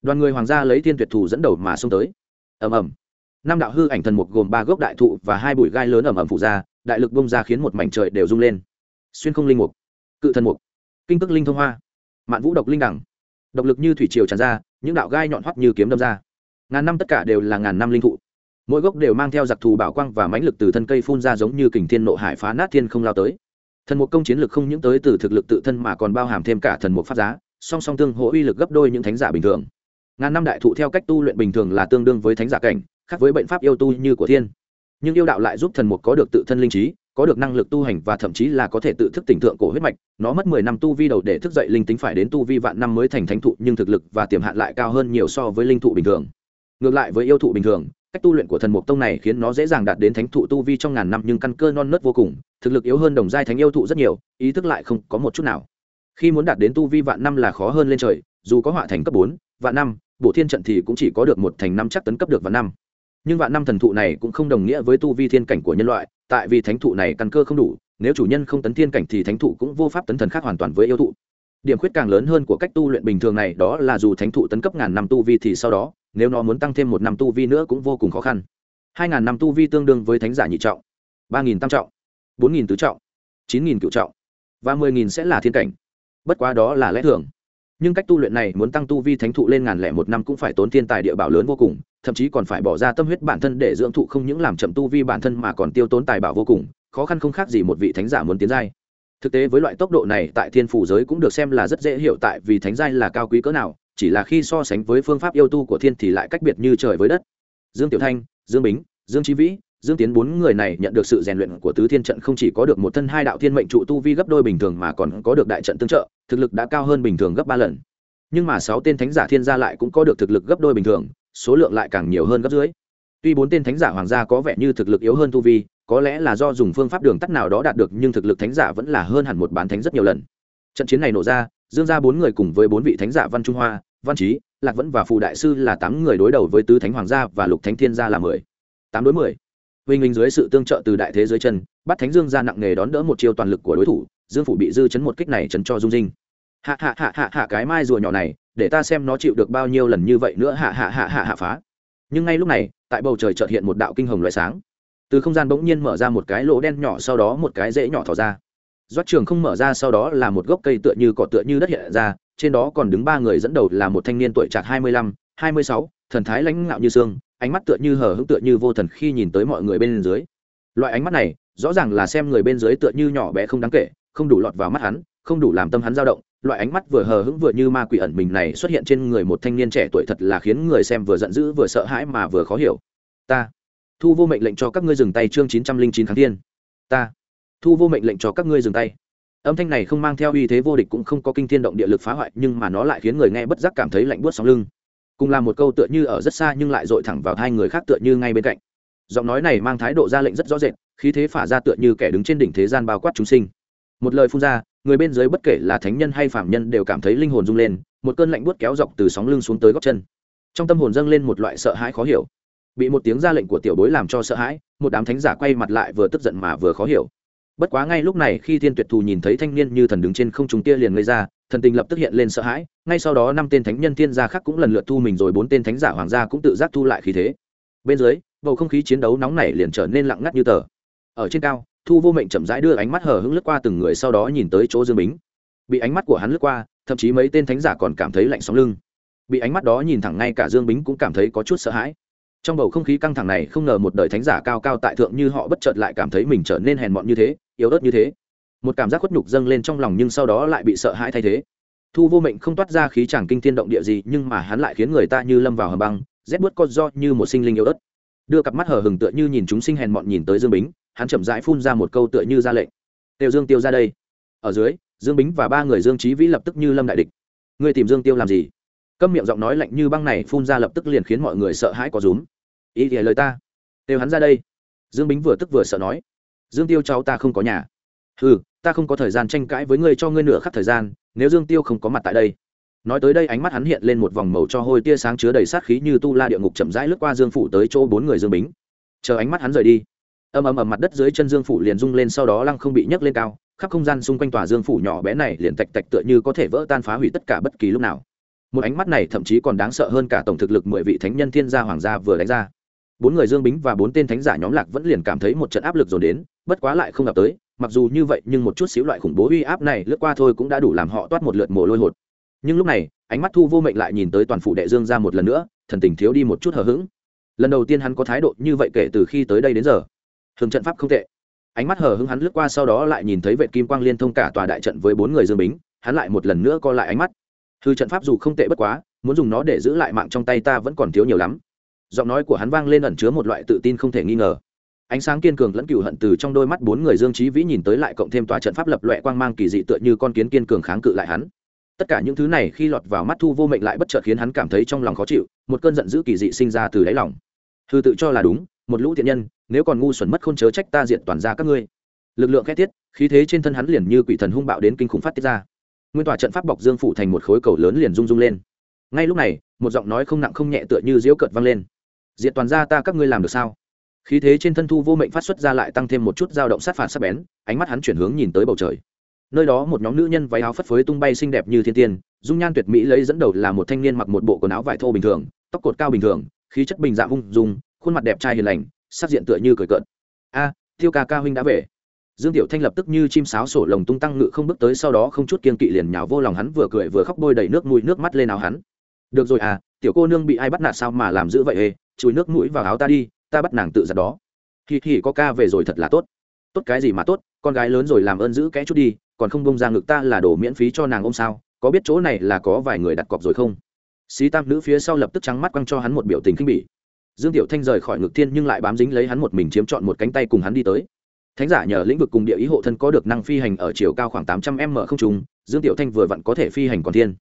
Đoàn người hoàng gia lấy thiên tuyệt thủ dẫn đầu mà xông tới. Ầm ầm. Năm đạo hư ảnh thần mục gồm ba gốc đại thụ và hai bụi gai lớn ầm ầm phụ ra, đại lực bông ra khiến một mảnh trời đều rung lên. Xuyên không linh mục, cự thần mục, kinh tức linh thông hoa, mạn vũ độc linh đẳng. Độc lực như thủy triều tràn ra, những đạo gai nhọn hoắt như kiếm đâm ra. Ngàn năm tất cả đều là ngàn năm linh thụ. Mỗi gốc đều mang theo giặc thù bảo quang và mãnh lực từ thân cây phun ra giống như kình thiên nộ hải phá nát thiên không lao tới thần mục công chiến lực không những tới từ thực lực tự thân mà còn bao hàm thêm cả thần mục phát giá, song song tương hỗ uy lực gấp đôi những thánh giả bình thường. Ngàn năm đại thụ theo cách tu luyện bình thường là tương đương với thánh giả cảnh, khác với bệnh pháp yêu tu như của thiên. Nhưng yêu đạo lại giúp thần mục có được tự thân linh trí, có được năng lực tu hành và thậm chí là có thể tự thức tỉnh thượng cổ huyết mạch. Nó mất mười năm tu vi đầu để thức dậy linh tính phải đến tu vi vạn năm mới thành thánh thụ, nhưng thực lực và tiềm hạn lại cao hơn nhiều so với linh thụ bình thường. Ngược lại với yêu thụ bình thường cách tu luyện của thần mục tông này khiến nó dễ dàng đạt đến thánh thụ tu vi trong ngàn năm nhưng căn cơ non nớt vô cùng, thực lực yếu hơn đồng giai thánh yêu thụ rất nhiều, ý thức lại không có một chút nào. Khi muốn đạt đến tu vi vạn năm là khó hơn lên trời, dù có họa thành cấp bốn, vạn năm bộ thiên trận thì cũng chỉ có được một thành năm chắc tấn cấp được vạn năm. Nhưng vạn năm thần thụ này cũng không đồng nghĩa với tu vi thiên cảnh của nhân loại, tại vì thánh thụ này căn cơ không đủ, nếu chủ nhân không tấn thiên cảnh thì thánh thụ cũng vô pháp tấn thần khác hoàn toàn với yêu thụ. Điểm khuyết càng lớn hơn của cách tu luyện bình thường này đó là dù thánh thụ tấn cấp ngàn năm tu vi thì sau đó nếu nó muốn tăng thêm một năm tu vi nữa cũng vô cùng khó khăn. Hai ngàn năm tu vi tương đương với thánh giả nhị trọng, ba nghìn tam trọng, bốn nghìn tứ trọng, chín nghìn cựu trọng, và mười nghìn sẽ là thiên cảnh. Bất quá đó là lẽ thường. Nhưng cách tu luyện này muốn tăng tu vi thánh thụ lên ngàn lẻ một năm cũng phải tốn thiên tài địa bảo lớn vô cùng, thậm chí còn phải bỏ ra tâm huyết bản thân để dưỡng thụ không những làm chậm tu vi bản thân mà còn tiêu tốn tài bảo vô cùng, khó khăn không khác gì một vị thánh giả muốn tiến giai. Thực tế với loại tốc độ này tại thiên phủ giới cũng được xem là rất dễ hiểu tại vì thánh giai là cao quý cỡ nào chỉ là khi so sánh với phương pháp yêu tu của thiên thì lại cách biệt như trời với đất. Dương tiểu thanh, dương bính, dương trí vĩ, dương tiến bốn người này nhận được sự rèn luyện của tứ thiên trận không chỉ có được một thân hai đạo thiên mệnh trụ tu vi gấp đôi bình thường mà còn có được đại trận tương trợ, thực lực đã cao hơn bình thường gấp ba lần. Nhưng mà sáu tên thánh giả thiên gia lại cũng có được thực lực gấp đôi bình thường, số lượng lại càng nhiều hơn gấp dưới. Tuy bốn tên thánh giả hoàng gia có vẻ như thực lực yếu hơn tu vi, có lẽ là do dùng phương pháp đường tắt nào đó đạt được nhưng thực lực thánh giả vẫn là hơn hẳn một bán thánh rất nhiều lần. Trận chiến này nổ ra, dương ra bốn người cùng với bốn vị thánh giả văn trung hoa văn trí, lạc vẫn và phù đại sư là tám người đối đầu với tứ thánh hoàng gia và lục thánh thiên gia là mười. Tám đối mười. Huỳnh minh dưới sự tương trợ từ đại thế dưới chân, bắt thánh dương ra nặng nghề đón đỡ một chiêu toàn lực của đối thủ, dương phủ bị dư chấn một kích này chấn cho dung dinh hạ hạ hạ hạ hạ cái mai rùa nhỏ này, để ta xem nó chịu được bao nhiêu lần như vậy nữa, hạ hạ hạ hạ hạ phá. Nhưng ngay lúc này, tại bầu trời chợt hiện một đạo kinh hồng loại sáng. Từ không gian bỗng nhiên mở ra một cái lỗ đen nhỏ sau đó một cái rễ nhỏ thỏ ra. Doát trường không mở ra sau đó là một gốc cây tựa như cỏ tựa như đất hiện ra trên đó còn đứng ba người dẫn đầu là một thanh niên tuổi trạc hai mươi lăm, hai mươi sáu, thần thái lãnh ngạo như xương, ánh mắt tựa như hờ hững tựa như vô thần khi nhìn tới mọi người bên dưới. Loại ánh mắt này, rõ ràng là xem người bên dưới tựa như nhỏ bé không đáng kể, không đủ lọt vào mắt hắn, không đủ làm tâm hắn dao động. Loại ánh mắt vừa hờ hững vừa như ma quỷ ẩn mình này xuất hiện trên người một thanh niên trẻ tuổi thật là khiến người xem vừa giận dữ vừa sợ hãi mà vừa khó hiểu. Ta thu vô mệnh lệnh cho các ngươi dừng tay chương chín trăm linh chín tháng thiên. Ta thu vô mệnh lệnh cho các ngươi dừng tay âm thanh này không mang theo uy thế vô địch cũng không có kinh thiên động địa lực phá hoại, nhưng mà nó lại khiến người nghe bất giác cảm thấy lạnh buốt sóng lưng. Cùng là một câu tựa như ở rất xa nhưng lại dội thẳng vào hai người khác tựa như ngay bên cạnh. Giọng nói này mang thái độ ra lệnh rất rõ rệt, khí thế phả ra tựa như kẻ đứng trên đỉnh thế gian bao quát chúng sinh. Một lời phun ra, người bên dưới bất kể là thánh nhân hay phạm nhân đều cảm thấy linh hồn rung lên, một cơn lạnh buốt kéo dọc từ sóng lưng xuống tới góc chân. Trong tâm hồn dâng lên một loại sợ hãi khó hiểu. Bị một tiếng ra lệnh của tiểu bối làm cho sợ hãi, một đám thánh giả quay mặt lại vừa tức giận mà vừa khó hiểu bất quá ngay lúc này khi thiên tuyệt thù nhìn thấy thanh niên như thần đứng trên không trung tia liền gây ra, thần tình lập tức hiện lên sợ hãi, ngay sau đó năm tên thánh nhân thiên gia khác cũng lần lượt thu mình rồi, bốn tên thánh giả hoàng gia cũng tự giác thu lại khí thế. Bên dưới, bầu không khí chiến đấu nóng này liền trở nên lặng ngắt như tờ. Ở trên cao, thu vô mệnh chậm rãi đưa ánh mắt hở hững lướt qua từng người sau đó nhìn tới chỗ dương bính. Bị ánh mắt của hắn lướt qua, thậm chí mấy tên thánh giả còn cảm thấy lạnh sóng lưng. Bị ánh mắt đó nhìn thẳng ngay cả dương bính cũng cảm thấy có chút sợ hãi. Trong bầu không khí căng thẳng này không ngờ một đời thánh giả cao cao tại thượng như họ bất chợt lại cảm thấy mình trở nên hèn mọn như thế yếu ớt như thế. Một cảm giác khuất nhục dâng lên trong lòng nhưng sau đó lại bị sợ hãi thay thế. Thu vô mệnh không toát ra khí chàng kinh thiên động địa gì, nhưng mà hắn lại khiến người ta như lâm vào hầm băng, rét bút con do như một sinh linh yếu ớt. Đưa cặp mắt hờ hừng tựa như nhìn chúng sinh hèn mọn nhìn tới dương bính, hắn chậm rãi phun ra một câu tựa như ra lệnh. Tiêu dương tiêu ra đây. Ở dưới, dương bính và ba người dương trí vĩ lập tức như lâm đại địch. Người tìm dương tiêu làm gì? Câm miệng giọng nói lạnh như băng này phun ra lập tức liền khiến mọi người sợ hãi có rúm. Ý thì lời ta. Đều hắn ra đây. Dương bính vừa tức vừa sợ nói dương tiêu cháu ta không có nhà. Ừ ta không có thời gian tranh cãi với ngươi cho ngươi nửa khắc thời gian, nếu dương tiêu không có mặt tại đây. Nói tới đây ánh mắt hắn hiện lên một vòng màu cho hôi tia sáng chứa đầy sát khí như tu la địa ngục chậm rãi lướt qua dương phủ tới chỗ bốn người dương bính. Chờ ánh mắt hắn rời đi. Ầm ầm ầm mặt đất dưới chân dương phủ liền rung lên sau đó lăng không bị nhấc lên cao, khắp không gian xung quanh tòa dương phủ nhỏ bé này liền tạch tạch tựa như có thể vỡ tan phá hủy tất cả bất kỳ lúc nào. Một ánh mắt này thậm chí còn đáng sợ hơn cả tổng thực lực mười vị thánh nhân thiên gia hoàng gia vừa đánh ra. Bốn người dương bính và bốn tên thánh giả nhóm lạc vẫn liền cảm thấy một trận áp lực dồn đến bất quá lại không gặp tới, mặc dù như vậy nhưng một chút xíu loại khủng bố uy áp này lướt qua thôi cũng đã đủ làm họ toát một lượt mồ lôi hột. Nhưng lúc này, ánh mắt thu vô mệnh lại nhìn tới toàn phủ đệ dương ra một lần nữa, thần tình thiếu đi một chút hờ hững. Lần đầu tiên hắn có thái độ như vậy kể từ khi tới đây đến giờ. Thường trận pháp không tệ. Ánh mắt hờ hững hắn lướt qua sau đó lại nhìn thấy vệ kim quang liên thông cả tòa đại trận với bốn người dương bính, hắn lại một lần nữa co lại ánh mắt. Hư trận pháp dù không tệ bất quá, muốn dùng nó để giữ lại mạng trong tay ta vẫn còn thiếu nhiều lắm. Giọng nói của hắn vang lên ẩn chứa một loại tự tin không thể nghi ngờ ánh sáng kiên cường lẫn cựu hận từ trong đôi mắt bốn người dương trí vĩ nhìn tới lại cộng thêm tòa trận pháp lập loẹ quang mang kỳ dị tựa như con kiến kiên cường kháng cự lại hắn. Tất cả những thứ này khi lọt vào mắt thu vô mệnh lại bất chợt khiến hắn cảm thấy trong lòng khó chịu, một cơn giận dữ kỳ dị sinh ra từ đáy lòng. Hư tự cho là đúng, một lũ thiện nhân, nếu còn ngu xuẩn mất không chớ trách ta diệt toàn ra các ngươi. Lực lượng khét thiết khí thế trên thân hắn liền như quỷ thần hung bạo đến kinh khủng phát tiết ra. Nguyên tòa trận pháp bọc dương phủ thành một khối cầu lớn liền rung rung lên. Ngay lúc này, một giọng nói không nặng không nhẹ tựa như diễu cợt vang lên. Diệt toàn ra ta, các ngươi làm được sao? Khí thế trên thân thu vô mệnh phát xuất ra lại tăng thêm một chút dao động sát phạt sắc bén ánh mắt hắn chuyển hướng nhìn tới bầu trời. Nơi đó một nhóm nữ nhân váy áo phất phới tung bay xinh đẹp như thiên tiên dung nhan tuyệt mỹ lấy dẫn đầu là một thanh niên mặc một bộ quần áo vải thô bình thường tóc cột cao bình thường khí chất bình dạng hung, dung khuôn mặt đẹp trai hiền lành sắc diện tựa như cười cợt. A à, tiêu ca ca huynh đã về. Dương tiểu thanh lập tức như chim sáo sổ lồng tung tăng ngự không bước tới sau đó không chút kiên kỵ liền nhào vô lòng hắn vừa cười vừa khóc bôi đầy nước mũi nước mắt lên áo hắn. Được rồi à tiểu cô nương bị ai bắt nạt sao mà làm giữ vậy ê chùi nước mũi vào áo ta đi ta bắt nàng tự giặt đó. Hì hì, có ca về rồi thật là tốt. Tốt cái gì mà tốt, con gái lớn rồi làm ơn giữ kẽ chút đi, còn không bông ra ngực ta là đồ miễn phí cho nàng ôm sao, có biết chỗ này là có vài người đặt cọc rồi không? Xí tam nữ phía sau lập tức trắng mắt quăng cho hắn một biểu tình khinh bỉ. Dương tiểu thanh rời khỏi ngực thiên nhưng lại bám dính lấy hắn một mình chiếm trọn một cánh tay cùng hắn đi tới. Thánh giả nhờ lĩnh vực cùng địa ý hộ thân có được năng phi hành ở chiều cao khoảng tám trăm m không trùng, dương tiểu thanh vừa vặn có thể phi hành còn thiên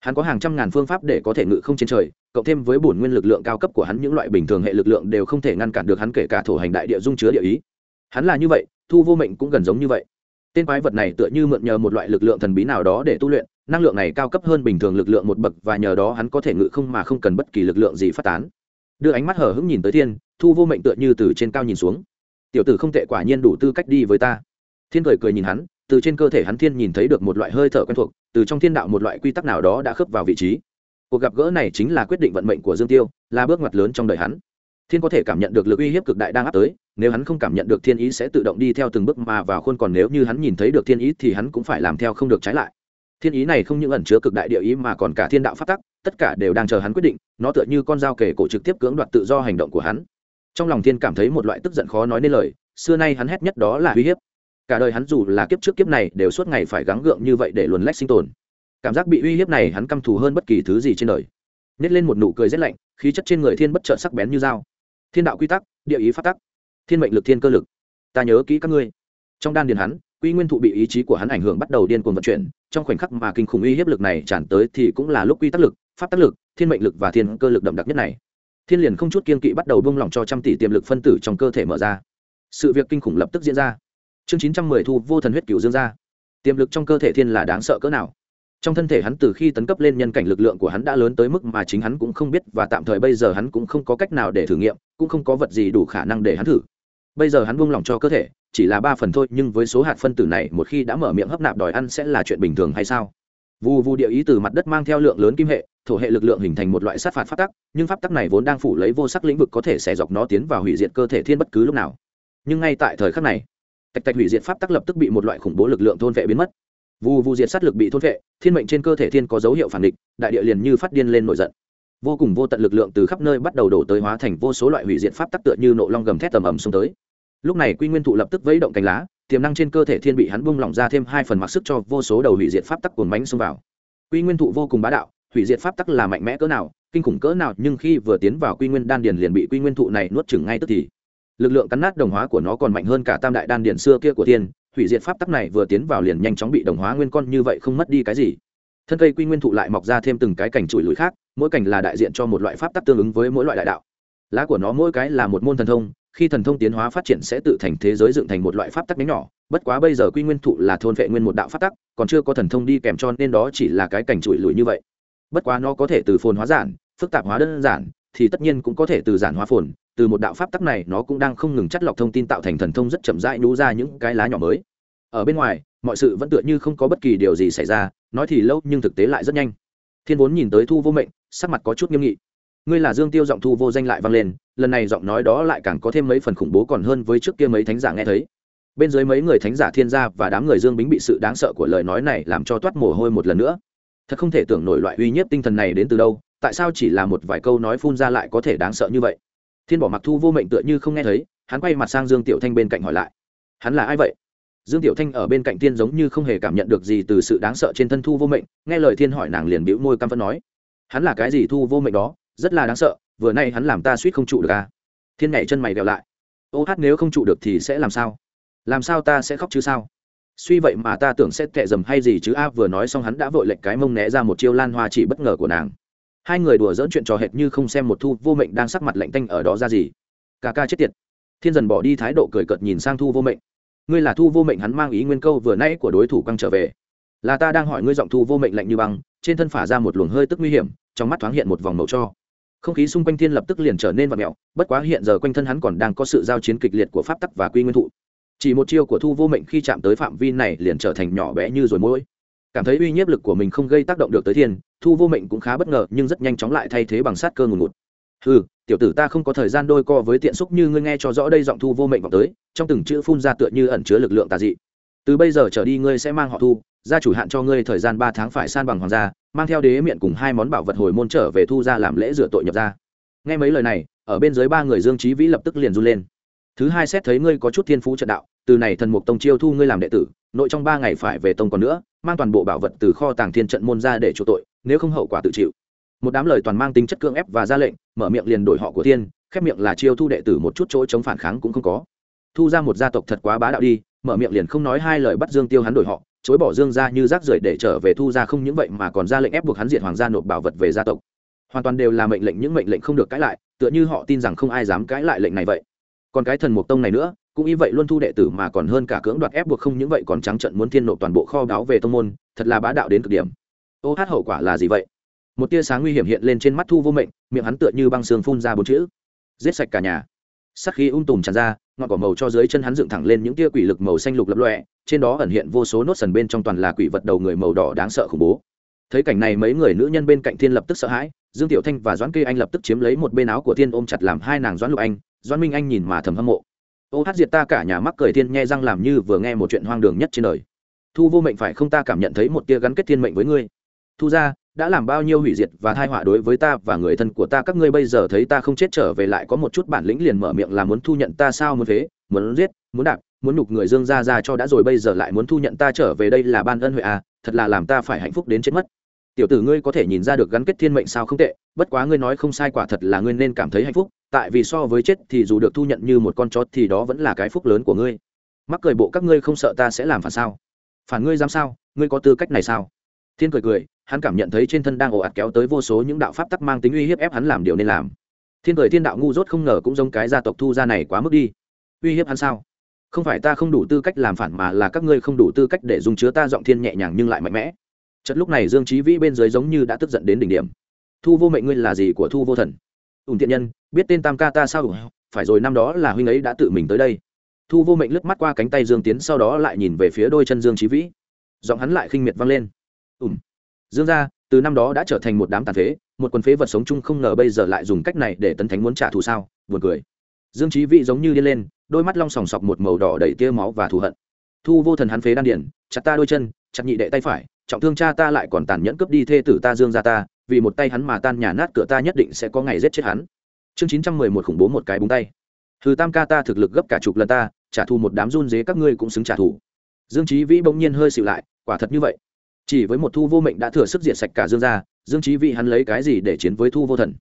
hắn có hàng trăm ngàn phương pháp để có thể ngự không trên trời, cộng thêm với bổn nguyên lực lượng cao cấp của hắn, những loại bình thường hệ lực lượng đều không thể ngăn cản được hắn kể cả thổ hành đại địa dung chứa địa ý. Hắn là như vậy, thu vô mệnh cũng gần giống như vậy. Tên quái vật này tựa như mượn nhờ một loại lực lượng thần bí nào đó để tu luyện, năng lượng này cao cấp hơn bình thường lực lượng một bậc và nhờ đó hắn có thể ngự không mà không cần bất kỳ lực lượng gì phát tán. Đưa ánh mắt hở hững nhìn tới thiên, thu vô mệnh tựa như từ trên cao nhìn xuống. Tiểu tử không tệ, quả nhiên đủ tư cách đi với ta. Thiên cười cười nhìn hắn từ trên cơ thể hắn thiên nhìn thấy được một loại hơi thở quen thuộc, từ trong thiên đạo một loại quy tắc nào đó đã khớp vào vị trí. Cuộc gặp gỡ này chính là quyết định vận mệnh của dương tiêu, là bước ngoặt lớn trong đời hắn. Thiên có thể cảm nhận được lực uy hiếp cực đại đang áp tới, nếu hắn không cảm nhận được thiên ý sẽ tự động đi theo từng bước mà vào khuôn còn nếu như hắn nhìn thấy được thiên ý thì hắn cũng phải làm theo không được trái lại. Thiên ý này không những ẩn chứa cực đại địa ý mà còn cả thiên đạo phát tắc, tất cả đều đang chờ hắn quyết định, nó tựa như con dao kể cổ trực tiếp cưỡng đoạt tự do hành động của hắn. Trong lòng thiên cảm thấy một loại tức giận khó nói nên lời, xưa nay hắn hét nhất đó là uy hiếp cả đời hắn dù là kiếp trước kiếp này đều suốt ngày phải gắng gượng như vậy để luồn lách sinh tồn. Cảm giác bị uy hiếp này hắn căm thù hơn bất kỳ thứ gì trên đời. Nhét lên một nụ cười rét lạnh, khí chất trên người thiên bất trợ sắc bén như dao. Thiên đạo quy tắc, địa ý phát tắc. Thiên mệnh lực thiên cơ lực. Ta nhớ kỹ các ngươi. Trong đan điền hắn, quy nguyên thụ bị ý chí của hắn ảnh hưởng bắt đầu điên cuồng vận chuyển, trong khoảnh khắc mà kinh khủng uy hiếp lực này tràn tới thì cũng là lúc quy tắc lực, pháp tắc lực, thiên mệnh lực và thiên cơ lực đậm đặc nhất này. Thiên liền không chút kiên kỵ bắt đầu buông lỏng cho trăm tỷ tiềm lực phân tử trong cơ thể mở ra. Sự việc kinh khủng lập tức diễn ra chương chín trăm mười thu vô thần huyết cựu dương ra. Tiềm lực trong cơ thể thiên là đáng sợ cỡ nào? Trong thân thể hắn từ khi tấn cấp lên nhân cảnh lực lượng của hắn đã lớn tới mức mà chính hắn cũng không biết và tạm thời bây giờ hắn cũng không có cách nào để thử nghiệm, cũng không có vật gì đủ khả năng để hắn thử. Bây giờ hắn buông lỏng cho cơ thể, chỉ là ba phần thôi, nhưng với số hạt phân tử này, một khi đã mở miệng hấp nạp đòi ăn sẽ là chuyện bình thường hay sao? Vù vù địa ý từ mặt đất mang theo lượng lớn kim hệ, thổ hệ lực lượng hình thành một loại sát phạt pháp tắc, nhưng pháp tắc này vốn đang phủ lấy vô sắc lĩnh vực có thể xẻ dọc nó tiến vào hủy diệt cơ thể thiên bất cứ lúc nào. Nhưng ngay tại thời khắc này tạch tạch hủy diệt pháp tắc lập tức bị một loại khủng bố lực lượng thôn vệ biến mất. Vu vu diệt sát lực bị thôn vệ, thiên mệnh trên cơ thể thiên có dấu hiệu phản địch, đại địa liền như phát điên lên nổi giận. Vô cùng vô tận lực lượng từ khắp nơi bắt đầu đổ tới hóa thành vô số loại hủy diệt pháp tắc tựa như nộ long gầm thét tầm ầm xuống tới. Lúc này quy nguyên thụ lập tức vẫy động cánh lá, tiềm năng trên cơ thể thiên bị hắn bung lỏng ra thêm hai phần mặc sức cho vô số đầu hủy diệt pháp tắc cuồn bánh xông vào. Quy nguyên thụ vô cùng bá đạo, hủy diệt pháp tắc là mạnh mẽ cỡ nào, kinh khủng cỡ nào, nhưng khi vừa tiến vào quy nguyên đan điền liền bị quy nguyên thụ này nuốt chửng ngay tức thì lực lượng cắn nát đồng hóa của nó còn mạnh hơn cả tam đại đan điện xưa kia của thiên hủy diệt pháp tắc này vừa tiến vào liền nhanh chóng bị đồng hóa nguyên con như vậy không mất đi cái gì. Thân cây quy nguyên thụ lại mọc ra thêm từng cái cảnh trụi lùi khác, mỗi cảnh là đại diện cho một loại pháp tắc tương ứng với mỗi loại đại đạo. Lá của nó mỗi cái là một môn thần thông, khi thần thông tiến hóa phát triển sẽ tự thành thế giới dựng thành một loại pháp tắc nhánh nhỏ, bất quá bây giờ quy nguyên thụ là thôn vệ nguyên một đạo pháp tắc, còn chưa có thần thông đi kèm cho nên đó chỉ là cái cảnh trụi lùi như vậy. Bất quá nó có thể từ phồn hóa giản, phức tạp hóa đơn giản, thì tất nhiên cũng có thể từ giản hóa phồn từ một đạo pháp tắc này nó cũng đang không ngừng chất lọc thông tin tạo thành thần thông rất chậm rãi nhú ra những cái lá nhỏ mới. Ở bên ngoài, mọi sự vẫn tựa như không có bất kỳ điều gì xảy ra, nói thì lâu nhưng thực tế lại rất nhanh. Thiên vốn nhìn tới thu vô mệnh, sắc mặt có chút nghiêm nghị. Ngươi là dương tiêu giọng thu vô danh lại vang lên, lần này giọng nói đó lại càng có thêm mấy phần khủng bố còn hơn với trước kia mấy thánh giả nghe thấy. Bên dưới mấy người thánh giả thiên gia và đám người dương bính bị sự đáng sợ của lời nói này làm cho toát mồ hôi một lần nữa. Thật không thể tưởng nổi loại uy nhiếp tinh thần này đến từ đâu, tại sao chỉ là một vài câu nói phun ra lại có thể đáng sợ như vậy? Thiên bỏ mặc thu vô mệnh tựa như không nghe thấy, hắn quay mặt sang dương tiểu thanh bên cạnh hỏi lại. Hắn là ai vậy? Dương tiểu thanh ở bên cạnh thiên giống như không hề cảm nhận được gì từ sự đáng sợ trên thân thu vô mệnh, nghe lời thiên hỏi nàng liền bĩu môi căm phẫn nói. Hắn là cái gì thu vô mệnh đó? Rất là đáng sợ, vừa nay hắn làm ta suýt không trụ được à? Thiên nhảy chân mày đeo lại. Ô hát, nếu không trụ được thì sẽ làm sao? Làm sao ta sẽ khóc chứ sao? Suy vậy mà ta tưởng sẽ tệ dầm hay gì chứ? A, vừa nói xong hắn đã vội lệnh cái mông né ra một chiêu lan hoa chỉ bất ngờ của nàng hai người đùa dỡn chuyện trò hệt như không xem một thu, vô mệnh đang sắc mặt lạnh tanh ở đó ra gì. Ca ca chết tiệt. Thiên dần bỏ đi thái độ cười cợt nhìn sang thu vô mệnh. Ngươi là thu vô mệnh, hắn mang ý nguyên câu vừa nãy của đối thủ căng trở về. Là ta đang hỏi ngươi giọng thu vô mệnh lạnh như băng, trên thân phả ra một luồng hơi tức nguy hiểm, trong mắt thoáng hiện một vòng màu cho. Không khí xung quanh thiên lập tức liền trở nên vặn mẹo bất quá hiện giờ quanh thân hắn còn đang có sự giao chiến kịch liệt của pháp tắc và quy nguyên thụ. Chỉ một chiêu của thu vô mệnh khi chạm tới phạm vi này liền trở thành nhỏ bé như rồi mỗi cảm thấy uy nhiếp lực của mình không gây tác động được tới thiên, thu vô mệnh cũng khá bất ngờ, nhưng rất nhanh chóng lại thay thế bằng sát cơ ngùn ngụt. Ừ tiểu tử ta không có thời gian đôi co với tiện xúc như ngươi nghe cho rõ đây giọng thu vô mệnh vào tới, trong từng chữ phun ra tựa như ẩn chứa lực lượng tà dị. Từ bây giờ trở đi ngươi sẽ mang họ thu, gia chủ hạn cho ngươi thời gian ba tháng phải san bằng hoàng gia, mang theo đế miệng cùng hai món bảo vật hồi môn trở về thu ra làm lễ rửa tội nhập ra. Nghe mấy lời này, ở bên dưới ba người dương trí vĩ lập tức liền run lên thứ hai xét thấy ngươi có chút thiên phú trận đạo, từ này thần mục tông chiêu thu ngươi làm đệ tử, nội trong ba ngày phải về tông còn nữa, mang toàn bộ bảo vật từ kho tàng thiên trận môn ra để chu tội, nếu không hậu quả tự chịu. Một đám lời toàn mang tính chất cưỡng ép và ra lệnh, mở miệng liền đổi họ của thiên, khép miệng là chiêu thu đệ tử một chút chỗ chống phản kháng cũng không có. Thu ra một gia tộc thật quá bá đạo đi, mở miệng liền không nói hai lời bắt dương tiêu hắn đổi họ, chối bỏ dương ra như rác rưởi để trở về thu ra không những vậy mà còn ra lệnh ép buộc hắn diệt hoàng gia nộp bảo vật về gia tộc. Hoàn toàn đều là mệnh lệnh, những mệnh lệnh không được cãi lại, tựa như họ tin rằng không ai dám cãi lại lệnh này vậy còn cái thần mục tông này nữa, cũng y vậy luôn thu đệ tử mà còn hơn cả cưỡng đoạt ép buộc không những vậy còn trắng trận muốn thiên nộp toàn bộ kho đáo về tông môn, thật là bá đạo đến cực điểm. Ô hát hậu quả là gì vậy? Một tia sáng nguy hiểm hiện lên trên mắt thu vô mệnh, miệng hắn tựa như băng xương phun ra bốn chữ. Giết sạch cả nhà. Sắc khí ung tùm tràn ra, ngọn cỏ màu cho dưới chân hắn dựng thẳng lên những tia quỷ lực màu xanh lục lập lọe trên đó ẩn hiện vô số nốt sần bên trong toàn là quỷ vật đầu người màu đỏ đáng sợ khủng bố. Thấy cảnh này mấy người nữ nhân bên cạnh thiên lập tức sợ hãi, dương tiểu thanh và doãn kê anh lập tức chiếm lấy một bên áo của thiên ôm chặt làm hai nàng doãn lục anh doãn minh anh nhìn mà thầm hâm mộ. Ô hát diệt ta cả nhà mắc cười thiên nhe răng làm như vừa nghe một chuyện hoang đường nhất trên đời. Thu vô mệnh phải không ta cảm nhận thấy một tia gắn kết thiên mệnh với ngươi? Thu ra đã làm bao nhiêu hủy diệt và thai họa đối với ta và người thân của ta các ngươi bây giờ thấy ta không chết trở về lại có một chút bản lĩnh liền mở miệng là muốn thu nhận ta sao muốn thế muốn giết, muốn đạp, muốn nục người dương ra ra cho đã rồi bây giờ lại muốn thu nhận ta trở về đây là ban ân huệ à thật là làm ta phải hạnh phúc đến chết mất. Tiểu tử ngươi có thể nhìn ra được gắn kết thiên mệnh sao không tệ, bất quá ngươi nói không sai quả thật là ngươi nên cảm thấy hạnh phúc tại vì so với chết thì dù được thu nhận như một con chó thì đó vẫn là cái phúc lớn của ngươi. Mắc cười bộ các ngươi không sợ ta sẽ làm phản sao? Phản ngươi dám sao? Ngươi có tư cách này sao? Thiên cười cười, hắn cảm nhận thấy trên thân đang ồ ạt kéo tới vô số những đạo pháp tắc mang tính uy hiếp ép hắn làm điều nên làm. Thiên cười thiên đạo ngu dốt không ngờ cũng giống cái gia tộc thu ra này quá mức đi. Uy hiếp hắn sao? Không phải ta không đủ tư cách làm phản mà là các ngươi không đủ tư cách để dùng chứa ta giọng thiên nhẹ nhàng nhưng lại mạnh mẽ. Chật lúc này dương trí vĩ bên dưới giống như đã tức giận đến đỉnh điểm. Thu vô mệnh ngươi là gì của thu vô thần? Ùn thiện nhân biết tên tam ca ta sao? Phải rồi năm đó là huynh ấy đã tự mình tới đây. Thu vô mệnh lướt mắt qua cánh tay dương tiến sau đó lại nhìn về phía đôi chân dương trí vĩ. Giọng hắn lại khinh miệt vang lên. Ùm. Dương gia từ năm đó đã trở thành một đám tàn phế một quần phế vật sống chung không ngờ bây giờ lại dùng cách này để tấn thánh muốn trả thù sao? Buồn cười. Dương trí vĩ giống như điên lên đôi mắt long sòng sọc một màu đỏ đầy tia máu và thù hận. Thu vô thần hắn phế đan điển chặt ta đôi chân chặt nhị đệ tay phải trọng thương cha ta lại còn tàn nhẫn cướp đi thê tử ta dương ra ta, vì một tay hắn mà tan nhà nát cửa ta nhất định sẽ có ngày giết chết hắn. Chương chín trăm mười một khủng bố một cái búng tay. Thứ tam ca ta thực lực gấp cả chục lần ta, trả thù một đám run dế các ngươi cũng xứng trả thù. Dương trí vĩ bỗng nhiên hơi xịu lại, quả thật như vậy. Chỉ với một thu vô mệnh đã thừa sức diệt sạch cả dương gia, dương trí vĩ hắn lấy cái gì để chiến với thu vô thần?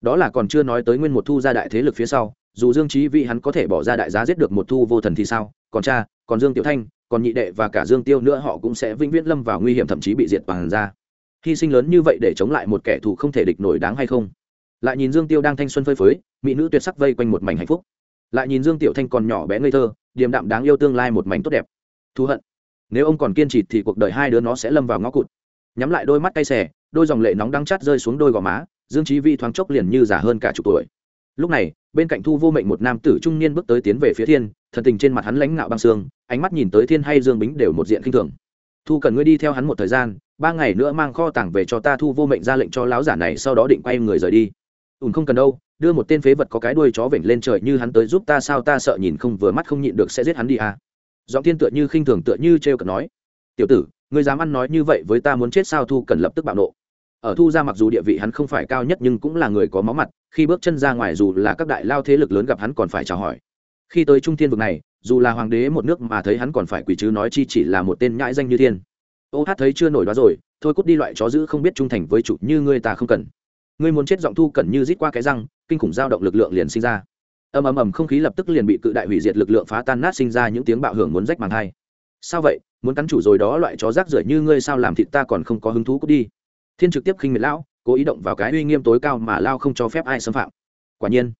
Đó là còn chưa nói tới nguyên một thu gia đại thế lực phía sau, dù dương trí vị hắn có thể bỏ ra đại giá giết được một thu vô thần thì sao? Còn cha, còn dương tiểu thanh còn nhị đệ và cả dương tiêu nữa họ cũng sẽ vĩnh viễn lâm vào nguy hiểm thậm chí bị diệt bằng ra. Hy sinh lớn như vậy để chống lại một kẻ thù không thể địch nổi đáng hay không? Lại nhìn dương tiêu đang thanh xuân phơi phới, mỹ nữ tuyệt sắc vây quanh một mảnh hạnh phúc. Lại nhìn dương tiểu thanh còn nhỏ bé ngây thơ, điềm đạm đáng yêu tương lai một mảnh tốt đẹp. Thú hận. Nếu ông còn kiên trì thì cuộc đời hai đứa nó sẽ lâm vào ngõ cụt. Nhắm lại đôi mắt cay xè, đôi dòng lệ nóng đắng chát rơi xuống đôi gò má, dương trí vi thoáng chốc liền như già hơn cả chục tuổi lúc này, bên cạnh thu vô mệnh một nam tử trung niên bước tới tiến về phía thiên, thần tình trên mặt hắn lãnh ngạo băng xương ánh mắt nhìn tới thiên hay dương bính đều một diện khinh thường. Thu cần ngươi đi theo hắn một thời gian, ba ngày nữa mang kho tàng về cho ta thu vô mệnh ra lệnh cho láo giả này sau đó định quay người rời đi. Ùn không cần đâu, đưa một tên phế vật có cái đuôi chó vểnh lên trời như hắn tới giúp ta sao ta sợ nhìn không vừa mắt không nhịn được sẽ giết hắn đi à. giọng thiên tựa như khinh thường tựa như treo cần nói, tiểu tử, ngươi dám ăn nói như vậy với ta muốn chết sao? Thu cần lập tức bạo nộ ở thu ra mặc dù địa vị hắn không phải cao nhất nhưng cũng là người có máu mặt, khi bước chân ra ngoài dù là các đại lao thế lực lớn gặp hắn còn phải chào hỏi. Khi tới trung thiên vực này, dù là hoàng đế một nước mà thấy hắn còn phải quỳ chứ nói chi chỉ là một tên nhãi danh như thiên. Ô hát thấy chưa nổi đó rồi, thôi cút đi loại chó giữ không biết trung thành với chủ như ngươi ta không cần. Ngươi muốn chết giọng thu cần như rít qua cái răng, kinh khủng dao động lực lượng liền sinh ra. Ầm ầm ầm không khí lập tức liền bị cự đại hủy diệt lực lượng phá tan nát sinh ra những tiếng bạo hưởng muốn rách màng hai. Sao vậy? Muốn cắn chủ rồi đó loại chó rác rưởi như ngươi sao làm thịt ta còn không có hứng thú cút đi? Thiên trực tiếp khinh miệt lão, cố ý động vào cái uy nghiêm tối cao mà lao không cho phép ai xâm phạm. Quả nhiên,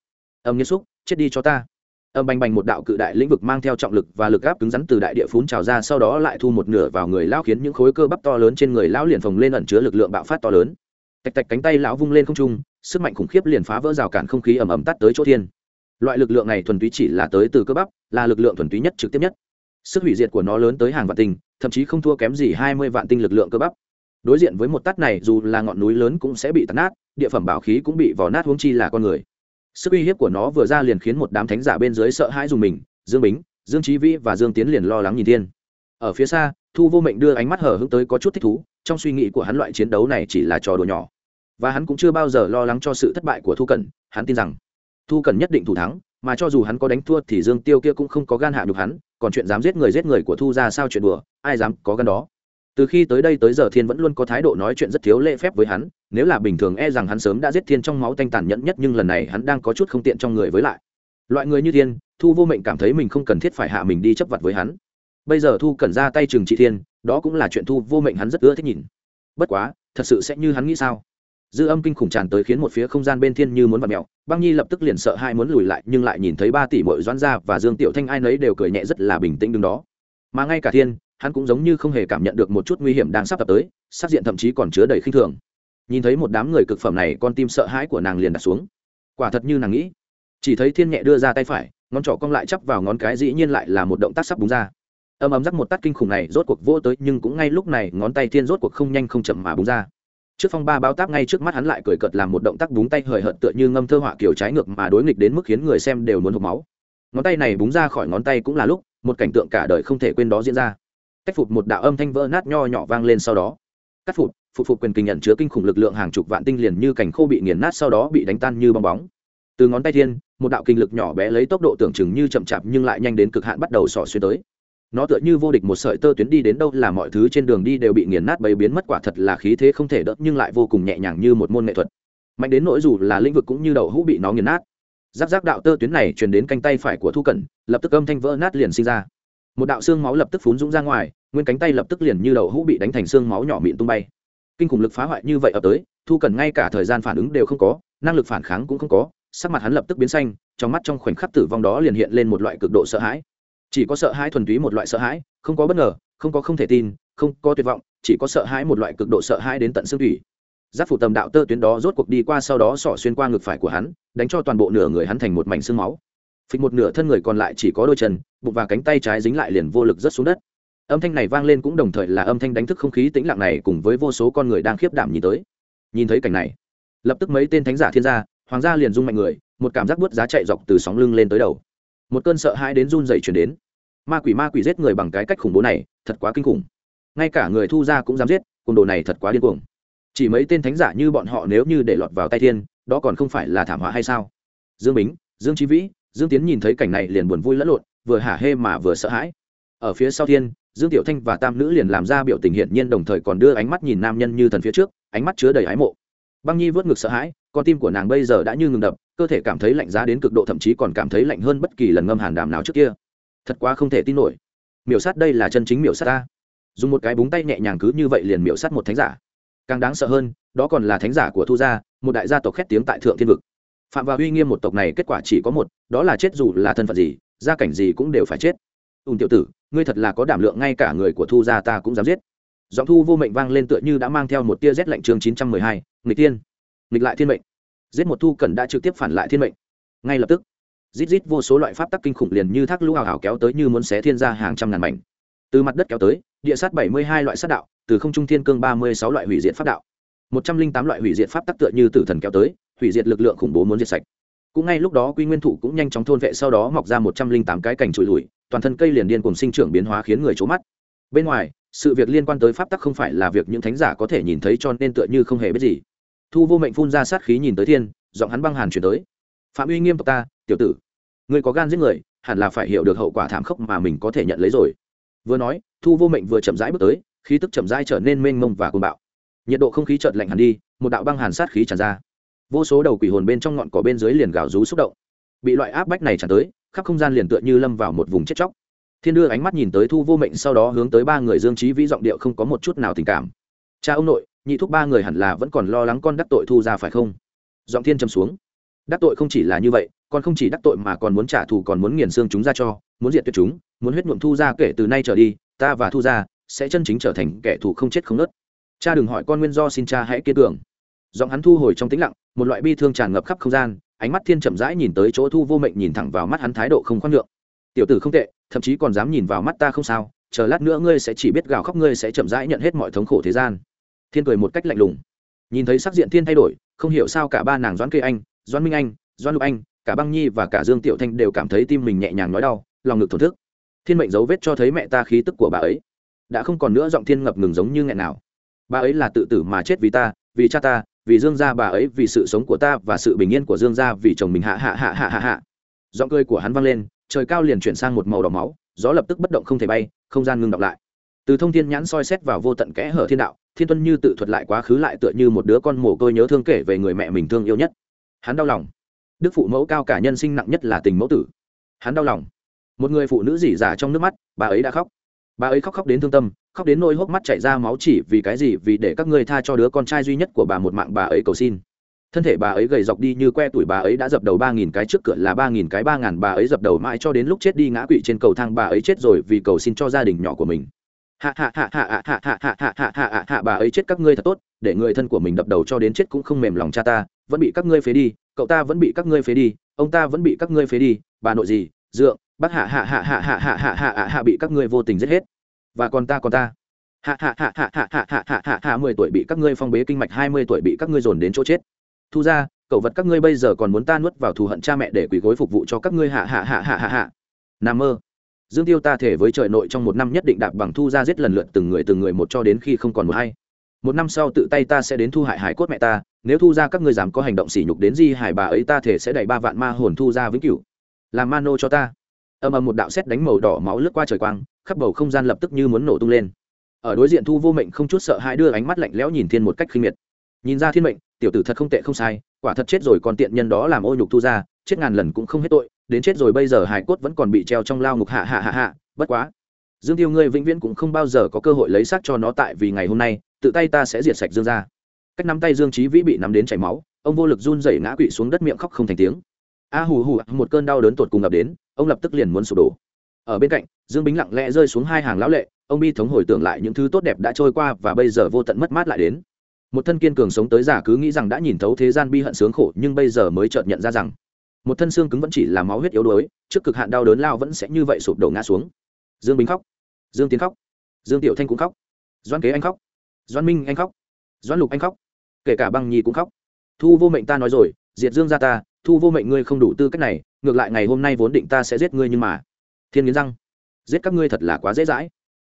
âm nghiêm xúc, chết đi cho ta. Âm bành bành một đạo cự đại lĩnh vực mang theo trọng lực và lực áp cứng rắn từ đại địa phún trào ra, sau đó lại thu một nửa vào người lão khiến những khối cơ bắp to lớn trên người lão liền phồng lên ẩn chứa lực lượng bạo phát to lớn. Tạch tạch cánh tay lão vung lên không trung, sức mạnh khủng khiếp liền phá vỡ rào cản không khí ầm ầm tắt tới chỗ thiên. Loại lực lượng này thuần túy chỉ là tới từ cơ bắp, là lực lượng thuần túy nhất trực tiếp nhất. Sức hủy diệt của nó lớn tới hàng vạn tinh, thậm chí không thua kém gì hai mươi vạn tinh lực lượng cơ bắp đối diện với một tát này, dù là ngọn núi lớn cũng sẽ bị tắt nát, địa phẩm bảo khí cũng bị vò nát huống chi là con người. Sức uy hiếp của nó vừa ra liền khiến một đám thánh giả bên dưới sợ hãi dùng mình, dương bính, dương trí vĩ và dương tiến liền lo lắng nhìn thiên. Ở phía xa, thu vô mệnh đưa ánh mắt hở hững tới có chút thích thú, trong suy nghĩ của hắn loại chiến đấu này chỉ là trò đùa nhỏ. Và hắn cũng chưa bao giờ lo lắng cho sự thất bại của thu cẩn, hắn tin rằng thu cẩn nhất định thủ thắng, mà cho dù hắn có đánh thua thì dương tiêu kia cũng không có gan hạ nhục hắn, còn chuyện dám giết người giết người của thu ra sao chuyện đùa, ai dám có gan đó? Từ khi tới đây tới giờ thiên vẫn luôn có thái độ nói chuyện rất thiếu lễ phép với hắn, nếu là bình thường e rằng hắn sớm đã giết thiên trong máu tanh tàn nhẫn nhất nhưng lần này hắn đang có chút không tiện trong người với lại. Loại người như thiên, thu vô mệnh cảm thấy mình không cần thiết phải hạ mình đi chấp vật với hắn. Bây giờ thu cần ra tay trừng trị thiên, đó cũng là chuyện thu vô mệnh hắn rất ưa thích nhìn. Bất quá, thật sự sẽ như hắn nghĩ sao? Dư âm kinh khủng tràn tới khiến một phía không gian bên thiên như muốn vặt mẹo băng nhi lập tức liền sợ hai muốn lùi lại, nhưng lại nhìn thấy ba tỷ mội doãn gia và dương tiểu thanh ai nấy đều cười nhẹ rất là bình tĩnh đứng đó. Mà ngay cả thiên hắn cũng giống như không hề cảm nhận được một chút nguy hiểm đang sắp tập tới sắc diện thậm chí còn chứa đầy khinh thường. Nhìn thấy một đám người cực phẩm này, con tim sợ hãi của nàng liền đặt xuống. Quả thật như nàng nghĩ. Chỉ thấy thiên nhẹ đưa ra tay phải, ngón trỏ cong lại chắp vào ngón cái dĩ nhiên lại là một động tác sắp búng ra. Ầm ầm rắc một tắt kinh khủng này rốt cuộc vô tới, nhưng cũng ngay lúc này ngón tay thiên rốt cuộc không nhanh không chậm mà búng ra. Trước phong ba bao táp ngay trước mắt hắn lại cười cợt làm một động tác búng tay hời hợt tựa như ngâm thơ họa kiểu trái ngược mà đối nghịch đến mức khiến người xem đều muốn hộp máu. Ngón tay này búng ra khỏi ngón tay cũng là lúc, một cảnh tượng cả đời không thể quên đó diễn ra cách phục một đạo âm thanh vỡ nát nho nhỏ vang lên sau đó. Cắt phục phục phục quyền kinh nhận chứa kinh khủng lực lượng hàng chục vạn tinh liền như cảnh khô bị nghiền nát sau đó bị đánh tan như bong bóng. Từ ngón tay thiên, một đạo kinh lực nhỏ bé lấy tốc độ tưởng chừng như chậm chạp nhưng lại nhanh đến cực hạn bắt đầu sỏ xuyên tới. Nó tựa như vô địch một sợi tơ tuyến đi đến đâu là mọi thứ trên đường đi đều bị nghiền nát bầy biến mất quả thật là khí thế không thể đỡ nhưng lại vô cùng nhẹ nhàng như một môn nghệ thuật. Mạnh đến nỗi dù là lĩnh vực cũng như đậu hũ bị nó nghiền nát. Giáp giáp đạo tơ tuyến này truyền đến cánh tay phải của thu cẩn, lập tức âm thanh vỡ nát liền sinh ra một đạo xương máu lập tức phún dũng ra ngoài, nguyên cánh tay lập tức liền như đậu hũ bị đánh thành xương máu nhỏ mịn tung bay. Kinh khủng lực phá hoại như vậy ập tới, thu cần ngay cả thời gian phản ứng đều không có, năng lực phản kháng cũng không có, sắc mặt hắn lập tức biến xanh, trong mắt trong khoảnh khắc tử vong đó liền hiện lên một loại cực độ sợ hãi. Chỉ có sợ hãi thuần túy một loại sợ hãi, không có bất ngờ, không có không thể tin, không có tuyệt vọng, chỉ có sợ hãi một loại cực độ sợ hãi đến tận xương thủy. Giáp phủ tầm đạo tơ tuyến đó rốt cuộc đi qua sau đó sỏ xuyên qua ngực phải của hắn, đánh cho toàn bộ nửa người hắn thành một mảnh xương máu phịch một nửa thân người còn lại chỉ có đôi chân, bụng và cánh tay trái dính lại liền vô lực rớt xuống đất. Âm thanh này vang lên cũng đồng thời là âm thanh đánh thức không khí tĩnh lặng này cùng với vô số con người đang khiếp đảm nhìn tới. Nhìn thấy cảnh này, lập tức mấy tên thánh giả thiên gia, hoàng gia liền rung mạnh người, một cảm giác buốt giá chạy dọc từ sóng lưng lên tới đầu. Một cơn sợ hãi đến run dậy chuyển đến. Ma quỷ ma quỷ giết người bằng cái cách khủng bố này, thật quá kinh khủng. Ngay cả người thu ra cũng dám giết côn đồ này thật quá điên cuồng. Chỉ mấy tên thánh giả như bọn họ nếu như để lọt vào tay thiên, đó còn không phải là thảm họa hay sao? Dương bính, dương trí vĩ dương tiến nhìn thấy cảnh này liền buồn vui lẫn lộn, vừa hả hê mà vừa sợ hãi. Ở phía sau thiên, dương tiểu thanh và tam nữ liền làm ra biểu tình hiển nhiên đồng thời còn đưa ánh mắt nhìn nam nhân như thần phía trước, ánh mắt chứa đầy ái mộ. Băng nhi vớt ngực sợ hãi, con tim của nàng bây giờ đã như ngừng đập, cơ thể cảm thấy lạnh giá đến cực độ thậm chí còn cảm thấy lạnh hơn bất kỳ lần ngâm hàn đàm nào trước kia. Thật quá không thể tin nổi. Miểu sát đây là chân chính miểu sát ta. Dùng một cái búng tay nhẹ nhàng cứ như vậy liền miểu sát một thánh giả. Càng đáng sợ hơn, đó còn là thánh giả của thu gia, một đại gia tộc khét tiếng tại thượng thiên vực phạm vào uy nghiêm một tộc này kết quả chỉ có một, đó là chết dù là thân phận gì, gia cảnh gì cũng đều phải chết. Ùn tiểu tử, ngươi thật là có đảm lượng ngay cả người của thu gia ta cũng dám giết. Giọng thu vô mệnh vang lên tựa như đã mang theo một tia rét lạnh chương chín trăm mười hai, nghịch tiên nghịch lại thiên mệnh. Giết một thu cần đã trực tiếp phản lại thiên mệnh. Ngay lập tức, rít rít vô số loại pháp tắc kinh khủng liền như thác lũ hào hào kéo tới như muốn xé thiên ra hàng trăm ngàn mảnh. Từ mặt đất kéo tới, địa sát bảy mươi hai loại sát đạo, từ không trung thiên cương ba mươi sáu loại hủy diệt pháp đạo. một trăm linh tám loại hủy diệt pháp tắc tựa như tử thần kéo tới hủy diệt lực lượng khủng bố muốn diệt sạch. Cũng ngay lúc đó quy nguyên thủ cũng nhanh chóng thôn vệ sau đó mọc ra một trăm linh tám cái cành trụi lùi, toàn thân cây liền điên cùng sinh trưởng biến hóa khiến người trố mắt. Bên ngoài, sự việc liên quan tới pháp tắc không phải là việc những thánh giả có thể nhìn thấy cho nên tựa như không hề biết gì. Thu vô mệnh phun ra sát khí nhìn tới thiên, giọng hắn băng hàn chuyển tới. Phạm uy nghiêm tộc ta, tiểu tử người có gan giết người, hẳn là phải hiểu được hậu quả thảm khốc mà mình có thể nhận lấy rồi. Vừa nói, thu vô mệnh vừa chậm rãi bước tới, khí tức chậm rãi trở nên mênh mông và côn bạo. Nhiệt độ không khí chợt lạnh hẳn đi, một đạo băng hàn sát khí tràn ra vô số đầu quỷ hồn bên trong ngọn cỏ bên dưới liền gào rú xúc động. Bị loại áp bách này tràn tới, khắp không gian liền tựa như lâm vào một vùng chết chóc. Thiên đưa ánh mắt nhìn tới thu vô mệnh sau đó hướng tới ba người dương trí vĩ giọng điệu không có một chút nào tình cảm. Cha ông nội, nhị thúc ba người hẳn là vẫn còn lo lắng con đắc tội thu ra phải không? Giọng thiên trầm xuống. Đắc tội không chỉ là như vậy còn không chỉ đắc tội mà còn muốn trả thù còn muốn nghiền xương chúng ra cho, muốn diệt tuyệt chúng, muốn huyết nhuộm thu ra kể từ nay trở đi, ta và thu ra sẽ chân chính trở thành kẻ thù không chết không nớt. Cha đừng hỏi con nguyên do xin cha hãy kiên tưởng giọng hắn thu hồi trong tĩnh lặng một loại bi thương tràn ngập khắp không gian, ánh mắt thiên chậm rãi nhìn tới chỗ thu vô mệnh nhìn thẳng vào mắt hắn thái độ không khoan nhượng. Tiểu tử không tệ, thậm chí còn dám nhìn vào mắt ta không sao, chờ lát nữa ngươi sẽ chỉ biết gào khóc, ngươi sẽ chậm rãi nhận hết mọi thống khổ thế gian. Thiên cười một cách lạnh lùng. Nhìn thấy sắc diện thiên thay đổi, không hiểu sao cả ba nàng doãn kê anh, doãn minh anh, doãn lục anh, cả băng nhi và cả dương tiểu thanh đều cảm thấy tim mình nhẹ nhàng nói đau, lòng ngực thổn thức. Thiên mệnh dấu vết cho thấy mẹ ta khí tức của bà ấy. Đã không còn nữa giọng thiên ngập ngừng giống như nghẹn nào. Bà ấy là tự tử mà chết vì ta, vì cha ta vì dương gia bà ấy, vì sự sống của ta và sự bình yên của dương gia, vì chồng mình, hạ hạ hạ hạ hạ hạ. Giọng cười của hắn vang lên, trời cao liền chuyển sang một màu đỏ máu, gió lập tức bất động không thể bay, không gian ngưng đọc lại. Từ thông thiên nhãn soi xét vào vô tận kẽ hở thiên đạo, thiên tuân như tự thuật lại quá khứ lại tựa như một đứa con mồ côi nhớ thương kể về người mẹ mình thương yêu nhất. Hắn đau lòng. Đức phụ mẫu cao cả nhân sinh nặng nhất là tình mẫu tử. Hắn đau lòng. Một người phụ nữ dỉ giả trong nước mắt, bà ấy đã khóc. Bà ấy khóc khóc đến thương tâm khóc đến nỗi hốc mắt chảy ra máu chỉ vì cái gì vì để các ngươi tha cho đứa con trai duy nhất của bà một mạng bà ấy cầu xin thân thể bà ấy gầy dọc đi như que tuổi bà ấy đã dập đầu ba nghìn cái trước cửa là ba nghìn cái ba ngàn bà ấy dập đầu mãi cho đến lúc chết đi ngã quỵ trên cầu thang bà ấy chết rồi vì cầu xin cho gia đình nhỏ của mình hạ hạ hạ hạ hạ hạ hạ hạ hạ hạ hạ hạ bà ấy chết các ngươi thật tốt để người thân của mình đập đầu cho đến chết cũng không mềm lòng cha ta vẫn bị các ngươi phế đi cậu ta vẫn bị các ngươi phế đi ông ta vẫn bị các ngươi phế đi bà nội gì dượng bác hạ hạ hạ hạ hạ hạ hạ hạ hạ bị các ngươi vô tình giết hết và còn ta còn ta hạ hạ hạ hạ hạ hạ hạ hạ hạ hạ mười tuổi bị các ngươi phong bế kinh mạch hai mươi tuổi bị các ngươi dồn đến chỗ chết thu ra cậu vật các ngươi bây giờ còn muốn ta nuốt vào thù hận cha mẹ để quỳ gối phục vụ cho các ngươi hạ hạ hạ hạ hạ hạ nằm mơ dương tiêu ta thể với trời nội trong một năm nhất định đạp bằng thu ra giết lần lượt từng người từng người một cho đến khi không còn một hay một năm sau tự tay ta sẽ đến thu hại hải cốt mẹ ta nếu thu ra các ngươi dám có hành động sỉ nhục đến di hải bà ấy ta thể sẽ đẩy ba vạn ma hồn thu ra vĩnh cửu làm ma nô cho ta âm âm một đạo xét đánh màu đỏ máu lướt qua trời quang khắp bầu không gian lập tức như muốn nổ tung lên. Ở đối diện thu vô mệnh không chút sợ hãi đưa ánh mắt lạnh lẽo nhìn thiên một cách khinh miệt. Nhìn ra thiên mệnh, tiểu tử thật không tệ không sai, quả thật chết rồi còn tiện nhân đó làm ô nhục thu ra chết ngàn lần cũng không hết tội, đến chết rồi bây giờ hải cốt vẫn còn bị treo trong lao ngục hạ hạ hạ hạ, bất quá. Dương tiêu ngươi vĩnh viễn cũng không bao giờ có cơ hội lấy xác cho nó tại vì ngày hôm nay, tự tay ta sẽ diệt sạch dương ra cách nắm tay dương trí vĩ bị nắm đến chảy máu, ông vô lực run rẩy ngã quỵ xuống đất miệng khóc không thành tiếng. A hù hù, một cơn đau đớn tột cùng ngập đến, ông lập tức liền muốn sụp đổ ở bên cạnh, dương bính lặng lẽ rơi xuống hai hàng lão lệ, ông bi thống hồi tưởng lại những thứ tốt đẹp đã trôi qua và bây giờ vô tận mất mát lại đến. Một thân kiên cường sống tới giả cứ nghĩ rằng đã nhìn thấu thế gian bi hận sướng khổ nhưng bây giờ mới chợt nhận ra rằng, một thân xương cứng vẫn chỉ là máu huyết yếu đuối, trước cực hạn đau đớn lao vẫn sẽ như vậy sụp đổ ngã xuống. Dương bính khóc. Dương tiến khóc. Dương tiểu thanh cũng khóc. Doan kế anh khóc. Doan minh anh khóc. Doan lục anh khóc. Kể cả băng nhi cũng khóc. Thu vô mệnh ta nói rồi, diệt dương ra ta, thu vô mệnh ngươi không đủ tư cách này, ngược lại ngày hôm nay vốn định ta sẽ giết ngươi nhưng mà thiên nghiến răng. Giết các ngươi thật là quá dễ dãi.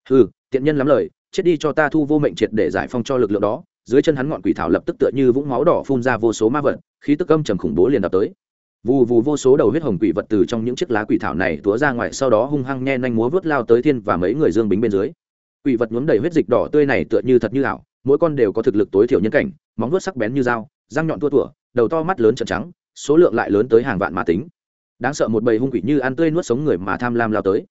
Ừ tiện nhân lắm lời, chết đi cho ta thu vô mệnh triệt để giải phong cho lực lượng đó. Dưới chân hắn ngọn quỷ thảo lập tức tựa như vũng máu đỏ phun ra vô số ma vật, khí tức âm trầm khủng bố liền đập tới. Vù vù vô số đầu huyết hồng quỷ vật từ trong những chiếc lá quỷ thảo này túa ra ngoài, sau đó hung hăng nhe nhanh múa vớt lao tới thiên và mấy người dương bính bên dưới. Quỷ vật nhuốm đầy huyết dịch đỏ tươi này tựa như thật như ảo, mỗi con đều có thực lực tối thiểu nhân cảnh, móng vuốt sắc bén như dao, răng nhọn tua tủa, đầu to mắt lớn trợn trắng, số lượng lại lớn tới hàng vạn mà tính đáng sợ một bầy hung quỷ như ăn tươi nuốt sống người mà tham lam lao tới.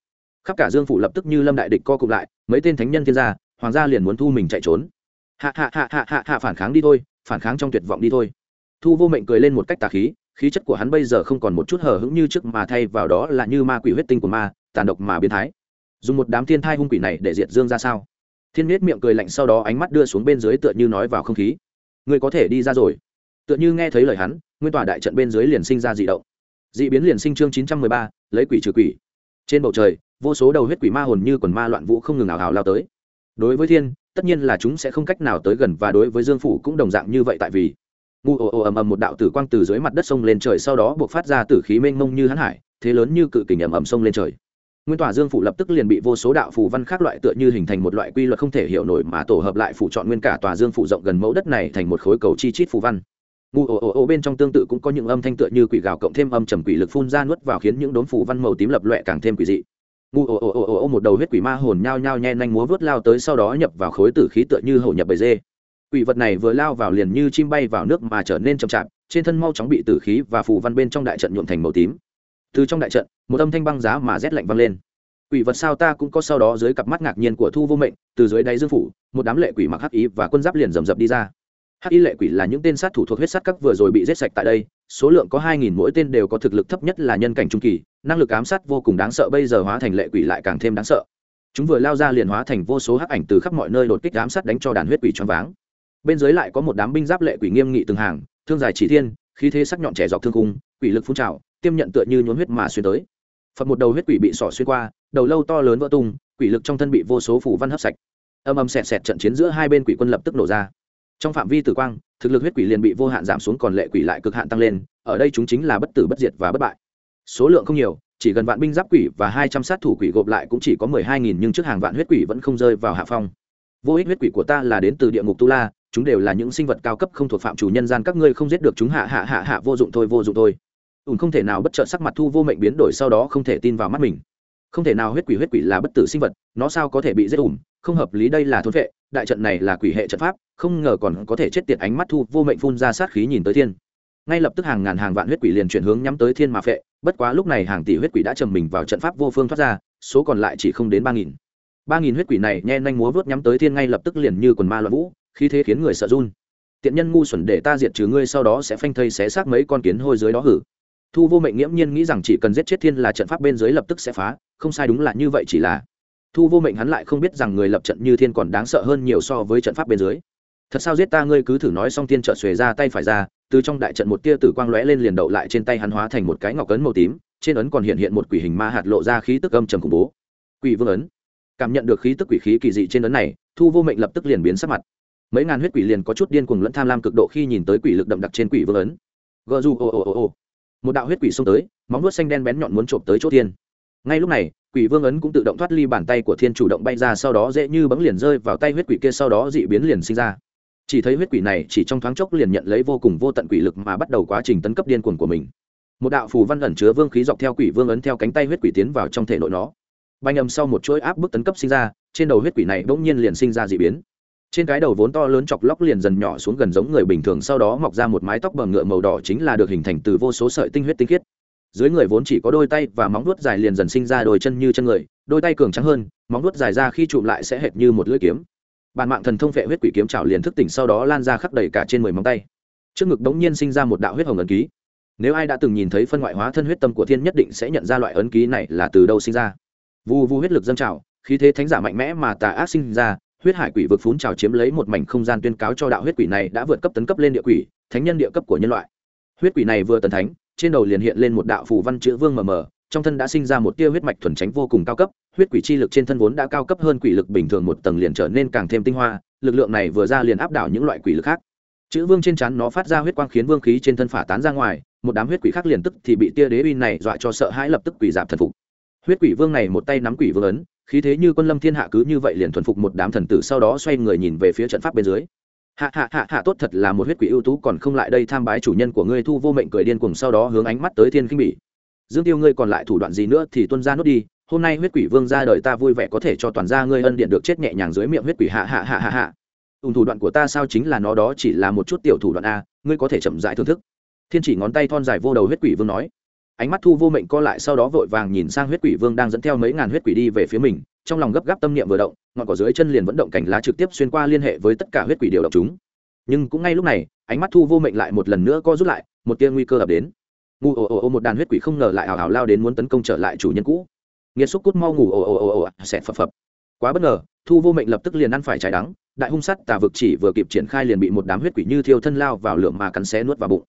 Khắp cả dương phủ lập tức như lâm đại địch co cụm lại, mấy tên thánh nhân thiên gia, hoàng gia liền muốn thu mình chạy trốn. Hạ hạ hạ hạ hạ hạ phản kháng đi thôi, phản kháng trong tuyệt vọng đi thôi. Thu vô mệnh cười lên một cách tà khí khí chất của hắn bây giờ không còn một chút hờ hững như trước mà thay vào đó là như ma quỷ huyết tinh của ma, tàn độc mà biến thái. Dùng một đám thiên thai hung quỷ này để diệt dương ra sao? Thiên miết miệng cười lạnh sau đó ánh mắt đưa xuống bên dưới tựa như nói vào không khí. Người có thể đi ra rồi. Tựa như nghe thấy lời hắn, nguyên tòa đại trận bên dưới liền sinh ra dị động dị biến liền sinh chương chín trăm mười ba, lấy quỷ trừ quỷ. Trên bầu trời, vô số đầu huyết quỷ ma hồn như quần ma loạn vũ không ngừng ảo hào lao tới. Đối với thiên, tất nhiên là chúng sẽ không cách nào tới gần và đối với dương phủ cũng đồng dạng như vậy tại vì ngu ồ ồ ầm ầm một đạo tử quang từ dưới mặt đất sông lên trời sau đó buộc phát ra tử khí mênh mông như hắn hải, thế lớn như cự kình ầm ầm sông lên trời. Nguyên tòa dương phủ lập tức liền bị vô số đạo phù văn khác loại tựa như hình thành một loại quy luật không thể hiểu nổi mà tổ hợp lại phủ chọn nguyên cả tòa dương phủ rộng gần mẫu đất này thành một khối cầu chi chít phù văn ngu ồ ồ ồ bên trong tương tự cũng có những âm thanh tựa như quỷ gào cộng thêm âm trầm quỷ lực phun ra nuốt vào khiến những đốm phủ văn màu tím lập loẹ càng thêm quỷ dị. Ngu ồ ồ ồ ồ một đầu huyết quỷ ma hồn nhao nhao nhen nhanh múa vớt lao tới sau đó nhập vào khối tử khí tựa như hổ nhập bầy dê. Quỷ vật này vừa lao vào liền như chim bay vào nước mà trở nên chậm chạp, trên thân mau chóng bị tử khí và phù văn bên trong đại trận nhuộm thành màu tím. Từ trong đại trận, một âm thanh băng giá mà rét lạnh vang lên. Quỷ vật sao ta cũng có sau đó dưới cặp mắt ngạc nhiên của thu vô mệnh, từ dưới đáy dương phủ, một đám lệ quỷ mặc hắc ý và quân giáp liền rầm rập đi ra hắc y lệ quỷ là những tên sát thủ thuộc huyết sát các vừa rồi bị giết sạch tại đây, số lượng có hai nghìn mỗi tên đều có thực lực thấp nhất là nhân cảnh trung kỳ, năng lực ám sát vô cùng đáng sợ, bây giờ hóa thành lệ quỷ lại càng thêm đáng sợ. Chúng vừa lao ra liền hóa thành vô số hắc ảnh từ khắp mọi nơi đột kích ám sát đánh cho đàn huyết quỷ choáng váng. Bên dưới lại có một đám binh giáp lệ quỷ nghiêm nghị từng hàng, thương dài chỉ thiên, khí thế sắc nhọn trẻ dọc thương cung quỷ lực phun trào, tiêm nhận tựa như nhốn huyết mà xuyên tới. Phật một đầu huyết quỷ bị sỏ xuyên qua, đầu lâu to lớn vỡ tung, quỷ lực trong thân bị vô số phủ văn hấp sạch. Âm âm xẹt xẹt trận chiến giữa hai bên quỷ quân lập tức nổ ra trong phạm vi tử quang, thực lực huyết quỷ liền bị vô hạn giảm xuống còn lệ quỷ lại cực hạn tăng lên, ở đây chúng chính là bất tử bất diệt và bất bại. Số lượng không nhiều, chỉ gần vạn binh giáp quỷ và hai trăm sát thủ quỷ gộp lại cũng chỉ có mười hai nghìn nhưng trước hàng vạn huyết quỷ vẫn không rơi vào hạ phong. Vô ích huyết quỷ của ta là đến từ địa ngục tu la, chúng đều là những sinh vật cao cấp không thuộc phạm chủ nhân gian các ngươi không giết được chúng hạ hạ hạ hạ vô dụng thôi, vô dụng thôi. Ùn không thể nào bất trợ sắc mặt thu vô mệnh biến đổi sau đó không thể tin vào mắt mình. Không thể nào huyết quỷ huyết quỷ là bất tử sinh vật, nó sao có thể bị giết ùn không hợp lý, đây là thôn vệ đại trận này là quỷ hệ trận pháp, không ngờ còn có thể chết tiệt ánh mắt thu vô mệnh phun ra sát khí nhìn tới thiên. Ngay lập tức hàng ngàn hàng vạn huyết quỷ liền chuyển hướng nhắm tới thiên mà phệ, bất quá lúc này hàng tỷ huyết quỷ đã trầm mình vào trận pháp vô phương thoát ra, số còn lại chỉ không đến ba nghìn. Ba nghìn huyết quỷ này nhen nhanh múa vớt nhắm tới thiên ngay lập tức liền như quần ma loạn vũ, khí thế khiến người sợ run. Tiện nhân ngu xuẩn để ta diệt trừ ngươi sau đó sẽ phanh thây xé xác mấy con kiến hôi dưới đó hử. Thu vô mệnh nghiễm nhiên nghĩ rằng chỉ cần giết chết thiên là trận pháp bên dưới lập tức sẽ phá, không sai đúng là như vậy chỉ là thu vô mệnh hắn lại không biết rằng người lập trận như thiên còn đáng sợ hơn nhiều so với trận pháp bên dưới. Thật sao giết ta ngươi cứ thử nói xong tiên trợ xuề ra tay phải ra, từ trong đại trận một tia tử quang lóe lên liền đậu lại trên tay hắn hóa thành một cái ngọc ấn màu tím, trên ấn còn hiện hiện một quỷ hình ma hạt lộ ra khí tức âm trầm khủng bố. Quỷ vương ấn. Cảm nhận được khí tức quỷ khí kỳ dị trên ấn này, thu vô mệnh lập tức liền biến sắc mặt. Mấy ngàn huyết quỷ liền có chút điên cuồng lẫn tham lam cực độ khi nhìn tới quỷ lực đậm đặc trên quỷ vương ấn. Gờ du ồ ồ ồ ồ một đạo huyết quỷ xông tới, móng vuốt xanh đen bén nhọn muốn trộm tới chỗ thiên. Ngay lúc này quỷ vương ấn cũng tự động thoát ly bàn tay của thiên chủ động bay ra, sau đó dễ như bấm liền rơi vào tay huyết quỷ kia, sau đó dị biến liền sinh ra. Chỉ thấy huyết quỷ này chỉ trong thoáng chốc liền nhận lấy vô cùng vô tận quỷ lực mà bắt đầu quá trình tấn cấp điên cuồng của mình. Một đạo phù văn ẩn chứa vương khí dọc theo quỷ vương ấn theo cánh tay huyết quỷ tiến vào trong thể nội nó. Banh âm sau một chuỗi áp bức tấn cấp sinh ra, trên đầu huyết quỷ này bỗng nhiên liền sinh ra dị biến. Trên cái đầu vốn to lớn chọc lóc liền dần nhỏ xuống gần giống người bình thường, sau đó mọc ra một mái tóc bầm ngựa màu đỏ chính là được hình thành từ vô số sợi tinh huyết tinh khiết dưới người vốn chỉ có đôi tay và móng vuốt dài liền dần sinh ra đôi chân như chân người, đôi tay cường trắng hơn, móng vuốt dài ra khi chụm lại sẽ hệt như một lưỡi kiếm. Bản mạng thần thông phệ huyết quỷ kiếm chảo liền thức tỉnh sau đó lan ra khắp đầy cả trên mười móng tay. Trước ngực bỗng nhiên sinh ra một đạo huyết hồng ấn ký. Nếu ai đã từng nhìn thấy phân ngoại hóa thân huyết tâm của thiên nhất định sẽ nhận ra loại ấn ký này là từ đâu sinh ra. Vu vu huyết lực dâng trào, khí thế thánh giả mạnh mẽ mà tà ác sinh ra, huyết hải quỷ vực phún trào chiếm lấy một mảnh không gian tuyên cáo cho đạo huyết quỷ này đã vượt cấp tấn cấp lên địa quỷ, thánh nhân địa cấp của nhân loại. Huyết quỷ này vừa tần thánh trên đầu liền hiện lên một đạo phù văn chữ vương mờ mờ, trong thân đã sinh ra một tia huyết mạch thuần tránh vô cùng cao cấp, huyết quỷ chi lực trên thân vốn đã cao cấp hơn quỷ lực bình thường một tầng liền trở nên càng thêm tinh hoa, lực lượng này vừa ra liền áp đảo những loại quỷ lực khác. Chữ vương trên chắn nó phát ra huyết quang khiến vương khí trên thân phả tán ra ngoài, một đám huyết quỷ khác liền tức thì bị tia đế uy này dọa cho sợ hãi lập tức quỷ giảm thần phục. Huyết quỷ vương này một tay nắm quỷ vương ấn, khí thế như quân lâm thiên hạ cứ như vậy liền thuần phục một đám thần tử sau đó xoay người nhìn về phía trận pháp bên dưới hạ hạ hạ hạ tốt thật là một huyết quỷ ưu tú, còn không lại đây tham bái chủ nhân của ngươi thu vô mệnh cười điên cùng sau đó hướng ánh mắt tới thiên khinh bỉ. Dương tiêu ngươi còn lại thủ đoạn gì nữa thì tuân ra nốt đi, hôm nay huyết quỷ vương ra đời ta vui vẻ có thể cho toàn gia ngươi ân điện được chết nhẹ nhàng dưới miệng huyết quỷ, hạ hạ hạ hạ hạ. Ùn thủ đoạn của ta sao chính là nó đó chỉ là một chút tiểu thủ đoạn a, ngươi có thể chậm dại thưởng thức. Thiên chỉ ngón tay thon dài vô đầu huyết quỷ vương nói. Ánh mắt thu vô mệnh co lại sau đó vội vàng nhìn sang huyết quỷ vương đang dẫn theo mấy ngàn huyết quỷ đi về phía mình trong lòng gấp gáp tâm niệm vừa động, ngọn cỏ dưới chân liền vẫn động cảnh lá trực tiếp xuyên qua liên hệ với tất cả huyết quỷ điều động chúng. Nhưng cũng ngay lúc này, ánh mắt thu vô mệnh lại một lần nữa co rút lại, một tia nguy cơ ập đến. Ngủ ồ ồ ồ một đàn huyết quỷ không ngờ lại hào hào lao đến muốn tấn công trở lại chủ nhân cũ. Nghiệt xúc cút mau ngủ ồ ồ ồ ồ xẹt phập phập. Quá bất ngờ, thu vô mệnh lập tức liền ăn phải trái đắng, đại hung sắt tà vực chỉ vừa kịp triển khai liền bị một đám huyết quỷ như thiêu thân lao vào lượm mà cắn xé nuốt vào bụng.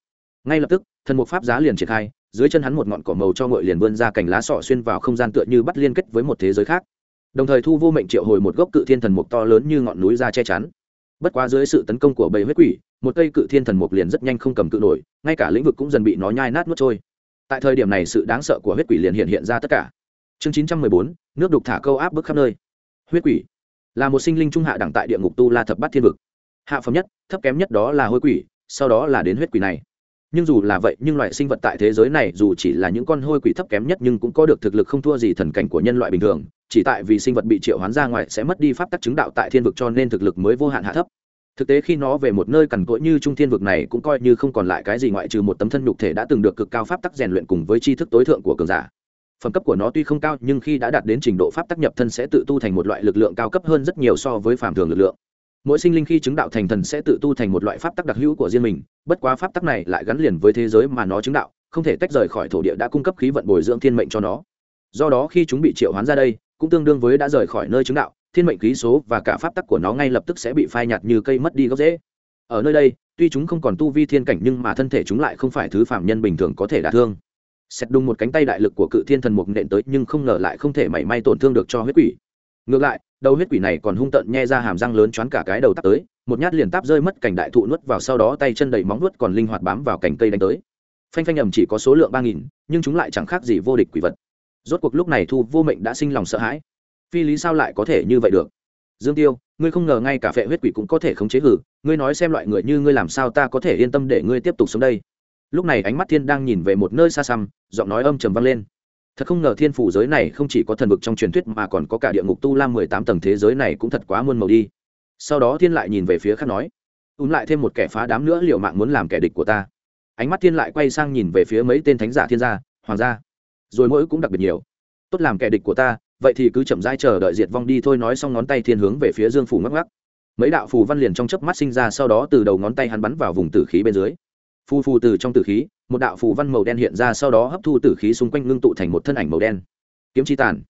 Ngay lập tức, thần mục pháp giá liền triển khai, dưới chân hắn một ngọn cỏ màu cho ngội liền vươn ra cành lá sọ xuyên vào không gian tựa như bắt liên kết với một thế giới khác đồng thời thu vô mệnh triệu hồi một gốc cự thiên thần mục to lớn như ngọn núi ra che chắn. Bất quá dưới sự tấn công của bầy huyết quỷ, một cây cự thiên thần mục liền rất nhanh không cầm cự nổi, ngay cả lĩnh vực cũng dần bị nó nhai nát nuốt trôi. Tại thời điểm này sự đáng sợ của huyết quỷ liền hiện hiện ra tất cả. Chương chín trăm mười bốn, nước đục thả câu áp bức khắp nơi. Huyết quỷ là một sinh linh trung hạ đẳng tại địa ngục tu la thập bát thiên vực. Hạ phẩm nhất, thấp kém nhất đó là hôi quỷ, sau đó là đến huyết quỷ này. Nhưng dù là vậy, nhưng loại sinh vật tại thế giới này dù chỉ là những con hôi quỷ thấp kém nhất nhưng cũng có được thực lực không thua gì thần cảnh của nhân loại bình thường chỉ tại vì sinh vật bị triệu hoán ra ngoài sẽ mất đi pháp tắc chứng đạo tại thiên vực cho nên thực lực mới vô hạn hạ thấp. Thực tế khi nó về một nơi cằn cỗi như trung thiên vực này cũng coi như không còn lại cái gì ngoại trừ một tấm thân nhục thể đã từng được cực cao pháp tắc rèn luyện cùng với tri thức tối thượng của cường giả. Phẩm cấp của nó tuy không cao nhưng khi đã đạt đến trình độ pháp tắc nhập thân sẽ tự tu thành một loại lực lượng cao cấp hơn rất nhiều so với phàm thường lực lượng. Mỗi sinh linh khi chứng đạo thành thần sẽ tự tu thành một loại pháp tắc đặc hữu của riêng mình, bất quá pháp tắc này lại gắn liền với thế giới mà nó chứng đạo, không thể tách rời khỏi thổ địa đã cung cấp khí vận bồi dưỡng thiên mệnh cho nó. Do đó khi chúng bị triệu hoán ra đây cũng tương đương với đã rời khỏi nơi chứng đạo, thiên mệnh khí số và cả pháp tắc của nó ngay lập tức sẽ bị phai nhạt như cây mất đi gốc rễ. Ở nơi đây, tuy chúng không còn tu vi thiên cảnh nhưng mà thân thể chúng lại không phải thứ phạm nhân bình thường có thể đả thương. Xét đùng một cánh tay đại lực của cự thiên thần mục nện tới nhưng không ngờ lại không thể mảy may tổn thương được cho huyết quỷ. Ngược lại, đầu huyết quỷ này còn hung tợn nhe ra hàm răng lớn choán cả cái đầu tắt tới, một nhát liền táp rơi mất cảnh đại thụ nuốt vào sau đó tay chân đầy móng nuốt còn linh hoạt bám vào cành cây đánh tới. Phanh phanh ầm chỉ có số lượng ba nghìn, nhưng chúng lại chẳng khác gì vô địch quỷ vật rốt cuộc lúc này thu vô mệnh đã sinh lòng sợ hãi. Phi lý sao lại có thể như vậy được? Dương tiêu, ngươi không ngờ ngay cả phệ huyết quỷ cũng có thể khống chế hử, ngươi nói xem loại người như ngươi làm sao ta có thể yên tâm để ngươi tiếp tục sống đây? Lúc này ánh mắt thiên đang nhìn về một nơi xa xăm, giọng nói âm trầm vang lên. Thật không ngờ thiên phủ giới này không chỉ có thần vực trong truyền thuyết mà còn có cả địa ngục tu la mười tám tầng thế giới này cũng thật quá muôn màu đi. Sau đó thiên lại nhìn về phía khác nói ùn lại thêm một kẻ phá đám nữa, liệu mạng muốn làm kẻ địch của ta? Ánh mắt thiên lại quay sang nhìn về phía mấy tên thánh giả thiên gia, hoàng gia rồi mỗi cũng đặc biệt nhiều. Tốt làm kẻ địch của ta, vậy thì cứ chậm rãi chờ đợi diệt vong đi thôi, nói xong ngón tay thiên hướng về phía dương phủ ngắc ngắc. Mấy đạo phù văn liền trong chớp mắt sinh ra, sau đó từ đầu ngón tay hắn bắn vào vùng tử khí bên dưới. Phù phù từ trong tử khí, một đạo phù văn màu đen hiện ra, sau đó hấp thu tử khí xung quanh ngưng tụ thành một thân ảnh màu đen. Kiếm chi tàn.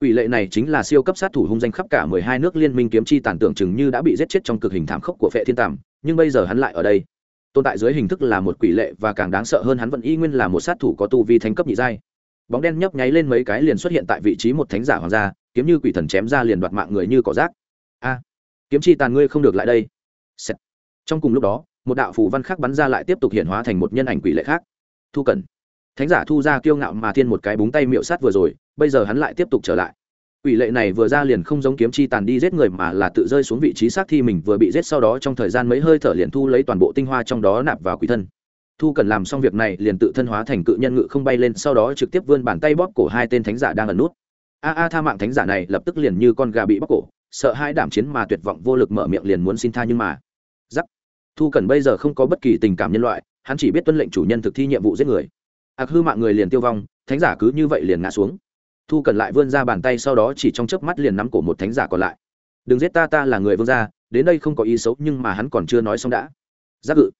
Ủy lệ này chính là siêu cấp sát thủ hung danh khắp cả mười hai nước liên minh kiếm chi tàn tưởng chừng như đã bị giết chết trong cực hình thảm khốc của phệ thiên tàm, nhưng bây giờ hắn lại ở đây. Tồn tại dưới hình thức là một quỷ lệ và càng đáng sợ hơn hắn vẫn y nguyên là một sát thủ có tu vi thánh cấp nhị giai bóng đen nhấp nháy lên mấy cái liền xuất hiện tại vị trí một thánh giả hoàng gia, kiếm như quỷ thần chém ra liền đoạt mạng người như cỏ rác. A, kiếm chi tàn ngươi không được lại đây. Trong cùng lúc đó, một đạo phù văn khác bắn ra lại tiếp tục hiện hóa thành một nhân ảnh quỷ lệ khác. Thu cần thánh giả thu ra kiêu ngạo mà thiên một cái búng tay miệu sát vừa rồi, bây giờ hắn lại tiếp tục trở lại. Quỷ lệ này vừa ra liền không giống kiếm chi tàn đi giết người mà là tự rơi xuống vị trí xác thi mình vừa bị giết sau đó trong thời gian mấy hơi thở liền thu lấy toàn bộ tinh hoa trong đó nạp vào quỷ thân thu cần làm xong việc này, liền tự thân hóa thành cự nhân ngự không bay lên, sau đó trực tiếp vươn bàn tay bóp cổ hai tên thánh giả đang ẩn nút. A a tha mạng thánh giả này lập tức liền như con gà bị bóp cổ, sợ hai đảm chiến mà tuyệt vọng vô lực mở miệng liền muốn xin tha nhưng mà, giắc. Thu cần bây giờ không có bất kỳ tình cảm nhân loại, hắn chỉ biết tuân lệnh chủ nhân thực thi nhiệm vụ giết người. Ạc hư mạng người liền tiêu vong, thánh giả cứ như vậy liền ngã xuống. Thu cần lại vươn ra bàn tay sau đó chỉ trong chớp mắt liền nắm cổ một thánh giả còn lại. Đừng giết ta ta là người vương gia, đến đây không có ý xấu nhưng mà hắn còn chưa nói xong đã. Giác ngự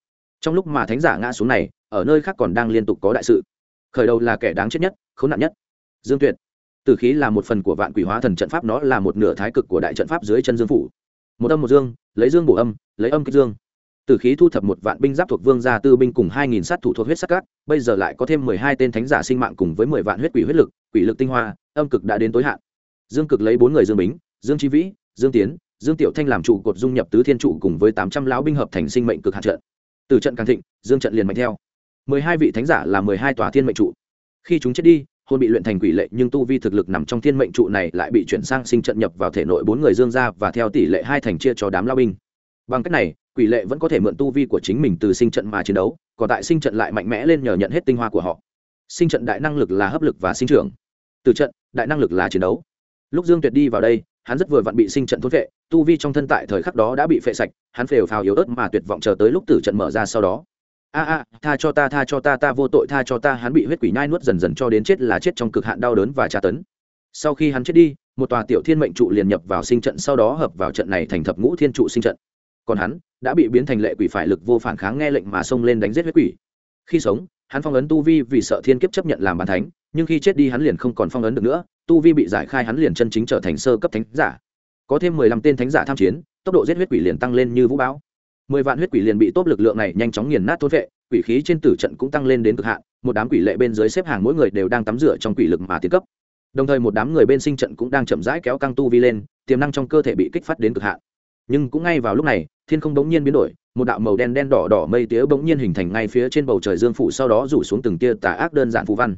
trong lúc mà thánh giả ngã xuống này, ở nơi khác còn đang liên tục có đại sự. Khởi đầu là kẻ đáng chết nhất, khốn nạn nhất. Dương tuyệt. Tử khí là một phần của vạn quỷ hóa thần trận pháp, nó là một nửa thái cực của đại trận pháp dưới chân dương phủ. Một âm một dương, lấy dương bổ âm, lấy âm kích dương. Tử khí thu thập một vạn binh giáp thuộc vương gia tư binh cùng hai nghìn sát thủ thuộc huyết sắc cát, bây giờ lại có thêm mười hai tên thánh giả sinh mạng cùng với mười vạn huyết quỷ huyết lực, quỷ lực tinh hoa, âm cực đã đến tối hạn. Dương cực lấy bốn người dương bính, dương chi vĩ, dương tiến, dương tiểu thanh làm trụ cột dung nhập tứ thiên trụ cùng với tám trăm lão binh hợp thành sinh mệnh cực hạn trận từ trận càng thịnh, dương trận liền mạnh theo. Mười hai vị thánh giả là mười hai tòa thiên mệnh trụ. Khi chúng chết đi hôn bị luyện thành quỷ lệ, nhưng tu vi thực lực nằm trong thiên mệnh trụ này lại bị chuyển sang sinh trận nhập vào thể nội bốn người dương ra và theo tỷ lệ hai thành chia cho đám lao binh. Bằng cách này, quỷ lệ vẫn có thể mượn tu vi của chính mình từ sinh trận mà chiến đấu, còn tại sinh trận lại mạnh mẽ lên nhờ nhận hết tinh hoa của họ. Sinh trận đại năng lực là hấp lực và sinh trưởng. Từ trận, đại năng lực là chiến đấu. Lúc dương tuyệt đi vào đây hắn rất vừa vặn bị sinh trận thốt vệ tu vi trong thân tại thời khắc đó đã bị phệ sạch, hắn phều phào yếu ớt mà tuyệt vọng chờ tới lúc tử trận mở ra sau đó. A a, tha cho ta, tha cho ta ta vô tội, tha cho ta, hắn bị huyết quỷ nhai nuốt dần dần cho đến chết là chết trong cực hạn đau đớn và tra tấn. Sau khi hắn chết đi, một tòa tiểu thiên mệnh trụ liền nhập vào sinh trận, sau đó hợp vào trận này thành thập ngũ thiên trụ sinh trận. Còn hắn đã bị biến thành lệ quỷ phải lực vô phản kháng nghe lệnh mà xông lên đánh giết huyết quỷ. Khi sống, hắn phong ấn tu vi vì sợ thiên kiếp chấp nhận làm bàn thánh, nhưng khi chết đi hắn liền không còn phong ấn được nữa tu vi bị giải khai hắn liền chân chính trở thành sơ cấp thánh giả. Có thêm mười lăm tên thánh giả tham chiến, tốc độ giết huyết quỷ liền tăng lên như vũ bão. Mười vạn huyết quỷ liền bị tốt lực lượng này nhanh chóng nghiền nát thốt vệ, quỷ khí trên tử trận cũng tăng lên đến cực hạn, một đám quỷ lệ bên dưới xếp hàng mỗi người đều đang tắm rửa trong quỷ lực mà tiến cấp. Đồng thời một đám người bên sinh trận cũng đang chậm rãi kéo căng tu vi lên, tiềm năng trong cơ thể bị kích phát đến cực hạn. Nhưng cũng ngay vào lúc này, thiên không bỗng nhiên biến đổi, một đạo màu đen đen đỏ đỏ mây tía bỗng nhiên hình thành ngay phía trên bầu trời dương phủ, sau đó rủ xuống từng tia tà ác đơn giản phù văn.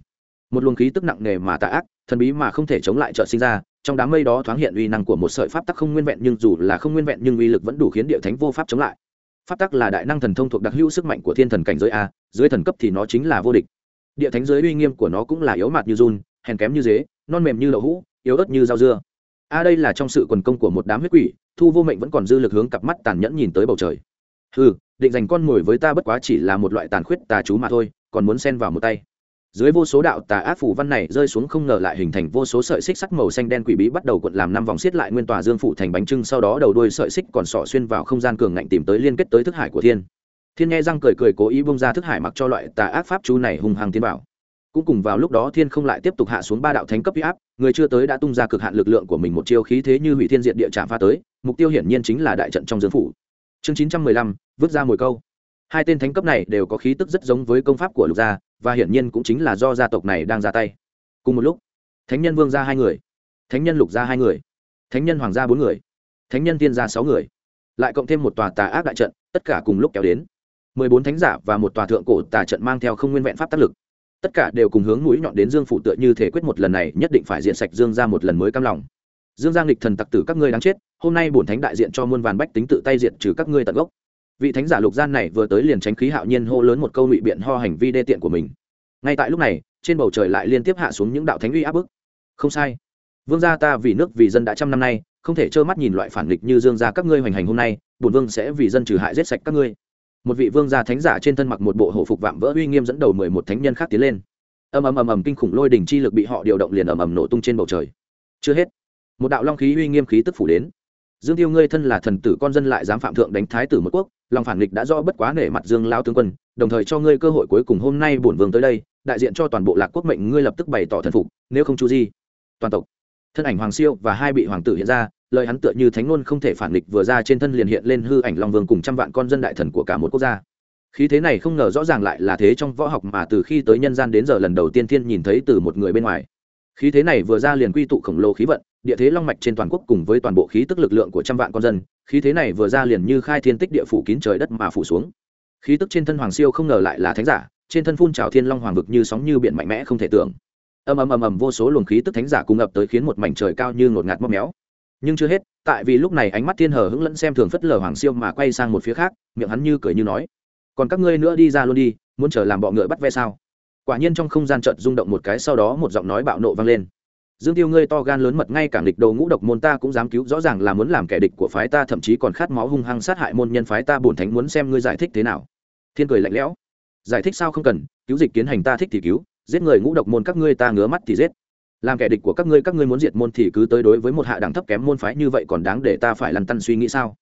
Một luồng khí tức nặng nề mà tà ác thần bí mà không thể chống lại chợt sinh ra, trong đám mây đó thoáng hiện uy năng của một sợi pháp tắc không nguyên vẹn nhưng dù là không nguyên vẹn nhưng uy lực vẫn đủ khiến địa thánh vô pháp chống lại. Pháp tắc là đại năng thần thông thuộc đặc hữu sức mạnh của thiên thần cảnh giới a, dưới thần cấp thì nó chính là vô địch. Địa thánh giới uy nghiêm của nó cũng là yếu mạt như run, hèn kém như dế, non mềm như đậu hũ, yếu ớt như rau dưa. A đây là trong sự quần công của một đám huyết quỷ, thu vô mệnh vẫn còn dư lực hướng cặp mắt tàn nhẫn nhìn tới bầu trời. Ừ định dành con mồi với ta bất quá chỉ là một loại tàn khuyết tà chú mà thôi, còn muốn xen vào một tay dưới vô số đạo tà ác phủ văn này rơi xuống không ngờ lại hình thành vô số sợi xích sắc màu xanh đen quỷ bí bắt đầu cuộn làm năm vòng xiết lại nguyên tòa dương phủ thành bánh trưng, sau đó đầu đuôi sợi xích còn sọ xuyên vào không gian cường ngạnh tìm tới liên kết tới thức hải của thiên. Thiên nghe răng cười cười cố ý bông ra thức hải mặc cho loại tà ác pháp chú này hung hăng tiến vào. Cũng cùng vào lúc đó thiên không lại tiếp tục hạ xuống ba đạo thánh cấp huy áp, người chưa tới đã tung ra cực hạn lực lượng của mình một chiêu khí thế như hủy thiên diện địa trạm pha tới, mục tiêu hiển nhiên chính là đại trận trong dương phủ. Chương chín trăm mười lăm, vứt ra mồi câu. Hai tên thánh cấp này đều có khí tức rất giống với công pháp của lục gia và hiển nhiên cũng chính là do gia tộc này đang ra tay. Cùng một lúc, thánh nhân vương ra hai người, thánh nhân lục gia hai người, thánh nhân hoàng gia bốn người, thánh nhân tiên gia sáu người. Lại cộng thêm một tòa tà ác đại trận, tất cả cùng lúc kéo đến. Mười bốn thánh giả và một tòa thượng cổ tà trận mang theo không nguyên vẹn pháp tác lực. Tất cả đều cùng hướng mũi nhọn đến dương phụ tựa như thể quyết một lần này, nhất định phải diện sạch dương ra một lần mới cam lòng. Dương giang lịch thần tặc tử các ngươi đáng chết, hôm nay bổn thánh đại diện cho muôn vàn bách tính tự tay diện trừ các ngươi tận gốc vị thánh giả lục gian này vừa tới liền tránh khí hạo nhiên hô lớn một câu ngụy biện ho hành vi đê tiện của mình. Ngay tại lúc này, trên bầu trời lại liên tiếp hạ xuống những đạo thánh uy áp bức. Không sai. Vương gia ta vì nước vì dân đã trăm năm nay, không thể trơ mắt nhìn loại phản nghịch như dương gia các ngươi hoành hành hôm nay, bổn vương sẽ vì dân trừ hại giết sạch các ngươi. Một vị vương gia thánh giả trên thân mặc một bộ hổ phục vạm vỡ uy nghiêm dẫn đầu mười một thánh nhân khác tiến lên. Ầm ầm ầm ầm kinh khủng lôi đỉnh chi lực bị họ điều động liền ầm ầm nổ tung trên bầu trời. Chưa hết, một đạo long khí uy nghiêm khí tức phủ đến. Dương tiêu ngươi thân là thần tử con dân lại dám phạm thượng đánh thái tử một quốc lòng phản nghịch đã rõ bất quá nể mặt dương lao tướng quân, đồng thời cho ngươi cơ hội cuối cùng hôm nay bổn vương tới đây, đại diện cho toàn bộ lạc quốc mệnh ngươi lập tức bày tỏ thần phục, nếu không chu di, toàn tộc. Thân ảnh hoàng siêu và hai vị hoàng tử hiện ra, lời hắn tựa như thánh ngôn không thể phản nghịch vừa ra trên thân liền hiện lên hư ảnh long vương cùng trăm vạn con dân đại thần của cả một quốc gia. Khí thế này không ngờ rõ ràng lại là thế trong võ học mà từ khi tới nhân gian đến giờ lần đầu tiên thiên nhìn thấy từ một người bên ngoài khí thế này vừa ra liền quy tụ khổng lồ khí vận, địa thế long mạch trên toàn quốc cùng với toàn bộ khí tức lực lượng của trăm vạn con dân, khí thế này vừa ra liền như khai thiên tích địa phủ kín trời đất mà phủ xuống. Khí tức trên thân hoàng siêu không ngờ lại là thánh giả, trên thân phun trào thiên long hoàng vực như sóng như biển mạnh mẽ không thể tưởng. Ầm ầm ầm ầm, vô số luồng khí tức thánh giả cùng ập tới khiến một mảnh trời cao như ngột ngạt móc méo. Nhưng chưa hết, tại vì lúc này ánh mắt thiên hờ hững lẫn xem thường phất lờ hoàng siêu mà quay sang một phía khác, miệng hắn như cười như nói, còn các ngươi nữa đi ra luôn đi, muốn chờ làm bọ ngựa bắt ve sao? Quả nhiên trong không gian chợt rung động một cái, sau đó một giọng nói bạo nộ vang lên. Dương tiêu ngươi to gan lớn mật, ngay cả địch đầu ngũ độc môn ta cũng dám cứu, rõ ràng là muốn làm kẻ địch của phái ta, thậm chí còn khát máu hung hăng sát hại môn nhân phái ta, bổn thánh muốn xem ngươi giải thích thế nào. Thiên cười lạnh lẽo. Giải thích sao không cần, cứu dịch kiến hành ta thích thì cứu, giết người ngũ độc môn các ngươi ta ngứa mắt thì giết. Làm kẻ địch của các ngươi các ngươi muốn diệt môn thì cứ tới đối với một hạ đẳng thấp kém môn phái như vậy còn đáng để ta phải lăn tăn suy nghĩ sao?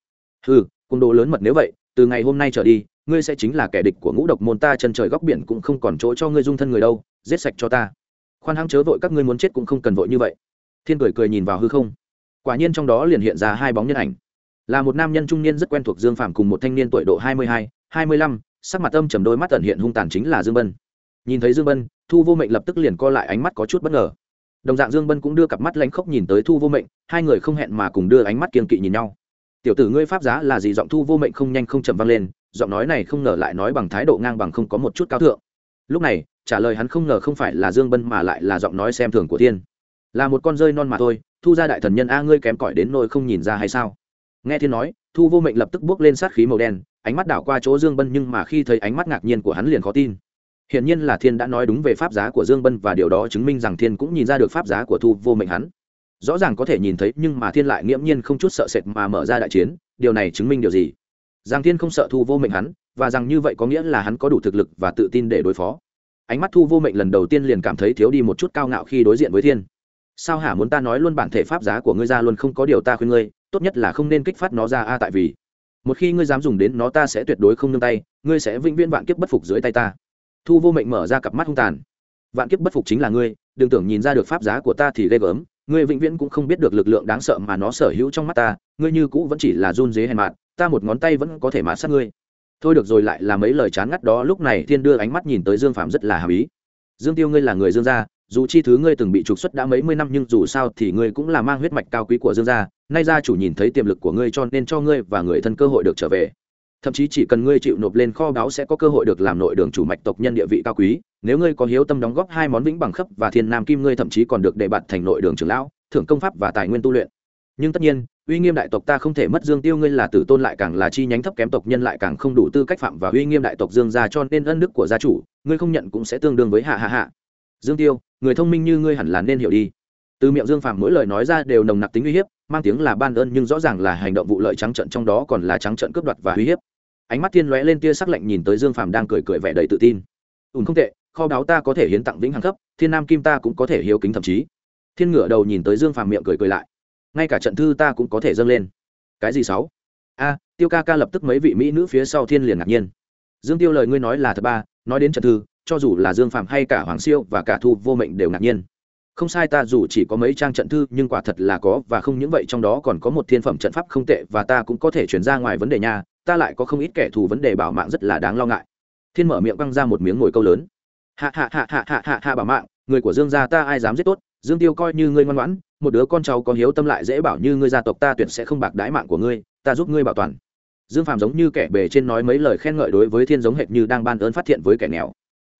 Ừ cung đồ lớn mật nếu vậy, từ ngày hôm nay trở đi ngươi sẽ chính là kẻ địch của ngũ độc môn, ta chân trời góc biển cũng không còn chỗ cho ngươi dung thân người đâu, giết sạch cho ta. Khoan hăng chớ vội, các ngươi muốn chết cũng không cần vội như vậy. Thiên cười cười nhìn vào hư không. Quả nhiên trong đó liền hiện ra hai bóng nhân ảnh. Là một nam nhân trung niên rất quen thuộc dương phạm cùng một thanh niên tuổi độ hai mươi hai hai mươi lăm, sắc mặt âm chầm đôi mắt tận hiện hung tàn chính là dương bân. Nhìn thấy dương bân, thu vô mệnh lập tức liền co lại ánh mắt có chút bất ngờ. Đồng dạng dương bân cũng đưa cặp mắt lanh khóc nhìn tới thu vô mệnh, hai người không hẹn mà cùng đưa ánh mắt kiên kỵ nhìn nhau. Tiểu tử ngươi pháp giá là gì? Giọng thu vô mệnh không nhanh không chậm vang lên giọng nói này không ngờ lại nói bằng thái độ ngang bằng không có một chút cao thượng. Lúc này, trả lời hắn không ngờ không phải là dương bân mà lại là giọng nói xem thường của thiên. Là một con rơi non mà thôi, thu ra đại thần nhân a ngươi kém cỏi đến nỗi không nhìn ra hay sao? Nghe thiên nói, thu vô mệnh lập tức bước lên sát khí màu đen, ánh mắt đảo qua chỗ dương bân nhưng mà khi thấy ánh mắt ngạc nhiên của hắn liền khó tin. Hiển nhiên là thiên đã nói đúng về pháp giá của dương bân và điều đó chứng minh rằng thiên cũng nhìn ra được pháp giá của thu vô mệnh hắn. Rõ ràng có thể nhìn thấy nhưng mà thiên lại nghiễm nhiên không chút sợ sệt mà mở ra đại chiến, điều này chứng minh điều gì? Giang thiên không sợ thu vô mệnh hắn, và rằng như vậy có nghĩa là hắn có đủ thực lực và tự tin để đối phó. Ánh mắt thu vô mệnh lần đầu tiên liền cảm thấy thiếu đi một chút cao ngạo khi đối diện với thiên. Sao hả muốn ta nói luôn bản thể pháp giá của ngươi ra luôn không có điều ta khuyên ngươi, tốt nhất là không nên kích phát nó ra a à, tại vì một khi ngươi dám dùng đến nó ta sẽ tuyệt đối không nương tay, ngươi sẽ vĩnh viễn vạn kiếp bất phục dưới tay ta. Thu vô mệnh mở ra cặp mắt hung tàn. Vạn kiếp bất phục chính là ngươi, đừng tưởng nhìn ra được pháp giá của ta thì ghê gớm, ngươi vĩnh viễn cũng không biết được lực lượng đáng sợ mà nó sở hữu trong mắt ta, ngươi như cũ vẫn chỉ là run dế hèn mạn ta một ngón tay vẫn có thể mát sát ngươi. Thôi được rồi lại là mấy lời chán ngắt đó, lúc này thiên đưa ánh mắt nhìn tới dương phạm rất là hàm ý. Dương tiêu ngươi là người dương gia, dù chi thứ ngươi từng bị trục xuất đã mấy mươi năm nhưng dù sao thì ngươi cũng là mang huyết mạch cao quý của dương gia, nay gia chủ nhìn thấy tiềm lực của ngươi cho nên cho ngươi và người thân cơ hội được trở về. Thậm chí chỉ cần ngươi chịu nộp lên kho báu sẽ có cơ hội được làm nội đường chủ mạch tộc nhân địa vị cao quý. Nếu ngươi có hiếu tâm đóng góp hai món vĩnh bằng khấp và thiên nam kim, ngươi thậm chí còn được đề bạt thành nội đường trưởng lão, thưởng công pháp và tài nguyên tu luyện. Nhưng tất nhiên uy nghiêm đại tộc ta không thể mất dương tiêu ngươi là tử tôn lại càng là chi nhánh thấp kém tộc nhân lại càng không đủ tư cách phạm và uy nghiêm đại tộc dương gia cho nên ân đức của gia chủ, ngươi không nhận cũng sẽ tương đương với hạ hạ hạ. Dương tiêu, người thông minh như ngươi hẳn là nên hiểu đi. Từ miệng dương phạm mỗi lời nói ra đều nồng nặc tính uy hiếp, mang tiếng là ban ơn nhưng rõ ràng là hành động vụ lợi trắng trận trong đó còn là trắng trận cướp đoạt và uy hiếp. Ánh mắt thiên lóe lên tia sắc lạnh nhìn tới dương phạm đang cười cười vẻ đầy tự tin. Ùn không tệ, kho báu ta có thể hiến tặng vĩnh hằng cấp thiên nam kim ta cũng có thể hiếu kính thậm chí. Thiên ngửa đầu nhìn tới dương phạm miệng cười cười lại ngay cả trận thư ta cũng có thể dâng lên. Cái gì sáu? A, tiêu ca ca lập tức mấy vị mỹ nữ phía sau thiên liền ngạc nhiên. Dương tiêu lời ngươi nói là thật ba, nói đến trận thư, cho dù là dương phạm hay cả hoàng siêu và cả thu vô mệnh đều ngạc nhiên. Không sai ta dù chỉ có mấy trang trận thư, nhưng quả thật là có, và không những vậy trong đó còn có một thiên phẩm trận pháp không tệ, và ta cũng có thể chuyển ra ngoài vấn đề nha, ta lại có không ít kẻ thù vấn đề bảo mạng rất là đáng lo ngại. Thiên mở miệng băng ra một miếng ngồi câu lớn. Hạ hạ hạ hạ hạ hạ hạ bảo mạng, người của dương gia ta ai dám giết tốt, dương tiêu coi như ngươi ngoan ngoãn một đứa con cháu có hiếu tâm lại dễ bảo như ngươi gia tộc ta tuyệt sẽ không bạc đái mạng của ngươi, ta giúp ngươi bảo toàn. Dương phàm giống như kẻ bề trên nói mấy lời khen ngợi đối với thiên giống hệt như đang ban ơn phát thiện với kẻ nghèo.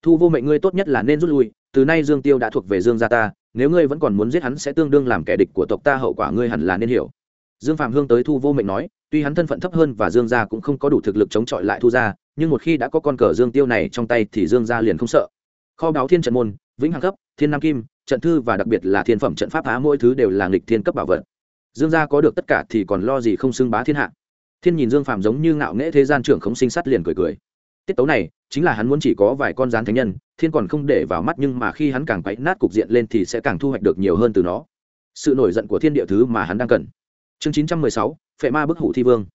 Thu vô mệnh ngươi tốt nhất là nên rút lui, từ nay dương tiêu đã thuộc về dương gia ta, nếu ngươi vẫn còn muốn giết hắn sẽ tương đương làm kẻ địch của tộc ta hậu quả ngươi hẳn là nên hiểu. Dương phạm hương tới thu vô mệnh nói, tuy hắn thân phận thấp hơn và dương gia cũng không có đủ thực lực chống chọi lại thu gia, nhưng một khi đã có con cờ dương tiêu này trong tay thì dương gia liền không sợ. Kho báo thiên trận môn, vĩnh hằng cấp thiên nam kim trận thư và đặc biệt là thiên phẩm trận pháp á mỗi thứ đều là nghịch thiên cấp bảo vật. Dương gia có được tất cả thì còn lo gì không xưng bá thiên hạ. Thiên nhìn dương phạm giống như ngạo nghễ thế gian trưởng khống sinh sắt liền cười cười. Tiết tấu này, chính là hắn muốn chỉ có vài con rán thánh nhân, thiên còn không để vào mắt nhưng mà khi hắn càng quậy nát cục diện lên thì sẽ càng thu hoạch được nhiều hơn từ nó. Sự nổi giận của thiên địa thứ mà hắn đang cần. Chương chín trăm mười sáu, phệ ma bức hủ thi vương.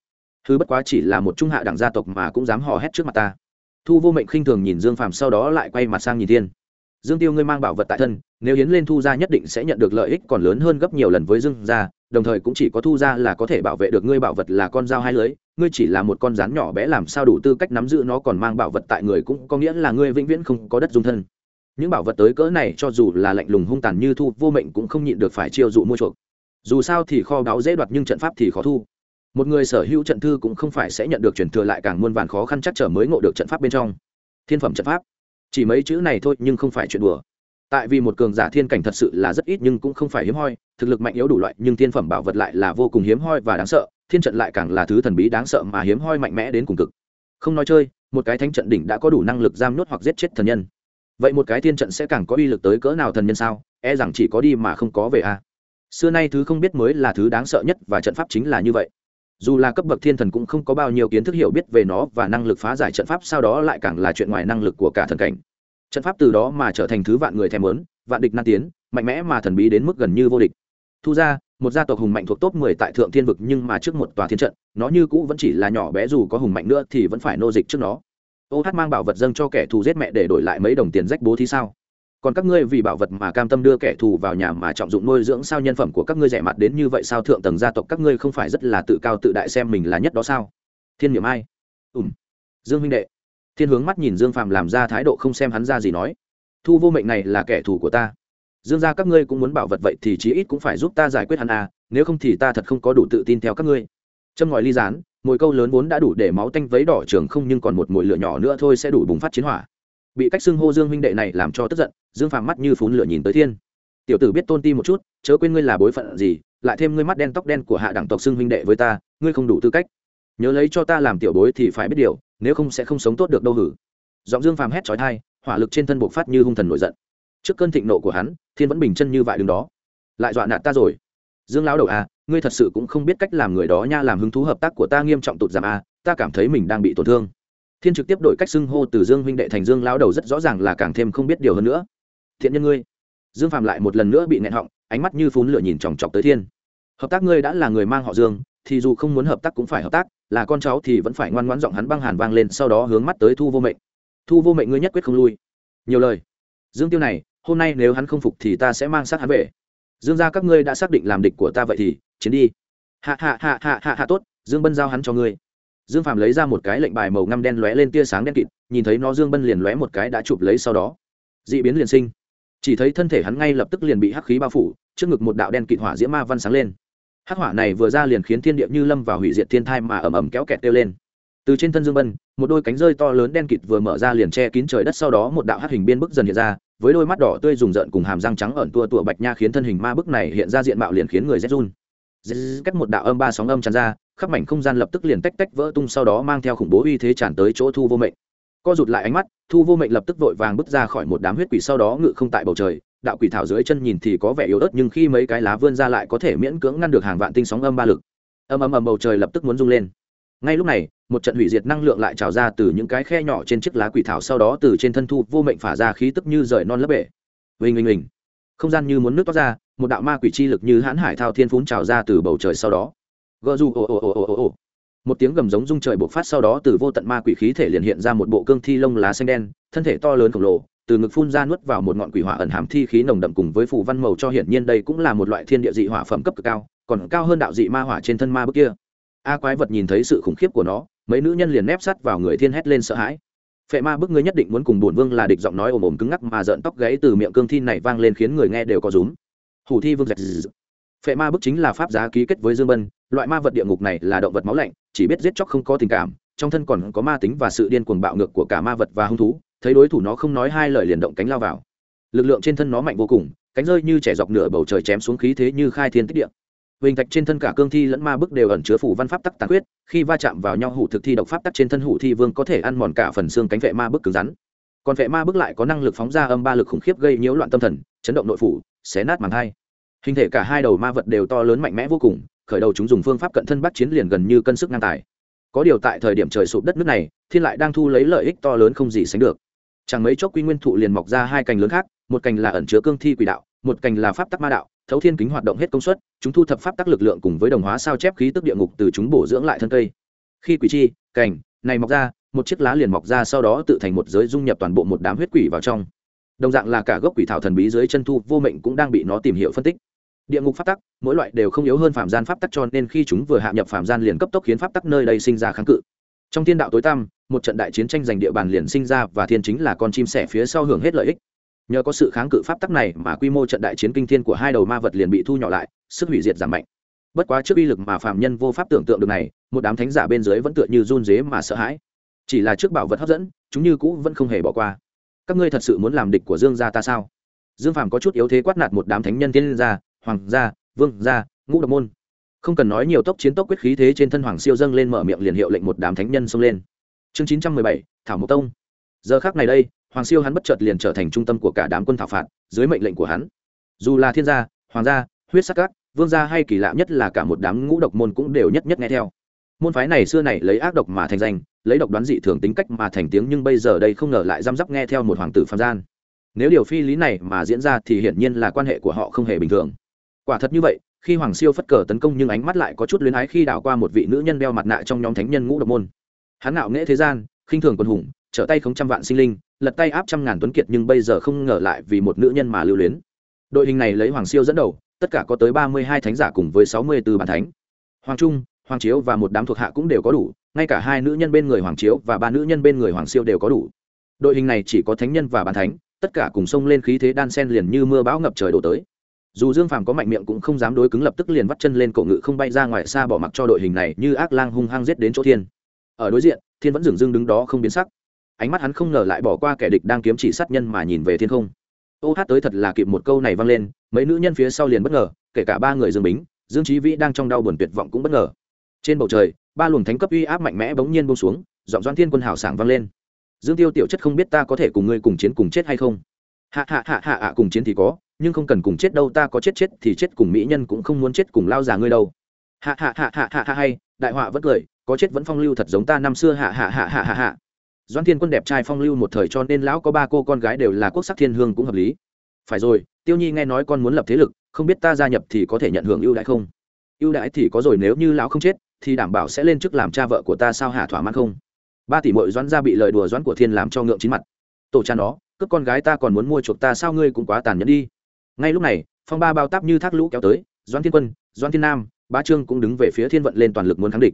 Thứ bất quá chỉ là một trung hạ đẳng gia tộc mà cũng dám hò hét trước mặt ta. Thu vô mệnh khinh thường nhìn dương phàm sau đó lại quay mặt sang nhìn thiên dương tiêu ngươi mang bảo vật tại thân, nếu hiến lên thu gia nhất định sẽ nhận được lợi ích còn lớn hơn gấp nhiều lần với dương gia, đồng thời cũng chỉ có thu gia là có thể bảo vệ được ngươi bảo vật là con dao hai lưới, ngươi chỉ là một con rắn nhỏ bé làm sao đủ tư cách nắm giữ nó còn mang bảo vật tại người cũng có nghĩa là ngươi vĩnh viễn không có đất dung thân. Những bảo vật tới cỡ này cho dù là lạnh lùng hung tàn như thu, vô mệnh cũng không nhịn được phải chiêu dụ mua chuộc. Dù sao thì kho báu dễ đoạt nhưng trận pháp thì khó thu. Một người sở hữu trận thư cũng không phải sẽ nhận được truyền thừa lại càng muôn vàn khó khăn chắc trở mới ngộ được trận pháp bên trong. Thiên phẩm trận pháp chỉ mấy chữ này thôi nhưng không phải chuyện đùa. Tại vì một cường giả thiên cảnh thật sự là rất ít nhưng cũng không phải hiếm hoi, thực lực mạnh yếu đủ loại nhưng thiên phẩm bảo vật lại là vô cùng hiếm hoi và đáng sợ, thiên trận lại càng là thứ thần bí đáng sợ mà hiếm hoi mạnh mẽ đến cùng cực. Không nói chơi, một cái thánh trận đỉnh đã có đủ năng lực giam nhốt hoặc giết chết thần nhân. Vậy một cái thiên trận sẽ càng có uy lực tới cỡ nào thần nhân sao? E rằng chỉ có đi mà không có về a à. xưa nay thứ không biết mới là thứ đáng sợ nhất và trận pháp chính là như vậy dù là cấp bậc thiên thần cũng không có bao nhiêu kiến thức hiểu biết về nó và năng lực phá giải trận pháp, sau đó lại càng là chuyện ngoài năng lực của cả thần cảnh. Trận pháp từ đó mà trở thành thứ vạn người thèm lớn vạn địch nan tiến, mạnh mẽ mà thần bí đến mức gần như vô địch. Thu ra một gia tộc hùng mạnh thuộc top 10 tại thượng thiên vực nhưng mà trước một tòa thiên trận, nó như cũ vẫn chỉ là nhỏ bé dù có hùng mạnh nữa thì vẫn phải nô dịch trước nó. Ô hát mang bảo vật dâng cho kẻ thù giết mẹ để đổi lại mấy đồng tiền rách bố thì sao? Còn các ngươi vì bảo vật mà cam tâm đưa kẻ thù vào nhà mà trọng dụng nuôi dưỡng sao nhân phẩm của các ngươi rẻ mặt đến như vậy sao thượng tầng gia tộc các ngươi không phải rất là tự cao tự đại xem mình là nhất đó sao? Thiên niệm ai. Ùm. Dương huynh đệ. Thiên hướng mắt nhìn dương phạm làm ra thái độ không xem hắn ra gì nói. Thu vô mệnh này là kẻ thù của ta. Dương gia các ngươi cũng muốn bảo vật vậy thì chí ít cũng phải giúp ta giải quyết hắn à nếu không thì ta thật không có đủ tự tin theo các ngươi. Châm ngòi ly rán mồi câu lớn vốn đã đủ để máu tanh vấy đỏ trường không nhưng còn một mồi lửa nhỏ nữa thôi sẽ đủ bùng phát chiến hỏa bị cách xưng hô dương huynh đệ này làm cho tức giận, dương phàm mắt như phún lửa nhìn tới thiên. Tiểu tử biết tôn ti một chút, chớ quên ngươi là bối phận gì, lại thêm ngươi mắt đen tóc đen của hạ đẳng tộc xưng huynh đệ với ta, ngươi không đủ tư cách. Nhớ lấy cho ta làm tiểu bối thì phải biết điều, nếu không sẽ không sống tốt được đâu hử. Giọng dương phàm hét trói thai hỏa lực trên thân bộc phát như hung thần nổi giận. Trước cơn thịnh nộ của hắn, thiên vẫn bình chân như vại đứng đó. Lại dọa nạt ta rồi. Dương lão đầu à ngươi thật sự cũng không biết cách làm người đó nha, làm hứng thú hợp tác của ta nghiêm trọng tụt giảm à ta cảm thấy mình đang bị tổn thương thiên trực tiếp đổi cách xưng hô từ dương huynh đệ thành dương lao đầu rất rõ ràng là càng thêm không biết điều hơn nữa. Thiện nhân ngươi. Dương phạm lại một lần nữa bị nghẹn họng, ánh mắt như phun lửa nhìn chòng chọc tới thiên. Hợp tác ngươi đã là người mang họ dương, thì dù không muốn hợp tác cũng phải hợp tác, là con cháu thì vẫn phải ngoan ngoãn giọng hắn băng hàn vang lên, sau đó hướng mắt tới thu vô mệnh. Thu vô mệnh ngươi nhất quyết không lui. Nhiều lời. Dương tiêu này, hôm nay nếu hắn không phục thì ta sẽ mang sát hắn về. Dương gia các ngươi đã xác định làm địch của ta vậy thì, chiến đi. Hạ hạ hạ hạ hạ hạ tốt, dương bân giao hắn cho ngươi dương phạm lấy ra một cái lệnh bài màu ngăm đen lóe lên tia sáng đen kịt nhìn thấy nó dương bân liền lóe một cái đã chụp lấy sau đó d ị biến liền sinh chỉ thấy thân thể hắn ngay lập tức liền bị hắc khí bao phủ trước ngực một đạo đen kịt hỏa diễm ma văn sáng lên hắc hỏa này vừa ra liền khiến thiên địa như lâm vào hủy diệt thiên thai mà ầm ầm kéo kẹt kêu lên từ trên thân dương bân một đôi cánh rơi to lớn đen kịt vừa mở ra liền che kín trời đất sau đó một đạo hắc hình biên bức dần hiện ra với đôi mắt đỏ tươi rùng rợn cùng hàm răng trắng ẩn tua tua bạch nha khiến thân hình ma bức này hiện ra diện mạo liền khiến người rét run cách một đạo âm ba sóng âm tràn ra khắp mảnh không gian lập tức liền tách tách vỡ tung sau đó mang theo khủng bố uy thế tràn tới chỗ thu vô mệnh. Co rụt lại ánh mắt, thu vô mệnh lập tức vội vàng bước ra khỏi một đám huyết quỷ sau đó ngự không tại bầu trời, đạo quỷ thảo dưới chân nhìn thì có vẻ yếu ớt nhưng khi mấy cái lá vươn ra lại có thể miễn cưỡng ngăn được hàng vạn tinh sóng âm ba lực. Âm âm âm bầu trời lập tức muốn rung lên. Ngay lúc này, một trận hủy diệt năng lượng lại trào ra từ những cái khe nhỏ trên chiếc lá quỷ thảo sau đó từ trên thân thu vô mệnh phả ra khí tức như rời non lấp bể. Huỳnh huỳnh huỳnh không gian như muốn nước toát ra, một đạo ma quỷ chi lực như hãn hải thao thiên phún trào ra từ bầu trời sau đó gờ dù, ồ ồ ồ ồ ồ một tiếng gầm giống rung trời bộc phát sau đó từ vô tận ma quỷ khí thể liền hiện ra một bộ cương thi lông lá xanh đen, thân thể to lớn khổng lồ, từ ngực phun ra nuốt vào một ngọn quỷ hỏa ẩn hàm thi khí nồng đậm cùng với phù văn màu cho hiển nhiên đây cũng là một loại thiên địa dị hỏa phẩm cấp cực cao, còn cao hơn đạo dị ma hỏa trên thân ma bức kia. A quái vật nhìn thấy sự khủng khiếp của nó, mấy nữ nhân liền nép sắt vào người thiên hét lên sợ hãi. Phệ ma bức ngươi nhất định muốn cùng bổn vương là địch giọng nói ồm ồm cứng ngắc mà giận tóc gáy từ miệng cương thi này vang lên khiến người nghe đều có rúm. Hủ thi vương giật phệ ma bức chính là pháp giá ký kết với dương bân loại ma vật địa ngục này là động vật máu lạnh chỉ biết giết chóc không có tình cảm trong thân còn có ma tính và sự điên cuồng bạo ngược của cả ma vật và hung thú thấy đối thủ nó không nói hai lời liền động cánh lao vào lực lượng trên thân nó mạnh vô cùng cánh rơi như trẻ dọc nửa bầu trời chém xuống khí thế như khai thiên tích địa Huỳnh thạch trên thân cả cương thi lẫn ma bức đều ẩn chứa phủ văn pháp tắc tàn huyết khi va chạm vào nhau hủ thực thi độc pháp tắc trên thân hủ thi vương có thể ăn mòn cả phần xương cánh vệ ma bức cứng rắn. Còn vệ ma bức lại có năng lực phóng ra âm ba lực khủng khiếp gây nhiễu loạn tâm thần, chấn động nội phủ, xé nát màng hai. Hình thể cả hai đầu ma vật đều to lớn mạnh mẽ vô cùng, khởi đầu chúng dùng phương pháp cận thân bắt chiến liền gần như cân sức ngang tài. Có điều tại thời điểm trời sụp đất nước này, thiên lại đang thu lấy lợi ích to lớn không gì sánh được. Chẳng mấy chốc quy nguyên thụ liền mọc ra hai cành lớn khác, một cành là ẩn chứa cương thi quỷ đạo, một cành là pháp tắc ma đạo, thấu thiên kính hoạt động hết công suất chúng thu thập pháp tắc lực lượng cùng với đồng hóa sao chép khí tức địa ngục từ chúng bổ dưỡng lại thân cây khi quỷ chi cành này mọc ra một chiếc lá liền mọc ra sau đó tự thành một giới dung nhập toàn bộ một đám huyết quỷ vào trong đồng dạng là cả gốc quỷ thảo thần bí dưới chân thu vô mệnh cũng đang bị nó tìm hiểu phân tích địa ngục pháp tắc, mỗi loại đều không yếu hơn phạm gian pháp tắc cho nên khi chúng vừa hạ nhập phạm gian liền cấp tốc khiến pháp tắc nơi đây sinh ra kháng cự. Trong thiên đạo tối tăm, một trận đại chiến tranh giành địa bàn liền sinh ra và thiên chính là con chim sẻ phía sau hưởng hết lợi ích. Nhờ có sự kháng cự pháp tắc này mà quy mô trận đại chiến kinh thiên của hai đầu ma vật liền bị thu nhỏ lại, sức hủy diệt giảm mạnh. Bất quá trước uy lực mà phạm nhân vô pháp tưởng tượng được này, một đám thánh giả bên dưới vẫn tựa như run dế mà sợ hãi. Chỉ là trước bảo vật hấp dẫn, chúng như cũ vẫn không hề bỏ qua. Các ngươi thật sự muốn làm địch của dương gia ta sao? Dương phàm có chút yếu thế quát nạt một đám thánh nhân tiên gia hoàng gia, vương gia, ngũ độc môn. Không cần nói nhiều tốc chiến tốc quyết khí thế trên thân hoàng siêu dâng lên mở miệng liền hiệu lệnh một đám thánh nhân xông lên. Chương chín trăm mười bảy, thảo mộc tông. Giờ khác này đây, hoàng siêu hắn bất chợt liền trở thành trung tâm của cả đám quân thảo phạt, dưới mệnh lệnh của hắn. Dù là thiên gia, hoàng gia, huyết sắc cát vương gia hay kỳ lạ nhất là cả một đám ngũ độc môn cũng đều nhất nhất nghe theo. Môn phái này xưa này lấy ác độc mà thành danh, lấy độc đoán dị thường tính cách mà thành tiếng nhưng bây giờ đây không ngờ lại răm rắp nghe theo một hoàng tử phạm gian. Nếu điều phi lý này mà diễn ra thì hiển nhiên là quan hệ của họ không hề bình thường quả thật như vậy, khi hoàng siêu phất cờ tấn công nhưng ánh mắt lại có chút luyến ái khi đảo qua một vị nữ nhân đeo mặt nạ trong nhóm thánh nhân ngũ độc môn. Hắn ngạo nghễ thế gian, khinh thường quân hùng, trở tay không trăm vạn sinh linh, lật tay áp trăm ngàn tuấn kiệt nhưng bây giờ không ngờ lại vì một nữ nhân mà lưu luyến. Đội hình này lấy hoàng siêu dẫn đầu, tất cả có tới ba mươi hai thánh giả cùng với sáu mươi b ố bản thánh. Hoàng trung, hoàng chiếu và một đám thuộc hạ cũng đều có đủ, ngay cả hai nữ nhân bên người hoàng chiếu và ba nữ nhân bên người hoàng siêu đều có đủ. Đội hình này chỉ có thánh nhân và bản thánh, tất cả cùng xông lên khí thế đan sen liền như mưa bão ngập trời đổ tới dù dương phàm có mạnh miệng cũng không dám đối cứng lập tức liền vắt chân lên cổ ngự không bay ra ngoài xa bỏ mặc cho đội hình này như ác lang hung hăng giết đến chỗ thiên. Ở đối diện, thiên vẫn dừng dưng đứng đó không biến sắc. Ánh mắt hắn không ngờ lại bỏ qua kẻ địch đang kiếm chỉ sát nhân mà nhìn về thiên không. Ô hát tới thật là kịp một câu này vang lên, mấy nữ nhân phía sau liền bất ngờ, kể cả ba người dương bính, dương trí vĩ đang trong đau buồn tuyệt vọng cũng bất ngờ. Trên bầu trời, ba luồng thánh cấp uy áp mạnh mẽ bỗng nhiên bông xuống, giọng doan thiên quân hào sảng vang lên. Dương tiêu tiểu chất không biết ta có thể cùng ngươi cùng chiến cùng chết hay không? Hạ hạ hạ hạ hạ cùng chiến thì có nhưng không cần cùng chết đâu, ta có chết chết thì chết cùng mỹ nhân cũng không muốn chết cùng lao già ngươi đâu. Hạ hạ hạ hạ hạ hạ hay, đại họa vẫn cười, có chết vẫn phong lưu thật giống ta năm xưa, hạ hạ hạ hạ hạ hạ. Doan thiên quân đẹp trai phong lưu một thời cho nên lão có ba cô con gái đều là quốc sắc thiên hương cũng hợp lý. Phải rồi, tiêu nhi nghe nói con muốn lập thế lực, không biết ta gia nhập thì có thể nhận hưởng ưu đãi không? Ưu đãi thì có rồi, nếu như lão không chết, thì đảm bảo sẽ lên chức làm cha vợ của ta sao hạ thỏa mãn không? Ba tỷ mội doãn ra bị lời đùa doãn của thiên làm cho ngượng chín mặt. Tổ cha nó, cướp con gái ta còn muốn mua chuộc ta sao ngươi cũng quá tàn nhẫn đi ngay lúc này, phong ba bao táp như thác lũ kéo tới, doãn thiên quân, doãn thiên nam ba trương cũng đứng về phía thiên vận lên toàn lực muốn kháng địch.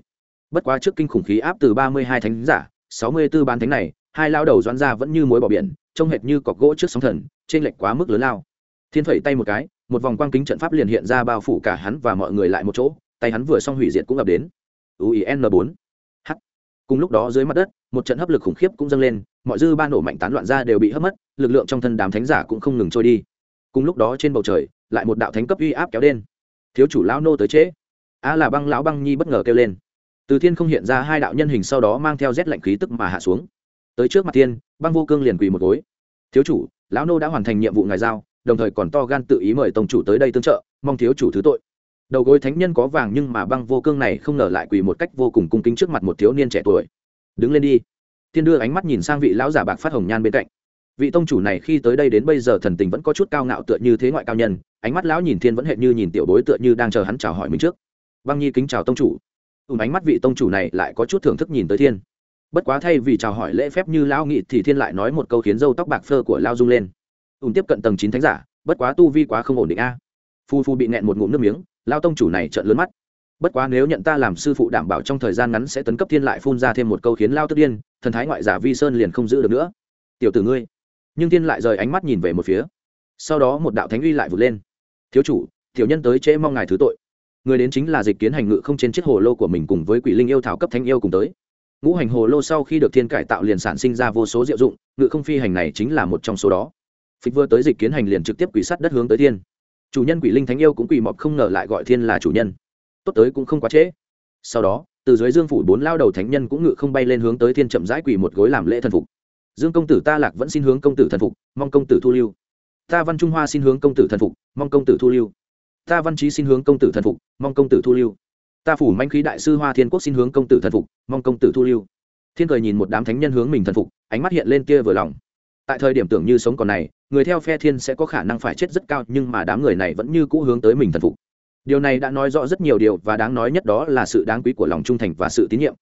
Bất quá trước kinh khủng khí áp từ ba mươi hai thánh giả, sáu mươi b ố bán thánh này, hai lao đầu doãn ra vẫn như mối bỏ biển, trông hệt như cọc gỗ trước sóng thần trên lệch quá mức lớn lao. Thiên phẩy tay một cái, một vòng quang kính trận pháp liền hiện ra bao phủ cả hắn và mọi người lại một chỗ, tay hắn vừa xong hủy diệt cũng ập đến. Uin bốn. H cùng lúc đó dưới mặt đất, một trận hấp lực khủng khiếp cũng dâng lên, mọi dư ba nổ mạnh tán loạn ra đều bị hấp mất, lực lượng trong thân đám thánh giả cũng không ngừng trôi đi cùng lúc đó trên bầu trời, lại một đạo thánh cấp uy áp kéo đen thiếu chủ lão nô tới trễ. A là băng lão băng nhi bất ngờ kêu lên. Từ thiên không hiện ra hai đạo nhân hình sau đó mang theo rét lạnh khí tức mà hạ xuống. Tới trước mặt thiên, băng vô cương liền quỳ một gối. Thiếu chủ, lão nô đã hoàn thành nhiệm vụ ngài giao, đồng thời còn to gan tự ý mời tông chủ tới đây tương trợ, mong thiếu chủ thứ tội. Đầu gối thánh nhân có vàng nhưng mà băng vô cương này không ngờ lại quỳ một cách vô cùng cung kính trước mặt một thiếu niên trẻ tuổi. Đứng lên đi. Thiên đưa ánh mắt nhìn sang vị lão giả bạc phát hồng nhan bên cạnh vị tông chủ này khi tới đây đến bây giờ thần tình vẫn có chút cao ngạo tựa như thế ngoại cao nhân, ánh mắt lão nhìn thiên vẫn hệ như nhìn tiểu bối tựa như đang chờ hắn chào hỏi mình trước. Băng nhi kính chào tông chủ. Ùm ánh mắt vị tông chủ này lại có chút thưởng thức nhìn tới thiên. Bất quá thay vì chào hỏi lễ phép như lão nghị thì thiên lại nói một câu khiến dâu tóc bạc phơ của lao rung lên. Ùm tiếp cận tầng chín thánh giả, bất quá tu vi quá không ổn định a. Phu phu bị nẹn một ngụm nước miếng lao tông chủ này trợn lớn mắt. Bất quá nếu nhận ta làm sư phụ đảm bảo trong thời gian ngắn sẽ tấn cấp thiên lại phun ra thêm một câu khiến lao tức điên, thần thái ngoại giả vi sơn liền không giữ được nữa. Tiểu tử ngươi nhưng thiên lại rời ánh mắt nhìn về một phía. Sau đó một đạo thánh uy lại vượt lên. Thiếu chủ, tiểu nhân tới trễ mong ngài thứ tội. Người đến chính là dịch kiến hành ngự không trên chiếc hồ lô của mình cùng với quỷ linh yêu thảo cấp thánh yêu cùng tới. Ngũ hành hồ lô sau khi được thiên cải tạo liền sản sinh ra vô số diệu dụng, ngự không phi hành này chính là một trong số đó. Phịch vừa tới dịch kiến hành liền trực tiếp quỷ sắt đất hướng tới thiên. Chủ nhân quỷ linh thánh yêu cũng quỷ mọc không ngờ lại gọi thiên là chủ nhân. Tốt tới cũng không quá trễ. Sau đó, từ dưới dương phủ bốn lao đầu thánh nhân cũng ngự không bay lên hướng tới thiên chậm rãi quỷ một gối làm lễ thần phục dương công tử ta lạc vẫn xin hướng công tử thần phục, mong công tử thu lưu. Ta văn trung hoa xin hướng công tử thần phục, mong công tử thu lưu. Ta văn trí xin hướng công tử thần phục, mong công tử thu lưu. Ta phủ manh khí đại sư hoa thiên quốc xin hướng công tử thần phục, mong công tử thu lưu. Thiên cười nhìn một đám thánh nhân hướng mình thần phục, ánh mắt hiện lên kia vừa lòng. Tại thời điểm tưởng như sống còn này, người theo phe thiên sẽ có khả năng phải chết rất cao, nhưng mà đám người này vẫn như cũ hướng tới mình thần phục. Điều này đã nói rõ rất nhiều điều và đáng nói nhất đó là sự đáng quý của lòng trung thành và sự tín nhiệm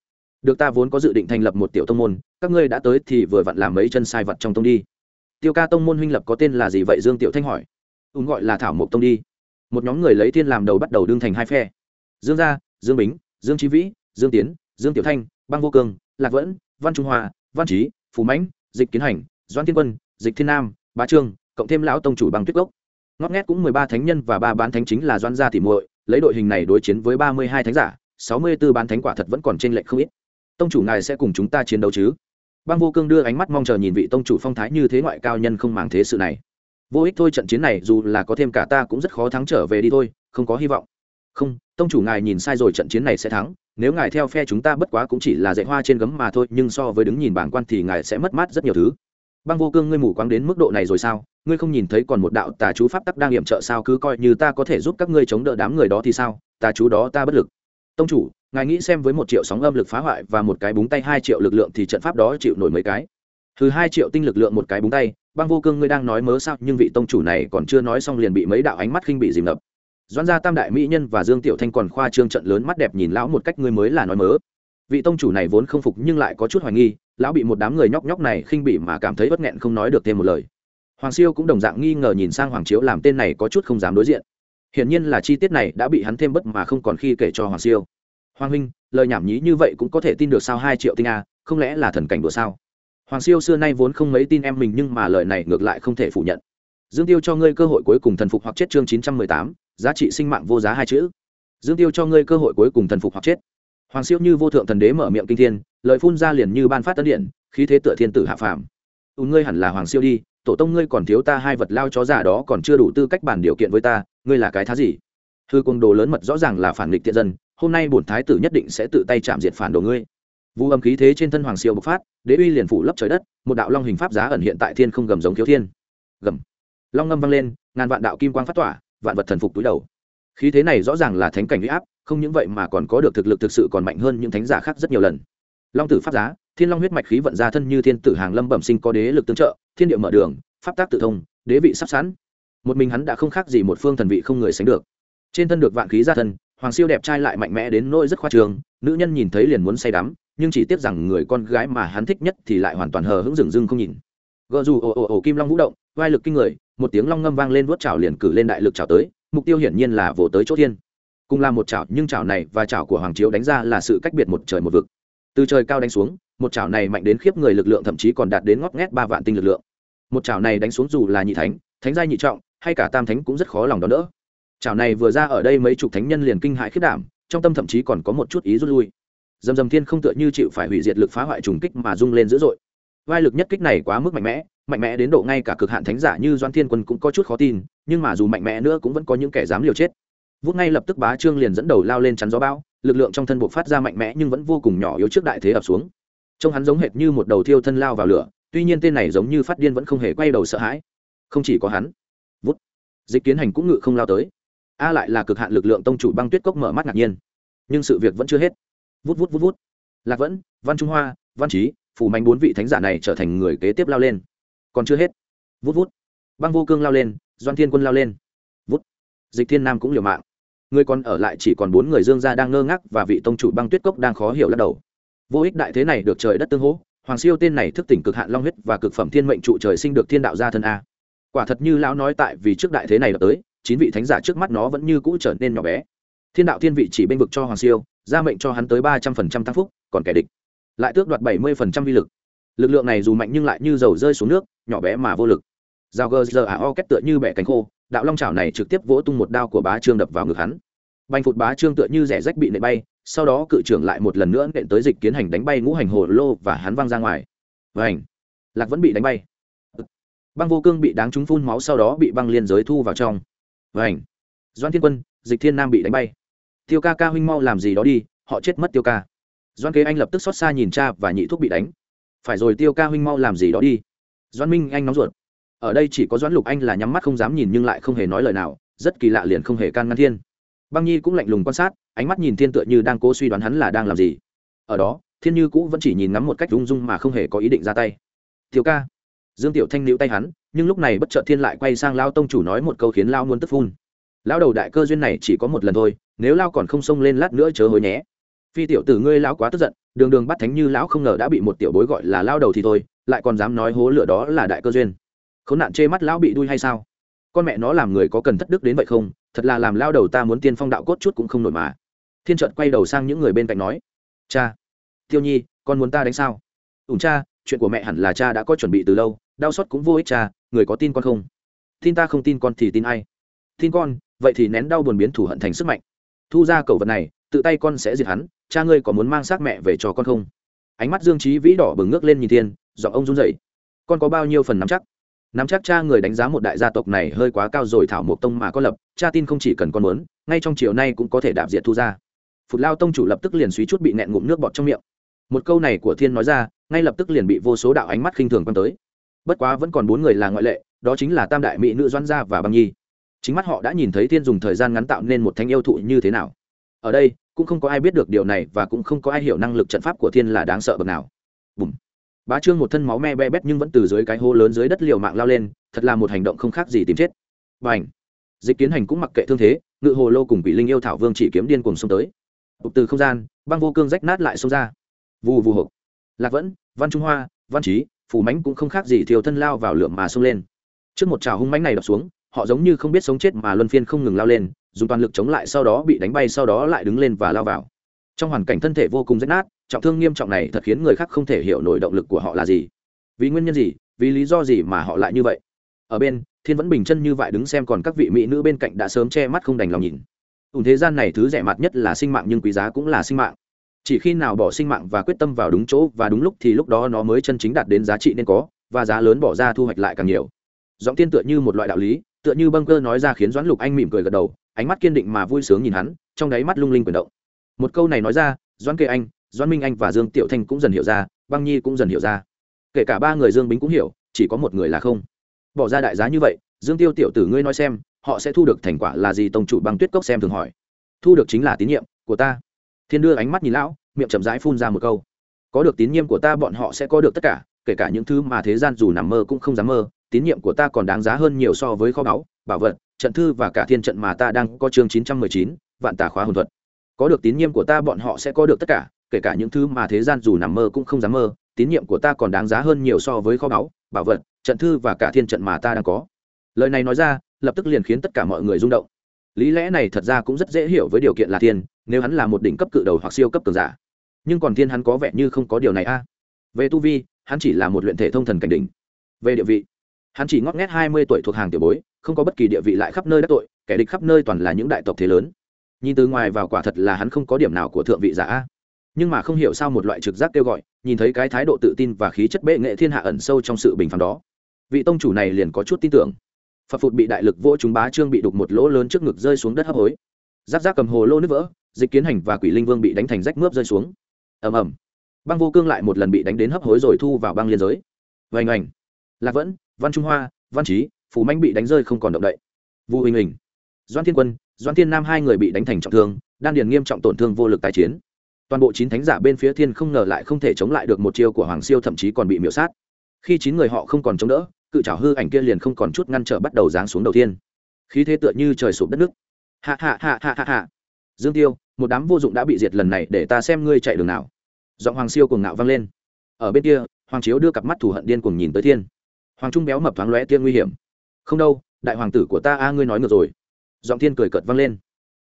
được ta vốn có dự định thành lập một tiểu tông môn các ngươi đã tới thì vừa vặn làm mấy chân sai vật trong tông đi. Tiêu ca tông môn huynh lập có tên là gì vậy? Dương tiểu thanh hỏi. Ùn gọi là thảo mộc tông đi. Một nhóm người lấy thiên làm đầu bắt đầu đương thành hai phe. Dương gia dương bính dương trí vĩ dương tiến dương tiểu thanh băng vô cường, lạc vẫn văn trung hoa văn trí phú mãnh dịch kiến hành doan Thiên quân dịch thiên nam bá trương cộng thêm lão tông chủ băng tuyết gốc ngót nghét cũng mười ba thánh nhân và ba bán thánh chính là doan gia tỉ muội lấy đội hình này đối chiến với ba mươi hai thánh giả sáu mươi b ố bán thánh quả thật vẫn còn trên lệch không ít tông chủ ngài sẽ cùng chúng ta chiến đấu chứ? Băng vô cương đưa ánh mắt mong chờ nhìn vị tông chủ phong thái như thế ngoại cao nhân không màng thế sự này. Vô ích thôi trận chiến này dù là có thêm cả ta cũng rất khó thắng trở về đi thôi, không có hy vọng. Không, tông chủ ngài nhìn sai rồi trận chiến này sẽ thắng, nếu ngài theo phe chúng ta bất quá cũng chỉ là dạy hoa trên gấm mà thôi, nhưng so với đứng nhìn bảng quan thì ngài sẽ mất mát rất nhiều thứ. Băng vô cương ngươi mù quáng đến mức độ này rồi sao? Ngươi không nhìn thấy còn một đạo tà chú pháp tắc đang hiểm trợ sao? Cứ coi như ta có thể giúp các ngươi chống đỡ đám người đó thì sao? Tà chú đó ta bất lực tông chủ, ngài nghĩ xem với một triệu sóng âm lực phá hoại và một cái búng tay hai triệu lực lượng thì trận pháp đó chịu nổi mấy cái? Thứ hai triệu tinh lực lượng một cái búng tay, băng vô cương ngươi đang nói mớ sao, nhưng vị tông chủ này còn chưa nói xong liền bị mấy đạo ánh mắt khinh bị dìm ngập. Doan gia tam đại mỹ nhân và dương tiểu thanh còn khoa trương trận lớn mắt đẹp nhìn lão một cách ngươi mới là nói mớ. Vị tông chủ này vốn không phục nhưng lại có chút hoài nghi, lão bị một đám người nhóc nhóc này khinh bị mà cảm thấy bất nghẹn không nói được thêm một lời. Hoàng siêu cũng đồng dạng nghi ngờ nhìn sang hoàng chiếu làm tên này có chút không dám đối diện hiển nhiên là chi tiết này đã bị hắn thêm bất mà không còn khi kể cho hoàng siêu. Hoàng huynh, lời nhảm nhí như vậy cũng có thể tin được sao hai triệu tinh a, không lẽ là thần cảnh đùa sao? Hoàng siêu xưa nay vốn không mấy tin em mình nhưng mà lời này ngược lại không thể phủ nhận. Dương tiêu cho ngươi cơ hội cuối cùng thần phục hoặc chết chương chín trăm mười tám, giá trị sinh mạng vô giá hai chữ. Dương tiêu cho ngươi cơ hội cuối cùng thần phục hoặc chết. Hoàng siêu như vô thượng thần đế mở miệng kinh thiên, lời phun ra liền như ban phát tân điện, khí thế tựa thiên tử hạ phàm. U ngươi hẳn là hoàng siêu đi, tổ tông ngươi còn thiếu ta hai vật lao chó già đó còn chưa đủ tư cách bản điều kiện với ta ngươi là cái thá gì? Hư quân đồ lớn mật rõ ràng là phản nghịch tiện dân, hôm nay bổn thái tử nhất định sẽ tự tay chạm diệt phản đồ ngươi. Vu âm khí thế trên thân hoàng siêu bộc phát, đế uy liền phủ lấp trời đất, một đạo long hình pháp giá ẩn hiện tại thiên không gầm giống thiếu thiên. Gầm. Long ngâm vang lên, ngàn vạn đạo kim quang phát tỏa, vạn vật thần phục túi đầu. Khí thế này rõ ràng là thánh cảnh huy áp, không những vậy mà còn có được thực lực thực sự còn mạnh hơn những thánh giả khác rất nhiều lần. Long tử pháp giá, thiên long huyết mạch khí vận ra thân như thiên tử hàng lâm bẩm sinh có đế lực tương trợ, thiên địa mở đường, pháp tác tự thông, đế vị sắp sẵn một mình hắn đã không khác gì một phương thần vị không người sánh được. Trên thân được vạn khí ra thân, hoàng siêu đẹp trai lại mạnh mẽ đến nỗi rất khoa trường nữ nhân nhìn thấy liền muốn say đắm, nhưng chỉ tiếc rằng người con gái mà hắn thích nhất thì lại hoàn toàn hờ hững dừng dưng không nhìn. Gợ dù ồ ồ ồ kim long vũ động, vai lực kinh người, một tiếng long ngâm vang lên vuốt chảo liền cử lên đại lực chảo tới, mục tiêu hiển nhiên là vỗ tới chỗ thiên. Cùng là một chảo, nhưng chảo này và chảo của hoàng chiếu đánh ra là sự cách biệt một trời một vực. Từ trời cao đánh xuống, một chảo này mạnh đến khiếp người lực lượng thậm chí còn đạt đến ngót nghét ba vạn tinh lực lượng. Một chảo này đánh xuống dù là nhị thánh thánh giai nhị trọng hay cả tam thánh cũng rất khó lòng đón đỡ. Chảo này vừa ra ở đây mấy chục thánh nhân liền kinh hại khiết đảm, trong tâm thậm chí còn có một chút ý rút lui. Dầm dầm thiên không tựa như chịu phải hủy diệt lực phá hoại trùng kích mà rung lên dữ dội. Vai lực nhất kích này quá mức mạnh mẽ mạnh mẽ đến độ ngay cả cực hạn thánh giả như doan thiên quân cũng có chút khó tin, nhưng mà dù mạnh mẽ nữa cũng vẫn có những kẻ dám liều chết. Vút ngay lập tức bá trương liền dẫn đầu lao lên chắn gió bão, lực lượng trong thân buộc phát ra mạnh mẽ nhưng vẫn vô cùng nhỏ yếu trước đại thế ập xuống. Trông hắn giống hệt như một đầu thiêu thân lao vào lửa, tuy nhiên tên này giống như phát điên vẫn không hề quay đầu sợ hãi. Không chỉ có hắn vút. Dịch kiến hành cũng ngự không lao tới. A lại là cực hạn lực lượng tông chủ băng tuyết cốc mở mắt ngạc nhiên. Nhưng sự việc vẫn chưa hết. Vút vút vút vút. Lạc vẫn, văn trung hoa, văn trí phủ mạnh bốn vị thánh giả này trở thành người kế tiếp lao lên. Còn chưa hết. Vút vút. Băng vô cương lao lên, doan thiên quân lao lên. Vút. Dịch thiên nam cũng liều mạng. Người còn ở lại chỉ còn bốn người dương gia đang ngơ ngác và vị tông chủ băng tuyết cốc đang khó hiểu lắc đầu. Vô ích đại thế này được trời đất tương hỗ, hoàng siêu tên này thức tỉnh cực hạn long huyết và cực phẩm thiên mệnh trụ trời sinh được thiên đạo gia thân a quả thật như lão nói tại vì trước đại thế này đã tới, chín vị thánh giả trước mắt nó vẫn như cũ trở nên nhỏ bé. Thiên đạo thiên vị chỉ bênh vực cho hoàng siêu, ra mệnh cho hắn tới ba trăm phần trăm tăng phúc, còn kẻ địch lại tước đoạt bảy mươi phần trăm vi lực. Lực lượng này dù mạnh nhưng lại như dầu rơi xuống nước, nhỏ bé mà vô lực. Giao gờ giờ a o kết tựa như bẻ cánh khô, đạo long trào này trực tiếp vỗ tung một đao của bá trương đập vào ngực hắn. Banh phụt bá trương tựa như rẻ rách bị nệ bay, sau đó cự trưởng lại một lần nữa nện tới dịch kiến hành đánh bay ngũ hành hồ lô và hắn văng ra ngoài. Vảnh lạc vẫn bị đánh bay băng vô cương bị đáng trúng phun máu sau đó bị băng liên giới thu vào trong. Vảnh doan thiên quân, dịch thiên nam bị đánh bay. Tiêu ca ca huynh mau làm gì đó đi, họ chết mất tiêu ca. Doan kế anh lập tức xót xa nhìn cha và nhị thuốc bị đánh. Phải rồi tiêu ca huynh mau làm gì đó đi. Doan minh anh nóng ruột. Ở đây chỉ có doãn lục anh là nhắm mắt không dám nhìn nhưng lại không hề nói lời nào, rất kỳ lạ liền không hề can ngăn thiên. Băng nhi cũng lạnh lùng quan sát, ánh mắt nhìn thiên tựa như đang cố suy đoán hắn là đang làm gì. Ở đó, thiên như cũ vẫn chỉ nhìn ngắm một cách rung rung mà không hề có ý định ra tay. Tiêu ca dương tiểu thanh níu tay hắn, nhưng lúc này bất chợt thiên lại quay sang lao tông chủ nói một câu khiến lao muốn tức phun. Lao đầu đại cơ duyên này chỉ có một lần thôi, nếu lao còn không xông lên lát nữa chớ hối nhé. Phi tiểu tử ngươi lão quá tức giận, đường đường bắt thánh như lão không ngờ đã bị một tiểu bối gọi là lao đầu thì thôi, lại còn dám nói hố lửa đó là đại cơ duyên. Khốn nạn chê mắt lão bị đuôi hay sao? Con mẹ nó làm người có cần thất đức đến vậy không? Thật là làm lao đầu ta muốn tiên phong đạo cốt chút cũng không nổi mà. Thiên trợt quay đầu sang những người bên cạnh nói, cha, tiêu nhi, con muốn ta đánh sao? Ủn cha, chuyện của mẹ hẳn là cha đã có chuẩn bị từ lâu đau xót cũng vô ích cha, người có tin con không? Tin ta không tin con thì tin ai? Tin con, vậy thì nén đau buồn biến thủ hận thành sức mạnh. Thu ra cầu vật này, tự tay con sẽ diệt hắn, cha ngươi có muốn mang xác mẹ về cho con không? Ánh mắt dương trí vĩ đỏ bừng ngước lên nhìn thiên, giọng ông run rẩy. Con có bao nhiêu phần nắm chắc? Nắm chắc cha người đánh giá một đại gia tộc này hơi quá cao rồi thảo một tông mà có lập, cha tin không chỉ cần con muốn, ngay trong chiều nay cũng có thể đạp diệt thu ra. Phụt lao tông chủ lập tức liền suý chút bị nẹn ngụm nước bọt trong miệng. Một câu này của thiên nói ra, ngay lập tức liền bị vô số đạo ánh mắt khinh thường quan tới bất quá vẫn còn bốn người là ngoại lệ, đó chính là tam đại mỹ nữ doãn gia và băng nhi. Chính mắt họ đã nhìn thấy thiên dùng thời gian ngắn tạo nên một thanh yêu thụ như thế nào. Ở đây, cũng không có ai biết được điều này và cũng không có ai hiểu năng lực trận pháp của thiên là đáng sợ bậc nào. Bùm. bá trương một thân máu me be bét nhưng vẫn từ dưới cái hố lớn dưới đất liều mạng lao lên, thật là một hành động không khác gì tìm chết. Và ảnh dịch kiến hành cũng mặc kệ thương thế, ngự hồ lô cùng bị linh yêu thảo vương chỉ kiếm điên cùng xông tới. Hụt từ không gian, băng vô cương rách nát lại xông ra. Vù vù hộp lạc vẫn, văn trung hoa, văn trí phủ mánh cũng không khác gì thiều thân lao vào lượm mà xông lên. Trước một trào hung mánh này đập xuống, họ giống như không biết sống chết mà luân phiên không ngừng lao lên, dùng toàn lực chống lại sau đó bị đánh bay sau đó lại đứng lên và lao vào. Trong hoàn cảnh thân thể vô cùng rách nát, trọng thương nghiêm trọng này thật khiến người khác không thể hiểu nổi động lực của họ là gì. Vì nguyên nhân gì? Vì lý do gì mà họ lại như vậy? Ở bên, thiên vẫn bình chân như vậy đứng xem còn các vị mỹ nữ bên cạnh đã sớm che mắt không đành lòng nhìn. Ùn thế gian này thứ rẻ mặt nhất là sinh mạng nhưng quý giá cũng là sinh mạng chỉ khi nào bỏ sinh mạng và quyết tâm vào đúng chỗ và đúng lúc thì lúc đó nó mới chân chính đạt đến giá trị nên có, và giá lớn bỏ ra thu hoạch lại càng nhiều. Giọng tiên tựa như một loại đạo lý, tựa như bâng cơ nói ra khiến doãn lục anh mỉm cười gật đầu, ánh mắt kiên định mà vui sướng nhìn hắn, trong đáy mắt lung linh quyền động. Một câu này nói ra, doãn kê anh, doãn minh anh và dương tiểu thanh cũng dần hiểu ra, băng nhi cũng dần hiểu ra. Kể cả ba người dương bính cũng hiểu, chỉ có một người là không. Bỏ ra đại giá như vậy, dương tiêu tiểu tử ngươi nói xem, họ sẽ thu được thành quả là gì? Tông chủ băng tuyết cốc xem thường hỏi. Thu được chính là tín nhiệm của ta thiên đưa ánh mắt nhìn lão, miệng chậm rãi phun ra một câu. Có được tín nhiệm của ta bọn họ sẽ có được tất cả, kể cả những thứ mà thế gian dù nằm mơ cũng không dám mơ. Tín nhiệm của ta còn đáng giá hơn nhiều so với kho báu, bảo vật, trận thư và cả thiên trận mà ta đang có chương chín trăm mười chín, vạn tà khóa hồn thuật. Có được tín nhiệm của ta bọn họ sẽ có được tất cả, kể cả những thứ mà thế gian dù nằm mơ cũng không dám mơ. Tín nhiệm của ta còn đáng giá hơn nhiều so với kho báu, bảo vật, trận thư và cả thiên trận mà ta đang có. Lời này nói ra, lập tức liền khiến tất cả mọi người rung động. Lý lẽ này thật ra cũng rất dễ hiểu với điều kiện là thiên nếu hắn là một đỉnh cấp cự đầu hoặc siêu cấp cường giả. Nhưng còn thiên hắn có vẻ như không có điều này a. Về tu vi, hắn chỉ là một luyện thể thông thần cảnh đỉnh. Về địa vị, hắn chỉ ngót nghét hai mươi tuổi thuộc hàng tiểu bối, không có bất kỳ địa vị lại khắp nơi đắc tội, kẻ địch khắp nơi toàn là những đại tộc thế lớn. Nhìn từ ngoài vào quả thật là hắn không có điểm nào của thượng vị giả a. Nhưng mà không hiểu sao một loại trực giác kêu gọi, nhìn thấy cái thái độ tự tin và khí chất bệ nghệ thiên hạ ẩn sâu trong sự bình phẳng đó. Vị tông chủ này liền có chút tin tưởng. Phật phụt bị đại lực vỗ chúng bá trương bị đục một lỗ lớn trước ngực rơi xuống đất hấp hối giáp giáp cầm hồ lô nước vỡ, dịch kiến hành và quỷ linh vương bị đánh thành rách mướp rơi xuống. Ầm ầm. Băng vô cương lại một lần bị đánh đến hấp hối rồi thu vào băng liên giới. Vành ảnh lạc vẫn, văn trung hoa, văn trí phù manh bị đánh rơi không còn động đậy. Vu hình hình doan thiên quân doan thiên nam hai người bị đánh thành trọng thương, đan điền nghiêm trọng tổn thương vô lực tái chiến. Toàn bộ chín thánh giả bên phía thiên không ngờ lại không thể chống lại được một chiêu của hoàng siêu thậm chí còn bị miễu sát. Khi chín người họ không còn chống đỡ, cự trào hư ảnh kia liền không còn chút ngăn trở bắt đầu giáng xuống đầu tiên. Khí thế tựa như trời sụp đất nước hạ hạ hạ hạ hạ hạ. Dương tiêu một đám vô dụng đã bị diệt lần này để ta xem ngươi chạy đường nào. Giọng hoàng siêu cuồng ngạo vang lên. Ở bên kia hoàng chiếu đưa cặp mắt thù hận điên cuồng nhìn tới thiên. Hoàng trung béo mập thoáng lóe tiên nguy hiểm. Không đâu đại hoàng tử của ta a ngươi nói ngược rồi. Giọng thiên cười cợt vang lên.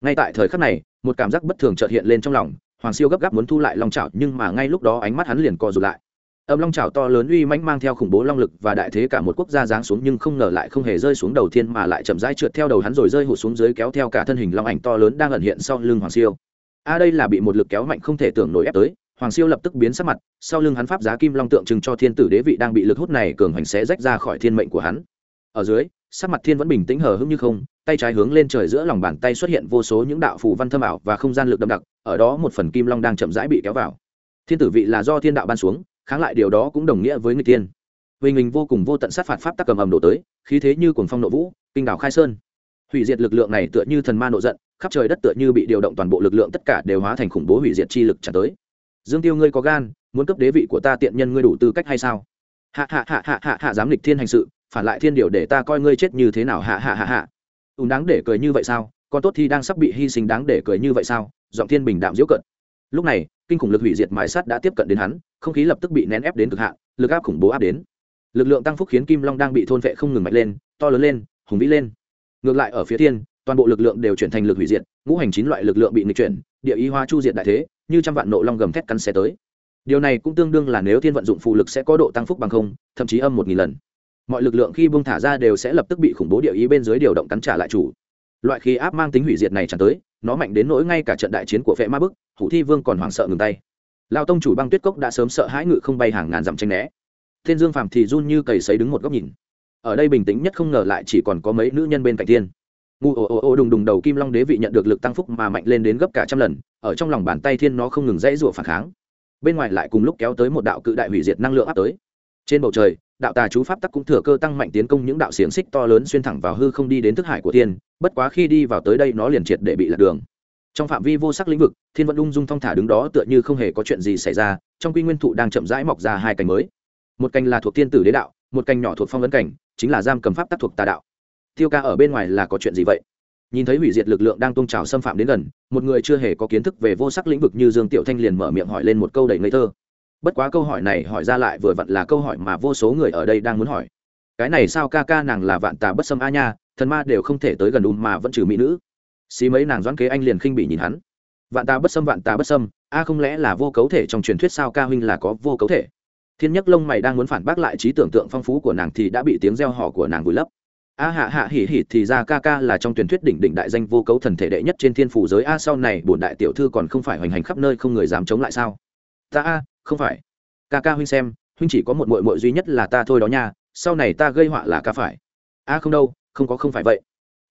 Ngay tại thời khắc này một cảm giác bất thường chợt hiện lên trong lòng. Hoàng siêu gấp gáp muốn thu lại lòng chảo, nhưng mà ngay lúc đó ánh mắt hắn liền co rụt lại âm long trào to lớn uy mãnh mang theo khủng bố long lực và đại thế cả một quốc gia giáng xuống nhưng không ngờ lại không hề rơi xuống đầu thiên mà lại chậm rãi trượt theo đầu hắn rồi rơi hụt xuống dưới kéo theo cả thân hình long ảnh to lớn đang ẩn hiện sau lưng hoàng siêu. A, đây là bị một lực kéo mạnh không thể tưởng nổi ép tới. Hoàng siêu lập tức biến sắc mặt, sau lưng hắn pháp giá kim long tượng trưng cho thiên tử đế vị đang bị lực hút này cường hành xé rách ra khỏi thiên mệnh của hắn. Ở dưới, sắc mặt thiên vẫn bình tĩnh hờ hững như không, tay trái hướng lên trời giữa lòng bàn tay xuất hiện vô số những đạo phù văn thâm ảo và không gian lực đậm đặc, ở đó một phần kim long đang chậm rãi bị kéo vào. Thiên tử vị là do thiên đạo ban xuống kháng lại điều đó cũng đồng nghĩa với người tiên. Vì mình vô cùng vô tận sát phạt pháp tắc cầm ầm đổ tới, khí thế như cuồng phong nội vũ, kinh đảo khai sơn. Hủy diệt lực lượng này tựa như thần ma nộ giận, khắp trời đất tựa như bị điều động toàn bộ lực lượng tất cả đều hóa thành khủng bố hủy diệt chi lực trả tới. Dương tiêu ngươi có gan, muốn cấp đế vị của ta tiện nhân ngươi đủ tư cách hay sao? Hạ hạ hạ hạ hạ hạ dám lịch thiên hành sự, phản lại thiên điều để ta coi ngươi chết như thế nào hạ hạ hạ hạ. Ùn đáng để cười như vậy sao? Con tốt thì đang sắp bị hy sinh đáng để cười như vậy sao? Giọng thiên bình đạm diễu cận lúc này, kinh khủng lực hủy diệt mái sắt đã tiếp cận đến hắn không khí lập tức bị nén ép đến cực hạn, lực áp khủng bố áp đến. Lực lượng tăng phúc khiến kim long đang bị thôn vệ không ngừng mạnh lên, to lớn lên, hùng vĩ lên. Ngược lại ở phía thiên, toàn bộ lực lượng đều chuyển thành lực hủy diệt, ngũ hành chín loại lực lượng bị nghịch chuyển, địa y hoa chu diệt đại thế, như trăm vạn nộ long gầm thét cắn xe tới. Điều này cũng tương đương là nếu thiên vận dụng phụ lực sẽ có độ tăng phúc bằng không, thậm chí âm một nghìn lần. Mọi lực lượng khi bung thả ra đều sẽ lập tức bị khủng bố địa ý bên dưới điều động cắn trả lại chủ. Loại khí áp mang tính hủy diệt này chẳng tới, nó mạnh đến nỗi ngay cả trận đại chiến của Vệ ma bức, hủ thi vương còn hoảng sợ ngừng tay lao tông chủ băng tuyết cốc đã sớm sợ hãi ngự không bay hàng ngàn dặm tranh né. Thiên dương phàm thì run như cầy sấy đứng một góc nhìn. Ở đây bình tĩnh nhất không ngờ lại chỉ còn có mấy nữ nhân bên cạnh thiên. Ngu ồ ồ ồ đùng đùng đầu kim long đế vị nhận được lực tăng phúc mà mạnh lên đến gấp cả trăm lần, ở trong lòng bàn tay thiên nó không ngừng dãy rủa phản kháng. Bên ngoài lại cùng lúc kéo tới một đạo cự đại hủy diệt năng lượng áp tới. Trên bầu trời, đạo tà chú pháp tắc cũng thừa cơ tăng mạnh tiến công những đạo xiềng xích to lớn xuyên thẳng vào hư không đi đến thức hải của thiên, bất quá khi đi vào tới đây nó liền triệt để bị lạc đường trong phạm vi vô sắc lĩnh vực, thiên vẫn ung dung thong thả đứng đó tựa như không hề có chuyện gì xảy ra, trong quy nguyên thụ đang chậm rãi mọc ra hai cành mới. Một cành là thuộc thiên tử đế đạo, một cành nhỏ thuộc phong vấn cảnh, chính là giam cầm pháp tác thuộc tà đạo. Tiêu ca ở bên ngoài là có chuyện gì vậy? Nhìn thấy hủy diệt lực lượng đang tôn trào xâm phạm đến gần, một người chưa hề có kiến thức về vô sắc lĩnh vực như dương tiểu thanh liền mở miệng hỏi lên một câu đầy ngây thơ. Bất quá câu hỏi này hỏi ra lại vừa vặn là câu hỏi mà vô số người ở đây đang muốn hỏi. Cái này sao ca ca nàng là vạn tà bất xâm a nha, thần ma đều không thể tới gần ùm mà vẫn trừ mỹ nữ xí mấy nàng doãn kế anh liền khinh bị nhìn hắn. Vạn ta bất xâm, vạn ta bất xâm, a không lẽ là vô cấu thể trong truyền thuyết sao ca huynh là có vô cấu thể? Thiên nhất lông mày đang muốn phản bác lại trí tưởng tượng phong phú của nàng thì đã bị tiếng reo hò của nàng vùi lấp. A hạ hạ hỉ hỉ thì ra ca ca là trong truyền thuyết đỉnh đỉnh đại danh vô cấu thần thể đệ nhất trên thiên phủ giới. A sau này bổn đại tiểu thư còn không phải hoành hành khắp nơi không người dám chống lại sao? Ta a, không phải. Ca ca huynh xem, huynh chỉ có một mội mội duy nhất là ta thôi đó nha, sau này ta gây họa là ca phải. A không đâu, không có không phải vậy.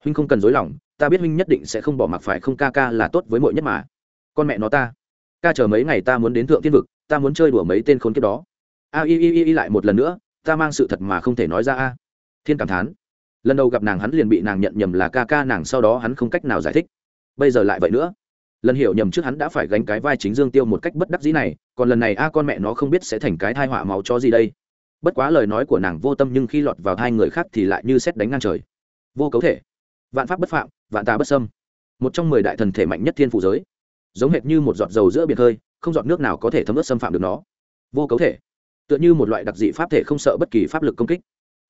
Huynh không cần dối lòng ta biết huynh nhất định sẽ không bỏ mặc phải không ca ca là tốt với mọi nhất mà. Con mẹ nó ta. Ca chờ mấy ngày ta muốn đến thượng thiên vực, ta muốn chơi đùa mấy tên khốn kiếp đó. A, y y y lại một lần nữa, ta mang sự thật mà không thể nói ra a. Thiên cảm thán. Lần đầu gặp nàng hắn liền bị nàng nhận nhầm là ca ca nàng sau đó hắn không cách nào giải thích. Bây giờ lại vậy nữa. Lần hiểu nhầm trước hắn đã phải gánh cái vai chính dương tiêu một cách bất đắc dĩ này, còn lần này a con mẹ nó không biết sẽ thành cái thai họa máu cho gì đây. Bất quá lời nói của nàng vô tâm nhưng khi lọt vào hai người khác thì lại như xét đánh ngang trời. Vô cấu thể. Vạn pháp bất phạm vạn tà bất sâm một trong mười đại thần thể mạnh nhất thiên phụ giới. Giống hệt như một giọt dầu giữa biển hơi không giọt nước nào có thể thấm ướt xâm phạm được nó. Vô cấu thể. Tựa như một loại đặc dị pháp thể không sợ bất kỳ pháp lực công kích.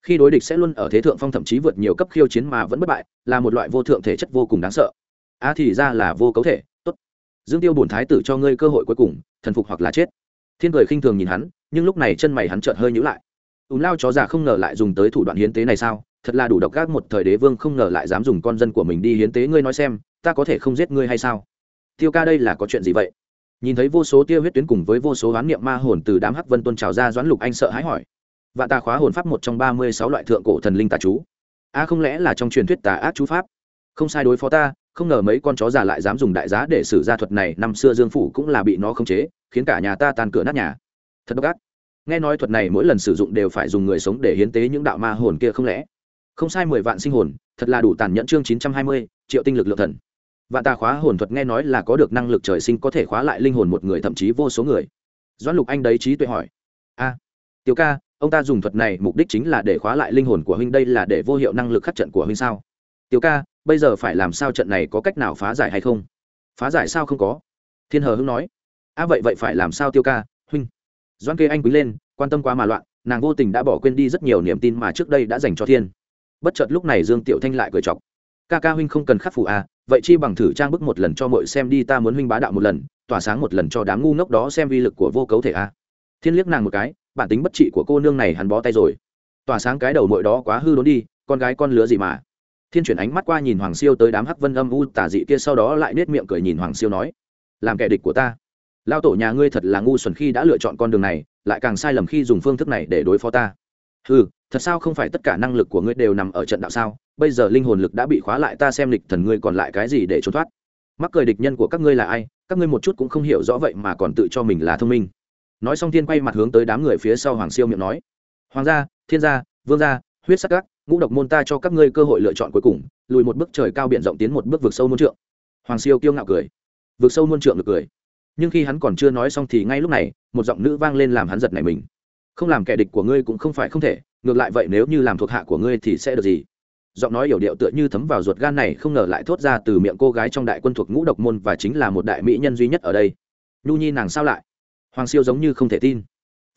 Khi đối địch sẽ luôn ở thế thượng phong thậm chí vượt nhiều cấp khiêu chiến mà vẫn bất bại, là một loại vô thượng thể chất vô cùng đáng sợ. A thì ra là vô cấu thể, tốt. Dương tiêu bổn thái tử cho ngươi cơ hội cuối cùng, thần phục hoặc là chết. Thiên cười khinh thường nhìn hắn, nhưng lúc này chân mày hắn chợt hơi nhữ lại. Ùm lao chó già không ngờ lại dùng tới thủ đoạn hiến tế này sao? Thật là đủ độc ác một thời đế vương không ngờ lại dám dùng con dân của mình đi hiến tế ngươi nói xem, ta có thể không giết ngươi hay sao? Tiêu ca đây là có chuyện gì vậy? Nhìn thấy vô số tiêu huyết tuyến cùng với vô số oán niệm ma hồn từ đám hắc vân tôn trào ra doãn lục anh sợ hãi hỏi. Và ta khóa hồn pháp một trong ba mươi sáu loại thượng cổ thần linh tà chú. A không lẽ là trong truyền thuyết tà ác chú pháp? Không sai đối phó ta, không ngờ mấy con chó già lại dám dùng đại giá để xử ra thuật này, năm xưa dương phủ cũng là bị nó khống chế, khiến cả nhà ta tan cửa nát nhà. Thật độc ác. Nghe nói thuật này mỗi lần sử dụng đều phải dùng người sống để hiến tế những đạo ma hồn kia không lẽ? Không sai mười vạn sinh hồn thật là đủ tàn nhẫn chương chín trăm hai mươi triệu tinh lực lượng thần. Vạn tà khóa hồn thuật nghe nói là có được năng lực trời sinh có thể khóa lại linh hồn một người thậm chí vô số người. Doãn lục anh đấy trí tuệ hỏi. A à, tiểu ca ông ta dùng thuật này mục đích chính là để khóa lại linh hồn của huynh đây là để vô hiệu năng lực khắc trận của huynh sao? Tiểu ca bây giờ phải làm sao trận này có cách nào phá giải hay không? Phá giải sao không có? Thiên hờ hưng nói. A vậy vậy phải làm sao tiêu ca huynh? Doan kê anh quý lên quan tâm quá mà loạn nàng vô tình đã bỏ quên đi rất nhiều niềm tin mà trước đây đã dành cho thiên bất chợt lúc này dương tiểu thanh lại cười chọc. Ca ca huynh không cần khắc phủ à vậy chi bằng thử trang bức một lần cho mọi xem đi, ta muốn huynh bá đạo một lần, tỏa sáng một lần cho đám ngu ngốc đó xem vi lực của vô cấu thể à. thiên liếc nàng một cái, bản tính bất trị của cô nương này hắn bó tay rồi. Tỏa sáng cái đầu mội đó quá hư đốn đi, con gái con lứa gì mà? Thiên chuyển ánh mắt qua nhìn hoàng siêu tới đám hắc vân âm u tả dị kia sau đó lại nết miệng cười nhìn hoàng siêu nói, làm kẻ địch của ta. Lao tổ nhà ngươi thật là ngu xuẩn khi đã lựa chọn con đường này, lại càng sai lầm khi dùng phương thức này để đối phó ta. Ừ thật sao không phải tất cả năng lực của ngươi đều nằm ở trận đạo sao? Bây giờ linh hồn lực đã bị khóa lại, ta xem lịch thần ngươi còn lại cái gì để trốn thoát? Mắc cười địch nhân của các ngươi là ai? Các ngươi một chút cũng không hiểu rõ vậy mà còn tự cho mình là thông minh. Nói xong thiên quay mặt hướng tới đám người phía sau hoàng siêu miệng nói, hoàng gia, thiên gia, vương gia, huyết sắc các, ngũ độc môn ta cho các ngươi cơ hội lựa chọn cuối cùng, lùi một bước trời cao biển rộng tiến một bước vực sâu muôn trượng. Hoàng siêu kiêu ngạo cười. Vực sâu muôn trượng được cười. Nhưng khi hắn còn chưa nói xong thì ngay lúc này, một giọng nữ vang lên làm hắn giật này mình. Không làm kẻ địch của ngươi cũng không phải không thể ngược lại vậy nếu như làm thuộc hạ của ngươi thì sẽ được gì? Giọng nói yểu điệu tựa như thấm vào ruột gan này không ngờ lại thốt ra từ miệng cô gái trong đại quân thuộc ngũ độc môn và chính là một đại mỹ nhân duy nhất ở đây. Nhu nhi nàng sao lại? Hoàng siêu giống như không thể tin.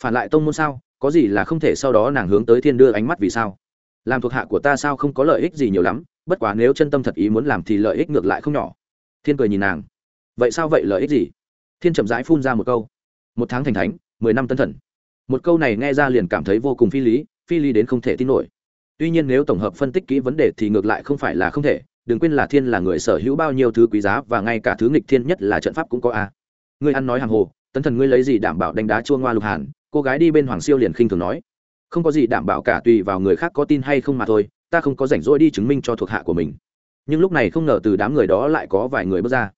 Phản lại tông môn sao? Có gì là không thể sau đó nàng hướng tới thiên đưa ánh mắt vì sao? Làm thuộc hạ của ta sao không có lợi ích gì nhiều lắm, bất quá nếu chân tâm thật ý muốn làm thì lợi ích ngược lại không nhỏ. Thiên cười nhìn nàng. Vậy sao vậy lợi ích gì? Thiên chậm rãi phun ra một câu. Một tháng thành thánh, mười năm tân thần. Một câu này nghe ra liền cảm thấy vô cùng phi lý phi lý đến không thể tin nổi. Tuy nhiên nếu tổng hợp phân tích kỹ vấn đề thì ngược lại không phải là không thể, đừng quên là thiên là người sở hữu bao nhiêu thứ quý giá và ngay cả thứ nghịch thiên nhất là trận pháp cũng có a. Ngươi ăn nói hàng hồ, tấn thần ngươi lấy gì đảm bảo đánh đá chua ngoa lục hàn, cô gái đi bên hoàng siêu liền khinh thường nói. Không có gì đảm bảo cả tùy vào người khác có tin hay không mà thôi, ta không có rảnh rỗi đi chứng minh cho thuộc hạ của mình. Nhưng lúc này không ngờ từ đám người đó lại có vài người bước ra.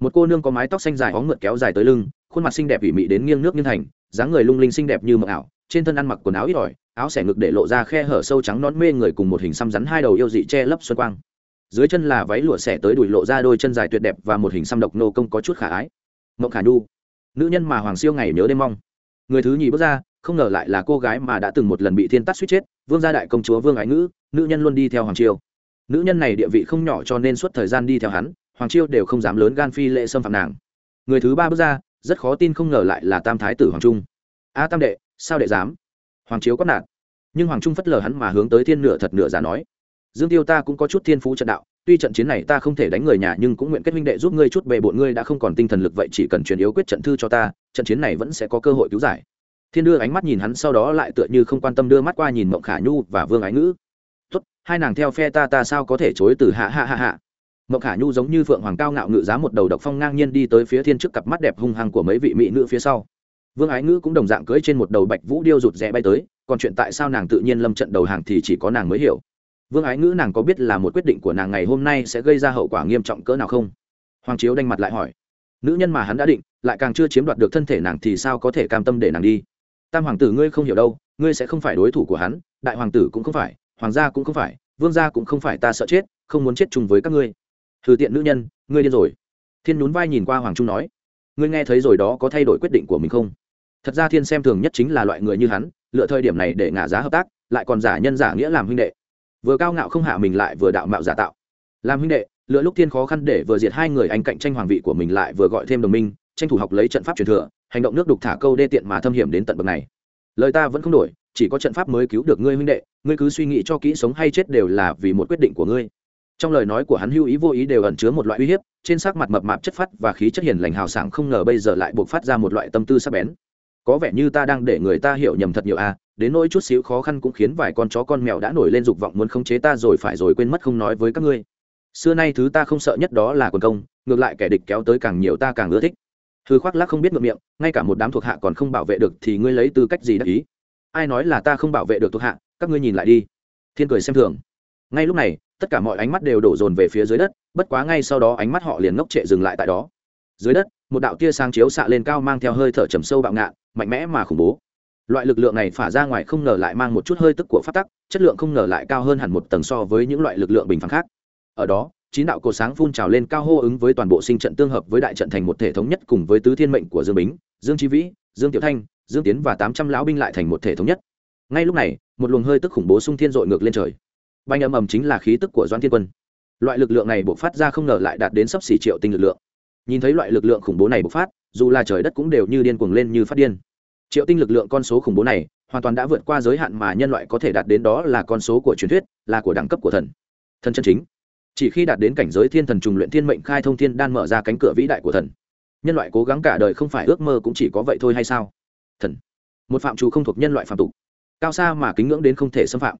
Một cô nương có mái tóc xanh dài hóng mượt kéo dài tới lưng, khuôn mặt xinh đẹp ủy mị đến nghiêng nước nghiêng thành, dáng người lung linh xinh đẹp như mộng ảo trên thân ăn mặc quần áo ít ỏi, áo xẻ ngực để lộ ra khe hở sâu trắng nón mê người cùng một hình xăm rắn hai đầu yêu dị che lấp xuân quang. Dưới chân là váy lụa xẻ tới đùi lộ ra đôi chân dài tuyệt đẹp và một hình xăm độc nô công có chút khả ái. Mộng khả nhu, nữ nhân mà hoàng siêu ngày nhớ đêm mong. Người thứ nhì bước ra, không ngờ lại là cô gái mà đã từng một lần bị thiên tắt suýt chết, vương gia đại công chúa vương ái ngữ, nữ nhân luôn đi theo hoàng chiêu nữ nhân này địa vị không nhỏ cho nên suốt thời gian đi theo hắn, hoàng chiêu đều không dám lớn gan phi lệ xâm phạm nàng. Người thứ ba bước ra, rất khó tin không ngờ lại là tam thái tử hoàng trung. A tam đệ sao đệ dám hoàng chiếu có nạt. Nhưng hoàng trung phất lờ hắn mà hướng tới thiên nửa thật nửa giả nói, dương tiêu ta cũng có chút thiên phú trận đạo, tuy trận chiến này ta không thể đánh người nhà nhưng cũng nguyện kết minh đệ giúp ngươi chút bề bộn ngươi đã không còn tinh thần lực vậy chỉ cần truyền yếu quyết trận thư cho ta, trận chiến này vẫn sẽ có cơ hội cứu giải. Thiên đưa ánh mắt nhìn hắn sau đó lại tựa như không quan tâm đưa mắt qua nhìn mộng khả nhu và vương ái ngữ. Tốt, hai nàng theo phe ta ta sao có thể chối từ hạ hạ hạ hạ. Mộng khả nhu giống như phượng hoàng cao ngạo ngự giá một đầu độc phong ngang nhiên đi tới phía thiên trước cặp mắt đẹp hung hăng của mấy vị mỹ nữ phía sau vương ái ngữ cũng đồng dạng cưỡi trên một đầu bạch vũ điêu rụt rẽ bay tới, còn chuyện tại sao nàng tự nhiên lâm trận đầu hàng thì chỉ có nàng mới hiểu. Vương ái ngữ nàng có biết là một quyết định của nàng ngày hôm nay sẽ gây ra hậu quả nghiêm trọng cỡ nào không? Hoàng chiếu đanh mặt lại hỏi. Nữ nhân mà hắn đã định, lại càng chưa chiếm đoạt được thân thể nàng thì sao có thể cam tâm để nàng đi? Tam hoàng tử ngươi không hiểu đâu, ngươi sẽ không phải đối thủ của hắn, đại hoàng tử cũng không phải, hoàng gia cũng không phải, vương gia cũng không phải ta sợ chết, không muốn chết chung với các ngươi. Thư tiện nữ nhân, ngươi điên rồi. Thiên nhún vai nhìn qua hoàng trung nói. Ngươi nghe thấy rồi đó có thay đổi quyết định của mình không? Thật ra thiên xem thường nhất chính là loại người như hắn, lựa thời điểm này để ngả giá hợp tác, lại còn giả nhân giả nghĩa làm huynh đệ. Vừa cao ngạo không hạ mình lại vừa đạo mạo giả tạo. Làm huynh đệ, lựa lúc thiên khó khăn để vừa diệt hai người anh cạnh tranh hoàng vị của mình lại vừa gọi thêm đồng minh, tranh thủ học lấy trận pháp truyền thừa, hành động nước đục thả câu đê tiện mà thâm hiểm đến tận bậc này. Lời ta vẫn không đổi, chỉ có trận pháp mới cứu được ngươi huynh đệ, ngươi cứ suy nghĩ cho kỹ sống hay chết đều là vì một quyết định của ngươi. Trong lời nói của hắn hưu ý vô ý đều ẩn chứa một loại uy hiếp, trên sắc mặt mập mạp chất phát và khí chất hiền lành hào sảng không ngờ bây giờ lại buộc phát ra một loại tâm tư sắc bén có vẻ như ta đang để người ta hiểu nhầm thật nhiều à đến nỗi chút xíu khó khăn cũng khiến vài con chó con mèo đã nổi lên dục vọng muốn khống chế ta rồi phải rồi quên mất không nói với các ngươi. Xưa nay thứ ta không sợ nhất đó là quần công, ngược lại kẻ địch kéo tới càng nhiều ta càng ưa thích. Thư khoác lác không biết ngược miệng, ngay cả một đám thuộc hạ còn không bảo vệ được thì ngươi lấy tư cách gì đắc ý? Ai nói là ta không bảo vệ được thuộc hạ, các ngươi nhìn lại đi. Thiên cười xem thường. Ngay lúc này, tất cả mọi ánh mắt đều đổ dồn về phía dưới đất, bất quá ngay sau đó ánh mắt họ liền ngốc trệ dừng lại tại đó. Dưới đất, một đạo tia sáng chiếu xạ lên cao mang theo hơi thở trầm sâu bạo ngạn mạnh mẽ mà khủng bố. Loại lực lượng này phả ra ngoài không ngờ lại mang một chút hơi tức của phát tắc, chất lượng không ngờ lại cao hơn hẳn một tầng so với những loại lực lượng bình phẳng khác. Ở đó, chín đạo cột sáng phun trào lên cao hô ứng với toàn bộ sinh trận tương hợp với đại trận thành một thể thống nhất cùng với tứ thiên mệnh của dương bính, dương trí vĩ, dương tiểu thanh, dương tiến và tám trăm lão binh lại thành một thể thống nhất. Ngay lúc này, một luồng hơi tức khủng bố xung thiên dội ngược lên trời. Banh âm ầm chính là khí tức của doãn thiên quân. Loại lực lượng này bộc phát ra không ngờ lại đạt đến sấp xỉ triệu tinh lực lượng. Nhìn thấy loại lực lượng khủng bố này bộc phát, dù là trời đất cũng đều như điên cuồng lên như phát điên triệu tinh lực lượng con số khủng bố này hoàn toàn đã vượt qua giới hạn mà nhân loại có thể đạt đến đó là con số của truyền thuyết là của đẳng cấp của thần. Thần chân chính. Chỉ khi đạt đến cảnh giới thiên thần trùng luyện thiên mệnh khai thông thiên đan mở ra cánh cửa vĩ đại của thần. Nhân loại cố gắng cả đời không phải ước mơ cũng chỉ có vậy thôi hay sao? Thần. Một phạm trù không thuộc nhân loại phạm tục. Cao xa mà kính ngưỡng đến không thể xâm phạm.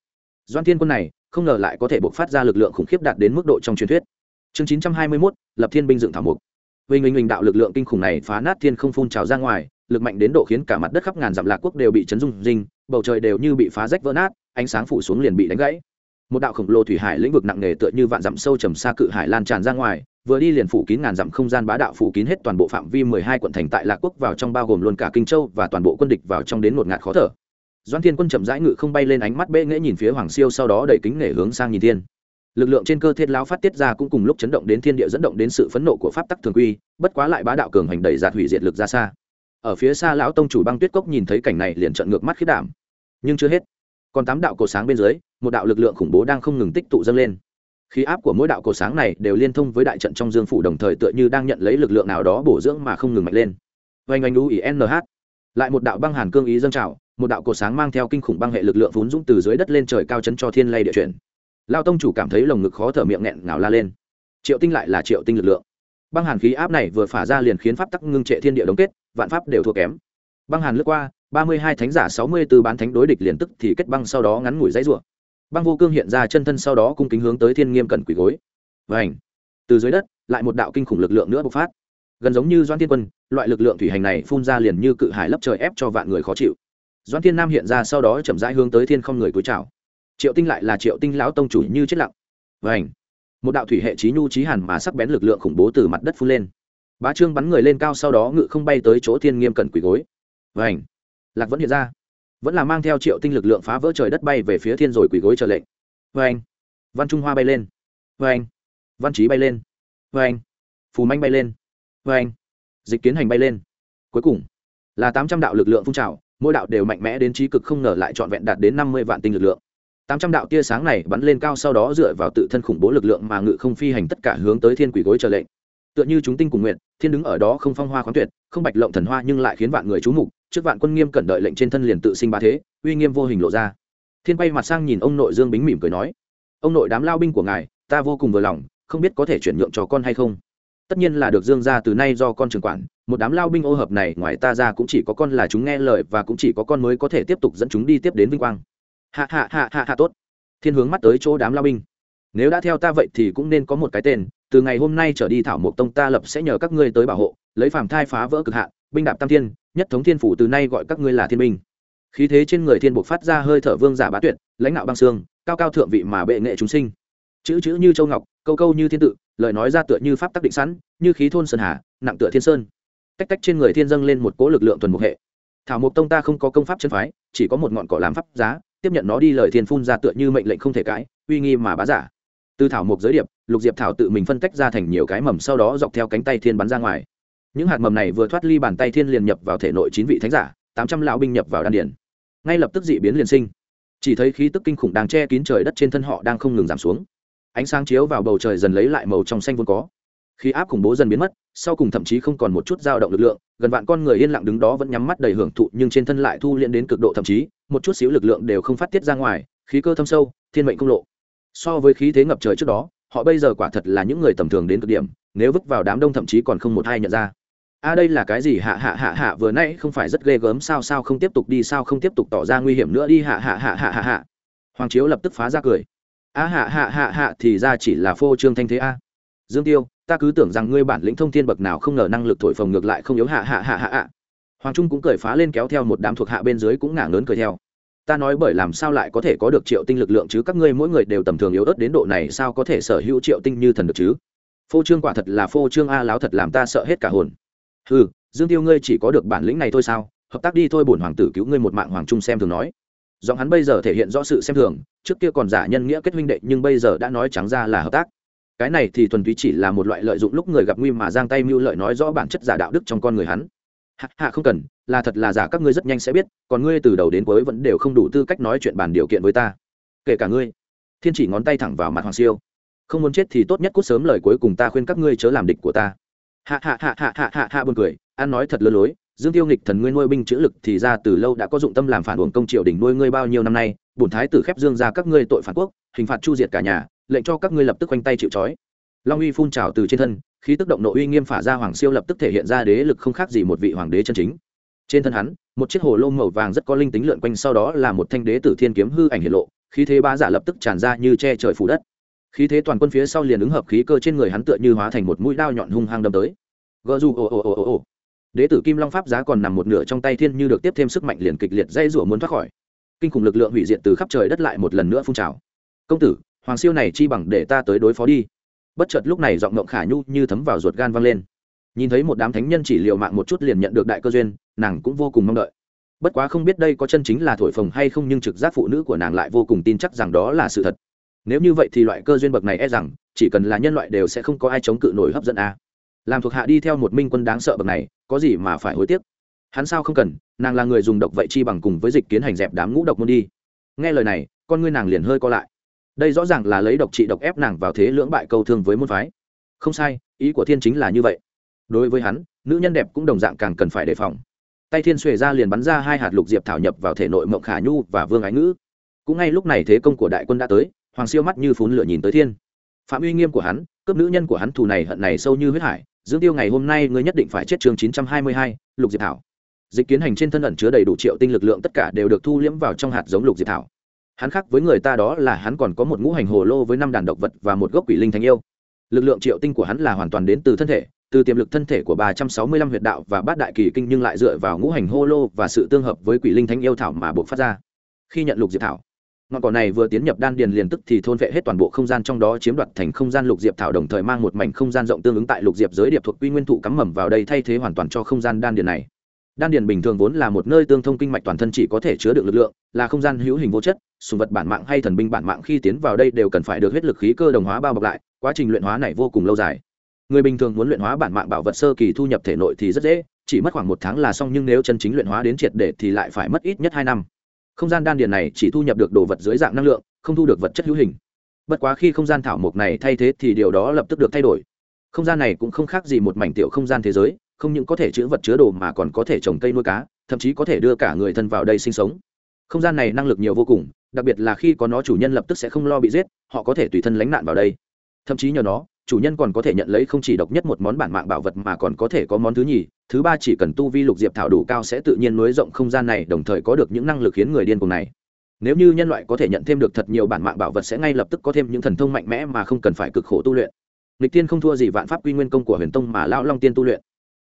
Doan thiên quân này không ngờ lại có thể buộc phát ra lực lượng khủng khiếp đạt đến mức độ trong truyền thuyết. Chương chín trăm hai mươi mốt lập thiên binh dựng thảo mục. Vinh Minh Minh đạo lực lượng kinh khủng này phá nát thiên không phun trào ra ngoài, lực mạnh đến độ khiến cả mặt đất khắp ngàn dặm lạc quốc đều bị chấn rung rinh, bầu trời đều như bị phá rách vỡ nát, ánh sáng phủ xuống liền bị đánh gãy. Một đạo khổng lồ thủy hải lĩnh vực nặng nề tựa như vạn dặm sâu trầm xa cự hải lan tràn ra ngoài, vừa đi liền phủ kín ngàn dặm không gian bá đạo phủ kín hết toàn bộ phạm vi mười hai quận thành tại Lạc Quốc vào trong bao gồm luôn cả Kinh Châu và toàn bộ quân địch vào trong đến một ngạt khó thở. Doan Thiên Quân chậm rãi ngự không bay lên ánh mắt bệ nghễ nhìn phía Hoàng Siêu sau đó đẩy kính nể hướng sang nhìn thiên lực lượng trên cơ thiết lão phát tiết ra cũng cùng lúc chấn động đến thiên địa dẫn động đến sự phẫn nộ của pháp tắc thường quy bất quá lại bá đạo cường hành đẩy giạt hủy diệt lực ra xa ở phía xa lão tông chủ băng tuyết cốc nhìn thấy cảnh này liền trận ngược mắt khiết đảm. Nhưng chưa hết, còn tám đạo cổ sáng bên dưới, một đạo lực lượng khủng bố đang không ngừng tích tụ dâng lên. Khí áp của mỗi đạo cổ sáng này đều liên thông với đại trận trong dương phủ đồng thời tựa như đang nhận lấy lực lượng nào đó bổ dưỡng mà không ngừng mạnh lên. Oanh oanh ú ý nh lại một đạo băng hàn cương ý dâng trào, một đạo cổ sáng mang theo kinh khủng băng hệ lực lượng vốn dũng từ dưới đất lên trời cao chấn cho thiên lay địa chuyển. Lao tông chủ cảm thấy lồng ngực khó thở miệng nghẹn ngào la lên. Triệu tinh lại là triệu tinh lực lượng. Băng hàn khí áp này vừa phả ra liền khiến pháp tắc ngưng trệ thiên địa đống kết vạn pháp đều thua kém. Băng hàn lướt qua, ba mươi hai thánh giả, sáu mươi b ố bán thánh đối địch liền tức thì kết băng sau đó ngắn ngủi dãy r u ộ n băng vô cương hiện ra chân thân sau đó cung kính hướng tới thiên nghiêm cẩn quỷ gối. Và ảnh từ dưới đất, lại một đạo kinh khủng lực lượng nữa bộc phát. Gần giống như doan thiên quân, loại lực lượng thủy hành này phun ra liền như cự hải lấp trời ép cho vạn người khó chịu. Doan thiên nam hiện ra sau đó chậm rãi hướng tới thiên không người cúi chào. Triệu tinh lại là triệu tinh lão tông chủ như chết lặng. Và ảnh một đạo thủy hệ trí nhu trí hàn mà sắc bén lực lượng khủng bố từ mặt đất phun lên bá trương bắn người lên cao sau đó ngự không bay tới chỗ thiên nghiêm cẩn quỷ gối. Và ảnh lạc vẫn hiện ra. Vẫn là mang theo triệu tinh lực lượng phá vỡ trời đất bay về phía thiên rồi quỷ gối trở lệnh. Và anh văn trung hoa bay lên. Và anh văn trí bay lên. Và anh phù manh bay lên. Và anh dịch kiến hành bay lên. Cuối cùng, là tám trăm đạo lực lượng phun trào, mỗi đạo đều mạnh mẽ đến trí cực không ngờ lại trọn vẹn đạt đến năm mươi vạn tinh lực lượng. Tám trăm đạo tia sáng này bắn lên cao sau đó dựa vào tự thân khủng bố lực lượng mà ngự không phi hành tất cả hướng tới thiên quỷ gối trở lệnh tựa như chúng tinh cùng nguyện thiên đứng ở đó không phong hoa khoáng tuyệt, không bạch lộng thần hoa nhưng lại khiến vạn người chú mục, trước vạn quân nghiêm cẩn đợi lệnh trên thân liền tự sinh ba thế, uy nghiêm vô hình lộ ra. Thiên bay mặt sang nhìn ông nội dương bính mỉm cười nói, ông nội đám lao binh của ngài, ta vô cùng vừa lòng, không biết có thể chuyển nhượng cho con hay không. Tất nhiên là được dương ra từ nay do con trường quản, một đám lao binh ô hợp này ngoài ta ra cũng chỉ có con là chúng nghe lời và cũng chỉ có con mới có thể tiếp tục dẫn chúng đi tiếp đến vinh quang. Hạ hạ hạ hạ hạ, tốt. Thiên hướng mắt tới chỗ đám lao binh. Nếu đã theo ta vậy thì cũng nên có một cái tên từ ngày hôm nay trở đi thảo mộc tông ta lập sẽ nhờ các ngươi tới bảo hộ, lấy phàm thai phá vỡ cực hạn, binh đạp tam thiên, nhất thống thiên phủ từ nay gọi các ngươi là thiên binh. Khí thế trên người thiên buộc phát ra hơi thở vương giả bá tuyệt, lãnh đạo băng xương cao cao thượng vị mà bệ nghệ chúng sinh. Chữ chữ như châu ngọc, câu câu như thiên tự, lời nói ra tựa như pháp tắc định sẵn, như khí thôn sơn hà, nặng tựa thiên sơn. Cách cách trên người thiên dâng lên một cỗ lực lượng tuần mục hệ. Thảo mộc tông ta không có công pháp chân phái, chỉ có một ngọn cỏ làm pháp giá, tiếp nhận nó đi lời thiên phun ra tựa như mệnh lệnh không thể cãi, uy nghi mà bá giả từ thảo mộc giới điệp, lục diệp thảo tự mình phân tách ra thành nhiều cái mầm, sau đó dọc theo cánh tay thiên bắn ra ngoài. Những hạt mầm này vừa thoát ly bàn tay thiên liền nhập vào thể nội chín vị thánh giả, tám trăm lão binh nhập vào đan điển ngay lập tức dị biến liền sinh. Chỉ thấy khí tức kinh khủng đang che kín trời đất trên thân họ đang không ngừng giảm xuống. Ánh sáng chiếu vào bầu trời dần lấy lại màu trong xanh vốn có. Khí áp khủng bố dần biến mất, sau cùng thậm chí không còn một chút dao động lực lượng, gần vạn con người yên lặng đứng đó vẫn nhắm mắt đầy hưởng thụ, nhưng trên thân lại thu liễn đến cực độ thậm chí, một chút xíu lực lượng đều không phát tiết ra ngoài, khí cơ thâm sâu, thiên mệnh không lộ so với khí thế ngập trời trước đó họ bây giờ quả thật là những người tầm thường đến cực điểm nếu vứt vào đám đông thậm chí còn không một ai nhận ra a đây là cái gì hạ hạ hạ hạ vừa nãy không phải rất ghê gớm sao sao không tiếp tục đi sao không tiếp tục tỏ ra nguy hiểm nữa đi hạ hạ hạ hạ hạ hạ hoàng chiếu lập tức phá ra cười a hạ hạ hạ hạ thì ra chỉ là phô trương thanh thế a dương tiêu ta cứ tưởng rằng ngươi bản lĩnh thông thiên bậc nào không ngờ năng lực thổi phồng ngược lại không yếu hạ hạ hạ hạ hạ hoàng trung cũng cười phá lên kéo theo một đám thuộc hạ bên dưới cũng ngả ngớn cười theo ta nói bởi làm sao lại có thể có được triệu tinh lực lượng chứ? Các ngươi mỗi người đều tầm thường yếu ớt đến độ này, sao có thể sở hữu triệu tinh như thần được chứ? Phô trương quả thật là phô trương a à, láo thật làm ta sợ hết cả hồn. Ừ dương tiêu ngươi chỉ có được bản lĩnh này thôi sao? Hợp tác đi thôi, bổn hoàng tử cứu ngươi một mạng hoàng trung xem thường nói. Giọng hắn bây giờ thể hiện rõ sự xem thường, trước kia còn giả nhân nghĩa kết huynh đệ, nhưng bây giờ đã nói trắng ra là hợp tác. Cái này thì thuần túy chỉ là một loại lợi dụng lúc người gặp nguy mà giang tay mưu lợi nói rõ bản chất giả đạo đức trong con người hắn hạ, hạ không cần là thật là giả các ngươi rất nhanh sẽ biết còn ngươi từ đầu đến cuối vẫn đều không đủ tư cách nói chuyện bàn điều kiện với ta. Kể cả ngươi. Thiên chỉ ngón tay thẳng vào mặt hoàng siêu. Không muốn chết thì tốt nhất cút sớm lời cuối cùng ta khuyên các ngươi chớ làm địch của ta. Hạ hạ hạ hạ hạ hạ hạ buồn cười an nói thật lơ lối dương tiêu nghịch thần ngươi nuôi binh chữ lực thì ra từ lâu đã có dụng tâm làm phản uổng công triều đình nuôi ngươi bao nhiêu năm nay bổn thái tử khép dương ra các ngươi tội phản quốc hình phạt chu diệt cả nhà lệnh cho các ngươi lập tức quanh tay chịu trói long uy phun trào từ trên thân, khí tức động nội uy nghiêm phả ra hoàng siêu lập tức thể hiện ra đế lực không khác gì một vị hoàng đế chân chính. Trên thân hắn, một chiếc hồ lô màu vàng rất có linh tính lượn quanh sau đó là một thanh đế tử thiên kiếm hư ảnh hiện lộ, khí thế ba giả lập tức tràn ra như che trời phủ đất. Khí thế toàn quân phía sau liền ứng hợp khí cơ trên người hắn tựa như hóa thành một mũi đao nhọn hung hăng đâm tới. Gờ dù ồ ồ ồ ồ ồ. Đế tử kim long pháp giá còn nằm một nửa trong tay thiên như được tiếp thêm sức mạnh liền kịch liệt dây rủa muốn thoát khỏi. Kinh khủng lực lượng hủy diệt từ khắp trời đất lại một lần nữa phun trào. Công tử, hoàng siêu này chi bằng để ta tới đối phó đi bất chợt lúc này giọng ngộng khả nhu như thấm vào ruột gan vang lên. Nhìn thấy một đám thánh nhân chỉ liều mạng một chút liền nhận được đại cơ duyên, nàng cũng vô cùng mong đợi. Bất quá không biết đây có chân chính là thổi phồng hay không nhưng trực giác phụ nữ của nàng lại vô cùng tin chắc rằng đó là sự thật. Nếu như vậy thì loại cơ duyên bậc này e rằng, chỉ cần là nhân loại đều sẽ không có ai chống cự nổi hấp dẫn a. Làm thuộc hạ đi theo một minh quân đáng sợ bậc này, có gì mà phải hối tiếc? Hắn sao không cần, nàng là người dùng độc vậy chi bằng cùng với dịch kiến hành dẹp đám ngũ độc môn đi. Nghe lời này, con ngươi nàng liền hơi co lại đây rõ ràng là lấy độc trị độc ép nàng vào thế lưỡng bại câu thương với môn phái. Không sai, ý của thiên chính là như vậy. Đối với hắn, nữ nhân đẹp cũng đồng dạng càng cần phải đề phòng. Tay thiên xuề ra liền bắn ra hai hạt lục diệp thảo nhập vào thể nội mộng khả nhu và vương ái ngữ. Cũng ngay lúc này thế công của đại quân đã tới, hoàng siêu mắt như phún lửa nhìn tới thiên. Phạm uy nghiêm của hắn, cướp nữ nhân của hắn thù này hận này sâu như huyết hải. Dương tiêu ngày hôm nay ngươi nhất định phải chết chương chín trăm hai mươi hai, lục diệp thảo. Dịch kiến hành trên thân ẩn chứa đầy đủ triệu tinh lực lượng tất cả đều được thu liễm vào trong hạt giống lục diệp thảo hắn khác với người ta đó là hắn còn có một ngũ hành hồ lô với năm đàn độc vật và một gốc quỷ linh thanh yêu. Lực lượng triệu tinh của hắn là hoàn toàn đến từ thân thể, từ tiềm lực thân thể của ba trăm sáu mươi lăm huyệt đạo và bát đại kỳ kinh nhưng lại dựa vào ngũ hành hô lô và sự tương hợp với quỷ linh thánh yêu thảo mà buộc phát ra. Khi nhận lục diệp thảo, ngọn cỏ này vừa tiến nhập đan điền liền tức thì thôn vệ hết toàn bộ không gian trong đó chiếm đoạt thành không gian lục diệp thảo đồng thời mang một mảnh không gian rộng tương ứng tại lục diệp giới điệp thuộc quy nguyên thụ cắm mầm vào đây thay thế hoàn toàn cho không gian đan điền này đan điền bình thường vốn là một nơi tương thông kinh mạch toàn thân chỉ có thể chứa được lực lượng, là không gian hữu hình vô chất, sùng vật bản mạng hay thần binh bản mạng khi tiến vào đây đều cần phải được huyết lực khí cơ đồng hóa bao bọc lại, quá trình luyện hóa này vô cùng lâu dài. Người bình thường muốn luyện hóa bản mạng bảo vật sơ kỳ thu nhập thể nội thì rất dễ, chỉ mất khoảng một tháng là xong nhưng nếu chân chính luyện hóa đến triệt để thì lại phải mất ít nhất hai năm. Không gian đan điền này chỉ thu nhập được đồ vật dưới dạng năng lượng, không thu được vật chất hữu hình. Bất quá khi không gian thảo mộc này thay thế thì điều đó lập tức được thay đổi. Không gian này cũng không khác gì một mảnh tiểu không gian thế giới không những có thể chứa vật chứa đồ mà còn có thể trồng cây nuôi cá, thậm chí có thể đưa cả người thân vào đây sinh sống. Không gian này năng lực nhiều vô cùng, đặc biệt là khi có nó, chủ nhân lập tức sẽ không lo bị giết, họ có thể tùy thân lánh nạn vào đây. Thậm chí nhờ nó, chủ nhân còn có thể nhận lấy không chỉ độc nhất một món bản mạng bảo vật mà còn có thể có món thứ nhì, thứ ba chỉ cần tu vi lục diệp thảo đủ cao sẽ tự nhiên nối rộng không gian này, đồng thời có được những năng lực khiến người điên cùng này. Nếu như nhân loại có thể nhận thêm được thật nhiều bản mạng bảo vật sẽ ngay lập tức có thêm những thần thông mạnh mẽ mà không cần phải cực khổ tu luyện. Lịch tiên không thua gì vạn pháp quy nguyên công của huyền tông mà lão long tiên tu luyện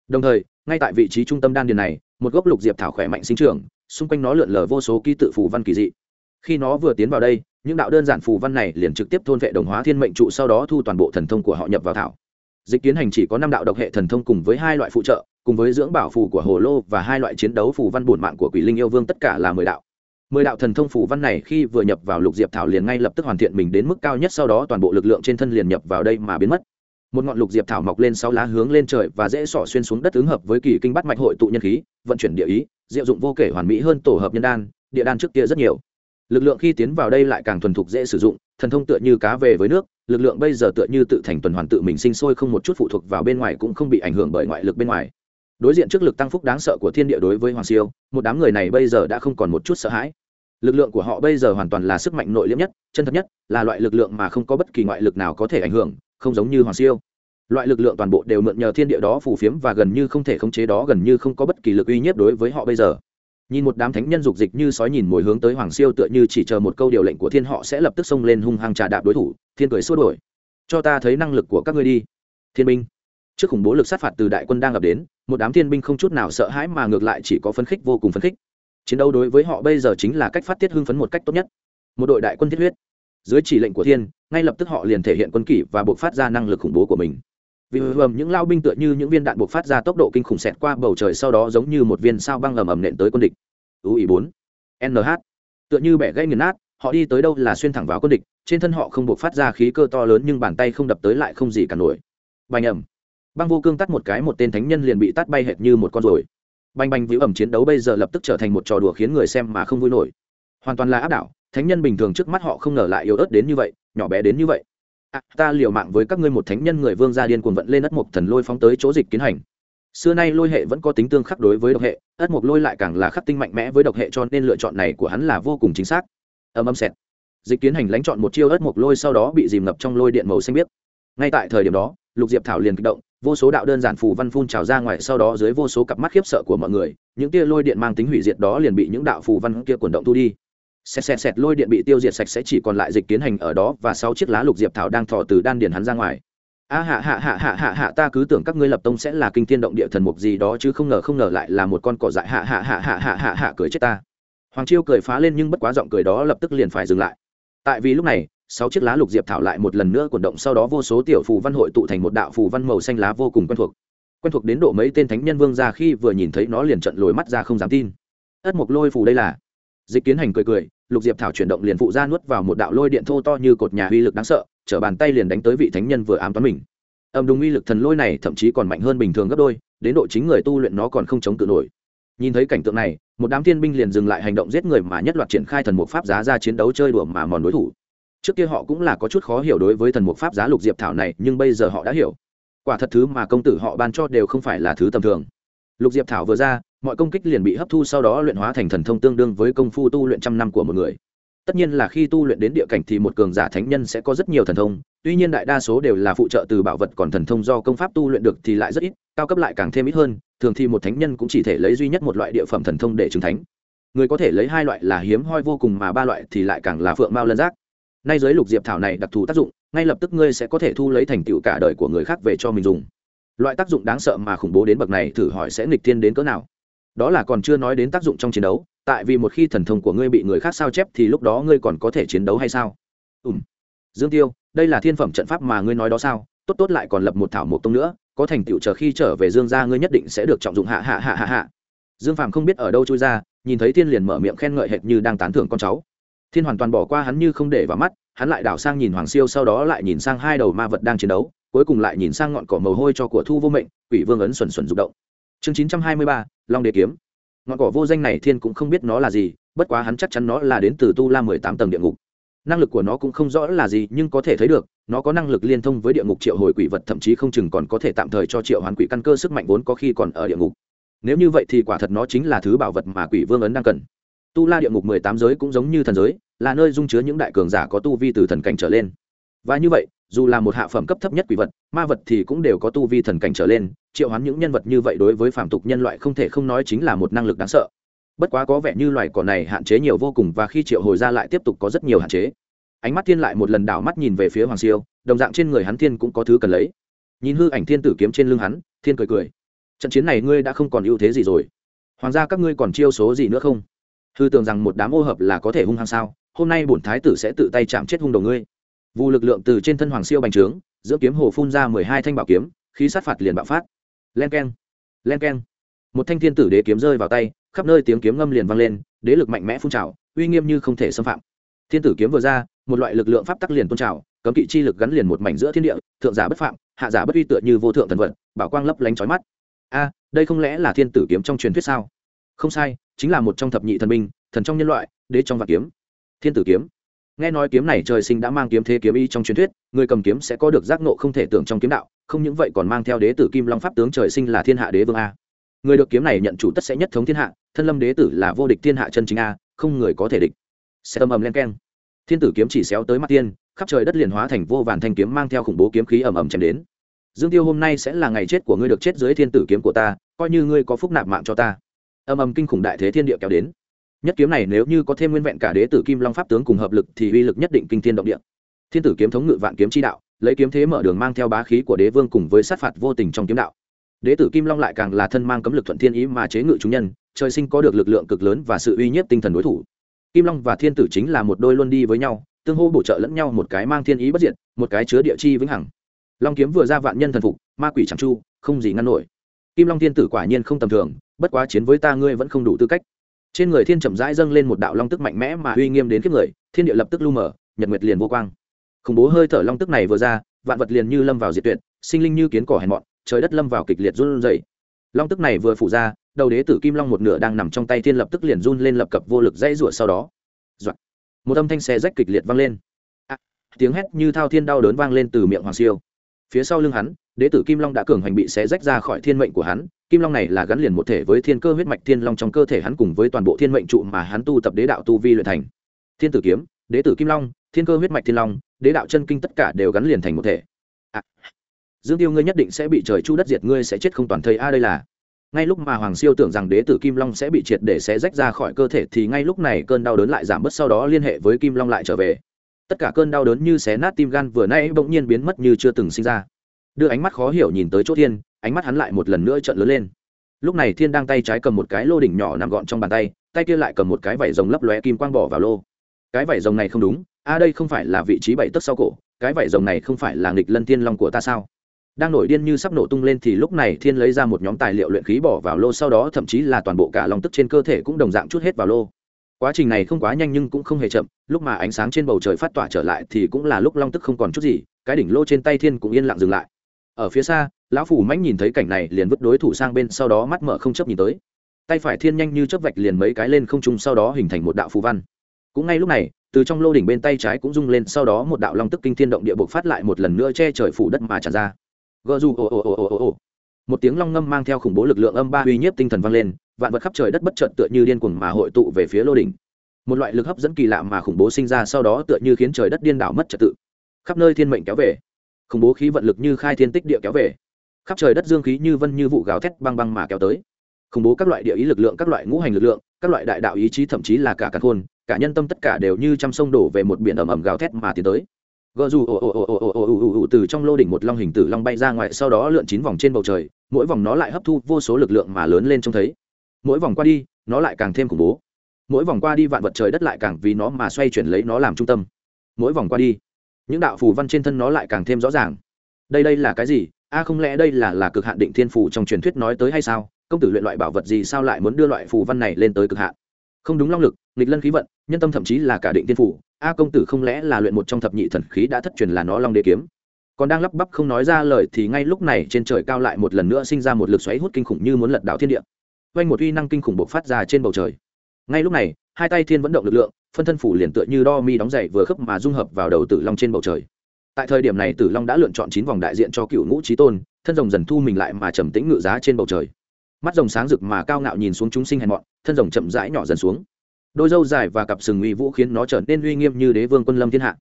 đồng thời, ngay tại vị trí trung tâm đan điền này, một gốc lục diệp thảo khỏe mạnh sinh trưởng, xung quanh nó lượn lờ vô số ký tự phù văn kỳ dị. Khi nó vừa tiến vào đây, những đạo đơn giản phù văn này liền trực tiếp thôn vệ đồng hóa thiên mệnh trụ, sau đó thu toàn bộ thần thông của họ nhập vào thảo. Dịch kiến hành chỉ có năm đạo độc hệ thần thông cùng với hai loại phụ trợ, cùng với dưỡng bảo phù của hồ lô và hai loại chiến đấu phù văn bổn mạng của quỷ linh yêu vương, tất cả là mười đạo. Mười đạo thần thông phù văn này khi vừa nhập vào lục diệp thảo liền ngay lập tức hoàn thiện mình đến mức cao nhất, sau đó toàn bộ lực lượng trên thân liền nhập vào đây mà biến mất một ngọn lục diệp thảo mọc lên sáu lá hướng lên trời và dễ sỏ xuyên xuống đất ứng hợp với kỳ kinh bắt mạch hội tụ nhân khí, vận chuyển địa ý, diệu dụng vô kể hoàn mỹ hơn tổ hợp nhân đan, địa đan trước kia rất nhiều. Lực lượng khi tiến vào đây lại càng thuần thục dễ sử dụng, thần thông tựa như cá về với nước, lực lượng bây giờ tựa như tự thành tuần hoàn tự mình sinh sôi không một chút phụ thuộc vào bên ngoài cũng không bị ảnh hưởng bởi ngoại lực bên ngoài. Đối diện trước lực tăng phúc đáng sợ của thiên địa đối với hoàng siêu, một đám người này bây giờ đã không còn một chút sợ hãi. Lực lượng của họ bây giờ hoàn toàn là sức mạnh nội liễm nhất, chân thật nhất, là loại lực lượng mà không có bất kỳ ngoại lực nào có thể ảnh hưởng không giống như hoàng siêu. Loại lực lượng toàn bộ đều mượn nhờ thiên địa đó phù phiếm và gần như không thể khống chế đó gần như không có bất kỳ lực uy nhiếp đối với họ bây giờ. Nhìn một đám thánh nhân dục dịch như sói nhìn mồi hướng tới hoàng siêu tựa như chỉ chờ một câu điều lệnh của thiên họ sẽ lập tức xông lên hung hăng trà đạp đối thủ, thiên cười xua đổi cho ta thấy năng lực của các ngươi đi. Thiên binh. Trước khủng bố lực sát phạt từ đại quân đang gặp đến, một đám thiên binh không chút nào sợ hãi mà ngược lại chỉ có phấn khích vô cùng phấn khích. Chiến đấu đối với họ bây giờ chính là cách phát tiết hưng phấn một cách tốt nhất. Một đội đại quân thiết huyết dưới chỉ lệnh của thiên, ngay lập tức họ liền thể hiện quân kỷ và buộc phát ra năng lực khủng bố của mình. Vì ầm những lao binh tựa như những viên đạn buộc phát ra tốc độ kinh khủng xẹt qua bầu trời sau đó giống như một viên sao băng ầm ầm nện tới quân địch. Ưu ý bốn nh tựa như bẻ gãy nghiền nát, họ đi tới đâu là xuyên thẳng vào quân địch, trên thân họ không buộc phát ra khí cơ to lớn nhưng bàn tay không đập tới lại không gì cả nổi. Bành ẩm, băng vô cương tắt một cái, một tên thánh nhân liền bị tắt bay hệt như một con ruồi. Bành bành víu ẩm chiến đấu bây giờ lập tức trở thành một trò đùa khiến người xem mà không vui nổi. Hoàn toàn là áp đảo thánh nhân bình thường trước mắt họ không ngờ lại yếu ớt đến như vậy nhỏ bé đến như vậy. À, ta liều mạng với các ngươi một thánh nhân người vương gia điên cuồng vận lên ất mục thần lôi phóng tới chỗ dịch kiến hành. Xưa nay lôi hệ vẫn có tính tương khắc đối với độc hệ ất mục lôi lại càng là khắc tinh mạnh mẽ với độc hệ cho nên lựa chọn này của hắn là vô cùng chính xác. Âm âm xẹt. Dịch kiến hành lãnh chọn một chiêu ất mục lôi sau đó bị dìm ngập trong lôi điện màu xanh biếc. Ngay tại thời điểm đó lục diệp thảo liền kích động vô số đạo đơn giản phù văn phun trào ra ngoài sau đó dưới vô số cặp mắt khiếp sợ của mọi người những tia lôi điện mang tính hủy diệt đó liền bị những đạo phù văn kia quần động thu đi xẹt xẹt xẹt lôi điện bị tiêu diệt sạch sẽ chỉ còn lại dịch kiến hành ở đó và sáu chiếc lá lục diệp thảo đang thò từ đan điền hắn ra ngoài. A hạ hạ hạ hạ hạ hạ, ta cứ tưởng các ngươi lập tông sẽ là kinh thiên động địa thần mục gì đó chứ không ngờ không ngờ lại là một con cỏ dại. Hạ hạ hạ hạ hạ hạ hạ cười chết ta. Hoàng chiêu cười phá lên nhưng bất quá giọng cười đó lập tức liền phải dừng lại. Tại vì lúc này, sáu chiếc lá lục diệp thảo lại một lần nữa cuộn động, sau đó vô số tiểu phù văn hội tụ thành một đạo phù văn màu xanh lá vô cùng quen thuộc. Quen thuộc đến độ mấy tên thánh nhân vương ra khi vừa nhìn thấy nó liền trận lồi mắt ra không dám tin. Ất mục lôi phù đây là dịch kiến hành cười cười, lục diệp thảo chuyển động liền phụ ra nuốt vào một đạo lôi điện thô to như cột nhà uy lực đáng sợ chở bàn tay liền đánh tới vị thánh nhân vừa ám toán mình. Âm đúng uy lực thần lôi này thậm chí còn mạnh hơn bình thường gấp đôi, đến độ chính người tu luyện nó còn không chống tự nổi. Nhìn thấy cảnh tượng này, một đám thiên binh liền dừng lại hành động giết người mà nhất loạt triển khai thần mục pháp giá ra chiến đấu chơi đùa mà mòn đối thủ. Trước kia họ cũng là có chút khó hiểu đối với thần mục pháp giá lục diệp thảo này, nhưng bây giờ họ đã hiểu. Quả thật thứ mà công tử họ ban cho đều không phải là thứ tầm thường. Lục diệp thảo vừa ra mọi công kích liền bị hấp thu sau đó luyện hóa thành thần thông tương đương với công phu tu luyện trăm năm của một người. Tất nhiên là khi tu luyện đến địa cảnh thì một cường giả thánh nhân sẽ có rất nhiều thần thông, tuy nhiên đại đa số đều là phụ trợ từ bảo vật còn thần thông do công pháp tu luyện được thì lại rất ít, cao cấp lại càng thêm ít hơn, thường thì một thánh nhân cũng chỉ thể lấy duy nhất một loại địa phẩm thần thông để chứng thánh. Người có thể lấy hai loại là hiếm hoi vô cùng mà ba loại thì lại càng là phượng mao lân giác. Nay giới lục diệp thảo này đặc thù tác dụng, ngay lập tức ngươi sẽ có thể thu lấy thành tựu cả đời của người khác về cho mình dùng. Loại tác dụng đáng sợ mà khủng bố đến bậc này thử hỏi sẽ nghịch thiên đến cỡ nào? Đó là còn chưa nói đến tác dụng trong chiến đấu, tại vì một khi thần thông của ngươi bị người khác sao chép thì lúc đó ngươi còn có thể chiến đấu hay sao? Ùm dương tiêu, đây là thiên phẩm trận pháp mà ngươi nói đó sao? Tốt tốt lại còn lập một thảo một tông nữa, có thành tựu chờ khi trở về dương gia ngươi nhất định sẽ được trọng dụng hạ hạ hạ hạ hạ. Dương phàm không biết ở đâu chui ra, nhìn thấy thiên liền mở miệng khen ngợi hệt như đang tán thưởng con cháu. Thiên hoàn toàn bỏ qua hắn như không để vào mắt, hắn lại đảo sang nhìn hoàng siêu sau đó lại nhìn sang hai đầu ma vật đang chiến đấu, cuối cùng lại nhìn sang ngọn cỏ mồ hôi cho của thu vô mệnh, quỷ vương ấn xuẩn xuẩn rụng động. Chương chín trăm hai mươi ba long đế kiếm. Ngọn cỏ vô danh này thiên cũng không biết nó là gì, bất quá hắn chắc chắn nó là đến từ tu la mười tám tầng địa ngục. Năng lực của nó cũng không rõ là gì, nhưng có thể thấy được, nó có năng lực liên thông với địa ngục triệu hồi quỷ vật, thậm chí không chừng còn có thể tạm thời cho triệu hoàn quỷ căn cơ sức mạnh vốn có khi còn ở địa ngục. Nếu như vậy thì quả thật nó chính là thứ bảo vật mà quỷ vương ấn đang cần. Tu la địa ngục mười tám giới cũng giống như thần giới, là nơi dung chứa những đại cường giả có tu vi từ thần cảnh trở lên. Và như vậy dù là một hạ phẩm cấp thấp nhất quỷ vật, ma vật thì cũng đều có tu vi thần cảnh trở lên, triệu hoán những nhân vật như vậy đối với phàm tục nhân loại không thể không nói chính là một năng lực đáng sợ. Bất quá có vẻ như loài cỏ này hạn chế nhiều vô cùng và khi triệu hồi ra lại tiếp tục có rất nhiều hạn chế. Ánh mắt thiên lại một lần đảo mắt nhìn về phía hoàng siêu, đồng dạng trên người hắn thiên cũng có thứ cần lấy. Nhìn hư ảnh thiên tử kiếm trên lưng hắn, thiên cười cười. Trận chiến này ngươi đã không còn ưu thế gì rồi. Hoàng gia các ngươi còn chiêu số gì nữa không? Hư tưởng rằng một đám ô hợp là có thể hung hăng sao? Hôm nay bổn thái tử sẽ tự tay chạm chết hung đầu ngươi vụ lực lượng từ trên thân hoàng siêu bành trướng, giữa kiếm hồ phun ra mười hai thanh bảo kiếm, khí sát phạt liền bạo phát. Len k e n len k e n một thanh thiên tử đế kiếm rơi vào tay, khắp nơi tiếng kiếm ngâm liền vang lên, đế lực mạnh mẽ phun trào, uy nghiêm như không thể xâm phạm. Thiên tử kiếm vừa ra, một loại lực lượng pháp tắc liền tôn trào, cấm kỵ chi lực gắn liền một mảnh giữa thiên địa, thượng giả bất phạm, hạ giả bất uy tựa như vô thượng thần vật, bảo quang lấp lánh trói mắt. A, đây không lẽ là thiên tử kiếm trong truyền thuyết sao? Không sai, chính là một trong thập nhị thần binh, thần trong nhân loại, đế trong vạn kiếm. Thiên tử kiếm nghe nói kiếm này trời sinh đã mang kiếm thế kiếm ý trong truyền thuyết, người cầm kiếm sẽ có được giác nộ không thể tưởng trong kiếm đạo, không những vậy còn mang theo đế tử kim long pháp tướng trời sinh là thiên hạ đế vương a. Người được kiếm này nhận chủ tất sẽ nhất thống thiên hạ, thân lâm đế tử là vô địch thiên hạ chân chính a, không người có thể địch. Sẽ âm ầm len keng. Thiên tử kiếm chỉ xéo tới mặt tiên, khắp trời đất liền hóa thành vô vàn thanh kiếm mang theo khủng bố kiếm khí ầm ầm chém đến. Dương tiêu hôm nay sẽ là ngày chết của ngươi được chết dưới thiên tử kiếm của ta, coi như ngươi có phúc nạp mạng cho ta. Ầm ầm kinh khủng đại thế thiên địa kéo đến nhất kiếm này nếu như có thêm nguyên vẹn cả đế tử kim long pháp tướng cùng hợp lực thì uy lực nhất định kinh thiên động địa. Thiên tử kiếm thống ngự vạn kiếm chi đạo, lấy kiếm thế mở đường mang theo bá khí của đế vương cùng với sát phạt vô tình trong kiếm đạo. Đế tử kim long lại càng là thân mang cấm lực thuận thiên ý mà chế ngự chúng nhân, trời sinh có được lực lượng cực lớn và sự uy nhiếp tinh thần đối thủ. Kim long và thiên tử chính là một đôi luôn đi với nhau, tương hô bổ trợ lẫn nhau một cái mang thiên ý bất diệt, một cái chứa địa chi vĩnh hằng. Long kiếm vừa ra vạn nhân thần phục, ma quỷ chẳng chu, không gì ngăn nổi. Kim long thiên tử quả nhiên không tầm thường, bất quá chiến với ta ngươi vẫn không đủ tư cách trên người thiên chậm rãi dâng lên một đạo long tức mạnh mẽ mà uy nghiêm đến kiếp người thiên địa lập tức lu mở nhật nguyệt liền vô quang. Khủng bố hơi thở long tức này vừa ra vạn vật liền như lâm vào diệt tuyệt sinh linh như kiến cỏ hèn mọn trời đất lâm vào kịch liệt run rẩy. Long tức này vừa phủ ra đầu đế tử kim long một nửa đang nằm trong tay thiên lập tức liền run lên lập cập vô lực dãy rủa sau đó. Doạn. một âm thanh xe rách kịch liệt vang lên. À, tiếng hét như thao thiên đau đớn vang lên từ miệng hoàng siêu. Phía sau lưng hắn đế tử kim long đã cường hành bị xé rách ra khỏi thiên mệnh của hắn kim long này là gắn liền một thể với thiên cơ huyết mạch thiên long trong cơ thể hắn cùng với toàn bộ thiên mệnh trụ mà hắn tu tập đế đạo tu vi luyện thành. Thiên tử kiếm đế tử kim long thiên cơ huyết mạch thiên long đế đạo chân kinh tất cả đều gắn liền thành một thể. À, dương tiêu ngươi nhất định sẽ bị trời chu đất diệt ngươi sẽ chết không toàn thây. A đây là. Ngay lúc mà hoàng siêu tưởng rằng đế tử kim long sẽ bị triệt để sẽ rách ra khỏi cơ thể thì ngay lúc này cơn đau đớn lại giảm bớt sau đó liên hệ với kim long lại trở về. Tất cả cơn đau đớn như xé nát tim gan vừa nay bỗng nhiên biến mất như chưa từng sinh ra. Đưa ánh mắt khó hiểu nhìn tới chỗ thiên ánh mắt hắn lại một lần nữa trợn lớn lên. Lúc này thiên đang tay trái cầm một cái lô đỉnh nhỏ nằm gọn trong bàn tay tay kia lại cầm một cái vảy rồng lấp lóe kim quang bỏ vào lô. Cái vảy rồng này không đúng, a, đây không phải là vị trí bảy tấc sau cổ, cái vảy rồng này không phải là nghịch lân thiên long của ta sao? Đang nổi điên như sắp nổ tung lên thì lúc này thiên lấy ra một nhóm tài liệu luyện khí bỏ vào lô, sau đó thậm chí là toàn bộ cả long tức trên cơ thể cũng đồng dạng chút hết vào lô. Quá trình này không quá nhanh nhưng cũng không hề chậm, lúc mà ánh sáng trên bầu trời phát tỏa trở lại thì cũng là lúc long tức không còn chút gì, cái đỉnh lô trên tay thiên cũng yên lặng dừng lại. Ở phía xa lão phủ mãnh nhìn thấy cảnh này liền vứt đối thủ sang bên, sau đó mắt mở không chấp nhìn tới. Tay phải thiên nhanh như chớp vạch liền mấy cái lên không trung, sau đó hình thành một đạo phù văn. Cũng ngay lúc này, từ trong lô đỉnh bên tay trái cũng rung lên, sau đó một đạo long tức kinh thiên động địa bộc phát lại một lần nữa che trời phủ đất mà tràn ra. Gờ dù ồ ồ ồ ồ ồ. Một tiếng long ngâm mang theo khủng bố lực lượng âm ba uy nhiếp tinh thần vang lên, vạn vật khắp trời đất bất chợt tựa như điên cuồng mà hội tụ về phía lô đỉnh. Một loại lực hấp dẫn kỳ lạ mà khủng bố sinh ra, sau đó tựa như khiến trời đất điên đảo mất trật tự. Khắp nơi thiên mệnh kéo về. Khủng bố khí vận lực như khai thiên tích địa kéo về khắp trời đất dương khí như vân như vụ gào thét băng băng mà kéo tới. Khủng bố các loại địa ý lực lượng, các loại ngũ hành lực lượng, các loại đại đạo ý chí, thậm chí là cả cả khôn, cả nhân tâm tất cả đều như trăm sông đổ về một biển ầm ầm gào thét mà tiến tới. Gờ dù ồ ồ ồ ồ ồ ồ ồ từ trong lô đỉnh một long hình tử long bay ra ngoài, sau đó lượn chín vòng trên bầu trời, mỗi vòng nó lại hấp thu vô số lực lượng mà lớn lên trông thấy. Mỗi vòng qua đi, nó lại càng thêm khủng bố. Mỗi vòng qua đi vạn vật trời đất lại càng vì nó mà xoay chuyển lấy nó làm trung tâm. Mỗi vòng qua đi, những đạo phù văn trên thân nó lại càng thêm rõ ràng. Đây đây là cái gì? A không lẽ đây là là cực hạn định thiên phù trong truyền thuyết nói tới hay sao? Công tử luyện loại bảo vật gì sao lại muốn đưa loại phù văn này lên tới cực hạn? Không đúng long lực, nghịch lân khí vận, nhân tâm thậm chí là cả định thiên phủ a à, công tử không lẽ là luyện một trong thập nhị thần khí đã thất truyền là nó long đế kiếm? Còn đang lắp bắp không nói ra lời thì ngay lúc này trên trời cao lại một lần nữa sinh ra một lực xoáy hút kinh khủng như muốn lật đảo thiên địa. Quanh một uy năng kinh khủng bộc phát ra trên bầu trời. Ngay lúc này, hai tay thiên vẫn động lực lượng, phân thân phủ liền tựa như đo mi đóng dậy vừa khớp mà dung hợp vào đầu tử long trên bầu trời tại thời điểm này tử long đã lựa chọn chín vòng đại diện cho cựu ngũ trí tôn, thân rồng dần thu mình lại mà trầm tĩnh ngự giá trên bầu trời. Mắt rồng sáng rực mà cao ngạo nhìn xuống chúng sinh hèn mọn, thân rồng chậm rãi nhỏ dần xuống. Đôi dâu dài và cặp sừng uy vũ khiến nó trở nên uy nghiêm như đế vương quân lâm thiên hạ.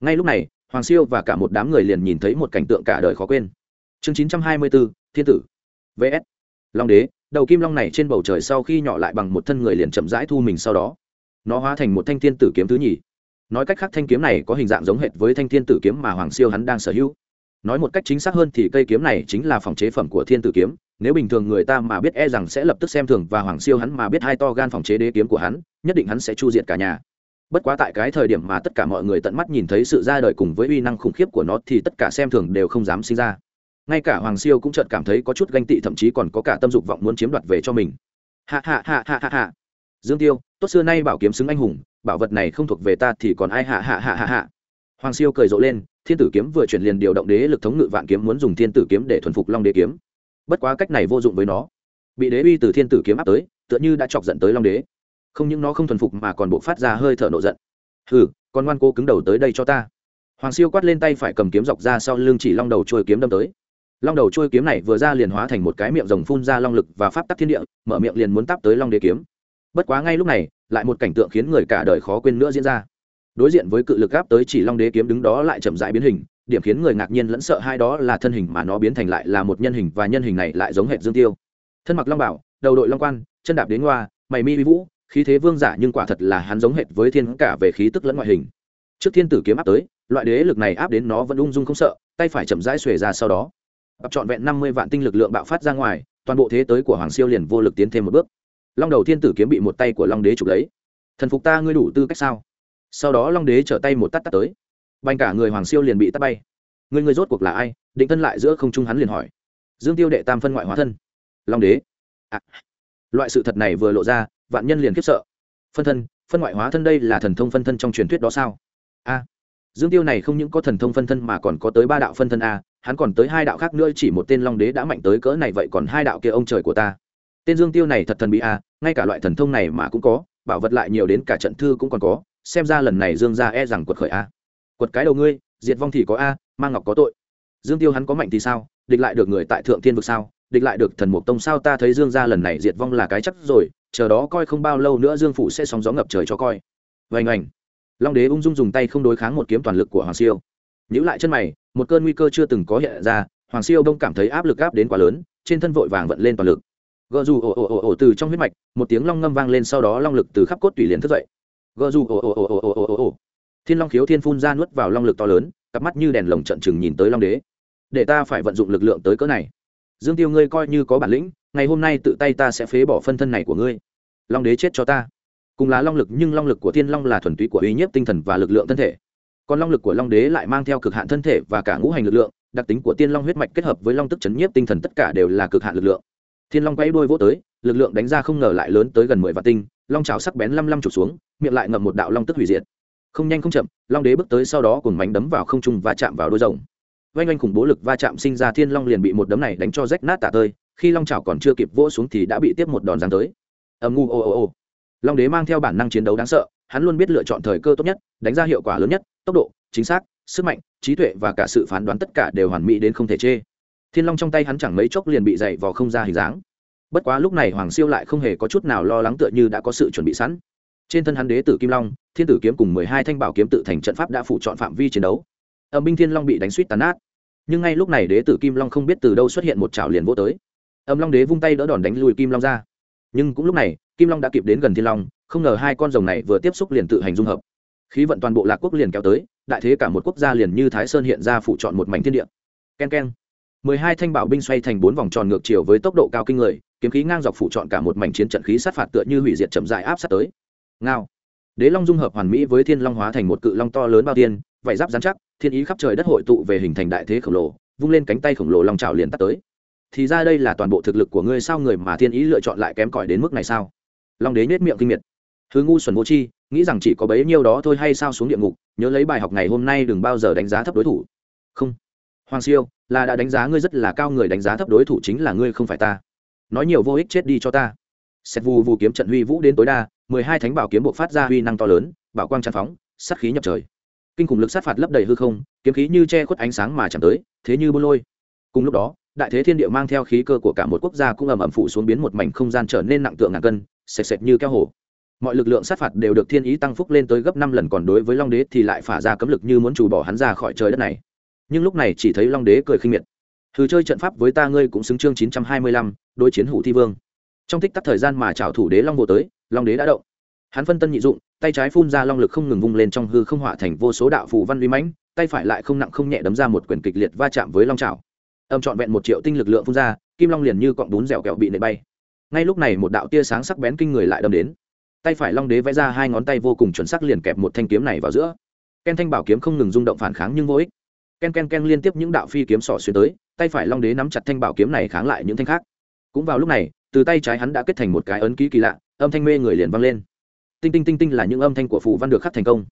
Ngay lúc này, hoàng siêu và cả một đám người liền nhìn thấy một cảnh tượng cả đời khó quên. Chương chín trăm hai mươi bốn, thiên tử. Vs long đế, đầu kim long này trên bầu trời sau khi nhỏ lại bằng một thân người liền chậm rãi thu mình sau đó. Nó hóa thành một thanh thiên tử kiếm thứ nhì nói cách khác thanh kiếm này có hình dạng giống hệt với thanh thiên tử kiếm mà hoàng siêu hắn đang sở hữu. Nói một cách chính xác hơn thì cây kiếm này chính là phòng chế phẩm của thiên tử kiếm. Nếu bình thường người ta mà biết e rằng sẽ lập tức xem thường và hoàng siêu hắn mà biết hai to gan phòng chế đế kiếm của hắn, nhất định hắn sẽ chu diệt cả nhà. Bất quá tại cái thời điểm mà tất cả mọi người tận mắt nhìn thấy sự ra đời cùng với uy năng khủng khiếp của nó thì tất cả xem thường đều không dám sinh ra. Ngay cả hoàng siêu cũng chợt cảm thấy có chút ganh tị, thậm chí còn có cả tâm dục vọng muốn chiếm đoạt về cho mình. Hạ hạ hạ hạ hạ hạ dương tiêu, tốt xưa nay bảo kiếm xứng anh hùng bảo vật này không thuộc về ta thì còn ai hạ hạ hạ hạ hạ. Hoàng siêu cười rộ lên, thiên tử kiếm vừa chuyển liền điều động đế lực thống ngự vạn kiếm muốn dùng thiên tử kiếm để thuần phục long đế kiếm. Bất quá cách này vô dụng với nó. Bị đế uy từ thiên tử kiếm áp tới, tựa như đã chọc giận tới long đế. Không những nó không thuần phục mà còn bộ phát ra hơi thở nộ giận. Hừ, con ngoan cố cứng đầu tới đây cho ta. Hoàng siêu quát lên tay phải cầm kiếm dọc ra sau lưng chỉ long đầu trôi kiếm đâm tới. Long đầu trôi kiếm này vừa ra liền hóa thành một cái miệng rồng phun ra long lực và pháp tắc thiên địa, mở miệng liền muốn tắp tới long đế kiếm bất quá ngay lúc này lại một cảnh tượng khiến người cả đời khó quên nữa diễn ra. Đối diện với cự lực gáp tới chỉ long đế kiếm đứng đó lại chậm rãi biến hình điểm khiến người ngạc nhiên lẫn sợ hai đó là thân hình mà nó biến thành lại là một nhân hình và nhân hình này lại giống hệt dương tiêu. Thân mặc long bảo đầu đội long quan chân đạp đến hoa, mày mi vi vũ khí thế vương giả nhưng quả thật là hắn giống hệt với thiên cả về khí tức lẫn ngoại hình. Trước thiên tử kiếm áp tới loại đế lực này áp đến nó vẫn ung dung không sợ tay phải chậm rãi xuề ra sau đó. Ập trọn vẹn năm mươi vạn tinh lực lượng bạo phát ra ngoài toàn bộ thế tới của hoàng siêu liền vô lực tiến thêm một bước long đầu thiên tử kiếm bị một tay của long đế chụp lấy. Thần phục ta ngươi đủ tư cách sao? Sau đó long đế trở tay một tắt tắt tới. Bành cả người hoàng siêu liền bị tắt bay. Người người rốt cuộc là ai? Định thân lại giữa không trung hắn liền hỏi. Dương tiêu đệ tam phân ngoại hóa thân. Long đế. À, loại sự thật này vừa lộ ra vạn nhân liền khiếp sợ. Phân thân phân ngoại hóa thân đây là thần thông phân thân trong truyền thuyết đó sao? A dương tiêu này không những có thần thông phân thân mà còn có tới ba đạo phân thân a hắn còn tới hai đạo khác nữa chỉ một tên long đế đã mạnh tới cỡ này vậy còn hai đạo kia ông trời của ta tên dương tiêu này thật thần bí a ngay cả loại thần thông này mà cũng có, bảo vật lại nhiều đến cả trận thư cũng còn có, xem ra lần này dương gia e rằng quật khởi a quật cái đầu ngươi, diệt vong thì có a mang ngọc có tội. Dương tiêu hắn có mạnh thì sao, địch lại được người tại thượng thiên vực sao, địch lại được thần mục tông sao, ta thấy dương gia lần này diệt vong là cái chắc rồi, chờ đó coi không bao lâu nữa dương phủ sẽ sóng gió ngập trời cho coi. Vành ảnh long đế ung dung dùng tay không đối kháng một kiếm toàn lực của hoàng siêu. Nhữ lại chân mày, một cơn nguy cơ chưa từng có hiện ra, hoàng siêu đông cảm thấy áp lực áp đến quá lớn, trên thân vội vàng vận lên toàn lực gờ dù ồ ồ ồ ồ từ trong huyết mạch, một tiếng long ngâm vang lên sau đó long lực từ khắp cốt tủy liền thức dậy. Gờ dù ồ ồ ồ ồ ồ ồ ồ thiên long khiếu thiên phun ra nuốt vào long lực to lớn, cặp mắt như đèn lồng trận chừng nhìn tới long đế. Để ta phải vận dụng lực lượng tới cỡ này. Dương tiêu ngươi coi như có bản lĩnh, ngày hôm nay tự tay ta sẽ phế bỏ phân thân này của ngươi. Long đế chết cho ta. Cùng là long lực, nhưng long lực của thiên long là thuần túy của uy nhiếp tinh thần và lực lượng thân thể. Còn long lực của long đế lại mang theo cực hạn thân thể và cả ngũ hành lực lượng, đặc tính của tiên long huyết mạch kết hợp với long tức chấn nhiếp tinh thần tất cả đều là cực hạn lực lượng thiên long quay đuôi vỗ tới, lực lượng đánh ra không ngờ lại lớn tới gần mười vạn tinh, long trào sắc bén lăm lăm chụp xuống, miệng lại ngậm một đạo long tức hủy diệt. Không nhanh không chậm, long đế bước tới sau đó cùng mánh đấm vào không trung và chạm vào đôi rồng. Oanh oanh khủng bố lực va chạm sinh ra, thiên long liền bị một đấm này đánh cho rách nát tả tơi, khi long trào còn chưa kịp vỗ xuống thì đã bị tiếp một đòn giáng tới. Ầm ngu ô ô ô. Long đế mang theo bản năng chiến đấu đáng sợ, hắn luôn biết lựa chọn thời cơ tốt nhất, đánh ra hiệu quả lớn nhất, tốc độ, chính xác, sức mạnh, trí tuệ và cả sự phán đoán tất cả đều hoàn mỹ đến không thể chê thiên long trong tay hắn chẳng mấy chốc liền bị dày vò không ra hình dáng. Bất quá lúc này hoàng siêu lại không hề có chút nào lo lắng tựa như đã có sự chuẩn bị sẵn. Trên thân hắn đế tử kim long, thiên tử kiếm cùng mười hai thanh bảo kiếm tự thành trận pháp đã phụ chọn phạm vi chiến đấu. Âm binh thiên long bị đánh suýt tàn nát. Nhưng ngay lúc này đế tử kim long không biết từ đâu xuất hiện một chảo liền vô tới. Âm long đế vung tay đỡ đòn đánh lùi kim long ra. Nhưng cũng lúc này, kim long đã kịp đến gần thiên long, không ngờ hai con rồng này vừa tiếp xúc liền tự hành dung hợp. Khí vận toàn bộ lạc quốc liền kéo tới, đại thế cả một quốc gia liền như thái sơn hiện ra phụ chọn một mảnh thiên địa. K e n k e n mười hai thanh bảo binh xoay thành bốn vòng tròn ngược chiều với tốc độ cao kinh người, kiếm khí ngang dọc phủ trọn cả một mảnh chiến trận khí sát phạt tựa như hủy diệt chậm dại áp sát tới. Ngao. Đế long dung hợp hoàn mỹ với thiên long hóa thành một cự long to lớn bao tiên vải giáp dán chắc, thiên ý khắp trời đất hội tụ về hình thành đại thế khổng lồ, vung lên cánh tay khổng lồ long trào liền tắt tới. Thì ra đây là toàn bộ thực lực của ngươi sao người mà thiên ý lựa chọn lại kém cỏi đến mức này sao? Long đế nhét miệng kinh miệt. Thứ ngu xuẩn vô chi nghĩ rằng chỉ có bấy nhiêu đó thôi hay sao xuống địa ngục, nhớ lấy bài học ngày hôm nay đừng bao giờ đánh giá thấp đối thủ. Không. Hoàng siêu là đã đánh giá ngươi rất là cao người đánh giá thấp đối thủ chính là ngươi không phải ta. Nói nhiều vô ích chết đi cho ta. Xét vù vù kiếm trận huy vũ đến tối đa, mười hai thánh bảo kiếm bộ phát ra huy năng to lớn, bảo quang tràn phóng, sát khí nhập trời. Kinh khủng lực sát phạt lấp đầy hư không, kiếm khí như che khuất ánh sáng mà chẳng tới, thế như buôn lôi. Cùng lúc đó, đại thế thiên địa mang theo khí cơ của cả một quốc gia cũng ầm ầm phụ xuống biến một mảnh không gian trở nên nặng tượng ngàn cân, sệt sệt như keo hổ. Mọi lực lượng sát phạt đều được thiên ý tăng phúc lên tới gấp năm lần, còn đối với long đế thì lại phả ra cấm lực như muốn trù bỏ hắn ra khỏi trời đất này nhưng lúc này chỉ thấy long đế cười khinh miệt. Thử chơi trận pháp với ta ngươi cũng xứng chương chín trăm hai mươi lăm, đối chiến hủ thi vương. Trong tích tắc thời gian mà trảo thủ đế long bộ tới, long đế đã động. Hắn phân tân nhị dụng, tay trái phun ra long lực không ngừng vung lên trong hư không hỏa thành vô số đạo phù văn uy mãnh, tay phải lại không nặng không nhẹ đấm ra một quyền kịch liệt va chạm với long trảo âm trọn vẹn một triệu tinh lực lượng phun ra, kim long liền như cọng bún dẻo kẹo bị nệ bay. Ngay lúc này một đạo tia sáng sắc bén kinh người lại đâm đến. Tay phải long đế vẽ ra hai ngón tay vô cùng chuẩn xác liền kẹp một thanh kiếm này vào giữa. Ken thanh bảo kiếm không ngừng rung động phản kháng nhưng vô ích ken ken ken liên tiếp những đạo phi kiếm sỏ xuyên tới, tay phải long đế nắm chặt thanh bảo kiếm này kháng lại những thanh khác. Cũng vào lúc này, từ tay trái hắn đã kết thành một cái ấn ký kỳ lạ, âm thanh mê người liền vang lên. Tinh tinh tinh tinh là những âm thanh của phù văn được khắc thành công.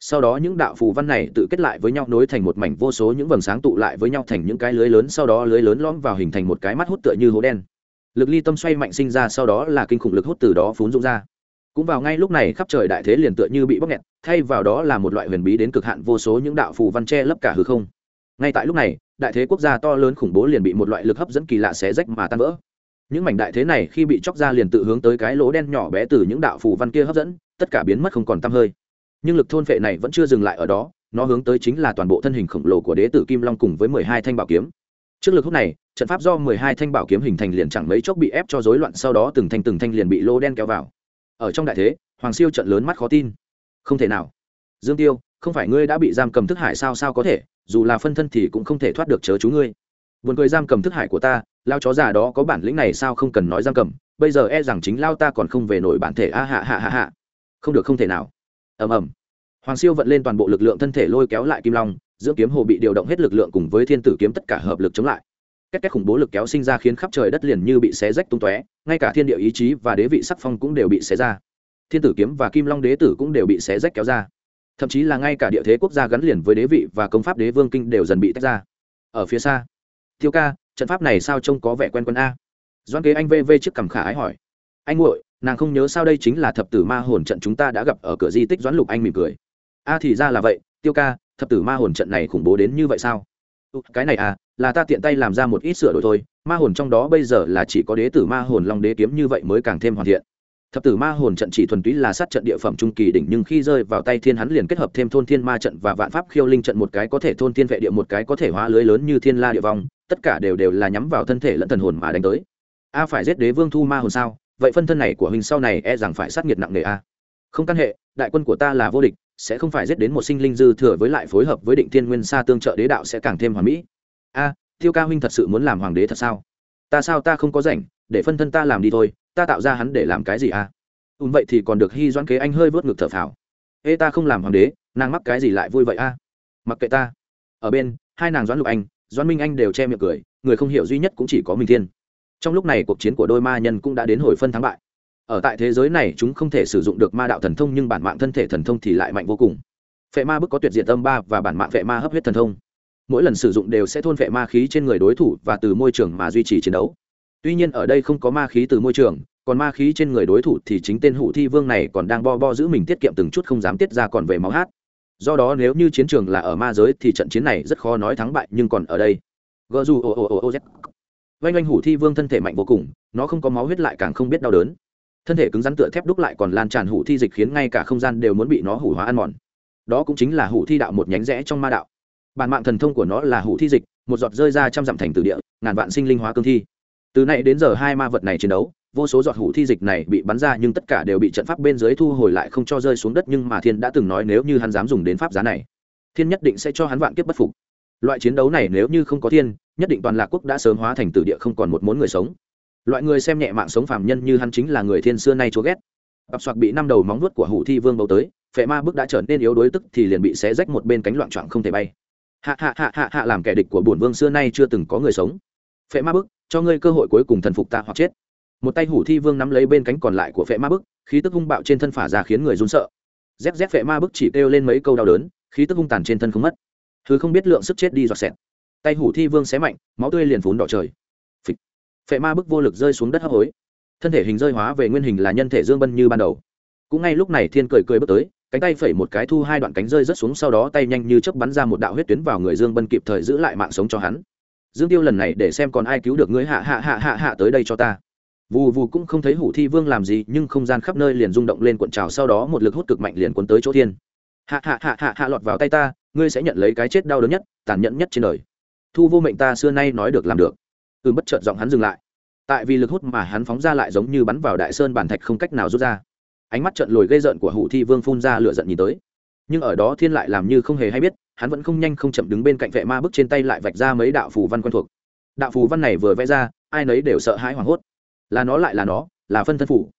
Sau đó những đạo phù văn này tự kết lại với nhau, nối thành một mảnh vô số những vầng sáng tụ lại với nhau thành những cái lưới lớn, sau đó lưới lớn lõm vào hình thành một cái mắt hút tựa như hố đen. Lực ly tâm xoay mạnh sinh ra, sau đó là kinh khủng lực hút từ đó phún rụng ra cũng vào ngay lúc này khắp trời đại thế liền tựa như bị bóc nghẹt, thay vào đó là một loại huyền bí đến cực hạn vô số những đạo phù văn che lấp cả hư không. Ngay tại lúc này, đại thế quốc gia to lớn khủng bố liền bị một loại lực hấp dẫn kỳ lạ xé rách mà tan vỡ. Những mảnh đại thế này khi bị chóc ra liền tự hướng tới cái lỗ đen nhỏ bé từ những đạo phù văn kia hấp dẫn, tất cả biến mất không còn tăm hơi. Nhưng lực thôn phệ này vẫn chưa dừng lại ở đó, nó hướng tới chính là toàn bộ thân hình khổng lồ của đế tử kim long cùng với mười hai thanh bảo kiếm. Trước lực hút này, trận pháp do mười hai thanh bảo kiếm hình thành liền chẳng mấy chốc bị ép cho rối loạn, sau đó từng thanh từng thanh liền bị lô đen kéo vào ở trong đại thế, hoàng siêu trận lớn mắt khó tin. Không thể nào. Dương tiêu, không phải ngươi đã bị giam cầm thức hải sao sao có thể, dù là phân thân thì cũng không thể thoát được chớ chú ngươi. Vườn cười giam cầm thức hải của ta, lao chó già đó có bản lĩnh này sao không cần nói giam cầm, bây giờ e rằng chính lao ta còn không về nổi bản thể, a hạ hạ hạ hạ không được không thể nào. Ầm ầm. Hoàng siêu vận lên toàn bộ lực lượng thân thể lôi kéo lại kim long, dưỡng kiếm hồ bị điều động hết lực lượng cùng với thiên tử kiếm tất cả hợp lực chống lại cách cách khủng bố lực kéo sinh ra khiến khắp trời đất liền như bị xé rách tung tóe, ngay cả thiên địa ý chí và đế vị sắc phong cũng đều bị xé ra. Thiên tử kiếm và kim long đế tử cũng đều bị xé rách kéo ra. Thậm chí là ngay cả địa thế quốc gia gắn liền với đế vị và công pháp đế vương kinh đều dần bị tách ra. Ở phía xa, tiêu ca, trận pháp này sao trông có vẻ quen quen a? Doan kế anh vv trước cằm khả ái hỏi. Anh nguội nàng không nhớ sao đây chính là thập tử ma hồn trận chúng ta đã gặp ở cửa di tích? Doãn lục anh mỉm cười. A thì ra là vậy, tiêu ca, thập tử ma hồn trận này khủng bố đến như vậy sao? Cái này à là ta tiện tay làm ra một ít sửa đổi thôi, ma hồn trong đó bây giờ là chỉ có đế tử ma hồn long đế kiếm như vậy mới càng thêm hoàn thiện. Thập tử ma hồn trận chỉ thuần túy là sát trận địa phẩm trung kỳ đỉnh, nhưng khi rơi vào tay thiên hắn liền kết hợp thêm thôn thiên ma trận và vạn pháp khiêu linh trận, một cái có thể thôn thiên vệ địa, một cái có thể hóa lưới lớn như thiên la địa vong, tất cả đều đều là nhắm vào thân thể lẫn thần hồn mà đánh tới. A, phải giết đế vương thu ma hồn sao? Vậy phân thân này của huynh sau này e rằng phải sát nghiệt nặng nề a. Không căn hệ, đại quân của ta là vô địch, sẽ không phải giết đến một sinh linh dư thừa với lại phối hợp với định thiên nguyên sa tương trợ đế đạo sẽ càng thêm hoàn mỹ a, tiêu ca huynh thật sự muốn làm hoàng đế thật sao? Ta sao ta không có rảnh, để phân thân ta làm đi thôi, ta tạo ra hắn để làm cái gì a? Ùn vậy thì còn được hy doãn kế anh hơi vớt ngực thở phào. Ê, ta không làm hoàng đế, nàng mắc cái gì lại vui vậy a? Mặc kệ ta. Ở bên, hai nàng doãn lục anh, doãn minh anh đều che miệng cười, người không hiểu duy nhất cũng chỉ có minh thiên. Trong lúc này cuộc chiến của đôi ma nhân cũng đã đến hồi phân thắng bại. Ở tại thế giới này chúng không thể sử dụng được ma đạo thần thông nhưng bản mạng thân thể thần thông thì lại mạnh vô cùng. Phệ ma bức có tuyệt diệt tâm ba và bản mạng phệ ma hấp huyết thần thông mỗi lần sử dụng đều sẽ thôn vệ ma khí trên người đối thủ và từ môi trường mà duy trì chiến đấu. Tuy nhiên ở đây không có ma khí từ môi trường, còn ma khí trên người đối thủ thì chính tên Hủ thi vương này còn đang bo bo giữ mình tiết kiệm từng chút không dám tiết ra còn về máu hát. Do đó nếu như chiến trường là ở ma giới thì trận chiến này rất khó nói thắng bại nhưng còn ở đây. Gờ dù ô ô ô ô z oanh oanh hủ thi vương thân thể mạnh vô cùng, nó không có máu huyết lại càng không biết đau đớn. Thân thể cứng rắn tựa thép đúc lại còn lan tràn hủ thi dịch khiến ngay cả không gian đều muốn bị nó hủ hóa ăn mòn. Đó cũng chính là hủ thi đạo một nhánh rẽ trong ma đạo bản mạng thần thông của nó là hủ thi dịch, một giọt rơi ra trăm dặm thành từ địa, ngàn vạn sinh linh hóa cương thi. Từ nay đến giờ hai ma vật này chiến đấu, vô số giọt hủ thi dịch này bị bắn ra nhưng tất cả đều bị trận pháp bên dưới thu hồi lại không cho rơi xuống đất nhưng mà thiên đã từng nói nếu như hắn dám dùng đến pháp giá này, thiên nhất định sẽ cho hắn vạn kiếp bất phục. Loại chiến đấu này nếu như không có thiên, nhất định toàn lạc quốc đã sớm hóa thành tử địa không còn một muốn người sống. Loại người xem nhẹ mạng sống phàm nhân như hắn chính là người thiên xưa nay chúa ghét. Ập soạc bị năm đầu móng nuốt của hủ thi vương bầu tới, phệ ma bức đã trở nên yếu đối tức thì liền bị xé rách một bên cánh loạn trọn không thể bay hạ hạ hạ hạ hạ làm kẻ địch của bổn vương xưa nay chưa từng có người sống. Phệ ma bức, cho ngươi cơ hội cuối cùng thần phục ta hoặc chết. Một tay hủ thi vương nắm lấy bên cánh còn lại của phệ ma bức, khí tức hung bạo trên thân phả ra khiến người run sợ. Rét rét phệ ma bức chỉ kêu lên mấy câu đau đớn, khí tức hung tàn trên thân không mất. Thứ không biết lượng sức chết đi dọa xẹt tay hủ thi vương xé mạnh, máu tươi liền phún đỏ trời. Phịch. phệ ma bức vô lực rơi xuống đất hấp hối. Thân thể hình rơi hóa về nguyên hình là nhân thể dương bân như ban đầu. Cũng ngay lúc này thiên cười cười bước tới cánh tay phẩy một cái thu hai đoạn cánh rơi rớt xuống sau đó tay nhanh như chớp bắn ra một đạo huyết tuyến vào người dương bân kịp thời giữ lại mạng sống cho hắn. Dương tiêu lần này để xem còn ai cứu được ngươi hạ hạ hạ hạ hạ tới đây cho ta. Vù vù cũng không thấy hủ thi vương làm gì, nhưng không gian khắp nơi liền rung động lên cuộn trào sau đó một lực hút cực mạnh liền cuốn tới chỗ thiên. Hạ hạ hạ hạ hạ lọt vào tay ta, ngươi sẽ nhận lấy cái chết đau đớn nhất, tàn nhẫn nhất trên đời. Thu vô mệnh ta xưa nay nói được làm được. Ừ bất chợt giọng hắn dừng lại. Tại vì lực hút mà hắn phóng ra lại giống như bắn vào đại sơn bản thạch không cách nào rút ra ánh mắt trận lồi gây rợn của hủ thi vương phun ra lửa giận nhìn tới. Nhưng ở đó thiên lại làm như không hề hay biết, hắn vẫn không nhanh không chậm đứng bên cạnh vệ ma bức trên tay lại vạch ra mấy đạo phù văn quen thuộc. Đạo phù văn này vừa vẽ ra, ai nấy đều sợ hãi hoảng hốt. Là nó lại là nó, là phân thân phủ.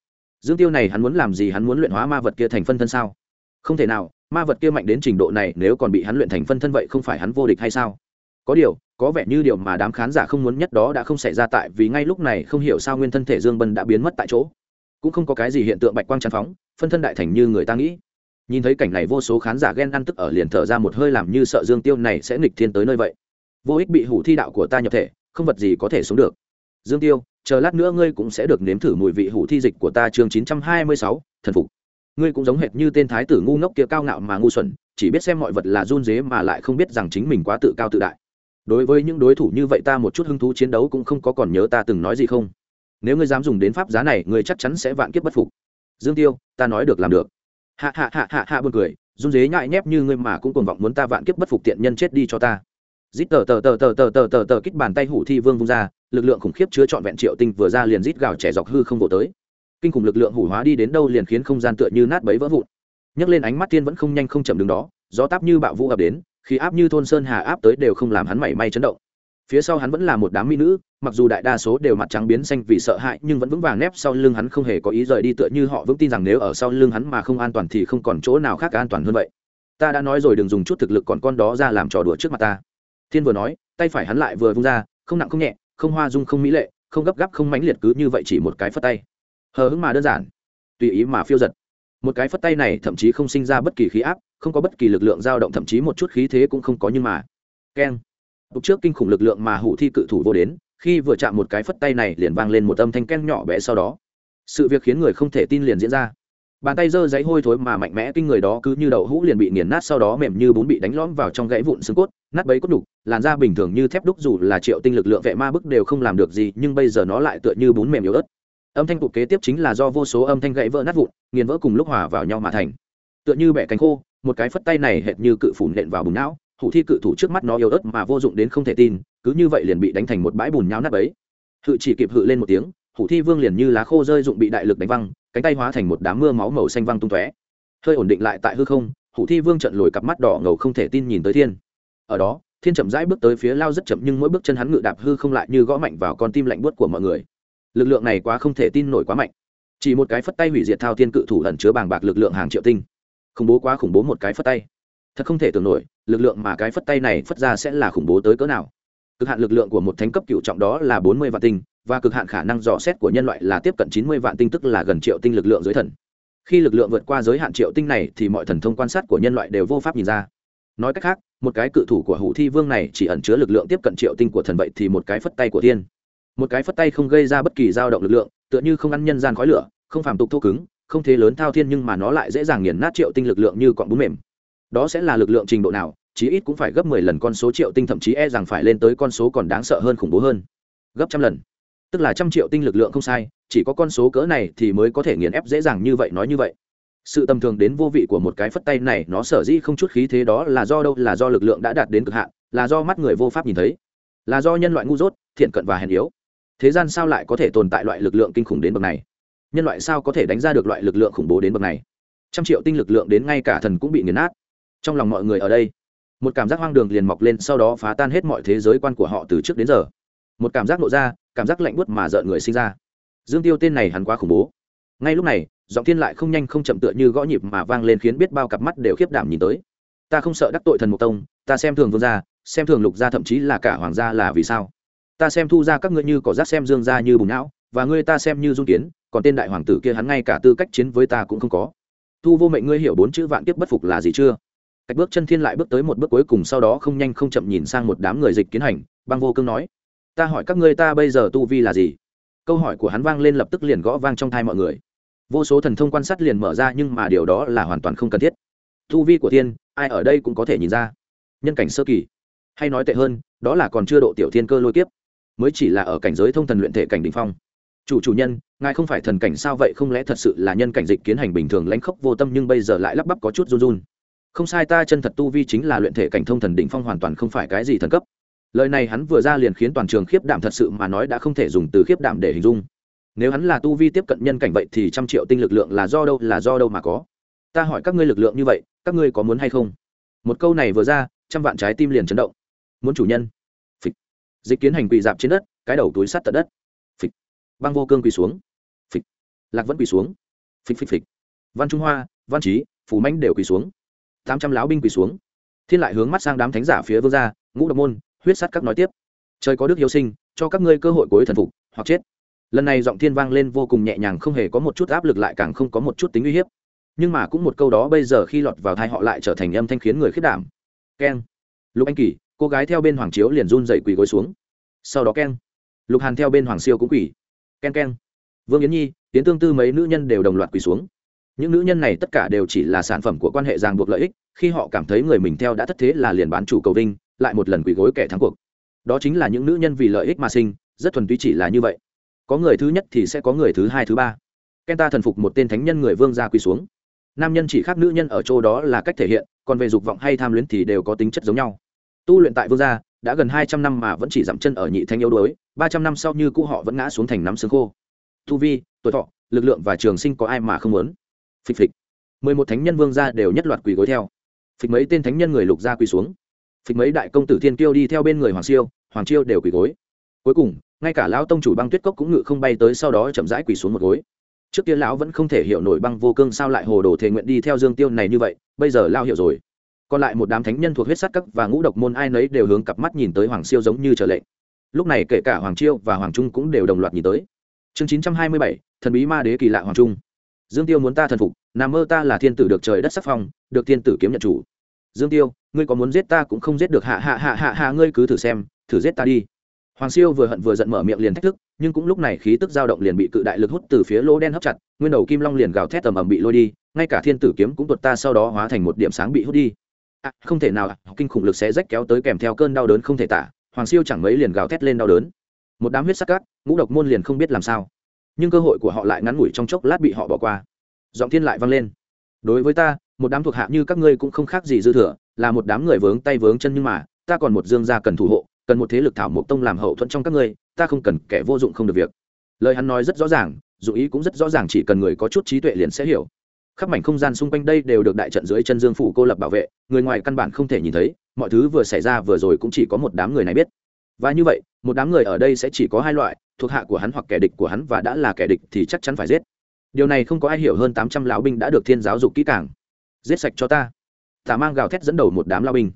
Dương tiêu này hắn muốn làm gì hắn muốn luyện hóa ma vật kia thành phân thân sao? Không thể nào, ma vật kia mạnh đến trình độ này, nếu còn bị hắn luyện thành phân thân vậy không phải hắn vô địch hay sao? Có điều, có vẻ như điều mà đám khán giả không muốn nhất đó đã không xảy ra tại vì ngay lúc này không hiểu sao nguyên thân thể dương bân đã biến mất tại chỗ cũng không có cái gì hiện tượng bạch quang tràn phóng, phân thân đại thành như người ta nghĩ. Nhìn thấy cảnh này vô số khán giả ghen ăn tức ở liền thở ra một hơi làm như sợ dương tiêu này sẽ nghịch thiên tới nơi vậy. Vô ích bị hủ thi đạo của ta nhập thể, không vật gì có thể sống được. Dương tiêu, chờ lát nữa ngươi cũng sẽ được nếm thử mùi vị hủ thi dịch của ta chương chín trăm hai mươi sáu, thần phục. Ngươi cũng giống hệt như tên thái tử ngu ngốc kia cao ngạo mà ngu xuẩn, chỉ biết xem mọi vật là run dế mà lại không biết rằng chính mình quá tự cao tự đại. Đối với những đối thủ như vậy ta một chút hứng thú chiến đấu cũng không có còn nhớ ta từng nói gì không? Nếu ngươi dám dùng đến pháp giá này, ngươi chắc chắn sẽ vạn kiếp bất phục. Dương tiêu, ta nói được làm được. Hạ hạ hạ hạ hạ buồn cười, run dế nhại nhép như ngươi mà cũng cuồng vọng muốn ta vạn kiếp bất phục tiện nhân chết đi cho ta. Rít tờ tờ tờ tờ tờ tờ tờ tờ kích bàn tay hủ thi vương vung ra, lực lượng khủng khiếp chứa trọn vẹn triệu tinh vừa ra liền rít gào trẻ dọc hư không vỗ tới. Kinh khủng lực lượng hủ hóa đi đến đâu liền khiến không gian tựa như nát bấy vỡ vụn. Nhấc lên ánh mắt tiên vẫn không nhanh không chậm đứng đó, gió táp như bạo vũ ập đến khi áp như thôn sơn hà áp tới đều không làm hắn mảy may chấn động phía sau hắn vẫn là một đám mỹ nữ, mặc dù đại đa số đều mặt trắng biến xanh vì sợ hãi, nhưng vẫn vững vàng nép sau lưng hắn không hề có ý rời đi tựa như họ vững tin rằng nếu ở sau lưng hắn mà không an toàn thì không còn chỗ nào khác an toàn hơn vậy. Ta đã nói rồi đừng dùng chút thực lực còn con đó ra làm trò đùa trước mặt ta. Thiên vừa nói, tay phải hắn lại vừa vung ra, không nặng không nhẹ, không hoa dung không mỹ lệ, không gấp gáp không mãnh liệt cứ như vậy chỉ một cái phất tay. Hờ hững mà đơn giản, tùy ý mà phiêu giật. Một cái phất tay này thậm chí không sinh ra bất kỳ khí áp, không có bất kỳ lực lượng dao động, thậm chí một chút khí thế cũng không có nhưng mà. Keng lúc trước kinh khủng lực lượng mà hủ thi cự thủ vô đến, khi vừa chạm một cái phất tay này liền vang lên một âm thanh ken nhỏ bé sau đó. Sự việc khiến người không thể tin liền diễn ra. Bàn tay dơ giấy hôi thối mà mạnh mẽ kinh người đó cứ như đậu hũ liền bị nghiền nát sau đó mềm như bún bị đánh lõm vào trong gãy vụn xương cốt, nát bấy cốt đục, làn da bình thường như thép đúc dù là triệu tinh lực lượng vệ ma bức đều không làm được gì, nhưng bây giờ nó lại tựa như bún mềm yếu ớt. Âm thanh tụt kế tiếp chính là do vô số âm thanh gãy vỡ nát vụn, nghiền vỡ cùng lúc hòa vào nhau mà thành. Tựa như bẻ cánh khô, một cái phất tay này hệt như cự phủ nện vào bùn não hủ thi cự thủ trước mắt nó yếu ớt mà vô dụng đến không thể tin, cứ như vậy liền bị đánh thành một bãi bùn nháo nát ấy hự chỉ kịp hự lên một tiếng, hủ thi vương liền như lá khô rơi dụng bị đại lực đánh văng, cánh tay hóa thành một đám mưa máu màu xanh văng tung tóe. Hơi ổn định lại tại hư không, hủ thi vương trận lồi cặp mắt đỏ ngầu không thể tin nhìn tới thiên. Ở đó, thiên chậm rãi bước tới phía lao rất chậm nhưng mỗi bước chân hắn ngự đạp hư không lại như gõ mạnh vào con tim lạnh buốt của mọi người. Lực lượng này quá không thể tin nổi quá mạnh. Chỉ một cái phất tay hủy diệt thao thiên cự thủ ẩn chứa bàng bạc lực lượng hàng triệu tinh. Khủng bố quá khủng bố một cái phất tay thật không thể tưởng nổi, lực lượng mà cái phất tay này phất ra sẽ là khủng bố tới cỡ nào. Cực hạn lực lượng của một thánh cấp cựu trọng đó là bốn mươi vạn tinh, và cực hạn khả năng dò xét của nhân loại là tiếp cận chín mươi vạn tinh, tức là gần triệu tinh lực lượng dưới thần. Khi lực lượng vượt qua giới hạn triệu tinh này thì mọi thần thông quan sát của nhân loại đều vô pháp nhìn ra. Nói cách khác, một cái cự thủ của hủ thi vương này chỉ ẩn chứa lực lượng tiếp cận triệu tinh của thần vậy thì một cái phất tay của thiên. Một cái phất tay không gây ra bất kỳ dao động lực lượng, tựa như không ăn nhân gian khói lửa, không phàm tục thô cứng, không thế lớn thao thiên nhưng mà nó lại dễ dàng nghiền nát triệu tinh lực lượng như cọn bún mềm đó sẽ là lực lượng trình độ nào, chí ít cũng phải gấp mười lần con số triệu tinh thậm chí e rằng phải lên tới con số còn đáng sợ hơn khủng bố hơn. Gấp trăm lần. Tức là trăm triệu tinh lực lượng không sai, chỉ có con số cỡ này thì mới có thể nghiền ép dễ dàng như vậy nói như vậy. Sự tầm thường đến vô vị của một cái phất tay này nó sở dĩ không chút khí thế đó là do đâu, là do lực lượng đã đạt đến cực hạn, là do mắt người vô pháp nhìn thấy, là do nhân loại ngu dốt, thiện cận và hèn yếu. Thế gian sao lại có thể tồn tại loại lực lượng kinh khủng đến bậc này? Nhân loại sao có thể đánh ra được loại lực lượng khủng bố đến bậc này? Trăm triệu tinh lực lượng đến ngay cả thần cũng bị nghiền nát trong lòng mọi người ở đây. Một cảm giác hoang đường liền mọc lên, sau đó phá tan hết mọi thế giới quan của họ từ trước đến giờ. Một cảm giác nộ ra, cảm giác lạnh buốt mà rợn người sinh ra. Dương tiêu tên này hắn quá khủng bố. Ngay lúc này, giọng thiên lại không nhanh không chậm tựa như gõ nhịp mà vang lên khiến biết bao cặp mắt đều khiếp đảm nhìn tới. Ta không sợ đắc tội thần mục tông, ta xem thường vương gia, xem thường lục gia thậm chí là cả hoàng gia là vì sao? Ta xem thu ra các ngươi như cỏ rác xem dương gia như bùn não, và ngươi ta xem như dung kiến, còn tên đại hoàng tử kia hắn ngay cả tư cách chiến với ta cũng không có. Thu vô mệnh ngươi hiểu bốn chữ vạn kiếp bất phục là gì chưa? Cách bước chân thiên lại bước tới một bước cuối cùng sau đó không nhanh không chậm nhìn sang một đám người dịch kiến hành, băng vô cương nói, ta hỏi các ngươi ta bây giờ tu vi là gì? Câu hỏi của hắn vang lên lập tức liền gõ vang trong thai mọi người. Vô số thần thông quan sát liền mở ra nhưng mà điều đó là hoàn toàn không cần thiết. Tu vi của thiên ai ở đây cũng có thể nhìn ra. Nhân cảnh sơ kỳ. Hay nói tệ hơn, đó là còn chưa độ tiểu thiên cơ lôi kiếp. Mới chỉ là ở cảnh giới thông thần luyện thể cảnh đình phong. Chủ chủ nhân, ngài không phải thần cảnh sao vậy? Không lẽ thật sự là nhân cảnh dịch kiến hành bình thường lãnh khốc vô tâm nhưng bây giờ lại lắp bắp có chút run run không sai, ta chân thật tu vi chính là luyện thể cảnh thông thần đỉnh phong hoàn toàn không phải cái gì thần cấp. Lời này hắn vừa ra liền khiến toàn trường khiếp đảm thật sự mà nói đã không thể dùng từ khiếp đảm để hình dung. Nếu hắn là tu vi tiếp cận nhân cảnh vậy thì trăm triệu tinh lực lượng là do đâu, là do đâu mà có. Ta hỏi các ngươi lực lượng như vậy, các ngươi có muốn hay không? Một câu này vừa ra, trăm vạn trái tim liền chấn động. Muốn chủ nhân. Phịch. Dịch kiến hành quỳ dạp trên đất, cái đầu túi sắt tận đất. Phịch. Băng vô cương quỳ xuống. Phịch. Lạc vẫn quỳ xuống. Phịch phịch phịch. Văn trung hoa, văn trí phủ mãnh đều quỳ xuống tám trăm lão binh quỳ xuống. Thiên lại hướng mắt sang đám thánh giả phía vương gia, ngũ độc môn, huyết sắt các nói tiếp. Trời có đức hiếu sinh, cho các ngươi cơ hội cuối thần phục, hoặc chết. Lần này giọng thiên vang lên vô cùng nhẹ nhàng, không hề có một chút áp lực lại càng không có một chút tính uy hiếp. Nhưng mà cũng một câu đó bây giờ khi lọt vào thai họ lại trở thành âm thanh khiến người khiết đảm. Keng. Lục anh kỳ, cô gái theo bên hoàng chiếu liền run dậy quỳ gối xuống. Sau đó keng. Lục hàn theo bên hoàng siêu cũng quỳ. Keng keng. Vương yến nhi tiến tương tư mấy nữ nhân đều đồng loạt quỳ xuống những nữ nhân này tất cả đều chỉ là sản phẩm của quan hệ ràng buộc lợi ích, khi họ cảm thấy người mình theo đã thất thế là liền bán chủ cầu vinh, lại một lần quỳ gối kẻ thắng cuộc. Đó chính là những nữ nhân vì lợi ích mà sinh, rất thuần túy chỉ là như vậy. Có người thứ nhất thì sẽ có người thứ hai, thứ ba. Ken ta thần phục một tên thánh nhân người vương ra quỳ xuống. Nam nhân chỉ khác nữ nhân ở chỗ đó là cách thể hiện, còn về dục vọng hay tham luyến thì đều có tính chất giống nhau. Tu luyện tại vương gia, đã gần hai trăm năm mà vẫn chỉ dặm chân ở nhị thanh yếu đuối, ba trăm năm sau như cũ họ vẫn ngã xuống thành nắm xương khô. Tu vi, tuổi thọ, lực lượng và trường sinh có ai mà không muốn? Phịch phịch. Mười một thánh nhân vương gia đều nhất loạt quỳ gối theo. Phịch mấy tên thánh nhân người lục gia quỳ xuống. Phịch mấy đại công tử thiên kiêu đi theo bên người hoàng siêu, hoàng chiêu đều quỳ gối. Cuối cùng, ngay cả lão tông chủ băng tuyết cốc cũng ngự không bay tới sau đó chậm rãi quỳ xuống một gối. Trước kia lão vẫn không thể hiểu nổi băng vô cương sao lại hồ đồ thể nguyện đi theo dương tiêu này như vậy, bây giờ lao hiểu rồi. Còn lại một đám thánh nhân thuộc huyết sát cấp và ngũ độc môn ai nấy đều hướng cặp mắt nhìn tới hoàng siêu giống như trở lệnh. Lúc này kể cả hoàng chiêu và hoàng trung cũng đều đồng loạt nhìn tới. Chương chín trăm hai mươi bảy, thần bí ma đế kỳ lạ hoàng trung dương tiêu muốn ta thần phục nằm mơ ta là thiên tử được trời đất sắc phong được thiên tử kiếm nhận chủ. Dương tiêu ngươi có muốn giết ta cũng không giết được hạ hạ hạ hạ hạ ngươi cứ thử xem thử giết ta đi. Hoàng siêu vừa hận vừa giận mở miệng liền thách thức nhưng cũng lúc này khí tức dao động liền bị cự đại lực hút từ phía lỗ đen hấp chặt nguyên đầu kim long liền gào thét tầm ầm bị lôi đi ngay cả thiên tử kiếm cũng tuột ta sau đó hóa thành một điểm sáng bị hút đi. À, không thể nào kinh khủng lực sẽ rách kéo tới kèm theo cơn đau đớn không thể tả hoàng siêu chẳng mấy liền gào thét lên đau đớn. Một đám huyết sắc cát ngũ độc môn liền không biết làm sao nhưng cơ hội của họ lại ngắn ngủi trong chốc lát bị họ bỏ qua. Giọng thiên lại vang lên. Đối với ta, một đám thuộc hạ như các ngươi cũng không khác gì dư thừa, là một đám người vướng tay vướng chân nhưng mà, ta còn một dương gia cần thủ hộ, cần một thế lực thảo mộc tông làm hậu thuẫn trong các ngươi, ta không cần kẻ vô dụng không được việc. Lời hắn nói rất rõ ràng, dù ý cũng rất rõ ràng, chỉ cần người có chút trí tuệ liền sẽ hiểu. Khắp mảnh không gian xung quanh đây đều được đại trận dưới chân dương phủ cô lập bảo vệ, người ngoài căn bản không thể nhìn thấy, mọi thứ vừa xảy ra vừa rồi cũng chỉ có một đám người này biết. Và như vậy, một đám người ở đây sẽ chỉ có hai loại thuộc hạ của hắn hoặc kẻ địch của hắn và đã là kẻ địch thì chắc chắn phải giết. Điều này không có ai hiểu hơn tám trăm lão binh đã được thiên giáo dục kỹ càng. Giết sạch cho ta. Tả mang gào thét dẫn đầu một đám lao binh.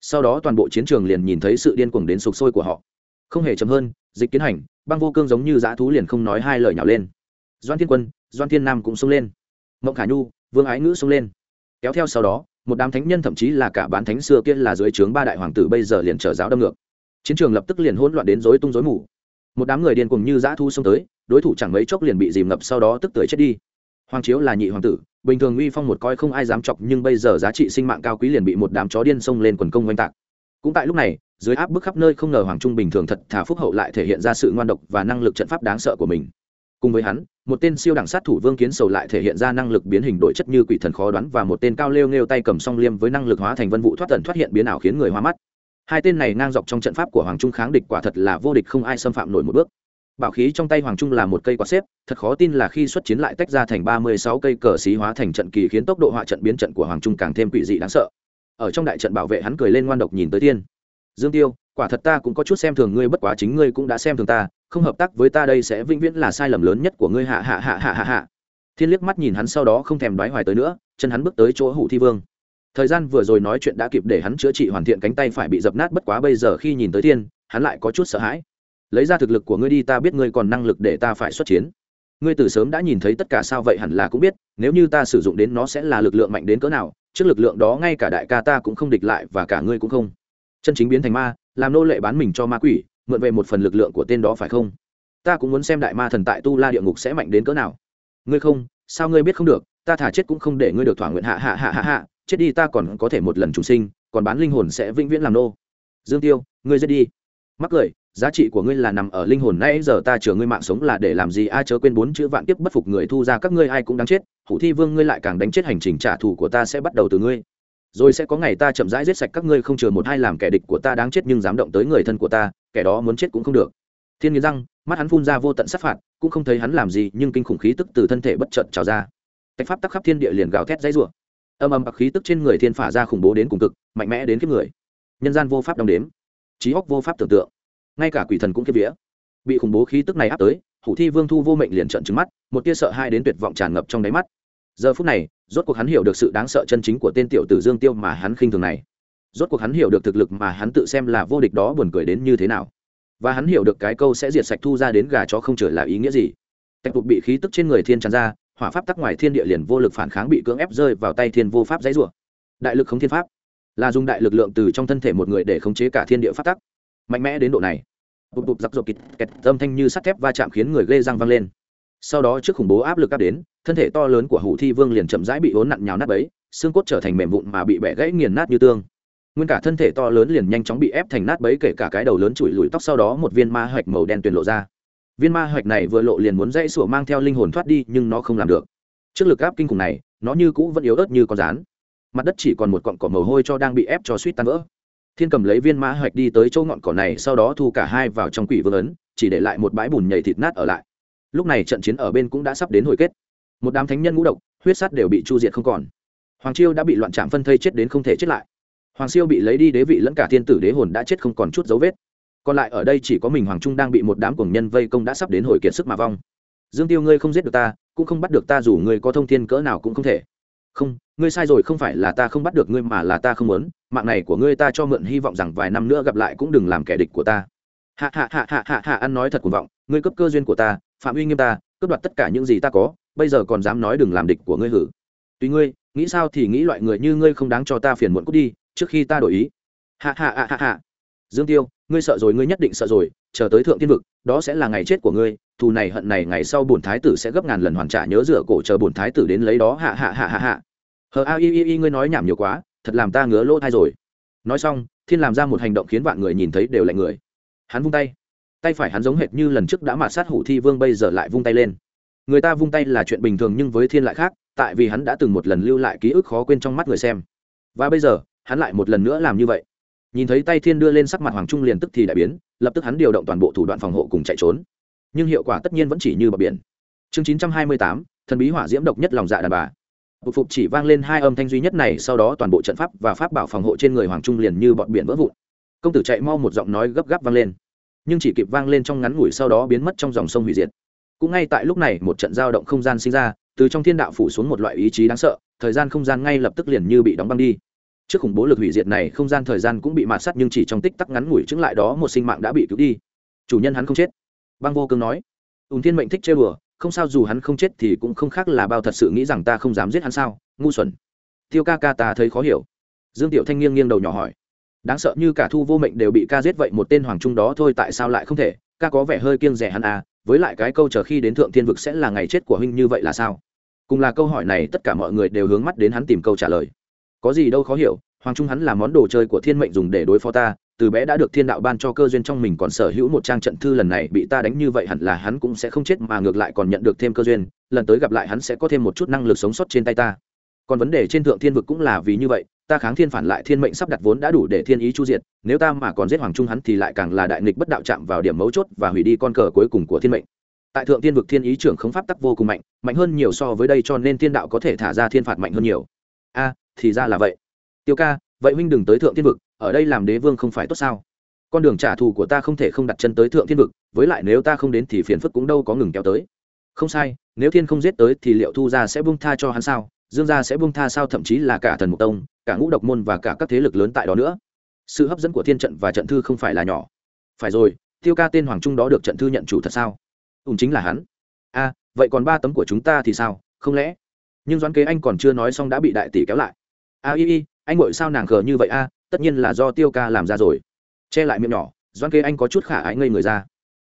Sau đó toàn bộ chiến trường liền nhìn thấy sự điên cuồng đến sục sôi của họ. Không hề chậm hơn, dịch kiến hành, băng vô cương giống như dã thú liền không nói hai lời nhào lên. Doan thiên quân, doan thiên nam cũng xông lên. Mộng khả nhu, vương ái ngữ xông lên. Kéo theo sau đó, một đám thánh nhân thậm chí là cả bán thánh xưa kia là dưới trướng ba đại hoàng tử bây giờ liền trở giáo đâm ngược. Chiến trường lập tức liền hỗn loạn đến rối tung rối mù một đám người điên cuồng như dã thu xông tới, đối thủ chẳng mấy chốc liền bị dìm ngập sau đó tức tưởi chết đi. Hoàng chiếu là nhị hoàng tử, bình thường uy phong một coi không ai dám chọc, nhưng bây giờ giá trị sinh mạng cao quý liền bị một đám chó điên xông lên quần công oanh tạc. Cũng tại lúc này, dưới áp bức khắp nơi không ngờ hoàng trung bình thường thật thà phúc hậu lại thể hiện ra sự ngoan độc và năng lực trận pháp đáng sợ của mình. Cùng với hắn, một tên siêu đẳng sát thủ vương kiến sầu lại thể hiện ra năng lực biến hình đổi chất như quỷ thần khó đoán và một tên cao lêu nghêu tay cầm song liêm với năng lực hóa thành vân vụ thoát tần thoát hiện biến ảo khiến người hoa mắt hai tên này ngang dọc trong trận pháp của hoàng trung kháng địch quả thật là vô địch, không ai xâm phạm nổi một bước. Bảo khí trong tay hoàng trung là một cây quạt xếp, thật khó tin là khi xuất chiến lại tách ra thành ba mươi sáu cây cờ xí hóa thành trận kỳ khiến tốc độ họa trận biến trận của hoàng trung càng thêm quỷ dị đáng sợ. Ở trong đại trận bảo vệ hắn cười lên ngoan độc nhìn tới tiên. Dương tiêu, quả thật ta cũng có chút xem thường ngươi, bất quá chính ngươi cũng đã xem thường ta, không hợp tác với ta đây sẽ vĩnh viễn là sai lầm lớn nhất của ngươi, hạ hạ hạ hạ hạ hạ. Thiên liếc mắt nhìn hắn sau đó không thèm đoái hoài tới nữa, chân hắn bước tới chỗ hủ thi vương thời gian vừa rồi nói chuyện đã kịp để hắn chữa trị hoàn thiện cánh tay phải bị dập nát, bất quá bây giờ khi nhìn tới thiên hắn lại có chút sợ hãi. Lấy ra thực lực của ngươi đi, ta biết ngươi còn năng lực để ta phải xuất chiến. Ngươi từ sớm đã nhìn thấy tất cả sao vậy hẳn là cũng biết, nếu như ta sử dụng đến nó sẽ là lực lượng mạnh đến cỡ nào, trước lực lượng đó ngay cả đại ca ta cũng không địch lại và cả ngươi cũng không. Chân chính biến thành ma, làm nô lệ bán mình cho ma quỷ, mượn về một phần lực lượng của tên đó phải không? Ta cũng muốn xem đại ma thần tại tu la địa ngục sẽ mạnh đến cỡ nào. Ngươi không, sao ngươi biết không được, ta thả chết cũng không để ngươi được thỏa nguyện hạ hạ hạ hạ hạ chết đi ta còn có thể một lần trùng sinh, còn bán linh hồn sẽ vĩnh viễn làm nô. Dương tiêu, ngươi giết đi. Mắc cười giá trị của ngươi là nằm ở linh hồn nãy giờ ta chừa ngươi mạng sống là để làm gì? Ai chớ quên bốn chữ vạn kiếp bất phục người thu ra các ngươi ai cũng đáng chết, hủ thi vương ngươi lại càng đánh chết hành trình trả thù của ta sẽ bắt đầu từ ngươi. Rồi sẽ có ngày ta chậm rãi giết sạch các ngươi không chừa một hai làm kẻ địch của ta đáng chết nhưng dám động tới người thân của ta, kẻ đó muốn chết cũng không được. Thiên nghiến răng, mắt hắn phun ra vô tận sát phạt, cũng không thấy hắn làm gì nhưng kinh khủng khí tức từ thân thể bất chợt trào ra. Tạch pháp tắc khắp thiên địa liền gào thét dãy rủa âm âm bạc khí tức trên người thiên phả ra khủng bố đến cùng cực, mạnh mẽ đến kiếp người. Nhân gian vô pháp đong đếm, trí óc vô pháp tưởng tượng. Ngay cả quỷ thần cũng kiếp vía. Bị khủng bố khí tức này áp tới, hủ thi vương thu vô mệnh liền trợn trừng mắt, một tia sợ hai đến tuyệt vọng tràn ngập trong đáy mắt. Giờ phút này, rốt cuộc hắn hiểu được sự đáng sợ chân chính của tên tiểu tử dương tiêu mà hắn khinh thường này. Rốt cuộc hắn hiểu được thực lực mà hắn tự xem là vô địch đó buồn cười đến như thế nào. Và hắn hiểu được cái câu sẽ diệt sạch thu ra đến gà chó không trở là ý nghĩa gì. Tạch cục bị khí tức trên người thiên tràn ra hỏa pháp tắc ngoài thiên địa liền vô lực phản kháng bị cưỡng ép rơi vào tay thiên vô pháp dãy rủa. Đại lực không thiên pháp, là dùng đại lực lượng từ trong thân thể một người để khống chế cả thiên địa pháp tắc. Mạnh mẽ đến độ này, bụp bụp giặc rộp kịt kẹt, âm thanh như sắt thép va chạm khiến người ghê răng văng lên. Sau đó trước khủng bố áp lực áp đến, thân thể to lớn của hủ thi vương liền chậm rãi bị hốn nặn nhào nát bấy, xương cốt trở thành mềm vụn mà bị bẻ gãy nghiền nát như tương. Nguyên cả thân thể to lớn liền nhanh chóng bị ép thành nát bấy kể cả cái đầu lớn chùi lùi tóc sau đó một viên ma hạch màu đen tuyền lộ ra viên ma hạch này vừa lộ liền muốn dãy sủa mang theo linh hồn thoát đi, nhưng nó không làm được. Trước lực áp kinh khủng này, nó như cũ vẫn yếu ớt như con rán. Mặt đất chỉ còn một cọn cỏ mồ hôi cho đang bị ép cho suýt tan vỡ. Thiên cầm lấy viên ma hạch đi tới chỗ ngọn cỏ này, sau đó thu cả hai vào trong quỷ vương ấn, chỉ để lại một bãi bùn nhảy thịt nát ở lại. Lúc này trận chiến ở bên cũng đã sắp đến hồi kết. Một đám thánh nhân ngũ độc, huyết sắt đều bị chu diệt không còn. Hoàng chiêu đã bị loạn trạm phân thây chết đến không thể chết lại. Hoàng siêu bị lấy đi đế vị lẫn cả thiên tử đế hồn đã chết không còn chút dấu vết còn lại ở đây chỉ có mình hoàng trung đang bị một đám cuồng nhân vây công đã sắp đến hồi kiệt sức mà vong. Dương tiêu, ngươi không giết được ta, cũng không bắt được ta dù ngươi có thông thiên cỡ nào cũng không thể. Không, ngươi sai rồi, không phải là ta không bắt được ngươi mà là ta không muốn. Mạng này của ngươi ta cho mượn, hy vọng rằng vài năm nữa gặp lại cũng đừng làm kẻ địch của ta. Hạ hạ hạ hạ hạ hạ, ăn nói thật cuồng vọng, ngươi cấp cơ duyên của ta, phạm uy nghiêm ta, cướp đoạt tất cả những gì ta có, bây giờ còn dám nói đừng làm địch của ngươi hử. Tùy ngươi, nghĩ sao thì nghĩ loại người như ngươi không đáng cho ta phiền muộn cút đi, trước khi ta đổi ý. Hạ hạ hạ hạ hạ. Dương tiêu ngươi sợ rồi, ngươi nhất định sợ rồi, chờ tới thượng tiên vực, đó sẽ là ngày chết của ngươi, thù này hận này ngày sau bổn thái tử sẽ gấp ngàn lần hoàn trả nhớ rửa cổ chờ bổn thái tử đến lấy đó, hạ hạ hạ hạ hạ. Hờ, a y y y ngươi nói nhảm nhiều quá, thật làm ta ngứa lỗ thai rồi. Nói xong, thiên làm ra một hành động khiến vạn người nhìn thấy đều lạnh người. Hắn vung tay. Tay phải hắn giống hệt như lần trước đã mạt sát hủ thi vương bây giờ lại vung tay lên. Người ta vung tay là chuyện bình thường nhưng với thiên lại khác, tại vì hắn đã từng một lần lưu lại ký ức khó quên trong mắt người xem. Và bây giờ, hắn lại một lần nữa làm như vậy nhìn thấy tay thiên đưa lên sắc mặt hoàng trung liền tức thì đại biến, lập tức hắn điều động toàn bộ thủ đoạn phòng hộ cùng chạy trốn. Nhưng hiệu quả tất nhiên vẫn chỉ như bờ biển. Chương chín trăm hai mươi tám, thần bí hỏa diễm độc nhất lòng dạ đàn bà. Bộ phục chỉ vang lên hai âm thanh duy nhất này, sau đó toàn bộ trận pháp và pháp bảo phòng hộ trên người hoàng trung liền như bọn biển vỡ vụn. Công tử chạy mau một giọng nói gấp gáp vang lên. Nhưng chỉ kịp vang lên trong ngắn ngủi sau đó biến mất trong dòng sông hủy diệt. Cũng ngay tại lúc này, một trận giao động không gian sinh ra, từ trong thiên đạo phủ xuống một loại ý chí đáng sợ, thời gian không gian ngay lập tức liền như bị đóng băng đi trước khủng bố lực hủy diệt này không gian thời gian cũng bị mạt sắt nhưng chỉ trong tích tắc ngắn ngủi chứng lại đó một sinh mạng đã bị cứu đi. Chủ nhân hắn không chết. Băng vô cương nói. Ùn thiên mệnh thích chơi bừa không sao dù hắn không chết thì cũng không khác là bao thật sự nghĩ rằng ta không dám giết hắn sao, ngu xuẩn. Tiêu ca ca ta thấy khó hiểu. Dương tiểu thanh nghiêng nghiêng đầu nhỏ hỏi. Đáng sợ như cả thu vô mệnh đều bị ca giết vậy một tên hoàng trung đó thôi tại sao lại không thể? Ca có vẻ hơi kiêng rẻ hắn à với lại cái câu chờ khi đến thượng thiên vực sẽ là ngày chết của huynh như vậy là sao? Cùng là câu hỏi này tất cả mọi người đều hướng mắt đến hắn tìm câu trả lời có gì đâu khó hiểu, hoàng trung hắn là món đồ chơi của thiên mệnh dùng để đối phó ta, từ bé đã được thiên đạo ban cho cơ duyên trong mình còn sở hữu một trang trận thư lần này bị ta đánh như vậy hẳn là hắn cũng sẽ không chết mà ngược lại còn nhận được thêm cơ duyên, lần tới gặp lại hắn sẽ có thêm một chút năng lực sống sót trên tay ta. Còn vấn đề trên thượng thiên vực cũng là vì như vậy, ta kháng thiên phản lại thiên mệnh sắp đặt vốn đã đủ để thiên ý chu diệt, nếu ta mà còn giết hoàng trung hắn thì lại càng là đại nghịch bất đạo chạm vào điểm mấu chốt và hủy đi con cờ cuối cùng của thiên mệnh. Tại thượng thiên vực thiên ý trưởng không pháp tắc vô cùng mạnh mạnh hơn nhiều so với đây cho nên thiên đạo có thể thả ra thiên phạt mạnh hơn nhiều. A thì ra là vậy. Tiêu ca, vậy huynh đừng tới thượng thiên vực, ở đây làm đế vương không phải tốt sao? Con đường trả thù của ta không thể không đặt chân tới thượng thiên vực, với lại nếu ta không đến thì phiền phức cũng đâu có ngừng kéo tới. Không sai, nếu thiên không giết tới thì liệu thu gia sẽ buông tha cho hắn sao? Dương gia sẽ buông tha sao thậm chí là cả thần mục tông, cả ngũ độc môn và cả các thế lực lớn tại đó nữa. Sự hấp dẫn của thiên trận và trận thư không phải là nhỏ. Phải rồi, tiêu ca tên hoàng trung đó được trận thư nhận chủ thật sao? Ùn chính là hắn. A vậy còn ba tấm của chúng ta thì sao? Không lẽ? Nhưng doãn kế anh còn chưa nói xong đã bị đại tỷ kéo lại a, y y, anh ngồi sao nàng khờ như vậy a? Tất nhiên là do tiêu ca làm ra rồi. Che lại miệng nhỏ, doãn kê anh có chút khả ái ngây người ra.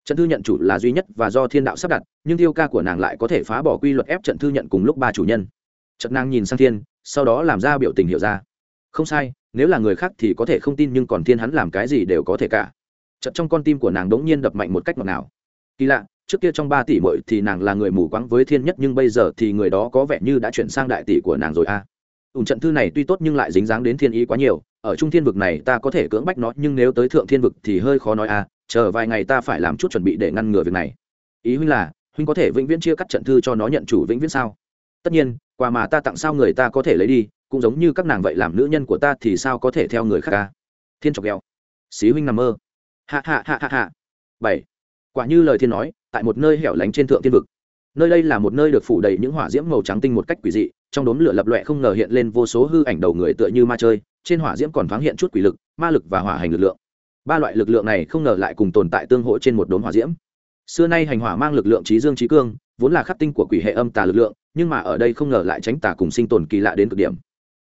Trận thư nhận chủ là duy nhất và do thiên đạo sắp đặt, nhưng tiêu ca của nàng lại có thể phá bỏ quy luật ép trận thư nhận cùng lúc ba chủ nhân. Trận nàng nhìn sang thiên, sau đó làm ra biểu tình hiểu ra. Không sai, nếu là người khác thì có thể không tin nhưng còn thiên hắn làm cái gì đều có thể cả. Trận trong con tim của nàng đống nhiên đập mạnh một cách ngọt nào kỳ lạ, trước kia trong ba tỷ mội thì nàng là người mù quáng với thiên nhất nhưng bây giờ thì người đó có vẻ như đã chuyển sang đại tỷ của nàng rồi a. à ủng trận thư này tuy tốt nhưng lại dính dáng đến thiên ý quá nhiều, ở trung thiên vực này ta có thể cưỡng bách nó, nhưng nếu tới thượng thiên vực thì hơi khó nói à. chờ vài ngày ta phải làm chút chuẩn bị để ngăn ngừa việc này. Ý huynh là, huynh có thể vĩnh viễn chia cắt trận thư cho nó nhận chủ vĩnh viễn sao? Tất nhiên, quà mà ta tặng sao người ta có thể lấy đi, cũng giống như các nàng vậy làm nữ nhân của ta thì sao có thể theo người khác ca thiên chọc ghẹo. Xí huynh nằm mơ. Hạ hạ hạ hạ hạ bảy. Quả như lời thiên nói, tại một nơi hẻo lánh trên thượng thiên vực. Nơi đây là một nơi được phủ đầy những hỏa diễm màu trắng tinh một cách quỷ dị trong đốm lửa lập loẹ không ngờ hiện lên vô số hư ảnh đầu người tựa như ma chơi, trên hỏa diễm còn thoáng hiện chút quỷ lực, ma lực và hỏa hành lực lượng. Ba loại lực lượng này không ngờ lại cùng tồn tại tương hỗ trên một đốm hỏa diễm. Xưa nay hành hỏa mang lực lượng trí dương trí cương, vốn là khắc tinh của quỷ hệ âm tà lực lượng, nhưng mà ở đây không ngờ lại tránh tà cùng sinh tồn kỳ lạ đến cực điểm.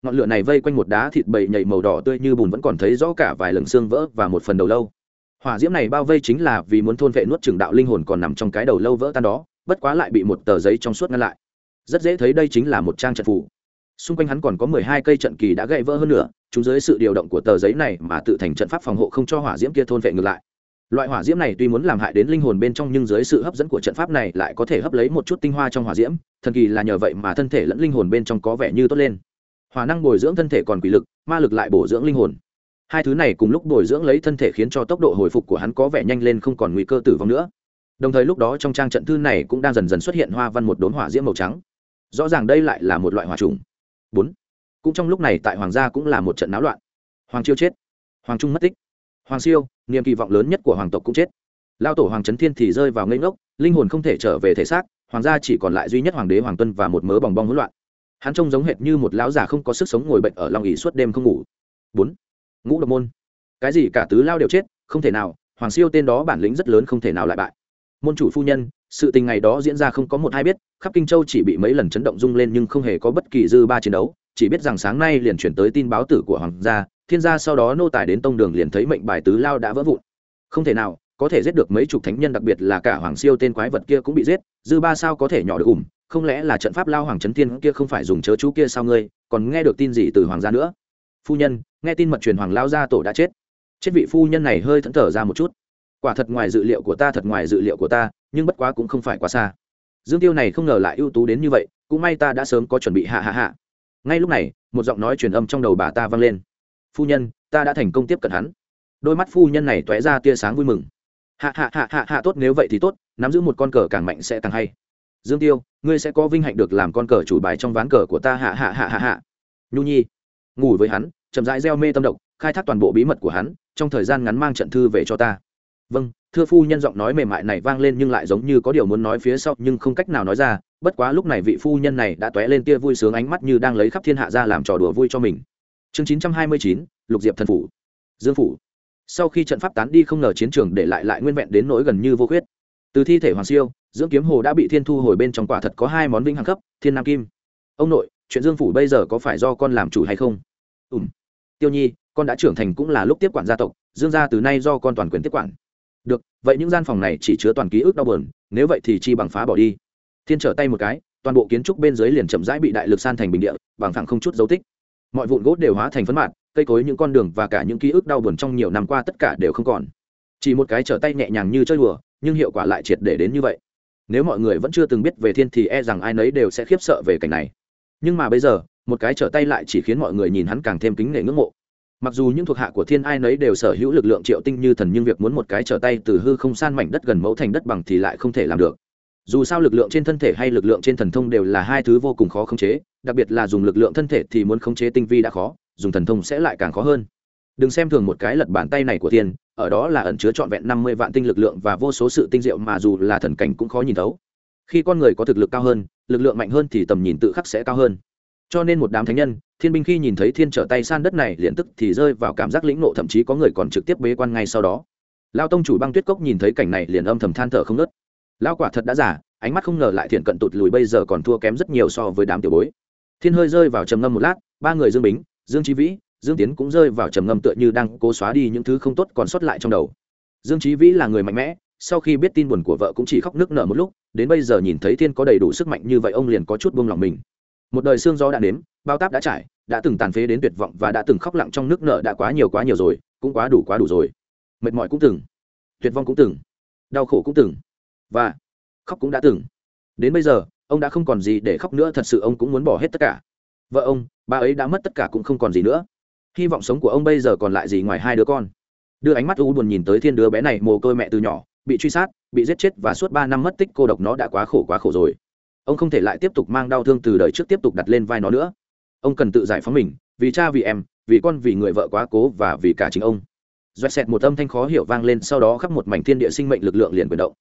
Ngọn lửa này vây quanh một đá thịt bầy nhảy màu đỏ tươi như bùn vẫn còn thấy rõ cả vài lần xương vỡ và một phần đầu lâu. Hỏa diễm này bao vây chính là vì muốn thôn vệ nuốt trừng đạo linh hồn còn nằm trong cái đầu lâu vỡ tan đó, bất quá lại bị một tờ giấy trong suốt ngăn lại rất dễ thấy đây chính là một trang trận phủ xung quanh hắn còn có mười hai cây trận kỳ đã gãy vỡ hơn nữa, chúng dưới sự điều động của tờ giấy này mà tự thành trận pháp phòng hộ không cho hỏa diễm kia thôn vệ ngược lại. Loại hỏa diễm này tuy muốn làm hại đến linh hồn bên trong nhưng dưới sự hấp dẫn của trận pháp này lại có thể hấp lấy một chút tinh hoa trong hỏa diễm, thần kỳ là nhờ vậy mà thân thể lẫn linh hồn bên trong có vẻ như tốt lên. Hỏa năng bồi dưỡng thân thể còn quỷ lực, ma lực lại bổ dưỡng linh hồn. Hai thứ này cùng lúc bồi dưỡng lấy thân thể khiến cho tốc độ hồi phục của hắn có vẻ nhanh lên không còn nguy cơ tử vong nữa. Đồng thời lúc đó trong trang trận thư này cũng đang dần dần xuất hiện hoa văn một đốn hỏa diễm màu trắng rõ ràng đây lại là một loại hòa trùng. Bốn, cũng trong lúc này tại hoàng gia cũng là một trận náo loạn. Hoàng chiêu chết, hoàng trung mất tích. Hoàng siêu, niềm kỳ vọng lớn nhất của hoàng tộc cũng chết. Lao tổ hoàng trấn thiên thì rơi vào ngây ngốc, linh hồn không thể trở về thể xác, hoàng gia chỉ còn lại duy nhất hoàng đế hoàng tuân và một mớ bòng bong hỗn loạn. Hắn trông giống hệt như một lão già không có sức sống ngồi bệnh ở lòng ỉ suốt đêm không ngủ. Bốn, ngũ độc môn. Cái gì cả tứ lao đều chết, không thể nào, hoàng siêu tên đó bản lĩnh rất lớn không thể nào lại bại. Môn chủ phu nhân sự tình ngày đó diễn ra không có một ai biết, khắp kinh châu chỉ bị mấy lần chấn động rung lên nhưng không hề có bất kỳ dư ba chiến đấu. Chỉ biết rằng sáng nay liền chuyển tới tin báo tử của hoàng gia, thiên gia sau đó nô tài đến tông đường liền thấy mệnh bài tứ lao đã vỡ vụn. Không thể nào, có thể giết được mấy chục thánh nhân đặc biệt là cả hoàng siêu tên quái vật kia cũng bị giết, dư ba sao có thể nhỏ được ủng không lẽ là trận pháp lao hoàng trấn thiên kia không phải dùng chớ chú kia sao ngươi? Còn nghe được tin gì từ hoàng gia nữa? Phu nhân, nghe tin mật truyền hoàng lao gia tổ đã chết. Chết vị phu nhân này hơi thẫn thở ra một chút. Quả thật ngoài dự liệu của ta, thật ngoài dự liệu của ta nhưng bất quá cũng không phải quá xa. Dương tiêu này không ngờ lại ưu tú đến như vậy, cũng may ta đã sớm có chuẩn bị hạ hạ hạ. Ngay lúc này, một giọng nói truyền âm trong đầu bà ta vang lên. Phu nhân, ta đã thành công tiếp cận hắn. Đôi mắt phu nhân này toé ra tia sáng vui mừng. Hạ hạ hạ hạ hạ tốt, nếu vậy thì tốt, nắm giữ một con cờ càng mạnh sẽ càng hay. Dương tiêu, ngươi sẽ có vinh hạnh được làm con cờ chủ bài trong ván cờ của ta. Hạ hạ hạ hạ hạ. Nhu nhi. Ngủ với hắn, chậm rãi gieo mê tâm độc, khai thác toàn bộ bí mật của hắn, trong thời gian ngắn mang trận thư về cho ta vâng thưa phu nhân giọng nói mềm mại này vang lên nhưng lại giống như có điều muốn nói phía sau nhưng không cách nào nói ra, bất quá lúc này vị phu nhân này đã t lên tia vui sướng ánh mắt như đang lấy khắp thiên hạ ra làm trò đùa vui cho mình. Chương chín trăm hai mươi chín, lục diệp thần phủ. Dương phủ. Sau khi trận pháp tán đi không ngờ chiến trường để lại lại nguyên vẹn đến nỗi gần như vô khuyết. Từ thi thể hoàng siêu, dưỡng kiếm hồ đã bị thiên thu hồi bên trong quả thật có hai món vinh hằng cấp thiên nam kim. Ông nội, chuyện dương phủ bây giờ có phải do con làm chủ hay không? Ùm tiêu nhi, con đã trưởng thành cũng là lúc tiếp quản gia tộc, dương gia từ nay do con toàn quyền tiếp quản được, vậy những gian phòng này chỉ chứa toàn ký ức đau bờn nếu vậy thì chi bằng phá bỏ đi. Thiên trở tay một cái, toàn bộ kiến trúc bên dưới liền chậm rãi bị đại lực san thành bình địa, bằng thẳng không chút dấu tích. Mọi vụn gỗ đều hóa thành phấn mạt, cây cối những con đường và cả những ký ức đau buồn trong nhiều năm qua tất cả đều không còn. Chỉ một cái trở tay nhẹ nhàng như chơi đùa, nhưng hiệu quả lại triệt để đến như vậy. Nếu mọi người vẫn chưa từng biết về thiên thì e rằng ai nấy đều sẽ khiếp sợ về cảnh này. Nhưng mà bây giờ, một cái trở tay lại chỉ khiến mọi người nhìn hắn càng thêm kính nể ngưỡng mộ mặc dù những thuộc hạ của thiên ai nấy đều sở hữu lực lượng triệu tinh như thần nhưng việc muốn một cái trở tay từ hư không san mảnh đất gần mẫu thành đất bằng thì lại không thể làm được. Dù sao lực lượng trên thân thể hay lực lượng trên thần thông đều là hai thứ vô cùng khó khống chế, đặc biệt là dùng lực lượng thân thể thì muốn khống chế tinh vi đã khó, dùng thần thông sẽ lại càng khó hơn. Đừng xem thường một cái lật bàn tay này của thiên ở đó là ẩn chứa trọn vẹn năm mươi vạn tinh lực lượng và vô số sự tinh diệu mà dù là thần cảnh cũng khó nhìn thấu. Khi con người có thực lực cao hơn, lực lượng mạnh hơn thì tầm nhìn tự khắc sẽ cao hơn cho nên một đám thánh nhân, thiên binh khi nhìn thấy thiên trở tay san đất này liền tức thì rơi vào cảm giác lĩnh nộ thậm chí có người còn trực tiếp bế quan ngay sau đó. Lao tông chủ băng tuyết cốc nhìn thấy cảnh này liền âm thầm than thở không nớt lao quả thật đã giả ánh mắt không ngờ lại thiện cận tụt lùi, bây giờ còn thua kém rất nhiều so với đám tiểu bối. Thiên hơi rơi vào trầm ngâm một lát, ba người dương bính, dương trí vĩ, dương tiến cũng rơi vào trầm ngâm tựa như đang cố xóa đi những thứ không tốt còn sót lại trong đầu. Dương trí vĩ là người mạnh mẽ, sau khi biết tin buồn của vợ cũng chỉ khóc nước nở một lúc, đến bây giờ nhìn thấy thiên có đầy đủ sức mạnh như vậy, ông liền có chút buông lòng mình một đời xương gió đã nếm, bao táp đã trải, đã từng tàn phế đến tuyệt vọng và đã từng khóc lặng trong nước nợ đã quá nhiều quá nhiều rồi, cũng quá đủ quá đủ rồi. Mệt mỏi cũng từng, tuyệt vong cũng từng, đau khổ cũng từng, và khóc cũng đã từng. Đến bây giờ, ông đã không còn gì để khóc nữa, thật sự ông cũng muốn bỏ hết tất cả. Vợ ông, bà ấy đã mất tất cả cũng không còn gì nữa. Hy vọng sống của ông bây giờ còn lại gì ngoài hai đứa con. Đưa ánh mắt u buồn nhìn tới thiên đứa bé này, mồ côi mẹ từ nhỏ, bị truy sát, bị giết chết và suốt ba năm mất tích, cô độc nó đã quá khổ quá khổ rồi ông không thể lại tiếp tục mang đau thương từ đời trước tiếp tục đặt lên vai nó nữa. Ông cần tự giải phóng mình, vì cha vì em, vì con vì người vợ quá cố và vì cả chính ông. Doẹt xẹt một âm thanh khó hiểu vang lên, sau đó khắp một mảnh thiên địa sinh mệnh lực lượng liền quyền động.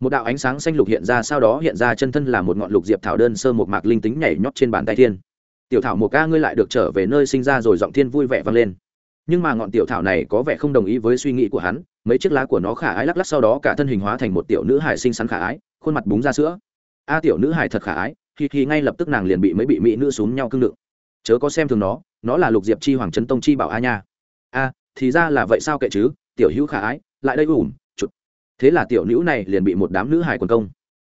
Một đạo ánh sáng xanh lục hiện ra, sau đó hiện ra chân thân là một ngọn lục diệp thảo đơn sơ một mạc linh tính nhảy nhót trên bàn tay thiên. Tiểu thảo một ca, ngươi lại được trở về nơi sinh ra rồi, giọng thiên vui vẻ vang lên. Nhưng mà ngọn tiểu thảo này có vẻ không đồng ý với suy nghĩ của hắn, mấy chiếc lá của nó khả ái lắc lắc, sau đó cả thân hình hóa thành một tiểu nữ hải sinh sắn khả ái, khuôn mặt búng ra sữa a tiểu nữ hải thật khả ái, khi khi ngay lập tức nàng liền bị mấy bị mỹ nữ xúm nhau cưng đựng. Chớ có xem thường nó nó là lục diệp chi hoàng trấn tông chi bảo a nha. A, thì ra là vậy sao kệ chứ, tiểu hữu khả ái, lại đây ủm, chụt. Thế là tiểu nữ này liền bị một đám nữ hải quần công.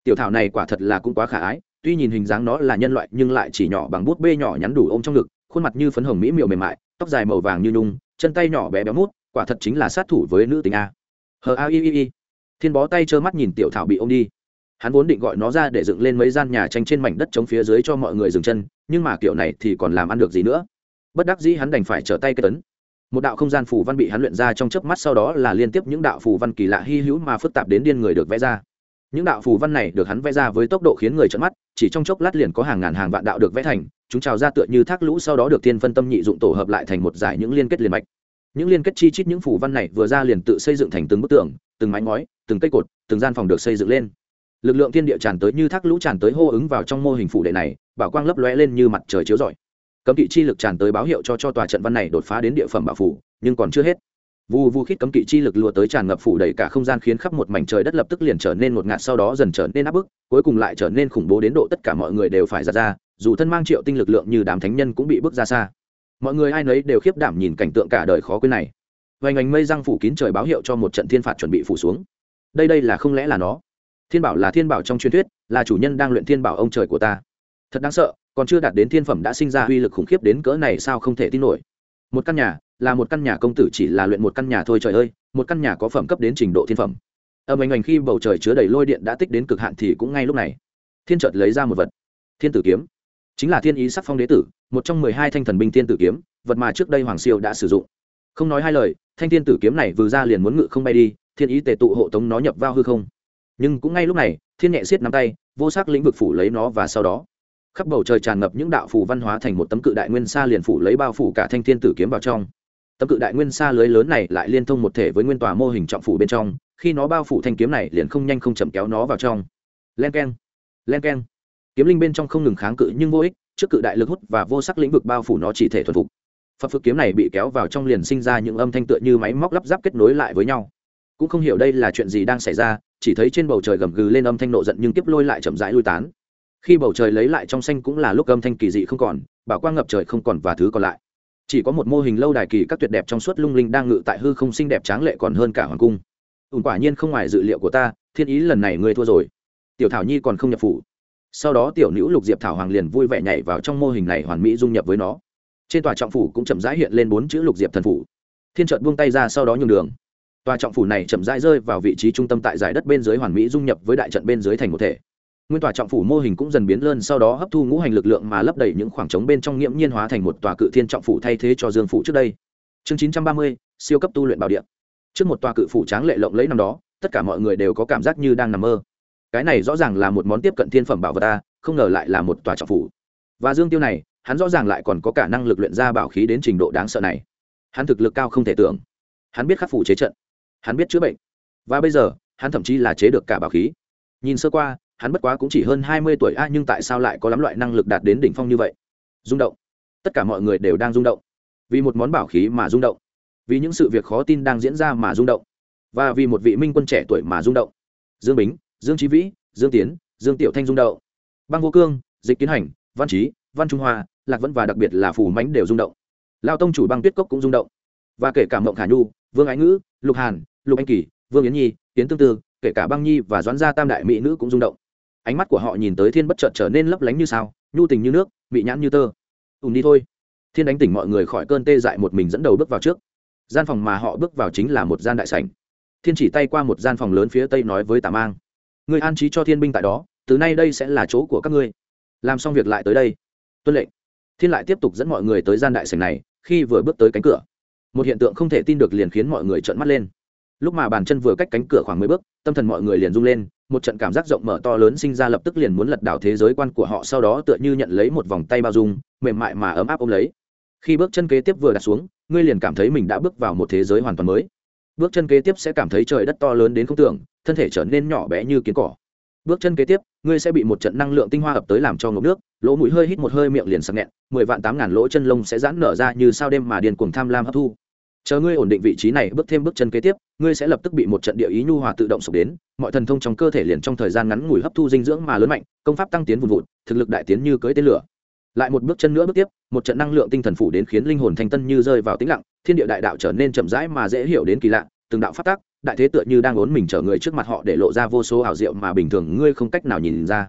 Tiểu thảo này quả thật là cũng quá khả ái, tuy nhìn hình dáng nó là nhân loại nhưng lại chỉ nhỏ bằng bút bê nhỏ nhắn đủ ôm trong ngực, khuôn mặt như phấn hồng mỹ miều mềm mại, tóc dài màu vàng như nhung, chân tay nhỏ bé béo mút, quả thật chính là sát thủ với nữ tính a. Hờ a i i i. Thiên bó tay trơ mắt nhìn tiểu thảo bị ô m đi hắn vốn định gọi nó ra để dựng lên mấy gian nhà tranh trên mảnh đất chống phía dưới cho mọi người dừng chân, nhưng mà kiểu này thì còn làm ăn được gì nữa? Bất đắc dĩ hắn đành phải trở tay cây tấn. Một đạo không gian phù văn bị hắn luyện ra trong chớp mắt sau đó là liên tiếp những đạo phù văn kỳ lạ hy hữu mà phức tạp đến điên người được vẽ ra. Những đạo phù văn này được hắn vẽ ra với tốc độ khiến người trợn mắt, chỉ trong chốc lát liền có hàng ngàn hàng vạn đạo được vẽ thành, chúng trào ra tựa như thác lũ sau đó được thiên phân tâm nhị dụng tổ hợp lại thành một giải những liên kết liền mạch. Những liên kết chi chít những phù văn này vừa ra liền tự xây dựng thành từng bức tường, từng mái ngói, từng cây cột, từng gian phòng được xây dựng lên lực lượng thiên địa tràn tới như thác lũ tràn tới hô ứng vào trong mô hình phủ đệ này, bảo quang lấp lóe lên như mặt trời chiếu rọi. Cấm kỵ chi lực tràn tới báo hiệu cho cho tòa trận văn này đột phá đến địa phẩm bảo phủ, nhưng còn chưa hết. Vu vu khít cấm kỵ chi lực lùa tới tràn ngập phủ đầy cả không gian khiến khắp một mảnh trời đất lập tức liền trở nên một ngạt, sau đó dần trở nên áp bức, cuối cùng lại trở nên khủng bố đến độ tất cả mọi người đều phải ra ra, dù thân mang triệu tinh lực lượng như đám thánh nhân cũng bị bước ra xa. Mọi người ai nấy đều khiếp đảm nhìn cảnh tượng cả đời khó quên này. Vành ảnh mây răng phủ kín trời báo hiệu cho một trận thiên phạt chuẩn bị phủ xuống. Đây đây là không lẽ là nó? Thiên bảo là thiên bảo trong truyền thuyết, là chủ nhân đang luyện thiên bảo ông trời của ta. Thật đáng sợ, còn chưa đạt đến thiên phẩm đã sinh ra uy lực khủng khiếp đến cỡ này sao không thể tin nổi. Một căn nhà, là một căn nhà công tử chỉ là luyện một căn nhà thôi trời ơi, một căn nhà có phẩm cấp đến trình độ thiên phẩm. Âm ảnh ảnh khi bầu trời chứa đầy lôi điện đã tích đến cực hạn thì cũng ngay lúc này, thiên chợt lấy ra một vật. Thiên tử kiếm. Chính là thiên ý sắc phong đế tử, một trong mười hai thanh thần binh thiên tử kiếm, vật mà trước đây hoàng siêu đã sử dụng. Không nói hai lời, thanh thiên tử kiếm này vừa ra liền muốn ngự không bay đi, thiên ý tề tụ hộ tống nó nhập vào hư không nhưng cũng ngay lúc này, thiên nhẹ xiết nắm tay, vô sắc lĩnh vực phủ lấy nó và sau đó, khắp bầu trời tràn ngập những đạo phù văn hóa thành một tấm cự đại nguyên sa liền phủ lấy bao phủ cả thanh thiên tử kiếm vào trong. Tấm cự đại nguyên sa lưới lớn này lại liên thông một thể với nguyên tòa mô hình trọng phủ bên trong, khi nó bao phủ thanh kiếm này liền không nhanh không chậm kéo nó vào trong. Len k e n len k e n kiếm linh bên trong không ngừng kháng cự nhưng vô ích, trước cự đại lực hút và vô sắc lĩnh vực bao phủ nó chỉ thể thuần phục. Phật phước kiếm này bị kéo vào trong liền sinh ra những âm thanh tựa như máy móc lắp ráp kết nối lại với nhau. Cũng không hiểu đây là chuyện gì đang xảy ra chỉ thấy trên bầu trời gầm gừ lên âm thanh nộ giận nhưng tiếp lôi lại chậm rãi lui tán. Khi bầu trời lấy lại trong xanh cũng là lúc âm thanh kỳ dị không còn, bảo quang ngập trời không còn và thứ còn lại. Chỉ có một mô hình lâu đài kỳ các tuyệt đẹp trong suốt lung linh đang ngự tại hư không xinh đẹp tráng lệ còn hơn cả hoàng cung. Ùn quả nhiên không ngoài dự liệu của ta, thiên ý lần này ngươi thua rồi. Tiểu thảo nhi còn không nhập phủ. Sau đó tiểu nữ lục diệp thảo hoàng liền vui vẻ nhảy vào trong mô hình này hoàn mỹ dung nhập với nó. Trên tòa trọng phủ cũng chậm rãi hiện lên bốn chữ lục diệp thần phủ. Thiên trợt buông tay ra sau đó nhường đường tòa trọng phủ này chậm rãi rơi vào vị trí trung tâm tại giải đất bên dưới hoàn mỹ dung nhập với đại trận bên dưới thành một thể. Nguyên tòa trọng phủ mô hình cũng dần biến lớn, sau đó hấp thu ngũ hành lực lượng mà lấp đầy những khoảng trống bên trong nghiễm nhiên hóa thành một tòa cự thiên trọng phủ thay thế cho dương phủ trước đây. Chương chín trăm ba mươi, siêu cấp tu luyện bảo điện trước một tòa cự phủ tráng lệ lộng lấy năm đó, tất cả mọi người đều có cảm giác như đang nằm mơ. Cái này rõ ràng là một món tiếp cận thiên phẩm bảo vật ta, không ngờ lại là một tòa trọng phủ. Và dương tiêu này, hắn rõ ràng lại còn có cả năng lực luyện ra bảo khí đến trình độ đáng sợ này. Hắn thực lực cao không thể tưởng. Hắn biết khắc phủ chế trận hắn biết chữa bệnh. Và bây giờ, hắn thậm chí là chế được cả bảo khí. Nhìn sơ qua, hắn bất quá cũng chỉ hơn hai mươi tuổi a nhưng tại sao lại có lắm loại năng lực đạt đến đỉnh phong như vậy? Rung động. Tất cả mọi người đều đang rung động. Vì một món bảo khí mà rung động. Vì những sự việc khó tin đang diễn ra mà rung động. Và vì một vị minh quân trẻ tuổi mà rung động. Dương bính, dương trí vĩ, dương tiến, dương tiểu thanh rung động. Băng vô cương, dịch kiến hành, văn trí văn trung hoa, lạc vẫn và đặc biệt là phủ mánh đều rung động. Lao tông chủ băng tuyết cốc cũng rung động. Và kể cả mộng khả nhu, vương ái ngữ, lục hàn lục anh kỳ, vương yến nhi tiến tương tư, kể cả băng nhi và doãn gia tam đại mỹ nữ cũng rung động. Ánh mắt của họ nhìn tới thiên bất chợt trở nên lấp lánh như sao, nhu tình như nước bị nhãn như tơ. Ùm đi thôi. Thiên đánh tỉnh mọi người khỏi cơn tê dại một mình dẫn đầu bước vào trước. Gian phòng mà họ bước vào chính là một gian đại sảnh. Thiên chỉ tay qua một gian phòng lớn phía tây nói với tà mang. Người an trí cho thiên binh tại đó, từ nay đây sẽ là chỗ của các ngươi. Làm xong việc lại tới đây. Tuân lệnh. Thiên lại tiếp tục dẫn mọi người tới gian đại sảnh này, khi vừa bước tới cánh cửa. Một hiện tượng không thể tin được liền khiến mọi người trợn mắt lên lúc mà bàn chân vừa cách cánh cửa khoảng mười bước, tâm thần mọi người liền rung lên, một trận cảm giác rộng mở to lớn sinh ra lập tức liền muốn lật đảo thế giới quan của họ, sau đó tựa như nhận lấy một vòng tay bao dung, mềm mại mà ấm áp ôm lấy. Khi bước chân kế tiếp vừa đặt xuống, ngươi liền cảm thấy mình đã bước vào một thế giới hoàn toàn mới. Bước chân kế tiếp sẽ cảm thấy trời đất to lớn đến không tưởng, thân thể trở nên nhỏ bé như kiến cỏ. Bước chân kế tiếp, ngươi sẽ bị một trận năng lượng tinh hoa ập tới làm cho ngộp nước, lỗ mũi hơi hít một hơi miệng liền sặc nghẹn, mười vạn tám ngàn lỗ chân lông sẽ giãn nở ra như sao đêm mà điền cuồng tham lam hấp thu chờ ngươi ổn định vị trí này, bước thêm bước chân kế tiếp, ngươi sẽ lập tức bị một trận địa ý nhu hòa tự động sụp đến, mọi thần thông trong cơ thể liền trong thời gian ngắn ngủi hấp thu dinh dưỡng mà lớn mạnh, công pháp tăng tiến vùn vụt, thực lực đại tiến như cưới tên lửa. Lại một bước chân nữa bước tiếp, một trận năng lượng tinh thần phủ đến khiến linh hồn thanh tân như rơi vào tĩnh lặng, thiên địa đại đạo trở nên chậm rãi mà dễ hiểu đến kỳ lạ, từng đạo phát tác đại thế tựa như đang ốn mình chở người trước mặt họ để lộ ra vô số ảo diệu mà bình thường ngươi không cách nào nhìn ra.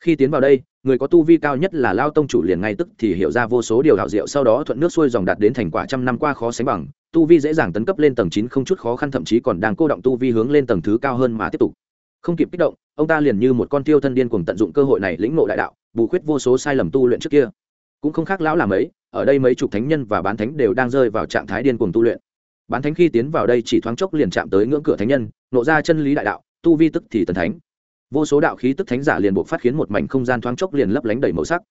Khi tiến vào đây người có tu vi cao nhất là lao tông chủ liền ngay tức thì hiểu ra vô số điều đạo diệu, sau đó thuận nước xuôi dòng đạt đến thành quả trăm năm qua khó sánh bằng, tu vi dễ dàng tấn cấp lên tầng chín không chút khó khăn, thậm chí còn đang cô động tu vi hướng lên tầng thứ cao hơn mà tiếp tục. Không kịp kích động, ông ta liền như một con tiêu thân điên cùng tận dụng cơ hội này lĩnh ngộ đại đạo, bù khuyết vô số sai lầm tu luyện trước kia. Cũng không khác lão làm ấy, ở đây mấy chục thánh nhân và bán thánh đều đang rơi vào trạng thái điên cuồng tu luyện. Bán thánh khi tiến vào đây chỉ thoáng chốc liền chạm tới ngưỡng cửa thánh nhân, nộ ra chân lý đại đạo, tu vi tức thì tần thánh vô số đạo khí tức thánh giả liền buộc phát khiến một mảnh không gian thoáng chốc liền lấp lánh đầy màu sắc.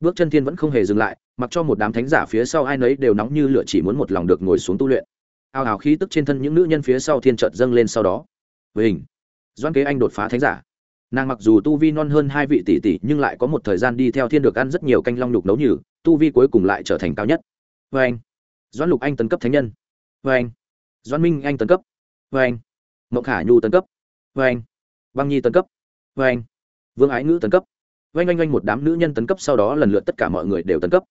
Bước chân thiên vẫn không hề dừng lại, mặc cho một đám thánh giả phía sau ai nấy đều nóng như lửa chỉ muốn một lòng được ngồi xuống tu luyện. Ao ào khí tức trên thân những nữ nhân phía sau thiên trợt dâng lên sau đó. Với hình doan kế anh đột phá thánh giả. Nàng mặc dù tu vi non hơn hai vị tỷ tỷ, nhưng lại có một thời gian đi theo thiên được ăn rất nhiều canh long nhục nấu nhử tu vi cuối cùng lại trở thành cao nhất. Vê anh doan lục anh tấn cấp thánh nhân. Vê anh doan minh anh tấn cấp. Vê anh mộng khả nhu tấn cấp. Vê anh băng nhi tấn cấp vê anh. Vương ái ngữ tấn cấp. Oanh oanh oanh, một đám nữ nhân tấn cấp sau đó lần lượt tất cả mọi người đều tấn cấp.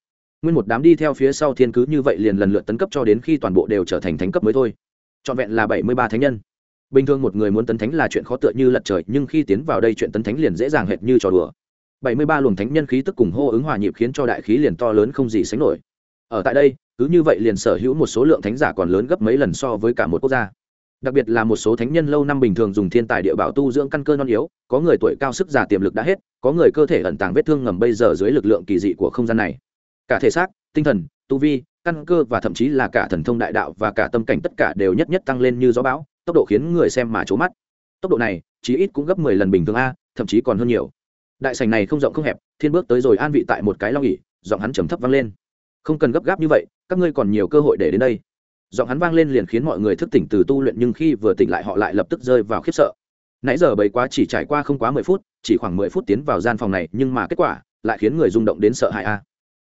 Nguyên một đám đi theo phía sau thiên cứ như vậy liền lần lượt tấn cấp cho đến khi toàn bộ đều trở thành thánh cấp mới thôi. Trọn vẹn là bảy mươi ba thánh nhân. Bình thường một người muốn tấn thánh là chuyện khó tựa như lật trời, nhưng khi tiến vào đây chuyện tấn thánh liền dễ dàng hệt như trò đùa. bảy mươi ba luồng thánh nhân khí tức cùng hô ứng hòa nhịp khiến cho đại khí liền to lớn không gì sánh nổi. Ở tại đây, cứ như vậy liền sở hữu một số lượng thánh giả còn lớn gấp mấy lần so với cả một quốc gia đặc biệt là một số thánh nhân lâu năm bình thường dùng thiên tài địa bảo tu dưỡng căn cơ non yếu có người tuổi cao sức già tiềm lực đã hết có người cơ thể ẩn tàng vết thương ngầm bây giờ dưới lực lượng kỳ dị của không gian này. Cả thể xác tinh thần tu vi căn cơ và thậm chí là cả thần thông đại đạo và cả tâm cảnh tất cả đều nhất nhất tăng lên như gió bão tốc độ khiến người xem mà trố mắt. Tốc độ này chí ít cũng gấp mười lần bình thường a thậm chí còn hơn nhiều. Đại sành này không rộng không hẹp thiên bước tới rồi an vị tại một cái long nghỉ, giọng hắn trầm thấp vang lên. Không cần gấp gáp như vậy các ngươi còn nhiều cơ hội để đến đây giọng hắn vang lên liền khiến mọi người thức tỉnh từ tu luyện nhưng khi vừa tỉnh lại họ lại lập tức rơi vào khiếp sợ. Nãy giờ bấy quá chỉ trải qua không quá mười phút, chỉ khoảng mười phút tiến vào gian phòng này, nhưng mà kết quả lại khiến người rung động đến sợ hãi a.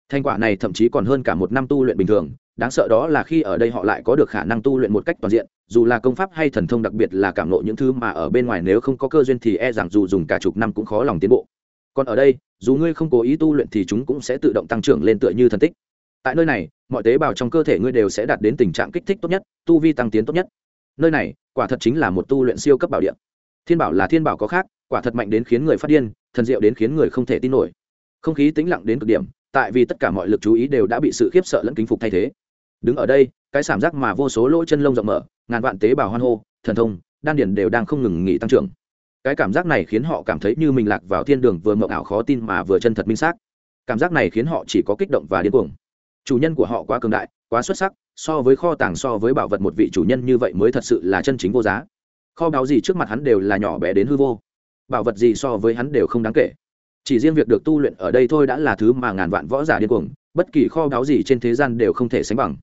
Thành quả này thậm chí còn hơn cả một năm tu luyện bình thường, đáng sợ đó là khi ở đây họ lại có được khả năng tu luyện một cách toàn diện, dù là công pháp hay thần thông đặc biệt là cảm lộ những thứ mà ở bên ngoài nếu không có cơ duyên thì e rằng dù dùng cả chục năm cũng khó lòng tiến bộ. Còn ở đây, dù ngươi không cố ý tu luyện thì chúng cũng sẽ tự động tăng trưởng lên tựa như thần tích tại nơi này, mọi tế bào trong cơ thể ngươi đều sẽ đạt đến tình trạng kích thích tốt nhất, tu vi tăng tiến tốt nhất. Nơi này, quả thật chính là một tu luyện siêu cấp bảo điện thiên bảo là thiên bảo có khác, quả thật mạnh đến khiến người phát điên, thần diệu đến khiến người không thể tin nổi. Không khí tĩnh lặng đến cực điểm, tại vì tất cả mọi lực chú ý đều đã bị sự khiếp sợ lẫn kính phục thay thế. Đứng ở đây, cái cảm giác mà vô số lỗ chân lông rộng mở, ngàn vạn tế bào hoan hô, thần thông, đan điển đều đang không ngừng nghỉ tăng trưởng. Cái cảm giác này khiến họ cảm thấy như mình lạc vào thiên đường vừa mộng ảo khó tin mà vừa chân thật minh xác. Cảm giác này khiến họ chỉ có kích động và điên cuồng chủ nhân của họ quá cường đại, quá xuất sắc, so với kho tàng, so với bảo vật một vị chủ nhân như vậy mới thật sự là chân chính vô giá. Kho báu gì trước mặt hắn đều là nhỏ bé đến hư vô. Bảo vật gì so với hắn đều không đáng kể. Chỉ riêng việc được tu luyện ở đây thôi đã là thứ mà ngàn vạn võ giả điên cuồng, bất kỳ kho báu gì trên thế gian đều không thể sánh bằng.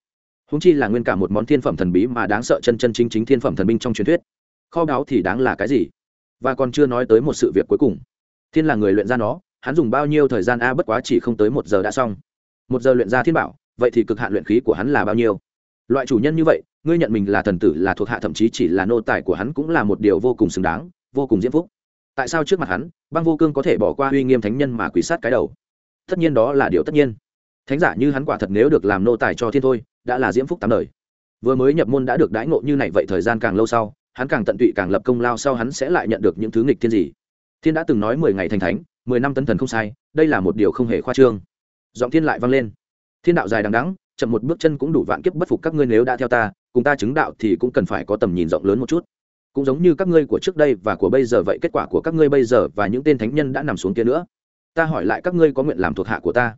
Húng chi là nguyên cả một món thiên phẩm thần bí mà đáng sợ chân chân chính chính thiên phẩm thần binh trong truyền thuyết. Kho báu thì đáng là cái gì? Và còn chưa nói tới một sự việc cuối cùng. Thiên là người luyện ra nó, hắn dùng bao nhiêu thời gian? A, bất quá chỉ không tới một giờ đã xong một giờ luyện ra thiên bảo, vậy thì cực hạn luyện khí của hắn là bao nhiêu? Loại chủ nhân như vậy, ngươi nhận mình là thần tử là thuộc hạ, thậm chí chỉ là nô tài của hắn cũng là một điều vô cùng xứng đáng, vô cùng diễm phúc. Tại sao trước mặt hắn, băng vô cương có thể bỏ qua uy nghiêm thánh nhân mà quỷ sát cái đầu? Tất nhiên đó là điều tất nhiên. Thánh giả như hắn quả thật nếu được làm nô tài cho thiên thôi, đã là diễm phúc tám đời. Vừa mới nhập môn đã được đãi ngộ như này vậy thời gian càng lâu sau, hắn càng tận tụy càng lập công lao sau hắn sẽ lại nhận được những thứ nghịch thiên gì. Thiên đã từng nói mười ngày thành thánh, mười năm tấn thần không sai, đây là một điều không hề khoa trương giọng thiên lại vang lên. Thiên đạo dài đằng đắng chậm một bước chân cũng đủ vạn kiếp bất phục các ngươi nếu đã theo ta, cùng ta chứng đạo thì cũng cần phải có tầm nhìn rộng lớn một chút. Cũng giống như các ngươi của trước đây và của bây giờ vậy kết quả của các ngươi bây giờ và những tên thánh nhân đã nằm xuống kia nữa. Ta hỏi lại các ngươi có nguyện làm thuộc hạ của ta.